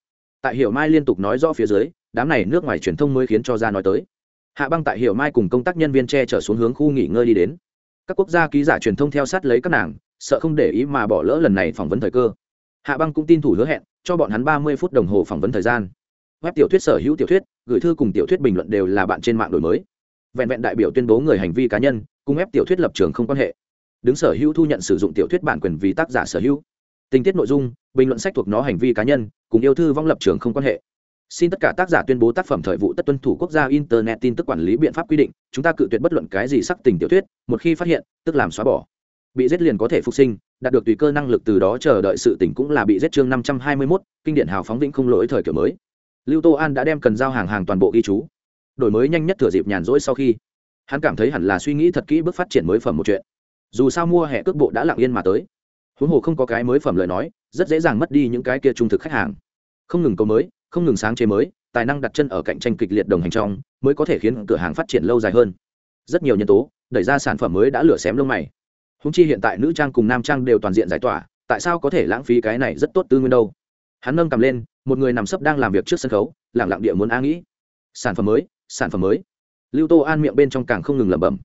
tại hiểu mai liên tục nói rõ phía dưới, đám này nước ngoài truyền thông mới khiến cho ra nói tới. Hạ băng tại hiểu mai cùng công tác nhân viên che chở xuống hướng khu nghỉ ngơi đi đến. Các quốc gia ký giả truyền thông theo sát lấy các nàng, sợ không để ý mà bỏ lỡ lần này phỏng vấn thời cơ. Hạ băng cũng tin thủ hứa hẹn, cho bọn hắn ba mươi phút đồng hồ phỏng vấn thời gian. Web tiểu thuyết sở hữu tiểu thuyết, gửi thư cùng tiểu thuyết bình luận đều là bạn trên mạng đổi mới. Vẹn vẹn đại biểu tuyên bố người hành vi cá nhân, cùng ép tiểu thuyết lập trường không quan hệ. Đứng sở hữu thu nhận sử dụng tiểu thuyết bản quyền vì tác giả sở hữu tình tiết nội dung bình luận sách thuộc nó hành vi cá nhân cùng yêu thư vong lập trường không quan hệ. Xin tất cả tác giả tuyên bố tác phẩm thời vụ tất tuân thủ quốc gia internet tin tức quản lý biện pháp quy định chúng ta cự tuyệt bất luận cái gì sắc tình tiểu thuyết một khi phát hiện tức làm xóa bỏ. Bị giết liền có thể phục sinh đạt được tùy cơ năng lực từ đó chờ đợi sự tỉnh cũng là bị giết chương năm trăm hai mươi 521, kinh điển hào phóng vĩnh không lỗi thời kiểu mới. Lưu tô an đã đem cần giao hàng hàng toàn bộ ghi chú. Đổi mới nhanh nhất thừa dịp nhàn rỗi sau khi hắn cảm thấy hẳn là suy nghĩ thật kỹ bước phát triển mới phẩm một chuyện. Dù sao mua hệ cước bộ đã lặng yên mà tới huống hồ không có cái mới phẩm lời nói, rất dễ dàng mất đi những cái kia trung thực khách hàng. Không ngừng câu mới, không ngừng sáng chế mới, tài năng đặt chân ở cạnh tranh kịch liệt đồng hành trong, mới có thể khiến cửa hàng phát triển lâu dài hơn. Rất nhiều nhân tố, đẩy ra sản phẩm mới đã lửa xém lông mày. Húng chi hiện tại nữ trang cùng nam trang đều toàn diện giải tỏa, tại sao có thể lãng phí cái này rất tốt tư nguyên đâu? Hắn nâng cầm lên, một người nằm sấp đang làm việc trước sân khấu lẳng lặng địa muốn a nghĩ. Sản phẩm mới, sản phẩm mới. Lưu tô an miệng bên trong càng không ngừng lẩm bẩm.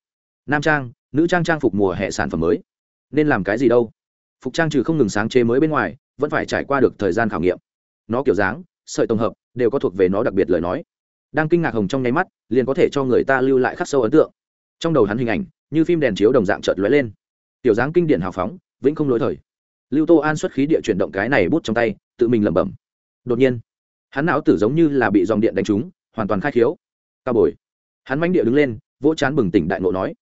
Nam trang, nữ trang trang phục mùa hè sản phẩm mới. Nên làm cái gì đâu? Phục trang trừ không ngừng sáng chế mới bên ngoài, vẫn phải trải qua được thời gian khảo nghiệm. Nó kiểu dáng, sợi tổng hợp, đều có thuộc về nó đặc biệt lời nói. Đang kinh ngạc hồng trong nháy mắt, liền có thể cho người ta lưu lại khắc sâu ấn tượng. Trong đầu hắn hình ảnh, như phim đèn chiếu đồng dạng chợt lóe lên. Tiểu dáng kinh điển hào phóng, vĩnh không lỗi thời. Lưu tô an xuất khí địa chuyển động cái này bút trong tay, tự mình lẩm bẩm. Đột nhiên, hắn não tử giống như là bị dòng điện đánh trúng, hoàn toàn khai khiếu. Cao bồi. Hắn manh địa đứng lên, vỗ chán bừng tỉnh đại ngộ nói.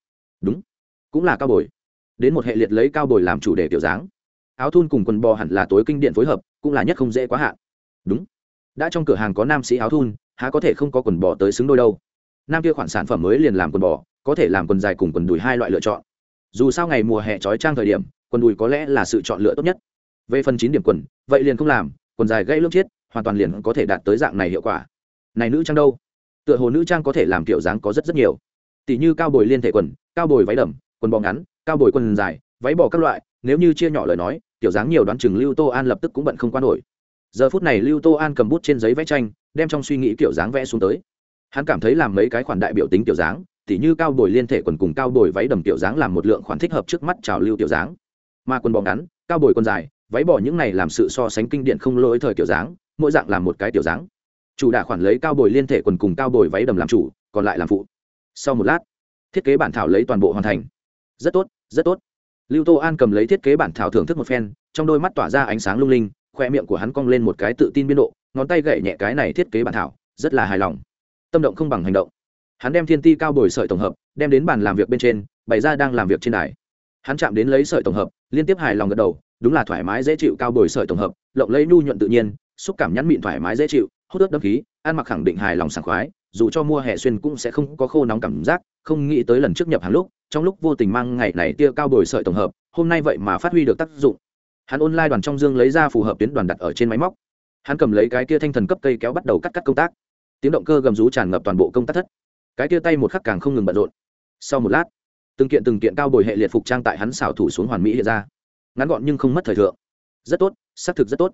Đúng, cũng là cao bồi. Đến một hệ liệt lấy cao bồi làm chủ đề tiểu dáng áo thun cùng quần bò hẳn là tối kinh điện phối hợp, cũng là nhất không dễ quá hạn. Đúng. Đã trong cửa hàng có nam sĩ áo thun, há có thể không có quần bò tới xứng đôi đâu. Nam kia khoản sản phẩm mới liền làm quần bò, có thể làm quần dài cùng quần đùi hai loại lựa chọn. Dù sao ngày mùa hè trói trang thời điểm, quần đùi có lẽ là sự chọn lựa tốt nhất. Về phần chín điểm quần, vậy liền không làm, quần dài gây lướt chết hoàn toàn liền có thể đạt tới dạng này hiệu quả. Này nữ trang đâu? Tựa hồ nữ trang có thể làm kiểu dáng có rất rất nhiều. Tỷ như cao bồi liên thể quần, cao bồi váy đầm, quần bò ngắn, cao bồi quần dài, váy bò các loại nếu như chia nhỏ lời nói kiểu dáng nhiều đoán chừng lưu tô an lập tức cũng bận không quan nổi. Giờ phút này lưu tô an cầm bút trên giấy vẽ tranh, đem trong suy nghĩ kiểu dáng vẽ xuống tới. Hắn cảm thấy làm mấy cái khoản đại biểu tính kiểu dáng, tỉ như cao bồi liên thể quần cùng cao bồi váy đầm kiểu dáng làm một lượng khoản thích hợp trước mắt trào lưu kiểu dáng. Mà quần bò ngắn, cao bồi quần dài, váy bỏ những này làm sự so sánh kinh điển không lỗi thời kiểu dáng, mỗi dạng làm một cái kiểu dáng. Chủ đả khoản lấy cao bồi liên thể quần cùng cao bồi váy đầm làm chủ, còn lại làm phụ. Sau một lát, thiết kế bản thảo lấy toàn bộ hoàn thành. Rất tốt rất tốt lưu tô an cầm lấy thiết kế bản thảo thưởng thức một phen, trong đôi mắt tỏa ra ánh sáng lung linh, khoe miệng của hắn cong lên một cái tự tin biên độ, ngón tay gậy nhẹ cái này thiết kế bản thảo, rất là hài lòng. Tâm động không bằng hành động. Hắn đem thiên ti cao bồi sợi tổng hợp, đem đến bàn làm việc bên trên, bày ra đang làm việc trên đài. Hắn chạm đến lấy sợi tổng hợp, liên tiếp hài lòng gật đầu, đúng là thoải mái dễ chịu cao bồi sợi tổng hợp, lộng lấy nhu nhuận tự nhiên, xúc cảm nhắn mịn thoải mái dễ chịu, hút ướt đâm khí, ăn mặc khẳng định hài lòng sảng khoái dù cho mua hè xuyên cũng sẽ không có khô nóng cảm giác, không nghĩ tới lần trước nhập hàng lúc, trong lúc vô tình mang ngày này tia cao bồi sợi tổng hợp, hôm nay vậy mà phát huy được tác dụng. Hắn online đoàn trong dương lấy ra phù hợp tuyến đoàn đặt ở trên máy móc. Hắn cầm lấy cái kia thanh thần cấp cây kéo bắt đầu cắt cắt công tác. Tiếng động cơ gầm rú tràn ngập toàn bộ công tác thất. Cái kia tay một khắc càng không ngừng bận rộn. Sau một lát, từng kiện từng kiện cao bồi hệ liệt phục trang tại hắn xảo thủ xuống hoàn mỹ hiện ra. Ngắn gọn nhưng không mất thời thượng. Rất tốt, xác thực rất tốt.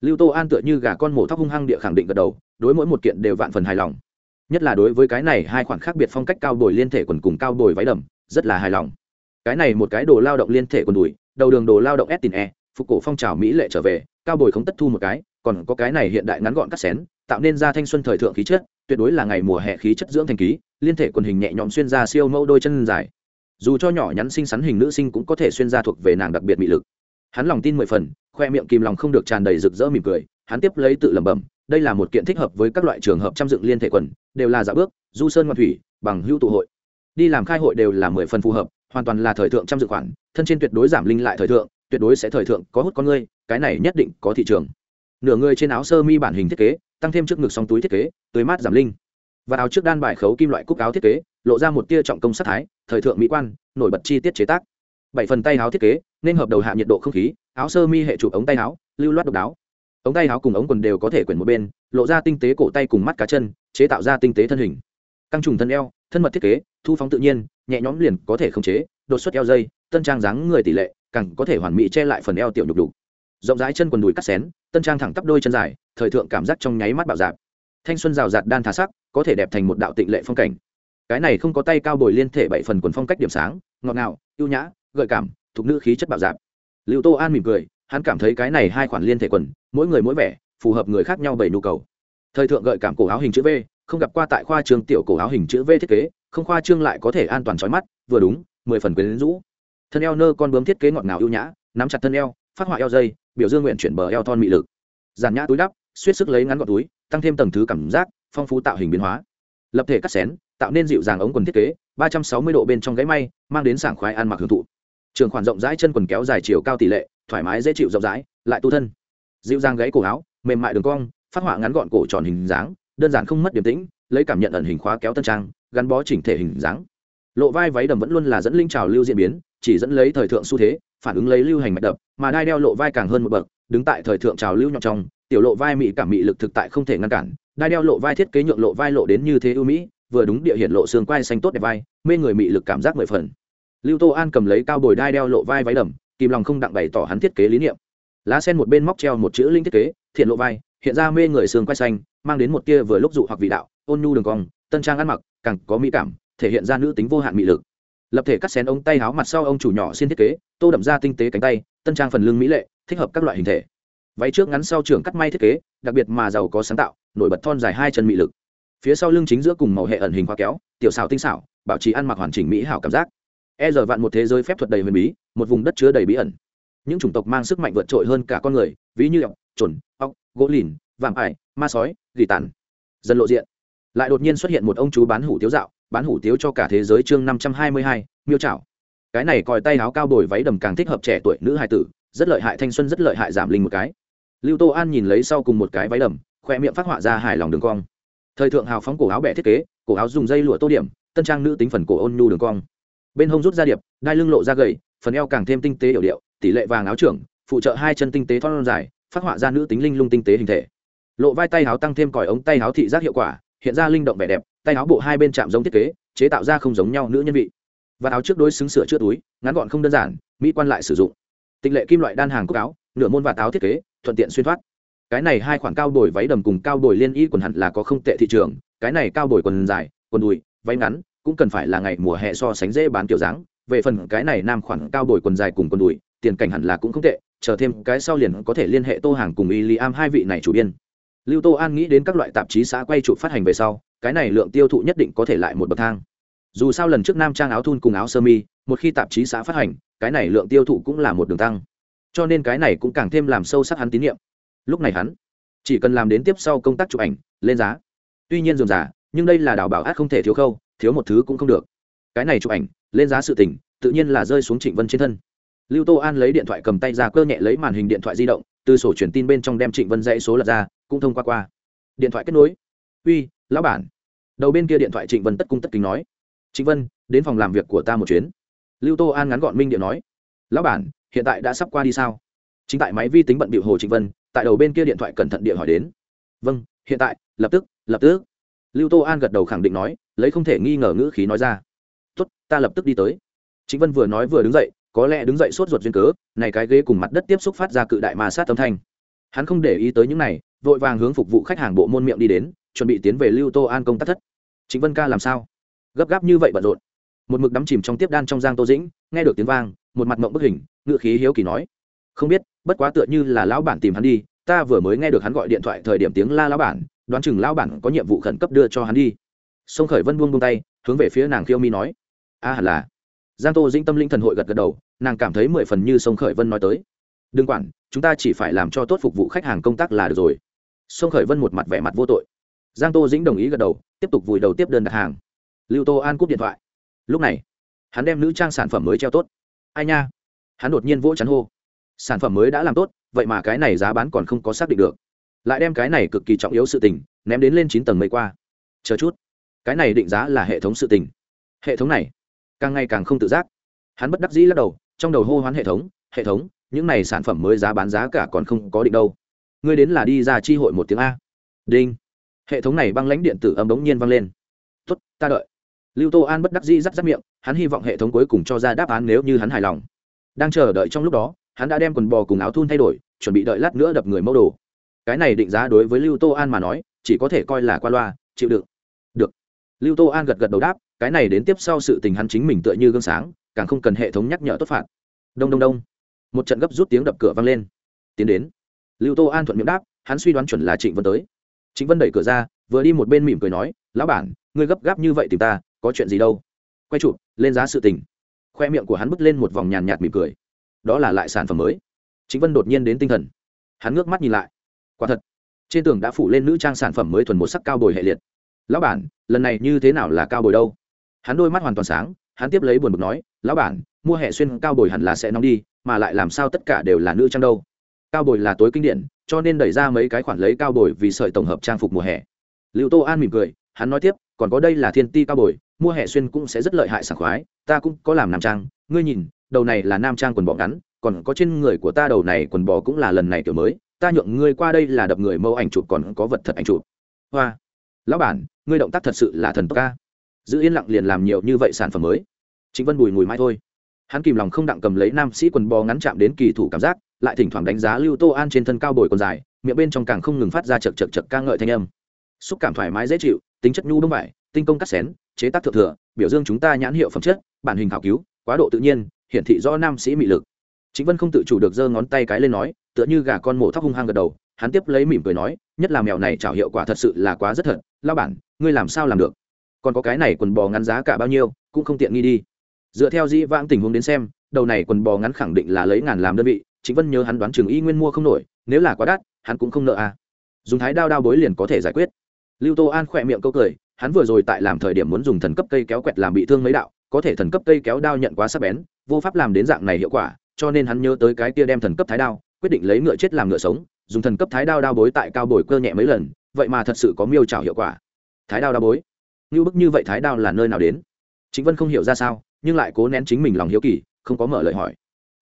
Lưu tô an tựa như gà con mổ thóc hung hăng địa khẳng định gật đầu, đối mỗi một kiện đều vạn phần hài lòng nhất là đối với cái này hai khoản khác biệt phong cách cao đổi liên thể quần cùng cao đổi váy đầm, rất là hài lòng. Cái này một cái đồ lao động liên thể quần đùi, đầu đường đồ lao động s tin e phục cổ phong trào mỹ lệ trở về, cao bồi không tất thu một cái, còn có cái này hiện đại ngắn gọn cắt xén, tạo nên ra thanh xuân thời thượng khí chất, tuyệt đối là ngày mùa hè khí chất dưỡng thành ký, liên thể quần hình nhẹ nhõm xuyên ra siêu mẫu đôi chân dài. Dù cho nhỏ nhắn xinh xắn hình nữ sinh cũng có thể xuyên ra thuộc về nàng đặc biệt mị lực. Hắn lòng tin mười phần, khoe miệng kìm lòng không được tràn đầy rực rỡ mỉm cười, hắn tiếp lấy tự lẩm bẩm đây là một kiện thích hợp với các loại trường hợp trăm dựng liên thể quần, đều là dạ bước, du sơn ngoan thủy, bằng hữu tụ hội. Đi làm khai hội đều là mười phần phù hợp, hoàn toàn là thời thượng trăm dự khoản, thân trên tuyệt đối giảm linh lại thời thượng, tuyệt đối sẽ thời thượng có hút con ngươi, cái này nhất định có thị trường. Nửa người trên áo sơ mi bản hình thiết kế, tăng thêm trước ngực song túi thiết kế tưới mát giảm linh. Và áo trước đan bài khấu kim loại cúc áo thiết kế, lộ ra một tia trọng công sát thái, thời thượng mỹ quan, nổi bật chi tiết chế tác. Bảy phần tay áo thiết kế, nên hợp đầu hạ nhiệt độ không khí, áo sơ mi hệ chụp ống tay áo, lưu loát độc đáo ống tay áo cùng ống quần đều có thể quyển một bên, lộ ra tinh tế cổ tay cùng mắt cá chân, chế tạo ra tinh tế thân hình. Căng trùng thân eo, thân mật thiết kế, thu phóng tự nhiên, nhẹ nhõm liền có thể khống chế, đột xuất eo dây, tân trang dáng người tỷ lệ, càng có thể hoàn mỹ che lại phần eo tiểu nhục đục rộng rãi chân quần đùi cắt xén, tân trang thẳng tắp đôi chân dài, thời thượng cảm giác trong nháy mắt bạo dạp. Thanh xuân rào rạt đan thả sắc, có thể đẹp thành một đạo tịnh lệ phong cảnh. Cái này không có tay cao bồi liên thể bảy phần quần phong cách điểm sáng, ngọt ngào, ưu nhã, gợi cảm, thục nữ khí chất bạo dạp. Lưu tô an mỉm cười hắn cảm thấy cái này hai khoản liên thể quần, mỗi người mỗi vẻ, phù hợp người khác nhau bảy nhu cầu. Thời thượng gợi cảm cổ áo hình chữ v, không gặp qua tại khoa trường tiểu cổ áo hình chữ v thiết kế, không khoa trương lại có thể an toàn trói mắt, vừa đúng, mười phần quyến rũ. Thân eo nơ con bướm thiết kế ngọt ngào ưu nhã, nắm chặt thân eo, phát họa eo dây, biểu dương nguyện chuyển bờ eo thon mị lực. Giàn nhã túi đắp, suýt sức lấy ngắn gọn túi, tăng thêm tầng thứ cảm giác, phong phú tạo hình biến hóa. Lập thể cắt xén, tạo nên dịu dàng ống quần thiết kế, ba trăm sáu mươi độ bên trong gáy may, mang đến sảng khoái ăn mặc hưởng thụ. Trường khoản rộng rãi chân quần kéo dài chiều cao tỷ lệ thoải mái dễ chịu rộng rãi, lại tu thân. Dịu dàng gáy cổ áo, mềm mại đường cong, phát họa ngắn gọn cổ tròn hình dáng, đơn giản không mất điểm tĩnh, lấy cảm nhận ẩn hình khóa kéo tân trang, gắn bó chỉnh thể hình dáng. Lộ vai váy đầm vẫn luôn là dẫn linh trào lưu diễn biến, chỉ dẫn lấy thời thượng xu thế, phản ứng lấy lưu hành mạch đập, mà đai đeo lộ vai càng hơn một bậc, đứng tại thời thượng trào lưu nhọn trong, tiểu lộ vai mỹ cảm mỹ lực thực tại không thể ngăn cản, đai đeo lộ vai thiết kế nhượng lộ vai lộ đến như thế ưu mỹ, vừa đúng địa hiện lộ xương quai xanh tốt đẹp vai, mê người mỹ lực cảm giác mười phần. Lưu tô an cầm lấy cao bồi đai đeo lộ vai váy đầm kìm lòng không đặng bày tỏ hắn thiết kế lý niệm. Lá sen một bên móc treo một chữ linh thiết kế, thiện lộ vai, hiện ra mê người xương quai xanh, mang đến một tia vừa lúc dụ hoặc vị đạo, ôn nhu đường cong, tân trang ăn mặc, càng có mỹ cảm, thể hiện ra nữ tính vô hạn mị lực. Lập thể cắt xén ống tay áo mặt sau ông chủ nhỏ xin thiết kế, tô đậm ra tinh tế cánh tay, tân trang phần lưng mỹ lệ, thích hợp các loại hình thể. Váy trước ngắn sau trường cắt may thiết kế, đặc biệt mà giàu có sáng tạo, nổi bật thon dài hai chân mị lực. Phía sau lưng chính giữa cùng màu hệ ẩn hình hoa kéo, tiểu xào tinh xảo, bảo trì ăn mặc hoàn chỉnh mỹ hảo cảm giác. E giờ vạn một thế giới phép thuật đầy huyền bí một vùng đất chứa đầy bí ẩn. Những chủng tộc mang sức mạnh vượt trội hơn cả con người, ví như ọc trồn ọc gỗ lìn, vạm ải, ma sói, gỉ tàn. Dần lộ diện. Lại đột nhiên xuất hiện một ông chú bán hủ tiếu dạo, bán hủ tiếu cho cả thế giới chương năm trăm hai mươi hai, miêu trảo. Cái này còi tay áo cao đổi váy đầm càng thích hợp trẻ tuổi nữ hài tử, rất lợi hại thanh xuân rất lợi hại giảm linh một cái. Lưu tô an nhìn lấy sau cùng một cái váy đầm, khoe miệng phát họa ra hài lòng đường cong. Thời thượng hào phóng cổ áo bẻ thiết kế, cổ áo dùng dây lụa tô điểm, tân trang nữ tính phần cổ ôn nhu đường cong. Bên hông rút ra điệp, đai lưng lộ ra gầy phần eo càng thêm tinh tế hiểu điệu, tỷ lệ vàng áo trưởng, phụ trợ hai chân tinh tế thon dài, phát họa ra nữ tính linh lung tinh tế hình thể. Lộ vai tay áo tăng thêm còi ống tay áo thị giác hiệu quả, hiện ra linh động vẻ đẹp, tay áo bộ hai bên chạm giống thiết kế, chế tạo ra không giống nhau nữ nhân vị. Và áo trước đối xứng sửa chữa túi, ngắn gọn không đơn giản, mỹ quan lại sử dụng. Tịch lệ kim loại đan hàng cốc áo, nửa môn và áo thiết kế, thuận tiện xuyên thoát. Cái này hai khoản cao bồi váy đầm cùng cao bồi liên y quần hẳn là có không tệ thị trường, cái này cao bồi quần dài, quần đùi, váy ngắn, cũng cần phải là ngày mùa hè so sánh dễ bán kiểu dáng về phần cái này nam khoản cao bồi quần dài cùng quần đùi, tiền cảnh hẳn là cũng không tệ, chờ thêm cái sau liền có thể liên hệ tô hàng cùng y li am hai vị này chủ biên. Lưu tô an nghĩ đến các loại tạp chí xã quay chụp phát hành về sau, cái này lượng tiêu thụ nhất định có thể lại một bậc thang. Dù sao lần trước nam trang áo thun cùng áo sơ mi, một khi tạp chí xã phát hành, cái này lượng tiêu thụ cũng là một đường tăng. Cho nên cái này cũng càng thêm làm sâu sắc hắn tín nhiệm. Lúc này hắn chỉ cần làm đến tiếp sau công tác chụp ảnh, lên giá. Tuy nhiên dườm giả nhưng đây là đào bảo át không thể thiếu khâu, thiếu một thứ cũng không được cái này chụp ảnh, lên giá sự tình, tự nhiên là rơi xuống trịnh vân trên thân. Lưu tô an lấy điện thoại cầm tay ra cơ nhẹ lấy màn hình điện thoại di động, từ sổ truyền tin bên trong đem trịnh vân dãy số lật ra, cũng thông qua qua. Điện thoại kết nối. Uy, lão bản. Đầu bên kia điện thoại trịnh vân tất cung tất kính nói. Trịnh vân, đến phòng làm việc của ta một chuyến. Lưu tô an ngắn gọn minh điện nói. Lão bản, hiện tại đã sắp qua đi sao? Chính tại máy vi tính bận bịu hồ trịnh vân, tại đầu bên kia điện thoại cẩn thận điện hỏi đến. Vâng hiện tại, lập tức lập tức. Lưu tô an gật đầu khẳng định nói, lấy không thể nghi ngờ ngữ khí nói ra tốt, ta lập tức đi tới. Chính vân vừa nói vừa đứng dậy, có lẽ đứng dậy sốt ruột duyên cớ, này cái ghế cùng mặt đất tiếp xúc phát ra cự đại ma sát âm thanh. Hắn không để ý tới những này, vội vàng hướng phục vụ khách hàng bộ môn miệng đi đến, chuẩn bị tiến về lưu tô an công tác thất. Chính vân ca làm sao? Gấp gáp như vậy bận rộn. Một mực đắm chìm trong tiếp đan trong giang tô dĩnh, nghe được tiếng vang, một mặt mộng bức hình, ngựa khí hiếu kỳ nói. Không biết, bất quá tựa như là lão bản tìm hắn đi, ta vừa mới nghe được hắn gọi điện thoại thời điểm tiếng la lão bản, đoán chừng lão bản có nhiệm vụ khẩn cấp đưa cho hắn đi. Sông khởi vân buông buông tay, hướng về phía nàng khiêu mi nói a hẳn là. Giang tô dĩnh tâm linh thần hội gật gật đầu, nàng cảm thấy mười phần như sông khởi vân nói tới. Đừng quản, chúng ta chỉ phải làm cho tốt phục vụ khách hàng công tác là được rồi. Sông khởi vân một mặt vẻ mặt vô tội. Giang tô dĩnh đồng ý gật đầu, tiếp tục vùi đầu tiếp đơn đặt hàng. Lưu tô an cúp điện thoại. Lúc này, hắn đem nữ trang sản phẩm mới treo tốt. Ai nha? Hắn đột nhiên vỗ chắn hô. Sản phẩm mới đã làm tốt, vậy mà cái này giá bán còn không có xác định được. Lại đem cái này cực kỳ trọng yếu sự tình, ném đến lên chín tầng mây qua. Chờ chút. Cái này định giá là hệ thống sự tình. Hệ thống này càng ngày càng không tự giác. Hắn bất đắc dĩ lắc đầu, trong đầu hô hoán hệ thống hệ thống, những này sản phẩm mới giá bán giá cả còn không có định đâu. Ngươi đến là đi ra chi hội một tiếng a. Đinh. Hệ thống này băng lãnh điện tử âm bỗng nhiên vang lên. Tuất ta đợi. Lưu tô an bất đắc dĩ rắc rắc miệng, hắn hy vọng hệ thống cuối cùng cho ra đáp án nếu như hắn hài lòng. Đang chờ đợi trong lúc đó, hắn đã đem quần bò cùng áo thun thay đổi, chuẩn bị đợi lát nữa đập người mẫu đồ. Cái này định giá đối với lưu tô an mà nói, chỉ có thể coi là qua loa, chịu đựng. Được. Lưu tô an gật gật đầu đáp cái này đến tiếp sau sự tình hắn chính mình tựa như gương sáng, càng không cần hệ thống nhắc nhở tốt phạt. Đông đông đông. Một trận gấp rút tiếng đập cửa vang lên. Tiến đến. Lưu tô an thuận miệng đáp, hắn suy đoán chuẩn là trịnh vân tới. Trịnh vân đẩy cửa ra, vừa đi một bên mỉm cười nói, lão bản, ngươi gấp gáp như vậy tìm ta, có chuyện gì đâu? Quay chụp, lên giá sự tình. Khoe miệng của hắn bứt lên một vòng nhàn nhạt mỉm cười. Đó là lại sản phẩm mới. Chính vân đột nhiên đến tinh thần. Hắn ngước mắt nhìn lại. Quả thật, trên tường đã phủ lên nữ trang sản phẩm mới thuần một sắc cao bồi hệ liệt. Lão bản, lần này như thế nào là cao bồi đâu? Hắn đôi mắt hoàn toàn sáng, hắn tiếp lấy buồn bực nói, lão bản, mua hệ xuyên cao bồi hẳn là sẽ nóng đi, mà lại làm sao tất cả đều là nữ trang đâu? Cao bồi là tối kinh điển, cho nên đẩy ra mấy cái khoản lấy cao bồi vì sợi tổng hợp trang phục mùa hè. Lưu tô an mỉm cười, hắn nói tiếp, còn có đây là thiên ti cao bồi, mua hệ xuyên cũng sẽ rất lợi hại sảng khoái, ta cũng có làm nam trang. Ngươi nhìn, đầu này là nam trang quần bò ngắn, còn có trên người của ta đầu này quần bò cũng là lần này kiểu mới, ta nhượng ngươi qua đây là đập người mẫu ảnh chụp còn có vật thật ảnh chụp. Hoa, lão bản, ngươi động tác thật sự là thần tốc ca giữ yên lặng liền làm nhiều như vậy sản phẩm mới. Chính vân bùi mùi mai thôi. Hắn kìm lòng không đặng cầm lấy nam sĩ quần bò ngắn chạm đến kỳ thủ cảm giác, lại thỉnh thoảng đánh giá lưu tô an trên thân cao bồi còn dài, miệng bên trong càng không ngừng phát ra chật chật chật ca ngợi thanh âm. Xúc cảm thoải mái dễ chịu, tính chất nhu đông vải tinh công cắt xén, chế tác thượng thừa, biểu dương chúng ta nhãn hiệu phẩm chất, bản hình khảo cứu, quá độ tự nhiên, hiển thị rõ nam sĩ mị lực. Chính vân không tự chủ được giơ ngón tay cái lên nói, tựa như gà con mổ thóc hung hăng gật đầu, hắn tiếp lấy mỉm cười nói, nhất là mèo này chảo hiệu quả thật sự là quá rất thật. Lao bản, ngươi làm sao làm được? Còn có cái này quần bò ngắn giá cả bao nhiêu, cũng không tiện nghi đi. Dựa theo dĩ vãng tình huống đến xem, đầu này quần bò ngắn khẳng định là lấy ngàn làm đơn vị chính vân nhớ hắn đoán trường y nguyên mua không nổi, nếu là quá đắt, hắn cũng không nợ à. Dùng thái đao đao bối liền có thể giải quyết. Lưu tô an khỏe miệng câu cười, hắn vừa rồi tại làm thời điểm muốn dùng thần cấp cây kéo quẹt làm bị thương mấy đạo, có thể thần cấp cây kéo đao nhận quá sắc bén, vô pháp làm đến dạng này hiệu quả, cho nên hắn nhớ tới cái kia đem thần cấp thái đao, quyết định lấy ngựa chết làm ngựa sống, dùng thần cấp thái đao đao bối tại cao bồi cơ nhẹ mấy lần, vậy mà thật sự có miêu trào hiệu quả. Thái đao đao bối như bức như vậy thái đao là nơi nào đến? Trịnh vân không hiểu ra sao, nhưng lại cố nén chính mình lòng hiếu kỳ, không có mở lời hỏi.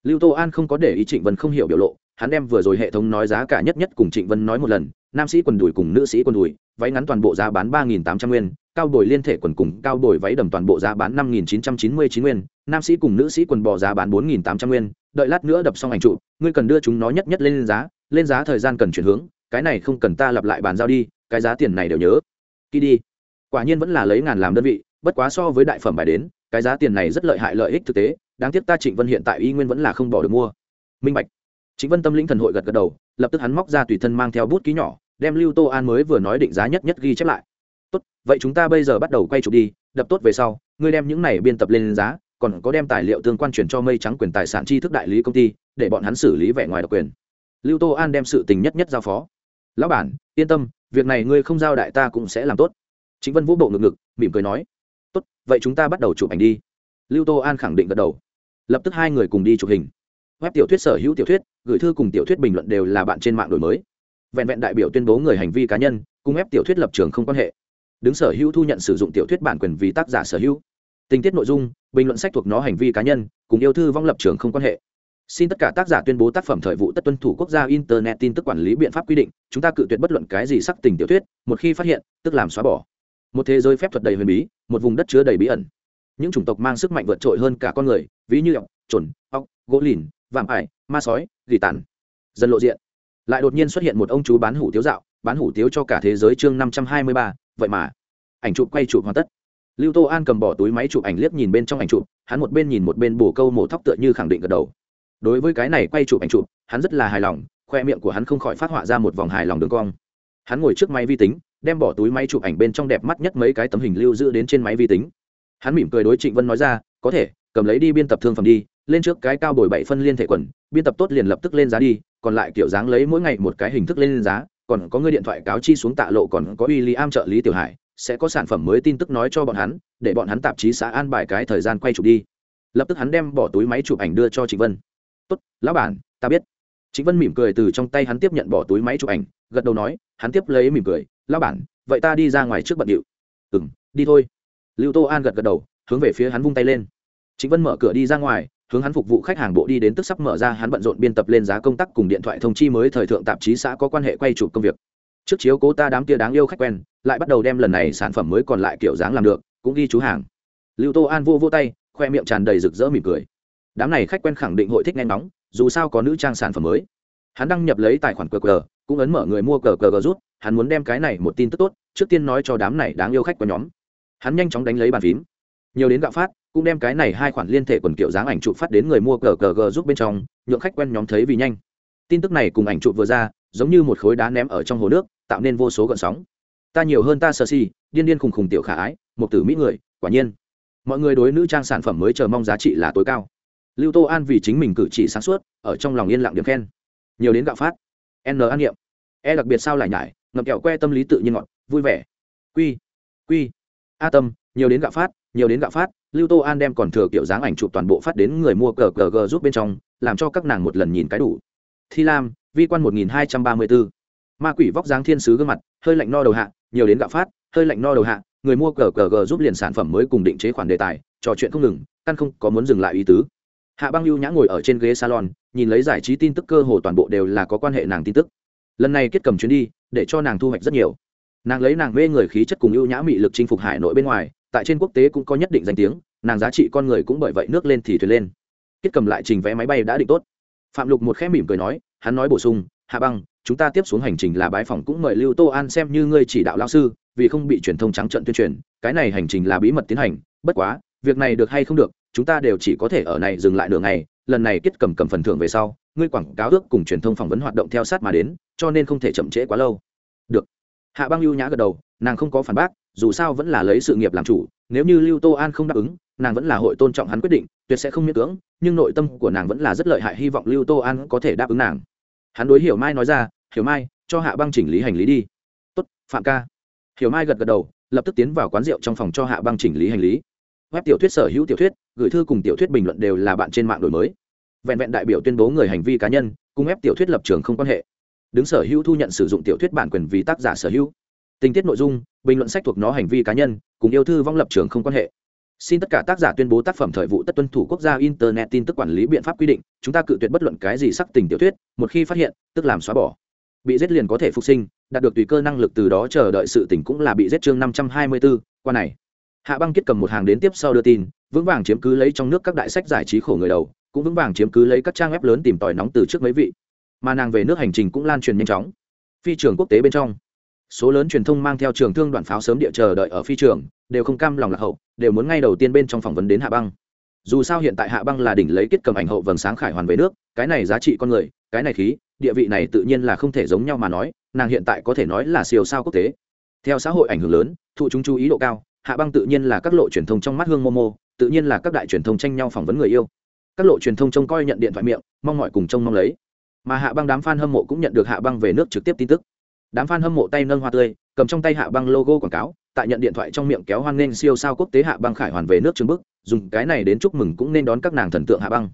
Lưu tô an không có để ý trịnh vân không hiểu biểu lộ, hắn đem vừa rồi hệ thống nói giá cả nhất nhất cùng trịnh vân nói một lần, nam sĩ quần đùi cùng nữ sĩ quần đùi, váy ngắn toàn bộ giá bán ba nghìn tám trăm nguyên, cao bồi liên thể quần cùng cao bồi váy đầm toàn bộ giá bán năm nghìn chín trăm chín mươi chín nguyên, nam sĩ cùng nữ sĩ quần bò giá bán bốn nghìn tám trăm nguyên, đợi lát nữa đập xong ảnh trụ, ngươi cần đưa chúng nó nhất nhất lên giá lên giá thời gian cần chuyển hướng, cái này không cần ta lặp lại bàn giao đi, cái giá tiền này đều nhớ. Kỹ đi quả nhiên vẫn là lấy ngàn làm đơn vị bất quá so với đại phẩm bài đến cái giá tiền này rất lợi hại lợi ích thực tế đáng tiếc ta trịnh vân hiện tại y nguyên vẫn là không bỏ được mua minh bạch Trịnh Vân Tâm lĩnh thần hội gật gật đầu, lập tức hắn móc ra tùy thân mang theo bút ký nhỏ, đem Lưu Tô An mới vừa nói định giá nhất nhất ghi chép lại. "Tốt, vậy chúng ta bây giờ bắt đầu quay chụp đi, đập tốt về sau, ngươi đem những này biên tập lên giá, còn có đem tài liệu tương quan chuyển cho Mây Trắng quyền tài sản chi thức đại lý công ty, để bọn hắn xử lý vẻ ngoài độc quyền." Lưu Tô An đem sự tình nhất nhất giao phó. "Lão bản, yên tâm, việc này ngươi không giao đại ta cũng sẽ làm tốt." Chính Vân vũ bộ ngực ngực, mỉm cười nói. "Tốt, vậy chúng ta bắt đầu chụp ảnh đi." Lưu Tô An khẳng định gật đầu. Lập tức hai người cùng đi chụp hình web tiểu thuyết sở hữu tiểu thuyết gửi thư cùng tiểu thuyết bình luận đều là bạn trên mạng đổi mới vẹn vẹn đại biểu tuyên bố người hành vi cá nhân cùng web tiểu thuyết lập trường không quan hệ đứng sở hữu thu nhận sử dụng tiểu thuyết bản quyền vì tác giả sở hữu tình tiết nội dung bình luận sách thuộc nó hành vi cá nhân cùng yêu thư vong lập trường không quan hệ xin tất cả tác giả tuyên bố tác phẩm thời vụ tất tuân thủ quốc gia internet tin tức quản lý biện pháp quy định chúng ta cự tuyệt bất luận cái gì sắc tình tiểu thuyết một khi phát hiện tức làm xóa bỏ một thế giới phép thuật đầy huyền bí, một vùng đất chứa đầy bí ẩn. Những chủng tộc mang sức mạnh vượt trội hơn cả con người, ví như ọc chuẩn ọc gỗ lìn, vạm ải, ma sói, gỉ tàn. Dần lộ diện. Lại đột nhiên xuất hiện một ông chú bán hủ tiếu dạo, bán hủ tiếu cho cả thế giới chương năm trăm hai mươi ba, vậy mà. Ảnh chụp quay chụp hoàn tất. Lưu tô an cầm bỏ túi máy chụp ảnh liếc nhìn bên trong ảnh chụp, hắn một bên nhìn một bên bổ câu mổ thóc tựa như khẳng định gật đầu. Đối với cái này quay chụp ảnh chụp, hắn rất là hài lòng, khoe miệng của hắn không khỏi phát họa ra một vòng hài lòng đường cong hắn ngồi trước máy vi tính, đem bỏ túi máy chụp ảnh bên trong đẹp mắt nhất mấy cái tấm hình lưu giữ đến trên máy vi tính. Hắn mỉm cười đối trịnh vân nói ra, có thể, cầm lấy đi biên tập thương phẩm đi, lên trước cái cao bồi bảy phân liên thể quần, biên tập tốt liền lập tức lên giá đi, còn lại kiểu dáng lấy mỗi ngày một cái hình thức lên giá, còn có người điện thoại cáo chi xuống tạ lộ còn có uy lý am trợ lý tiểu hải, sẽ có sản phẩm mới tin tức nói cho bọn hắn, để bọn hắn tạp chí xã an bài cái thời gian quay chụp đi. Lập tức hắn đem bỏ túi máy chụp ảnh đưa cho trịnh vân. Tốt, lão bản, ta biết trịnh vân mỉm cười từ trong tay hắn tiếp nhận bỏ túi máy chụp ảnh gật đầu nói hắn tiếp lấy mỉm cười lão bản vậy ta đi ra ngoài trước bận điệu "Ừm, đi thôi lưu tô an gật gật đầu hướng về phía hắn vung tay lên Trịnh Vân mở cửa đi ra ngoài, hướng hắn phục vụ khách hàng bộ đi đến tức sắp mở ra hắn bận rộn biên tập lên giá công tác cùng điện thoại thông chi mới thời thượng tạp chí xã có quan hệ quay chụp công việc. Trước chiếu cố ta đám kia đáng yêu khách quen, lại bắt đầu đem lần này sản phẩm mới còn lại kiểu dáng làm được, cũng ghi chú hàng. Lưu Tô An vô vô tay, khoe miệng tràn đầy rực rỡ mỉm cười. Đám này khách quen khẳng định hội thích nghe nóng, dù sao có nữ trang sản phẩm mới. Hắn đăng nhập lấy tài khoản QR, cũng ấn mở người mua cờ cờ rút, hắn muốn đem cái này một tin tức tốt, trước tiên nói cho đám này đáng yêu khách của nhóm. Hắn nhanh chóng đánh lấy bàn phím. Nhiều đến gạo phát, cũng đem cái này hai khoản liên thể quần kiểu dáng ảnh chụp phát đến người mua cờ cờ cờ giúp bên trong nhượng khách quen nhóm thấy vì nhanh tin tức này cùng ảnh chụp vừa ra giống như một khối đá ném ở trong hồ nước tạo nên vô số gợn sóng ta nhiều hơn ta sơ si điên điên khùng khùng tiểu khả ái một tử mỹ người quả nhiên mọi người đối nữ trang sản phẩm mới chờ mong giá trị là tối cao lưu tô an vì chính mình cử chỉ sáng suốt, ở trong lòng yên lặng điểm khen. Nhiều đến gạo phát. N an niệm e đặc biệt sao lại nhải, ngậm kẹo que tâm lý tự nhiên ngọt, vui vẻ. Quy quy a tâm, nhiều đến gạo phát, nhiều đến gạo phát, lưu tô an đem còn thừa kiểu dáng ảnh chụp toàn bộ phát đến người mua cờ cờ g giúp bên trong, làm cho các nàng một lần nhìn cái đủ. Thi lam, vi quan một nghìn hai trăm ba mươi bốn ma quỷ vóc dáng thiên sứ gương mặt, hơi lạnh no đầu hạ, nhiều đến gạo phát, hơi lạnh no đầu hạ, người mua cờ cờ gờ giúp liền sản phẩm mới cùng định chế khoản đề tài, trò chuyện không ngừng, căn không có muốn dừng lại ý tứ hạ băng lưu nhã ngồi ở trên ghế salon, nhìn lấy giải trí tin tức cơ hồ toàn bộ đều là có quan hệ nàng tin tức. Lần này kết cầm chuyến đi, để cho nàng thu hoạch rất nhiều. Nàng lấy nàng mê người khí chất cùng ưu nhã mị lực chinh phục hải nội bên ngoài, tại trên quốc tế cũng có nhất định danh tiếng, nàng giá trị con người cũng bởi vậy nước lên thì thuyền lên. Kết cầm lại trình vé máy bay đã định tốt. Phạm lục một khẽ mỉm cười nói, hắn nói bổ sung, hạ băng, chúng ta tiếp xuống hành trình là bãi phòng cũng mời lưu tô an xem như ngươi chỉ đạo lao sư, vì không bị truyền thông trắng trận tuyên truyền, cái này hành trình là bí mật tiến hành, bất quá việc này được hay không được, chúng ta đều chỉ có thể ở này dừng lại nửa ngày, lần này kết cầm cầm phần thưởng về sau, ngươi quảng cáo ước cùng truyền thông phỏng vấn hoạt động theo sát mà đến, cho nên không thể chậm trễ quá lâu. Được. Hạ băng lưu nhã gật đầu, nàng không có phản bác, dù sao vẫn là lấy sự nghiệp làm chủ, nếu như lưu tô an không đáp ứng, nàng vẫn là hội tôn trọng hắn quyết định, tuyệt sẽ không miễn cưỡng, nhưng nội tâm của nàng vẫn là rất lợi hại, hy vọng lưu tô an có thể đáp ứng nàng. Hắn đối hiểu mai nói ra, hiểu mai, cho hạ băng chỉnh lý hành lý đi. Tốt, phạm ca. Hiểu mai gật gật đầu, lập tức tiến vào quán rượu trong phòng cho hạ băng chỉnh lý hành lý web tiểu thuyết sở hữu tiểu thuyết, gửi thư cùng tiểu thuyết bình luận đều là bạn trên mạng đổi mới. Vẹn vẹn đại biểu tuyên bố người hành vi cá nhân, cùng web tiểu thuyết lập trường không quan hệ. Đứng sở hữu thu nhận sử dụng tiểu thuyết bản quyền vì tác giả sở hữu. Tình tiết nội dung, bình luận sách thuộc nó hành vi cá nhân, cùng yêu thư vong lập trường không quan hệ. Xin tất cả tác giả tuyên bố tác phẩm thời vụ tất tuân thủ quốc gia internet tin tức quản lý biện pháp quy định, chúng ta cự tuyệt bất luận cái gì sắc tình tiểu thuyết, một khi phát hiện, tức làm xóa bỏ. Bị giết liền có thể phục sinh, đạt được tùy cơ năng lực từ đó chờ đợi sự tỉnh cũng là bị giết chương năm trăm hai mươi bốn qua này hạ băng kết cầm một hàng đến tiếp sau đưa tin, vững vàng chiếm cứ lấy trong nước các đại sách giải trí khổ người đầu, cũng vững vàng chiếm cứ lấy các trang web lớn tìm tòi nóng từ trước mấy vị. Mà nàng về nước hành trình cũng lan truyền nhanh chóng. Phi trường quốc tế bên trong, số lớn truyền thông mang theo trường thương đoạn pháo sớm địa chờ đợi ở phi trường, đều không cam lòng lạc hậu, đều muốn ngay đầu tiên bên trong phỏng vấn đến hạ băng. Dù sao hiện tại hạ băng là đỉnh lấy kết cầm ảnh hậu vầng sáng khải hoàn về nước, cái này giá trị con người, cái này khí, địa vị này tự nhiên là không thể giống nhau mà nói, nàng hiện tại có thể nói là siêu sao quốc tế. Theo xã hội ảnh hưởng lớn, thụ chúng chú ý độ cao hạ băng tự nhiên là các lộ truyền thông trong mắt hương momo, tự nhiên là các đại truyền thông tranh nhau phỏng vấn người yêu. Các lộ truyền thông trông coi nhận điện thoại miệng, mong mọi cùng trông mong lấy. Mà hạ băng đám f a n hâm mộ cũng nhận được hạ băng về nước trực tiếp tin tức. Đám f a n hâm mộ tay nâng hoa tươi, cầm trong tay hạ băng logo quảng cáo, tại nhận điện thoại trong miệng kéo hoan nghênh siêu sao quốc tế hạ băng khải hoàn về nước trưng bức, dùng cái này đến chúc mừng cũng nên đón các nàng thần tượng hạ băng.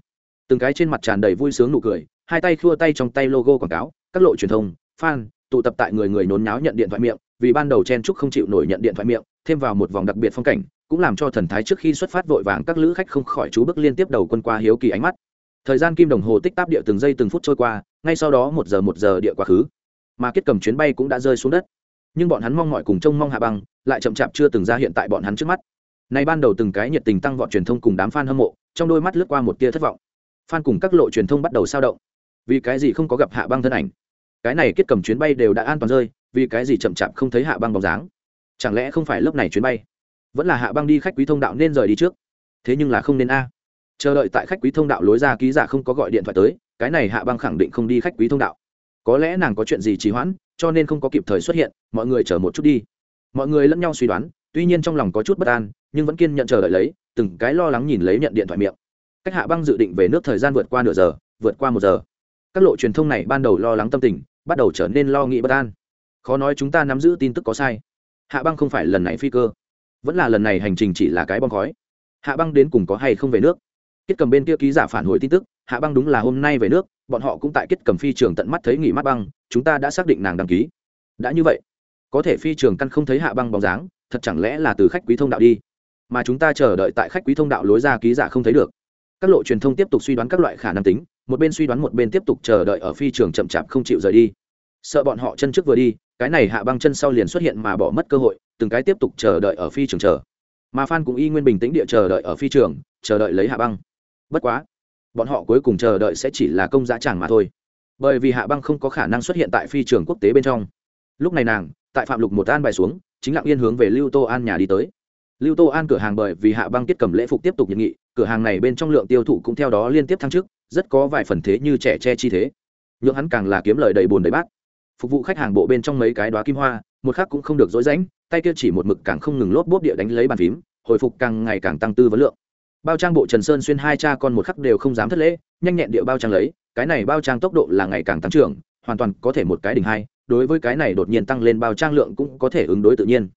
Từng cái trên mặt tràn đầy vui sướng nụ cười, hai tay khua tay trong tay logo quảng cáo, các lộ truyền thông, fan, tụ tập tại người người nhốn náo nhận điện thoại miệng, vì ban đầu chen trúc không chịu nổi nhận điện thoại miệng thêm vào một vòng đặc biệt phong cảnh, cũng làm cho thần thái trước khi xuất phát vội vàng các lữ khách không khỏi chú bước liên tiếp đầu quân qua hiếu kỳ ánh mắt. Thời gian kim đồng hồ tích táp địa từng giây từng phút trôi qua, ngay sau đó một giờ một giờ địa quá khứ. Mà kết cầm chuyến bay cũng đã rơi xuống đất. Nhưng bọn hắn mong mọi cùng trông mong hạ băng, lại chậm chạp chưa từng ra hiện tại bọn hắn trước mắt. Nay ban đầu từng cái nhiệt tình tăng vọt truyền thông cùng đám fan hâm mộ, trong đôi mắt lướt qua một tia thất vọng. Fan cùng các lộ truyền thông bắt đầu sao động. Vì cái gì không có gặp hạ băng thân ảnh? Cái này kết cầm chuyến bay đều đã an toàn rơi, vì cái gì chậm chạp không thấy hạ băng bóng dáng? Chẳng lẽ không phải lớp này chuyến bay? Vẫn là hạ băng đi khách quý thông đạo nên rời đi trước. Thế nhưng là không nên a. Chờ đợi tại khách quý thông đạo lối ra ký giả không có gọi điện thoại tới, cái này hạ băng khẳng định không đi khách quý thông đạo. Có lẽ nàng có chuyện gì trì hoãn, cho nên không có kịp thời xuất hiện, mọi người chờ một chút đi. Mọi người lẫn nhau suy đoán, tuy nhiên trong lòng có chút bất an, nhưng vẫn kiên nhận chờ đợi lấy, từng cái lo lắng nhìn lấy nhận điện thoại miệng. Cách hạ băng dự định về nước thời gian vượt qua nửa giờ, vượt qua một giờ. Các lộ truyền thông này ban đầu lo lắng tâm tình, bắt đầu trở nên lo nghĩ bất an. Khó nói chúng ta nắm giữ tin tức có sai hạ băng không phải lần này phi cơ, vẫn là lần này hành trình chỉ là cái bom khói. Hạ băng đến cùng có hay không về nước? Kết cầm bên kia ký giả phản hồi tin tức, hạ băng đúng là hôm nay về nước, bọn họ cũng tại kết cầm phi trường tận mắt thấy nghỉ mắt băng, chúng ta đã xác định nàng đăng ký. Đã như vậy, có thể phi trường căn không thấy hạ băng bóng dáng, thật chẳng lẽ là từ khách quý thông đạo đi? Mà chúng ta chờ đợi tại khách quý thông đạo lối ra ký giả không thấy được. Các lộ truyền thông tiếp tục suy đoán các loại khả năng tính, một bên suy đoán một bên tiếp tục chờ đợi ở phi trường chậm chạp không chịu rời đi sợ bọn họ chân trước vừa đi, cái này hạ băng chân sau liền xuất hiện mà bỏ mất cơ hội, từng cái tiếp tục chờ đợi ở phi trường chờ. Mà phan cũng y nguyên bình tĩnh địa chờ đợi ở phi trường, chờ đợi lấy hạ băng. Bất quá, bọn họ cuối cùng chờ đợi sẽ chỉ là công giá tràng mà thôi. Bởi vì hạ băng không có khả năng xuất hiện tại phi trường quốc tế bên trong. Lúc này nàng, tại phạm lục một an bài xuống, chính lặng yên hướng về lưu tô an nhà đi tới. Lưu tô an cửa hàng bởi vì hạ băng kết cầm lễ phục tiếp tục nhận nghị, cửa hàng này bên trong lượng tiêu thụ cũng theo đó liên tiếp thăng chức, rất có vài phần thế như trẻ che chi thế. Nhượng hắn càng là kiếm lời đầy bồn đầy bát phục vụ khách hàng bộ bên trong mấy cái đóa kim hoa, một khác cũng không được dối rãnh, tay kia chỉ một mực càng không ngừng lốp bốp địa đánh lấy bàn phím, hồi phục càng ngày càng tăng tư vấn lượng. Bao trang bộ trần sơn xuyên hai cha con một khắc đều không dám thất lễ, nhanh nhẹn địa bao trang lấy, cái này bao trang tốc độ là ngày càng tăng trưởng, hoàn toàn có thể một cái đỉnh hai, đối với cái này đột nhiên tăng lên bao trang lượng cũng có thể ứng đối tự nhiên.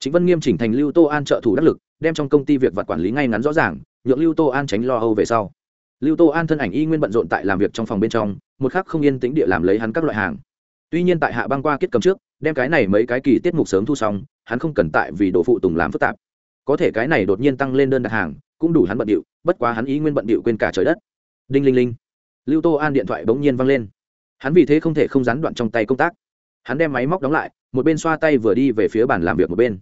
Chính vân nghiêm chỉnh thành lưu tô an trợ thủ đắc lực, đem trong công ty việc vật quản lý ngay ngắn rõ ràng, nhượng lưu tô an tránh lo âu về sau. Lưu tô an thân ảnh y nguyên bận rộn tại làm việc trong phòng bên trong, một khắc không yên tĩnh địa làm lấy hắn các loại hàng tuy nhiên tại hạ băng qua kết cầm trước, đem cái này mấy cái kỳ tiết mục sớm thu xong, hắn không cần tại vì đồ phụ tùng làm phức tạp. Có thể cái này đột nhiên tăng lên đơn đặt hàng, cũng đủ hắn bận điệu, bất quá hắn ý nguyên bận điệu quên cả trời đất. Đinh linh linh. Lưu tô an điện thoại bỗng nhiên văng lên. Hắn vì thế không thể không gián đoạn trong tay công tác. Hắn đem máy móc đóng lại, một bên xoa tay vừa đi về phía bàn làm việc một bên.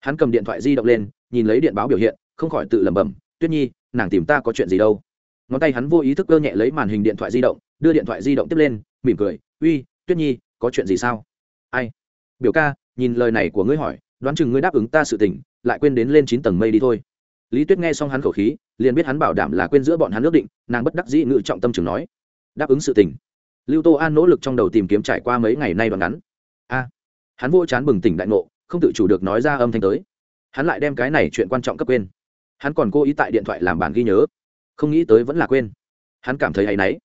Hắn cầm điện thoại di động lên, nhìn lấy điện báo biểu hiện, không khỏi tự lẩm bẩm, tuyết nhi, nàng tìm ta có chuyện gì đâu? Ngón tay hắn vô ý thức cơ nhẹ lấy màn hình điện thoại di động, đưa điện thoại di động tiếp lên, mỉm cười, uy, tuyết nhi có chuyện gì sao? Ai? Biểu ca, nhìn lời này của ngươi hỏi, đoán chừng ngươi đáp ứng ta sự tình, lại quên đến lên chín tầng mây đi thôi. Lý tuyết nghe xong hắn khẩu khí, liền biết hắn bảo đảm là quên giữa bọn hắn ước định, nàng bất đắc dĩ ngự trọng tâm chừng nói. Đáp ứng sự tình. Lưu tô an nỗ lực trong đầu tìm kiếm trải qua mấy ngày nay đoạn ngắn. A! Hắn vô chán bừng tỉnh đại ngộ, không tự chủ được nói ra âm thanh tới. Hắn lại đem cái này chuyện quan trọng cấp quên. Hắn còn cố ý tại điện thoại làm bản ghi nhớ. Không nghĩ tới vẫn là quên. Hắn cảm thấy hay náy.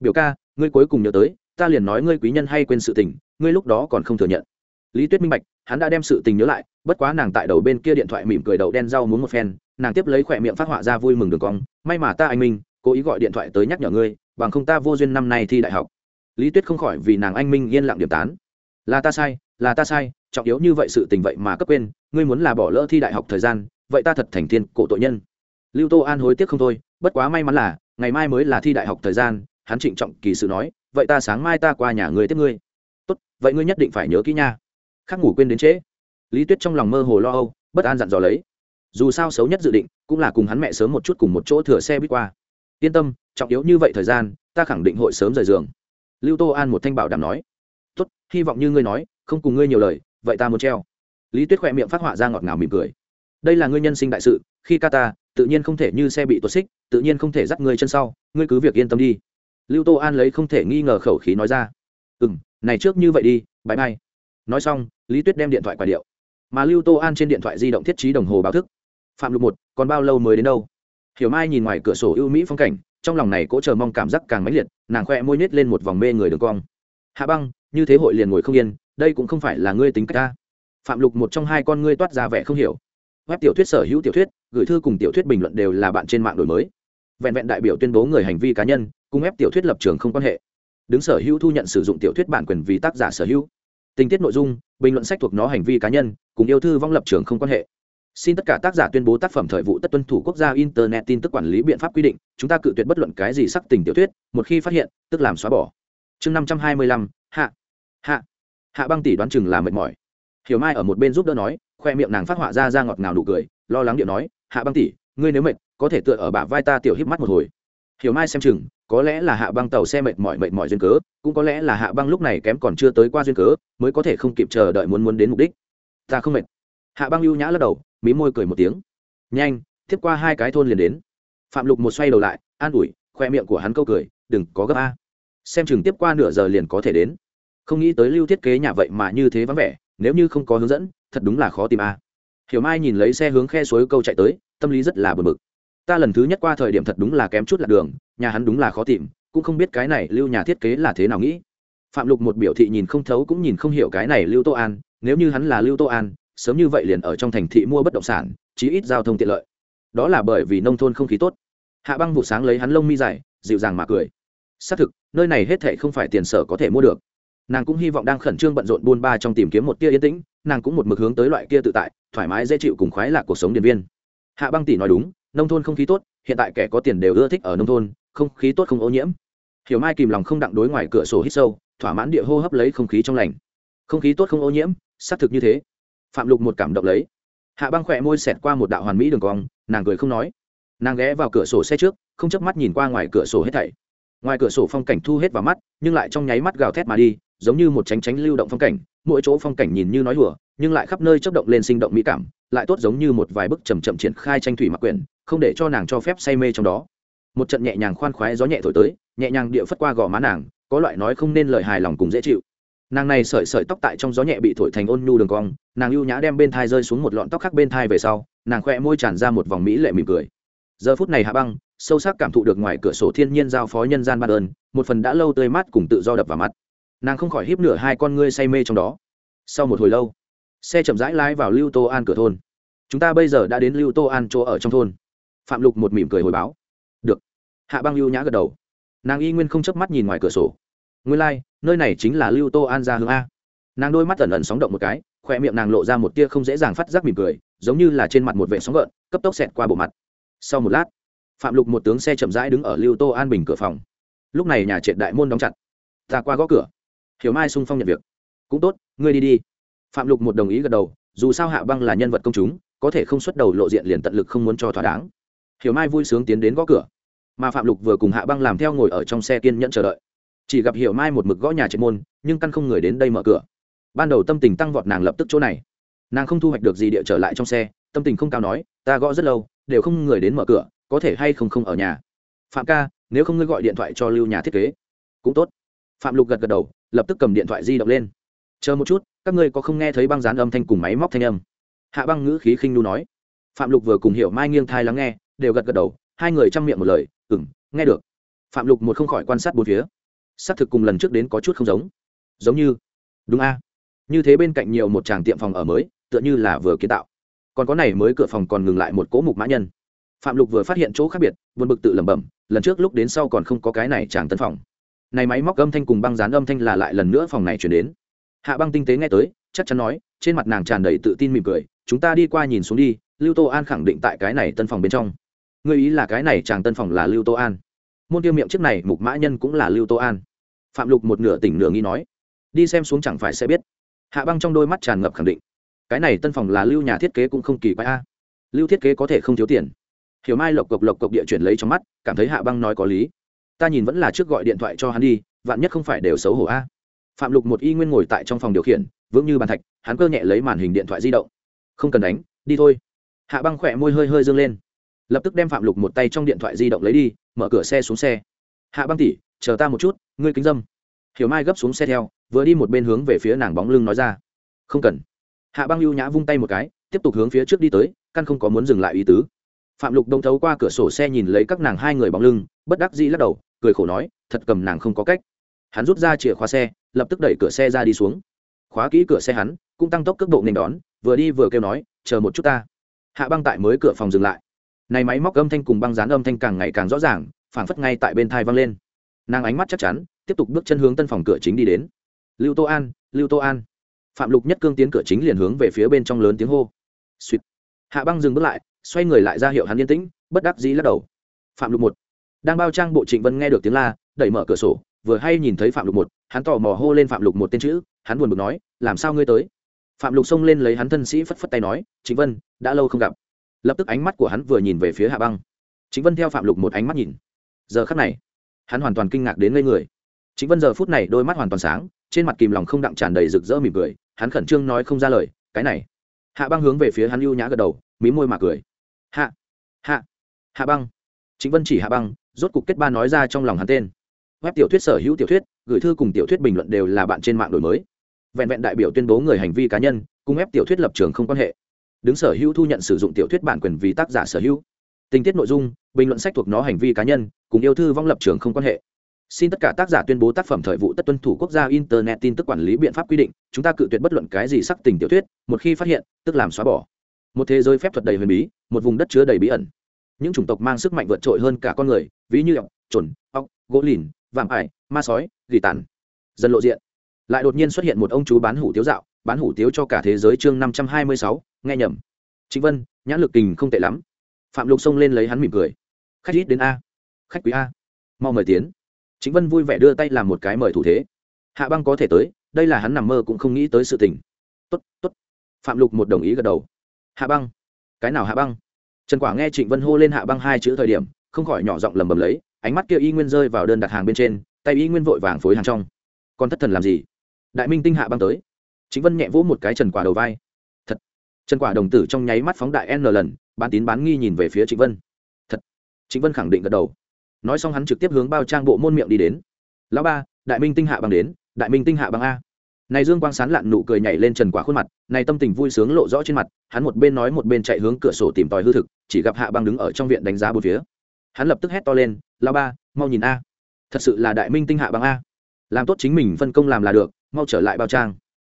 Biểu ca, ngươi cuối cùng nhớ tới ta liền nói ngươi quý nhân hay quên sự tình, ngươi lúc đó còn không thừa nhận. Lý tuyết minh bạch, hắn đã đem sự tình nhớ lại, bất quá nàng tại đầu bên kia điện thoại mỉm cười đầu đen rau muốn một phen, nàng tiếp lấy khỏe miệng phát họa ra vui mừng đường cong, may mà ta anh minh, cố ý gọi điện thoại tới nhắc nhở ngươi, bằng không ta vô duyên năm nay thi đại học. Lý tuyết không khỏi vì nàng anh minh yên lặng điểm tán. Là ta sai, là ta sai, trọng yếu như vậy sự tình vậy mà cấp quên, ngươi muốn là bỏ lỡ thi đại học thời gian, vậy ta thật thành thiên cổ tội nhân. Lưu tô an hối tiếc không thôi, bất quá may mắn là, ngày mai mới là thi đại học thời gian, hắn trịnh trọng kỳ sự nói vậy ta sáng mai ta qua nhà người tiếp ngươi. Tốt, vậy ngươi nhất định phải nhớ kỹ nha. Khác ngủ quên đến trễ. Lý tuyết trong lòng mơ hồ lo âu, bất an dặn dò lấy. Dù sao xấu nhất dự định, cũng là cùng hắn mẹ sớm một chút cùng một chỗ thừa xe bít qua. Yên tâm, trọng yếu như vậy thời gian, ta khẳng định hội sớm rời giường. Lưu tô an một thanh bảo đảm nói. Tốt, hy vọng như ngươi nói, không cùng ngươi nhiều lời, vậy ta muốn treo. Lý tuyết khỏe miệng phát họa ra ngọt ngào mỉm cười. Đây là ngươi nhân sinh đại sự, khi ca ta, tự nhiên không thể như xe bị tuột xích, tự nhiên không thể dắt ngươi chân sau, ngươi cứ việc yên tâm đi lưu tô an lấy không thể nghi ngờ khẩu khí nói ra. Ừ m này trước như vậy đi bãi bay nói xong, lý tuyết đem điện thoại quả điệu. Mà lưu tô an trên điện thoại di động thiết trí đồng hồ báo thức. Phạm lục một, còn bao lâu mới đến đâu? Hiểu mai nhìn ngoài cửa sổ ưu mỹ phong cảnh, trong lòng này cỗ chờ mong cảm giác càng mãnh liệt, nàng khoe môi nhét lên một vòng mê người đường cong. Hạ băng, như thế hội liền ngồi không yên, đây cũng không phải là ngươi tính cách ta. Phạm lục một trong hai con ngươi toát ra vẻ không hiểu. Web tiểu thuyết sở hữu tiểu thuyết, gửi thư cùng tiểu thuyết bình luận đều là bạn trên mạng đổi mới. Vẹn vẹn đại biểu tuyên bố người hành vi cá nhân Cung ép tiểu thuyết lập trường không quan hệ. Đứng sở hữu thu nhận sử dụng tiểu thuyết bản quyền vì tác giả sở hữu. Tình tiết nội dung, bình luận sách thuộc nó hành vi cá nhân, cùng yêu thư vong lập trường không quan hệ. Xin tất cả tác giả tuyên bố tác phẩm thời vụ tất tuân thủ quốc gia internet tin tức quản lý biện pháp quy định, chúng ta cự tuyệt bất luận cái gì sắc tình tiểu thuyết, một khi phát hiện, tức làm xóa bỏ. Chương năm trăm hai mươi lăm, hạ. Hạ. Hạ băng tỷ đoán chừng là mệt mỏi. Hiểu mai ở một bên giúp đỡ nói, khoe miệng nàng phát họa ra ra ngọt ngào nụ cười, lo lắng điệu nói, hạ băng tỷ, ngươi nếu mệt, có thể tựa ở bả vai ta tiểu híp mắt một hồi hiểu mai xem chừng, có lẽ là hạ băng tàu xe mệt mỏi mệt mỏi duyên cớ, cũng có lẽ là hạ băng lúc này kém còn chưa tới qua duyên cớ, mới có thể không kịp chờ đợi muốn muốn đến mục đích. Ta không mệt. Hạ băng ưu nhã lắc đầu, mí môi cười một tiếng. Nhanh tiếp qua hai cái thôn liền đến. Phạm lục một xoay đầu lại, an ủi, khoe miệng của hắn câu cười, đừng có gấp a. Xem chừng tiếp qua nửa giờ liền có thể đến. Không nghĩ tới lưu thiết kế nhà vậy mà như thế vắng vẻ, nếu như không có hướng dẫn, thật đúng là khó tìm a. Hiểu mai nhìn lấy xe hướng khe suối câu chạy tới, tâm lý rất là bực bực ta lần thứ nhất qua thời điểm thật đúng là kém chút lạc đường, nhà hắn đúng là khó tìm, cũng không biết cái này lưu nhà thiết kế là thế nào nghĩ. Phạm lục một biểu thị nhìn không thấu cũng nhìn không hiểu cái này lưu tô an, nếu như hắn là lưu tô an, sớm như vậy liền ở trong thành thị mua bất động sản, chí ít giao thông tiện lợi. Đó là bởi vì nông thôn không khí tốt. Hạ băng vụ sáng lấy hắn lông mi dài, dịu dàng mà cười. Xác thực, nơi này hết thệ không phải tiền sở có thể mua được. Nàng cũng hy vọng đang khẩn trương bận rộn buôn ba trong tìm kiếm một tia yên tĩnh, nàng cũng một mực hướng tới loại kia tự tại, thoải mái dễ chịu cùng khoái lạc cuộc sống điện viên. Hạ băng tỷ nói đúng nông thôn không khí tốt, hiện tại kẻ có tiền đều ưa thích ở nông thôn, không khí tốt không ô nhiễm. Hiểu mai kìm lòng không đặng đối ngoài cửa sổ hít sâu, thỏa mãn địa hô hấp lấy không khí trong lành. Không khí tốt không ô nhiễm, xác thực như thế. Phạm lục một cảm động lấy. Hạ băng khỏe môi xẹt qua một đạo hoàn mỹ đường cong, nàng cười không nói. Nàng ghé vào cửa sổ xe trước, không chớp mắt nhìn qua ngoài cửa sổ hết thảy. Ngoài cửa sổ phong cảnh thu hết vào mắt, nhưng lại trong nháy mắt gào thét mà đi, giống như một tránh tránh lưu động phong cảnh, mỗi chỗ phong cảnh nhìn như nói hùa nhưng lại khắp nơi chấp động lên sinh động mỹ cảm, lại tốt giống như một vài bức chầm chậm triển khai tranh thủy mặc quyển không để cho nàng cho phép say mê trong đó. Một trận nhẹ nhàng khoan khoái gió nhẹ thổi tới, nhẹ nhàng địa phất qua gò má nàng, có loại nói không nên lời hài lòng cùng dễ chịu. Nàng này sợi sợi tóc tại trong gió nhẹ bị thổi thành ôn nhu đường cong, nàng ưu nhã đem bên thai rơi xuống một lọn tóc khác bên thai về sau, nàng khoe môi tràn ra một vòng mỹ lệ mỉm cười. Giờ phút này hạ băng, sâu sắc cảm thụ được ngoài cửa sổ thiên nhiên giao phó nhân gian ban ơn, một phần đã lâu tươi mát cùng tự do đập vào mắt nàng không khỏi híp nửa hai con ngươi say mê trong đó. Sau một hồi lâu, xe chậm rãi lái vào lưu tô an cửa thôn. Chúng ta bây giờ đã đến lưu tô an chỗ ở trong thôn phạm lục một mỉm cười hồi báo. Được. Hạ băng lưu nhã gật đầu. Nàng y nguyên không chớp mắt nhìn ngoài cửa sổ. Nguyên lai、like, nơi này chính là lưu tô an gia hướng a. Nàng đôi mắt ẩn ẩn sóng động một cái khoe miệng nàng lộ ra một tia không dễ dàng phát giác mỉm cười giống như là trên mặt một vệ sóng gợn cấp tốc xẹt qua bộ mặt. Sau một lát phạm lục một tướng xe chậm rãi đứng ở lưu tô an bình cửa phòng. Lúc này nhà trệt đại môn đóng chặt. Ta qua gõ cửa. Hiểu mai sung phong nhận việc. Cũng tốt ngươi đi đi. Phạm lục một đồng ý gật đầu dù sao hạ băng là nhân vật công chúng có thể không xuất đầu lộ diện liền tận lực không muốn cho thỏa đáng hiểu mai vui sướng tiến đến gõ cửa. Mà phạm lục vừa cùng hạ băng làm theo ngồi ở trong xe kiên nhẫn chờ đợi. Chỉ gặp hiểu mai một mực gõ nhà trệt môn, nhưng căn không người đến đây mở cửa. Ban đầu tâm tình tăng vọt nàng lập tức chỗ này. Nàng không thu hoạch được gì địa trở lại trong xe, tâm tình không cao nói, ta gõ rất lâu, đều không người đến mở cửa, có thể hay không không ở nhà? Phạm ca, nếu không ngươi gọi điện thoại cho lưu nhà thiết kế. Cũng tốt. Phạm lục gật gật đầu, lập tức cầm điện thoại di động lên. Chờ một chút, các ngươi có không nghe thấy băng dán âm thanh cùng máy móc thanh âm? Hạ băng ngữ khí khinh nu nói. Phạm lục vừa cùng hiểu mai nghiêng thai lắng nghe đều gật gật đầu, hai người chăm miệng một lời ừng nghe được. Phạm lục một không khỏi quan sát bốn phía. Xác thực cùng lần trước đến có chút không giống. Giống như, đúng a. Như thế bên cạnh nhiều một tràng tiệm phòng ở mới, tựa như là vừa kiến tạo. Còn có này mới cửa phòng còn ngừng lại một cỗ mục mã nhân. Phạm lục vừa phát hiện chỗ khác biệt, buồn bực tự lẩm bẩm, lần trước lúc đến sau còn không có cái này tràng tân phòng. Này máy móc âm thanh cùng băng dán âm thanh là lại lần nữa phòng này chuyển đến. Hạ băng tinh tế nghe tới, chắc chắn nói, trên mặt nàng tràn đầy tự tin mỉm cười, chúng ta đi qua nhìn xuống đi, lưu tô an khẳng định tại cái này tân phòng bên trong người ý là cái này chàng tân phòng là lưu tô an. Môn tiêu miệng trước này, mục mã nhân cũng là lưu tô an. Phạm lục một nửa tỉnh nửa nghi nói, đi xem xuống chẳng phải sẽ biết. Hạ băng trong đôi mắt tràn ngập khẳng định. Cái này tân phòng là lưu nhà thiết kế cũng không kỳ quái a. Lưu thiết kế có thể không thiếu tiền. Hiểu mai lộc cộc lộc cộc địa chuyển lấy trong mắt, cảm thấy hạ băng nói có lý. Ta nhìn vẫn là trước gọi điện thoại cho hắn đi, vạn nhất không phải đều xấu hổ a. Phạm lục một y nguyên ngồi tại trong phòng điều khiển, vững như bàn thạch, hắn cơ nhẹ lấy màn hình điện thoại di động. Không cần đánh, đi thôi. Hạ băng khỏe môi hơi hơi dâng lên lập tức đem phạm lục một tay trong điện thoại di động lấy đi, mở cửa xe xuống xe. Hạ băng tỉ chờ ta một chút, ngươi kính dâm. Hiểu mai gấp xuống xe theo, vừa đi một bên hướng về phía nàng bóng lưng nói ra. Không cần. Hạ băng lưu nhã vung tay một cái, tiếp tục hướng phía trước đi tới, căn không có muốn dừng lại ý tứ. Phạm lục đông thấu qua cửa sổ xe nhìn lấy các nàng hai người bóng lưng, bất đắc dĩ lắc đầu, cười khổ nói, thật cầm nàng không có cách. Hắn rút ra chìa khóa xe, lập tức đẩy cửa xe ra đi xuống. Khóa kỹ cửa xe hắn, cũng tăng tốc cước độ nên đón, vừa đi vừa kêu nói, chờ một chút ta. Hạ băng tại mới cửa phòng dừng lại này máy móc âm thanh cùng băng dán âm thanh càng ngày càng rõ ràng, phảng phất ngay tại bên thai văng lên. Nàng ánh mắt chắc chắn, tiếp tục bước chân hướng tân phòng cửa chính đi đến. Lưu tô an, lưu tô an. Phạm lục nhất cương tiến cửa chính liền hướng về phía bên trong lớn tiếng hô. Suýt hạ băng dừng bước lại, xoay người lại ra hiệu hắn yên tĩnh, bất đắc dĩ lắc đầu. Phạm lục một. Đang bao trang bộ trịnh vân nghe được tiếng la, đẩy mở cửa sổ, vừa hay nhìn thấy phạm lục một, hắn tò mò hô lên phạm lục một tên chữ, hắn buồn bực nói, làm sao ngươi tới? Phạm lục xông lên lấy hắn thân sĩ phất phất tay nói, trịnh vân, đã lâu không gặp lập tức ánh mắt của hắn vừa nhìn về phía hạ băng. Chính vân theo phạm lục một ánh mắt nhìn. Giờ khắc này, hắn hoàn toàn kinh ngạc đến ngây người. Chính vân giờ phút này đôi mắt hoàn toàn sáng, trên mặt kìm lòng không đặng tràn đầy rực rỡ mỉm cười, hắn khẩn trương nói không ra lời, cái này. Hạ băng hướng về phía hắn ưu nhã gật đầu, mí môi mà cười. Hạ hạ hạ băng. Chính vân chỉ hạ băng, rốt cục kết ba nói ra trong lòng hắn tên. Web tiểu thuyết sở hữu tiểu thuyết, gửi thư cùng tiểu thuyết bình luận đều là bạn trên mạng đổi mới. Vẹn vẹn đại biểu tuyên bố người hành vi cá nhân, cùng web tiểu thuyết lập trường không quan hệ đứng sở hữu thu nhận sử dụng tiểu thuyết bản quyền vì tác giả sở hữu. Tình tiết nội dung, bình luận sách thuộc nó hành vi cá nhân, cùng yêu thư vong lập trường không quan hệ. Xin tất cả tác giả tuyên bố tác phẩm thời vụ tất tuân thủ quốc gia internet tin tức quản lý biện pháp quy định, chúng ta cự tuyệt bất luận cái gì sắc tình tiểu thuyết, một khi phát hiện, tức làm xóa bỏ. Một thế giới phép thuật đầy huyền bí, một vùng đất chứa đầy bí ẩn. Những chủng tộc mang sức mạnh vượt trội hơn cả con người, ví như ọc trồn ọc gỗ lìn, vạm ải, ma sói, gỉ tàn. Dần lộ diện. Lại đột nhiên xuất hiện một ông chú bán hủ tiếu dạo bán hủ tiếu cho cả thế giới chương năm trăm hai mươi sáu, nghe nhầm. Chính vân, nhãn lực tình không tệ lắm. Phạm lục xông lên lấy hắn mỉm cười. Khách ít đến a. Khách quý a. Mau mời tiến. Chính vân vui vẻ đưa tay làm một cái mời thủ thế. Hạ băng có thể tới, đây là hắn nằm mơ cũng không nghĩ tới sự tình. Tốt tốt. Phạm lục một đồng ý gật đầu. Hạ băng. Cái nào hạ băng? Trần quả nghe trịnh vân hô lên hạ băng hai chữ thời điểm, không khỏi nhỏ giọng lầm bầm lấy, ánh mắt kia y nguyên rơi vào đơn đặt hàng bên trên, tay y nguyên vội vàng phối hàng trong. Còn thất thần làm gì? Đại minh tinh hạ băng tới chính vân nhẹ vỗ một cái trần quả đầu vai. Thật. Trần quả đồng tử trong nháy mắt phóng đại n lần, bán tín bán nghi nhìn về phía Chính vân. Thật. Chính vân khẳng định gật đầu. Nói xong hắn trực tiếp hướng bao trang bộ môn miệng đi đến. Lão ba, đại minh tinh hạ bằng đến, đại minh tinh hạ bằng a. Này dương quang sán lạn nụ cười nhảy lên trần quả khuôn mặt, này tâm tình vui sướng lộ rõ trên mặt, hắn một bên nói một bên chạy hướng cửa sổ tìm tòi hư thực, chỉ gặp hạ bằng đứng ở trong viện đánh giá bốn phía. Hắn lập tức hét to lên lao ba, mau nhìn a. Thật sự là đại minh tinh hạ bằng a. Làm tốt chính mình phân công làm là được, mau trở lại bao trang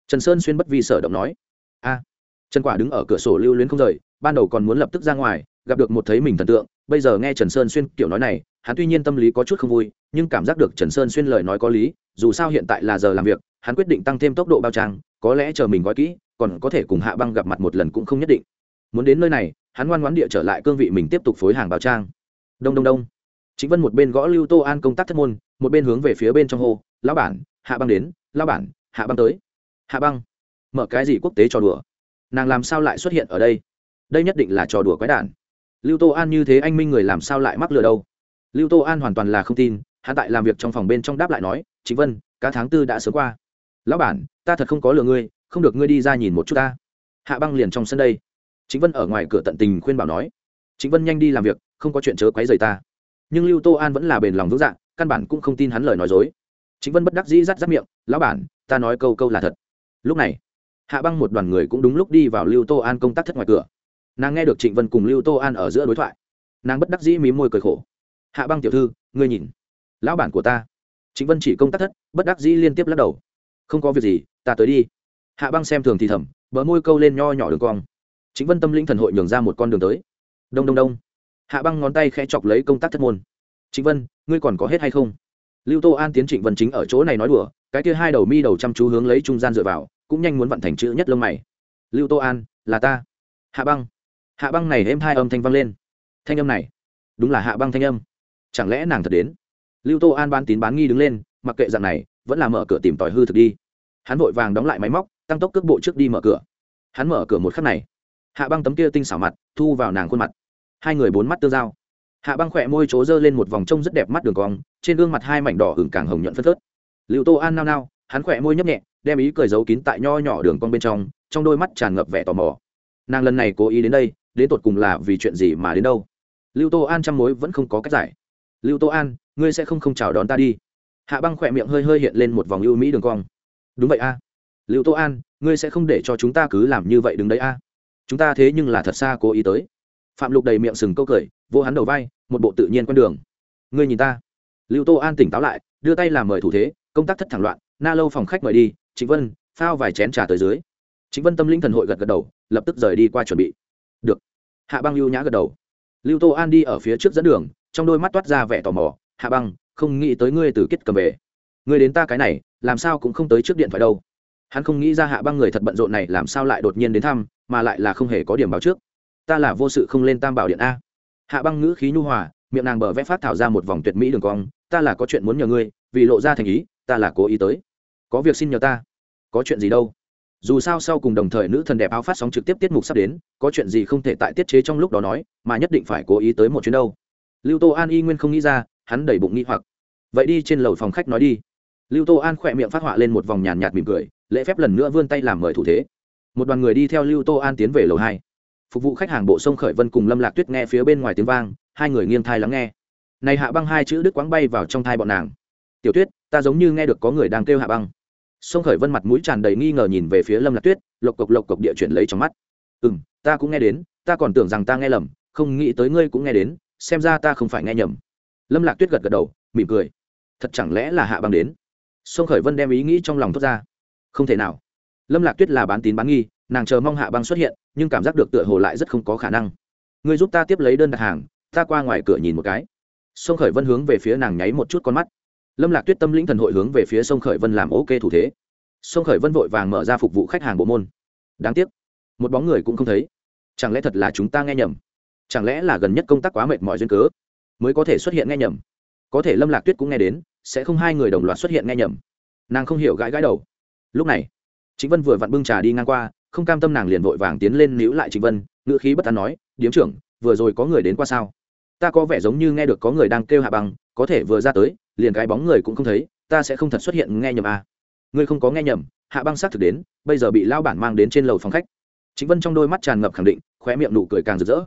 trần sơn xuyên bất vi sở động nói. A, trần quả đứng ở cửa sổ lưu luyến không rời, ban đầu còn muốn lập tức ra ngoài, gặp được một thấy mình thần tượng, bây giờ nghe trần sơn xuyên kiểu nói này, hắn tuy nhiên tâm lý có chút không vui, nhưng cảm giác được trần sơn xuyên lời nói có lý, dù sao hiện tại là giờ làm việc, hắn quyết định tăng thêm tốc độ bao trang, có lẽ chờ mình gói kỹ, còn có thể cùng hạ băng gặp mặt một lần cũng không nhất định. Muốn đến nơi này, hắn ngoan ngoãn địa trở lại cương vị mình tiếp tục phối hàng bao trang. Đông đông đông. Chính vân một bên gõ lưu tô an công tác thất môn, một bên hướng về phía bên trong hồ, lão bản, hạ băng đến, lão bản, hạ băng tới hạ băng. Mở cái gì quốc tế trò đùa? Nàng làm sao lại xuất hiện ở đây? Đây nhất định là trò đùa quái đản. Lưu tô an như thế anh minh người làm sao lại mắc lừa đâu? Lưu tô an hoàn toàn là không tin hạ tại làm việc trong phòng bên trong đáp lại nói chính vân cả tháng tư đã sớm qua. Lão bản, ta thật không có lừa ngươi, không được ngươi đi ra nhìn một chút ta. Hạ băng liền trong sân đây. Chính vân ở ngoài cửa tận tình khuyên bảo nói chính vân nhanh đi làm việc, không có chuyện chớ quấy rầy ta. Nhưng lưu tô an vẫn là bền lòng vững dạng căn bản cũng không tin hắn lời nói dối. Chính vân bất đắc dĩ rắt rắt miệng, lão bản, ta nói câu câu là thật lúc này, hạ băng một đoàn người cũng đúng lúc đi vào lưu tô an công tác thất ngoài cửa. Nàng nghe được trịnh vân cùng lưu tô an ở giữa đối thoại. Nàng bất đắc dĩ mí môi cười khổ. Hạ băng tiểu thư, ngươi nhìn, lão bản của ta. Trịnh vân chỉ công tác thất, bất đắc dĩ liên tiếp lắc đầu. Không có việc gì, ta tới đi. Hạ băng xem thường thì thầm, bờ môi câu lên nho nhỏ đường cong. Chính vân tâm linh thần hội nhường ra một con đường tới. Đông đông đông. Hạ băng ngón tay khẽ chọc lấy công tác thất môn. Trịnh vân, ngươi còn có hết hay không? Lưu tô an tiến trịnh vân chính ở chỗ này nói đùa cái kia hai đầu mi đầu chăm chú hướng lấy trung gian dựa vào, cũng nhanh muốn vận thành chữ nhất lông mày. Lưu tô an, là ta. Hạ băng. Hạ băng này êm hai âm thanh vang lên. Thanh âm này, đúng là hạ băng thanh âm. Chẳng lẽ nàng thật đến? Lưu tô an ban tín bán nghi đứng lên, mặc kệ dạng này, vẫn là mở cửa tìm tòi hư thực đi. Hắn vội vàng đóng lại máy móc, tăng tốc cước bộ trước đi mở cửa. Hắn mở cửa một khắc này, hạ băng tấm kia tinh xảo mặt, thu vào nàng khuôn mặt. Hai người bốn mắt tương giao. Hạ băng khỏe môi trố dơ lên một vòng trông rất đẹp mắt đường cong, trên gương mặt hai mảnh đỏ hừng càng hồng nhuận phân phớt liệu tô an nao nao, hắn khỏe môi nhấp nhẹ, đem ý cười giấu kín tại nho nhỏ đường cong bên trong trong đôi mắt tràn ngập vẻ tò mò. Nàng lần này cố ý đến đây, đến tột cùng là vì chuyện gì mà đến đâu? Lưu tô an trăm mối vẫn không có cách giải. Lưu tô an, ngươi sẽ không không chào đón ta đi. Hạ băng khỏe miệng hơi hơi hiện lên một vòng ưu mỹ đường cong. Đúng vậy a. Lưu tô an, ngươi sẽ không để cho chúng ta cứ làm như vậy đứng đấy a. Chúng ta thế nhưng là thật xa cố ý tới. Phạm lục đầy miệng sừng câu cười vô hắn đầu vai, một bộ tự nhiên con đường. Ngươi nhìn ta lưu tô an tỉnh táo lại, đưa tay làm mời thủ thế, công tác thất thẳng loạn, na lâu phòng khách mời đi, trịnh vân, phao vài chén trà tới dưới. Trịnh vân tâm linh thần hội gật gật đầu, lập tức rời đi qua chuẩn bị. Được. Hạ băng lưu nhã gật đầu. Lưu tô an đi ở phía trước dẫn đường, trong đôi mắt toát ra vẻ tò mò, hạ băng, không nghĩ tới ngươi từ kết cầm về. Ngươi đến ta cái này, làm sao cũng không tới trước điện thoại đâu. Hắn không nghĩ ra hạ băng người thật bận rộn này làm sao lại đột nhiên đến thăm, mà lại là không hề có điểm báo trước. Ta là vô sự không lên tam bảo điện a. Hạ băng ngữ khí nhu hòa, miệng nàng bờ vẽ phát thảo ra một vòng tuyệt mỹ đường cong ta là có chuyện muốn nhờ ngươi, vì lộ ra thành ý, ta là cố ý tới. Có việc xin nhờ ta. Có chuyện gì đâu. Dù sao sau cùng đồng thời nữ thần đẹp áo phát sóng trực tiếp tiết mục sắp đến, có chuyện gì không thể tại tiết chế trong lúc đó nói, mà nhất định phải cố ý tới một chuyến đâu. Lưu tô an y nguyên không nghĩ ra, hắn đẩy bụng nghĩ hoặc. Vậy đi trên lầu phòng khách nói đi. Lưu tô an khỏe miệng phát họa lên một vòng nhàn nhạt mỉm cười, lễ phép lần nữa vươn tay làm mời thủ thế. Một đoàn người đi theo lưu tô an tiến về lầu hai. Phục vụ khách hàng bộ sông khởi vân cùng lâm lạc tuyết nghe phía bên ngoài tiếng vang, hai người nghiêng thai lắng nghe này hạ băng hai chữ đức quáng bay vào trong thai bọn nàng. Tiểu tuyết, ta giống như nghe được có người đang kêu hạ băng. Sông khởi vân mặt mũi tràn đầy nghi ngờ nhìn về phía lâm lạc tuyết, lộc cộc lộc cộc địa chuyển lấy trong mắt. Ừ m ta cũng nghe đến, ta còn tưởng rằng ta nghe lầm, không nghĩ tới ngươi cũng nghe đến, xem ra ta không phải nghe nhầm. Lâm lạc tuyết gật gật đầu, mỉm cười. Thật chẳng lẽ là hạ băng đến? Sông khởi vân đem ý nghĩ trong lòng thốt ra. Không thể nào. Lâm lạc tuyết là bán tín bán nghi, nàng chờ mong hạ băng xuất hiện, nhưng cảm giác được tựa hồ lại rất không có khả năng. Ngươi giúp ta tiếp lấy đơn đặt hàng, ta qua ngoài cửa nhìn một cái sông khởi vân hướng về phía nàng nháy một chút con mắt. Lâm lạc tuyết tâm lĩnh thần hội hướng về phía sông khởi vân làm ok thủ thế. Sông khởi vân vội vàng mở ra phục vụ khách hàng bộ môn. Đáng tiếc, một bóng người cũng không thấy. Chẳng lẽ thật là chúng ta nghe nhầm? Chẳng lẽ là gần nhất công tác quá mệt mỏi duyên cớ mới có thể xuất hiện nghe nhầm? Có thể lâm lạc tuyết cũng nghe đến, sẽ không hai người đồng loạt xuất hiện nghe nhầm. Nàng không hiểu gãi gãi đầu. Lúc này chính vân vừa vặn bưng trà đi ngang qua, không cam tâm nàng liền vội vàng tiến lên níu lại chính vân, ngữ khí bất tán nói, điếm trưởng, vừa rồi có người đến qua sao? Ta có vẻ giống như nghe được có người đang kêu hạ băng, có thể vừa ra tới, liền cái bóng người cũng không thấy, ta sẽ không thật xuất hiện nghe nhầm à. ngươi không có nghe nhầm, hạ băng xác thực đến, bây giờ bị lao bản mang đến trên lầu phòng khách. Chính vân trong đôi mắt tràn ngập khẳng định, khóe miệng nụ cười càng rực rỡ.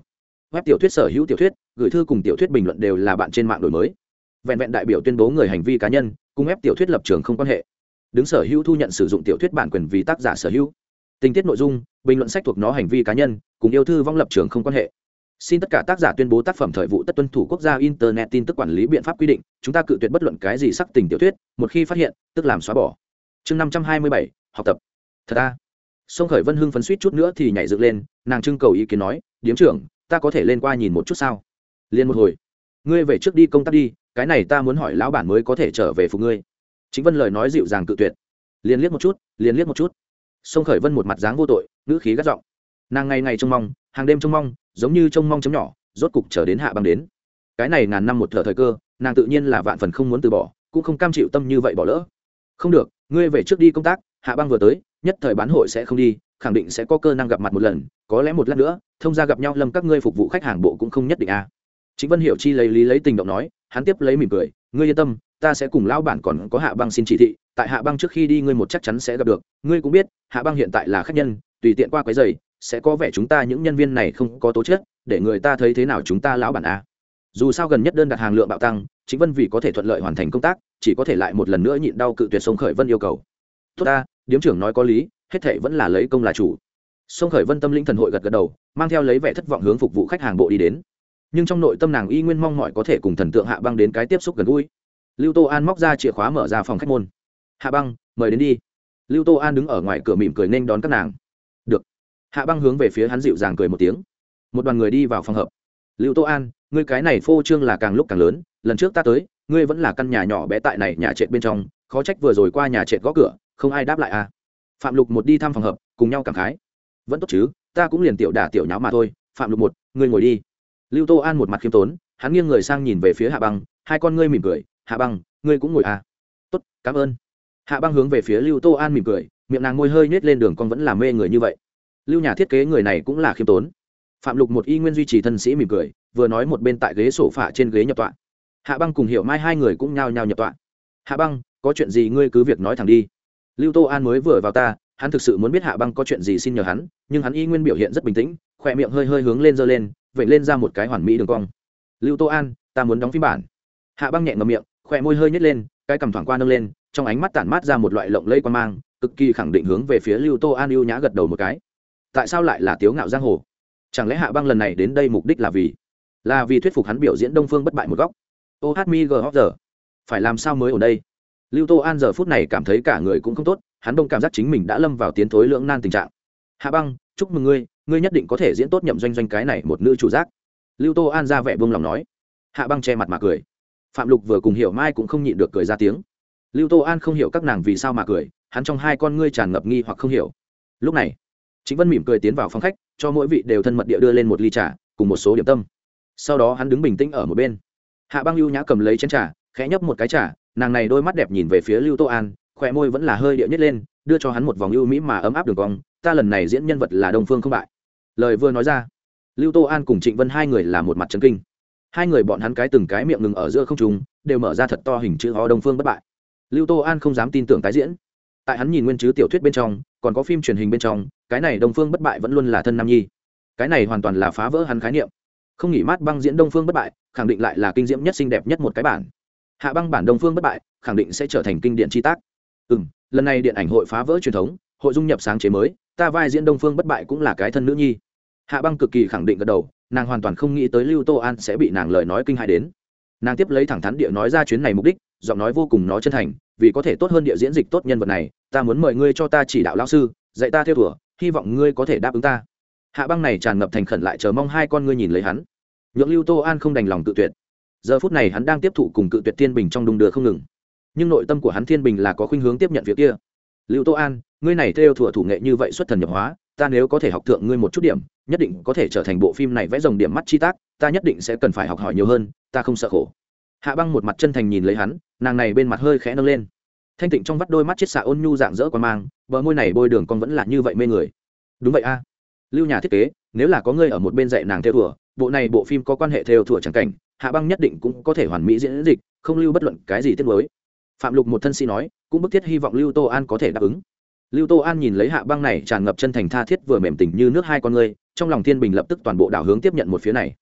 Web tiểu thuyết sở hữu tiểu thuyết, gửi thư cùng tiểu thuyết bình luận đều là bạn trên mạng đổi mới. Vẹn vẹn đại biểu tuyên bố người hành vi cá nhân, cùng ép tiểu thuyết lập trường không quan hệ. Đứng sở hữu thu nhận sử dụng tiểu thuyết bản quyền vì tác giả sở hữu. Tình tiết nội dung, bình luận sách thuộc nó hành vi cá nhân, cùng yêu thư vong lập trường không quan hệ xin tất cả tác giả tuyên bố tác phẩm thời vụ tất tuân thủ quốc gia internet tin tức quản lý biện pháp quy định, chúng ta cự tuyệt bất luận cái gì sắc tình tiểu thuyết, một khi phát hiện, tức làm xóa bỏ. Chương năm trăm hai mươi bảy, học tập. Thật ta sông khởi vân hưng phấn suýt chút nữa thì nhảy dựng lên, nàng trưng cầu ý kiến nói, điếm trưởng, ta có thể lên qua nhìn một chút sao? Liền một hồi. Ngươi về trước đi công tác đi, cái này ta muốn hỏi lão bản mới có thể trở về phục ngươi. Chính vân lời nói dịu dàng cự tuyệt. Liền liếc một chút, liền liếc một chút. Sông khởi vân một mặt dáng vô tội, ngữ khí gắt giọng. Nàng ngày ngày trông mong hàng đêm trông mong, giống như trông mong chấm nhỏ, rốt cục trở đến hạ băng đến cái này ngàn năm một thở thời cơ, nàng tự nhiên là vạn phần không muốn từ bỏ, cũng không cam chịu tâm như vậy bỏ lỡ không được, ngươi về trước đi công tác, hạ băng vừa tới, nhất thời bán hội sẽ không đi, khẳng định sẽ có cơ năng gặp mặt một lần, có lẽ một lát nữa, thông ra gặp nhau lâm các ngươi phục vụ khách hàng bộ cũng không nhất định à. chính vân hiểu chi lấy lý lấy tình động nói, hắn tiếp lấy mỉm cười, ngươi yên tâm, ta sẽ cùng lão bản còn có hạ băng xin chỉ thị, tại hạ băng trước khi đi ngươi một chắc chắn sẽ gặp được, ngươi cũng biết, hạ băng hiện tại là khách nhân, tùy tiện qua quấy giày sẽ có vẻ chúng ta những nhân viên này không có tố chất, để người ta thấy thế nào chúng ta lão bản a. Dù sao gần nhất đơn đặt hàng lượng bạo tăng chính vân vì có thể thuận lợi hoàn thành công tác, chỉ có thể lại một lần nữa nhịn đau cự tuyệt sông khởi vân yêu cầu. Tốt ta, điếm trưởng nói có lý, hết thệ vẫn là lấy công là chủ. Sông khởi vân tâm linh thần hội gật gật đầu, mang theo lấy vẻ thất vọng hướng phục vụ khách hàng bộ đi đến. Nhưng trong nội tâm nàng y nguyên mong mọi có thể cùng thần tượng hạ băng đến cái tiếp xúc gần gũi. Lưu tô an móc ra chìa khóa mở ra phòng khách môn. Hạ băng, mời đến đi. Lưu tô an đứng ở ngoài cửa mỉm cười nên đón các nàng hạ băng hướng về phía hắn dịu dàng cười một tiếng. Một đoàn người đi vào phòng hợp. Lưu tô an, ngươi cái này phô trương là càng lúc càng lớn, lần trước ta tới, ngươi vẫn là căn nhà nhỏ bé tại này nhà trệt bên trong, khó trách vừa rồi qua nhà trệt gõ cửa, không ai đáp lại à. Phạm lục một đi thăm phòng hợp, cùng nhau cảm khái. Vẫn tốt chứ, ta cũng liền tiểu đả tiểu nháo mà thôi, phạm lục một, ngươi ngồi đi. Lưu tô an một mặt khiêm tốn, hắn nghiêng người sang nhìn về phía hạ băng, hai con ngươi mỉm cười, hạ băng, ngươi cũng ngồi à. Tốt, cảm ơn. Hạ băng hướng về phía lưu tô an mỉm cười, miệng nàng môi hơi nhét lên đường con vẫn làm mê người như vậy lưu nhà thiết kế người này cũng là khiêm tốn. Phạm lục một y nguyên duy trì thân sĩ mỉm cười, vừa nói một bên tại ghế sổ phả trên ghế nhập tọa. Hạ băng cùng hiểu mai hai người cũng nhao nhao nhập tọa. Hạ băng, có chuyện gì ngươi cứ việc nói thẳng đi. Lưu tô an mới vừa vào ta, hắn thực sự muốn biết hạ băng có chuyện gì xin nhờ hắn, nhưng hắn y nguyên biểu hiện rất bình tĩnh, khỏe miệng hơi hơi hướng lên giơ lên vậy lên ra một cái hoàn mỹ đường cong. Lưu tô an, ta muốn đóng phim bản. Hạ băng nhẹ ngầm miệng, khỏe môi hơi nhét lên, cái cằm thoảng qua nâng lên, trong ánh mắt tản mát ra một loại lộng lây quan mang, cực kỳ khẳng định hướng về phía lưu tô an ưu nhã gật đầu một cái tại sao lại là tiếu ngạo giang hồ? Chẳng lẽ hạ băng lần này đến đây mục đích là vì là vì thuyết phục hắn biểu diễn đông phương bất bại một góc? Ô hát mi gờ hóc giờ, phải làm sao mới ở đây? Lưu tô an giờ phút này cảm thấy cả người cũng không tốt, hắn đông cảm giác chính mình đã lâm vào tiến thối lưỡng nan tình trạng. Hạ băng, chúc mừng ngươi ngươi nhất định có thể diễn tốt nhậm doanh doanh cái này một nữ chủ giác. Lưu tô an ra vẻ buông lòng nói. Hạ băng che mặt mà cười. Phạm lục vừa cùng hiểu mai cũng không nhịn được cười ra tiếng. Lưu tô an không hiểu các nàng vì sao mà cười, hắn trong hai con ngươi tràn ngập nghi hoặc không hiểu. Lúc này chính vân mỉm cười tiến vào phòng khách, cho mỗi vị đều thân mật địa đưa lên một ly trà, cùng một số điểm tâm. Sau đó hắn đứng bình tĩnh ở một bên. Hạ băng lưu nhã cầm lấy chén trà, khẽ nhấp một cái trà, nàng này đôi mắt đẹp nhìn về phía lưu tô an khỏe môi vẫn là hơi địa nhất lên, đưa cho hắn một vòng ưu mỹ mà ấm áp đường cong, ta lần này diễn nhân vật là đông phương không bại. Lời vừa nói ra, lưu tô an cùng trịnh vân hai người là một mặt trấn kinh. Hai người bọn hắn cái từng cái miệng ngừng ở giữa không trung, đều mở ra thật to hình chữ ho đông phương bất bại. Lưu tô an không dám tin tưởng tái diễn. Tại hắn nhìn nguyên chứ tiểu thuyết bên trong còn có phim truyền hình bên trong, cái này đông phương bất bại vẫn luôn là thân nam nhi. Cái này hoàn toàn là phá vỡ hắn khái niệm. Không nghỉ mát băng diễn đông phương bất bại, khẳng định lại là kinh diễm nhất xinh đẹp nhất một cái bản. Hạ băng bản đông phương bất bại, khẳng định sẽ trở thành kinh điện chi tác. Ừ m lần này điện ảnh hội phá vỡ truyền thống, hội dung nhập sáng chế mới, ta vai diễn đông phương bất bại cũng là cái thân nữ nhi. Hạ băng cực kỳ khẳng định gật đầu, nàng hoàn toàn không nghĩ tới lưu tô an sẽ bị nàng lời nói kinh hại đến. Nàng tiếp lấy thẳng thắn địa nói ra chuyến này mục đích, giọng nói vô cùng nó chân thành, vì có thể tốt hơn địa diễn dịch tốt nhân vật này ta muốn mời ngươi cho ta chỉ đạo lao sư, dạy ta theo thủa, hy vọng ngươi có thể đáp ứng ta. Hạ băng này tràn ngập thành khẩn lại chờ mong hai con ngươi nhìn lấy hắn. Nhượng lưu tô an không đành lòng tự tuyệt. Giờ phút này hắn đang tiếp thụ cùng cự tuyệt thiên bình trong đùng đưa không ngừng. Nhưng nội tâm của hắn thiên bình là có khuynh hướng tiếp nhận việc kia. Lưu tô an, ngươi này theo thủa thủ nghệ như vậy xuất thần nhập hóa, ta nếu có thể học thượng ngươi một chút điểm, nhất định có thể trở thành bộ phim này vẽ dòng điểm mắt chi tác, ta nhất định sẽ cần phải học hỏi nhiều hơn, ta không sợ khổ. Hạ băng một mặt chân thành nhìn lấy hắn, nàng này bên mặt hơi khẽ nâng lên thanh tịnh trong vắt đôi mắt chiết xạ ôn nhu dạng dỡ quan mang bờ môi này bôi đường con vẫn là như vậy mê người. Đúng vậy a. Lưu nhà thiết kế nếu là có ngươi ở một bên dạy nàng theo thùa bộ này bộ phim có quan hệ theo thùa chẳng cảnh hạ băng nhất định cũng có thể hoàn mỹ diễn dịch không lưu bất luận cái gì tiết mới phạm lục một thân sĩ nói cũng bức thiết hy vọng lưu tô an có thể đáp ứng. Lưu tô an nhìn lấy hạ băng này tràn ngập chân thành tha thiết vừa mềm tình như nước hai con người, trong lòng thiên bình lập tức toàn bộ đảo hướng tiếp nhận một phía này.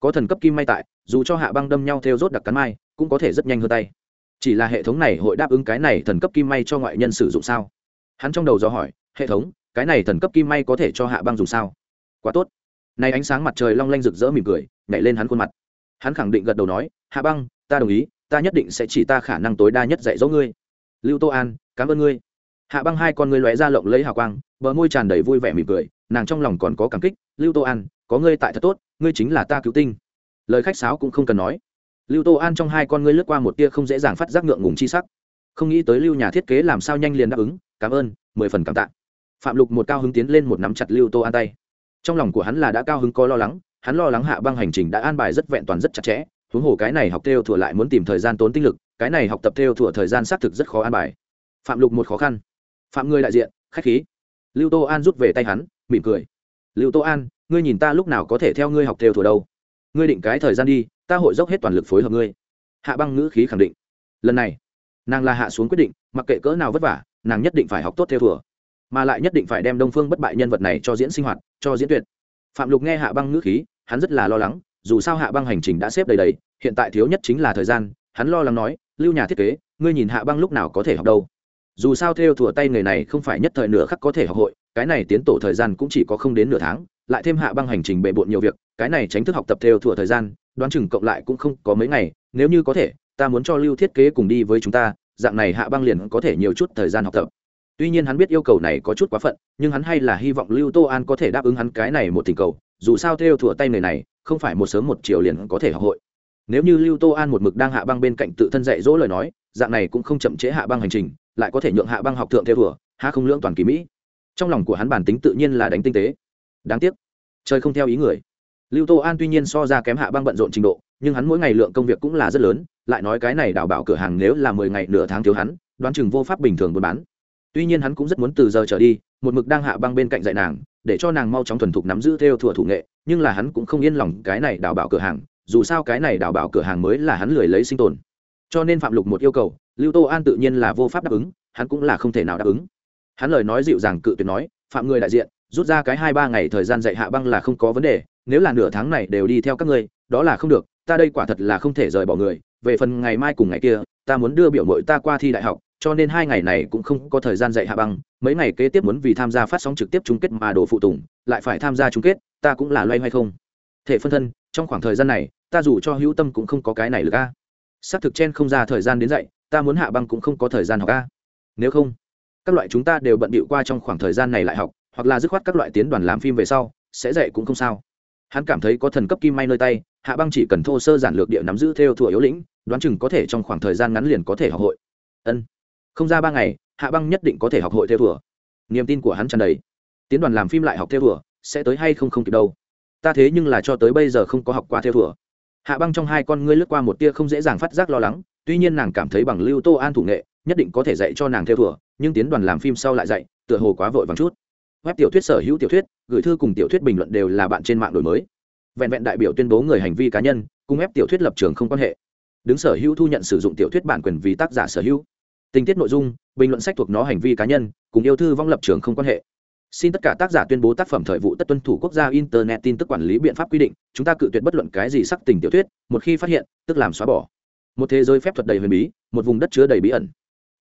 Có thần cấp kim may tại dù cho hạ băng đâm nhau theo rốt đặc cắn mai cũng có thể rất nhanh hơn tay chỉ là hệ thống này hội đáp ứng cái này thần cấp kim may cho ngoại nhân sử dụng sao? Hắn trong đầu do hỏi, hệ thống, cái này thần cấp kim may có thể cho hạ băng dùng sao? Quá tốt. Nay ánh sáng mặt trời long lanh rực rỡ mỉm cười, nhảy lên hắn khuôn mặt. Hắn khẳng định gật đầu nói, hạ băng, ta đồng ý, ta nhất định sẽ chỉ ta khả năng tối đa nhất dạy dỗ ngươi. Lưu tô an, cảm ơn ngươi. Hạ băng hai con ngươi lóe ra lộng lấy hào quang, bờ môi tràn đầy vui vẻ mỉm cười, nàng trong lòng còn có cảm kích. Lưu tô an, có ngươi tại thật tốt, ngươi chính là ta cứu tinh. Lời khách sáo cũng không cần nói lưu tô an trong hai con ngươi lướt qua một tia không dễ dàng phát giác ngượng ngùng chi sắc. Không nghĩ tới lưu nhà thiết kế làm sao nhanh liền đáp ứng, cảm ơn, mười phần cảm tạ. Phạm lục một cao hứng tiến lên một nắm chặt lưu tô an tay. Trong lòng của hắn là đã cao hứng có lo lắng, hắn lo lắng hạ băng hành trình đã an bài rất vẹn toàn rất chặt chẽ, huống hồ cái này học theo thừa lại muốn tìm thời gian tốn tinh lực, cái này học tập theo thừa thời gian xác thực rất khó an bài. Phạm lục một khó khăn. Phạm người đại diện, khách khí. Lưu tô an rút về tay hắn, mỉm cười. Lưu tô an, ngươi nhìn ta lúc nào có thể theo ngươi học theo thừa đâu? Ngươi định cái thời gian đi ta hội dốc hết toàn lực phối hợp ngươi. Hạ băng ngữ khí khẳng định. Lần này, nàng là hạ xuống quyết định, mặc kệ cỡ nào vất vả, nàng nhất định phải học tốt theo thừa. Mà lại nhất định phải đem đông phương bất bại nhân vật này cho diễn sinh hoạt, cho diễn tuyệt. Phạm lục nghe hạ băng ngữ khí, hắn rất là lo lắng, dù sao hạ băng hành trình đã xếp đầy đầy, hiện tại thiếu nhất chính là thời gian, hắn lo lắng nói, lưu nhà thiết kế, ngươi nhìn hạ băng lúc nào có thể học đâu. Dù sao theo thùa tay người này không phải nhất thời nửa khắc có thể học hội, cái này tiến tổ thời gian cũng chỉ có không đến nửa tháng, lại thêm hạ băng hành trình bề bộn nhiều việc, cái này tránh thức học tập theo thùa thời gian đoán chừng cộng lại cũng không có mấy ngày, nếu như có thể, ta muốn cho lưu thiết kế cùng đi với chúng ta, dạng này hạ băng liền có thể nhiều chút thời gian học tập. Tuy nhiên hắn biết yêu cầu này có chút quá phận, nhưng hắn hay là hy vọng lưu tô an có thể đáp ứng hắn cái này một tình cầu, dù sao theo thủa tay người này, không phải một sớm một chiều liền có thể học hội. Nếu như lưu tô an một mực đang hạ băng bên cạnh tự thân dạy dỗ lời nói, dạng này cũng không chậm trễ hạ băng hành trình, lại có thể nhượng hạ băng học thượng theo thủa hạ không lưỡng toàn kỳ mỹ. Trong lòng của hắn bản tính tự nhiên là đánh tinh tế. Đáng tiếc chơi không theo ý người lưu tô an tuy nhiên so ra kém hạ băng bận rộn trình độ, nhưng hắn mỗi ngày lượng công việc cũng là rất lớn, lại nói cái này đào bảo cửa hàng nếu là mười ngày nửa tháng thiếu hắn, đoán chừng vô pháp bình thường buôn bán. Tuy nhiên hắn cũng rất muốn từ giờ trở đi, một mực đang hạ băng bên cạnh dạy nàng, để cho nàng mau chóng thuần thục nắm giữ theo thủa thủ nghệ, nhưng là hắn cũng không yên lòng cái này đào bảo cửa hàng, dù sao cái này đào bảo cửa hàng mới là hắn lười lấy sinh tồn. Cho nên phạm lục một yêu cầu, lưu tô an tự nhiên là vô pháp đáp ứng, hắn cũng là không thể nào đáp ứng. Hắn lời nói dịu dàng cự tuyệt nói, phạm người đại diện, rút ra cái hai ba ngày thời gian dạy hạ băng là không có vấn đề nếu là nửa tháng này đều đi theo các ngươi, đó là không được, ta đây quả thật là không thể rời bỏ người. Về phần ngày mai cùng ngày kia, ta muốn đưa biểu mội ta qua thi đại học, cho nên hai ngày này cũng không có thời gian dạy hạ băng. Mấy ngày kế tiếp muốn vì tham gia phát sóng trực tiếp chung kết mà đồ phụ tùng, lại phải tham gia chung kết, ta cũng là loay hoay không. Thể phân thân, trong khoảng thời gian này, ta dù cho hữu tâm cũng không có cái này được a. Xác thực chen không ra thời gian đến dạy, ta muốn hạ băng cũng không có thời gian học a. Nếu không, các loại chúng ta đều bận bịu qua trong khoảng thời gian này lại học, hoặc là dứt khoát các loại tiến đoàn làm phim về sau, sẽ dạy cũng không sao hắn cảm thấy có thần cấp kim may nơi tay, hạ băng chỉ cần thô sơ giản lược địa nắm giữ theo thủa yếu lĩnh, đoán chừng có thể trong khoảng thời gian ngắn liền có thể học hội. Ân. Không ra ba ngày, hạ băng nhất định có thể học hội theo thủa niềm tin của hắn tràn đầy. Tiến đoàn làm phim lại học theo thủa sẽ tới hay không không kịp đâu. Ta thế nhưng là cho tới bây giờ không có học qua theo thủa hạ băng trong hai con ngươi lướt qua một tia không dễ dàng phát giác lo lắng, tuy nhiên nàng cảm thấy bằng lưu tô an thủ nghệ, nhất định có thể dạy cho nàng theo thủa nhưng tiến đoàn làm phim sau lại dạy, tựa hồ quá vội vàng chút web tiểu thuyết sở hữu tiểu thuyết, gửi thư cùng tiểu thuyết bình luận đều là bạn trên mạng đổi mới. Vẹn vẹn đại biểu tuyên bố người hành vi cá nhân, cùng ép tiểu thuyết lập trường không quan hệ. Đứng sở hữu thu nhận sử dụng tiểu thuyết bản quyền vì tác giả sở hữu. Tình tiết nội dung, bình luận sách thuộc nó hành vi cá nhân, cùng yêu thư vong lập trường không quan hệ. Xin tất cả tác giả tuyên bố tác phẩm thời vụ tất tuân thủ quốc gia internet tin tức quản lý biện pháp quy định, chúng ta cự tuyệt bất luận cái gì sắc tình tiểu thuyết, một khi phát hiện, tức làm xóa bỏ. Một thế giới phép thuật đầy huyền bí, một vùng đất chứa đầy bí ẩn.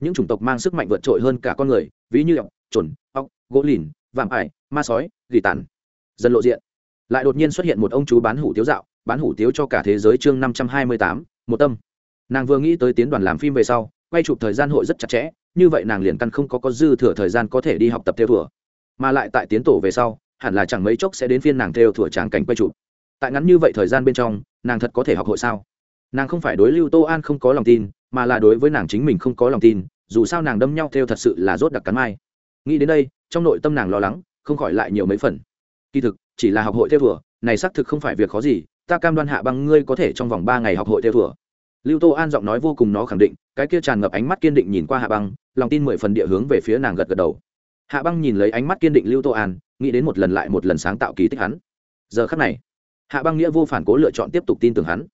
Những chủng tộc mang sức mạnh vượt trội hơn cả con người, ví như ọc trồn ọc gỗ lìn vạm ải, ma sói, gỉ tàn. Dần lộ diện. Lại đột nhiên xuất hiện một ông chú bán hủ tiếu dạo, bán hủ tiếu cho cả thế giới chương năm trăm hai mươi tám, một tâm. Nàng vừa nghĩ tới tiến đoàn làm phim về sau, quay chụp thời gian hội rất chặt chẽ, như vậy nàng liền căn không có có dư thừa thời gian có thể đi học tập theo thủa mà lại tại tiến tổ về sau, hẳn là chẳng mấy chốc sẽ đến phiên nàng theo thủa tráng cảnh quay chụp. Tại ngắn như vậy thời gian bên trong, nàng thật có thể học hội sao? Nàng không phải đối lưu tô an không có lòng tin, mà là đối với nàng chính mình không có lòng tin, dù sao nàng đâm nhau theo thật sự là rốt đặc cắn mai nghĩ đến đây trong nội tâm nàng lo lắng không khỏi lại nhiều mấy phần. Kỳ thực chỉ là học hội theo vừa, này xác thực không phải việc khó gì ta cam đoan hạ băng ngươi có thể trong vòng ba ngày học hội theo vừa. lưu tô an giọng nói vô cùng nó khẳng định cái kia tràn ngập ánh mắt kiên định nhìn qua hạ băng lòng tin mười phần địa hướng về phía nàng gật gật đầu. Hạ băng nhìn lấy ánh mắt kiên định lưu tô an nghĩ đến một lần lại một lần sáng tạo kỳ tích hắn. Giờ khắc này hạ băng nghĩa vô phản cố lựa chọn tiếp tục tin tưởng hắn.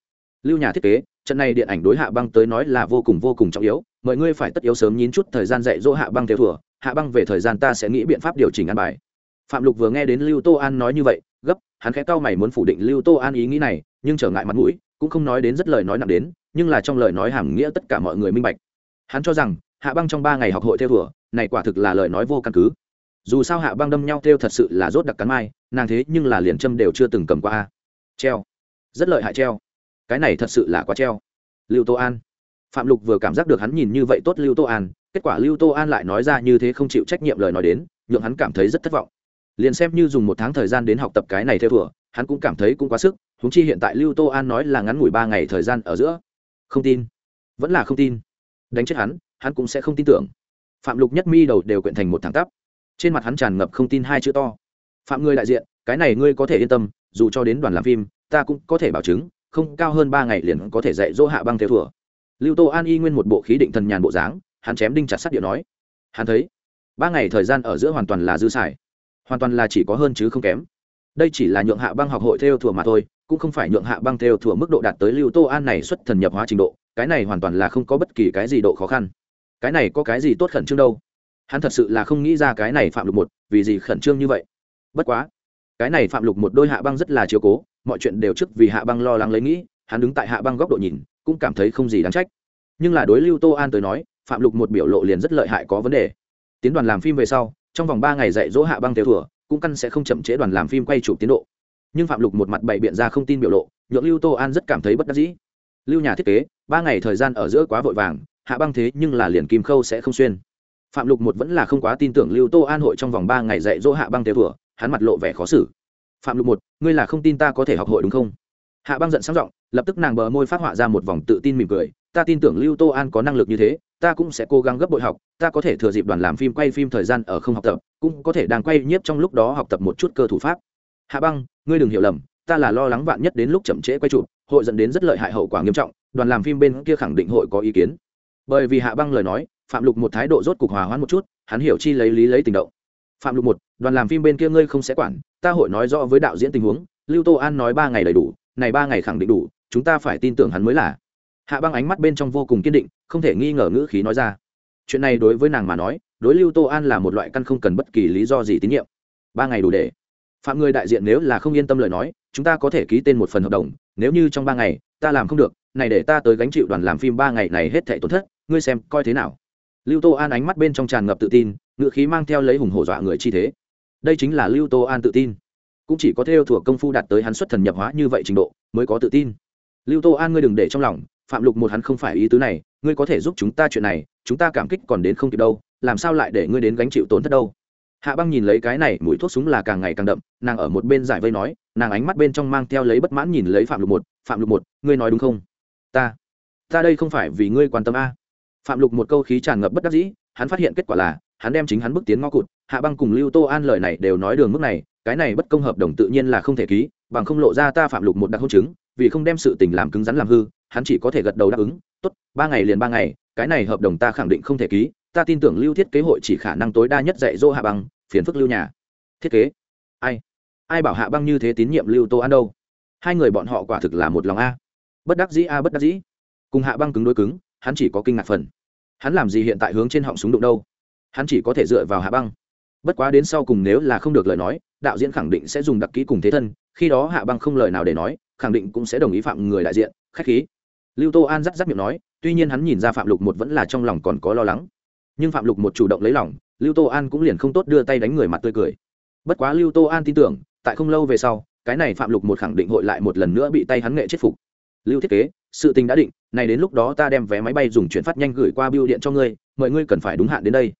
Lưu nhà thiết kế trận này điện ảnh đối hạ băng tới nói là vô cùng vô cùng trọng yếu mọi ngươi phải tất yếu sớm nhín chút thời gian dạy dỗ hạ băng theo thừa hạ băng về thời gian ta sẽ nghĩ biện pháp điều chỉnh ăn bài. Phạm lục vừa nghe đến lưu tô an nói như vậy, gấp, hắn khẽ cau mày muốn phủ định lưu tô an ý nghĩ này, nhưng trở ngại mặt mũi, cũng không nói đến rất lời nói nặng đến, nhưng là trong lời nói hàm nghĩa tất cả mọi người minh bạch. Hắn cho rằng, hạ băng trong ba ngày học hội theo vừa này quả thực là lời nói vô căn cứ. Dù sao hạ băng đâm nhau theo thật sự là rốt đặc cắn mai, nàng thế nhưng là liền châm đều chưa từng cầm qua treo. Rất lợi hại treo. Cái này thật sự là quá treo. Lưu tô an. Phạm lục vừa cảm giác được hắn nhìn như vậy tốt lưu tô an kết quả lưu tô an lại nói ra như thế không chịu trách nhiệm lời nói đến, nhượng hắn cảm thấy rất thất vọng. Liền xem như dùng một tháng thời gian đến học tập cái này theo vừa hắn cũng cảm thấy cũng quá sức húng chi hiện tại lưu tô an nói là ngắn ngủi ba ngày thời gian ở giữa. Không tin. Vẫn là không tin. Đánh chết hắn hắn cũng sẽ không tin tưởng. Phạm lục nhất mi đầu đều quyện thành một thẳng tắp. Trên mặt hắn tràn ngập không tin hai chữ to. Phạm ngươi đại diện, cái này ngươi có thể yên tâm, dù cho đến đoàn làm phim, ta cũng có thể bảo chứng, không cao hơn ba ngày liền có thể dạy dỗ hạ băng theo thừa lưu tô an y nguyên một bộ khí định thần nhàn bộ dáng hắn chém đinh chặt sắt địa nói. Hắn thấy, ba ngày thời gian ở giữa hoàn toàn là dư xài. Hoàn toàn là chỉ có hơn chứ không kém. Đây chỉ là nhượng hạ băng học hội theo thừa mà thôi, cũng không phải nhượng hạ băng theo thừa mức độ đạt tới lưu tô an này xuất thần nhập hóa trình độ, cái này hoàn toàn là không có bất kỳ cái gì độ khó khăn. Cái này có cái gì tốt khẩn trương đâu? Hắn thật sự là không nghĩ ra cái này phạm lục một, vì gì khẩn trương như vậy? Bất quá, cái này phạm lục một đôi hạ băng rất là chiếu cố, mọi chuyện đều trước vì hạ băng lo lắng lấy nghĩ, hắn đứng tại hạ băng góc độ nhìn, cũng cảm thấy không gì đáng trách. Nhưng là đối lưu tô an tới nói phạm lục một biểu lộ liền rất lợi hại có vấn đề. Tiến đoàn làm phim về sau, trong vòng ba ngày dạy dỗ hạ băng theo thừa, cũng căn sẽ không chậm trễ đoàn làm phim quay chụp tiến độ. Nhưng phạm lục một mặt bày biện ra không tin biểu lộ, nhượng lưu tô an rất cảm thấy bất đắc dĩ. Lưu nhà thiết kế, ba ngày thời gian ở giữa quá vội vàng, hạ băng thế nhưng là liền kim khâu sẽ không xuyên. Phạm lục một vẫn là không quá tin tưởng lưu tô an hội trong vòng ba ngày dạy dỗ hạ băng theo thừa, hắn mặt lộ vẻ khó xử. Phạm lục một, ngươi là không tin ta có thể học hội đúng không? Hạ băng giận sáng giọng, lập tức nàng bờ môi phát họa ra một vòng tự tin mỉm cười, ta tin tưởng lưu tô an có năng lực như thế ta cũng sẽ cố gắng gấp bội học, ta có thể thừa dịp đoàn làm phim quay phim thời gian ở không học tập, cũng có thể đang quay nhiếp trong lúc đó học tập một chút cơ thủ pháp. Hạ băng, ngươi đừng hiểu lầm, ta là lo lắng vạn nhất đến lúc chậm trễ quay chụp, hội dẫn đến rất lợi hại hậu quả nghiêm trọng, đoàn làm phim bên kia khẳng định hội có ý kiến. Bởi vì hạ băng lời nói, phạm lục một thái độ rốt cục hòa hoãn một chút, hắn hiểu chi lấy lý lấy tình động. Phạm lục một, đoàn làm phim bên kia ngươi không sẽ quản, ta hội nói rõ với đạo diễn tình huống, lưu tô an nói ba ngày đầy đủ, này ba ngày khẳng định đủ, chúng ta phải tin tưởng hắn mới là hạ băng ánh mắt bên trong vô cùng kiên định, không thể nghi ngờ ngữ khí nói ra. Chuyện này đối với nàng mà nói, đối lưu tô an là một loại căn không cần bất kỳ lý do gì tín nhiệm. Ba ngày đủ để. Phạm người đại diện nếu là không yên tâm lời nói, chúng ta có thể ký tên một phần hợp đồng, nếu như trong ba ngày, ta làm không được, này để ta tới gánh chịu đoàn làm phim ba ngày này hết thảy tổn thất, ngươi xem, coi thế nào? Lưu tô an ánh mắt bên trong tràn ngập tự tin ngựa khí mang theo lấy hùng hổ dọa người chi thế. Đây chính là lưu tô an tự tin. Cũng chỉ có theo thuộc công phu đạt tới hắn xuất thần nhập hóa như vậy trình độ, mới có tự tin. Lưu tô an ngươi đừng để trong lòng phạm lục một hắn không phải ý tứ này, ngươi có thể giúp chúng ta chuyện này, chúng ta cảm kích còn đến không kịp đâu, làm sao lại để ngươi đến gánh chịu tổn thất đâu? Hạ băng nhìn lấy cái này, mũi thuốc súng là càng ngày càng đậm, nàng ở một bên giải vây nói, nàng ánh mắt bên trong mang theo lấy bất mãn nhìn lấy phạm lục một, phạm lục một, ngươi nói đúng không? Ta ta đây không phải vì ngươi quan tâm a. Phạm lục một câu khí tràn ngập bất đắc dĩ, hắn phát hiện kết quả là, hắn đem chính hắn bước tiến ngõ cụt, hạ băng cùng lưu tô an lời này đều nói đường mức này, cái này bất công hợp đồng tự nhiên là không thể ký, bằng không lộ ra ta phạm lục một đặc hôn chứng vì không đem sự tình làm cứng rắn làm hư, hắn chỉ có thể gật đầu đáp ứng, tốt, ba ngày liền ba ngày, cái này hợp đồng ta khẳng định không thể ký, ta tin tưởng lưu thiết kế hội chỉ khả năng tối đa nhất dạy dỗ hạ băng, phiền phức lưu nhà. Thiết kế? Ai? Ai bảo hạ băng như thế tín nhiệm lưu tô an đâu? Hai người bọn họ quả thực là một lòng a. Bất đắc dĩ a, bất đắc dĩ. Cùng hạ băng cứng đối cứng, hắn chỉ có kinh ngạc phần. Hắn làm gì hiện tại hướng trên họng súng đụng đâu? Hắn chỉ có thể dựa vào hạ băng. Bất quá đến sau cùng nếu là không được lời nói, đạo diễn khẳng định sẽ dùng đặc kỹ cùng thế thân, khi đó hạ băng không lời nào để nói khẳng định cũng sẽ đồng ý phạm người đại diện, khách khí. Lưu tô an rắc rắc miệng nói, tuy nhiên hắn nhìn ra phạm lục một vẫn là trong lòng còn có lo lắng. Nhưng phạm lục một chủ động lấy lòng, lưu tô an cũng liền không tốt đưa tay đánh người mặt tươi cười. Bất quá lưu tô an tin tưởng, tại không lâu về sau, cái này phạm lục một khẳng định hội lại một lần nữa bị tay hắn nghệ chết phục. Lưu thiết kế, sự tình đã định, này đến lúc đó ta đem vé máy bay dùng chuyển phát nhanh gửi qua bưu điện cho ngươi, mọi ngươi cần phải đúng hạn đến đây.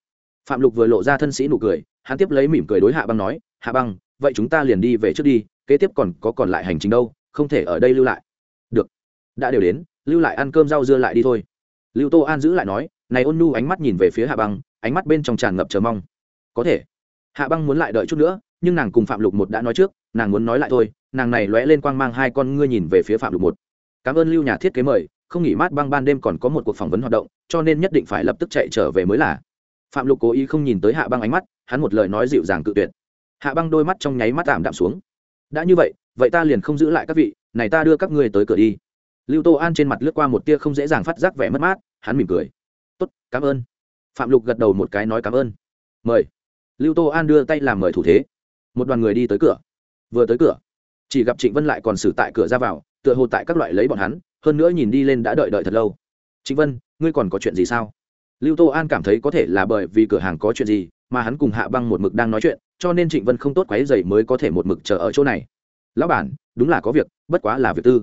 Phạm lục vừa lộ ra thân sĩ nụ cười, hắn tiếp lấy mỉm cười đối hạ băng nói, hạ băng, vậy chúng ta liền đi về trước đi, kế tiếp còn có còn lại hành trình đâu? Không thể ở đây lưu lại. Được. Đã đều đến, lưu lại ăn cơm rau dưa lại đi thôi. Lưu tô an giữ lại nói, này ôn nu ánh mắt nhìn về phía hạ băng, ánh mắt bên trong tràn ngập chờ mong. Có thể. Hạ băng muốn lại đợi chút nữa, nhưng nàng cùng phạm lục một đã nói trước, nàng muốn nói lại thôi, nàng này lóe lên quang mang hai con ngươi nhìn về phía phạm lục một. Cảm ơn lưu nhà thiết kế mời, không nghỉ mát băng ban đêm còn có một cuộc phỏng vấn hoạt động, cho nên nhất định phải lập tức chạy trở về mới là. Phạm lục cố ý không nhìn tới hạ băng ánh mắt, hắn một lời nói dịu dàng cự tuyệt. Hạ băng đôi mắt trong nháy mắt tạm đạm xuống đã như vậy vậy ta liền không giữ lại các vị, này ta đưa các ngươi tới cửa đi. Lưu tô an trên mặt lướt qua một tia không dễ dàng phát giác vẻ mất mát, hắn mỉm cười. Tốt, cảm ơn. Phạm lục gật đầu một cái nói cảm ơn. Mời. Lưu tô an đưa tay làm mời thủ thế. Một đoàn người đi tới cửa. Vừa tới cửa, chỉ gặp trịnh vân lại còn xử tại cửa ra vào, tựa hồ tại các loại lấy bọn hắn, hơn nữa nhìn đi lên đã đợi đợi thật lâu. Trịnh vân, ngươi còn có chuyện gì sao? Lưu tô an cảm thấy có thể là bởi vì cửa hàng có chuyện gì, mà hắn cùng hạ băng một mực đang nói chuyện cho nên trịnh vân không tốt quáy dày mới có thể một mực chờ ở chỗ này. Lão bản, đúng là có việc, bất quá là việc tư.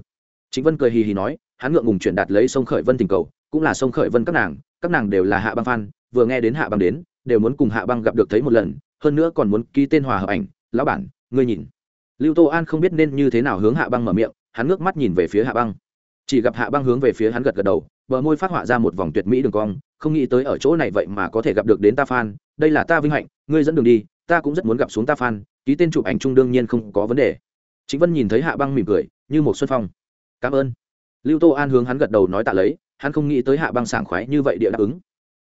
Trịnh vân cười hì hì nói, hắn ngượng ngùng chuyển đạt lấy sông khởi vân tình cầu, cũng là sông khởi vân các nàng các nàng đều là hạ băng phan vừa nghe đến hạ băng đến, đều muốn cùng hạ băng gặp được thấy một lần, hơn nữa còn muốn ký tên hòa hợp ảnh. Lão bản, ngươi nhìn. Lưu tô an không biết nên như thế nào hướng hạ băng mở miệng, hắn ngước mắt nhìn về phía hạ băng. Chỉ gặp hạ băng hướng về phía hắn gật gật đầu, bờ môi phát họa ra một vòng tuyệt mỹ đường cong, không nghĩ tới ở chỗ này vậy mà có thể gặp được đến ta phan đây là ta vinh hạnh, ngươi dẫn đường đi ta cũng rất muốn gặp xuống ta phan ký tên chụp ảnh chung đương nhiên không có vấn đề. Chính vân nhìn thấy hạ băng mỉm cười, như một xuân phong. Cảm ơn. Lưu tô an hướng hắn gật đầu nói tạ lấy, hắn không nghĩ tới hạ băng sảng khoái như vậy địa đáp ứng.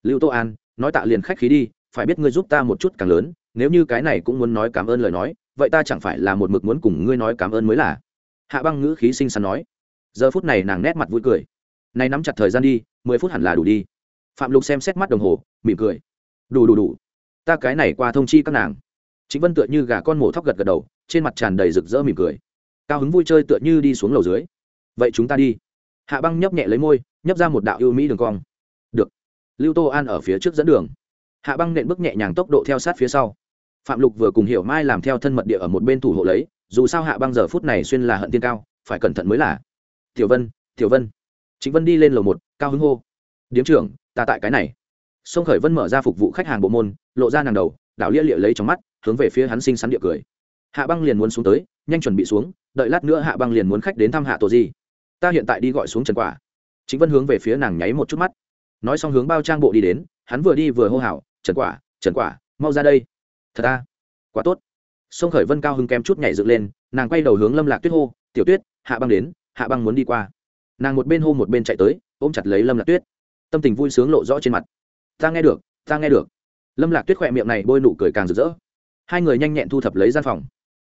Lưu tô an, nói tạ liền khách khí đi, phải biết ngươi giúp ta một chút càng lớn, nếu như cái này cũng muốn nói cảm ơn lời nói, vậy ta chẳng phải là một mực muốn cùng ngươi nói cảm ơn mới là. Hạ băng ngữ khí xinh xắn nói. Giờ phút này nàng nét mặt vui cười. Nay nắm chặt thời gian đi, mười phút hẳn là đủ đi. Phạm lục xem xét mắt đồng hồ, mỉm cười. Đủ đủ đủ ta cái này qua thông chi các nàng. Chính vân tựa như gà con mổ thóc gật gật đầu, trên mặt tràn đầy rực rỡ mỉm cười. Cao hứng vui chơi tựa như đi xuống lầu dưới. Vậy chúng ta đi. Hạ băng nhấp nhẹ lấy môi, nhấp ra một đạo ưu mỹ đường cong. Được. Lưu tô an ở phía trước dẫn đường. Hạ băng nện bước nhẹ nhàng tốc độ theo sát phía sau. Phạm lục vừa cùng hiểu mai làm theo thân mật địa ở một bên thủ hộ lấy, dù sao hạ băng giờ phút này xuyên là hận tiên cao, phải cẩn thận mới là. Tiểu vân tiểu vân. Chính vân đi lên lầu một, cao hứng hô. Điếm trưởng, ta tại cái này sông khởi vân mở ra phục vụ khách hàng bộ môn, lộ ra nàng đầu, đảo lia lịa lấy trong mắt, hướng về phía hắn xinh xắn địa cười. Hạ băng liền muốn xuống tới, nhanh chuẩn bị xuống, đợi lát nữa hạ băng liền muốn khách đến thăm hạ tổ gì ta hiện tại đi gọi xuống trần quả. Chính vân hướng về phía nàng nháy một chút mắt. Nói xong hướng bao trang bộ đi đến, hắn vừa đi vừa hô hào, trần quả trần quả, mau ra đây. Thật à? ta quá tốt. Sông khởi vân cao hưng kém chút nhảy dựng lên, nàng quay đầu hướng lâm lạc tuyết hô, tiểu tuyết, hạ băng đến, hạ băng muốn đi qua. Nàng một bên hô một bên chạy tới, ôm chặt lấy lâm lạc tuyết. Tâm tình vui sướng lộ rõ trên mặt ta nghe được, ta nghe được. Lâm lạc tuyết khỏe miệng này bôi nụ cười càng rực rỡ. Hai người nhanh nhẹn thu thập lấy gian phòng.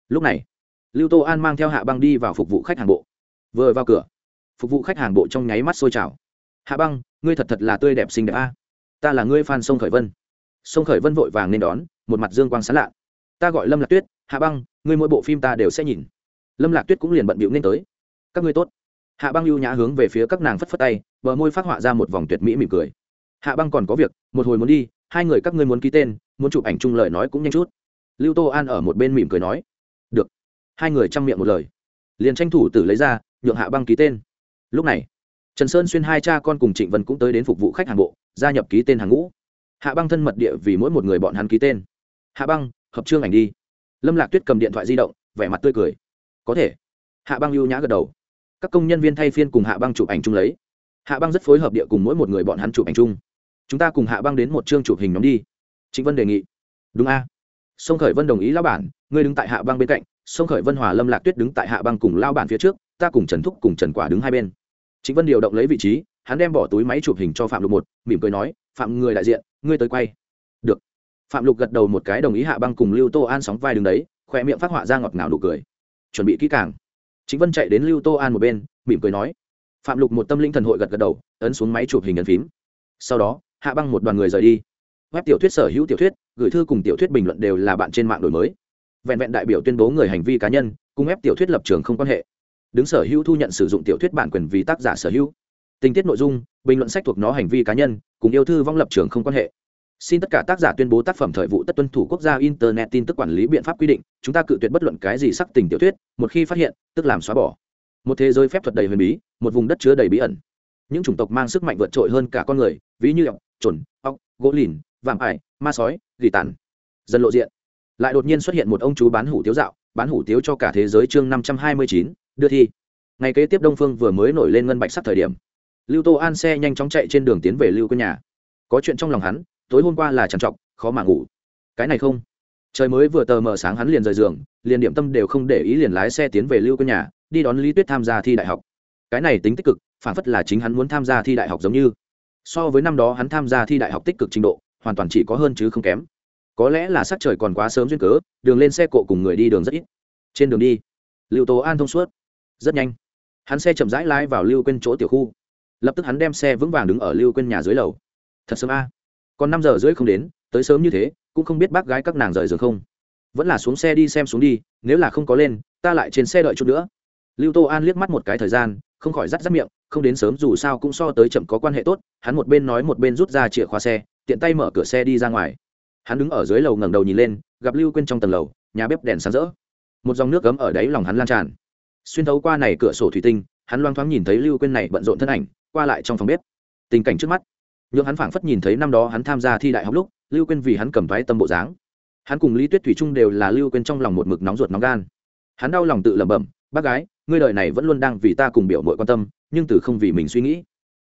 Lúc này, lưu tô an mang theo hạ băng đi vào phục vụ khách hàng bộ. Vừa vào cửa, phục vụ khách hàng bộ trong nháy mắt sôi trào. Hạ băng, ngươi thật thật là tươi đẹp xinh đẹp a. Ta là ngươi phan sông khởi vân. Sông khởi vân vội vàng nên đón, một mặt dương quang sán lạ. Ta gọi lâm lạc tuyết, hạ băng, ngươi mỗi bộ phim ta đều sẽ nhìn. Lâm lạc tuyết cũng liền bận bịu nên tới. Các ngươi tốt. Hạ băng lưu nhã hướng về phía các nàng phất phất tay, bờ môi phát họa ra một vòng tuyệt mỹ mỉm cười hạ băng còn có việc, một hồi muốn đi, hai người các ngươi muốn ký tên, muốn chụp ảnh chung lời nói cũng nhanh chút. Lưu tô an ở một bên mỉm cười nói. Được. Hai người chăm miệng một lời. Liền tranh thủ tử lấy ra, nhượng hạ băng ký tên. Lúc này, trần sơn xuyên hai cha con cùng trịnh vân cũng tới đến phục vụ khách hàng bộ, gia nhập ký tên hàng ngũ. Hạ băng thân mật địa vì mỗi một người bọn hắn ký tên. Hạ băng, hợp trương ảnh đi. Lâm lạc tuyết cầm điện thoại di động, vẻ mặt tươi cười. Có thể. Hạ băng lưu nhã gật đầu. Các công nhân viên thay phiên cùng hạ băng chụp ảnh chung lấy hạ băng rất phối hợp địa cùng mỗi một người bọn hắn chụp ảnh chung. Chúng ta cùng hạ băng đến một chương chụp hình nhóm đi. Trịnh vân đề nghị. Đúng a. Sông khởi vân đồng ý lao bản, ngươi đứng tại hạ băng bên cạnh, sông khởi vân hòa lâm lạc tuyết đứng tại hạ băng cùng lao bản phía trước, ta cùng trần thúc cùng trần quả đứng hai bên. Chính vân điều động lấy vị trí, hắn đem bỏ túi máy chụp hình cho phạm lục một, mỉm cười nói, phạm người đại diện, ngươi tới quay. Được. Phạm lục gật đầu một cái đồng ý hạ băng cùng lưu tô an sóng vai đứng đấy khoe miệng phát họa ra ngọt ngào đủ cười. Chuẩn bị kỹ càng. Chính vân chạy đến lưu tô an một bên, mỉm cười nói phạm lục một tâm linh thần hội gật gật đầu, ấn xuống máy chụp hình ấn phím. Sau đó, hạ băng một đoàn người rời đi. Web tiểu thuyết sở hữu tiểu thuyết, gửi thư cùng tiểu thuyết bình luận đều là bạn trên mạng đổi mới. Vẹn vẹn đại biểu tuyên bố người hành vi cá nhân, cùng web tiểu thuyết lập trường không quan hệ. Đứng sở hữu thu nhận sử dụng tiểu thuyết bản quyền vì tác giả sở hữu. Tình tiết nội dung, bình luận sách thuộc nó hành vi cá nhân, cùng yêu thư vong lập trường không quan hệ. Xin tất cả tác giả tuyên bố tác phẩm thời vụ tất tuân thủ quốc gia internet tin tức quản lý biện pháp quy định, chúng ta cự tuyệt bất luận cái gì sắc tình tiểu thuyết, một khi phát hiện, tức làm xóa bỏ một thế giới phép thuật đầy huyền bí, một vùng đất chứa đầy bí ẩn. Những chủng tộc mang sức mạnh vượt trội hơn cả con người, ví như ọc trồn ọc gỗ lìn, vạm ải, ma sói, gỉ tàn. Dần lộ diện. Lại đột nhiên xuất hiện một ông chú bán hủ tiếu dạo, bán hủ tiếu cho cả thế giới chương năm trăm hai mươi chín, đưa thi. Ngày kế tiếp đông phương vừa mới nổi lên ngân bạch sắc thời điểm. Lưu tô an xe nhanh chóng chạy trên đường tiến về lưu quân nhà. Có chuyện trong lòng hắn, tối hôm qua là trằn trọc, khó mà ngủ. Cái này không. Trời mới vừa tờ mờ sáng hắn liền rời giường, liền điểm tâm đều không để ý liền lái xe tiến về lưu quân nhà đi đón lý tuyết tham gia thi đại học. Cái này tính tích cực, phản phất là chính hắn muốn tham gia thi đại học giống như. So với năm đó hắn tham gia thi đại học tích cực trình độ, hoàn toàn chỉ có hơn chứ không kém. Có lẽ là sắc trời còn quá sớm duyên cớ, đường lên xe cộ cùng người đi đường rất ít. Trên đường đi, lưu tố an thông suốt. Rất nhanh, hắn xe chậm rãi lái vào lưu quên chỗ tiểu khu. Lập tức hắn đem xe vững vàng đứng ở lưu quên nhà dưới lầu. Thật sớm a. Còn năm giờ rưỡi không đến, tới sớm như thế, cũng không biết bác gái các nàng rời giường không. Vẫn là xuống xe đi, xem xuống đi, nếu là không có lên, ta lại trên xe đợi chút nữa lưu tô an liếc mắt một cái thời gian, không khỏi rắt rắt miệng, không đến sớm dù sao cũng so tới chậm có quan hệ tốt, hắn một bên nói một bên rút ra chìa khóa xe, tiện tay mở cửa xe đi ra ngoài. Hắn đứng ở dưới lầu ngẩng đầu nhìn lên, gặp lưu quên trong tầng lầu, nhà bếp đèn sáng rỡ. Một dòng nước cấm ở đáy lòng hắn lan tràn. Xuyên thấu qua này cửa sổ thủy tinh, hắn loang thoáng nhìn thấy lưu quên này bận rộn thân ảnh, qua lại trong phòng bếp. Tình cảnh trước mắt. Nhưng hắn phảng phất nhìn thấy năm đó hắn tham gia thi đại học lúc, lưu quên vì hắn cầm váy tâm bộ dáng. Hắn cùng lý tuyết thủy trung đều là lưu quên trong lòng một mực nóng ruột nóng gan. Hắn đau lòng tự lẩm bẩm, bác gái ngươi đời này vẫn luôn đang vì ta cùng biểu mội quan tâm, nhưng từ không vì mình suy nghĩ.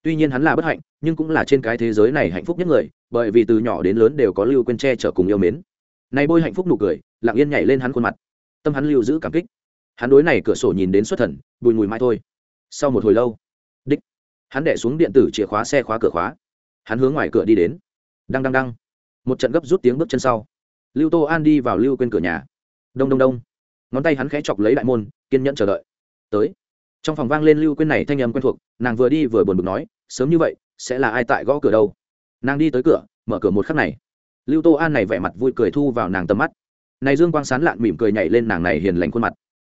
Tuy nhiên hắn là bất hạnh, nhưng cũng là trên cái thế giới này hạnh phúc nhất người, bởi vì từ nhỏ đến lớn đều có lưu quên che chở cùng yêu mến. Này bôi hạnh phúc nụ cười, lặng yên nhảy lên hắn khuôn mặt. Tâm hắn lưu giữ cảm kích. Hắn đối này cửa sổ nhìn đến xuất thần, bùi mùi mai thôi. Sau một hồi lâu, đích, hắn đẻ xuống điện tử chìa khóa xe khóa cửa khóa. Hắn hướng ngoài cửa đi đến. Đăng đăng đăng. Một trận gấp rút tiếng bước chân sau. Lưu tô an đi vào lưu quên cửa nhà. Đông đông đông. Ngón tay hắn khẽ chọc lấy đại môn, kiên nhẫn chờ đợi tới. Trong phòng vang lên lưu quên này thanh âm quen thuộc, nàng vừa đi vừa buồn bực nói, sớm như vậy, sẽ là ai tại gõ cửa đâu? Nàng đi tới cửa, mở cửa một khắc này. Lưu tô an này vẻ mặt vui cười thu vào nàng tầm mắt. Này dương quang sán lạn mỉm cười nhảy lên nàng này hiền lành khuôn mặt.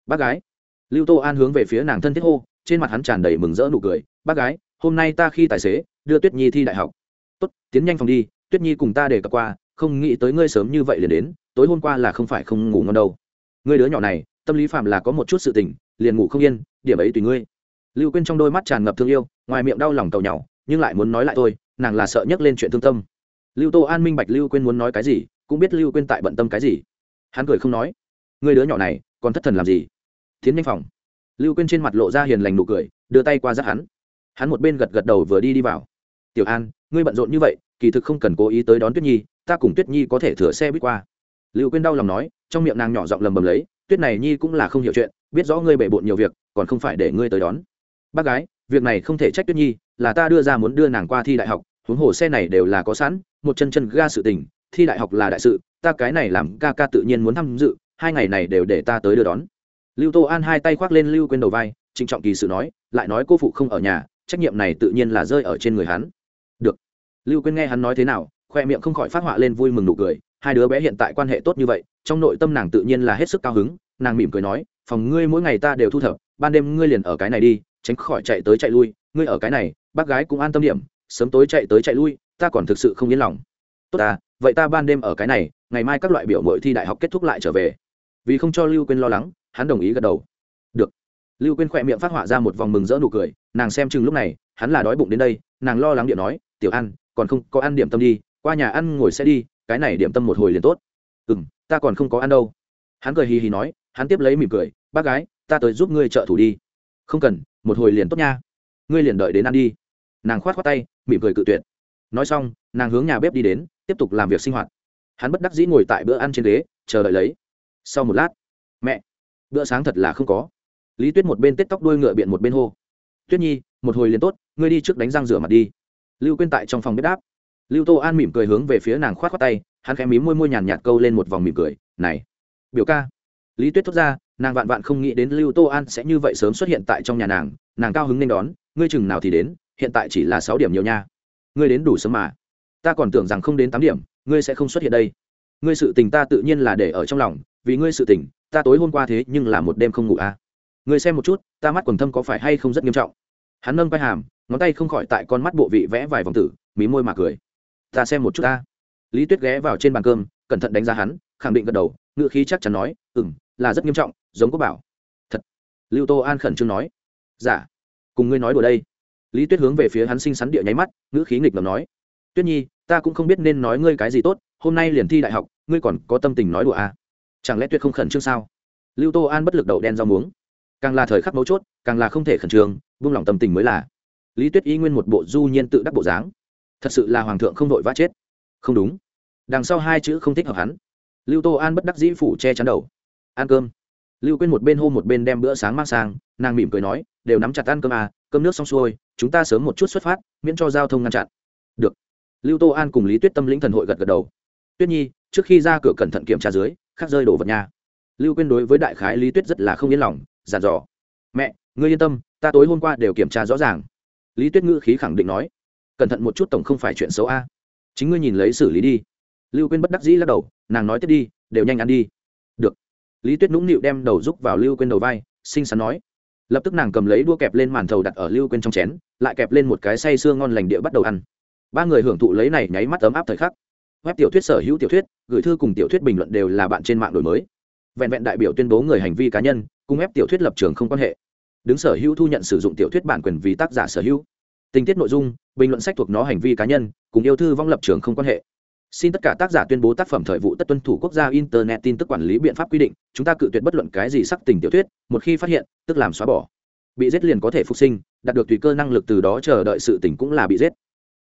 Bác gái. Lưu tô an hướng về phía nàng thân thiết hô, trên mặt hắn tràn đầy mừng rỡ nụ cười, bác gái, hôm nay ta khi tài xế, đưa tuyết nhi thi đại học. Tốt, tiến nhanh phòng đi, tuyết nhi cùng ta để cặp qua, không nghĩ tới ngươi sớm như vậy liền đến, tối hôm qua là không phải không ngủ ngon đâu. Ngươi đứa nhỏ này, tâm lý phạm là có một chút sự tình liền ngủ không yên điểm ấy tùy ngươi. Lưu quên trong đôi mắt tràn ngập thương yêu ngoài miệng đau lòng tàu nhau nhưng lại muốn nói lại tôi, nàng là sợ nhắc lên chuyện thương tâm. Lưu tô an minh bạch lưu quên muốn nói cái gì cũng biết lưu quên tại bận tâm cái gì. Hắn cười không nói. Người đứa nhỏ này còn thất thần làm gì? Tiến nhanh phòng. Lưu quên trên mặt lộ ra hiền lành nụ cười đưa tay qua giáp hắn. Hắn một bên gật gật đầu vừa đi đi vào. Tiểu an ngươi bận rộn như vậy kỳ thực không cần cố ý tới đón tuyết nhi ta cùng tuyết nhi có thể thửa xe biết qua. Lưu quên đau lòng nói trong miệng nàng nhỏ giọng lầm bầm lấy tuyết này nhi cũng là không hiểu chuyện biết rõ ngươi bể bộn nhiều việc, còn không phải để ngươi tới đón. Bác gái, việc này không thể trách tuyết nhi, là ta đưa ra muốn đưa nàng qua thi đại học, huống hồ xe này đều là có sẵn, một chân chân ga sự tình, thi đại học là đại sự, ta cái này làm ca ca tự nhiên muốn tham dự, hai ngày này đều để ta tới đưa đón. Lưu tô an hai tay khoác lên lưu quên đầu vai, trịnh trọng kỳ sự nói, lại nói cô phụ không ở nhà, trách nhiệm này tự nhiên là rơi ở trên người hắn. Được. Lưu quên nghe hắn nói thế nào, khoe miệng không khỏi phát họa lên vui mừng nụ cười, hai đứa bé hiện tại quan hệ tốt như vậy, trong nội tâm nàng tự nhiên là hết sức cao hứng, nàng mỉm cười nói phòng ngươi mỗi ngày ta đều thu thập, ban đêm ngươi liền ở cái này đi, tránh khỏi chạy tới chạy lui, ngươi ở cái này, bác gái cũng an tâm điểm, sớm tối chạy tới chạy lui, ta còn thực sự không yên lòng. Tốt ta, vậy ta ban đêm ở cái này, ngày mai các loại biểu mội thi đại học kết thúc lại trở về. Vì không cho lưu quên lo lắng, hắn đồng ý gật đầu. Được. Lưu quên khỏe miệng phát họa ra một vòng mừng rỡ nụ cười, nàng xem chừng lúc này, hắn là đói bụng đến đây, nàng lo lắng điện nói, tiểu ăn còn không có ăn điểm tâm đi, qua nhà ăn ngồi sẽ đi, cái này điểm tâm một hồi liền tốt. Ừ m ta còn không có ăn đâu. Hắn cười hì hì nói, hắn tiếp lấy mỉm cười bác gái, ta tới giúp ngươi trợ thủ đi. Không cần, một hồi liền tốt nha. Ngươi liền đợi đến ăn đi. Nàng khoát khoát tay, mỉm cười cự tuyệt. Nói xong, nàng hướng nhà bếp đi đến, tiếp tục làm việc sinh hoạt. Hắn bất đắc dĩ ngồi tại bữa ăn trên ghế, chờ đợi lấy. Sau một lát, mẹ, bữa sáng thật là không có. Lý tuyết một bên tết tóc đuôi ngựa biện một bên hô. Tuyết nhi, một hồi liền tốt, ngươi đi trước đánh răng rửa mặt đi. Lưu quên tại trong phòng bếp đáp. Lưu tô an mỉm cười hướng về phía nàng k h o á t khoác tay, hắn khẽ mím môi môi nhàn nhạt câu lên một vòng mỉm cười, này, biểu ca. Lý tuyết thốt ra nàng vạn vạn không nghĩ đến lưu tô an sẽ như vậy sớm xuất hiện tại trong nhà nàng nàng cao hứng nên đón, ngươi chừng nào thì đến, hiện tại chỉ là sáu điểm nhiều nha. Ngươi đến đủ sớm mà. Ta còn tưởng rằng không đến tám điểm, ngươi sẽ không xuất hiện đây. Ngươi sự tình ta tự nhiên là để ở trong lòng, vì ngươi sự tình, ta tối hôm qua thế nhưng là một đêm không ngủ à. Ngươi xem một chút, ta mắt quần thâm có phải hay không rất nghiêm trọng. Hắn nâng vai hàm, ngón tay không khỏi tại con mắt bộ vị vẽ vài vòng tử, mí môi mà cười. Ta xem một chút ta. Lý tuyết ghé vào trên bàn cơm, cẩn thận đánh giá hắn, khẳng định gật đầu ngựa khí chắc chắn nói ừ m là rất nghiêm trọng giống có bảo. Thật. Lưu tô an khẩn trương nói. Giả dạ. cùng ngươi nói đùa đây. Lý tuyết hướng về phía hắn xinh xắn địa nháy mắt, ngữ khí nghịch ngầm nói. Tuyết nhi, ta cũng không biết nên nói ngươi cái gì tốt, hôm nay liền thi đại học, ngươi còn có tâm tình nói đùa à? chẳng lẽ tuyết không khẩn trương sao? Lưu tô an bất lực đậu đen rau muống. Càng là thời khắc mấu chốt, càng là không thể khẩn trương, buông lỏng tâm tình mới là. Lý tuyết y nguyên một bộ du nhiên tự đắc bộ dáng. Thật sự là hoàng thượng không đội vã chết. Không đúng. Đằng sau hai chữ không thích hợp hắn. Lưu tô an bất đắc dĩ phủ che chắn đầu. Ăn cơm lưu quên một bên hô một bên đem bữa sáng mang sang, nàng mỉm cười nói, đều nắm chặt ăn cơm à cơm nước xong xuôi, chúng ta sớm một chút xuất phát, miễn cho giao thông ngăn chặn. Được. Lưu tô an cùng lý tuyết tâm lĩnh thần hội gật gật đầu. Tuyết nhi, trước khi ra cửa cẩn thận kiểm tra dưới, khắc rơi đổ vật nha. Lưu quên đối với đại khái lý tuyết rất là không yên lòng giàn dò. Mẹ, ngươi yên tâm, ta tối hôm qua đều kiểm tra rõ ràng. Lý tuyết ngữ khí khẳng định nói. Cẩn thận một chút tổng không phải chuyện xấu a. Chính ngươi nhìn lấy xử lý đi. Lưu quên bất đắc dĩ lắc đầu, nàng nói tiếp đi, đều nhanh ăn đi lý tuyết nũng nịu đem đầu rúc vào lưu quên đầu vai, xinh xắn nói. Lập tức nàng cầm lấy đua kẹp lên màn thầu đặt ở lưu quên trong chén, lại kẹp lên một cái say sưa ngon lành địa bắt đầu ăn. Ba người hưởng thụ lấy này nháy mắt ấm áp thời khắc. Web tiểu thuyết sở hữu tiểu thuyết, gửi thư cùng tiểu thuyết bình luận đều là bạn trên mạng đổi mới. Vẹn vẹn đại biểu tuyên bố người hành vi cá nhân, cùng ép tiểu thuyết lập trường không quan hệ. Đứng sở hữu thu nhận sử dụng tiểu thuyết bản quyền vì tác giả sở hữu. Tình tiết nội dung, bình luận sách thuộc nó hành vi cá nhân, cùng yêu thư vong lập trường không quan hệ xin tất cả tác giả tuyên bố tác phẩm thời vụ tất tuân thủ quốc gia internet tin tức quản lý biện pháp quy định, chúng ta cự tuyệt bất luận cái gì sắc tình tiểu thuyết, một khi phát hiện, tức làm xóa bỏ. Bị giết liền có thể phục sinh, đạt được tùy cơ năng lực từ đó chờ đợi sự tỉnh cũng là bị giết.